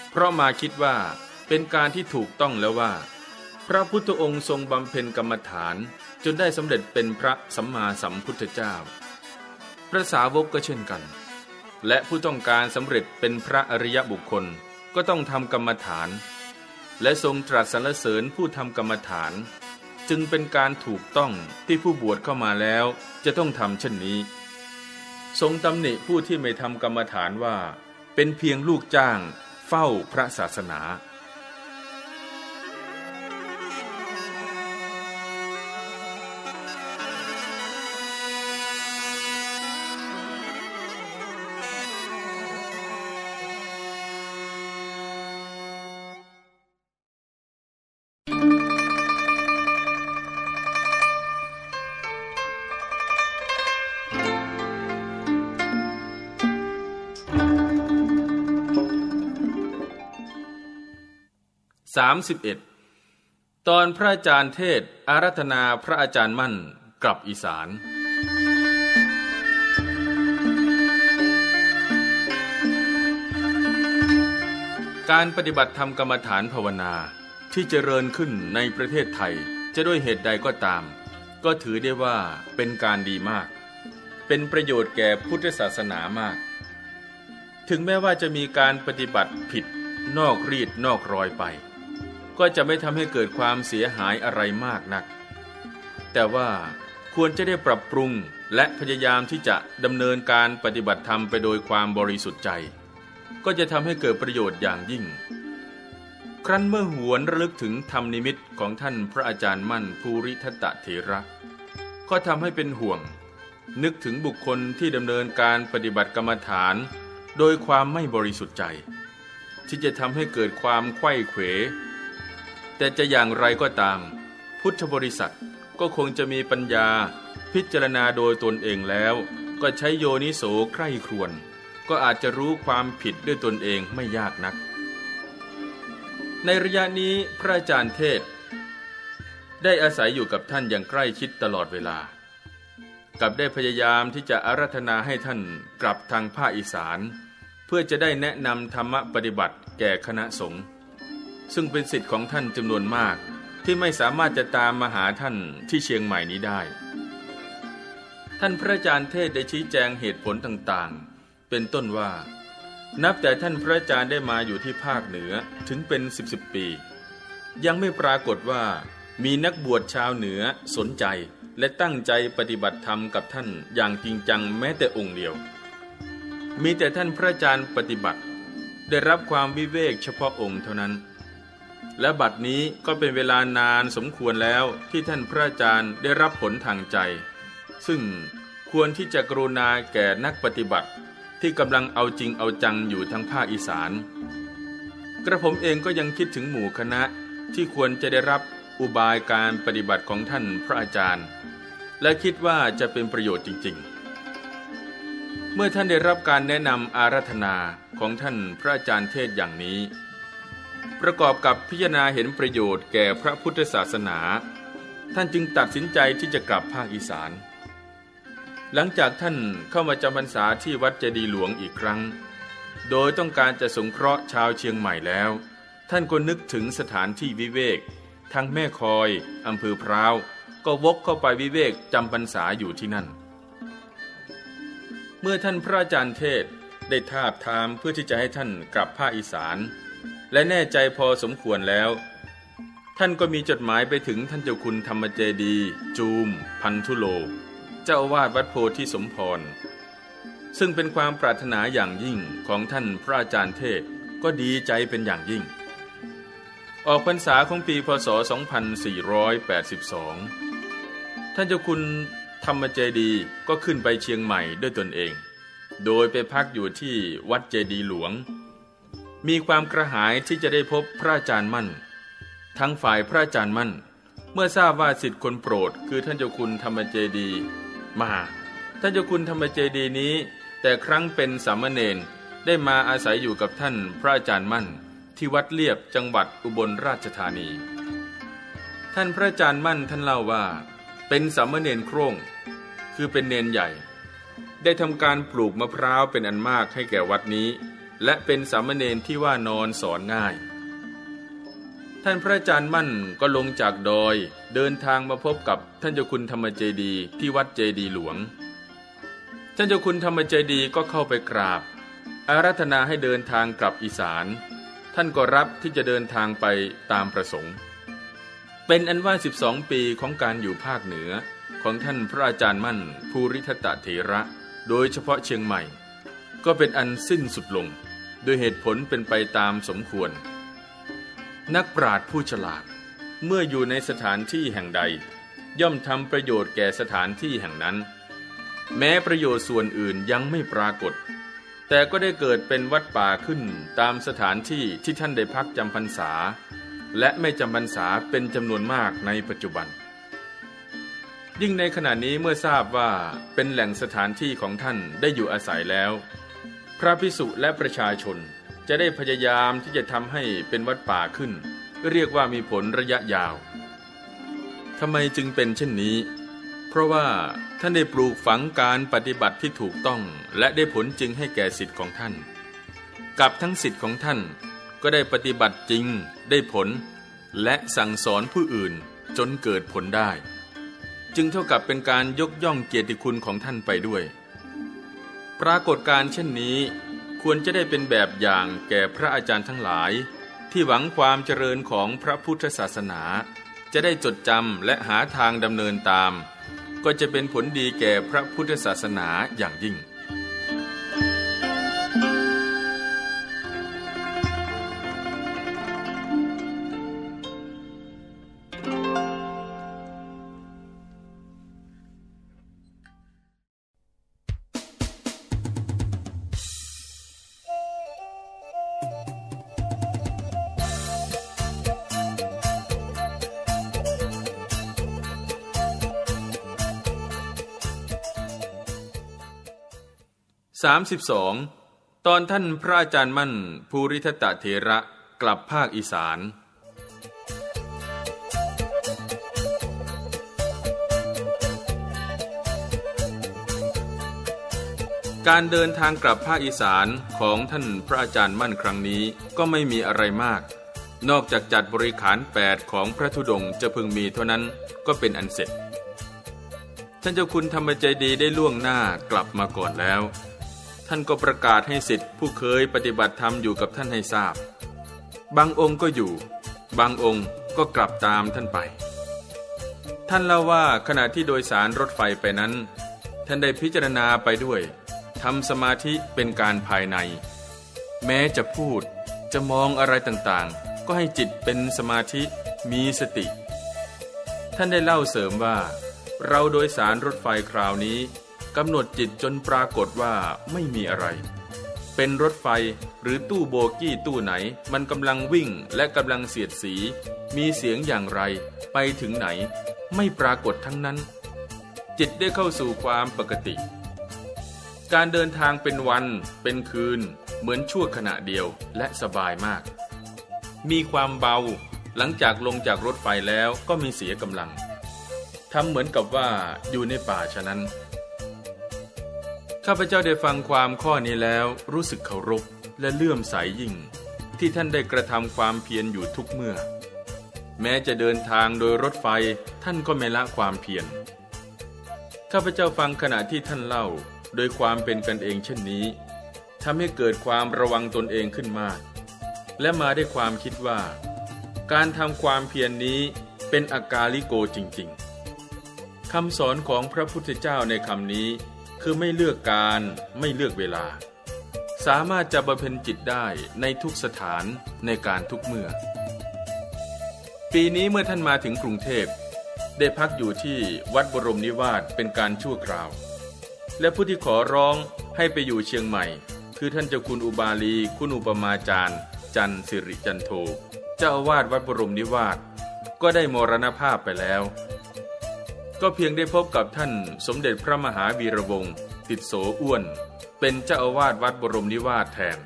เพราะมาคิดว่าเป็นการที่ถูกต้องแล้วว่า พระพุทธองค์ทรงบำเพ็ญกรรมฐาน จนได้สำเร็จเป็นพระสัมมาสัมพุทธเจ้า พระสาวกก็เช่นกัน และผู้ต้องการสำเร็จเป็นพระอริยบุคคลก็ต้องทำกรรมฐาน และทรงตรัสสรรเสริญผู้ทำกรรมฐาน จึงเป็นการถูกต้องที่ผู้บวชเข้ามาแล้วจะต้องทำเช่นนี้ ทรงตำหนิผู้ที่ไม่ทำกรรมฐานว่า เป็นเพียงลูกจ้างเฝ้าพระศาสนา 31 ตอนพระอาจารย์เทศอารัธนาพระอาจารย์มั่นกลับอีสานการปฏิบัติธรรมกรรมฐานภาวนาที่เจริญขึ้นในประเทศไทยจะด้วยเหตุใดก็ตาม ก็ถือได้ว่าเป็นการดีมาก เป็นประโยชน์แก่พุทธศาสนามาก ถึงแม้ว่าจะมีการปฏิบัติผิดนอกรีดนอกรอยไป ก็จะไม่ทำให้เกิดความเสียหายอะไรมากนัก แต่ว่าควรจะได้ปรับปรุงและพยายามที่จะดำเนินการปฏิบัติธรรมไปโดยความบริสุทธิ์ใจ ก็จะทำให้เกิดประโยชน์อย่างยิ่ง ครั้นเมื่อหวนระลึกถึงธรรมนิมิตของท่านพระอาจารย์มั่นภูริทัตเถระก็ทำให้เป็นห่วง นึกถึงบุคคลที่ดำเนินการปฏิบัติกรรมฐาน โดยความไม่บริสุทธิ์ใจ ที่จะทำให้เกิดความไข้เขว แต่จะอย่างไรก็ตาม พุทธบริษัทก็คงจะมีปัญญา พิจารณาโดยตนเองแล้ว ก็ใช้โยนิโสใคร่ครวน ก็อาจจะรู้ความผิดด้วยตนเองไม่ยากนัก ในระยะนี้พระอาจารย์เทศ ได้อาศัยอยู่กับท่านอย่างใกล้ชิดตลอดเวลา กับได้พยายามที่จะอารัธนาให้ท่านกลับทางภาคอีสาน เพื่อจะได้แนะนำธรรมปฏิบัติแก่คณะสงฆ์ ซึ่งเป็นสิทธิ์ของท่านจำนวนมาก ที่ไม่สามารถจะตามมาหาท่านที่เชียงใหม่นี้ได้ ท่านพระอาจารย์เทศได้ชี้แจงเหตุผลต่างๆ เป็นต้นว่า นับแต่ท่านพระอาจารย์ได้มาอยู่ที่ภาคเหนือถึงเป็นสิบสิบปี ยังไม่ปรากฏว่ามีนักบวชชาวเหนือสนใจและตั้งใจปฏิบัติธรรมกับท่านอย่างจริงจังแม้แต่องค์เดียว มีแต่ท่านพระอาจารย์ปฏิบัติ ได้รับความวิเวกเฉพาะองค์เท่านั้น และบัดนี้ก็เป็นเวลานานสมควรแล้วที่ท่านพระอาจารย์ได้รับผลทางใจ ซึ่งควรที่จะกรุณาแก่นักปฏิบัติ ที่กำลังเอาจริงเอาจังอยู่ทั้งภาคอีสาน กระผมเองก็ยังคิดถึงหมู่คณะที่ควรจะได้รับอุบายการปฏิบัติของท่านพระอาจารย์ และคิดว่าจะเป็นประโยชน์จริง ๆ เมื่อท่านได้รับการแนะนำอารัธนาของท่านพระอาจารย์เทศอย่างนี้ ประกอบกับพิจารณาเห็นประโยชน์แก่พระพุทธศาสนา ท่านจึงตัดสินใจที่จะกลับภาคอีสาน หลังจากท่านเข้ามาจำพรรษาที่วัดเจดีหลวงอีกครั้ง โดยต้องการจะสงเคราะห์ชาวเชียงใหม่แล้ว ท่านก็นึกถึงสถานที่วิเวก ทั้งแม่คอยอำเภอพร้าว ก็วกเข้าไปวิเวกจำพรรษาอยู่ที่นั่น เมื่อท่านพระอาจารย์เทศได้ทาบทามเพื่อที่จะให้ท่านกลับภาคอีสาน และแน่ใจพอสมควรแล้ว ท่านก็มีจดหมายไปถึงท่านเจ้าคุณธรรมเจดี จูม พันธุโล เจ้าอาวาสวัดโพธิสมพร ซึ่งเป็นความปรารถนาอย่างยิ่งของท่านพระอาจารย์เทศก็ดีใจเป็นอย่างยิ่ง ออกพรรษาของปีพศ 2482 ท่านเจ้าคุณธรรมเจดีก็ขึ้นไปเชียงใหม่ด้วยตนเอง โดยไปพักอยู่ที่วัดเจดีหลวง มีความกระหายที่จะได้พบพระอาจารย์มั่น ทั้งฝ่ายพระอาจารย์มั่น เมื่อทราบว่าสิทธิ์คนโปรด คือท่านเจ้าคุณธรรมเจดี มา ท่านเจ้าคุณธรรมเจดีนี้ แต่ครั้งเป็นสามเณรได้มาอาศัยอยู่กับท่านพระอาจารย์มั่น ที่วัดเลียบจังหวัดอุบลราชธานี ท่านพระอาจารย์มั่นท่านเล่าว่า เป็นสามเณรโครงคือเป็นเนนใหญ่ ได้ทำการปลูกมะพร้าวเป็นอันมากให้แก่วัดนี้ และเป็นสามเณรที่ว่านอนสอนง่าย ท่านพระอาจารย์มั่นก็ลงจากดอย เดินทางมาพบกับท่านเจ้าคุณธรรมเจดีที่วัดเจดีหลวง ท่านเจ้าคุณธรรมเจดีก็เข้าไปกราบ อารัธนาให้เดินทางกลับอีสาน ท่านก็รับที่จะเดินทางไปตามประสงค์ เป็นอันว่า 12 ปีของการอยู่ภาคเหนือของท่านพระอาจารย์มั่นภูริทัตเถระ โดยเฉพาะเชียงใหม่ ก็เป็นอันสิ้นสุดลง โดยเหตุผลเป็นไปตามสมควร นักปราชญ์ผู้ฉลาด เมื่ออยู่ในสถานที่แห่งใด ย่อมทำประโยชน์แก่สถานที่แห่งนั้น แม้ประโยชน์ส่วนอื่นยังไม่ปรากฏ แต่ก็ได้เกิดเป็นวัดป่าขึ้นตามสถานที่ที่ท่านได้พักจำพรรษา และไม่จำพรรษาเป็นจำนวนมากในปัจจุบันยิ่งในขณะนี้เมื่อทราบว่าเป็นแหล่งสถานที่ของท่านได้อยู่อาศัยแล้ว พระพิสุและประชาชนจะได้พยายามที่จะทำให้เป็นวัดป่าขึ้น เรียกว่ามีผลระยะยาวทำไมจึงเป็นเช่นนี้ เพราะว่าท่านได้ปลูกฝังการปฏิบัติที่ถูกต้อง และได้ผลจริงให้แก่สิทธิ์ของท่าน กับทั้งสิทธิ์ของท่านก็ได้ปฏิบัติจริงได้ผล และสั่งสอนผู้อื่นจนเกิดผลได้ จึงเท่ากับเป็นการยกย่องเกียรติคุณของท่านไปด้วย ปรากฏการเช่นนี้ ควรจะได้เป็นแบบอย่างแก่พระอาจารย์ทั้งหลาย ที่หวังความเจริญของพระพุทธศาสนา จะได้จดจำและหาทางดำเนินตาม ก็จะเป็นผลดีแก่พระพุทธศาสนาอย่างยิ่ง 32 ตอนท่านพระอาจารย์มั่นภูริทัตเถระกลับภาคอีสาน การเดินทางกลับภาคอีสานของท่านพระอาจารย์มั่นครั้งนี้ก็ไม่มีอะไรมาก นอกจากจัดบริขารแปดของพระธุดงจะพึงมีเท่านั้นก็เป็นอันเสร็จท่านเจ้าคุณธรรมใจดีได้ล่วงหน้ากลับมาก่อนแล้ว ท่านก็ประกาศให้สิทธิผู้เคยปฏิบัติธรรมอยู่กับท่านให้ทราบ บางองค์ก็อยู่ บางองค์ก็กลับตามท่านไป ท่านเล่าว่าขณะที่โดยสารรถไฟไปนั้น ท่านได้พิจารณาไปด้วยทำสมาธิเป็นการภายใน แม้จะพูดจะมองอะไรต่างๆ ก็ให้จิตเป็นสมาธิมีสติ ท่านได้เล่าเสริมว่า เราโดยสารรถไฟคราวนี้ กำหนดจิตจนปรากฏว่าไม่มีอะไร เป็นรถไฟหรือตู้โบกี้ตู้ไหน มันกำลังวิ่งและกำลังเสียดสี มีเสียงอย่างไร ไปถึงไหน ไม่ปรากฏทั้งนั้น จิตได้เข้าสู่ความปกติ การเดินทางเป็นวัน เป็นคืน เหมือนชั่วขณะเดียวและสบายมาก มีความเบา หลังจากลงจากรถไฟแล้วก็มีเสียกำลังทำเหมือนกับว่าอยู่ในป่าฉะนั้น ข้าพเจ้าได้ฟังความข้อนี้แล้วรู้สึกเคารพและเลื่อมใสยยิ่ง ที่ท่านได้กระทำความเพียรอยู่ทุกเมื่อ แม้จะเดินทางโดยรถไฟท่านก็ไม่ละความเพียรข้าพเจ้าฟังขณะที่ท่านเล่า โดยความเป็นกันเองเช่นนี้ทำให้เกิดความระวังตนเองขึ้นมาก และมาได้ความคิดว่า การทำความเพียรนนี้เป็นอากาลิโกจริง ๆคำสอนของพระพุทธเจ้าในคำนี้ คือไม่เลือกการไม่เลือกเวลา สามารถจะบำเพ็ญจิตได้ในทุกสถานในการทุกเมื่อ ปีนี้เมื่อท่านมาถึงกรุงเทพ ได้พักอยู่ที่วัดบรมนิวาสเป็นการชั่วคราว และผู้ที่ขอร้องให้ไปอยู่เชียงใหม่ คือท่านเจ้าคุณอุบาลี คุณอุปมาจารย์ จันสิริจันโทเจ้าอาวาสวัดบรมนิวาสก็ได้มรณภาพไปแล้ว ก็เพียงได้พบกับท่านสมเด็จพระมหาวีระวงศ์ติดโสอ้วน เป็นเจ้าอาวาสวัดบรมนิวาสแทน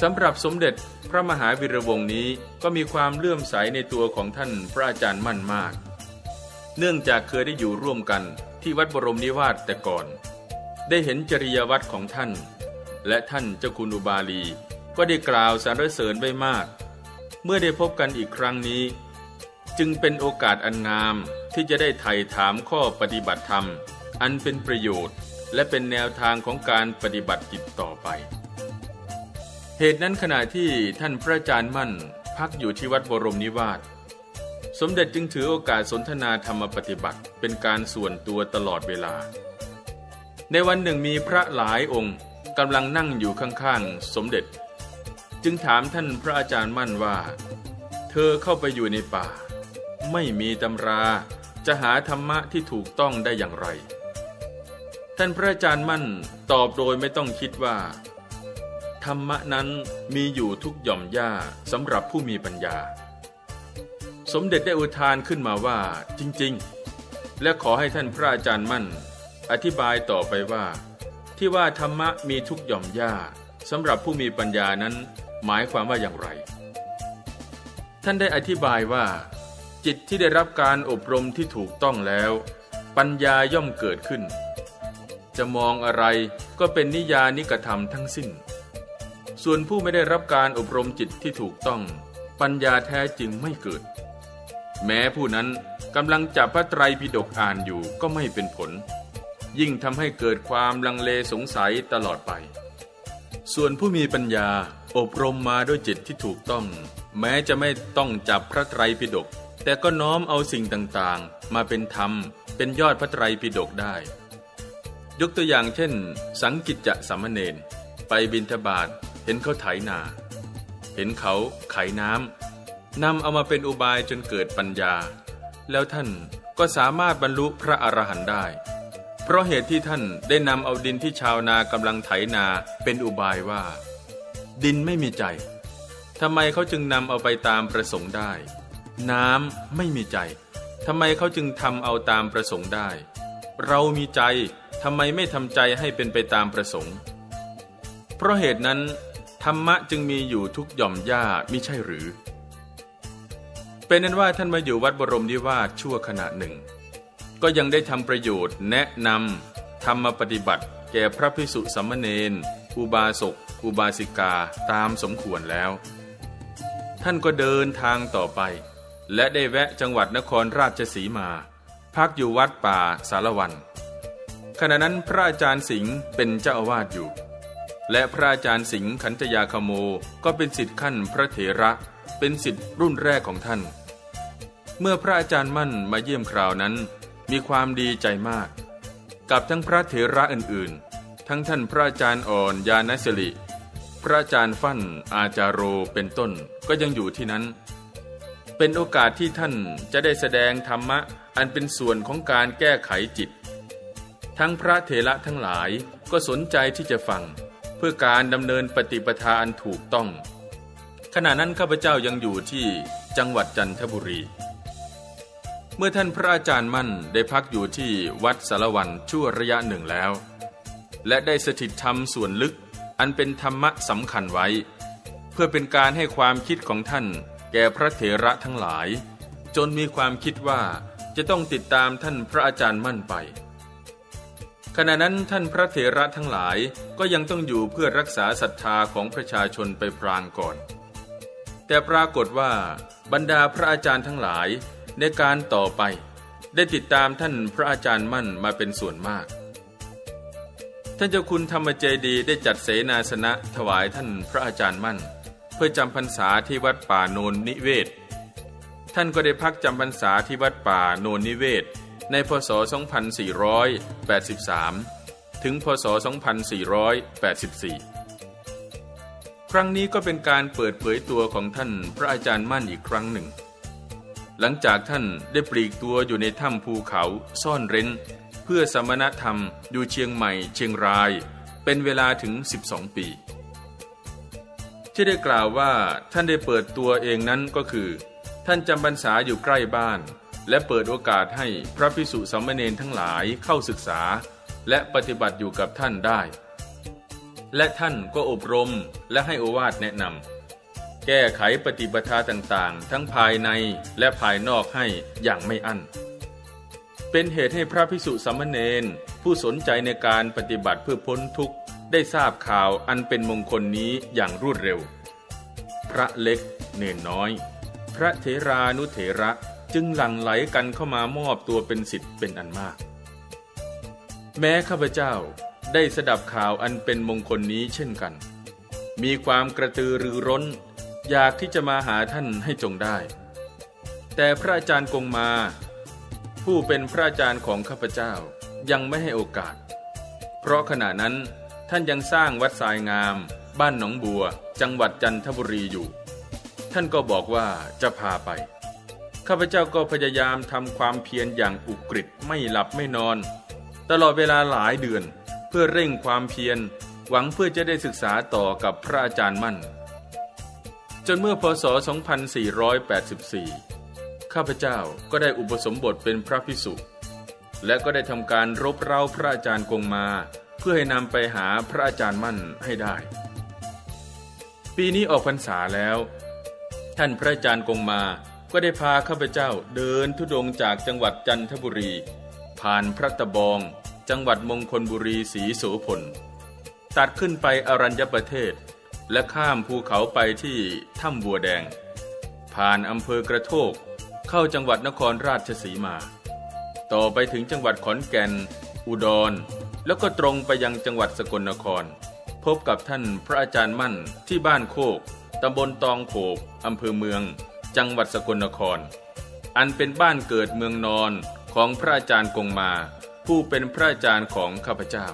สำหรับสมเด็จพระมหาวีระวงศ์นี้ก็มีความเลื่อมใสในตัวของท่านพระอาจารย์มั่นมาก เนื่องจากเคยได้อยู่ร่วมกันที่วัดบรมนิวาสแต่ก่อน ได้เห็นจริยวัตรของท่าน และท่านเจ้าคุณอุบาลี ก็ได้กล่าวสรรเสริญไว้มาก เมื่อได้พบกันอีกครั้งนี้ จึงเป็นโอกาสอันงามที่จะได้ไถ่ถามข้อปฏิบัติธรรม อันเป็นประโยชน์ และเป็นแนวทางของการปฏิบัติจิตต่อไป เหตุนั้นขณะที่ท่านพระอาจารย์มั่นพักอยู่ที่วัดบรมนิวาสสมเด็จจึงถือโอกาสสนทนาธรรมปฏิบัติเป็นการส่วนตัวตลอดเวลา ในวันหนึ่งมีพระหลายองค์กำลังนั่งอยู่ข้างๆ สมเด็จ จึงถามท่านพระอาจารย์มั่นว่า เธอเข้าไปอยู่ในป่า ไม่มีตำรา จะหาธรรมะที่ถูกต้องได้อย่างไร ท่านพระอาจารย์มั่นตอบโดยไม่ต้องคิดว่า ธรรมะนั้นมีอยู่ทุกหย่อมหญ้าสำหรับผู้มีปัญญา สมเด็จได้อุทานขึ้นมาว่าจริง ๆ และขอให้ท่านพระอาจารย์มั่น อธิบายต่อไปว่า ที่ว่าธรรมะมีทุกหย่อมหญ้าสำหรับผู้มีปัญญานั้นหมายความว่าอย่างไร ท่านได้อธิบายว่า จิตที่ได้รับการอบรมที่ถูกต้องแล้ว ปัญญาย่อมเกิดขึ้น จะมองอะไรก็เป็นนิยานิกธรรมทั้งสิ้น ส่วนผู้ไม่ได้รับการอบรมจิตที่ถูกต้อง ปัญญาแท้จริงไม่เกิด แม้ผู้นั้นกำลังจับพระไตรปิฎกอ่านอยู่ก็ไม่เป็นผล ยิ่งทำให้เกิดความลังเลสงสัยตลอดไป ส่วนผู้มีปัญญาอบรมมาด้วยจิตที่ถูกต้อง แม้จะไม่ต้องจับพระไตรปิฎก แต่ก็น้อมเอาสิ่งต่างๆ มาเป็นธรรม เป็นยอดพระไตรปิฎกได้ ยกตัวอย่างเช่น สังกิจจะสามเณรไปบินทบาทเห็นเขาไถนา เห็นเขาไขน้ำนำเอามาเป็นอุบายจนเกิดปัญญา แล้วท่านก็สามารถบรรลุพระอรหันต์ได้ เพราะเหตุที่ท่านได้นำเอาดินที่ชาวนากำลังไถนาเป็นอุบายว่า ดินไม่มีใจทำไมเขาจึงนำเอาไปตามประสงค์ได้ น้ำไม่มีใจทำไมเขาจึงทำเอาตามประสงค์ได้ เรามีใจทำไมไม่ทำใจให้เป็นไปตามประสงค์ เพราะเหตุนั้น ธรรมะจึงมีอยู่ทุกหย่อมหญ้ามิใช่หรือ เป็นนั้นว่าท่านมาอยู่วัดบรมนิวาสชั่วขณะหนึ่ง ก็ยังได้ทำประโยชน์แนะนำทำมาปฏิบัติ แก่พระพิสุสัมมเนนอุบาสกอุบาสิกาตามสมควรแล้ว ท่านก็เดินทางต่อไป และได้แวะจังหวัดนครราชสีมา พักอยู่วัดป่าสารวัน ขณะนั้นพระอาจารย์สิงห์เป็นเจ้าอาวาสอยู่ และพระอาจารย์สิงห์ขันธยาคโมก็เป็นสิทธิ์ขั้นพระเถระ เป็นสิทธิ์รุ่นแรกของท่าน เมื่อพระอาจารย์มั่นมาเยี่ยมคราวนั้น มีความดีใจมาก กับทั้งพระเถระอื่นๆ ทั้งท่านพระอาจารย์อ่อนยานสิริพระอาจารย์ฟั่นอาจารโรเป็นต้นก็ยังอยู่ที่นั้น เป็นโอกาสที่ท่านจะได้แสดงธรรมะอันเป็นส่วนของการแก้ไขจิต ทั้งพระเถระทั้งหลายก็สนใจที่จะฟัง เพื่อการดำเนินปฏิปทาอันถูกต้อง ขณะนั้นข้าพเจ้ายังอยู่ที่จังหวัดจันทบุรี เมื่อท่านพระอาจารย์มั่นได้พักอยู่ที่วัดสารวันชั่วระยะหนึ่งแล้ว และได้สถิตธรรมส่วนลึกอันเป็นธรรมะสำคัญไว้ เพื่อเป็นการให้ความคิดของท่าน แก่พระเถระทั้งหลาย จนมีความคิดว่าจะต้องติดตามท่านพระอาจารย์มั่นไป ขณะนั้นท่านพระเถระทั้งหลายก็ยังต้องอยู่เพื่อรักษาศรัทธาของประชาชนไปพรางก่อน แต่ปรากฏว่าบรรดาพระอาจารย์ทั้งหลายในการต่อไป ได้ติดตามท่านพระอาจารย์มั่นมาเป็นส่วนมาก ท่านเจ้าคุณธรรมเจดีได้จัดเสนาสนะถวายท่านพระอาจารย์มั่น พื่อจำพรรษาที่วัดป่าโนนนิเวศ ท่านก็ได้พักจำพรรษาที่วัดป่าโนนนิเวศ ในพศ 2483 ถึงพศ 2484 ครั้งนี้ก็เป็นการเปิดเผยตัวของท่านพระอาจารย์มั่นอีกครั้งหนึ่ง หลังจากท่านได้ปลีกตัวอยู่ในถ้ำภูเขาซ่อนเร้น เพื่อสมณธรรมอยู่เชียงใหม่เชียงราย เป็นเวลาถึง 12 ปี ที่ได้กล่าวว่าท่านได้เปิดตัวเองนั้นก็คือ ท่านจำพรรษาอยู่ใกล้บ้าน และเปิดโอกาสให้พระพิสุสมเณรทั้งหลายเข้าศึกษา และปฏิบัติอยู่กับท่านได้ และท่านก็อบรมและให้โอวาทแนะนำแก้ไขปฏิบัติต่างๆ ทั้งภายในและภายนอกให้อย่างไม่อั้น เป็นเหตุให้พระพิสุสัมมเนนผู้สนใจในการปฏิบัติเพื่อพ้นทุกข์ ได้ทราบข่าวอันเป็นมงคลนี้อย่างรวดเร็ว พระเล็กเนนน้อย พระเทรานุเถระจึงหลั่งไหลกันเข้ามามอบตัวเป็นสิทธิ์เป็นอันมาก แม้ข้าพเจ้าได้สดับข่าวอันเป็นมงคลนี้เช่นกัน มีความกระตือรือร้น อยากที่จะมาหาท่านให้จงได้ แต่พระอาจารย์กงมา ผู้เป็นพระอาจารย์ของข้าพเจ้ายังไม่ให้โอกาส เพราะขณะนั้น ท่านยังสร้างวัดสายงาม บ้านหนองบัว จังหวัดจันทบุรีอยู่ ท่านก็บอกว่าจะพาไป ข้าพเจ้าก็พยายามทำความเพียรอย่างอุกฤษไม่หลับไม่นอน ตลอดเวลาหลายเดือนเพื่อเร่งความเพียร หวังเพื่อจะได้ศึกษาต่อกับพระอาจารย์มั่น จนเมื่อพศ 2484 ข้าพเจ้าก็ได้อุปสมบทเป็นพระพิสุและก็ได้ทำการรบเร้าพระอาจารย์กงมา เพื่อให้นำไปหาพระอาจารย์มั่นให้ได้ ปีนี้ออกพรรษาแล้ว ท่านพระอาจารย์กงมาก็ได้พาข้าพเจ้าเดินทุดงจากจังหวัดจันทบุรี ผ่านพระตะบอง จังหวัดมงคลบุรีศรีโสพล ตัดขึ้นไปอรัญญประเทศ และข้ามภูเขาไปที่ถ้ำบัวแดง ผ่านอำเภอกระโทกเข้าจังหวัดนครราชสีมา ต่อไปถึงจังหวัดขอนแก่น อุดร แล้วก็ตรงไปยังจังหวัดสกลนคร พบกับท่านพระอาจารย์มั่นที่บ้านโคกตำบลตองโขบอำเภอเมือง จังหวัดสกลนคร อันเป็นบ้านเกิดเมืองนอนของพระอาจารย์กงมา ผู้เป็นพระอาจารย์ของข้าพเจ้า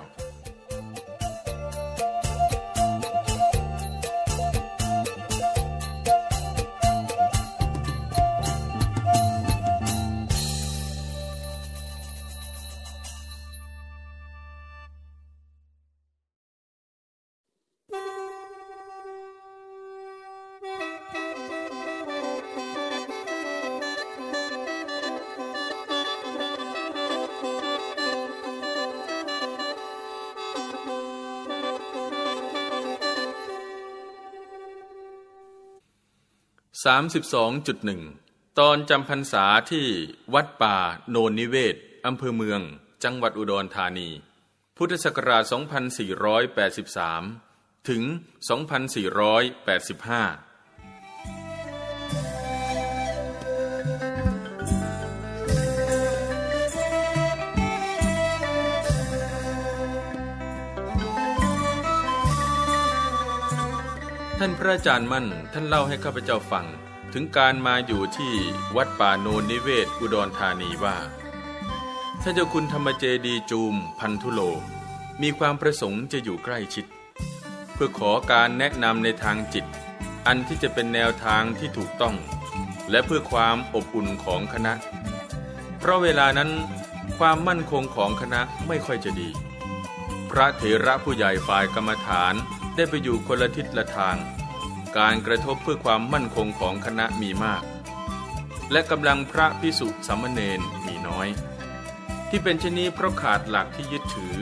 32.1 ตอนจำพรรษาที่วัดป่าโนนนิเวศ อำเภอเมือง จังหวัดอุดรธานี พุทธศักราช 2483 ถึง 2485 ท่านพระอาจารย์มั่นท่านเล่าให้ข้าพเจ้าฟัง ถึงการมาอยู่ที่วัดป่าโนนนิเวศอุดรธานีว่าท่านเจ้าคุณธรรมเจดีจูมพันธุโล มีความประสงค์จะอยู่ใกล้ชิด เพื่อขอการแนะนำในทางจิต อันที่จะเป็นแนวทางที่ถูกต้อง และเพื่อความอบอุ่นของคณะ เพราะเวลานั้นความมั่นคงของคณะไม่ค่อยจะดี พระเถระผู้ใหญ่ฝ่ายกรรมฐานได้ไปอยู่คนละทิศละทาง การกระทบเพื่อความมั่นคงของคณะมีมาก และกำลังพระพิสุสัมมเนนมีน้อย ที่เป็นชนีเพราะขาดหลักที่ยึดถือ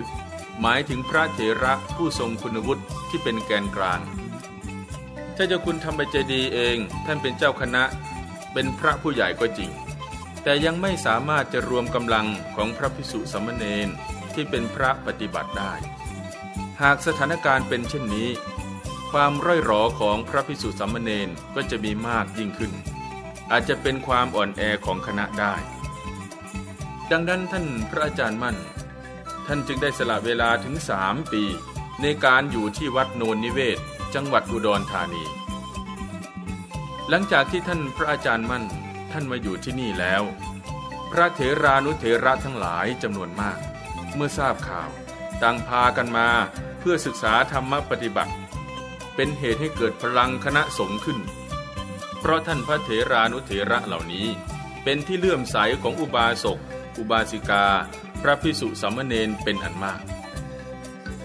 หมายถึงพระเถระผู้ทรงคุณวุฒิที่เป็นแกนกลางถ้าเจ้าคุณธรรมเจดีเองท่านเป็นเจ้าคณะ เป็นพระผู้ใหญ่ก็จริง แต่ยังไม่สามารถจะรวมกำลังของพระพิสุสัมมเนนที่เป็นพระปฏิบัติได้ หากสถานการณ์เป็นเช่นนี้ ความร่อยหรอของพระพิสุสัมมเนนก็จะมีมากยิ่งขึ้น อาจจะเป็นความอ่อนแอของคณะได้ ดังนั้นท่านพระอาจารย์มั่น ท่านจึงได้สละเวลาถึงสามปี ในการอยู่ที่วัดโนนนิเวศ จังหวัดอุดรธานี หลังจากที่ท่านพระอาจารย์มั่นท่านมาอยู่ที่นี่แล้ว พระเถรานุเถระทั้งหลายจำนวนมาก เมื่อทราบข่าว ต่างพากันมาเพื่อศึกษาธรรมปฏิบัติ เป็นเหตุให้เกิดพลังคณะสงฆ์ขึ้น เพราะท่านพระเถรานุเถระเหล่านี้ เป็นที่เลื่อมใสของอุบาสก อุบาสิกา พระพิสุสัมมเนนเป็นอันมาก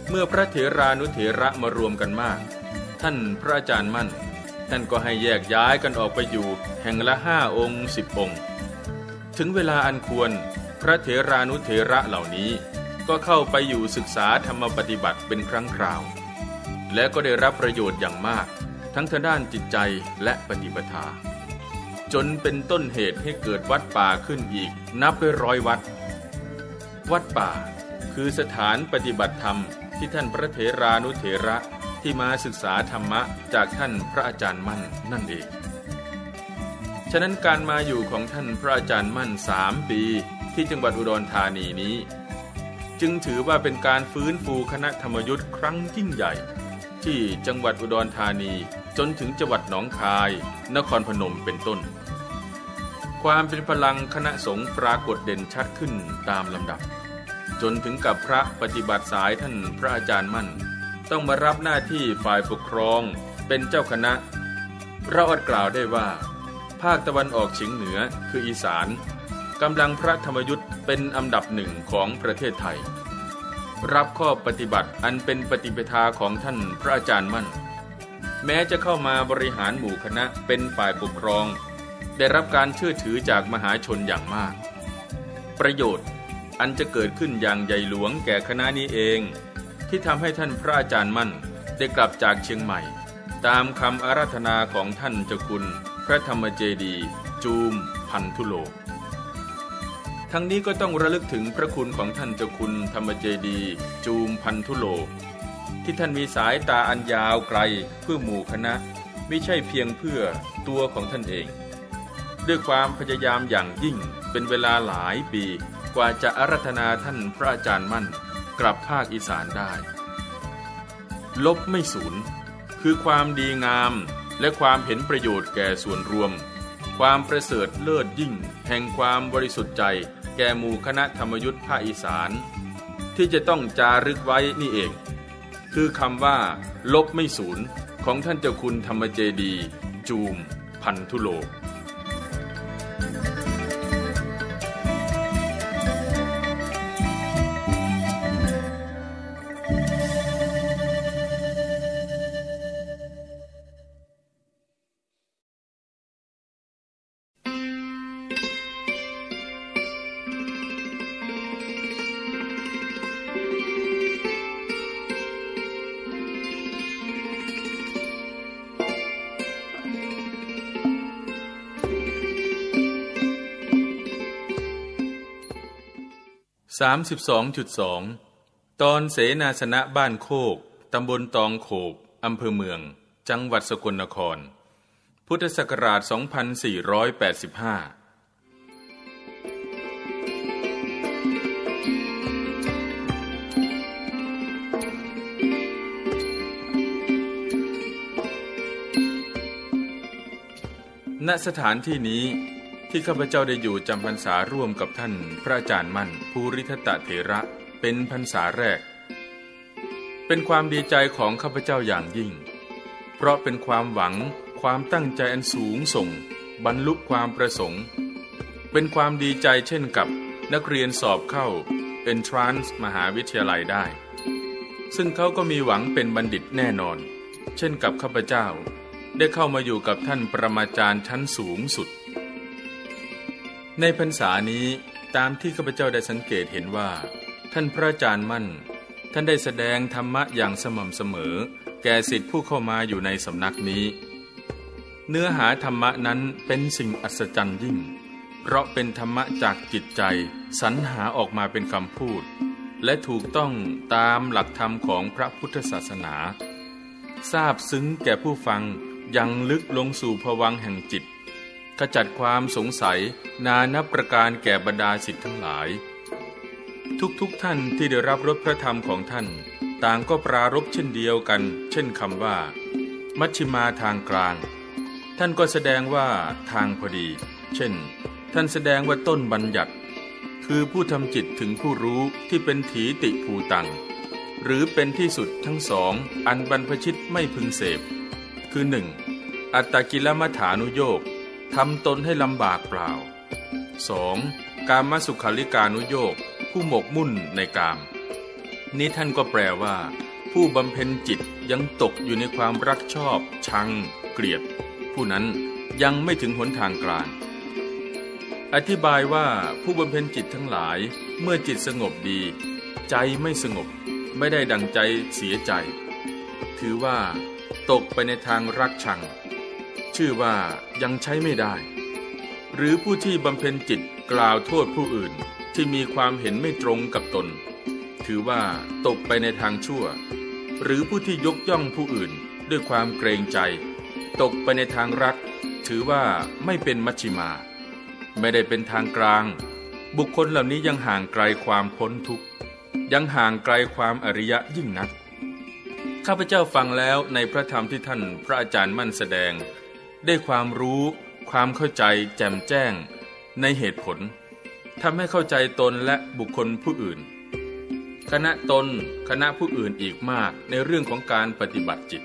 เมื่อพระเถรานุเถระมารวมกันมาก ท่านพระอาจารย์มั่น ท่านก็ให้แยกย้ายกันออกไปอยู่แห่งละห้าองค์สิบองค์ ถึงเวลาอันควรพระเถรานุเถระเหล่านี้ ก็เข้าไปอยู่ศึกษาธรรมปฏิบัติเป็นครั้งคราว และก็ได้รับประโยชน์อย่างมาก ทั้งทางด้านจิตใจและปฏิปทา จนเป็นต้นเหตุให้เกิดวัดป่าขึ้นอีก นับไปร้อยวัด วัดป่า คือสถานปฏิบัติธรรมที่ท่านพระเถรานุเถระที่มาศึกษาธรรมะจากท่านพระอาจารย์มั่นนั่นเอง ฉะนั้นการมาอยู่ของท่านพระอาจารย์มั่นสามปี ที่จังหวัดอุดรธานีนี้ จึงถือว่าเป็นการฟื้นฟูคณะธรรมยุทธ์ครั้งยิ่งใหญ่ ที่จังหวัดอุดรธานีจนถึงจังหวัดหนองคาย นครพนมเป็นต้น ความเป็นพลังคณะสงฆ์ปรากฏเด่นชัดขึ้นตามลำดับ จนถึงกับพระปฏิบัติสายท่านพระอาจารย์มั่น ต้องมารับหน้าที่ฝ่ายปกครองเป็นเจ้าคณะ เราอาจกล่าวได้ว่า ภาคตะวันออกเฉียงเหนือคืออีสานกำลังพระธรรมยุทธ์เป็นอันดับหนึ่งของประเทศไทย รับข้อปฏิบัติอันเป็นปฏิปทาของท่านพระอาจารย์มั่น แม้จะเข้ามาบริหารหมู่คณะเป็นฝ่ายปกครอง ได้รับการเชื่อถือจากมหาชนอย่างมาก ประโยชน์อันจะเกิดขึ้นอย่างใหญ่หลวงแก่คณะนี้เอง ที่ทำให้ท่านพระอาจารย์มั่นได้กลับจากเชียงใหม่ ตามคำอาราธนาของท่านเจ้าคุณ พระธรรมเจดี จูม พันธุโล ทั้งนี้ก็ต้องระลึกถึงพระคุณของท่านเจ้าคุณธรรมเจดี จูมพันธุโล ที่ท่านมีสายตาอันยาวไกลเพื่อหมู่คณะ ไม่ใช่เพียงเพื่อตัวของท่านเอง ด้วยความพยายามอย่างยิ่งเป็นเวลาหลายปี กว่าจะอารัธนาท่านพระอาจารย์มั่น กลับภาคอีสานได้ ลบไม่สูญคือความดีงามและความเห็นประโยชน์แก่ส่วนรวม ความประเสริฐเลิศยิ่ง แห่งความบริสุทธิ์ใจ แก่หมู่คณะธรรมยุทธ์ภาคอีสาน ที่จะต้องจารึกไว้นี่เอง คือคำว่า ลบไม่สูญของท่านเจ้าคุณธรรมเจดี จูม พันธุโล 32.2 ตอนเสนาสนะบ้านโคก ตำบลตองโขบอำเภอเมือง จังหวัดสกลนคร พุทธศักราช 2485ณสถานที่นี้ ที่ข้าพเจ้าได้อยู่จำพรรษาร่วมกับท่านพระอาจารย์มั่นภูริทัตเถระเป็นพรรษาแรก เป็นความดีใจของข้าพเจ้าอย่างยิ่ง เพราะเป็นความหวังความตั้งใจอันสูงส่ง บรรลุความประสงค์ เป็นความดีใจเช่นกับนักเรียนสอบเข้า Entrance มหาวิทยาลัยได้ ซึ่งเขาก็มีหวังเป็นบัณฑิตแน่นอน เช่นกับข้าพเจ้า ได้เข้ามาอยู่กับท่านประมาจารย์ชั้นสูงสุด ในพรรษานี้ตามที่ข้าพเจ้าได้สังเกตเห็นว่า ท่านพระอาจารย์มั่น ท่านได้แสดงธรรมะอย่างสม่ำเสมอ แก่สิทธิผู้เข้ามาอยู่ในสำนักนี้ เนื้อหาธรรมะนั้นเป็นสิ่งอัศจรรย์ยิ่ง เพราะเป็นธรรมะจากจิตใจสรรหาออกมาเป็นคำพูด และถูกต้องตามหลักธรรมของพระพุทธศาสนาทราบซึ้งแก่ผู้ฟังยังลึกลงสู่ภวังแห่งจิต ขจัดความสงสัยนานับประการแก่บรรดาสิทธิ์ทั้งหลาย ทุกๆทท่านที่ได้รับรสพระธรรมของท่าน ต่างก็ปรารบเช่นเดียวกัน เช่นคำว่า มัชชิมาทางกลาง ท่านก็แสดงว่าทางพอดี เช่น ท่านแสดงว่าต้นบัญญัติ คือผู้ทำจิตถึงผู้รู้ที่เป็นถีติภูตัง หรือเป็นที่สุดทั้งสอง อันบรรพชิตไม่พึงเสพ คือหนึ่งอัตตกิลมัฐานุโยก ทำตนให้ลำบากเปล่า 2. การมาสุขาริการุโยกผู้หมกมุ่นในกาม นี้ท่านก็แปลว่า ผู้บำเพ็ญจิตยังตกอยู่ในความรักชอบ ชัง เกลียด ผู้นั้นยังไม่ถึงหนทางกลาง อธิบายว่าผู้บำเพ็ญจิตทั้งหลายเมื่อจิตสงบดี ใจไม่สงบ ไม่ได้ดังใจเสียใจ ถือว่า ตกไปในทางรักชัง ชื่อว่า ยังใช้ไม่ได้ หรือผู้ที่บำเพ็ญจิตกล่าวโทษผู้อื่นที่มีความเห็นไม่ตรงกับตน ถือว่าตกไปในทางชั่ว หรือผู้ที่ยกย่องผู้อื่นด้วยความเกรงใจ ตกไปในทางรัก ถือว่าไม่เป็นมัชชิมา ไม่ได้เป็นทางกลาง บุคคลเหล่านี้ยังห่างไกลความพ้นทุกข์ยังห่างไกลความอริยะยิ่งนักข้าพเจ้าฟังแล้วในพระธรรมที่ท่านพระอาจารย์มั่นแสดง ได้ความรู้ ความเข้าใจแจ่มแจ้ง ในเหตุผลทำให้เข้าใจตนและบุคคลผู้อื่น คณะตนคณะผู้อื่นอีกมากในเรื่องของการปฏิบัติจิต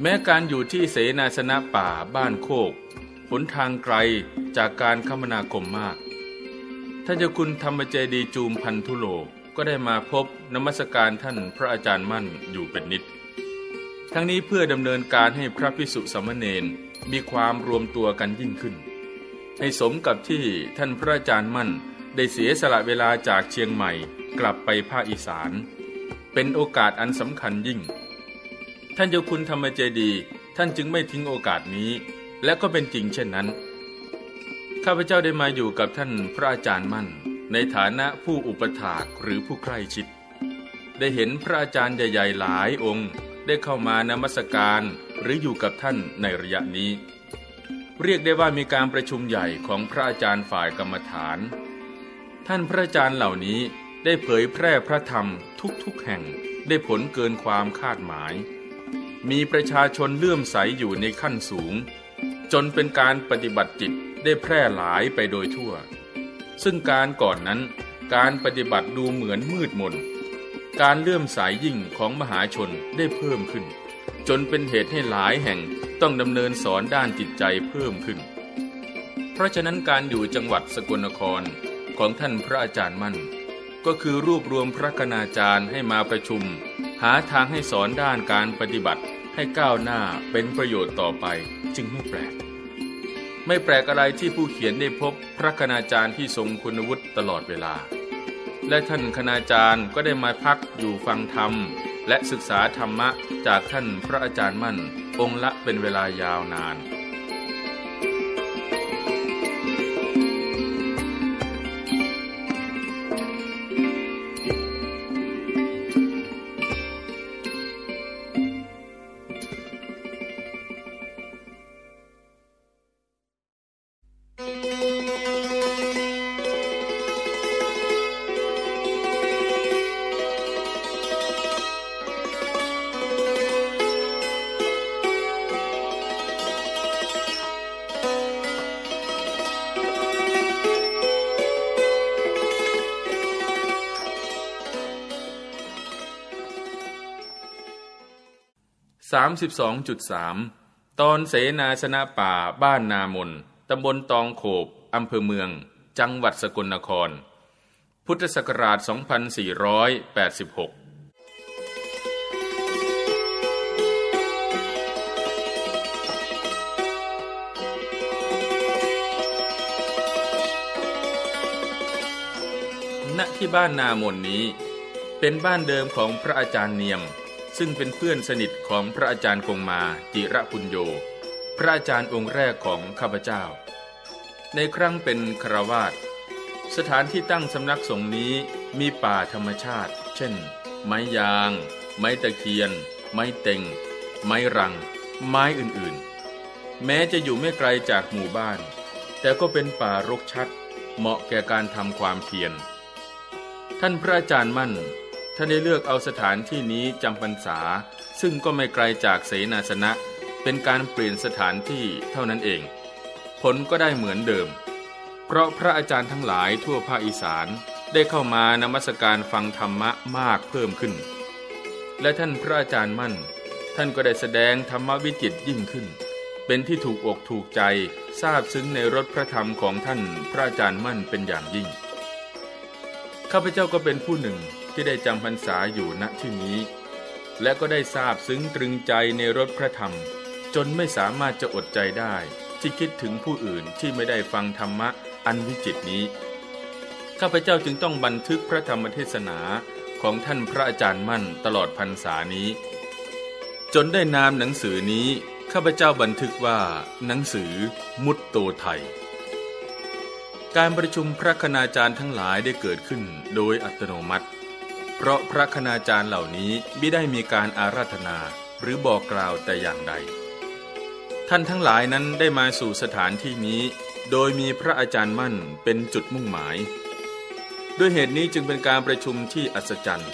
แม้การอยู่ที่เสนาสนะป่าบ้านโคกหนทางไกลจากการคมนาคมมากท่านเจ้าคุณธรรมเจดีจูมพันธุโลก็ได้มาพบนมัสการท่านพระอาจารย์มั่นอยู่เป็นนิด ทั้งนี้เพื่อดำเนินการให้พระพิสุสมณเณรมีความรวมตัวกันยิ่งขึ้น ให้สมกับที่ท่านพระอาจารย์มั่นได้เสียสละเวลาจากเชียงใหม่กลับไปภาคอีสาน เป็นโอกาสอันสำคัญยิ่ง ท่านเจ้าคุณธรรมเจดีท่านจึงไม่ทิ้งโอกาสนี้ และก็เป็นจริงเช่นนั้น ข้าพเจ้าได้มาอยู่กับท่านพระอาจารย์มั่น ในฐานะผู้อุปถากหรือผู้ใกล้ชิด ได้เห็นพระอาจารย์ใหญ่ๆหลายองค์ ได้เข้ามานมัสการหรืออยู่กับท่านในระยะนี้ เรียกได้ว่ามีการประชุมใหญ่ของพระอาจารย์ฝ่ายกรรมฐาน ท่านพระอาจารย์เหล่านี้ได้เผยแพร่พระธรรมทุกๆแห่งได้ผลเกินความคาดหมาย มีประชาชนเลื่อมใสอยู่ในขั้นสูง จนเป็นการปฏิบัติจิตได้แพร่หลายไปโดยทั่ว ซึ่งการก่อนนั้นการปฏิบัติดูเหมือนมืดมน การเลื่อมสายยิ่งของมหาชนได้เพิ่มขึ้น จนเป็นเหตุให้หลายแห่งต้องดำเนินสอนด้านจิตใจเพิ่มขึ้น เพราะฉะนั้นการอยู่จังหวัดสกลนครของท่านพระอาจารย์มั่น ก็คือรวบรวมพระคณาจารย์ให้มาประชุม หาทางให้สอนด้านการปฏิบัติให้ก้าวหน้าเป็นประโยชน์ต่อไปจึงไม่แปลก ไม่แปลกอะไรที่ผู้เขียนได้พบพระคณาจารย์ที่ทรงคุณวุฒิตลอดเวลา และท่านคณาจารย์ก็ได้มาพักอยู่ฟังธรรม และศึกษาธรรมะจากท่านพระอาจารย์มั่น องค์ละเป็นเวลายาวนาน 32.3 ตอนเสนาสนะป่าบ้านนามนตำบลตองโขบอำเภอเมือง จังหวัดสกลนคร พุทธศักราช 2486ณที่บ้านนามนนี้ เป็นบ้านเดิมของพระอาจารย์เนียม ซึ่งเป็นเพื่อนสนิทของพระอาจารย์คงมาจิระปุญโย พระอาจารย์องค์แรกของข้าพเจ้า ในครั้งเป็นคราวาสสถานที่ตั้งสำนักสงฆ์นี้มีป่าธรรมชาติ เช่น ไม้ยาง ไม้ตะเคียน ไม้เต็ง ไม้รัง ไม้อื่นๆ แม้จะอยู่ไม่ไกลจากหมู่บ้าน แต่ก็เป็นป่ารกชัด เหมาะแก่การทำความเพียรท่านพระอาจารย์มั่น ท่านได้เลือกเอาสถานที่นี้จำพรรษา ซึ่งก็ไม่ไกลจากเสนาสนะ เป็นการเปลี่ยนสถานที่เท่านั้นเอง ผลก็ได้เหมือนเดิม เพราะพระอาจารย์ทั้งหลายทั่วภาคอีสานได้เข้ามานมัสการฟังธรรมะมากเพิ่มขึ้น และท่านพระอาจารย์มั่น ท่านก็ได้แสดงธรรมวิจิตยิ่งขึ้น เป็นที่ถูกอกถูกใจทราบซึ้งในรสพระธรรมของท่านพระอาจารย์มั่นเป็นอย่างยิ่งข้าพเจ้าก็เป็นผู้หนึ่ง ที่ได้จำพรรษาอยู่ณที่นี้ และก็ได้ทราบซึ้งตรึงใจในรถพระธรรม จนไม่สามารถจะอดใจได้ ที่คิดถึงผู้อื่นที่ไม่ได้ฟังธรรมะอันวิจิตนี้ ข้าพเจ้าจึงต้องบันทึกพระธรรมเทศนาของท่านพระอาจารย์มั่นตลอดพรรษานี้ จนได้นามหนังสือนี้ ข้าพเจ้าบันทึกว่า หนังสือมุตโตไทย การประชุมพระคณาจารย์ทั้งหลายได้เกิดขึ้นโดยอัตโนมัติ เพราะพระคณาจารย์เหล่านี้ไม่ได้มีการอาราธนาหรือบอกกล่าวแต่อย่างใด ท่านทั้งหลายนั้นได้มาสู่สถานที่นี้ โดยมีพระอาจารย์มั่นเป็นจุดมุ่งหมาย ด้วยเหตุนี้จึงเป็นการประชุมที่อัศจรรย์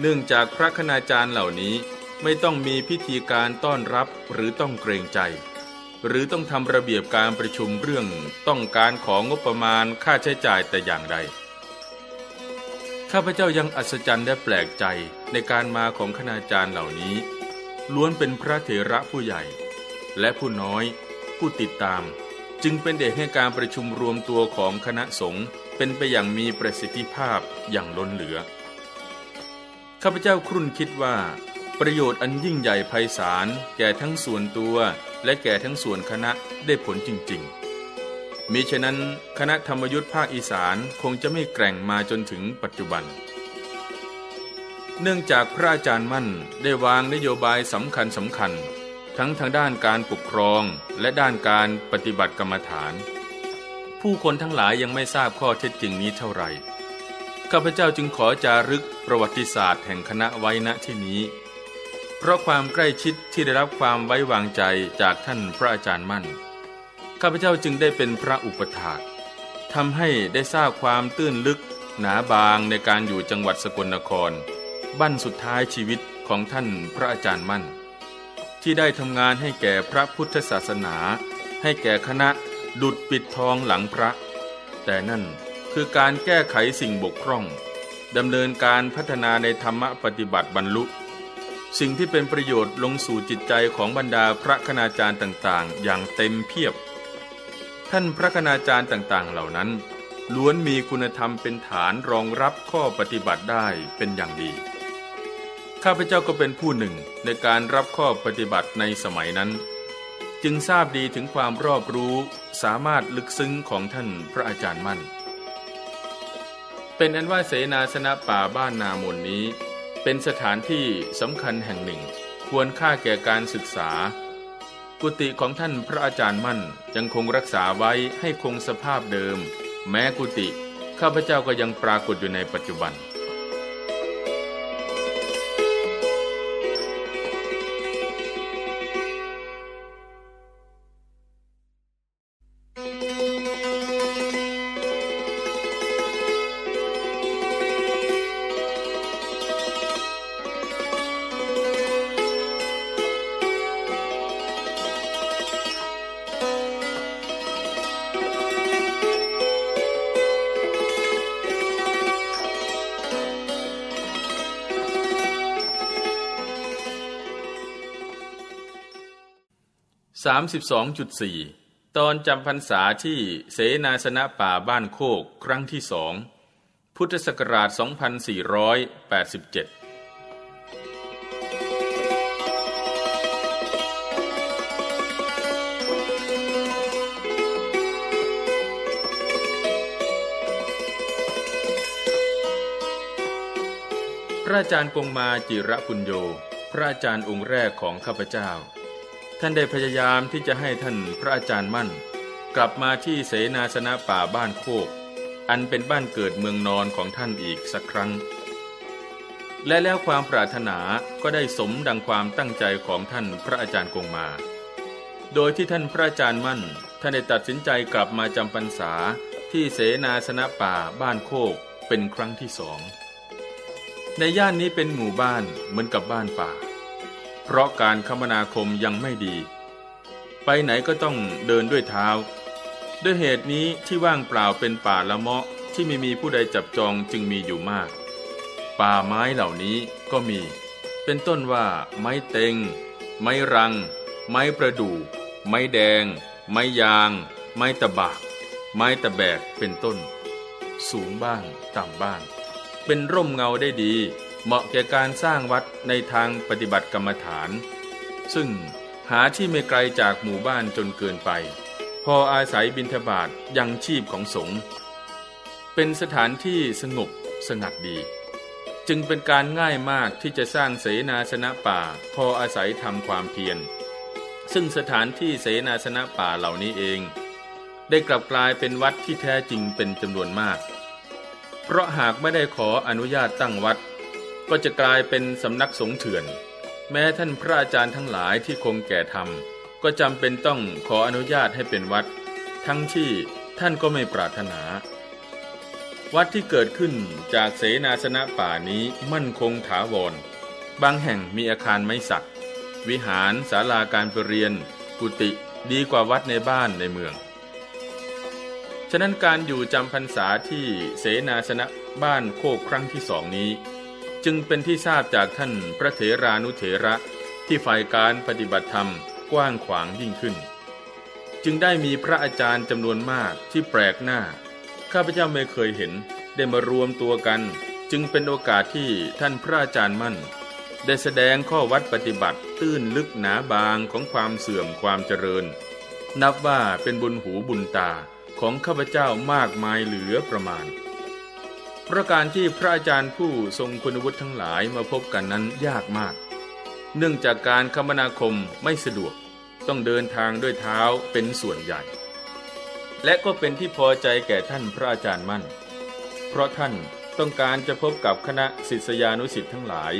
เนื่องจากพระคณาจารย์เหล่านี้ไม่ต้องมีพิธีการต้อนรับหรือต้องเกรงใจ หรือต้องทำระเบียบการประชุมเรื่องต้องการของงบประมาณค่าใช้จ่ายแต่อย่างใด ข้าพเจ้ายังอัศจรรย์และแปลกใจในการมาของคณาจารย์เหล่านี้ ล้วนเป็นพระเถระผู้ใหญ่ และผู้น้อยผู้ติดตาม จึงเป็นเด็กให้การประชุมรวมตัวของคณะสงฆ์เป็นไปอย่างมีประสิทธิภาพอย่างล้นเหลือ ข้าพเจ้าครุ่นคิดว่า ประโยชน์อันยิ่งใหญ่ไพศาลแก่ทั้งส่วนตัวและแก่ทั้งส่วนคณะได้ผลจริง ๆ มิฉะนั้นคณะธรรมยุทธ์ภาคอีสานคงจะไม่แกร่งมาจนถึงปัจจุบัน เนื่องจากพระอาจารย์มั่นได้วางนโยบายสำคัญสำคัญ ทั้งทางด้านการปกครองและด้านการปฏิบัติกรรมฐาน ผู้คนทั้งหลายยังไม่ทราบข้อเท็จจริงนี้เท่าไหร่ข้าพเจ้าจึงขอจารึกประวัติศาสตร์แห่งคณะไว้ณที่นี้ เพราะความใกล้ชิดที่ได้รับความไว้วางใจจากท่านพระอาจารย์มั่น ข้าพเจ้าจึงได้เป็นพระอุปถากทำให้ได้ทราบความตื้นลึก หนาบางในการอยู่จังหวัดสกลนคร บั้นสุดท้ายชีวิตของท่านพระอาจารย์มั่น ที่ได้ทำงานให้แก่พระพุทธศาสนา ให้แก่คณะดุดปิดทองหลังพระ แต่นั่นคือการแก้ไขสิ่งบกพร่องดำเนินการพัฒนาในธรรมปฏิบัติบรรลุ สิ่งที่เป็นประโยชน์ลงสู่จิตใจของบรรดาพระคณาจารย์ต่างๆ อย่างเต็มเพียบ ท่านพระคณาจารย์ต่างๆ เหล่านั้น ล้วนมีคุณธรรมเป็นฐานรองรับข้อปฏิบัติได้เป็นอย่างดี ข้าพเจ้าก็เป็นผู้หนึ่งในการรับข้อปฏิบัติในสมัยนั้น จึงทราบดีถึงความรอบรู้สามารถลึกซึ้งของท่านพระอาจารย์มั่น เป็นอันว่าเสนาสนะป่าบ้านนามนนี้ เป็นสถานที่สำคัญแห่งหนึ่ง ควรค่าแก่การศึกษา กุฏิของท่านพระอาจารย์มั่นยังคงรักษาไว้ให้คงสภาพเดิม แม้กุฏิข้าพเจ้าก็ยังปรากฏอยู่ในปัจจุบัน 32.4 ตอนจำพรรษาที่เสนาสนะป่าบ้านโคกครั้งที่สอง พุทธศักราช 2487พระอาจารย์กงมาจิระปุญโย พระอาจารย์องค์แรกของข้าพเจ้า ท่านได้พยายามที่จะให้ท่านพระอาจารย์มั่น กลับมาที่เสนาสนะป่าบ้านโคก อันเป็นบ้านเกิดเมืองนอนของท่านอีกสักครั้ง และแล้วความปรารถนาก็ได้สมดังความตั้งใจของท่านพระอาจารย์กงมา โดยที่ท่านพระอาจารย์มั่น ท่านได้ตัดสินใจกลับมาจำพรรษาที่เสนาสนะป่าบ้านโคกเป็นครั้งที่สองในย่านนี้เป็นหมู่บ้านเหมือนกับบ้านป่า เพราะการคมนาคมยังไม่ดี ไปไหนก็ต้องเดินด้วยเท้า ด้วยเหตุนี้ที่ว่างเปล่าเป็นป่าละเมาะที่ไม่มีผู้ใดจับจองจึงมีอยู่มาก ป่าไม้เหล่านี้ก็มี เป็นต้นว่า ไม้เต็ง ไม้รัง ไม้ประดู่ ไม้แดง ไม้ยาง ไม้ตะบาก ไม้ตะแบกเป็นต้น สูงบ้าง ต่ำบ้าง เป็นร่มเงาได้ดี เหมาะแก่การสร้างวัดในทางปฏิบัติกรรมฐาน ซึ่งหาที่ไม่ไกลจากหมู่บ้านจนเกินไป พออาศัยบิณฑบาตยังชีพของสงฆ์เป็นสถานที่สงบสงัดดี จึงเป็นการง่ายมากที่จะสร้างเสนาสนะป่า พออาศัยทำความเพียรซึ่งสถานที่เสนาสนะป่าเหล่านี้เอง ได้กลับกลายเป็นวัดที่แท้จริงเป็นจำนวนมาก เพราะหากไม่ได้ขออนุญาตตั้งวัด ก็จะกลายเป็นสำนักสงฆ์เถื่อน แม้ท่านพระอาจารย์ทั้งหลายที่คงแก่ธรรม ก็จำเป็นต้องขออนุญาตให้เป็นวัด ทั้งที่ท่านก็ไม่ปรารถนา วัดที่เกิดขึ้นจากเสนาสนะป่านี้มั่นคงถาวร บางแห่งมีอาคารไม้สัก วิหารศาลาการประเรียน กุฏิดีกว่าวัดในบ้านในเมือง ฉะนั้นการอยู่จำพรรษาที่เสนาสนะบ้านโคกครั้งที่สองนี้ จึงเป็นที่ทราบจากท่านพระเถรานุเถระที่ฝ่ายการปฏิบัติธรรมกว้างขวางยิ่งขึ้น จึงได้มีพระอาจารย์จำนวนมากที่แปลกหน้า ข้าพเจ้าไม่เคยเห็นได้มารวมตัวกัน จึงเป็นโอกาสที่ท่านพระอาจารย์มั่น ได้แสดงข้อวัดปฏิบัติตื้นลึกหนาบางของความเสื่อมความเจริญ นับว่าเป็นบุญหูบุญตาของข้าพเจ้ามากมายเหลือประมาณ ประการที่พระอาจารย์ผู้ทรงคุณวุฒิทั้งหลายมาพบกันนั้นยากมาก เนื่องจากการคมนาคมไม่สะดวก ต้องเดินทางด้วยเท้าเป็นส่วนใหญ่ และก็เป็นที่พอใจแก่ท่านพระอาจารย์มั่น เพราะท่านต้องการจะพบกับคณะศิษยานุศิษย์ทั้งหลาย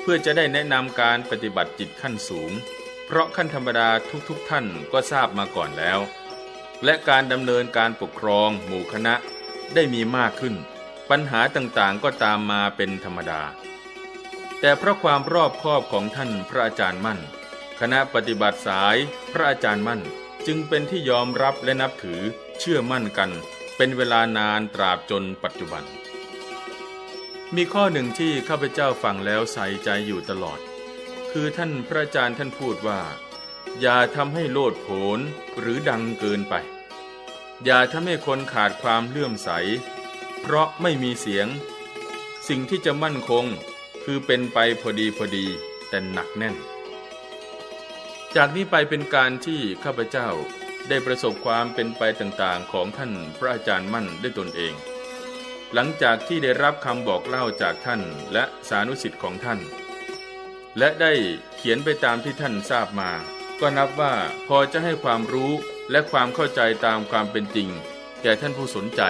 เพื่อจะได้แนะนำการปฏิบัติจิตขั้นสูง เพราะขั้นธรรมดาทุกๆทท่านก็ทราบมาก่อนแล้ว และการดำเนินการปกครองหมู่คณะได้มีมากขึ้น ปัญหาต่างๆก็ตามมาเป็นธรรมดา แต่เพราะความรอบคอบของท่านพระอาจารย์มั่น คณะปฏิบัติสายพระอาจารย์มั่นจึงเป็นที่ยอมรับและนับถือเชื่อมั่นกัน เป็นเวลานานตราบจนปัจจุบัน มีข้อหนึ่งที่ข้าพเจ้าฟังแล้วใส่ใจอยู่ตลอด คือท่านพระอาจารย์ท่านพูดว่า อย่าทำให้โลดโผนหรือดังเกินไป อย่าทำให้คนขาดความเลื่อมใส เพราะไม่มีเสียง สิ่งที่จะมั่นคงคือเป็นไปพอดีพอดีแต่หนักแน่น จากนี้ไปเป็นการที่ข้าพเจ้าได้ประสบความเป็นไปต่างๆ ของท่านพระอาจารย์มั่นด้วยตนเอง หลังจากที่ได้รับคำบอกเล่าจากท่านและสานุสิทธิ์ของท่าน และได้เขียนไปตามที่ท่านทราบมา ก็นับว่าพอจะให้ความรู้และความเข้าใจตามความเป็นจริง แก่ท่านผู้สนใจ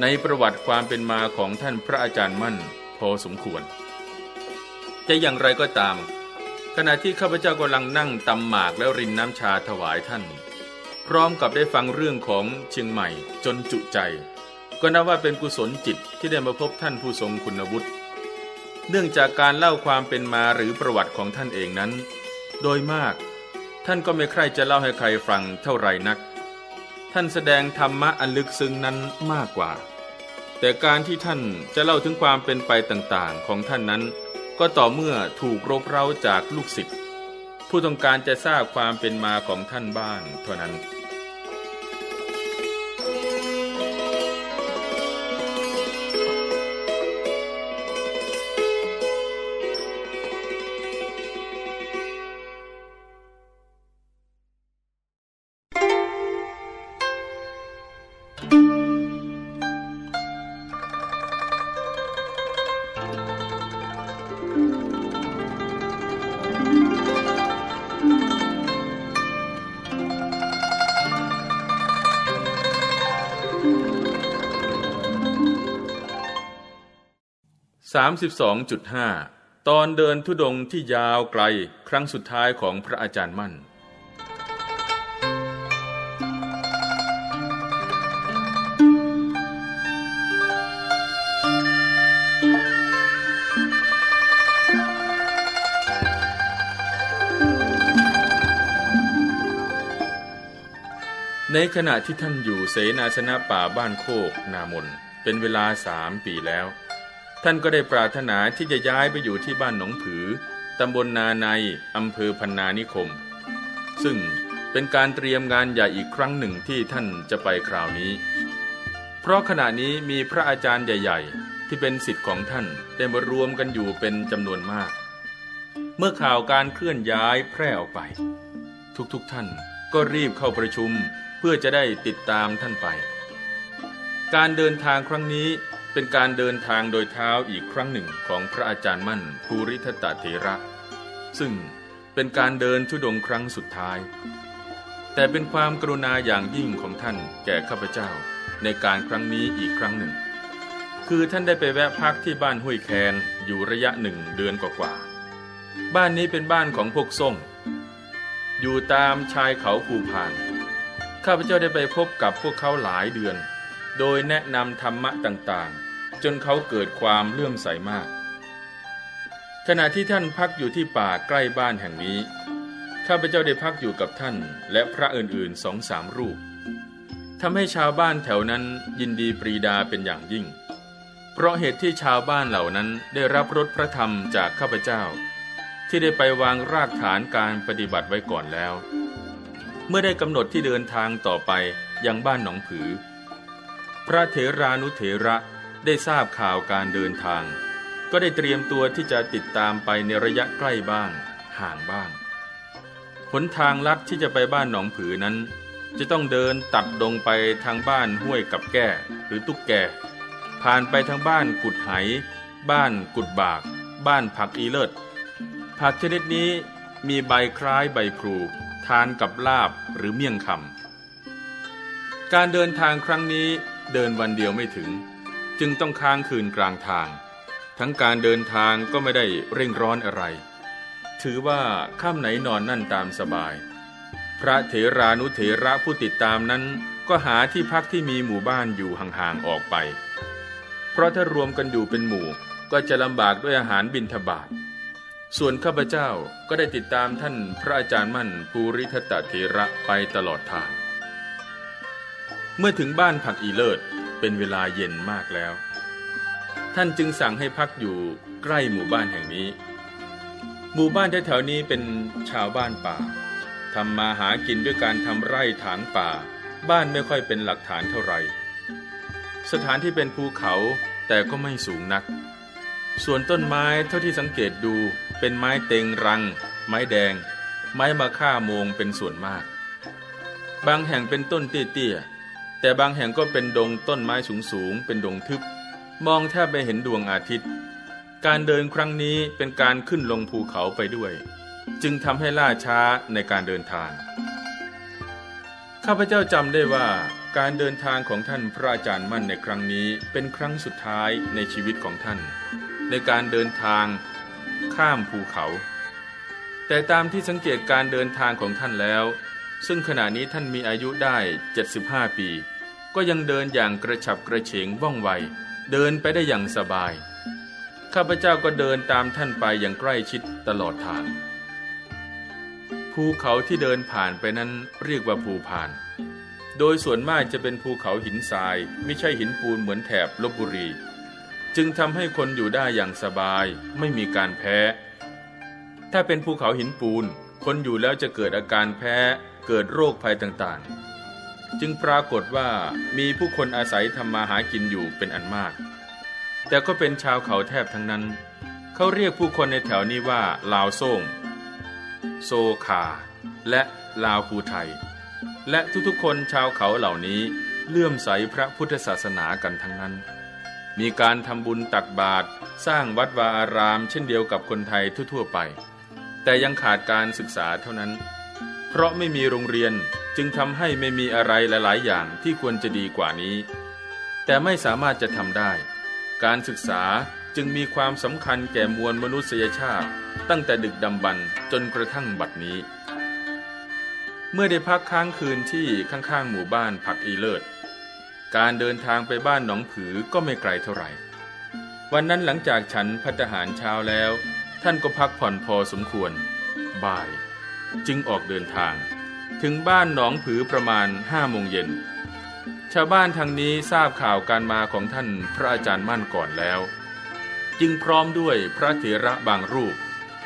ในประวัติความเป็นมาของท่านพระอาจารย์มั่นพอสมควร จะอย่างไรก็ตาม ขณะที่ข้าพเจ้ากำลังนั่งตำหมากแล้วรินน้ำชาถวายท่าน พร้อมกับได้ฟังเรื่องของเชียงใหม่จนจุใจ ก็นับว่าเป็นกุศลจิตที่ได้มาพบท่านผู้ทรงคุณวุฒิเนื่องจากการเล่าความเป็นมาหรือประวัติของท่านเองนั้น โดยมาก ท่านก็ไม่ใคร่จะเล่าให้ใครฟังเท่าไรนัก ท่านแสดงธรรมะอันลึกซึ้งนั้นมากกว่า แต่การที่ท่านจะเล่าถึงความเป็นไปต่างๆ ของท่านนั้น ก็ต่อเมื่อถูกรบเร้าจากลูกศิษย์ผู้ต้องการจะทราบความเป็นมาของท่านบ้างเท่านั้น 32.5 ตอนเดินทุดงที่ยาวไกลครั้งสุดท้ายของพระอาจารย์มั่น ในขณะที่ท่านอยู่เสนาสนะป่าบ้านโคกนามน เป็นเวลาสามปีแล้ว ท่านก็ได้ปรารถนาที่จะย้ายไปอยู่ที่บ้านหนองผือ ตำบลนาในอำเภอพันนานิคม ซึ่งเป็นการเตรียมงานใหญ่อีกครั้งหนึ่งที่ท่านจะไปคราวนี้ เพราะขณะนี้มีพระอาจารย์ใหญ่ ๆ ที่เป็นสิทธิ์ของท่านได้มารวมกันอยู่เป็นจำนวนมาก เมื่อข่าวการเคลื่อนย้ายแพร่ออกไป ทุกๆทท่านก็รีบเข้าประชุมเพื่อจะได้ติดตามท่านไป การเดินทางครั้งนี้ เป็นการเดินทางโดยเท้าอีกครั้งหนึ่งของพระอาจารย์มั่นภูริทัตเถระ ซึ่งเป็นการเดินทุดงครั้งสุดท้าย แต่เป็นความกรุณาอย่างยิ่งของท่านแก่ข้าพเจ้าในการครั้งนี้อีกครั้งหนึ่ง คือท่านได้ไปแวะพักที่บ้านห้วยแคนอยู่ระยะหนึ่งเดือนกว่าๆบ้านนี้เป็นบ้านของพวกส่งอยู่ตามชายเขาภูพาน ข้าพเจ้าได้ไปพบกับพวกเขาหลายเดือน โดยแนะนำธรรมะต่างๆ จนเขาเกิดความเลื่อมใสมาก ขณะที่ท่านพักอยู่ที่ป่าใกล้บ้านแห่งนี้ ข้าพเจ้าได้พักอยู่กับท่านและพระอื่นๆสองสามรูปทำให้ชาวบ้านแถวนั้นยินดีปรีดาเป็นอย่างยิ่ง เพราะเหตุที่ชาวบ้านเหล่านั้นได้รับรสพระธรรมจากข้าพเจ้า ที่ได้ไปวางรากฐานการปฏิบัติไว้ก่อนแล้ว เมื่อได้กำหนดที่เดินทางต่อไปยังบ้านหนองผือ พระเถรานุเถระ ได้ทราบข่าวการเดินทาง ก็ได้เตรียมตัวที่จะติดตามไปในระยะใกล้บ้าง ห่างบ้างหนทางลัดที่จะไปบ้านหนองผือนั้น จะต้องเดินตัดดงไปทางบ้านห้วยกับแก้หรือตุ๊กแก่ผ่านไปทางบ้านกุดไห บ้านกุดบาก บ้านผักอีเลิศ ผักชนิดนี้มีใบคล้ายใบพลูทานกับลาบหรือเมี่ยงคำการเดินทางครั้งนี้เดินวันเดียวไม่ถึง จึงต้องค้างคืนกลางทาง ทั้งการเดินทางก็ไม่ได้เร่งร้อนอะไร ถือว่าข้ามไหนนอนนั่นตามสบาย พระเถรานุเถระผู้ติดตามนั้น ก็หาที่พักที่มีหมู่บ้านอยู่ห่างๆออกไป เพราะถ้ารวมกันอยู่เป็นหมู่ก็จะลำบากด้วยอาหารบินทบาทส่วนข้าพเจ้าก็ได้ติดตามท่านพระอาจารย์มั่นปูริทัตเถระไปตลอดทาง เมื่อถึงบ้านผักอีเลิศ เป็นเวลาเย็นมากแล้ว ท่านจึงสั่งให้พักอยู่ใกล้หมู่บ้านแห่งนี้ หมู่บ้านแถวๆนี้เป็นชาวบ้านป่าทำมาหากินด้วยการทำไร่ถางป่า บ้านไม่ค่อยเป็นหลักฐานเท่าไหร่ สถานที่เป็นภูเขาแต่ก็ไม่สูงนัก ส่วนต้นไม้เท่าที่สังเกตดูเป็นไม้เต็งรัง ไม้แดง ไม้มาค่าโมงเป็นส่วนมาก บางแห่งเป็นต้นเตี้ย แต่บางแห่งก็เป็นดงต้นไม้สูงๆเป็นดงทึบ มองแทบไม่เห็นดวงอาทิตย์ การเดินครั้งนี้เป็นการขึ้นลงภูเขาไปด้วย จึงทำให้ล่าช้าในการเดินทางข้าพเจ้าจำได้ว่าการเดินทางของท่านพระอาจารย์มั่นในครั้งนี้เป็นครั้งสุดท้ายในชีวิตของท่าน ในการเดินทางข้ามภูเขา แต่ตามที่สังเกตการเดินทางของท่านแล้ว ซึ่งขณะนี้ท่านมีอายุได้ 75 ปี ก็ยังเดินอย่างกระฉับกระเฉงว่องไว เดินไปได้อย่างสบาย ข้าพเจ้าก็เดินตามท่านไปอย่างใกล้ชิดตลอดทาง ภูเขาที่เดินผ่านไปนั้นเรียกว่าภูพาน โดยส่วนมากจะเป็นภูเขาหินทรายไม่ใช่หินปูนเหมือนแถบลบบุรี จึงทำให้คนอยู่ได้อย่างสบายไม่มีการแพ้ ถ้าเป็นภูเขาหินปูนคคนอยู่แล้วจะเกิดอาการแพ้เกิดโรคภัยต่างๆ จึงปรากฏว่ามีผู้คนอาศัยทำมาหากินอยู่เป็นอันมาก แต่ก็เป็นชาวเขาแทบทั้งนั้น เขาเรียกผู้คนในแถวนี้ว่า ลาวโซ่งโซคา และลาวภูไทย และทุกๆคนชาวเขาเหล่านี้เลื่อมใสพระพุทธศาสนากันทั้งนั้น มีการทำบุญตักบาตรสร้างวัดวาอาราม เช่นเดียวกับคนไทยทั่วๆไป แต่ยังขาดการศึกษาเท่านั้น เพราะไม่มีโรงเรียน จึงทำให้ไม่มีอะไรหลาย ๆ อย่างที่ควรจะดีกว่านี้ แต่ไม่สามารถจะทำได้ การศึกษาจึงมีความสำคัญแก่มวลมนุษยชาติ ตั้งแต่ดึกดำบรรจนกระทั่งบัดนี้ เมื่อได้พักค้างคืนที่ข้าง ๆ หมู่บ้านผักอีเลิศ การเดินทางไปบ้านหนองผือก็ไม่ไกลเท่าไหร่ วันนั้นหลังจากฉันพัฒหารเช้าแล้ว ท่านก็พักผ่อนพอสมควร บ่าย จึงออกเดินทาง ถึงบ้านหนองผือประมาณห้าโมงเย็น ชาวบ้านทางนี้ทราบข่าวการมาของท่านพระอาจารย์มั่นก่อนแล้ว จึงพร้อมด้วยพระเถระบางรูป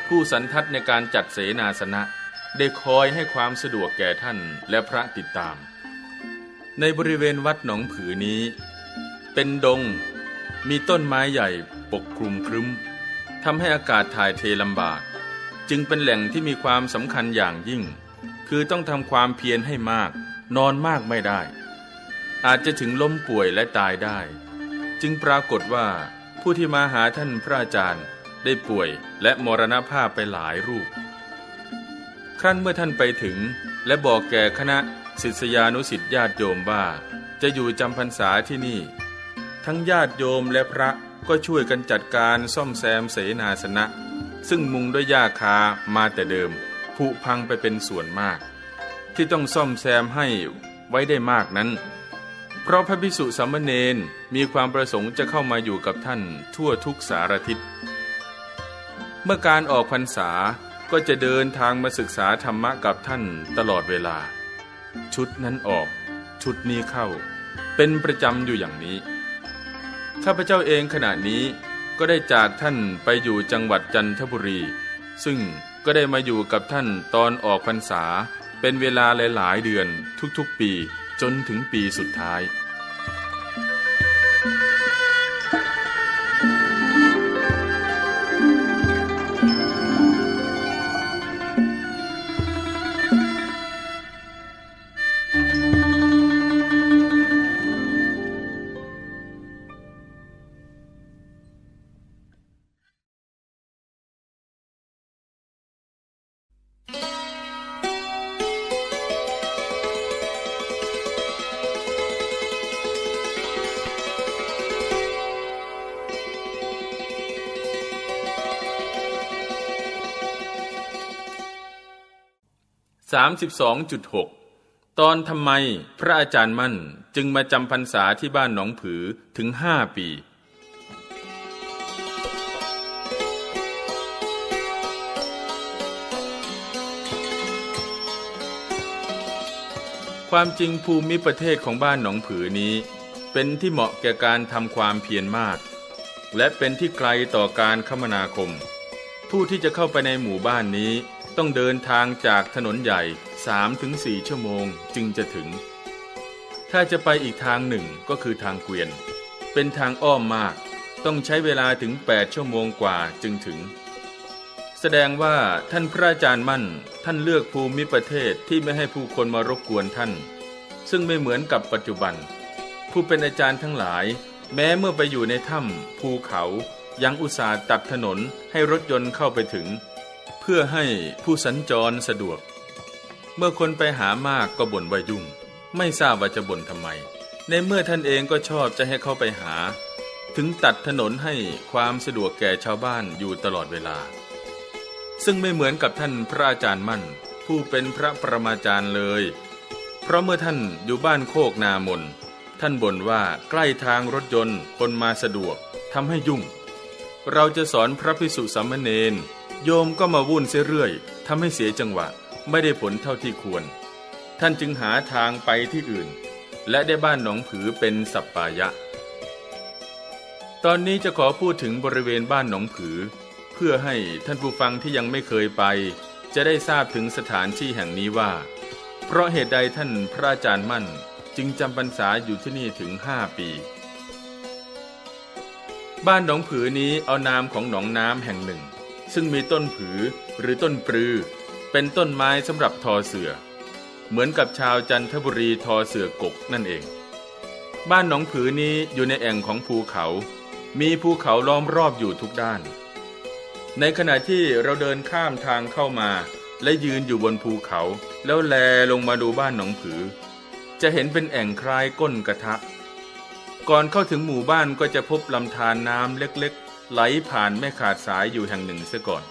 ผู้สันทัดในการจัดเสนาสนะ ได้คอยให้ความสะดวกแก่ท่านและพระติดตาม ในบริเวณวัดหนองผือนี้ เป็นดงมีต้นไม้ใหญ่ปกคลุมครึ้มทำให้อากาศถ่ายเทลำบาก จึงเป็นแหล่งที่มีความสำคัญอย่างยิ่ง คือต้องทำความเพียรให้มาก นอนมากไม่ได้ อาจจะถึงล้มป่วยและตายได้ จึงปรากฏว่าผู้ที่มาหาท่านพระอาจารย์ได้ป่วยและมรณภาพไปหลายรูป ครั้นเมื่อท่านไปถึง และบอกแก่คณะศิษยานุสิ์ญาติโยมว่า จะอยู่จำพรรษาที่นี่ ทั้งญาติโยมและพระก็ช่วยกันจัดการซ่อมแซมเสนาสนะ ซึ่งมุงด้วยหญ้าคามาแต่เดิม ผุพังไปเป็นส่วนมาก ที่ต้องซ่อมแซมให้ไว้ได้มากนั้น เพราะพระภิกษุสามเณรมีความประสงค์จะเข้ามาอยู่กับท่านทั่วทุกสารทิศเมื่อการออกพรรษาก็จะเดินทางมาศึกษาธรรมะกับท่านตลอดเวลา ชุดนั้นออก ชุดนี้เข้า เป็นประจำอยู่อย่างนี้ ข้าพเจ้าเองขณะนี้ก็ได้จากท่านไปอยู่จังหวัดจันทบุรี ซึ่ง ก็ได้มาอยู่กับท่านตอนออกพรรษา เป็นเวลาหลาย ๆ เดือนทุกๆปีจนถึงปีสุดท้าย 32.6 ตอนทำไมพระอาจารย์มั่นจึงมาจำพรรษาที่บ้านหนองผือถึงห้าปีความจริงภูมิประเทศของบ้านหนองผือนี้ เป็นที่เหมาะแก่การทำความเพียรมาก และเป็นที่ไกลต่อการคมนาคม ผู้ที่จะเข้าไปในหมู่บ้านนี้ ต้องเดินทางจากถนนใหญ่ 3-4 ชั่วโมงจึงจะถึง ถ้าจะไปอีกทางหนึ่งก็คือทางเกวียน เป็นทางอ้อมมาก ต้องใช้เวลาถึง 8 ชั่วโมงกว่าจึงถึง แสดงว่าท่านพระอาจารย์มั่น ท่านเลือกภูมิประเทศที่ไม่ให้ผู้คนมารบกวนท่าน ซึ่งไม่เหมือนกับปัจจุบัน ผู้เป็นอาจารย์ทั้งหลาย แม้เมื่อไปอยู่ในถ้ำภูเขายังอุตส่าห์ตัดถนนให้รถยนต์เข้าไปถึง พื่อให้ผู้สัญจรสะดวก เมื่อคนไปหามากก็บ่นว่ายุ่ง ไม่ทราบว่าจะบ่นทำไม ในเมื่อท่านเองก็ชอบจะให้เขาไปหา ถึงตัดถนนให้ความสะดวกแก่ชาวบ้านอยู่ตลอดเวลา ซึ่งไม่เหมือนกับท่านพระอาจารย์มั่น ผู้เป็นพระประมาจารย์เลย เพราะเมื่อท่านอยู่บ้านโคกนามนท่านบ่นว่าใกล้ทางรถยนต์คนมาสะดวกทำให้ยุ่ง เราจะสอนพระพิสุสามเณร โยมก็มาวุ่นเสียเรื่อยทำให้เสียจังหวะ ไม่ได้ผลเท่าที่ควร ท่านจึงหาทางไปที่อื่น และได้บ้านหนองผือเป็นสัปปายะ ตอนนี้จะขอพูดถึงบริเวณบ้านหนองผือ เพื่อให้ท่านผู้ฟังที่ยังไม่เคยไป จะได้ทราบถึงสถานที่แห่งนี้ว่า เพราะเหตุใดท่านพระอาจารย์มั่นจึงจำพรรษาอยู่ที่นี่ถึงห้าปีบ้านหนองผือนี้เอานามของหนองน้ำแห่งหนึ่ง ซึ่งมีต้นผือหรือต้นปลือ เป็นต้นไม้สำหรับทอเสือ เหมือนกับชาวจันทบุรีทอเสือกกนั่นเอง บ้านหนองผือนี้อยู่ในแอ่งของภูเขา มีภูเขาล้อมรอบอยู่ทุกด้าน ในขณะที่เราเดินข้ามทางเข้ามา และยืนอยู่บนภูเขา แล้วแลลงมาดูบ้านหนองผือ จะเห็นเป็นแอ่งคล้ายก้นกระทะ ก่อนเข้าถึงหมู่บ้านก็จะพบลำธารน้ำเล็กๆ ไหลผ่านไม่ขาดสายอยู่แห่งหนึ่งเสียก่อน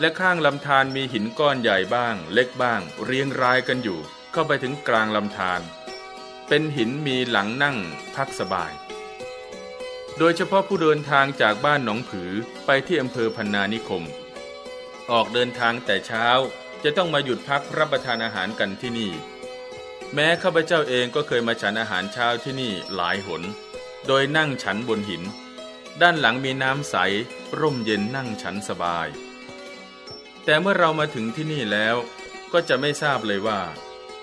และข้างลำธารมีหินก้อนใหญ่บ้าง เล็กบ้าง เรียงรายกันอยู่ เข้าไปถึงกลางลำธารเป็นหินมีหลังนั่งพักสบาย โดยเฉพาะผู้เดินทางจากบ้านหนองผือไปที่อำเภอพันนานิคม ออกเดินทางแต่เช้าจะต้องมาหยุดพักรับประทานอาหารกันที่นี่ แม้ข้าพเจ้าเองก็เคยมาฉันอาหารเช้าที่นี่หลายหน โดยนั่งฉันบนหิน ด้านหลังมีน้ำใส ร่มเย็นนั่งฉันสบาย แต่เมื่อเรามาถึงที่นี่แล้ว ก็จะไม่ทราบเลยว่า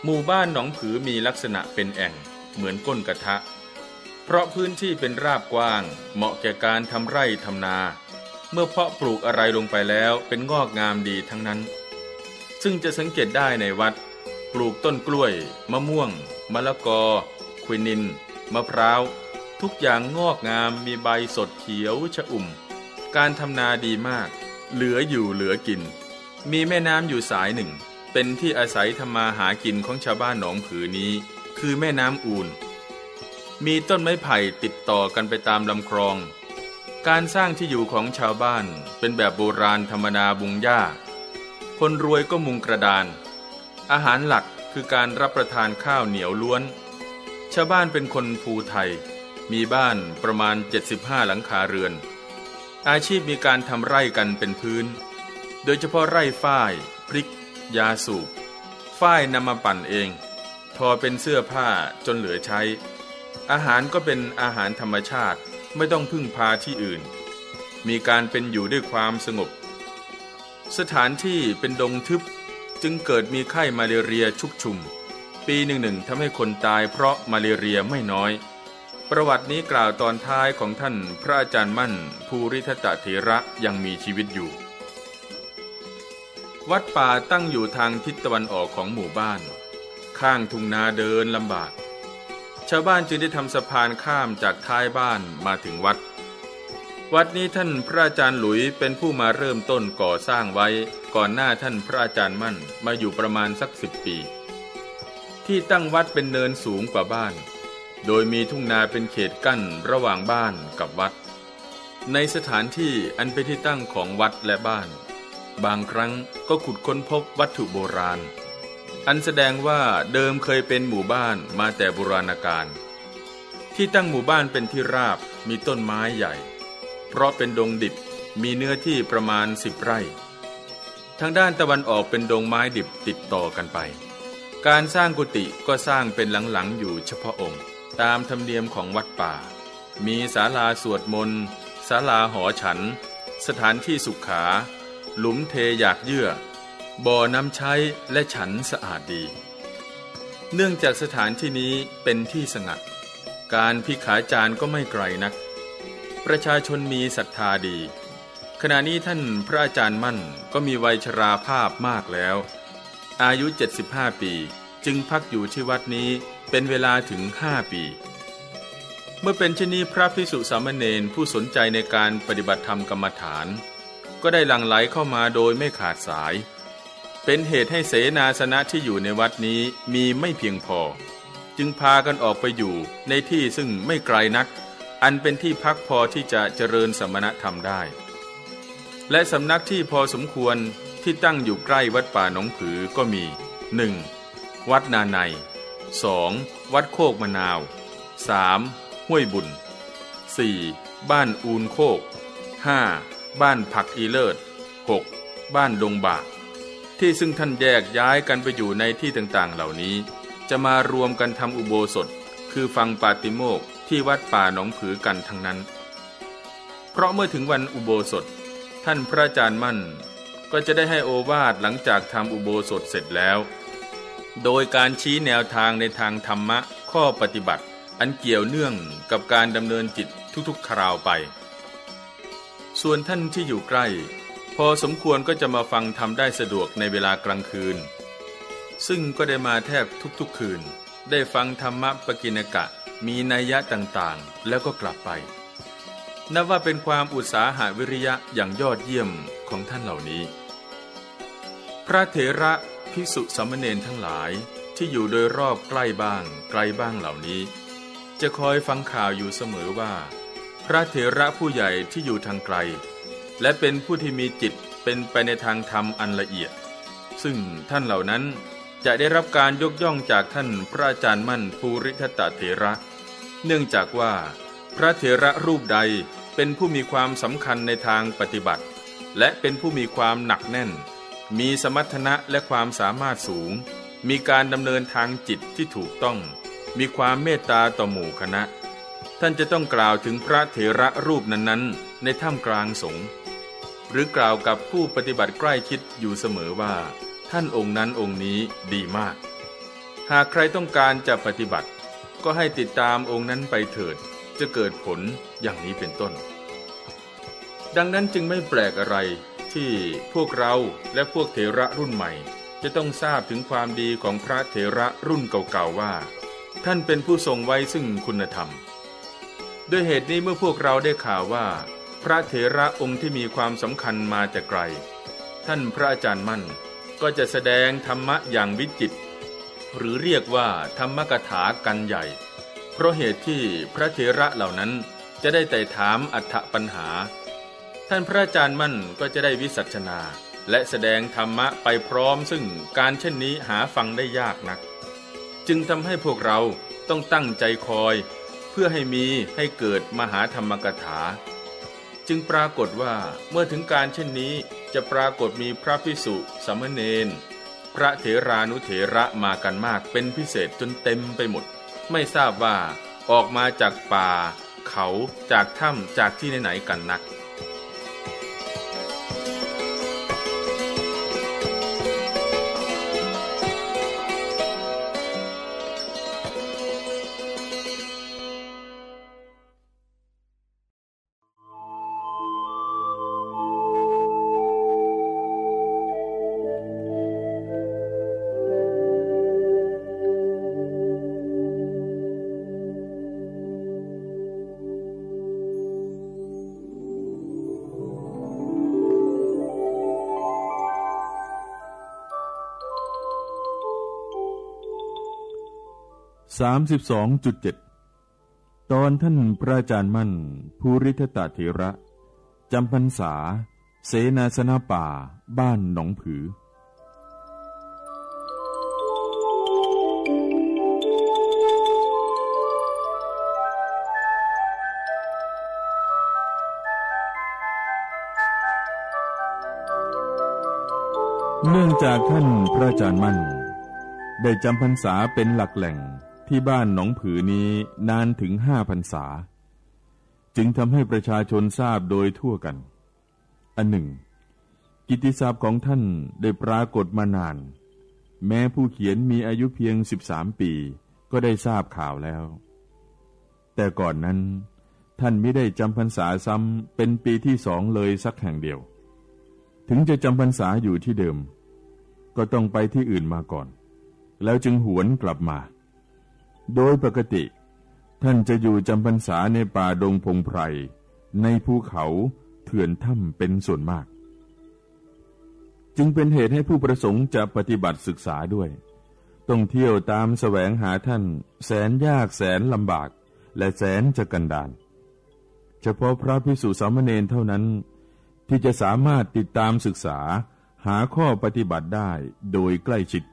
หมู่บ้านหนองผือมีลักษณะเป็นแอ่ง เหมือนก้นกระทะ เพราะพื้นที่เป็นราบกว้าง เหมาะแก่การทำไร่ทำนา เมื่อเพาะปลูกอะไรลงไปแล้วเป็นงอกงามดีทั้งนั้น ซึ่งจะสังเกตได้ในวัด ปลูกต้นกล้วย มะม่วง มะละกอควินิน มะพร้าว ทุกอย่างงอกงามมีใบสดเขียวชะอุ่ม การทำนาดีมาก เหลืออยู่เหลือกิน มีแม่น้ำอยู่สายหนึ่ง เป็นที่อาศัยทำมาหากินของชาวบ้านหนองผือนี้ คือแม่น้ำอูน มีต้นไม้ไผ่ติดต่อกันไปตามลำคลอง การสร้างที่อยู่ของชาวบ้านเป็นแบบโบราณธรรมดาบุงหญ้า คนรวยก็มุงกระดาน อาหารหลักคือการรับประทานข้าวเหนียวล้วน ชาวบ้านเป็นคนภูไทย มีบ้านประมาณ 75 หลังคาเรือน อาชีพมีการทำไร่กันเป็นพื้น โดยเฉพาะไร่ฝ้าย พริก ยาสูบ ฝ้ายนำมาปั่นเอง ทอเป็นเสื้อผ้าจนเหลือใช้ อาหารก็เป็นอาหารธรรมชาติไม่ต้องพึ่งพาที่อื่น มีการเป็นอยู่ด้วยความสงบ สถานที่เป็นดงทึบจึงเกิดมีไข้มาเเรียชุกชุม ปีหนึ่งหนึ่งทำให้คนตายเพราะมาเรียไม่น้อย ประวัตินี้กล่าวตอนท้ายของท่านพระอาจารย์มั่น ภูริทัตเถระยังมีชีวิตอยู่ วัดป่าตั้งอยู่ทางทิศตะวันออกของหมู่บ้าน ข้างทุ่งนาเดินลำบาก ชาวบ้านจึงได้ทำสะพานข้ามจากท้ายบ้านมาถึงวัด วัดนี้ท่านพระอาจารย์หลุยเป็นผู้มาเริ่มต้นก่อสร้างไว้ ก่อนหน้าท่านพระอาจารย์มั่นมาอยู่ประมาณสักสิบปี ที่ตั้งวัดเป็นเนินสูงกว่าบ้าน โดยมีทุ่งนาเป็นเขตกั้นระหว่างบ้านกับวัด ในสถานที่อันเป็นที่ตั้งของวัดและบ้าน บางครั้งก็ขุดค้นพบวัตถุโบราณ อันแสดงว่าเดิมเคยเป็นหมู่บ้านมาแต่โบราณกาลที่ตั้งหมู่บ้านเป็นที่ราบมีต้นไม้ใหญ่ เพราะเป็นดงดิบมีเนื้อที่ประมาณสิบไร่ ทางด้านตะวันออกเป็นดงไม้ดิบติดต่อกันไป การสร้างกุฏิก็สร้างเป็นหลังๆอยู่เฉพาะองค์ ตามธรรมเนียมของวัดป่า มีศาลาสวดมนต์ศาลาหอฉัน สถานที่สุขขา หลุมเทอยากเยื่อ บ่อน้ำใช้และฉันสะอาดดี เนื่องจากสถานที่นี้เป็นที่สงัด การพิขาจารก็ไม่ไกลนัก ประชาชนมีศรัทธาดี ขณะนี้ท่านพระอาจารย์มั่นก็มีวัยชราภาพมากแล้ว อายุ 75 ปีจึงพักอยู่ที่วัดนี้ เป็นเวลาถึงห้าปี เมื่อเป็นเช่นนี้พระพิสุสามเณรผู้สนใจในการปฏิบัติธรรมกรรมฐาน ก็ได้หลั่งไหลเข้ามาโดยไม่ขาดสาย เป็นเหตุให้เสนาสนะที่อยู่ในวัดนี้มีไม่เพียงพอ จึงพากันออกไปอยู่ในที่ซึ่งไม่ไกลนัก อันเป็นที่พักพอที่จะเจริญสมณธรรมได้ และสำนักที่พอสมควรที่ตั้งอยู่ใกล้วัดป่าหนองผือก็มี 1. วัดนาใน 2. วัดโคกมะนาว 3. ห้วยบุญ 4. บ้านอูนโคก 5. บ้านผักอีเลิศ 6. บ้านดงบาก ที่ซึ่งท่านแยกย้ายกันไปอยู่ในที่ต่างๆเหล่านี้ จะมารวมกันทำอุโบสถ คือฟังปาติโมกที่วัดป่าหนองผือกันทั้งนั้น เพราะเมื่อถึงวันอุโบสถ ท่านพระอาจารย์มั่น ก็จะได้ให้โอวาทหลังจากทำอุโบสถเสร็จแล้ว โดยการชี้แนวทางในทางธรรมะข้อปฏิบัติ อันเกี่ยวเนื่องกับการดำเนินจิตทุกๆคราวไป ส่วนท่านที่อยู่ใกล้ พอสมควรก็จะมาฟังทำได้สะดวกในเวลากลางคืน ซึ่งก็ได้มาแทบทุกๆคืน ได้ฟังธรรมะปกินกะมีนัยยะต่างๆ แล้วก็กลับไป นับว่าเป็นความอุตสาหาวิริยะอย่างยอดเยี่ยมของท่านเหล่านี้ พระเถระ ภิกษุสามเณรทั้งหลายที่อยู่โดยรอบใกล้บ้างไกลบ้างเหล่านี้ จะคอยฟังข่าวอยู่เสมอว่า พระเถระผู้ใหญ่ที่อยู่ทางไกล และเป็นผู้ที่มีจิตเป็นไปในทางธรรมอันละเอียด ซึ่งท่านเหล่านั้นจะได้รับการยกย่องจากท่านพระอาจารย์มั่นภูริทัตเถระ เนื่องจากว่า พระเถระรูปใดเป็นผู้มีความสำคัญในทางปฏิบัติ และเป็นผู้มีความหนักแน่น มีสมรรถนะและความสามารถสูง มีการดำเนินทางจิตที่ถูกต้อง มีความเมตตาต่อหมู่คณะ ท่านจะต้องกล่าวถึงพระเถระรูปนั้นๆ ในถ้ำกลางสงฆ์หรือกล่าวกับผู้ปฏิบัติใกล้ชิดอยู่เสมอว่า ท่านองค์นั้นองค์นี้ดีมาก หากใครต้องการจะปฏิบัติ ก็ให้ติดตามองค์นั้นไปเถิด จะเกิดผลอย่างนี้เป็นต้น ดังนั้นจึงไม่แปลกอะไร ที่พวกเราและพวกเถระรุ่นใหม่ จะต้องทราบถึงความดีของพระเถระรุ่นเก่าๆว่า ท่านเป็นผู้ทรงไว้ซึ่งคุณธรรม ด้วยเหตุนี้เมื่อพวกเราได้ข่าวว่า พระเถระองค์ที่มีความสำคัญมาจากไกล ท่านพระอาจารย์มั่นก็จะแสดงธรรมะอย่างวิจิต หรือเรียกว่าธรรมกถากันใหญ่ เพราะเหตุที่พระเถระเหล่านั้นจะได้ไต่ถามอัฏฐปัญหา ท่านพระอาจารย์มั่นก็จะได้วิสัชนา และแสดงธรรมะไปพร้อมซึ่งการเช่นนี้หาฟังได้ยากนัก จึงทำให้พวกเราต้องตั้งใจคอย เพื่อให้มีให้เกิดมหาธรรมกถา จึงปรากฏว่าเมื่อถึงการเช่นนี้จะปรากฏมีพระพิสุสมณเณรพระเถรานุเถระมากันมากเป็นพิเศษจนเต็มไปหมด ไม่ทราบว่าออกมาจากป่า เขาจากถ้ำจากที่ไหนๆกันนัก สามสิบสองจุดเจ็ดตอนท่านพระอาจารย์มั่น ภูริทตเถระจำพรรษา เสนาสนะป่า บ้านหนองผือ เนื่องจากท่านพระอาจารย์มั่น ได้จำพรรษาเป็นหลักแหล่ง ที่บ้านหนองผือนี้นานถึงห้าพรรษา จึงทำให้ประชาชนทราบโดยทั่วกัน อันหนึ่ง กิติศัพท์ของท่านได้ปรากฏมานาน แม้ผู้เขียนมีอายุเพียงสิบสามปี ก็ได้ทราบข่าวแล้ว แต่ก่อนนั้นท่านไม่ได้จำพรรษาซ้ำเป็นปีที่สองเลยสักแห่งเดียว ถึงจะจำพรรษาอยู่ที่เดิม ก็ต้องไปที่อื่นมาก่อน แล้วจึงหวนกลับมา โดยปกติ ท่านจะอยู่จำพรรษาในป่าดงพงไพร ในภูเขาเถื่อนถ้ำเป็นส่วนมาก จึงเป็นเหตุให้ผู้ประสงค์จะปฏิบัติศึกษาด้วย ต้องเที่ยวตามสแสวงหาท่าน แสนยากแสนลำบาก และแสนจะกันดานเฉพาะพระพิสุสามเณรเท่านั้น ที่จะสามารถติดตามศึกษาหาข้อปฏิบัติได้โดยใกล้ชิด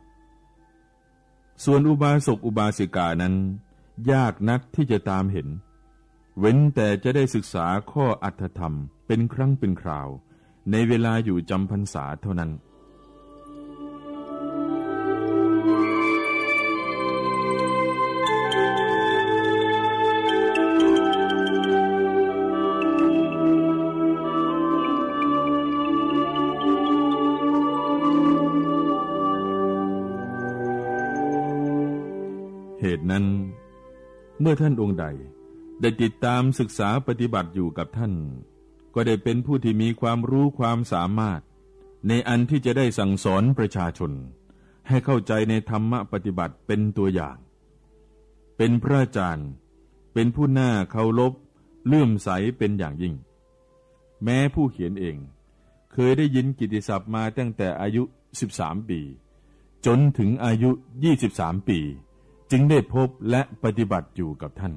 ส่วนอุบาสกอุบาสิกานั้น ยากนักที่จะตามเห็น เว้นแต่จะได้ศึกษาข้ออัตธรรมเป็นครั้งเป็นคราว ในเวลาอยู่จำพรรษาเท่านั้น เมื่อท่านองค์ใด ได้ติดตามศึกษาปฏิบัติอยู่กับท่าน ก็ได้เป็นผู้ที่มีความรู้ความสามารถ ในอันที่จะได้สั่งสอนประชาชน ให้เข้าใจในธรรมะปฏิบัติเป็นตัวอย่าง เป็นพระอาจารย์ เป็นผู้หน่าเคารพเลื่อมใสเป็นอย่างยิ่ง แม้ผู้เขียนเอง เคยได้ยินกิติศัพท์มาตั้งแต่อายุ 13 ปี จนถึงอายุ 23 ปี จึงได้พบและปฏิบัติอยู่กับท่าน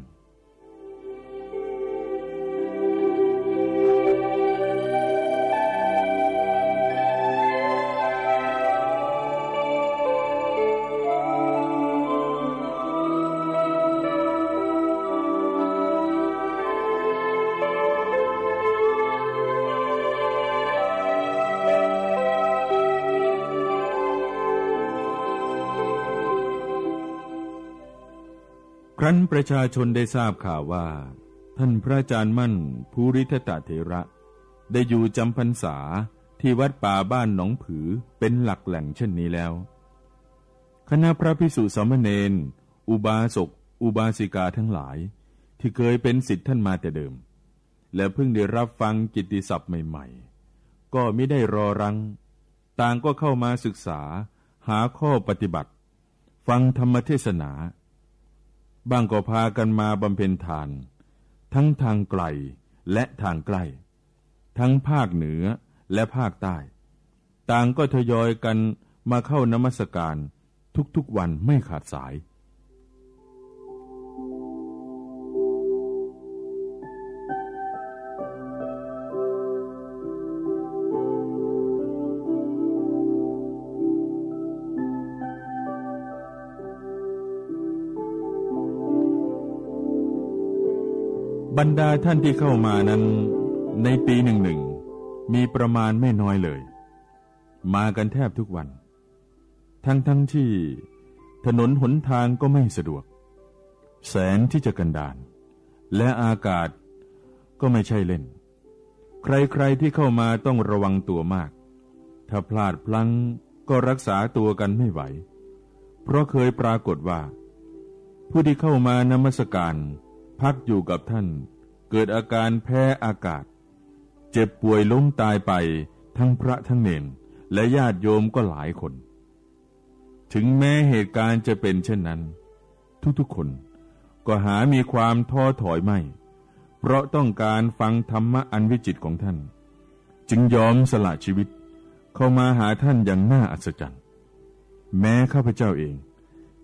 รั้นประชาชนได้ทราบข่าวว่า ท่านพระอาจารย์มั่นภูริทตเถระ ได้อยู่จำพรรษาที่วัดป่าบ้านหนองผือเป็นหลักแหล่งเช่นนี้แล้ว คณะพระพิสุสามเณรอุบาสก อุบาสิกาทั้งหลาย ที่เคยเป็นสิทธิท่านมาแต่เดิม และเพิ่งได้รับฟังกิตติศัพท์ใหม่ๆ ก็ไม่ได้รอรัง ต่างก็เข้ามาศึกษาหาข้อปฏิบัติ ฟังธรรมเทศนา บางก็พากันมาบำเพ็ญทาน ทั้งทางไกลและทางใกล้ ทั้งภาคเหนือและภาคใต้ ต่างก็ทยอยกันมาเข้านมัสการทุกๆวันไม่ขาดสาย บรรดาท่านที่เข้ามานั้น ในปีหนึ่งหนึ่งมีประมาณไม่น้อยเลย มากันแทบทุกวัน ทั้งทั้งที่ ถนนหนทางก็ไม่สะดวก แสนที่จะกันดาน และอากาศก็ไม่ใช่เล่น ใครๆที่เข้ามาต้องระวังตัวมาก ถ้าพลาดพลั้งก็รักษาตัวกันไม่ไหว เพราะเคยปรากฏว่า ผู้ที่เข้ามานมัสการ พักอยู่กับท่าน เกิดอาการแพ้อากาศ เจ็บป่วยล้มตายไปทั้งพระทั้งเนนและญาติโยมก็หลายคน ถึงแม้เหตุการณ์จะเป็นเช่นนั้น ทุกๆคนก็หามีความท้อถอยไม่ เพราะต้องการฟังธรรมะอันวิจิตของท่าน จึงยอมสละชีวิตเข้ามาหาท่านอย่างน่าอัศจรรย์ แม้ข้าพเจ้าเอง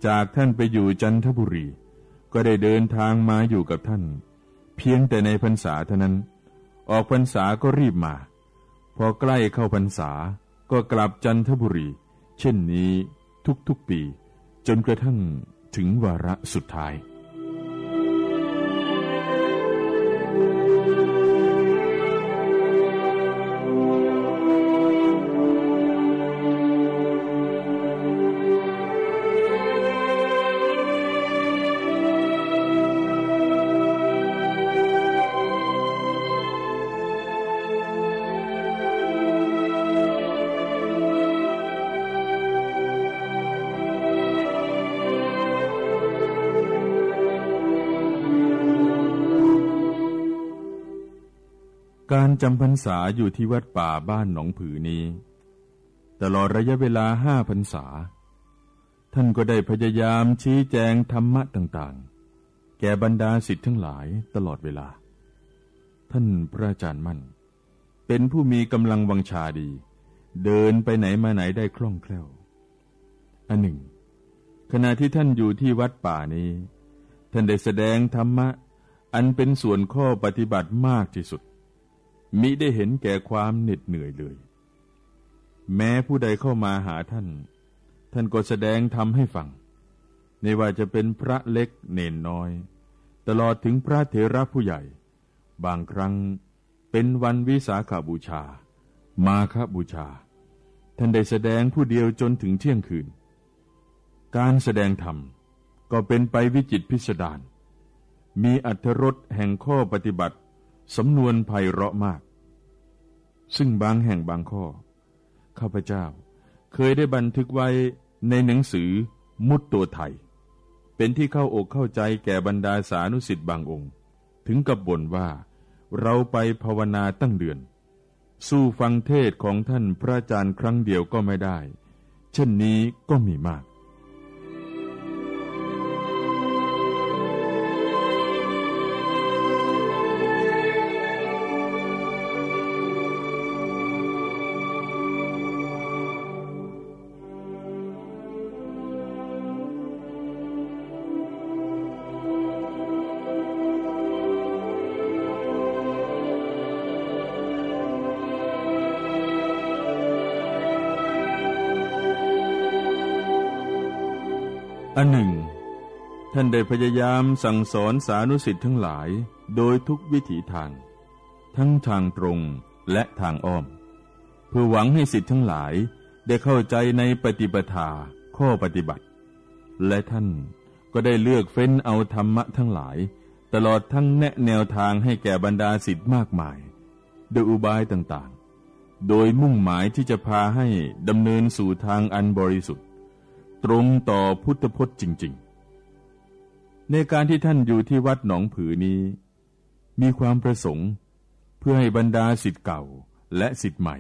จากท่านไปอยู่จันทบุรี ก็ได้เดินทางมาอยู่กับท่าน เพียงแต่ในพรรษาเท่านั้น ออกพรรษาก็รีบมา พอใกล้เข้าพรรษาก็กลับจันทบุรี เช่นนี้ทุกๆปี จนกระทั่งถึงวาระสุดท้าย จำพรรษาอยู่ที่วัดป่าบ้านหนองผือนี้ ตลอดระยะเวลาห้าพรรษา ท่านก็ได้พยายามชี้แจงธรรมะต่างๆ แก่บรรดาสิทธิ์ทั้งหลายตลอดเวลา ท่านพระอาจารย์มั่น เป็นผู้มีกำลังวังชาดี เดินไปไหนมาไหนได้คล่องแคล่ว อันหนึ่ง ขณะที่ท่านอยู่ที่วัดป่านี้ ท่านได้แสดงธรรมะอันเป็นส่วนข้อปฏิบัติมากที่สุด มิได้เห็นแก่ความเหน็ดเหนื่อยเลย แม้ผู้ใดเข้ามาหาท่าน ท่านก็แสดงทำให้ฟังในว่าจะเป็นพระเล็กเนนน้อย ตลอดถึงพระเถระผู้ใหญ่ บางครั้งเป็นวันวิสาขาบูชา มาคบูชา ท่านได้แสดงผู้เดียวจนถึงเที่ยงคืน การแสดงธรรมก็เป็นไปวิจิตพิสดารมีอัธรสแห่งข้อปฏิบัติ สำนวนไพเราะมาก ซึ่งบางแห่งบางข้อ ข้าพเจ้าเคยได้บันทึกไว้ในหนังสือมุดตัวไทย เป็นที่เข้าอกเข้าใจแก่บรรดาสานุสิทธิ์บางองค์ ถึงกับบ่นว่าเราไปภาวนาตั้งเดือน สู้ฟังเทศของท่านพระอาจารย์ครั้งเดียวก็ไม่ได้ เช่นนี้ก็มีมาก อันหนึ่ง ท่านได้พยายามสั่งสอนสานุสิทธิ์ทั้งหลายโดยทุกวิถีทาง ทั้งทางตรงและทางอ้อม เพื่อหวังให้สิทธิ์ทั้งหลายได้เข้าใจในปฏิปทาข้อปฏิบัติ และท่านก็ได้เลือกเฟ้นเอาธรรมะทั้งหลาย ตลอดทั้งแนะแนวทางให้แก่บรรดาสิทธิ์มากมายโดยอุบายต่างๆ โดยมุ่งหมายที่จะพาให้ดำเนินสู่ทางอันบริสุทธิ์ ตรงต่อพุทธพจน์จริง ๆ ในการที่ท่านอยู่ที่วัดหนองผือนี้ มีความประสงค์ เพื่อให้บรรดาสิทธิ์เก่าและสิทธิ์ใหม่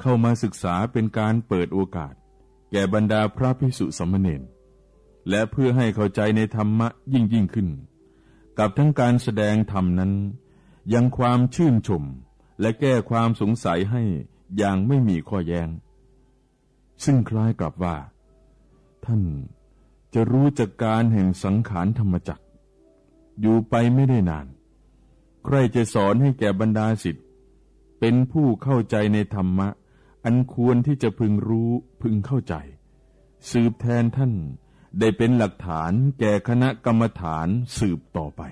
เข้ามาศึกษาเป็นการเปิดโอกาส แก่บรรดาพระภิกษุสมณเณรและเพื่อให้เข้าใจในธรรมะยิ่งยิ่งขึ้น กับทั้งการแสดงธรรมนั้น ยังความชื่นชม และแก้ความสงสัยให้อย่างไม่มีข้อแยง้ง ซึ่งคล้ายกับว่า ท่านจะรู้จักการแห่งสังขารธรรมจักอยู่ไปไม่ได้นาน ใครจะสอนให้แก่บรรดาสิทธิ์เป็นผู้เข้าใจในธรรมะ อันควรที่จะพึงรู้พึงเข้าใจ สืบแทนท่านได้เป็นหลักฐานแก่คณะกรรมฐานสืบต่อไป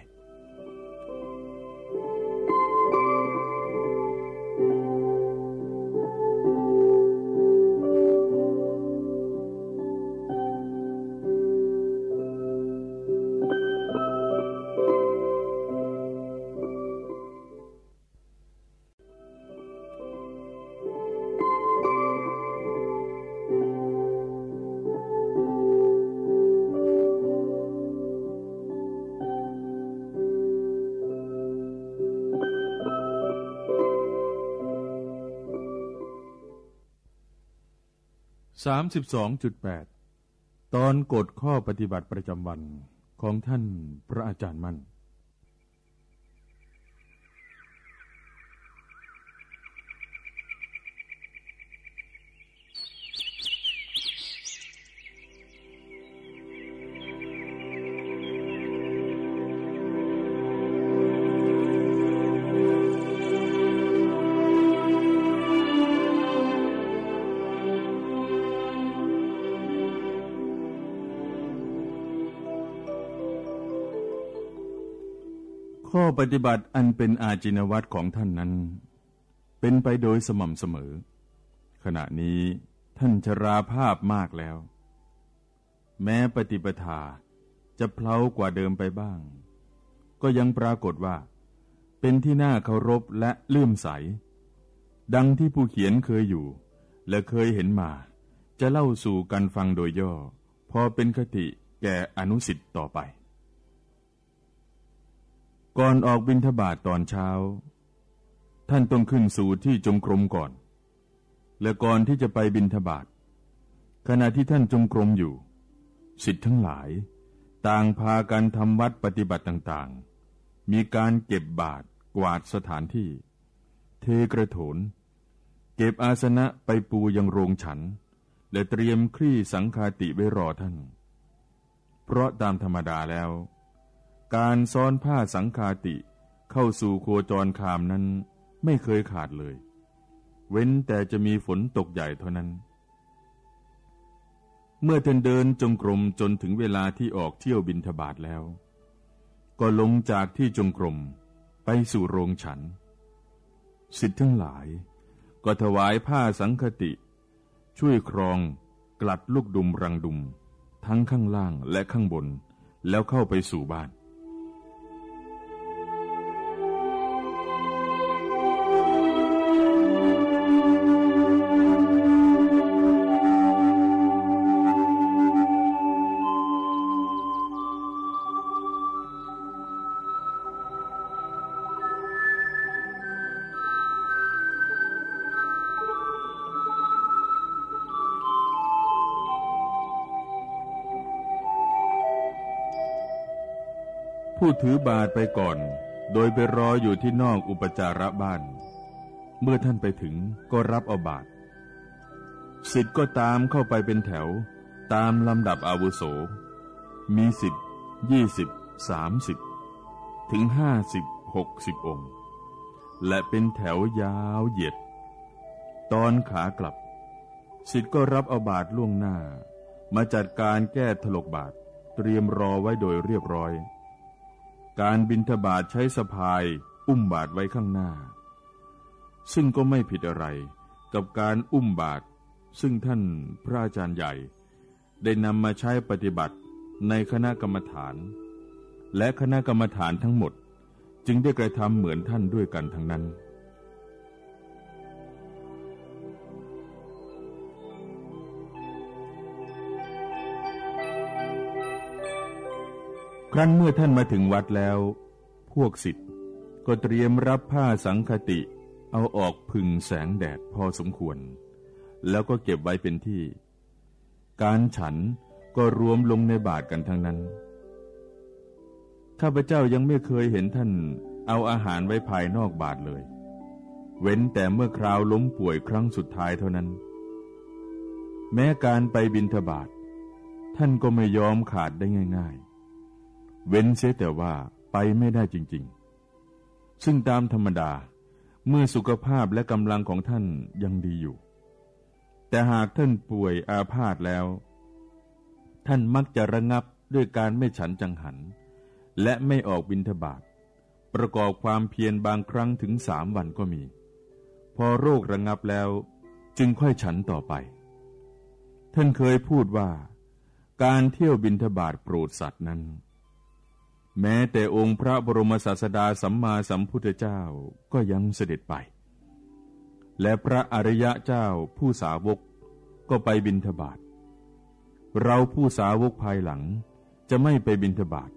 สามสิบสองจุดแปดตอนกฎข้อปฏิบัติประจำวันของท่านพระอาจารย์มั่น ปฏิบัติอันเป็นอาจินวัตของท่านนั้น เป็นไปโดยสม่ำเสมอ ขณะนี้ท่านชราภาพมากแล้ว แม้ปฏิปทาจะเพลากว่าเดิมไปบ้าง ก็ยังปรากฏว่า เป็นที่น่าเคารพและเลื่อมใส ดังที่ผู้เขียนเคยอยู่ และเคยเห็นมา จะเล่าสู่กันฟังโดยย่อ พอเป็นคติแก่อนุสิทธ์ต่อไป ก่อนออกบินทบาทตอนเช้า ท่านต้องขึ้นสู่ที่จงกรมก่อน และก่อนที่จะไปบินทบาทขณะที่ท่านจงกรมอยู่ สิทธิ์ทั้งหลาย ต่างพากันทำวัดปฏิบัติต่างๆ มีการเก็บบาทกวาดสถานที่ เทกระโถน เก็บอาสนะไปปูยังโรงฉัน และเตรียมคลี่สังคาติไว้รอท่าน เพราะตามธรรมดาแล้ว การซ้อนผ้าสังคาติเข้าสู่โคจรคามนั้นไม่เคยขาดเลย เว้นแต่จะมีฝนตกใหญ่เท่านั้น เมื่อท่านเดินจงกรมจนถึงเวลาที่ออกเที่ยวบินทบาทแล้ว ก็ลงจากที่จงกรมไปสู่โรงฉัน สิทธิ์ทั้งหลาย ก็ถวายผ้าสังคติ ช่วยครองกลัดลูกดุมรังดุม ทั้งข้างล่างและข้างบนแล้วเข้าไปสู่บ้าน ถือบาทไปก่อน โดยไปรออยู่ที่นอกอุปจาระบ้าน เมื่อท่านไปถึงก็รับเอาบาทสิทธิ์ก็ตามเข้าไปเป็นแถว ตามลำดับอาวุโส มีสิบยี่สิบสามสิบถึงห้าสิบหกสิบองค์ และเป็นแถวยาวเหยียด ตอนขากลับสิทธิ์ก็รับเอาบาทล่วงหน้า มาจัดการแก้ถลกบาท เตรียมรอไว้โดยเรียบร้อย การบินทบาทใช้สะพาย อุ้มบาทไว้ข้างหน้า ซึ่งก็ไม่ผิดอะไรกับการอุ้มบาท ซึ่งท่านพระอาจารย์ใหญ่ ได้นำมาใช้ปฏิบัติในคณะกรรมฐาน และคณะกรรมฐานทั้งหมด จึงได้กระทำเหมือนท่านด้วยกันทั้งนั้น ครั้นเมื่อท่านมาถึงวัดแล้ว พวกสิทธิ์ก็เตรียมรับผ้าสังคติ เอาออกพึ่งแสงแดดพอสมควร แล้วก็เก็บไว้เป็นที่ การฉันก็รวมลงในบาทกันทั้งนั้น ข้าพเจ้ายังไม่เคยเห็นท่านเอาอาหารไว้ภายนอกบาทเลย เว้นแต่เมื่อคราวล้มป่วยครั้งสุดท้ายเท่านั้น แม้การไปบินทบาทท่านก็ไม่ยอมขาดได้ง่ายๆ เว้นเสียแต่ว่าไปไม่ได้จริง ๆ ซึ่งตามธรรมดาเมื่อสุขภาพและกำลังของท่านยังดีอยู่ แต่หากท่านป่วยอาพาธแล้ว ท่านมักจะระงับด้วยการไม่ฉันจังหัน และไม่ออกบินทบาทประกอบความเพียรบางครั้งถึงสามวันก็มี พอโรคระงับแล้วจึงค่อยฉันต่อไป ท่านเคยพูดว่า การเที่ยวบินทบาทโปรดสัตว์นั้น แม้แต่องค์พระบรมศาสดาสัมมาสัมพุทธเจ้าก็ยังเสด็จไป และพระอริยะเจ้าผู้สาวกก็ไปบินทบาทเราผู้สาวกภายหลังจะไม่ไปบินทบาท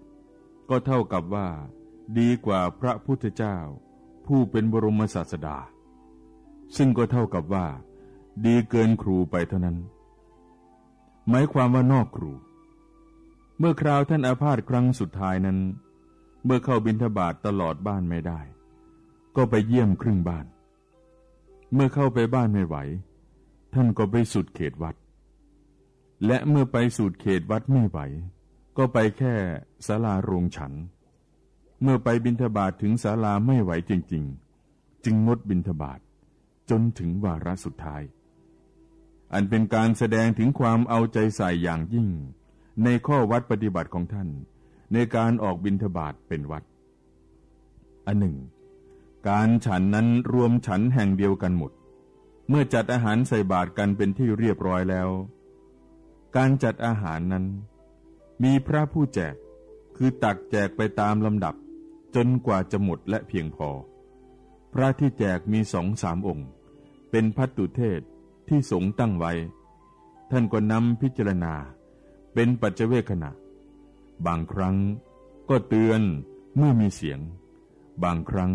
ก็เท่ากับว่า ดีกว่าพระพุทธเจ้า ผู้เป็นบรมศาสดา ซึ่งก็เท่ากับว่า ดีเกินครูไปเท่านั้น หมายความว่านอกครู เมื่อคราวท่านอาพาธครั้งสุดท้ายนั้น เมื่อเข้าบินทบาทตลอดบ้านไม่ได้ ก็ไปเยี่ยมครึ่งบ้าน เมื่อเข้าไปบ้านไม่ไหว ท่านก็ไปสุดเขตวัด และเมื่อไปสุดเขตวัดไม่ไหว ก็ไปแค่ศาลาโรงฉัน เมื่อไปบินทบาทถึงศาลาไม่ไหวจริง ๆ จึงงดบินทบาทจนถึงวาระสุดท้าย อันเป็นการแสดงถึงความเอาใจใส่อย่างยิ่ง ในข้อวัดปฏิบัติของท่าน ในการออกบินทบาทเป็นวัด อันหนึ่ง การฉันนั้นรวมฉันแห่งเดียวกันหมด เมื่อจัดอาหารใส่บาตรกันเป็นที่เรียบร้อยแล้ว การจัดอาหารนั้น มีพระผู้แจกคือตักแจกไปตามลำดับ จนกว่าจะหมดและเพียงพอ พระที่แจกมีสองสามองค์ เป็นพัตตุเทศที่สงตั้งไว้ ท่านก็นำพิจารณา เป็นปัจเจเวขณะ บางครั้งก็เตือนเมื่อมีเสียง บางครั้ง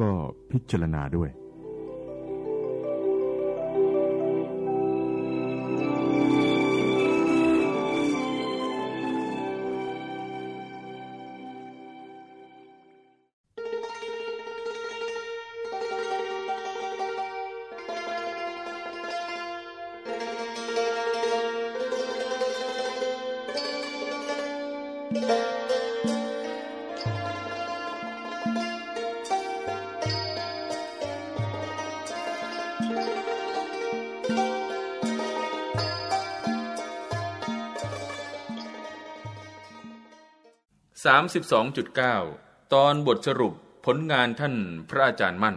ก็พิจารณาด้วย 32.9 ตอนบทสรุปผลงานท่านพระอาจารย์มั่น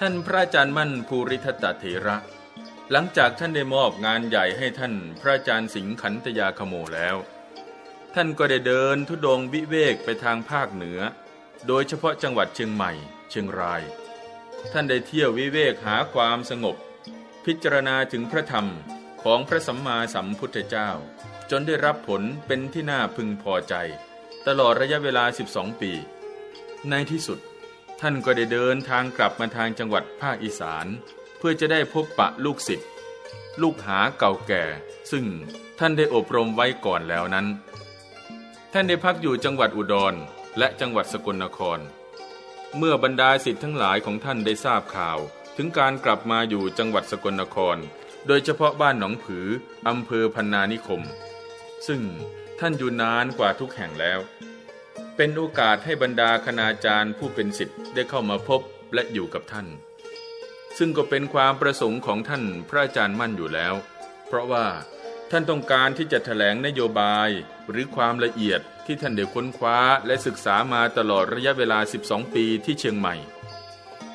ท่านพระอาจารย์มั่นภูริทัตเถระ หลังจากท่านได้มอบงานใหญ่ให้ท่านพระอาจารย์สิงขันตยาขโมแล้ว ท่านก็ได้เดินทุดงวิเวกไปทางภาคเหนือ โดยเฉพาะจังหวัดเชียงใหม่ เชียงราย ท่านได้เที่ยววิเวกหาความสงบ พิจารณาถึงพระธรรมของพระสัมมาสัมพุทธเจ้า จนได้รับผลเป็นที่น่าพึงพอใจ ตลอดระยะเวลา 12 ปี ในที่สุด ท่านก็ได้เดินทางกลับมาทางจังหวัดภาคอีสาน เพื่อจะได้พบปะลูกศิษย์ลูกหาเก่าแก่ ซึ่งท่านได้อบรมไว้ก่อนแล้วนั้น ท่านได้พักอยู่จังหวัดอุดรและจังหวัดสกลนคร เมื่อบรรดาศิษย์ทั้งหลายของท่านได้ทราบข่าว ถึงการกลับมาอยู่จังหวัดสกลนคร โดยเฉพาะบ้านหนองผืออำเภอพันนานิคม ซึ่งท่านอยู่นานกว่าทุกแห่งแล้ว เป็นโอกาสให้บรรดาคณาจารย์ผู้เป็นศิษย์ได้เข้ามาพบและอยู่กับท่าน ซึ่งก็เป็นความประสงค์ของท่านพระอาจารย์มั่นอยู่แล้ว เพราะว่า ท่านต้องการที่จะถแถลงนโยบายหรือความละเอียดที่ท่านได้ค้นคว้าและศึกษามาตลอดระยะเวลา 12 ปีที่เชียงใหม่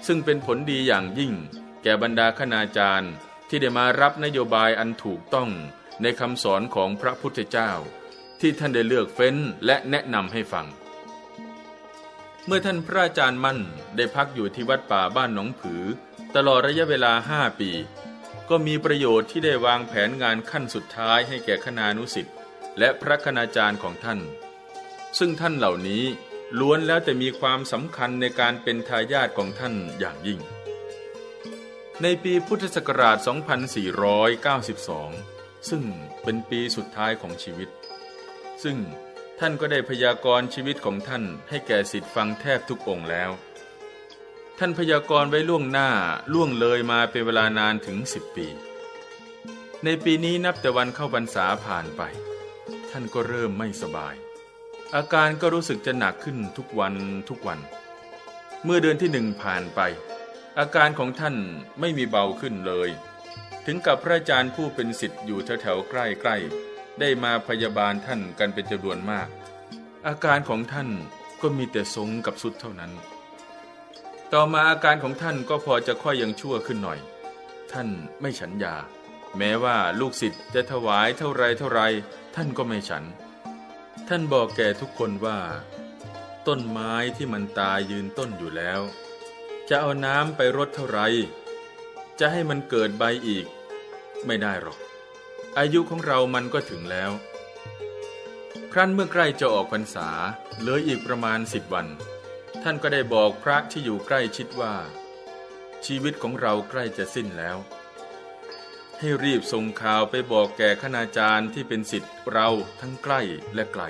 ซึ่งเป็นผลดีอย่างยิ่ง แก่บรรดาคณาจารย์ที่ได้มารับนโยบายอันถูกต้องในคำสอนของพระพุทธเจ้า ที่ท่านได้เลือกเฟ้นและแนะนำให้ฟัง เมื่อท่านพระอาจารย์มั่นได้พักอยู่ที่วัดป่าบ้านหนองผือ ตลอดระยะเวลาห้าปี ก็มีประโยชน์ที่ได้วางแผนงานขั้นสุดท้ายให้แก่คณานุสิทธิ์และพระคณาจารย์ของท่าน ซึ่งท่านเหล่านี้ล้วนแล้วแต่มีความสำคัญในการเป็นทายาทของท่านอย่างยิ่ง ในปีพุทธศักราช 2492 ซึ่งเป็นปีสุดท้ายของชีวิต ซึ่งท่านก็ได้พยากรณ์ชีวิตของท่านให้แก่สิทธิฟังแทบทุกองค์แล้ว ท่านพยากรณ์ไว้ล่วงหน้าล่วงเลยมาเป็นเวลานานถึงสิบปี ในปีนี้นับแต่วันเข้าพรรษาผ่านไป ท่านก็เริ่มไม่สบาย อาการก็รู้สึกจะหนักขึ้นทุกวันทุกวัน เมื่อเดือนที่หนึ่งผ่านไป อาการของท่านไม่มีเบาขึ้นเลย ถึงกับพระอาจารย์ผู้เป็นสิทธิ์อยู่แถวๆใกล้ๆได้มาพยาบาลท่านกันเป็นจำนวนมาก อาการของท่านก็มีแต่ทรงกับสุดเท่านั้น ต่อมาอาการของท่านก็พอจะค่อยยังชั่วขึ้นหน่อย ท่านไม่ฉันยา แม้ว่าลูกศิษย์จะถวายเท่าไรเท่าไร ท่านก็ไม่ฉัน ท่านบอกแก่ทุกคนว่า ต้นไม้ที่มันตายยืนต้นอยู่แล้ว จะเอาน้ำไปรดเท่าไร จะให้มันเกิดใบอีก ไม่ได้หรอก อายุของเรามันก็ถึงแล้ว ครั้นเมื่อใกล้จะออกพรรษาเหลืออีกประมาณสิบวัน ท่านก็ได้บอกพระที่อยู่ใกล้ชิดว่า ชีวิตของเราใกล้จะสิ้นแล้ว ให้รีบส่งข่าวไปบอกแก่คณาจารย์ที่เป็นสิทธิ์เราทั้งใกล้และไกล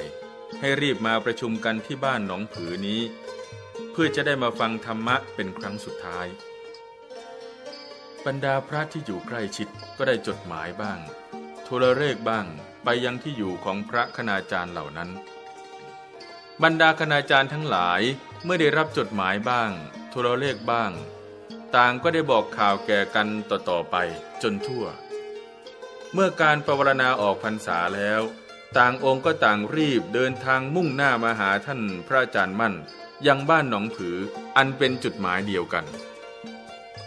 ให้รีบมาประชุมกันที่บ้านหนองผือนี้ เพื่อจะได้มาฟังธรรมะเป็นครั้งสุดท้าย บรรดาพระที่อยู่ใกล้ชิดก็ได้จดหมายบ้าง โทรเลขบ้างไปยังที่อยู่ของพระคณาจารย์เหล่านั้น บรรดาคณาจารย์ทั้งหลาย เมื่อได้รับจดหมายบ้าง โทรเลขบ้าง ต่างก็ได้บอกข่าวแก่กันต่อๆไปจนทั่ว เมื่อการปรารณาออกพรรษาแล้ว ต่างองค์ก็ต่างรีบเดินทางมุ่งหน้ามาหาท่านพระอาจารย์มั่น ยังบ้านหนองผืออันเป็นจุดหมายเดียวกัน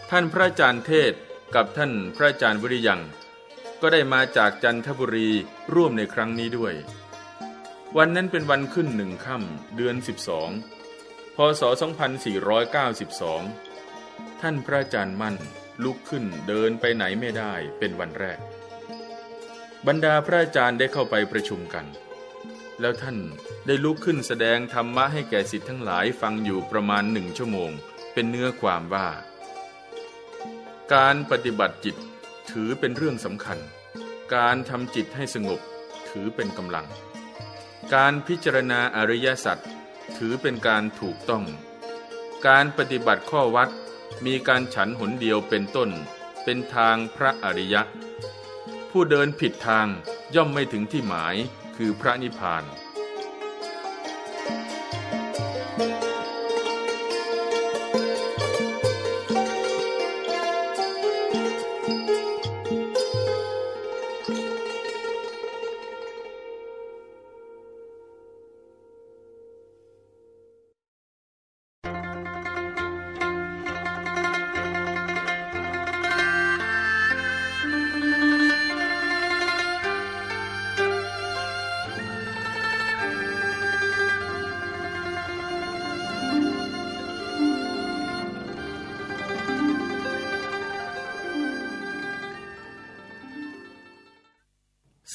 ท่านพระอาจารย์เทศกับท่านพระอาจารย์วิริยังก็ได้มาจากจันทบุรีร่วมในครั้งนี้ด้วย วันนั้นเป็นวันขึ้นหนึ่งค่ำเดือน12 พศ 2492 ท่านพระอาจารย์มั่นลุกขึ้นเดินไปไหนไม่ได้เป็นวันแรก บรรดาพระอาจารย์ได้เข้าไปประชุมกัน แล้วท่านได้ลุกขึ้นแสดงธรรมะให้แก่สิทธิ์ทั้งหลายฟังอยู่ประมาณหนึ่งชั่วโมง เป็นเนื้อความว่า การปฏิบัติจิตถือเป็นเรื่องสำคัญ การทำจิตให้สงบถือเป็นกำลัง การพิจารณาอริยสัจ ถือเป็นการถูกต้อง การปฏิบัติข้อวัดมีการฉันหนเดียวเป็นต้น เป็นทางพระอริยะ ผู้เดินผิดทางย่อมไม่ถึงที่หมายคือพระนิพพาน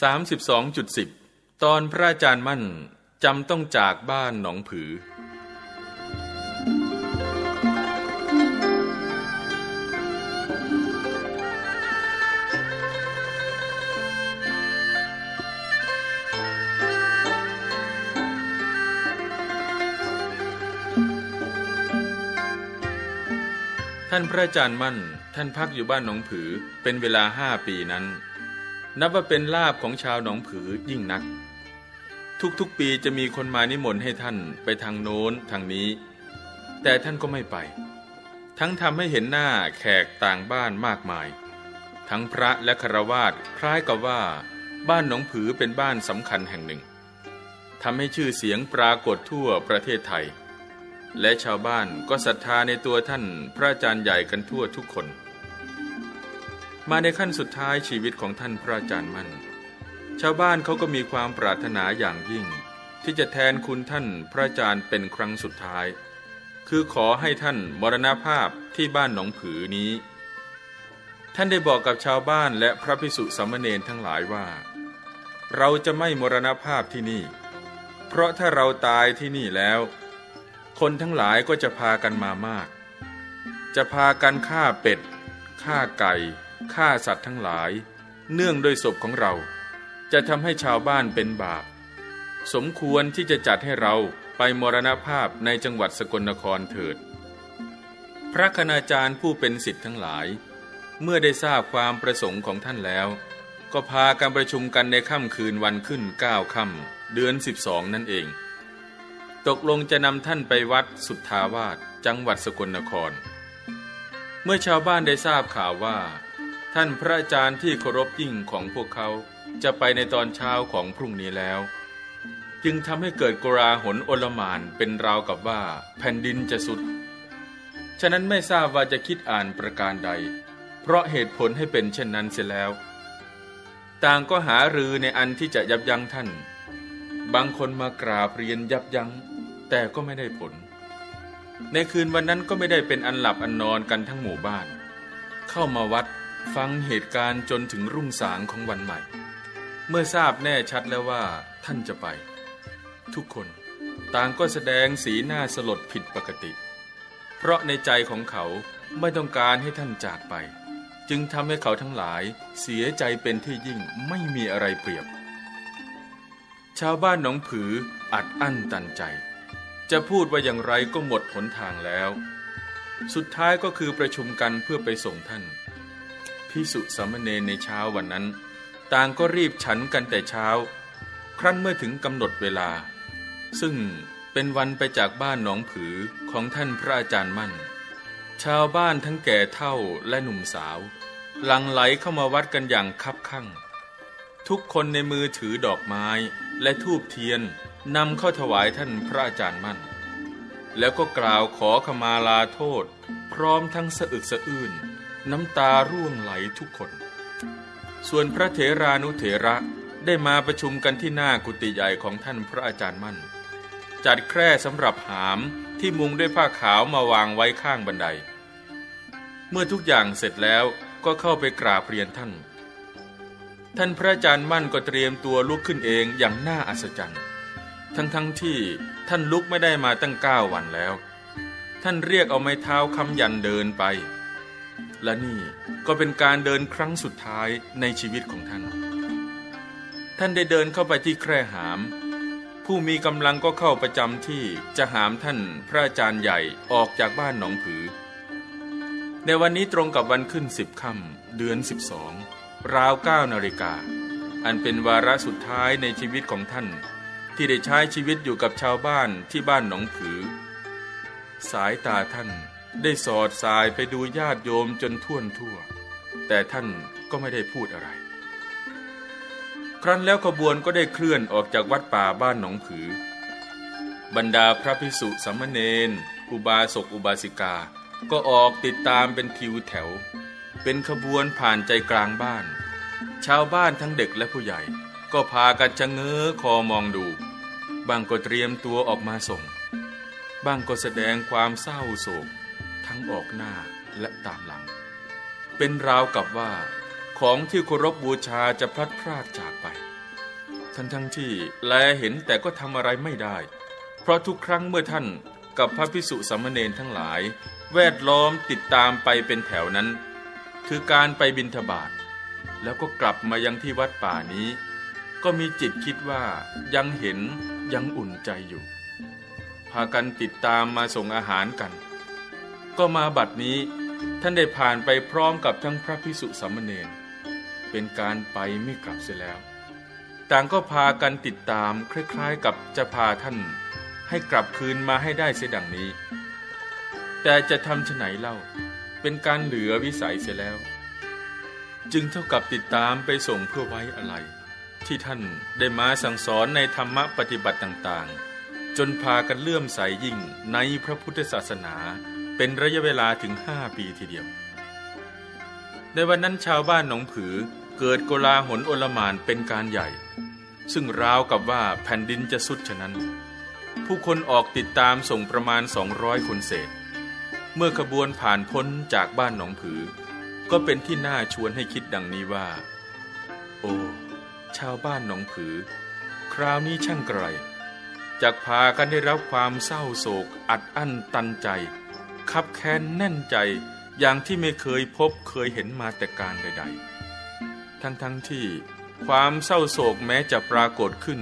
32.10 ตอนพระอาจารย์มั่น จำต้องจากบ้านหนองผือ ท่านพระอาจารย์มั่น ท่านพักอยู่บ้านหนองผือเป็นเวลาห้าปีนั้น นับว่าเป็นลาบของชาวหนองผือยิ่งนัก ทุกๆปีจะมีคนมานิมนต์ให้ท่านไปทางโน้นทางนี้ แต่ท่านก็ไม่ไป ทั้งทำให้เห็นหน้าแขกต่างบ้านมากมาย ทั้งพระและคารวาสคล้ายกับว่า บ้านหนองผือเป็นบ้านสำคัญแห่งหนึ่งทำให้ชื่อเสียงปรากฏทั่วประเทศไทย และชาวบ้านก็ศรัทธาในตัวท่านพระอาจารย์ใหญ่กันทั่วทุกคน มาในขั้นสุดท้ายชีวิตของท่านพระอาจารย์มั่น ชาวบ้านเขาก็มีความปรารถนาอย่างยิ่ง ที่จะแทนคุณท่านพระอาจารย์เป็นครั้งสุดท้าย คือขอให้ท่านมรณภาพที่บ้านหนองผือนี้ ท่านได้บอกกับชาวบ้านและพระภิกษุสามเณรทั้งหลายว่า เราจะไม่มรณภาพที่นี่ เพราะถ้าเราตายที่นี่แล้ว คนทั้งหลายก็จะพากันมามาก จะพากันฆ่าเป็ดฆ่าไก่ ฆ่าสัตว์ทั้งหลาย เนื่องด้วยศพของเรา จะทำให้ชาวบ้านเป็นบาป สมควรที่จะจัดให้เราไปมรณภาพในจังหวัดสกลนครเถิด พระคณาจารย์ผู้เป็นสิทธิ์ทั้งหลาย เมื่อได้ทราบความประสงค์ของท่านแล้ว ก็พากันประชุมกันในค่ำคืนวันขึ้นเก้าค่ำเดือนสิบสองนั่นเอง ตกลงจะนำท่านไปวัดสุทธาวาสจังหวัดสกลนคร เมื่อชาวบ้านได้ทราบข่าวว่า ท่านพระอาจารย์ที่เคารพยิ่งของพวกเขาจะไปในตอนเช้าของพรุ่งนี้แล้ว จึงทำให้เกิดกราหนโอลมานเป็นราวกับว่าแผ่นดินจะสุด ฉะนั้นไม่ทราบว่าจะคิดอ่านประการใด เพราะเหตุผลให้เป็นเช่นนั้นเสียแล้ว ต่างก็หารือในอันที่จะยับยั้งท่าน บางคนมากราบเรียนยับยัง้ง แต่ก็ไม่ได้ผล ในคืนวันนั้นก็ไม่ได้เป็นอันหลับอันนอนกันทั้งหมู่บ้าน เข้ามาวัด ฟังเหตุการณ์จนถึงรุ่งสางของวันใหม่ เมื่อทราบแน่ชัดแล้วว่าท่านจะไป ทุกคนต่างก็แสดงสีหน้าสลดผิดปกติ เพราะในใจของเขาไม่ต้องการให้ท่านจากไป จึงทำให้เขาทั้งหลายเสียใจเป็นที่ยิ่งไม่มีอะไรเปรียบ ชาวบ้านหนองผืออัดอั้นตันใจ จะพูดว่าอย่างไรก็หมดหนทางแล้ว สุดท้ายก็คือประชุมกันเพื่อไปส่งท่าน พิสุสามเณรในเช้าวันนั้น ต่างก็รีบฉันกันแต่เช้า ครั้นเมื่อถึงกำหนดเวลา ซึ่งเป็นวันไปจากบ้านหนองผือของท่านพระอาจารย์มั่น ชาวบ้านทั้งแก่เท่าและหนุ่มสาว หลังไหลเข้ามาวัดกันอย่างคับคั่งทุกคนในมือถือดอกไม้และทูบเทียนนำเข้าถวายท่านพระอาจารย์มั่น แล้วก็กล่าวขอขมาลาโทษ พร้อมทั้งสะอึกสะอื้น น้ำตาร่วงไหลทุกคน ส่วนพระเถรานุเถระได้มาประชุมกันที่หน้ากุฏิใหญ่ของท่านพระอาจารย์มั่น จัดแคร่สำหรับหามที่มุงด้วยผ้าขาวมาวางไว้ข้างบันได เมื่อทุกอย่างเสร็จแล้วก็เข้าไปกราบเรียนท่าน ท่านพระอาจารย์มั่นก็เตรียมตัวลุกขึ้นเองอย่างน่าอัศจรรย์ ทั้งๆทที่ท่านลุกไม่ได้มาตั้งเก้าวันแล้ว ท่านเรียกเอาไม้เท้าคำยันเดินไป และนี่ก็เป็นการเดินครั้งสุดท้ายในชีวิตของท่าน ท่านได้เดินเข้าไปที่แคร่หาม ผู้มีกำลังก็เข้าประจำที่จะหามท่านพระอาจารย์ใหญ่ออกจากบ้านหนองผือ ในวันนี้ตรงกับวันขึ้นสิบค่ำเดือนสิบสองราวเก้านาฬิกา อันเป็นวาระสุดท้ายในชีวิตของท่าน ที่ได้ใช้ชีวิตอยู่กับชาวบ้านที่บ้านหนองผือ สายตาท่าน ได้สอดสายไปดูญาติโยมจนท่วนทั่ว แต่ท่านก็ไม่ได้พูดอะไร ครั้นแล้วขบวนก็ได้เคลื่อนออกจากวัดป่าบ้านหนองผือ บรรดาพระภิกษุสามเณรอุบาสกอุบาสิกา ก็ออกติดตามเป็นทิวแถว เป็นขบวนผ่านใจกลางบ้าน ชาวบ้านทั้งเด็กและผู้ใหญ่ ก็พากันชะเง้อคอมองดู บางก็เตรียมตัวออกมาส่ง บางก็แสดงความเศร้าโศก ทั้งออกหน้าและตามหลัง เป็นราวกับว่า ของที่เคารพบูชาจะพลัดพรากจากไป ทั้งทั้งที่แลเห็นแต่ก็ทำอะไรไม่ได้ เพราะทุกครั้งเมื่อท่านกับพระพิสุสามเณรทั้งหลาย แวดล้อมติดตามไปเป็นแถวนั้น คือการไปบินทบาทแล้วก็กลับมายังที่วัดป่านี้ ก็มีจิตคิดว่ายังเห็นยังอุ่นใจอยู่ พากันติดตามมาส่งอาหารกัน ก็มาบัดนี้ท่านได้ผ่านไปพร้อมกับทั้งพระพิสุสามเณรเป็นการไปไม่กลับเสียแล้ว ต่างก็พากันติดตามคล้ายๆกับจะพาท่านให้กลับคืนมาให้ได้เสียดังนี้ แต่จะทำไหนเล่า เป็นการเหลือวิสัยเสียแล้ว จึงเท่ากับติดตามไปส่งเพื่อไว้อะไร ที่ท่านได้มาสั่งสอนในธรรมะปฏิบัติต่างๆ จนพากันเลื่อมใสยยิ่งในพระพุทธศาสนา เป็นระยะเวลาถึงห้าปีทีเดียว ในวันนั้นชาวบ้านหนองผือเกิดโกลาหลโอลมานเป็นการใหญ่ ซึ่งราวกับว่าแผ่นดินจะสุดฉะนั้น ผู้คนออกติดตามส่งประมาณสองร้อยคนเศษ เมื่อขบวนผ่านพ้นจากบ้านหนองผือ ก็เป็นที่น่าชวนให้คิดดังนี้ว่า โอ้ชาวบ้านหนองผือ คราวนี้ช่างไกลจากพากันได้รับความเศร้าโศกอัดอั้นตันใจ คับแค้นแน่นใจอย่างที่ไม่เคยพบเคยเห็นมาแต่การใด ๆ ทั้งๆทที่ความเศร้าโศกแม้จะปรากฏขึ้น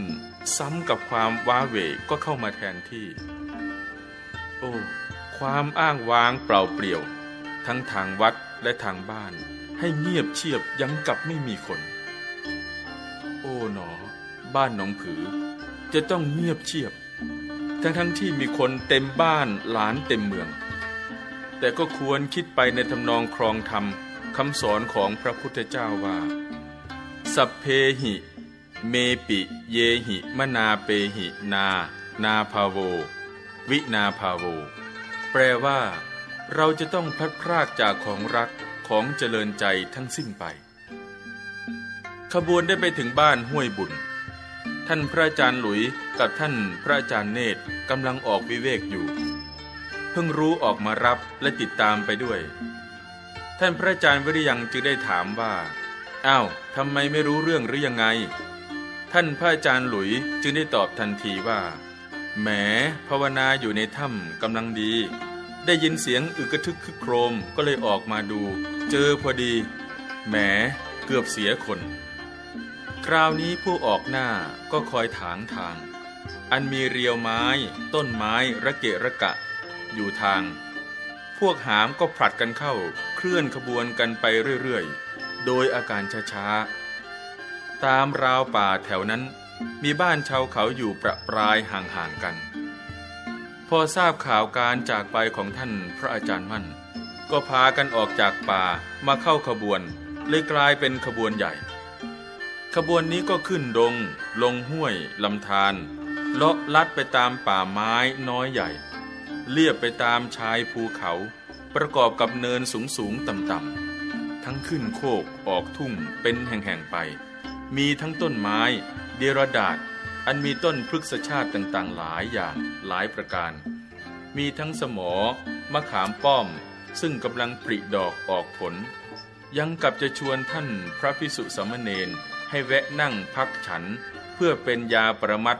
ซ้ำกับความว้าเหวก็เข้ามาแทนที่ โอ้ ความอ้างว้างเปล่าเปลี่ยว ทั้งทางวัดและทางบ้าน ให้เงียบเชียบยังกับไม่มีคน โอ้หนอ บ้านหนองผือ จะต้องเงียบเชียบ ทั้งทั้งที่มีคนเต็มบ้านหลานเต็มเมือง แต่ก็ควรคิดไปในทำนองครองธรรมคำสอนของพระพุทธเจ้าว่า สัพเพหิ เมปิ เยหิ มนาเปหินา นาภาโว วินาภาโว แปลว่า เราจะต้องพลัดพรากจากของรักของเจริญใจทั้งสิ้นไป ขบวนได้ไปถึงบ้านห้วยบุญ ท่านพระอาจารย์หลุยกับท่านพระอาจารย์เนตรกำลังออกวิเวกอยู่ เพิ่งรู้ออกมารับและติดตามไปด้วย ท่านพระอาจารย์วิริยังจึงได้ถามว่าอ้าวทำไมไม่รู้เรื่องหรือยังไง ท่านพระอาจารย์หลุยจึงได้ตอบทันทีว่าแหมภาวนาอยู่ในถ้ำกำลังดี ได้ยินเสียงอึกระทึกคึกโครมก็เลยออกมาดู เจอพอดีแหมเกือบเสียคน คราวนี้ผู้ออกหน้าก็คอยถางทาง อันมีเรียวไม้ ต้นไม้ระเกะระกะ อยู่ทาง พวกหามก็ผลัดกันเข้าเคลื่อนขบวนกันไปเรื่อยๆ โดยอาการช้าๆ ตามราวป่าแถวนั้น มีบ้านชาวเขาอยู่ประปรายห่างๆกัน พอทราบข่าวการจากไปของท่านพระอาจารย์มั่น ก็พากันออกจากป่ามาเข้าขบวนเลยกลายเป็นขบวนใหญ่ ขบวนนี้ก็ขึ้นดง ลงห้วยลำธารเลาะลัดไปตามป่าไม้น้อยใหญ่ เลียบไปตามชายภูเขา ประกอบกับเนินสูงสูงต่ำๆทั้งขึ้นโคกออกทุ่งเป็นแห่งๆไป มีทั้งต้นไม้ เดรดาษอันมีต้นพฤกษชาติต่างๆ หลายอย่างหลายประการ มีทั้งสมอ มะขามป้อม ซึ่งกำลังปริดอกออกผล ยังกับจะชวนท่านพระพิสุสมณเณรให้แวะนั่งพักฉัน เพื่อเป็นยาประมัด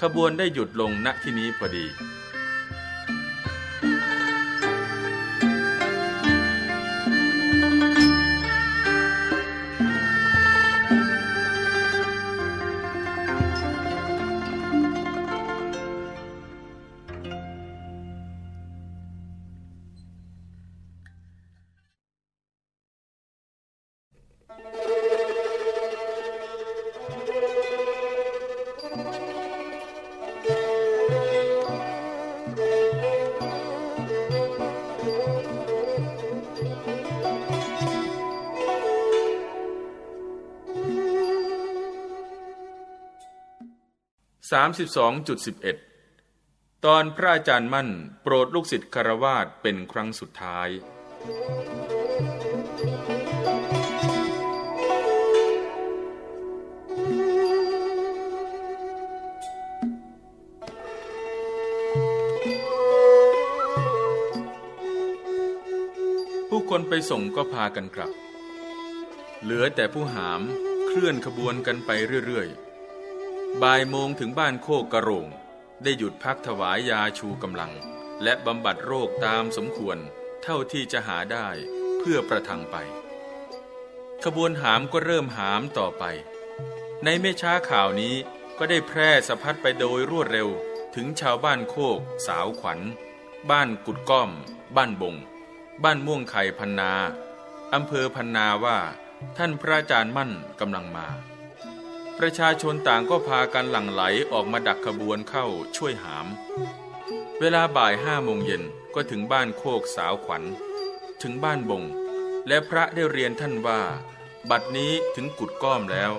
ขบวนได้หยุดลงณที่นี้พอดี 32.11 ตอนพระอาจารย์มั่นโปรดลูกศิษย์คารวาสเป็นครั้งสุดท้าย ผู้คนไปส่งก็พากันกลับ เหลือแต่ผู้หามเคลื่อนขบวนกันไปเรื่อยๆ บ่ายโมงถึงบ้านโคกกระโรง ได้หยุดพักถวายยาชูกำลัง และบำบัดโรคตามสมควรเท่าที่จะหาได้เพื่อประทังไป ขบวนหามก็เริ่มหามต่อไป ในไม่ช้าข่าวนี้ก็ได้แพร่สะพัดไปโดยรวดเร็วถึงชาวบ้านโคก สาวขวัญ บ้านกุดก้อม บ้านบง บ้านม่วงไข่พันนาอำเภอพันนาว่าท่านพระอาจารย์มั่นกำลังมา ประชาชนต่างก็พากันหลั่งไหลออกมาดักขบวนเข้าช่วยหาม เวลาบ่ายห้าโมงเย็นก็ถึงบ้านโคกสาวขวัญ ถึงบ้านบง และพระได้เรียนท่านว่า บัดนี้ถึงกุดก้อมแล้ว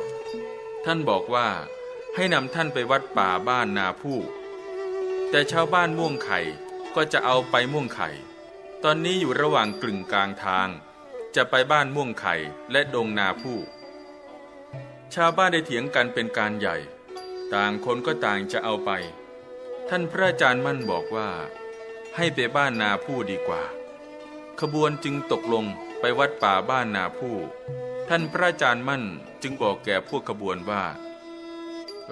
ท่านบอกว่าให้นำท่านไปวัดป่าบ้านนาผู้ แต่ชาวบ้านม่วงไข่ก็จะเอาไปม่วงไข่ ตอนนี้อยู่ระหว่างกลึงกลางทาง จะไปบ้านม่วงไข่และดงนาผู้ ชาวบ้านได้เถียงกันเป็นการใหญ่ ต่างคนก็ต่างจะเอาไป ท่านพระอาจารย์มั่นบอกว่า ให้ไปบ้านนาผู้ดีกว่า ขบวนจึงตกลงไปวัดป่าบ้านนาผู้ ท่านพระอาจารย์มั่นจึงบอกแก่พวกขบวนว่า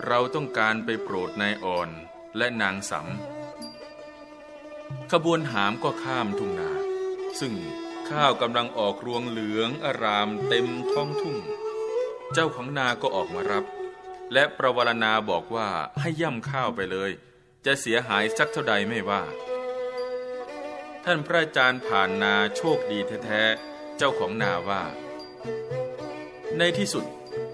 เราต้องการไปโปรดนายอ่อนและนางสำขบวนหามก็ข้ามทุ่งนา ซึ่งข้าวกำลังออกรวงเหลืองอารามเต็มท้องทุ่ง เจ้าของนาก็ออกมารับ และประวรณาบอกว่าให้ย่ำข้าวไปเลย จะเสียหายสักเท่าใดไม่ว่า ท่านพระอาจารย์ผ่านนาโชคดีแท้ๆ เจ้าของนาว่า ในที่สุด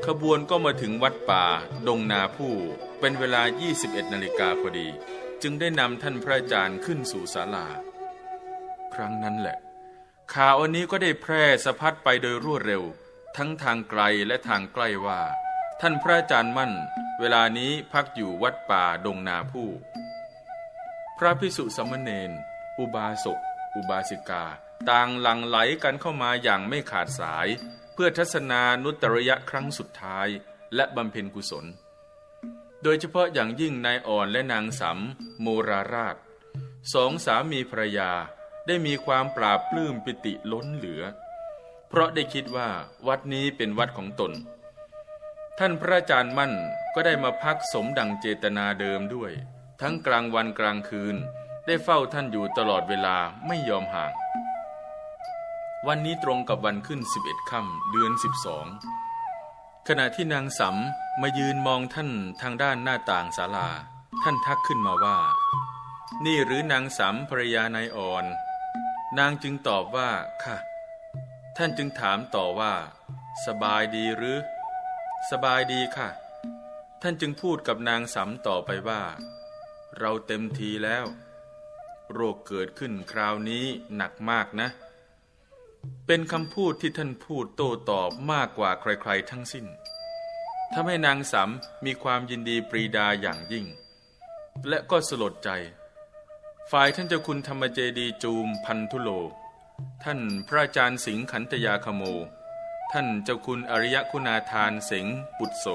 ขบวนก็มาถึงวัดป่า ดงนาผู้เป็นเวลา 21 นาฬิกาพอดี จึงได้นำท่านพระอาจารย์ขึ้นสู่ศาลา ครั้งนั้นแหละ ข่าวอันนี้ก็ได้แพร่สะพัดไปโดยรวดเร็ว ทั้งทางไกลและทางใกล้ว่า ท่านพระอาจารย์มั่น เวลานี้พักอยู่วัดป่าดงนาผู้ พระพิสุสมณเณรอุบาสก อุบาสิกา ต่างหลั่งไหลกันเข้ามาอย่างไม่ขาดสาย เพื่อทัศนานุตริยะครั้งสุดท้าย และบำเพ็ญกุศล โดยเฉพาะอย่างยิ่งนายอ่อนและนางสำโมราราชสองสามีภรรยาได้มีความปราบปลื้มปิติล้นเหลือ เพราะได้คิดว่าวัดนี้เป็นวัดของตน ท่านพระอาจารย์มั่นก็ได้มาพักสมดังเจตนาเดิมด้วย ทั้งกลางวันกลางคืน ได้เฝ้าท่านอยู่ตลอดเวลาไม่ยอมห่าง วันนี้ตรงกับวันขึ้น 11ค่ำเดือน 12 ขณะที่นางสำมายืนมองท่านทางด้านหน้าต่างศาลา ท่านทักขึ้นมาว่า นี่หรือนางสำภรรยานายอ่อน นางจึงตอบว่าค่ะ ท่านจึงถามต่อว่า สบายดีหรือ สบายดีค่ะ ท่านจึงพูดกับนางสำต่อไปว่า เราเต็มทีแล้ว โรคเกิดขึ้นคราวนี้หนักมากนะ เป็นคำพูดที่ท่านพูดโต้ตอบมากกว่าใครๆทั้งสิ้นทำให้นางสำมีความยินดีปรีดาอย่างยิ่ง และก็สลดใจ ฝ่ายท่านเจ้าคุณธรรมเจดีจูมพันธุโล ท่านพระอาจารย์สิงห์ขันตยาคโม ท่านเจ้าคุณอริยคุณาทานเสงปุตโส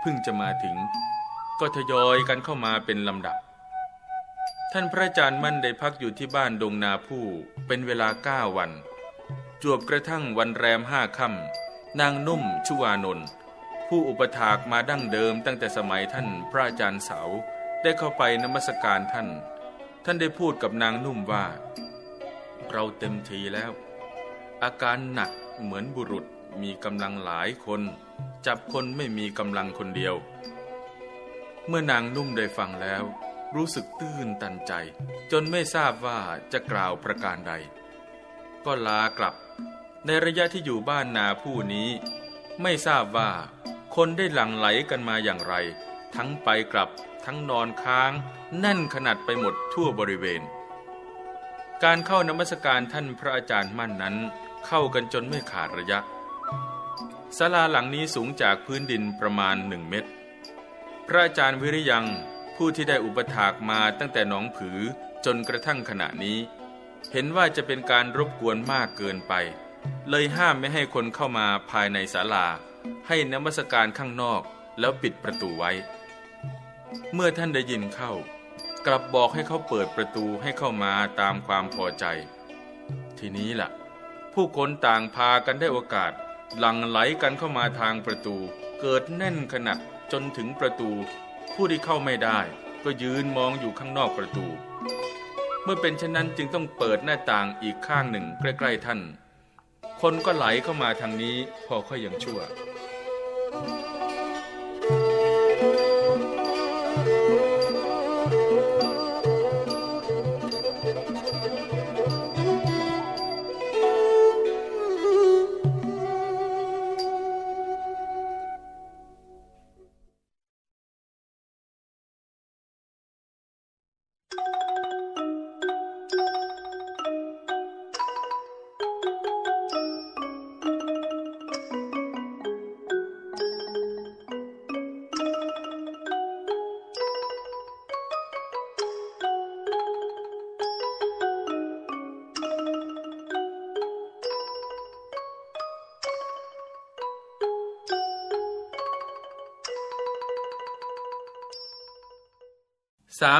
เพิ่งจะมาถึง ก็ทยอยกันเข้ามาเป็นลำดับ ท่านพระอาจารย์มั่นได้พักอยู่ที่บ้านดงนาผู้เป็นเวลาเก้าวัน จวบกระทั่งวันแรมห้าค่ำนางนุ่มชุวานนท์ผู้อุปถากมาดั้งเดิมตั้งแต่สมัยท่านพระอาจารย์เสาได้เข้าไปนมัสการท่าน ท่านได้พูดกับนางนุ่มว่า เราเต็มทีแล้ว อาการหนักเหมือนบุรุษมีกำลังหลายคน จับคนไม่มีกำลังคนเดียว เมื่อนางนุ่มได้ฟังแล้ว รู้สึกตื้นตันใจ จนไม่ทราบว่าจะกล่าวประการใด ก็ลากลับ ในระยะที่อยู่บ้านนาผู้นี้ ไม่ทราบว่าคนได้หลั่งไหลกันมาอย่างไร ทั้งไปกลับทั้งนอนค้าง แน่นขนาดไปหมดทั่วบริเวณ การเข้านมัสการท่านพระอาจารย์มั่นนั้น เข้ากันจนไม่ขาดระยะศาลาหลังนี้สูงจากพื้นดินประมาณหนึ่งเมตร พระอาจารย์วิริยังผู้ที่ได้อุปถากมาตั้งแต่หนองผือจนกระทั่งขณะนี้ เห็นว่าจะเป็นการรบกวนมากเกินไป เลยห้ามไม่ให้คนเข้ามาภายในศาลา ให้นมัสการข้างนอกแล้วปิดประตูไว้ เมื่อท่านได้ยินเข้า กลับบอกให้เขาเปิดประตูให้เข้ามาตามความพอใจ ทีนี้ล่ะ ผู้คนต่างพากันได้โอกาส หลั่งไหลกันเข้ามาทางประตู เกิดแน่นขนาดจนถึงประตู ผู้ที่เข้าไม่ได้ ก็ยืนมองอยู่ข้างนอกประตู เมื่อเป็นเช่นนั้นจึงต้องเปิดหน้าต่างอีกข้างหนึ่งใกล้ ๆท่าน คนก็ไหลเข้ามาทางนี้พอค่อยยังชั่ว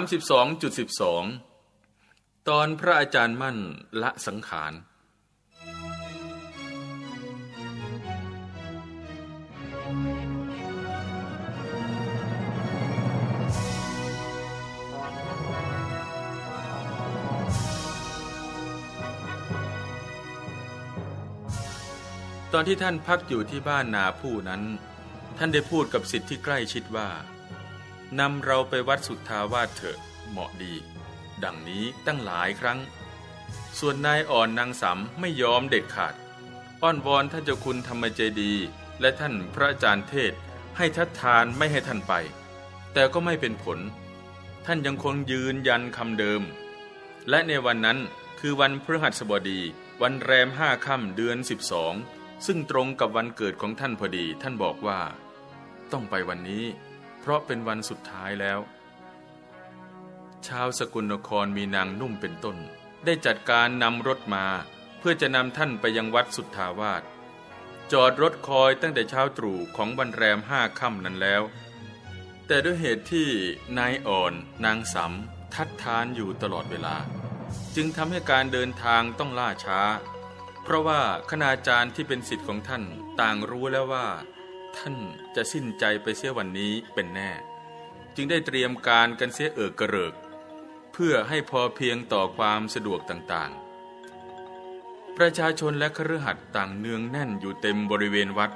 32.12 ตอนพระอาจารย์มั่นละสังขาร ตอนที่ท่านพักอยู่ที่บ้านนาผู้นั้น ท่านได้พูดกับสิทธิ์ที่ใกล้ชิดว่า นำเราไปวัดสุทธาวาสเถอะเหมาะดี ดังนี้ตั้งหลายครั้ง ส่วนนายอ่อนนางสำไม่ยอมเด็ดขาด อ้อนวอนท่านเจ้าคุณธรรมเจดี และท่านพระอาจารย์เทศให้ทัดทานไม่ให้ท่านไป แต่ก็ไม่เป็นผล ท่านยังคงยืนยันคำเดิม และในวันนั้นคือวันพฤหัสบดี วันแรมห้าค่ำเดือนสิบสองซึ่งตรงกับวันเกิดของท่านพอดี ท่านบอกว่า ต้องไปวันนี้ เพราะเป็นวันสุดท้ายแล้ว ชาวสกุลนครมีนางนุ่มเป็นต้น ได้จัดการนำรถมา เพื่อจะนำท่านไปยังวัดสุทธาวาสจอดรถคอยตั้งแต่เช้าตรู่ของวันแรมห้าค่ำนั้นแล้ว แต่ด้วยเหตุที่นายอ่อนนางสำทัดทานอยู่ตลอดเวลา จึงทำให้การเดินทางต้องล่าช้า เพราะว่าคณาจารย์ที่เป็นสิทธิ์ของท่านต่างรู้แล้วว่า ท่านจะสิ้นใจไปเสียวันนี้เป็นแน่ จึงได้เตรียมการกันเสียเอิกกระเริก เพื่อให้พอเพียงต่อความสะดวกต่างๆ ประชาชนและครือขัดต่างเนืองแน่นอยู่เต็มบริเวณวัด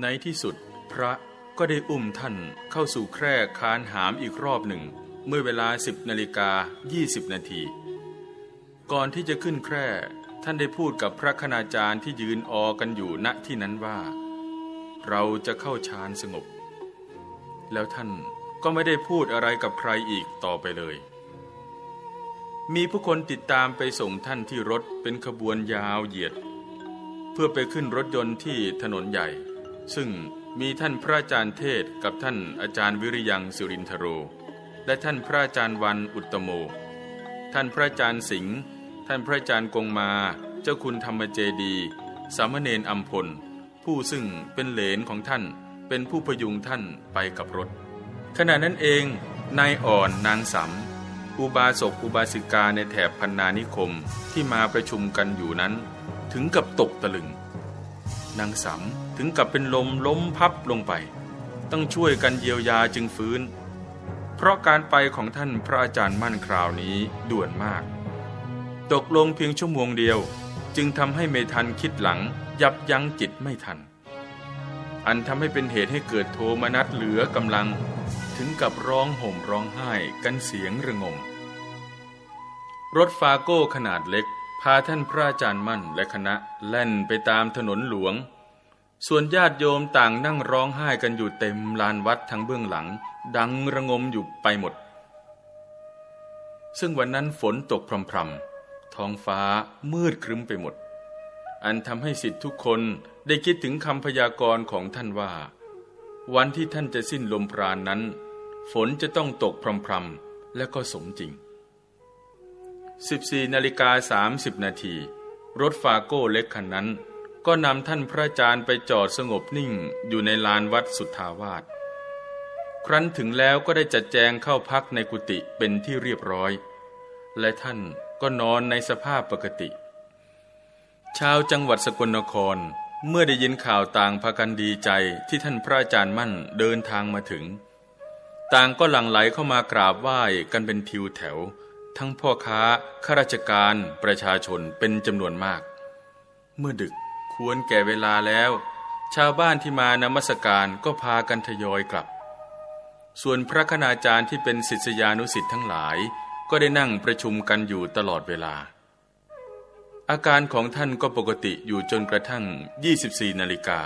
ในที่สุดพระก็ได้อุ้มท่านเข้าสู่แคร่คานหามอีกรอบหนึ่ง เมื่อเวลา 10นาฬิกา20 นาที ก่อนที่จะขึ้นแคร่ท่านได้พูดกับพระคณาจารย์ที่ยืนออกันอยู่ณที่นั้นว่า เราจะเข้าฌานสงบ แล้วท่านก็ไม่ได้พูดอะไรกับใครอีกต่อไปเลย มีผู้คนติดตามไปส่งท่านที่รถเป็นขบวนยาวเหยียด เพื่อไปขึ้นรถยนต์ที่ถนนใหญ่ ซึ่งมีท่านพระอาจารย์เทศกับท่านอาจารย์วิริยังสุรินทโร และท่านพระอาจารย์วันอุตโม ท่านพระอาจารย์สิงห์ท่านพระอาจารย์กงมา เจ้าคุณธรรมเจดี สามเณรอัมพล ผู้ซึ่งเป็นเหลนของท่านเป็นผู้พยุงท่านไปกับรถ ขณะนั้นเองนายอ่อนนางสำอุบาสกอุบาสิกาในแถบพันนานิคมที่มาประชุมกันอยู่นั้น ถึงกับตกตะลึง นางสำถึงกับเป็นลมล้มพับลงไป ต้องช่วยกันเยียวยาจึงฟื้น เพราะการไปของท่านพระอาจารย์มั่นคราวนี้ด่วนมาก ตกลงเพียงชั่วโมงเดียว จึงทำให้เมทันคิดหลัง ยับยั้งจิตไม่ทัน อันทำให้เป็นเหตุให้เกิดโทมนัสเหลือกำลังถึงกับร้องห่มร้องไห้กันเสียงระงม รถฟาโก้ขนาดเล็ก พาท่านพระอาจารย์มั่นและคณะแล่นไปตามถนนหลวง ส่วนญาติโยมต่างนั่งร้องไห้กันอยู่เต็มลานวัดทั้งเบื้องหลัง ดังระงมอยู่ไปหมด ซึ่งวันนั้นฝนตกพรำๆท้องฟ้ามืดครึ้มไปหมด อันทำให้สิทธิทุกคนได้คิดถึงคำพยากรณ์ของท่านว่า วันที่ท่านจะสิ้นลมปราณนนั้น ฝนจะต้องตกพรำๆและก็สมจริง 14นาฬิกา30นาทีรถฟาโก้เล็กคันนั้น ก็นำท่านพระอาจารย์ไปจอดสงบนิ่งอยู่ในลานวัดสุทธาวาสครั้นถึงแล้วก็ได้จัดแจงเข้าพักในกุฏิเป็นที่เรียบร้อย และท่านก็นอนในสภาพปกติ ชาวจังหวัดสกลนครเมื่อได้ยินข่าวต่างพากันดีใจที่ท่านพระอาจารย์มั่นเดินทางมาถึง ต่างก็หลั่งไหลเข้ามากราบไหว้กันเป็นทิวแถว ทั้งพ่อค้าข้าราชการประชาชนเป็นจำนวนมาก เมื่อดึกควรแก่เวลาแล้ว ชาวบ้านที่มานมัสการก็พากันทยอยกลับ ส่วนพระคณาจารย์ที่เป็นศิษยานุศิษย์ทั้งหลาย ก็ได้นั่งประชุมกันอยู่ตลอดเวลา อาการของท่านก็ปกติอยู่จนกระทั่ง 24 นาฬิกา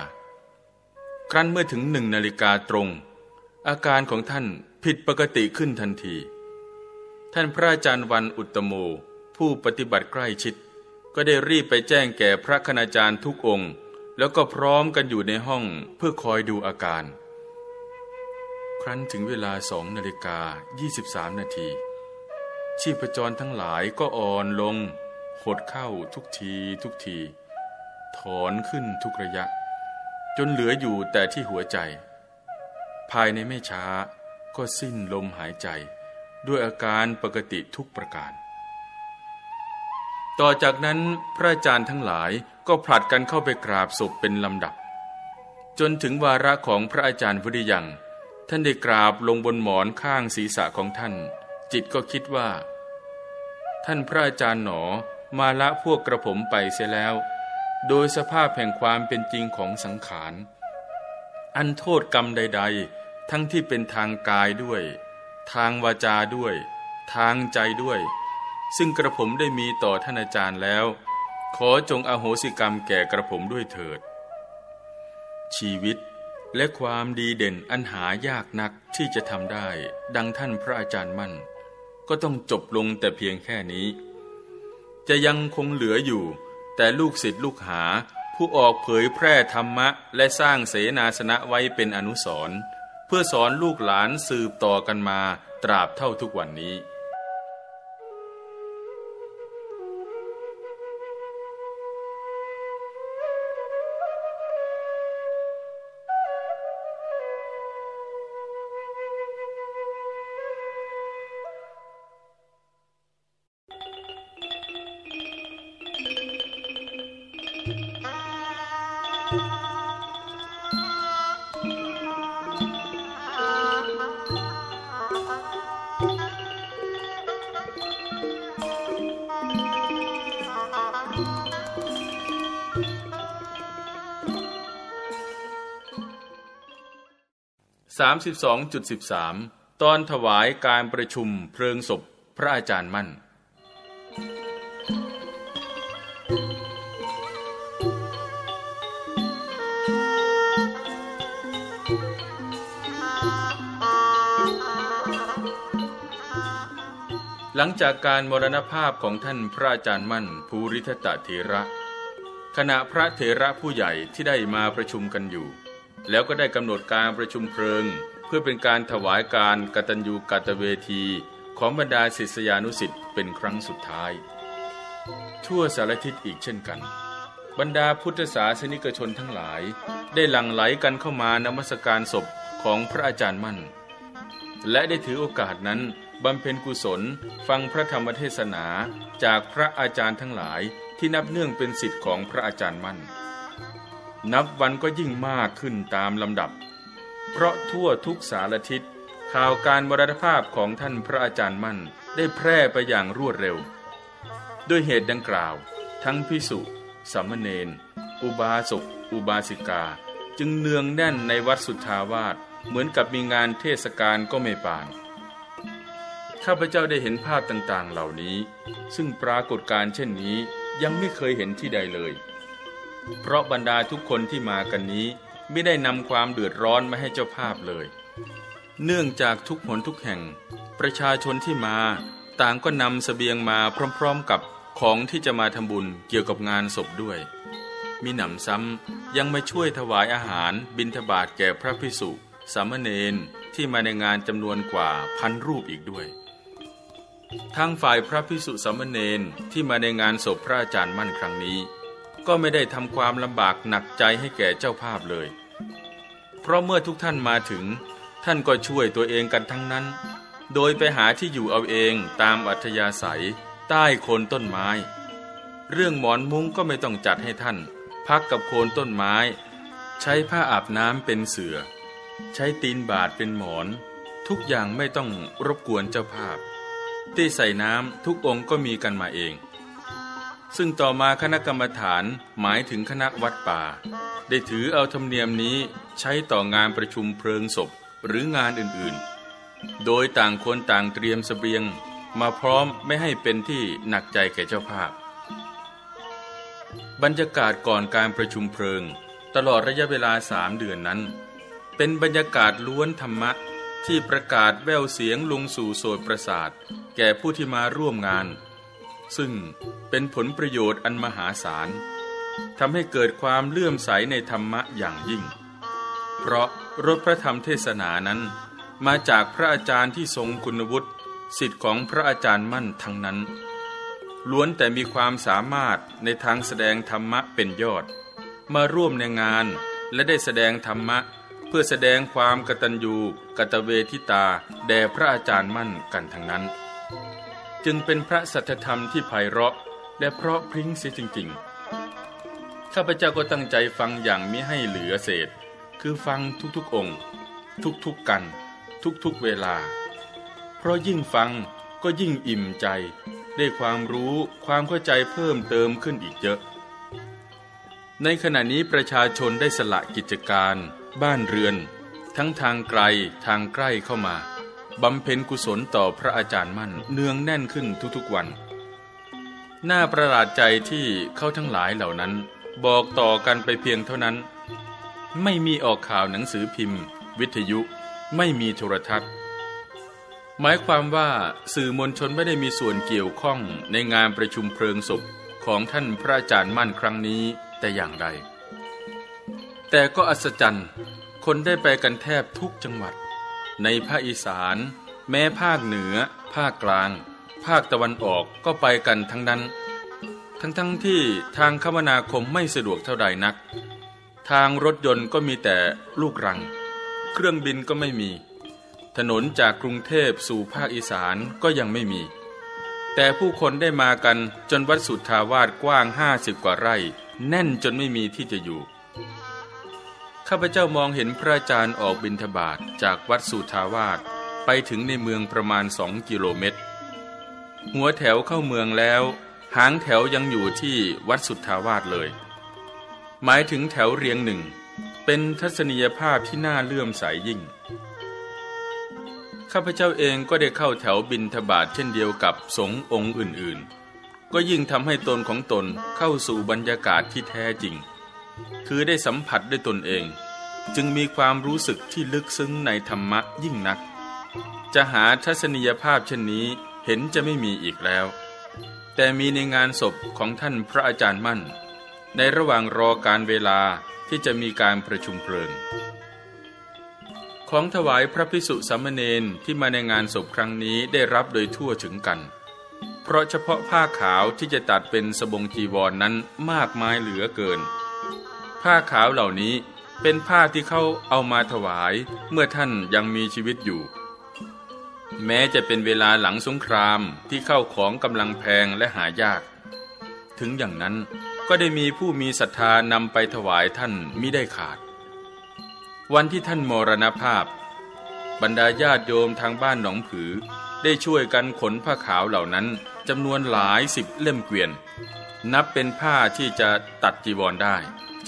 ครั้นเมื่อถึงหนึ่งนาฬิกาตรง อาการของท่านผิดปกติขึ้นทันที ท่านพระอาจารย์วันอุตโม ผู้ปฏิบัติใกล้ชิด ก็ได้รีบไปแจ้งแก่พระคณาจารย์ทุกองค์ แล้วก็พร้อมกันอยู่ในห้องเพื่อคอยดูอาการ ครั้นถึงเวลาสองนาฬิกา 23 นาทีชีพจรทั้งหลายก็อ่อนลง หดเข้าทุกทีทุกที ถอนขึ้นทุกระยะ จนเหลืออยู่แต่ที่หัวใจ ภายในไม่ช้าก็สิ้นลมหายใจ ด้วยอาการปกติทุกประการ ต่อจากนั้นพระอาจารย์ทั้งหลายก็ผลัดกันเข้าไปกราบศพเป็นลำดับ จนถึงวาระของพระอาจารย์วิริยังท่านได้กราบลงบนหมอนข้างศีรษะของท่าน จิตก็คิดว่า ท่านพระอาจารย์หนอ มาละพวกกระผมไปเสียแล้ว โดยสภาพแห่งความเป็นจริงของสังขาร อันโทษกรรมใด ๆ ทั้งที่เป็นทางกายด้วย ทางวาจาด้วย ทางใจด้วย ซึ่งกระผมได้มีต่อท่านอาจารย์แล้ว ขอจงอโหสิกรรมแก่กระผมด้วยเถิด ชีวิตและความดีเด่นอันหายากนักที่จะทำได้ ดังท่านพระอาจารย์มั่น ก็ต้องจบลงแต่เพียงแค่นี้ จะยังคงเหลืออยู่ แต่ลูกศิษย์ลูกหา ผู้ออกเผยแพร่ธรรมะ และสร้างเสนาสนะไว้เป็นอนุสรณ์เพื่อสอนลูกหลานสืบต่อกันมาตราบเท่าทุกวันนี้ 32.13 ตอนถวายการประชุมเพลิงศพพระอาจารย์มั่น หลังจากการมรณภาพของท่านพระอาจารย์มั่นภูริทัตเถระ ขณะพระเถระผู้ใหญ่ที่ได้มาประชุมกันอยู่ แล้วก็ได้กำหนดการประชุมเพลิง เพื่อเป็นการถวายการกตัญญูกตเวที ของบรรดาศิษยานุสิ์เป็นครั้งสุดท้าย ทั่วสารทิศอีกเช่นกัน บรรดาพุทธศาสนิกชนทั้งหลาย ได้หลั่งไหลกันเข้ามานมัสการศพของพระอาจารย์มั่น และได้ถือโอกาสนั้นบำเพ็ญกุศลฟังพระธรรมเทศนาจากพระอาจารย์ทั้งหลายที่นับเนื่องเป็นสิทธิ์ของพระอาจารย์มั่น นับวันก็ยิ่งมากขึ้นตามลำดับ เพราะทั่วทุกสารทิศข่าวการมรณภาพของท่านพระอาจารย์มั่นได้แพร่ไปอย่างรวดเร็ว ด้วยเหตุดังกล่าว ทั้งพิสุสัมมเนนอุบาสกอุบาสิกา จึงเนืองแน่นในวัดสุทธาวาสเหมือนกับมีงานเทศกาลก็ไม่ปานข้าพเจ้าได้เห็นภาพต่างๆเหล่านี้ ซึ่งปรากฏการเช่นนี้ยังไม่เคยเห็นที่ใดเลย เพราะบรรดาทุกคนที่มากันนี้ไม่ได้นำความเดือดร้อนมาให้เจ้าภาพเลย เนื่องจากทุกหนทุกแห่ง ประชาชนที่มา ต่างก็นำสเสบียงมาพร้อมๆกับของที่จะมาทำบุญเกี่ยวกับงานศพด้วย มีหนำซ้ำยังมาช่วยถวายอาหารบิณฑบาตแก่พระพิสุสามเณรที่มาในงานจำนวนกว่าพันรูปอีกด้วยทางฝ่ายพระพิสุสามเณรที่มาในงานศพพระอาจารย์มั่นครั้งนี้ ก็ไม่ได้ทำความลำบากหนักใจให้แก่เจ้าภาพเลย เพราะเมื่อทุกท่านมาถึง ท่านก็ช่วยตัวเองกันทั้งนั้น โดยไปหาที่อยู่เอาเองตามอัธยาศัย ใต้โคนต้นไม้ เรื่องหมอนมุ้งก็ไม่ต้องจัดให้ท่าน พักกับโคนต้นไม้ ใช้ผ้าอาบน้ำเป็นเสือ่อใช้ตีนบาดเป็นหมอน ทุกอย่างไม่ต้องรบกวนเจ้าภาพ ที่ใส่น้ำทุกองค์ก็มีกันมาเอง ซึ่งต่อมาคณะกรรมฐานหมายถึงคณะวัดป่า ได้ถือเอาธรรมเนียมนี้ใช้ต่องานประชุมเพลิงศพหรืองานอื่นๆ โดยต่างคนต่างเตรียมสเสบียงมาพร้อมไม่ให้เป็นที่หนักใจแก่เจ้าภาพ บรรยากาศก่อนการประชุมเพลิง ตลอดระยะเวลาสามเดือนนั้น เป็นบรรยากาศล้วนธรรมะที่ประกาศแววเสียงลงสู่โสดประสาท แก่ผู้ที่มาร่วมงาน ซึ่งเป็นผลประโยชน์อันมหาศาลทำให้เกิดความเลื่อมใสในธรรมะอย่างยิ่ง เพราะรถพระธรรมเทศนานั้น มาจากพระอาจารย์ที่ทรงคุณวุฒิสิทธิ์ของพระอาจารย์มั่นทั้งนั้น ล้วนแต่มีความสามารถในทางแสดงธรรมะเป็นยอด มาร่วมในงานและได้แสดงธรรมะเพื่อแสดงความกตัญญูกตเวทิตา แด่พระอาจารย์มั่นกันทั้งนั้น จึงเป็นพระสัทธรรมที่ไพเราะและเพราะพริ้งเสียจริง ๆ ข้าพเจ้าก็ตั้งใจฟังอย่างมิให้เหลือเศษ คือฟังทุกๆองค์ ทุกๆกัน ทุกๆเวลา เพราะยิ่งฟังก็ยิ่งอิ่มใจ ได้ความรู้ความเข้าใจเพิ่มเติมขึ้นอีกเยอะ ในขณะนี้ประชาชนได้สละกิจการ บ้านเรือน ทั้งทางไกลทางใกล้เข้ามา บำเพ็ญกุศลต่อพระอาจารย์มั่นเนืองแน่นขึ้นทุกๆวัน น่าประหลาดใจที่เขาทั้งหลายเหล่านั้น บอกต่อกันไปเพียงเท่านั้น ไม่มีออกข่าวหนังสือพิมพ์ วิทยุ ไม่มีโทรทัศน์ หมายความว่าสื่อมวลชนไม่ได้มีส่วนเกี่ยวข้องในงานประชุมเพลิงศพของท่านพระอาจารย์มั่นครั้งนี้แต่อย่างใดแต่ก็อัศจรรย์ คนได้ไปกันแทบทุกจังหวัด ในภาคอีสาน แม้ภาคเหนือ ภาคกลาง ภาคตะวันออกก็ไปกันทั้งนั้น ทั้งๆทที่ทางคมนาคมไม่สะดวกเท่าใดนัก ทางรถยนต์ก็มีแต่ลูกรัง เครื่องบินก็ไม่มี ถนนจากกรุงเทพสู่ภาคอีสานก็ยังไม่มี แต่ผู้คนได้มากันจนวัดสุทธาวาสกว้างห้าสิบกว่าไร่ แน่นจนไม่มีที่จะอยู่ ข้าพเจ้ามองเห็นพระอาจารย์ออกบิณฑบาตจากวัดสุทธาวาสไปถึงในเมืองประมาณสองกิโลเมตร หัวแถวเข้าเมืองแล้ว หางแถวยังอยู่ที่วัดสุทธาวาสเลย หมายถึงแถวเรียงหนึ่ง เป็นทัศนียภาพที่น่าเลื่อมใสยยิ่ง ข้าพเจ้าเองก็ได้เข้าแถวบินทบาทเช่นเดียวกับสงฆ์องค์อื่นๆ ก็ยิ่งทำให้ตนของตนเข้าสู่บรรยากาศที่แท้จริง คือได้สัมผัสด้วยตนเอง จึงมีความรู้สึกที่ลึกซึ้งในธรรมะยิ่งนัก จะหาทัศนียภาพเช่นนี้เห็นจะไม่มีอีกแล้ว แต่มีในงานศพของท่านพระอาจารย์มั่น ในระหว่างรอการเวลาที่จะมีการประชุมเพลิง ของถวายพระพิสุสามเณรที่มาในงานศพครั้งนี้ได้รับโดยทั่วถึงกัน เพราะเฉพาะผ้าขาวที่จะตัดเป็นสบงจีวรนนั้นมากมายเหลือเกิน ผ้าขาวเหล่านี้เป็นผ้าที่เขาเอามาถวายเมื่อท่านยังมีชีวิตอยู่ แม้จะเป็นเวลาหลังสงครามที่เข้าของกำลังแพงและหายาก ถึงอย่างนั้นก็ได้มีผู้มีศรัทธานำไปถวายท่านมิได้ขาด วันที่ท่านมรณภาพ บรรดาญาติโยมทางบ้านหนองผือ ได้ช่วยกันขนผ้าขาวเหล่านั้นจำนวนหลายสิบเล่มเกวียน นับเป็นผ้าที่จะตัดจีวรได้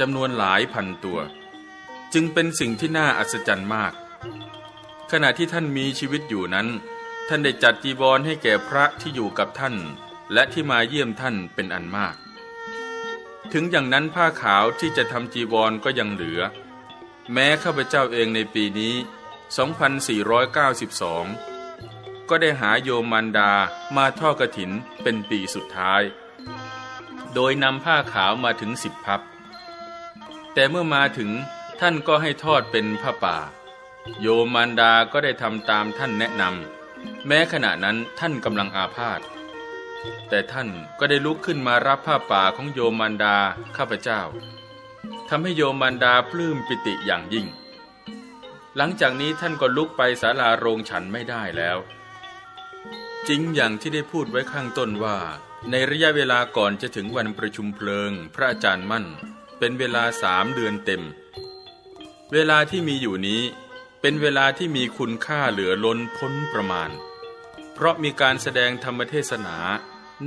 จำนวนหลายพันตัว จึงเป็นสิ่งที่น่าอัศจรรย์มาก ขณะที่ท่านมีชีวิตอยู่นั้น ท่านได้จัดจีวรให้แก่พระที่อยู่กับท่าน และที่มาเยี่ยมท่านเป็นอันมาก ถึงอย่างนั้นผ้าขาวที่จะทำจีวรก็ยังเหลือ แม้ข้าพเจ้าเองในปีนี้ 2492 ก็ได้หาโยมมันดามาทอดกระถินเป็นปีสุดท้าย โดยนำผ้าขาวมาถึงสิบพับ แต่เมื่อมาถึงท่านก็ให้ทอดเป็นผ้าป่า โยมมันดาก็ได้ทำตามท่านแนะนำแม้ขณะนั้นท่านกำลังอาพาธแต่ท่านก็ได้ลุกขึ้นมารับผ้าป่าของโยมมันดาข้าพเจ้าทำให้โยมมันดาปลื้มปิติอย่างยิ่ง หลังจากนี้ท่านก็ลุกไปศาลาโรงฉันไม่ได้แล้ว จริงอย่างที่ได้พูดไว้ข้างต้นว่า ในระยะเวลาก่อนจะถึงวันประชุมเพลิง พระอาจารย์มั่น เป็นเวลาสามเดือนเต็ม เวลาที่มีอยู่นี้เป็นเวลาที่มีคุณค่าเหลือล้นพ้นประมาณ เพราะมีการแสดงธรรมเทศนา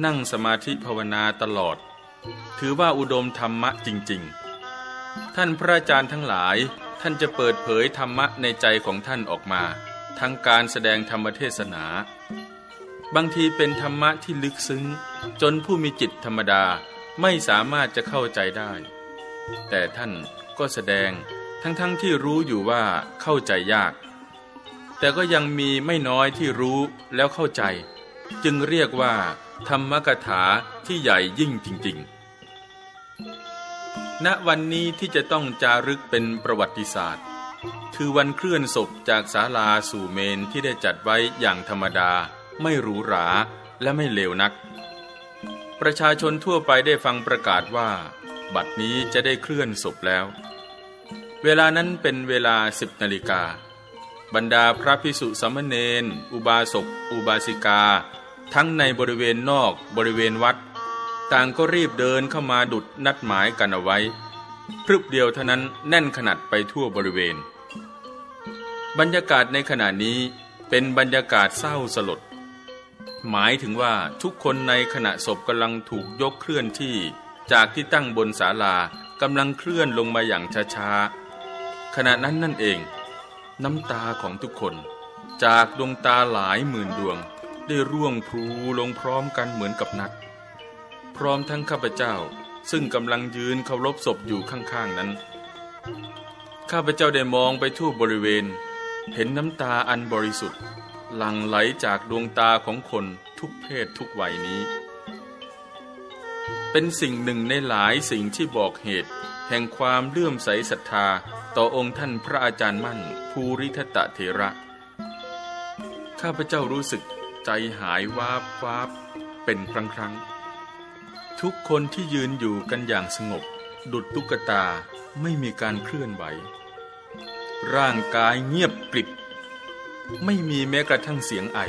นั่งสมาธิภาวนาตลอด ถือว่าอุดมธรรมะจริง ๆ ท่านพระอาจารย์ทั้งหลาย ท่านจะเปิดเผยธรรมะในใจของท่านออกมา ทั้งการแสดงธรรมเทศนา บางทีเป็นธรรมะที่ลึกซึ้ง จนผู้มีจิตธรรมดาไม่สามารถจะเข้าใจได้ แต่ท่านก็แสดงทั้งๆทที่รู้อยู่ว่าเข้าใจยาก แต่ก็ยังมีไม่น้อยที่รู้แล้วเข้าใจ จึงเรียกว่า ธรรมกถาที่ใหญ่ยิ่งจริง ๆ ณวันนี้ที่จะต้องจารึกเป็นประวัติศาสตร์ คือวันเคลื่อนศพจากศาลาสู่เมนที่ได้จัดไว้อย่างธรรมดา ไม่หรูหราและไม่เลวนัก ประชาชนทั่วไปได้ฟังประกาศว่า บัดนี้จะได้เคลื่อนศพแล้ว เวลานั้นเป็นเวลาสิบนาฬิกา บรรดาพระพิสุสามเณรอุบาสก อุบาสิกา ทั้งในบริเวณนอกบริเวณวัด ต่างก็รีบเดินเข้ามาดุดนัดหมายกันเอาไว้พรึบเดียวเท่านั้นแน่นขนาดไปทั่วบริเวณ บรรยากาศในขณะนี้เป็นบรรยากาศเศร้าสลด หมายถึงว่าทุกคนในขณะศพกำลังถูกยกเคลื่อนที่ จากที่ตั้งบนศาลากำลังเคลื่อนลงมาอย่างช้าๆ ขณะนั้นนั่นเอง น้ำตาของทุกคน จากดวงตาหลายหมื่นดวง ได้ร่วงพลูลงพร้อมกันเหมือนกับนัด พร้อมทั้งข้าพเจ้าซึ่งกำลังยืนเคารพศพอยู่ข้างๆนั้น ข้าพเจ้าได้มองไปทั่วบริเวณ เห็นน้ำตาอันบริสุทธิ์ หลั่งไหลจากดวงตาของคนทุกเพศทุกวัยนี้ เป็นสิ่งหนึ่งในหลายสิ่งที่บอกเหตุ แห่งความเลื่อมใสศรัทธาต่อองค์ท่านพระอาจารย์มั่น ภูริทัตเถระ ข้าพเจ้ารู้สึกใจหายวาบวาบเป็นครั้งครั้งทุกคนที่ยืนอยู่กันอย่างสงบ ดุดตุ๊กตาไม่มีการเคลื่อนไหว ร่างกายเงียบกริบ ไม่มีแม้กระทั่งเสียงไอ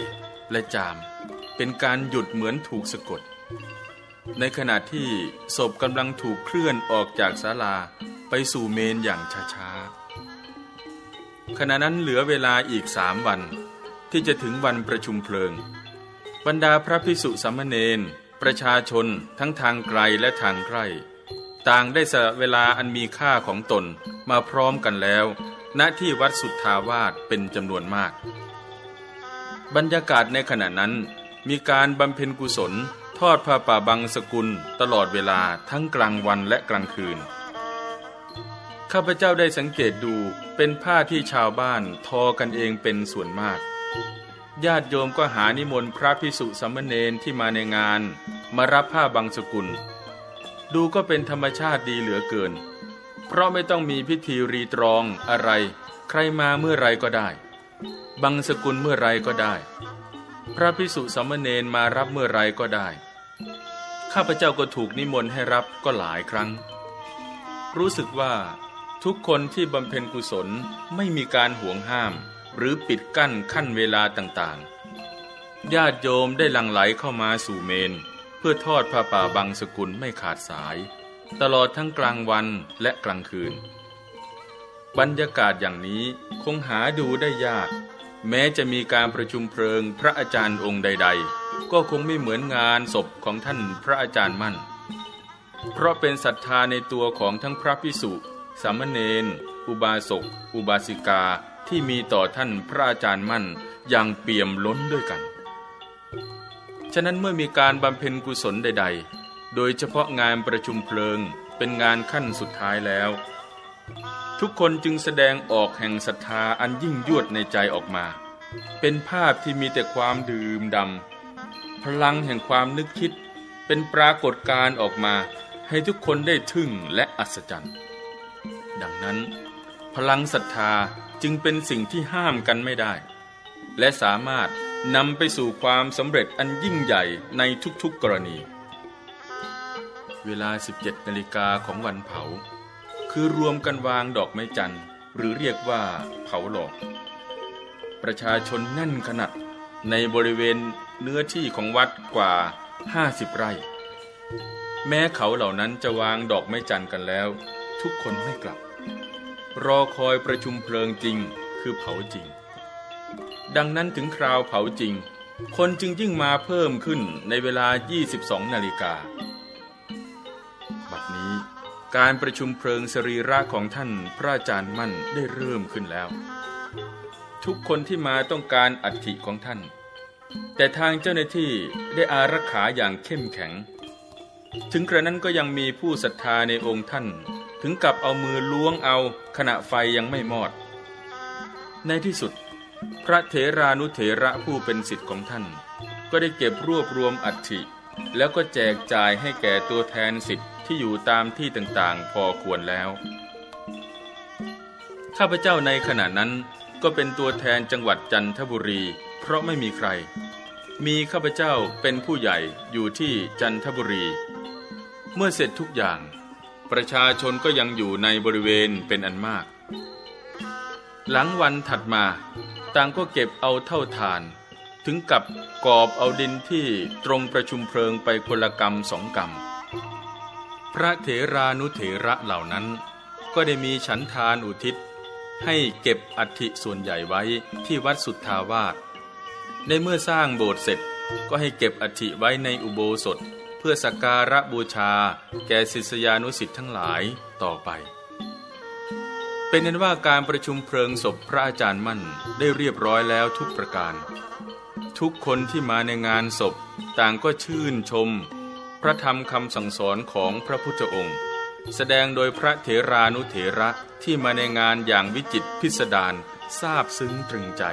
และจาม เป็นการหยุดเหมือนถูกสะกด ในขณะที่ศพกำลังถูกเคลื่อนออกจากศาลาไปสู่เมนอย่างช้าๆ ขณะนั้นเหลือเวลาอีกสามวัน ที่จะถึงวันประชุมเพลิง บรรดาพระพิสุสามเณรประชาชนทั้งทางไกลและทางใกล้ ต่างได้สละเวลาอันมีค่าของตนมาพร้อมกันแล้ว ณที่วัดสุทธาวาสเป็นจำนวนมาก บรรยากาศในขณะนั้นมีการบำเพ็ญกุศล ทอดผ้าป่าบังสกุลตลอดเวลาทั้งกลางวันและกลางคืน ข้าพเจ้าได้สังเกตดูเป็นผ้าที่ชาวบ้านทอกันเองเป็นส่วนมาก ญาติโยมก็หานิมนต์พระพิสุสมณเณรที่มาในงาน มารับผ้าบังสกุล ดูก็เป็นธรรมชาติดีเหลือเกิน เพราะไม่ต้องมีพิธีรีตรองอะไร ใครมาเมื่อไรก็ได้บังสกุลเมื่อไรก็ได้ พระพิสุสมณเณรมารับเมื่อไรก็ได้ ข้าพเจ้าก็ถูกนิมนต์ให้รับก็หลายครั้ง รู้สึกว่าทุกคนที่บำเพ็ญกุศลไม่มีการห่วงห้าม หรือปิดกั้นขั้นเวลาต่างๆ ญาติโยมได้หลั่งไหลเข้ามาสู่เมน เพื่อทอดผ้าป่าบางสกุลไม่ขาดสาย ตลอดทั้งกลางวันและกลางคืน บรรยากาศอย่างนี้คงหาดูได้ยาก แม้จะมีการประชุมเพลิงพระอาจารย์องค์ใด ๆ ก็คงไม่เหมือนงานศพของท่านพระอาจารย์มั่น เพราะเป็นศรัทธาในตัวของทั้งพระพิสุสามเณรอุบาสก อุบาสิกาที่มีต่อท่านพระอาจารย์มั่นอย่างเปี่ยมล้นด้วยกัน ฉะนั้นเมื่อมีการบำเพ็ญกุศลใด ๆ โดยเฉพาะงานประชุมเพลิงเป็นงานขั้นสุดท้ายแล้ว ทุกคนจึงแสดงออกแห่งศรัทธาอันยิ่งยวดในใจออกมา เป็นภาพที่มีแต่ความดื่มดำ พลังแห่งความนึกคิดเป็นปรากฏการออกมาให้ทุกคนได้ทึ่งและอัศจรรย์ ดังนั้น พลังศรัทธาจึงเป็นสิ่งที่ห้ามกันไม่ได้ และสามารถนำไปสู่ความสำเร็จอันยิ่งใหญ่ในทุกๆกรณี เวลา 17นาฬิกาของวันเผา คือรวมกันวางดอกไม้จันทร์ หรือเรียกว่าเผาหลอก ประชาชนแน่นขนาดในบริเวณ เนื้อที่ของวัดกว่าห้าสิบไร่ แม้เขาเหล่านั้นจะวางดอกไม้จันทร์กันแล้ว ทุกคนไม่กลับ รอคอยประชุมเพลิงจริงคือเผาจริง ดังนั้นถึงคราวเผาจริง คนจึงยิ่งมาเพิ่มขึ้นในเวลา 22 นาฬิกา บัดนี้การประชุมเพลิงสรีระของท่านพระอาจารย์มั่นได้เริ่มขึ้นแล้ว ทุกคนที่มาต้องการอัฐิของท่าน แต่ทางเจ้าหน้าที่ได้อารักขาอย่างเข้มแข็ง ถึงกระนั้นก็ยังมีผู้ศรัทธาในองค์ท่าน ถึงกับเอามือล้วงเอาขณะไฟยังไม่มอด ในที่สุด พระเถรานุเถระผู้เป็นสิทธิ์ของท่าน ก็ได้เก็บรวบรวมอัฐิ แล้วก็แจกจ่ายให้แก่ตัวแทนสิทธิ์ที่อยู่ตามที่ต่างๆ พอควรแล้ว ข้าพเจ้าในขณะนั้นก็เป็นตัวแทนจังหวัดจันทบุรี ราะไม่มีใคร มีข้าพเจ้าเป็นผู้ใหญ่อยู่ที่จันทบุรี เมื่อเสร็จทุกอย่าง ประชาชนก็ยังอยู่ในบริเวณเป็นอันมาก หลังวันถัดมาต่างก็เก็บเอาเท่าทาน ถึงกับกอบเอาดินที่ตรงประชุมเพลิงไปคนละกรรมสองกรรม พระเถรานุเถระเหล่านั้น ก็ได้มีฉันทานอุทิศให้เก็บอัฐิส่วนใหญ่ไว้ที่วัดสุทธาวาส ในเมื่อสร้างโบสถ์เสร็จก็ให้เก็บอัฐิไว้ในอุโบสถ เพื่อสักการะบูชา แก่ศิษยานุสิ์ทั้งหลายต่อไป เป็นนั้นว่าการประชุมเพลิงศพพระอาจารย์มั่นได้เรียบร้อยแล้วทุกประการ ทุกคนที่มาในงานศพ ต่างก็ชื่นชม พระธรรมคำสั่งสอนของพระพุทธองค์ แสดงโดยพระเถรานุเถระที่มาในงานอย่างวิจิตพิสดารทราบซึ้งตรึงใจ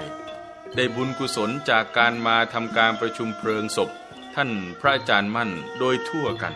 ได้บุญกุศลจากการมาทำการประชุมเพลิงศพ ท่านพระอาจารย์มั่นโดยทั่วกัน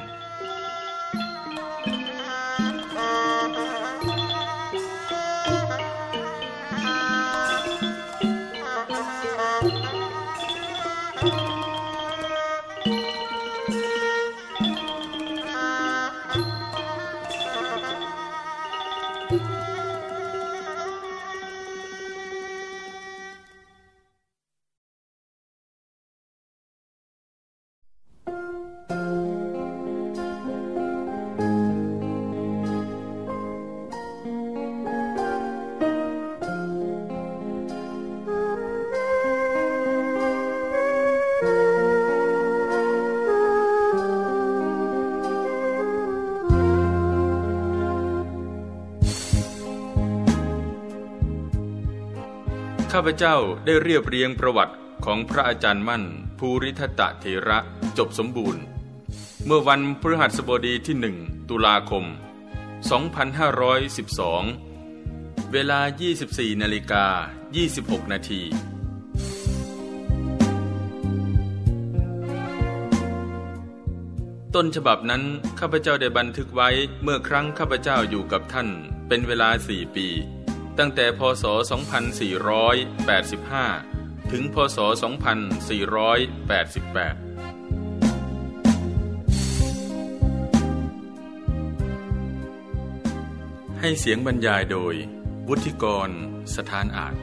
ข้าพเจ้าได้เรียบเรียงประวัติของพระอาจารย์มั่น ภูริทัตเถระจบสมบูรณ์ เมื่อวันพฤหัสบดีที่หนึ่งตุลาคม 2512 เวลา 24นาฬิกา26 นาทีต้นฉบับนั้นข้าพเจ้าได้บันทึกไว้เมื่อครั้งข้าพเจ้าอยู่กับท่านเป็นเวลาสี่ปี ตั้งแต่พศ 2485 ถึงพศ 2488ให้เสียงบรรยายโดย วุฒิกร สถานอาจ